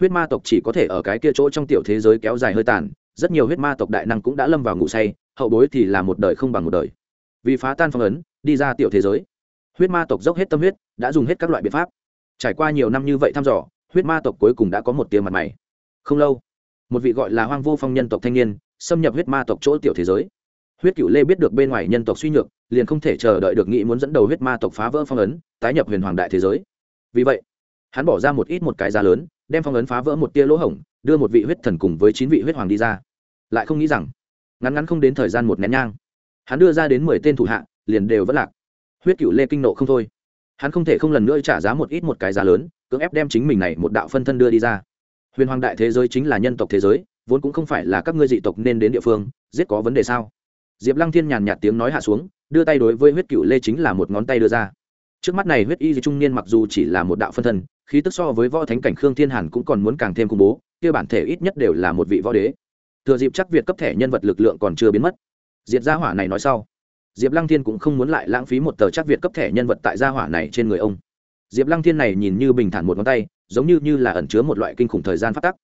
huyết ma tộc chỉ có thể ở cái kia chỗ trong tiểu thế giới kéo dài hơi tàn rất nhiều huyết ma tộc đại năng cũng đã lâm vào ngủ say, hậu bối thì là một đời không bằng một đời. Vì phá tan phong ấn, đi ra tiểu thế giới. Huyết ma tộc dốc hết tâm huyết, đã dùng hết các loại biện pháp. Trải qua nhiều năm như vậy thăm dò, huyết ma tộc cuối cùng đã có một tia mặt mày. Không lâu, một vị gọi là hoang vô phong nhân tộc thanh niên xâm nhập huyết ma tộc chỗ tiểu thế giới. Huyết cựu lê biết được bên ngoài nhân tộc suy nhược, liền không thể chờ đợi được nghĩ muốn dẫn đầu huyết ma tộc phá vỡ phong ấn, tái nhập huyền hoàng đại thế giới. Vì vậy, hắn bỏ ra một ít một cái giá lớn, đem phong ấn phá vỡ một tia lỗ hổng, đưa một vị huyết thần cùng với chín vị huyết hoàng đi ra lại không nghĩ rằng, ngắn ngắn không đến thời gian một nén nhang, hắn đưa ra đến mười tên thủ hạ, liền đều vẫn lạc. Huyết cựu lê kinh nộ không thôi. Hắn không thể không lần nữa trả giá một ít một cái giá lớn, cưỡng ép đem chính mình này một đạo phân thân đưa đi ra. Huyền hoàng đại thế giới chính là nhân tộc thế giới, vốn cũng không phải là các ngươi dị tộc nên đến địa phương, giết có vấn đề sao? Diệp lăng thiên nhàn nhạt tiếng nói hạ xuống, đưa tay đối với huyết cựu lê chính là một ngón tay đưa ra. Trước mắt này huyết y di trung niên mặc dù chỉ là một đạo phân thân, khí tức so với võ thánh cảnh khương thiên hàn cũng còn muốn càng thêm khủng bố, kia bản thể ít nhất đều là một vị võ đế thừa dịp chắc việt cấp thẻ nhân vật lực lượng còn chưa biến mất. Diệt gia hỏa này nói sau. Diệp lăng thiên cũng không muốn lại lãng phí một tờ chắc việt cấp thẻ nhân vật tại gia hỏa này trên người ông. Diệp lăng thiên này nhìn như bình thản một ngón tay, giống như như là ẩn chứa một loại kinh khủng thời gian phát tắc.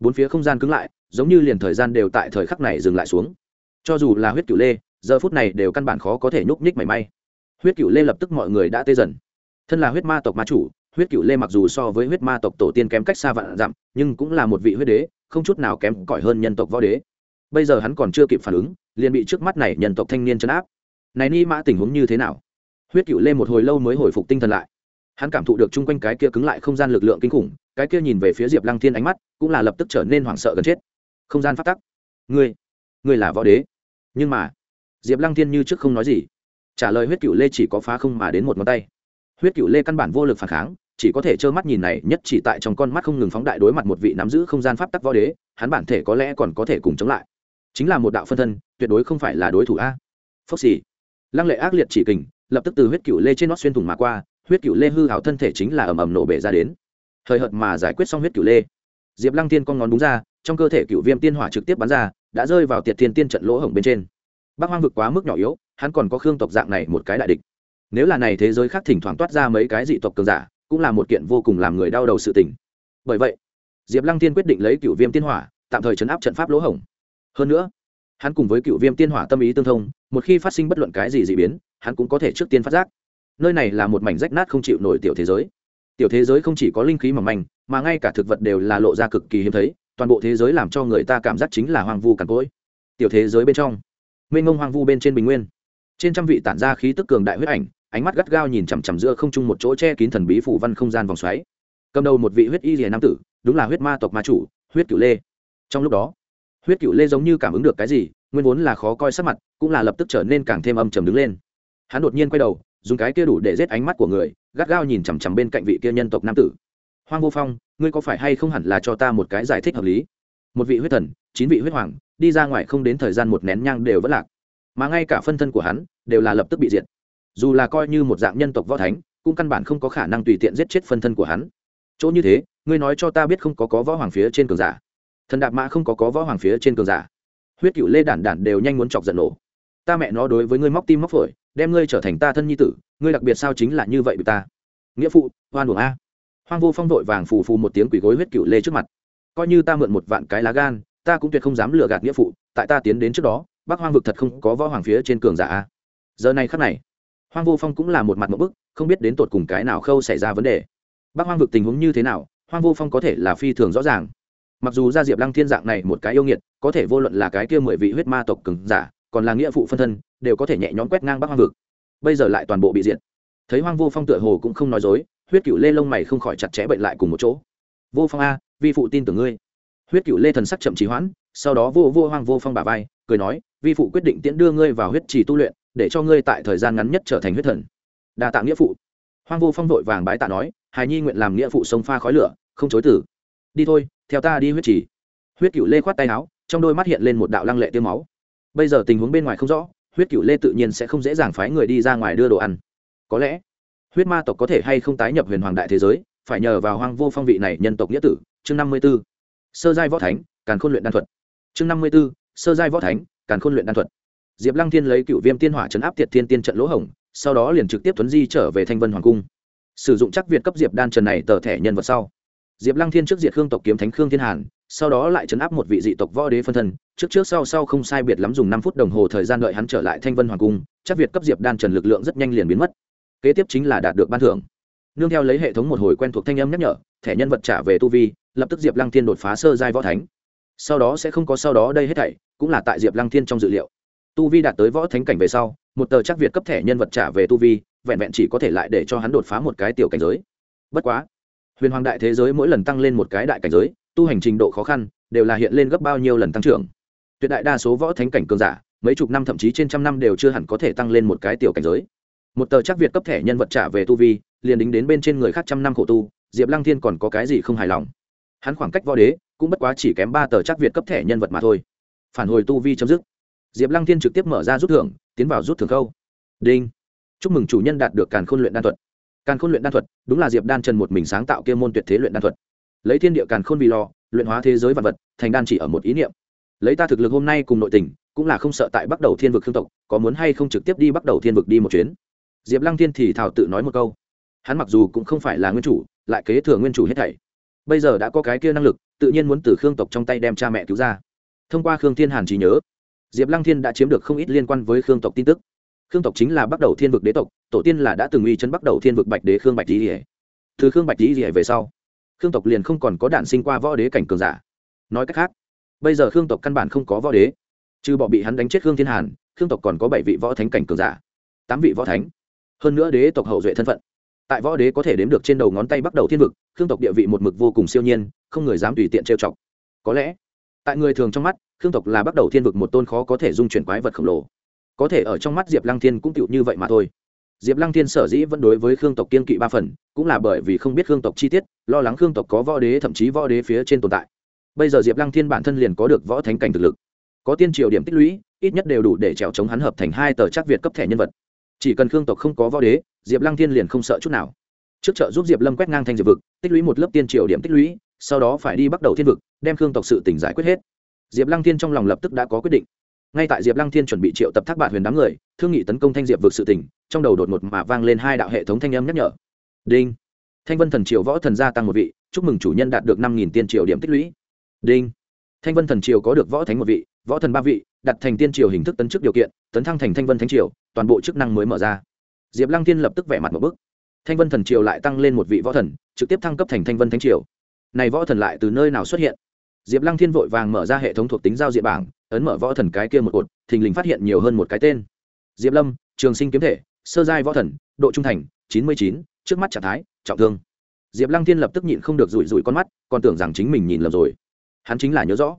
Bốn phía không gian cứng lại, giống như liền thời gian đều tại thời khắc này dừng lại xuống. Cho dù là huyết cửu lê, giờ phút này đều căn bản khó có thể nhúc nhích mảy may. Huyết cửu lê lập tức mọi người đã tê dần. Thân là huyết ma tộc ma chủ, huyết cửu lê mặc dù so với huyết ma tộc tổ tiên kém cách xa vạn dặm, nhưng cũng là một vị huyết đế không chút nào kém cỏi hơn nhân tộc võ đế. Bây giờ hắn còn chưa kịp phản ứng, liền bị trước mắt này nhân tộc thanh niên chấn áp. Này ni mã tình huống như thế nào? Huyết cửu lê một hồi lâu mới hồi phục tinh thần lại. Hắn cảm thụ được chung quanh cái kia cứng lại không gian lực lượng kinh khủng, cái kia nhìn về phía diệp lăng thiên ánh mắt, cũng là lập tức trở nên hoảng sợ gần chết. Không gian phát tắc. Ngươi ngươi là võ đế. Nhưng mà, diệp lăng thiên như trước không nói gì. Trả lời huyết cựu lê chỉ có phá không mà đến một ngón tay. Huyết cựu lê căn bản vô lực phản kháng chỉ có thể trơ mắt nhìn này, nhất chỉ tại trong con mắt không ngừng phóng đại đối mặt một vị nắm giữ không gian pháp tắc võ đế, hắn bản thể có lẽ còn có thể cùng chống lại. Chính là một đạo phân thân, tuyệt đối không phải là đối thủ a. Phốc xì lăng lệ ác liệt chỉ kình, lập tức từ huyết cựu lê trên nót xuyên thủng mà qua, huyết cựu lê hư hảo thân thể chính là ầm ầm nổ bể ra đến. Thời hợt mà giải quyết xong huyết cựu lê. Diệp lăng tiên con ngón đúng ra, trong cơ thể cựu viêm tiên hỏa trực tiếp bắn ra, đã rơi vào tiệt thiên tiên trận lỗ hổng bên trên. Bác hoang vực quá mức nhỏ yếu, hắn còn có khương tộc dạng này một cái đại địch. Nếu là này thế giới khác thỉnh thoảng toát ra mấy cái dị tộc cường giả cũng là một kiện vô cùng làm người đau đầu sự tình. Bởi vậy, diệp lăng tiên quyết định lấy cựu viêm tiên hỏa, tạm thời chấn áp trận pháp lỗ hổng. Hơn nữa, hắn cùng với cựu viêm tiên hỏa tâm ý tương thông, một khi phát sinh bất luận cái gì d ị biến, hắn cũng có thể trước tiên phát giác. Nơi này là một mảnh rách nát không chịu nổi tiểu thế giới. Tiểu thế giới không chỉ có linh khí mỏng manh, mà ngay cả thực vật đều là lộ ra cực kỳ hiếm thấy, toàn bộ thế giới làm cho người ta cảm giác chính là hoang vu cằn cỗi. Tiểu thế giới bên trong, mênh ngông hoang vu bên trên bình nguyên. Trên trăm vị tản ra khí tức cường đại huyết ảnh ánh mắt gắt gao nhìn chằm chằm giữa không trung một chỗ che kín thần bí phủ văn không gian vòng xoáy. Cầm đầu một vị huyết y rìa nam tử, đúng là huyết ma tộc ma chủ, huyết cửu lê. Trong lúc đó, huyết cửu lê giống như cảm ứng được cái gì, nguyên vốn là khó coi sắc mặt, cũng là lập tức trở nên càng thêm âm trầm đứng lên. Hắn đột nhiên quay đầu, dùng cái kia đủ để giết ánh mắt của người, gắt gao nhìn chằm chằm bên cạnh vị kia nhân tộc nam tử. Hoang vô phong, ngươi có phải hay không hẳn là cho ta một cái giải thích hợp lý? Một vị huyết thần, chín vị huyết hoàng, đi ra ngoài không đến thời gian một nén nhang đều vẫn lạc. Mà ngay cả phân thân của hắn, đều là lập tức bị diệt dù là coi như một dạng nhân tộc võ thánh, cũng căn bản không có khả năng tùy tiện giết chết phân thân của hắn. Chỗ như thế, ngươi nói cho ta biết không có có võ hoàng phía trên cường giả. Thần đạp mã không có có võ hoàng phía trên cường giả. Huyết cựu lê đản đản đều nhanh muốn chọc giận nổ. Ta mẹ nó đối với ngươi móc tim móc phổi, đem ngươi trở thành ta thân nhi tử, ngươi đặc biệt sao chính là như vậy bị ta. Nghĩa phụ, hoan buồng a. Hoang vô phong vội vàng phù phù một tiếng quỷ gối huyết cựu lê trước mặt. Coi như ta mượn một vạn cái lá gan, ta cũng tuyệt không dám lừa gạt nghĩa phụ, tại ta tiến đến trước đó bác hoang vực thật không có võ hoàng phía trên cường giả a. Giờ này khắc này hoang vô phong cũng là một mặt một bức, không biết đến tột cùng cái nào khâu xảy ra vấn đề. Bác hoang vực tình huống như thế nào, hoang vô phong có thể là phi thường rõ ràng. Mặc dù ra diệp lăng thiên dạng này một cái yêu nghiệt, có thể vô luận là cái kia mười vị huyết ma tộc cường giả, còn là nghĩa phụ phân thân, đều có thể nhẹ nhõm quét ngang bắc hoang vực. Bây giờ lại toàn bộ bị diệt. Thấy hoang vô phong tựa hồ cũng không nói dối, huyết cựu lê lông mày không khỏi chặt chẽ bệnh lại cùng một chỗ. Vô phong a, vi phụ tin tưởng ngươi. Huyết cựu lê thần sắc chậm trì hoãn, sau đó vô vô hoang vô phong bà vai, cười nói, vi phụ quyết định tiễn đưa ngươi vào huyết trì tu luyện để cho ngươi tại thời gian ngắn nhất trở thành huyết thần. Đa tạ nghĩa phụ. Hoang vô phong vội vàng bái tạ nói, hài nhi nguyện làm nghĩa phụ sông pha khói lửa, không chối tử đi thôi, theo ta đi huyết trì. Huyết cựu lê khoát tay áo, trong đôi mắt hiện lên một đạo lăng lệ tiêu máu. Bây giờ tình huống bên ngoài không rõ, huyết cựu lê tự nhiên sẽ không dễ dàng phái người đi ra ngoài đưa đồ ăn. Có lẽ, huyết ma tộc có thể hay không tái nhập huyền hoàng đại thế giới, phải nhờ vào hoang vô phong vị này nhân tộc nghĩa tử. Chương năm mươi b ố sơ giai võ thánh, càn khôn luyện đan thuật. Chương năm mươi b ố sơ giai võ thánh, càn khôn luyện đan thuật diệp lăng thiên lấy cựu viêm tiên hỏa chấn áp tiệt thiên tiên trận lỗ hổng, sau đó liền trực tiếp tuấn di trở về thanh vân hoàng cung. Sử dụng chắc việt cấp diệp đan trần này tờ thẻ nhân vật sau. Diệp lăng thiên trước diệt khương tộc kiếm thánh khương thiên hàn, sau đó lại chấn áp một vị dị tộc võ đế phân thân. Trước trước sau sau không sai biệt lắm dùng năm phút đồng hồ thời gian đợi hắn trở lại thanh vân hoàng cung, chắc việt cấp diệp đan trần lực lượng rất nhanh liền biến mất. Kế tiếp chính là đạt được ban thưởng. Nương theo lấy hệ thống một hồi quen thuộc thanh âm nhắc nhở, thẻ nhân vật trả về tu vi, lập tức diệp lăng thiên đột phá sơ giai võ thánh. Sau đó sẽ không có sau đó đây hết thảy, cũng là tại diệp lăng thiên trong dự liệu tu vi đạt tới võ thánh cảnh về sau, một tờ chắc việt cấp thẻ nhân vật trả về tu vi, vẹn vẹn chỉ có thể lại để cho hắn đột phá một cái tiểu cảnh giới. Bất quá, huyền hoàng đại thế giới mỗi lần tăng lên một cái đại cảnh giới, tu hành trình độ khó khăn, đều là hiện lên gấp bao nhiêu lần tăng trưởng. Tuyệt đại đa số võ thánh cảnh cường giả, mấy chục năm thậm chí trên trăm năm đều chưa hẳn có thể tăng lên một cái tiểu cảnh giới. Một tờ chắc việt cấp thẻ nhân vật trả về tu vi, liền đính đến bên trên người khác trăm năm khổ tu, diệp lăng thiên còn có cái gì không hài lòng? Hắn khoảng cách võ đế, cũng bất quá chỉ kém ba tờ chắc việt cấp thẻ nhân vật mà thôi. Phản hồi tu vi chấm dứt diệp lăng thiên trực tiếp mở ra rút thưởng, tiến vào rút thưởng khâu. Đinh. Chúc mừng chủ nhân đạt được càn khôn luyện đan thuật. Càn khôn luyện đan thuật, đúng là diệp đan trần một mình sáng tạo kia môn tuyệt thế luyện đan thuật. Lấy thiên địa càn khôn vì lò, luyện hóa thế giới vật vật, thành đan chỉ ở một ý niệm. Lấy ta thực lực hôm nay cùng nội tình, cũng là không sợ tại bắt đầu thiên vực khương tộc, có muốn hay không trực tiếp đi bắt đầu thiên vực đi một chuyến? Diệp lăng thiên thì thảo tự nói một câu. Hắn mặc dù cũng không phải là nguyên chủ, lại kế thừa nguyên chủ hết thảy. Bây giờ đã có cái kia năng lực, tự nhiên muốn từ khương tộc trong tay đem cha mẹ cứu ra. Thông qua khương thiên hàn trí nhớ diệp lăng thiên đã chiếm được không ít liên quan với khương tộc tin tức. Khương tộc chính là bắt đầu thiên vực đế tộc, tổ tiên là đã từng uy chấn bắt đầu thiên vực bạch đế khương bạch tý rỉa từ khương bạch tý rỉa về sau, khương tộc liền không còn có đản sinh qua võ đế cảnh cường giả. Nói cách khác, bây giờ khương tộc căn bản không có võ đế. Trừ bỏ bị hắn đánh chết khương thiên hàn, khương tộc còn có bảy vị võ thánh cảnh cường giả, tám vị võ thánh. Hơn nữa đế tộc hậu duệ thân phận, tại võ đế có thể đếm được trên đầu ngón tay bắt đầu thiên vực, khương tộc địa vị một mực vô cùng siêu nhiên, không người dám tùy tiện trêu chọc. Có lẽ, tại người thường trong mắt khương tộc là bắt đầu thiên vực một tôn khó có thể dung chuyển quái vật khổng lồ. Có thể ở trong mắt diệp lăng thiên cũng tựu như vậy mà thôi. Diệp lăng thiên sở dĩ vẫn đối với khương tộc kiên kỵ ba phần, cũng là bởi vì không biết khương tộc chi tiết, lo lắng khương tộc có võ đế, thậm chí võ đế phía trên tồn tại. Bây giờ diệp lăng thiên bản thân liền có được võ thánh cảnh thực lực. Có tiên triều điểm tích lũy, ít nhất đều đủ để trèo chống hắn hợp thành hai tờ chắc việt cấp thẻ nhân vật. Chỉ cần khương tộc không có võ đế, diệp lăng thiên liền không sợ chút nào. Trước chợ giúp diệp lâm quét ngang thành diệp vực, tích lũy một lớp tiên triều điểm tích lũy, sau đó phải đi bắt đầu thiên vực, đem khương tộc sự tỉnh giải quyết hết diệp lăng thiên trong lòng lập tức đã có quyết định. Ngay tại diệp lăng thiên chuẩn bị triệu tập thác bạn huyền đám người, thương nghị tấn công thanh diệp vực sự tỉnh trong đầu đột ngột mà vang lên hai đạo hệ thống thanh âm nhắc nhở. Đinh. Thanh vân thần triều võ thần gia tăng một vị, chúc mừng chủ nhân đạt được năm nghìn tiên triều điểm tích lũy. Đinh. Thanh vân thần triều có được võ thánh một vị, võ thần ba vị, đặt thành tiên triều hình thức tấn chức điều kiện, tấn thăng thành thanh vân thánh triều, toàn bộ chức năng mới mở ra. Diệp lăng tiên lập tức vẻ mặt một bức. Thanh vân thần triều lại tăng lên một vị võ thần, trực tiếp thăng cấp thành thanh vân thánh triều. Này võ thần lại từ nơi nào xuất hiện? Diệp lăng thiên vội vàng mở ra hệ thống thuộc tính giao diện bảng, ấn mở võ thần cái kia một cột, thình lình phát hiện nhiều hơn một cái tên. Diệp lâm, trường sinh kiếm thể, sơ giai võ thần, độ trung thành, chín mươi chín, trước mắt trạng thái, trọng thương. Diệp lăng thiên lập tức nhịn không được rủi rủi con mắt, còn tưởng rằng chính mình nhìn lầm rồi. Hắn chính là nhớ rõ.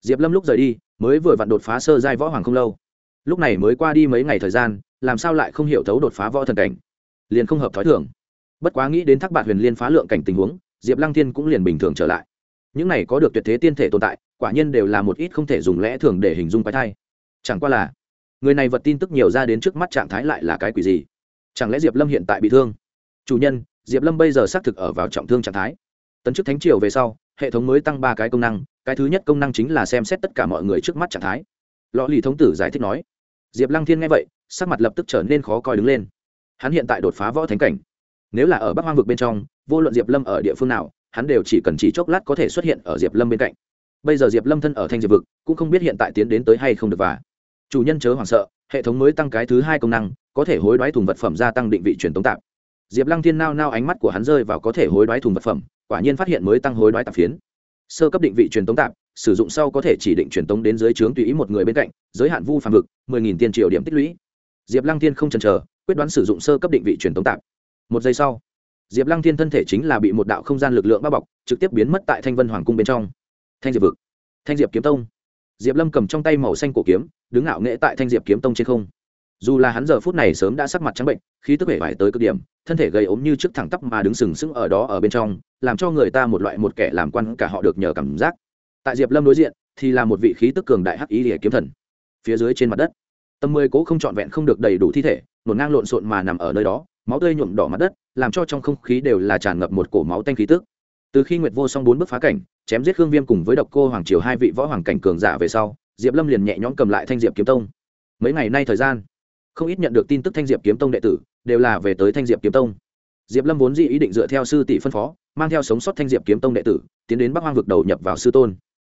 Diệp lâm lúc rời đi, mới vừa vặn đột phá sơ giai võ hoàng không lâu. Lúc này mới qua đi mấy ngày thời gian, làm sao lại không hiểu thấu đột phá võ thần cảnh? Liền không hợp thói thường. Bất quá nghĩ đến thác bạn huyền liên phá lượng cảnh tình huống, diệp lăng thiên cũng liền bình thường trở lại những này có được tuyệt thế tiên thể tồn tại, quả nhiên đều là một ít không thể dùng lẽ thường để hình dung quái thai. Chẳng qua là, người này vật tin tức nhiều ra đến trước mắt trạng thái lại là cái quỷ gì? Chẳng lẽ diệp lâm hiện tại bị thương? Chủ nhân, diệp lâm bây giờ xác thực ở vào trọng thương trạng thái. Tấn chức thánh triều về sau, hệ thống mới tăng ba cái công năng, cái thứ nhất công năng chính là xem xét tất cả mọi người trước mắt trạng thái. Lõ lì thống tử giải thích nói. Diệp lăng thiên nghe vậy, sắc mặt lập tức trở nên khó coi đứng lên. Hắn hiện tại đột phá võ thánh cảnh. Nếu là ở bắc hoang vực bên trong, vô luận diệp lâm ở địa phương nào hắn đều chỉ cần chỉ chốc lát có thể xuất hiện ở diệp lâm bên cạnh. Bây giờ diệp lâm thân ở thanh diệp vực, cũng không biết hiện tại tiến đến tới hay không được và. Chủ nhân chớ hoảng sợ, hệ thống mới tăng cái thứ hai công năng, có thể hối đoái thùng vật phẩm gia tăng định vị truyền tống tạp. Diệp lăng thiên nao nao ánh mắt của hắn rơi vào có thể hối đoái thùng vật phẩm, quả nhiên phát hiện mới tăng hối đoái tạp phiến. Sơ cấp định vị truyền tống tạp, sử dụng sau có thể chỉ định truyền tống đến dưới trướng tùy ý một người bên cạnh, giới hạn vu phàm vực, mười nghìn tiền triệu điểm tích lũy. Diệp lăng thiên không chần chờ, quyết đoán sử dụng sơ cấp định vị truyền tống tạp. Một giây sau diệp lăng thiên thân thể chính là bị một đạo không gian lực lượng bao bọc, trực tiếp biến mất tại thanh vân hoàng cung bên trong. Thanh diệp vực. Thanh diệp kiếm tông. Diệp lâm cầm trong tay màu xanh cổ kiếm, đứng ngạo nghễ tại thanh diệp kiếm tông trên không. Dù là hắn giờ phút này sớm đã sắc mặt trắng bệnh, khí tức vẻ vải tới cực điểm, thân thể gầy ốm như trước thẳng tắp mà đứng sừng sững ở đó ở bên trong, làm cho người ta một loại một kẻ làm quan cả họ được nhờ cảm giác. Tại diệp lâm đối diện, thì là một vị khí tức cường đại hắc ý địa kiếm thần. Phía dưới trên mặt đất tầm mười cố không trọn vẹn không được đầy đủ thi thể nổn ngang lộn xộn mà nằm ở nơi đó máu tươi nhuộm đỏ mặt đất, làm cho trong không khí đều là tràn ngập một cổ máu tanh khí tức. Từ khi nguyệt vô song bốn bước phá cảnh, chém giết khương viêm cùng với độc cô hoàng triều hai vị võ hoàng cảnh cường giả về sau, diệp lâm liền nhẹ nhõm cầm lại thanh diệp kiếm tông. Mấy ngày nay thời gian, không ít nhận được tin tức thanh diệp kiếm tông đệ tử đều là về tới thanh diệp kiếm tông. Diệp lâm vốn dĩ ý định dựa theo sư tỷ phân phó, mang theo sống sót thanh diệp kiếm tông đệ tử, tiến đến bắc hoang vực đầu nhập vào sư tôn.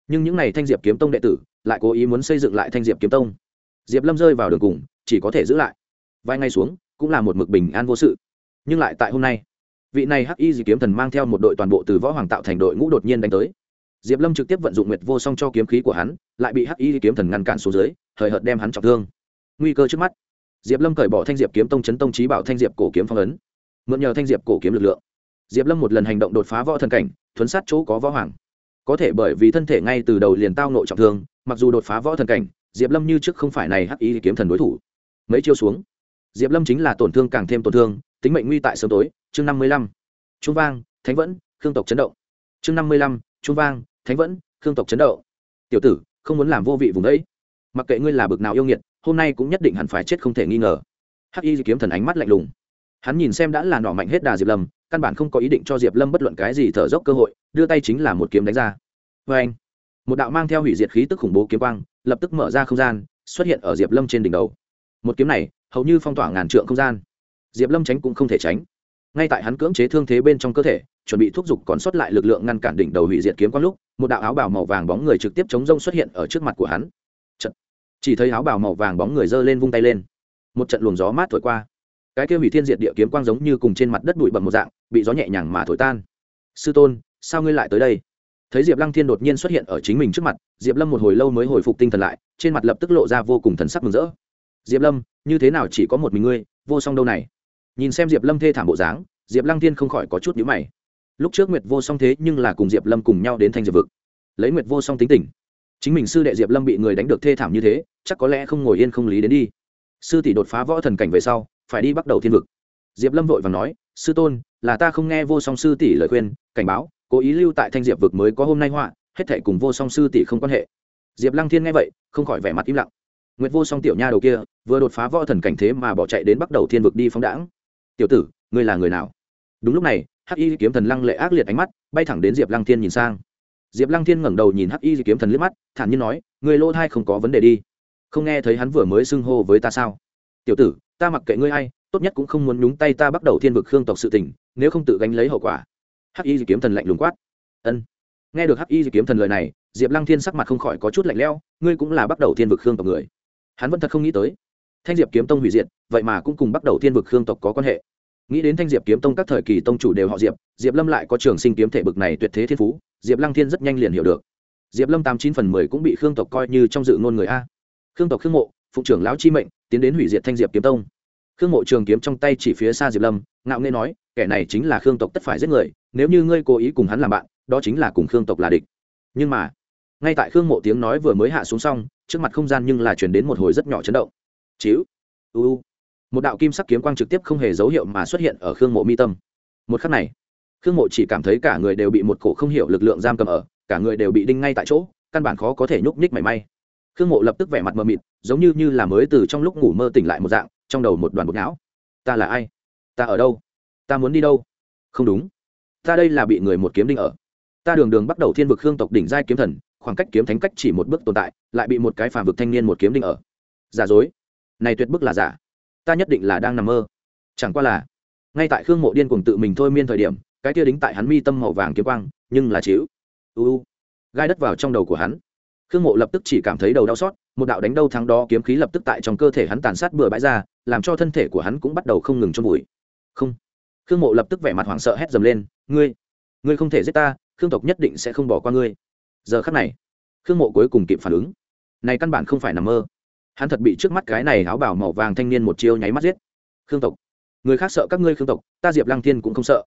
Nhưng những n à y thanh diệp kiếm tông đệ tử lại cố ý muốn xây dựng lại thanh diệp kiếm tông. Diệp lâm rơi vào đường cùng, chỉ có thể giữ lại. Vài ngày xuống cũng là một mực bình an vô sự. Nhưng lại tại hôm nay, vị này hắc y di kiếm thần mang theo một đội toàn bộ từ võ hoàng tạo thành đội ngũ đột nhiên đánh tới. Diệp lâm trực tiếp vận dụng nguyệt vô song cho kiếm khí của hắn, lại bị hắc y di kiếm thần ngăn cản xuống dưới, hời hợt đem hắn trọng thương. Nguy cơ trước mắt. Diệp lâm cởi bỏ thanh diệp kiếm tông chấn tông trí bảo thanh diệp cổ kiếm phong ấn. Mượn nhờ thanh diệp cổ kiếm lực lượng, diệp lâm một lần hành động đột phá võ thần cảnh, thuấn sát chỗ có võ hoàng. Có thể bởi vì thân thể ngay từ đầu liền tao nội trọng thương, mặc dù đột phá võ thần cảnh, diệp lâm như trước không phải này hắc y kiếm thần đối thủ. Mấy chiêu xuống diệp lâm chính là tổn thương càng thêm tổn thương, tính mệnh nguy tại sớm tối, chương năm mươi lăm. Trung vang, thánh vẫn, khương tộc chấn động. Chương năm mươi lăm, trung vang, thánh vẫn, khương tộc chấn động. Tiểu tử, không muốn làm vô vị vùng đấy. Mặc kệ ngươi là bực nào yêu nghiệt, hôm nay cũng nhất định hẳn phải chết không thể nghi ngờ. Hắc y kiếm thần ánh mắt lạnh lùng. Hắn nhìn xem đã là nỏ mạnh hết đà diệp lâm, căn bản không có ý định cho diệp lâm bất luận cái gì thở dốc cơ hội, đưa tay chính là một kiếm đánh ra. Vê anh, một đạo mang theo hủy diệt khí tức khủng bố kiếm quang, lập tức mở ra không gian, xuất hiện ở diệp lâm trên đỉnh đầu. Một kiếm này hầu như phong tỏa ngàn trượng không gian. Diệp lâm tránh cũng không thể tránh. Ngay tại hắn cưỡng chế thương thế bên trong cơ thể, chuẩn bị thúc giục còn sót lại lực lượng ngăn cản đỉnh đầu hủy diệt kiếm quang lúc, một đạo áo bào màu vàng bóng người trực tiếp chống rông xuất hiện ở trước mặt của hắn. Chật. chỉ thấy áo bào màu vàng bóng người giơ lên vung tay lên. Một trận luồng gió mát thổi qua. Cái kia hủy thiên diệt địa kiếm quang giống như cùng trên mặt đất bụi bầm một dạng, bị gió nhẹ nhàng mà thổi tan. Sư tôn, sao ngươi lại tới đây? Thấy diệp lăng thiên đột nhiên xuất hiện ở chính mình trước mặt, diệp lâm một hồi lâu mới hồi phục tinh thần lại, trên mặt lập tức lộ ra vô cùng thần sắc mừng rỡ diệp lâm, như thế nào chỉ có một mình ngươi, vô song đâu này? Nhìn xem diệp lâm thê thảm bộ dáng, diệp lăng thiên không khỏi có chút nhữ mày. Lúc trước nguyệt vô song thế nhưng là cùng diệp lâm cùng nhau đến thanh diệp vực. Lấy nguyệt vô song tính tình, chính mình sư đệ diệp lâm bị người đánh được thê thảm như thế, chắc có lẽ không ngồi yên không lý đến đi. Sư tỷ đột phá võ thần cảnh về sau, phải đi bắt đầu thiên vực. Diệp lâm vội và nói, sư tôn, là ta không nghe vô song sư tỷ lời khuyên, cảnh báo, cố ý lưu tại thanh diệp vực mới có hôm nay họa, hết thể cùng vô song sư tỷ không quan hệ. Diệp lăng thiên nghe vậy, không khỏi vẻ mặt im lặng nguyệt vô song tiểu nha đầu kia, vừa đột phá võ thần cảnh thế mà bỏ chạy đến bắt đầu thiên vực đi phóng đãng. Tiểu tử, ngươi là người nào? Đúng lúc này, hắc y kiếm thần lăng lệ ác liệt ánh mắt bay thẳng đến diệp lăng thiên nhìn sang. Diệp lăng thiên ngẩng đầu nhìn hắc y kiếm thần liếc mắt, thản nhiên nói người lỗ thai không có vấn đề đi. Không nghe thấy hắn vừa mới xưng hô với ta sao? Tiểu tử, ta mặc kệ ngươi hay tốt nhất cũng không muốn nhúng tay ta bắt đầu thiên vực khương tộc sự tình, nếu không tự gánh lấy hậu quả. Hắc y kiếm thần lạnh lùng quát. Ân. Nghe được hắc y kiếm thần lời này, diệp lăng thiên sắc mặt không khỏi có chút lạnh lẽo, ngươi cũng là bắt đầu thiên vực khương tộc người hắn vẫn thật không nghĩ tới. Thanh diệp kiếm tông hủy diệt, vậy mà cũng cùng bắt đầu thiên vực khương tộc có quan hệ. Nghĩ đến thanh diệp kiếm tông các thời kỳ tông chủ đều họ diệp diệp lâm lại có trường sinh kiếm thể bực này tuyệt thế thiên phú, diệp lăng thiên rất nhanh liền hiểu được. Diệp lâm tám chín phần mười cũng bị khương tộc coi như trong dự ngôn người a. Khương tộc khương mộ phụ trưởng lão chi mệnh, tiến đến hủy diệt thanh diệp kiếm tông. Khương mộ trường kiếm trong tay chỉ phía xa diệp lâm, ngạo nghê nói, kẻ này chính là khương tộc tất phải giết người, nếu như ngươi cố ý cùng hắn làm bạn, đó chính là cùng khương tộc là địch. Nhưng mà ngay tại khương mộ tiếng nói vừa mới hạ xuống xong, trước mặt không gian nhưng là chuyển đến một hồi rất nhỏ chấn động. Chíu, u một đạo kim sắc kiếm quang trực tiếp không hề dấu hiệu mà xuất hiện ở khương mộ mi tâm. Một khắc này, khương mộ chỉ cảm thấy cả người đều bị một cổ không hiểu lực lượng giam cầm ở, cả người đều bị đinh ngay tại chỗ, căn bản khó có thể nhúc nhích mảy may. Khương mộ lập tức vẻ mặt mờ mịt, giống như như là mới từ trong lúc ngủ mơ tỉnh lại một dạng, trong đầu một đoàn bột não. Ta là ai? Ta ở đâu? Ta muốn đi đâu? Không đúng. Ta đây là bị người một kiếm đinh ở. Ta đường đường bắt đầu thiên vực khương tộc đỉnh giai kiếm thần khoảng cách kiếm thánh cách chỉ một bước tồn tại, lại bị một cái phàm vực thanh niên một kiếm đinh ở. Giả dối. Này tuyệt bức là giả. Ta nhất định là đang nằm mơ. Chẳng qua là, ngay tại khương mộ điên cùng tự mình thôi miên thời điểm, cái kia đính tại hắn mi tâm màu vàng kiếm quang, nhưng là chịu. U gai đất vào trong đầu của hắn. Khương mộ lập tức chỉ cảm thấy đầu đau xót, một đạo đánh đâu thắng đó kiếm khí lập tức tại trong cơ thể hắn tàn sát bừa bãi ra, làm cho thân thể của hắn cũng bắt đầu không ngừng trong bụi không. Khương mộ lập tức vẻ mặt hoảng sợ hét dầm lên, ngươi ngươi không thể giết ta, khương tộc nhất định sẽ không bỏ qua ngươi giờ khắc này, khương mộ cuối cùng kịp phản ứng. Này căn bản không phải nằm mơ. Hắn thật bị trước mắt cái này áo bảo màu vàng thanh niên một chiêu nháy mắt giết. Khương tộc, người khác sợ các ngươi khương tộc, ta diệp lăng thiên cũng không sợ.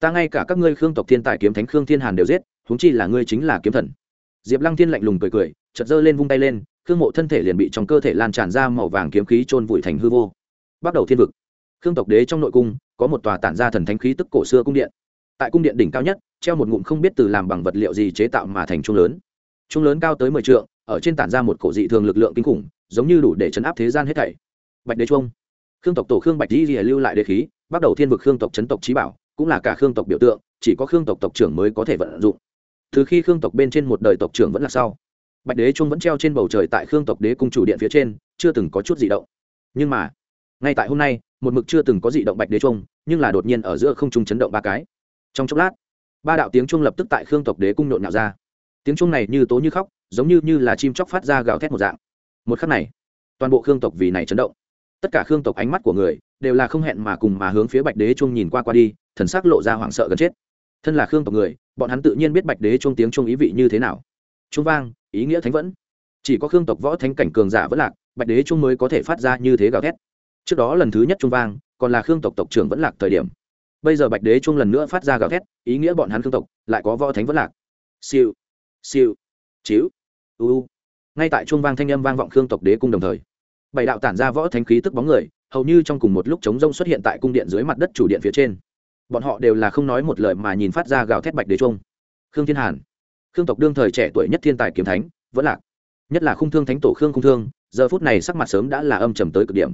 Ta ngay cả các ngươi khương tộc thiên tài kiếm thánh khương thiên hàn đều giết, huống chi là ngươi chính là kiếm thần. Diệp lăng thiên lạnh lùng cười cười chật giơ lên vung tay lên, khương mộ thân thể liền bị trong cơ thể lan tràn ra màu vàng kiếm khí trôn vùi thành hư vô. Bắt đầu thiên vực. Khương tộc đế trong nội cung, có một tòa tản ra thần thánh khí tức cổ xưa cung điện tại cung điện đỉnh cao nhất, treo một ngụm không biết từ làm bằng vật liệu gì chế tạo mà thành chuông lớn. Chuông lớn cao tới mười trượng, ở trên tản ra một cổ dị thường lực lượng kinh khủng, giống như đủ để chấn áp thế gian hết thảy. Bạch đế trung khương tộc tổ khương bạch di lưu lại đế khí, bắt đầu thiên vực khương tộc chấn tộc trí bảo, cũng là cả khương tộc biểu tượng, chỉ có khương tộc tộc trưởng mới có thể vận dụng. Từ khi khương tộc bên trên một đời tộc trưởng vẫn là sau, bạch đế trung vẫn treo trên bầu trời tại khương tộc đế cung chủ điện phía trên, chưa từng có chút gì động. Nhưng mà, ngay tại hôm nay, một mực chưa từng có dị động bạch đế trung nhưng là đột nhiên ở giữa không trung chấn động ba cái trong chốc lát, ba đạo tiếng trung lập tức tại khương tộc đế cung nhộn nhạo ra. Tiếng trung này như tố như khóc, giống như như là chim chóc phát ra gào thét một dạng. Một khắc này, toàn bộ khương tộc vì này chấn động. Tất cả khương tộc ánh mắt của người đều là không hẹn mà cùng mà hướng phía bạch đế trung nhìn qua qua đi, thần sắc lộ ra hoảng sợ gần chết. Thân là khương tộc người, bọn hắn tự nhiên biết bạch đế trung tiếng trung ý vị như thế nào. Trung vang, ý nghĩa thánh vẫn. Chỉ có khương tộc võ thánh cảnh cường giả vẫn lạc, bạch đế trung mới có thể phát ra như thế gào thét. Trước đó lần thứ nhất trung vang, còn là khương tộc tộc trưởng vẫn lạc thời điểm bây giờ bạch đế chuông lần nữa phát ra gào thét ý nghĩa bọn hắn khương tộc lại có võ thánh vẫn lạc. Siêu siêu chiếu u ngay tại chuông vang thanh âm vang vọng khương tộc đế cung đồng thời bảy đạo tản ra võ thánh khí tức bóng người hầu như trong cùng một lúc chống rông xuất hiện tại cung điện dưới mặt đất chủ điện phía trên. Bọn họ đều là không nói một lời mà nhìn phát ra gào thét bạch đế chuông, khương thiên hàn khương tộc đương thời trẻ tuổi nhất thiên tài kiếm thánh vẫn lạc. Nhất là khung thương thánh tổ khương khung thương giờ phút này sắc mặt sớm đã là âm trầm tới cực điểm.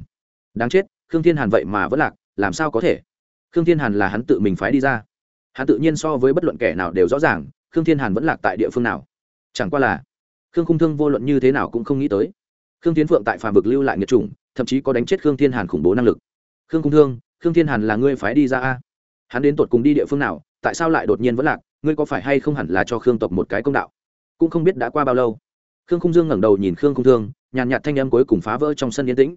Đáng chết khương thiên hàn vậy mà vẫn lạc làm sao có thể? Khương thiên hàn là hắn tự mình phái đi ra. Hắn tự nhiên so với bất luận kẻ nào đều rõ ràng, khương thiên hàn vẫn lạc tại địa phương nào. Chẳng qua là, khương khung thương vô luận như thế nào cũng không nghĩ tới. Khương tiến phượng tại phàm vực lưu lại nghiệt chủng, thậm chí có đánh chết khương thiên hàn khủng bố năng lực. Khương khung thương, khương thiên hàn là ngươi phái đi ra a? Hắn đến tột cùng đi địa phương nào, tại sao lại đột nhiên vẫn lạc, ngươi có phải hay không hẳn là cho khương tộc một cái công đạo? Cũng không biết đã qua bao lâu. Khương khung dương ngẩng đầu nhìn khương khung thương, nhàn nhạt thanh âm cuối cùng phá vỡ trong sân yên tĩnh.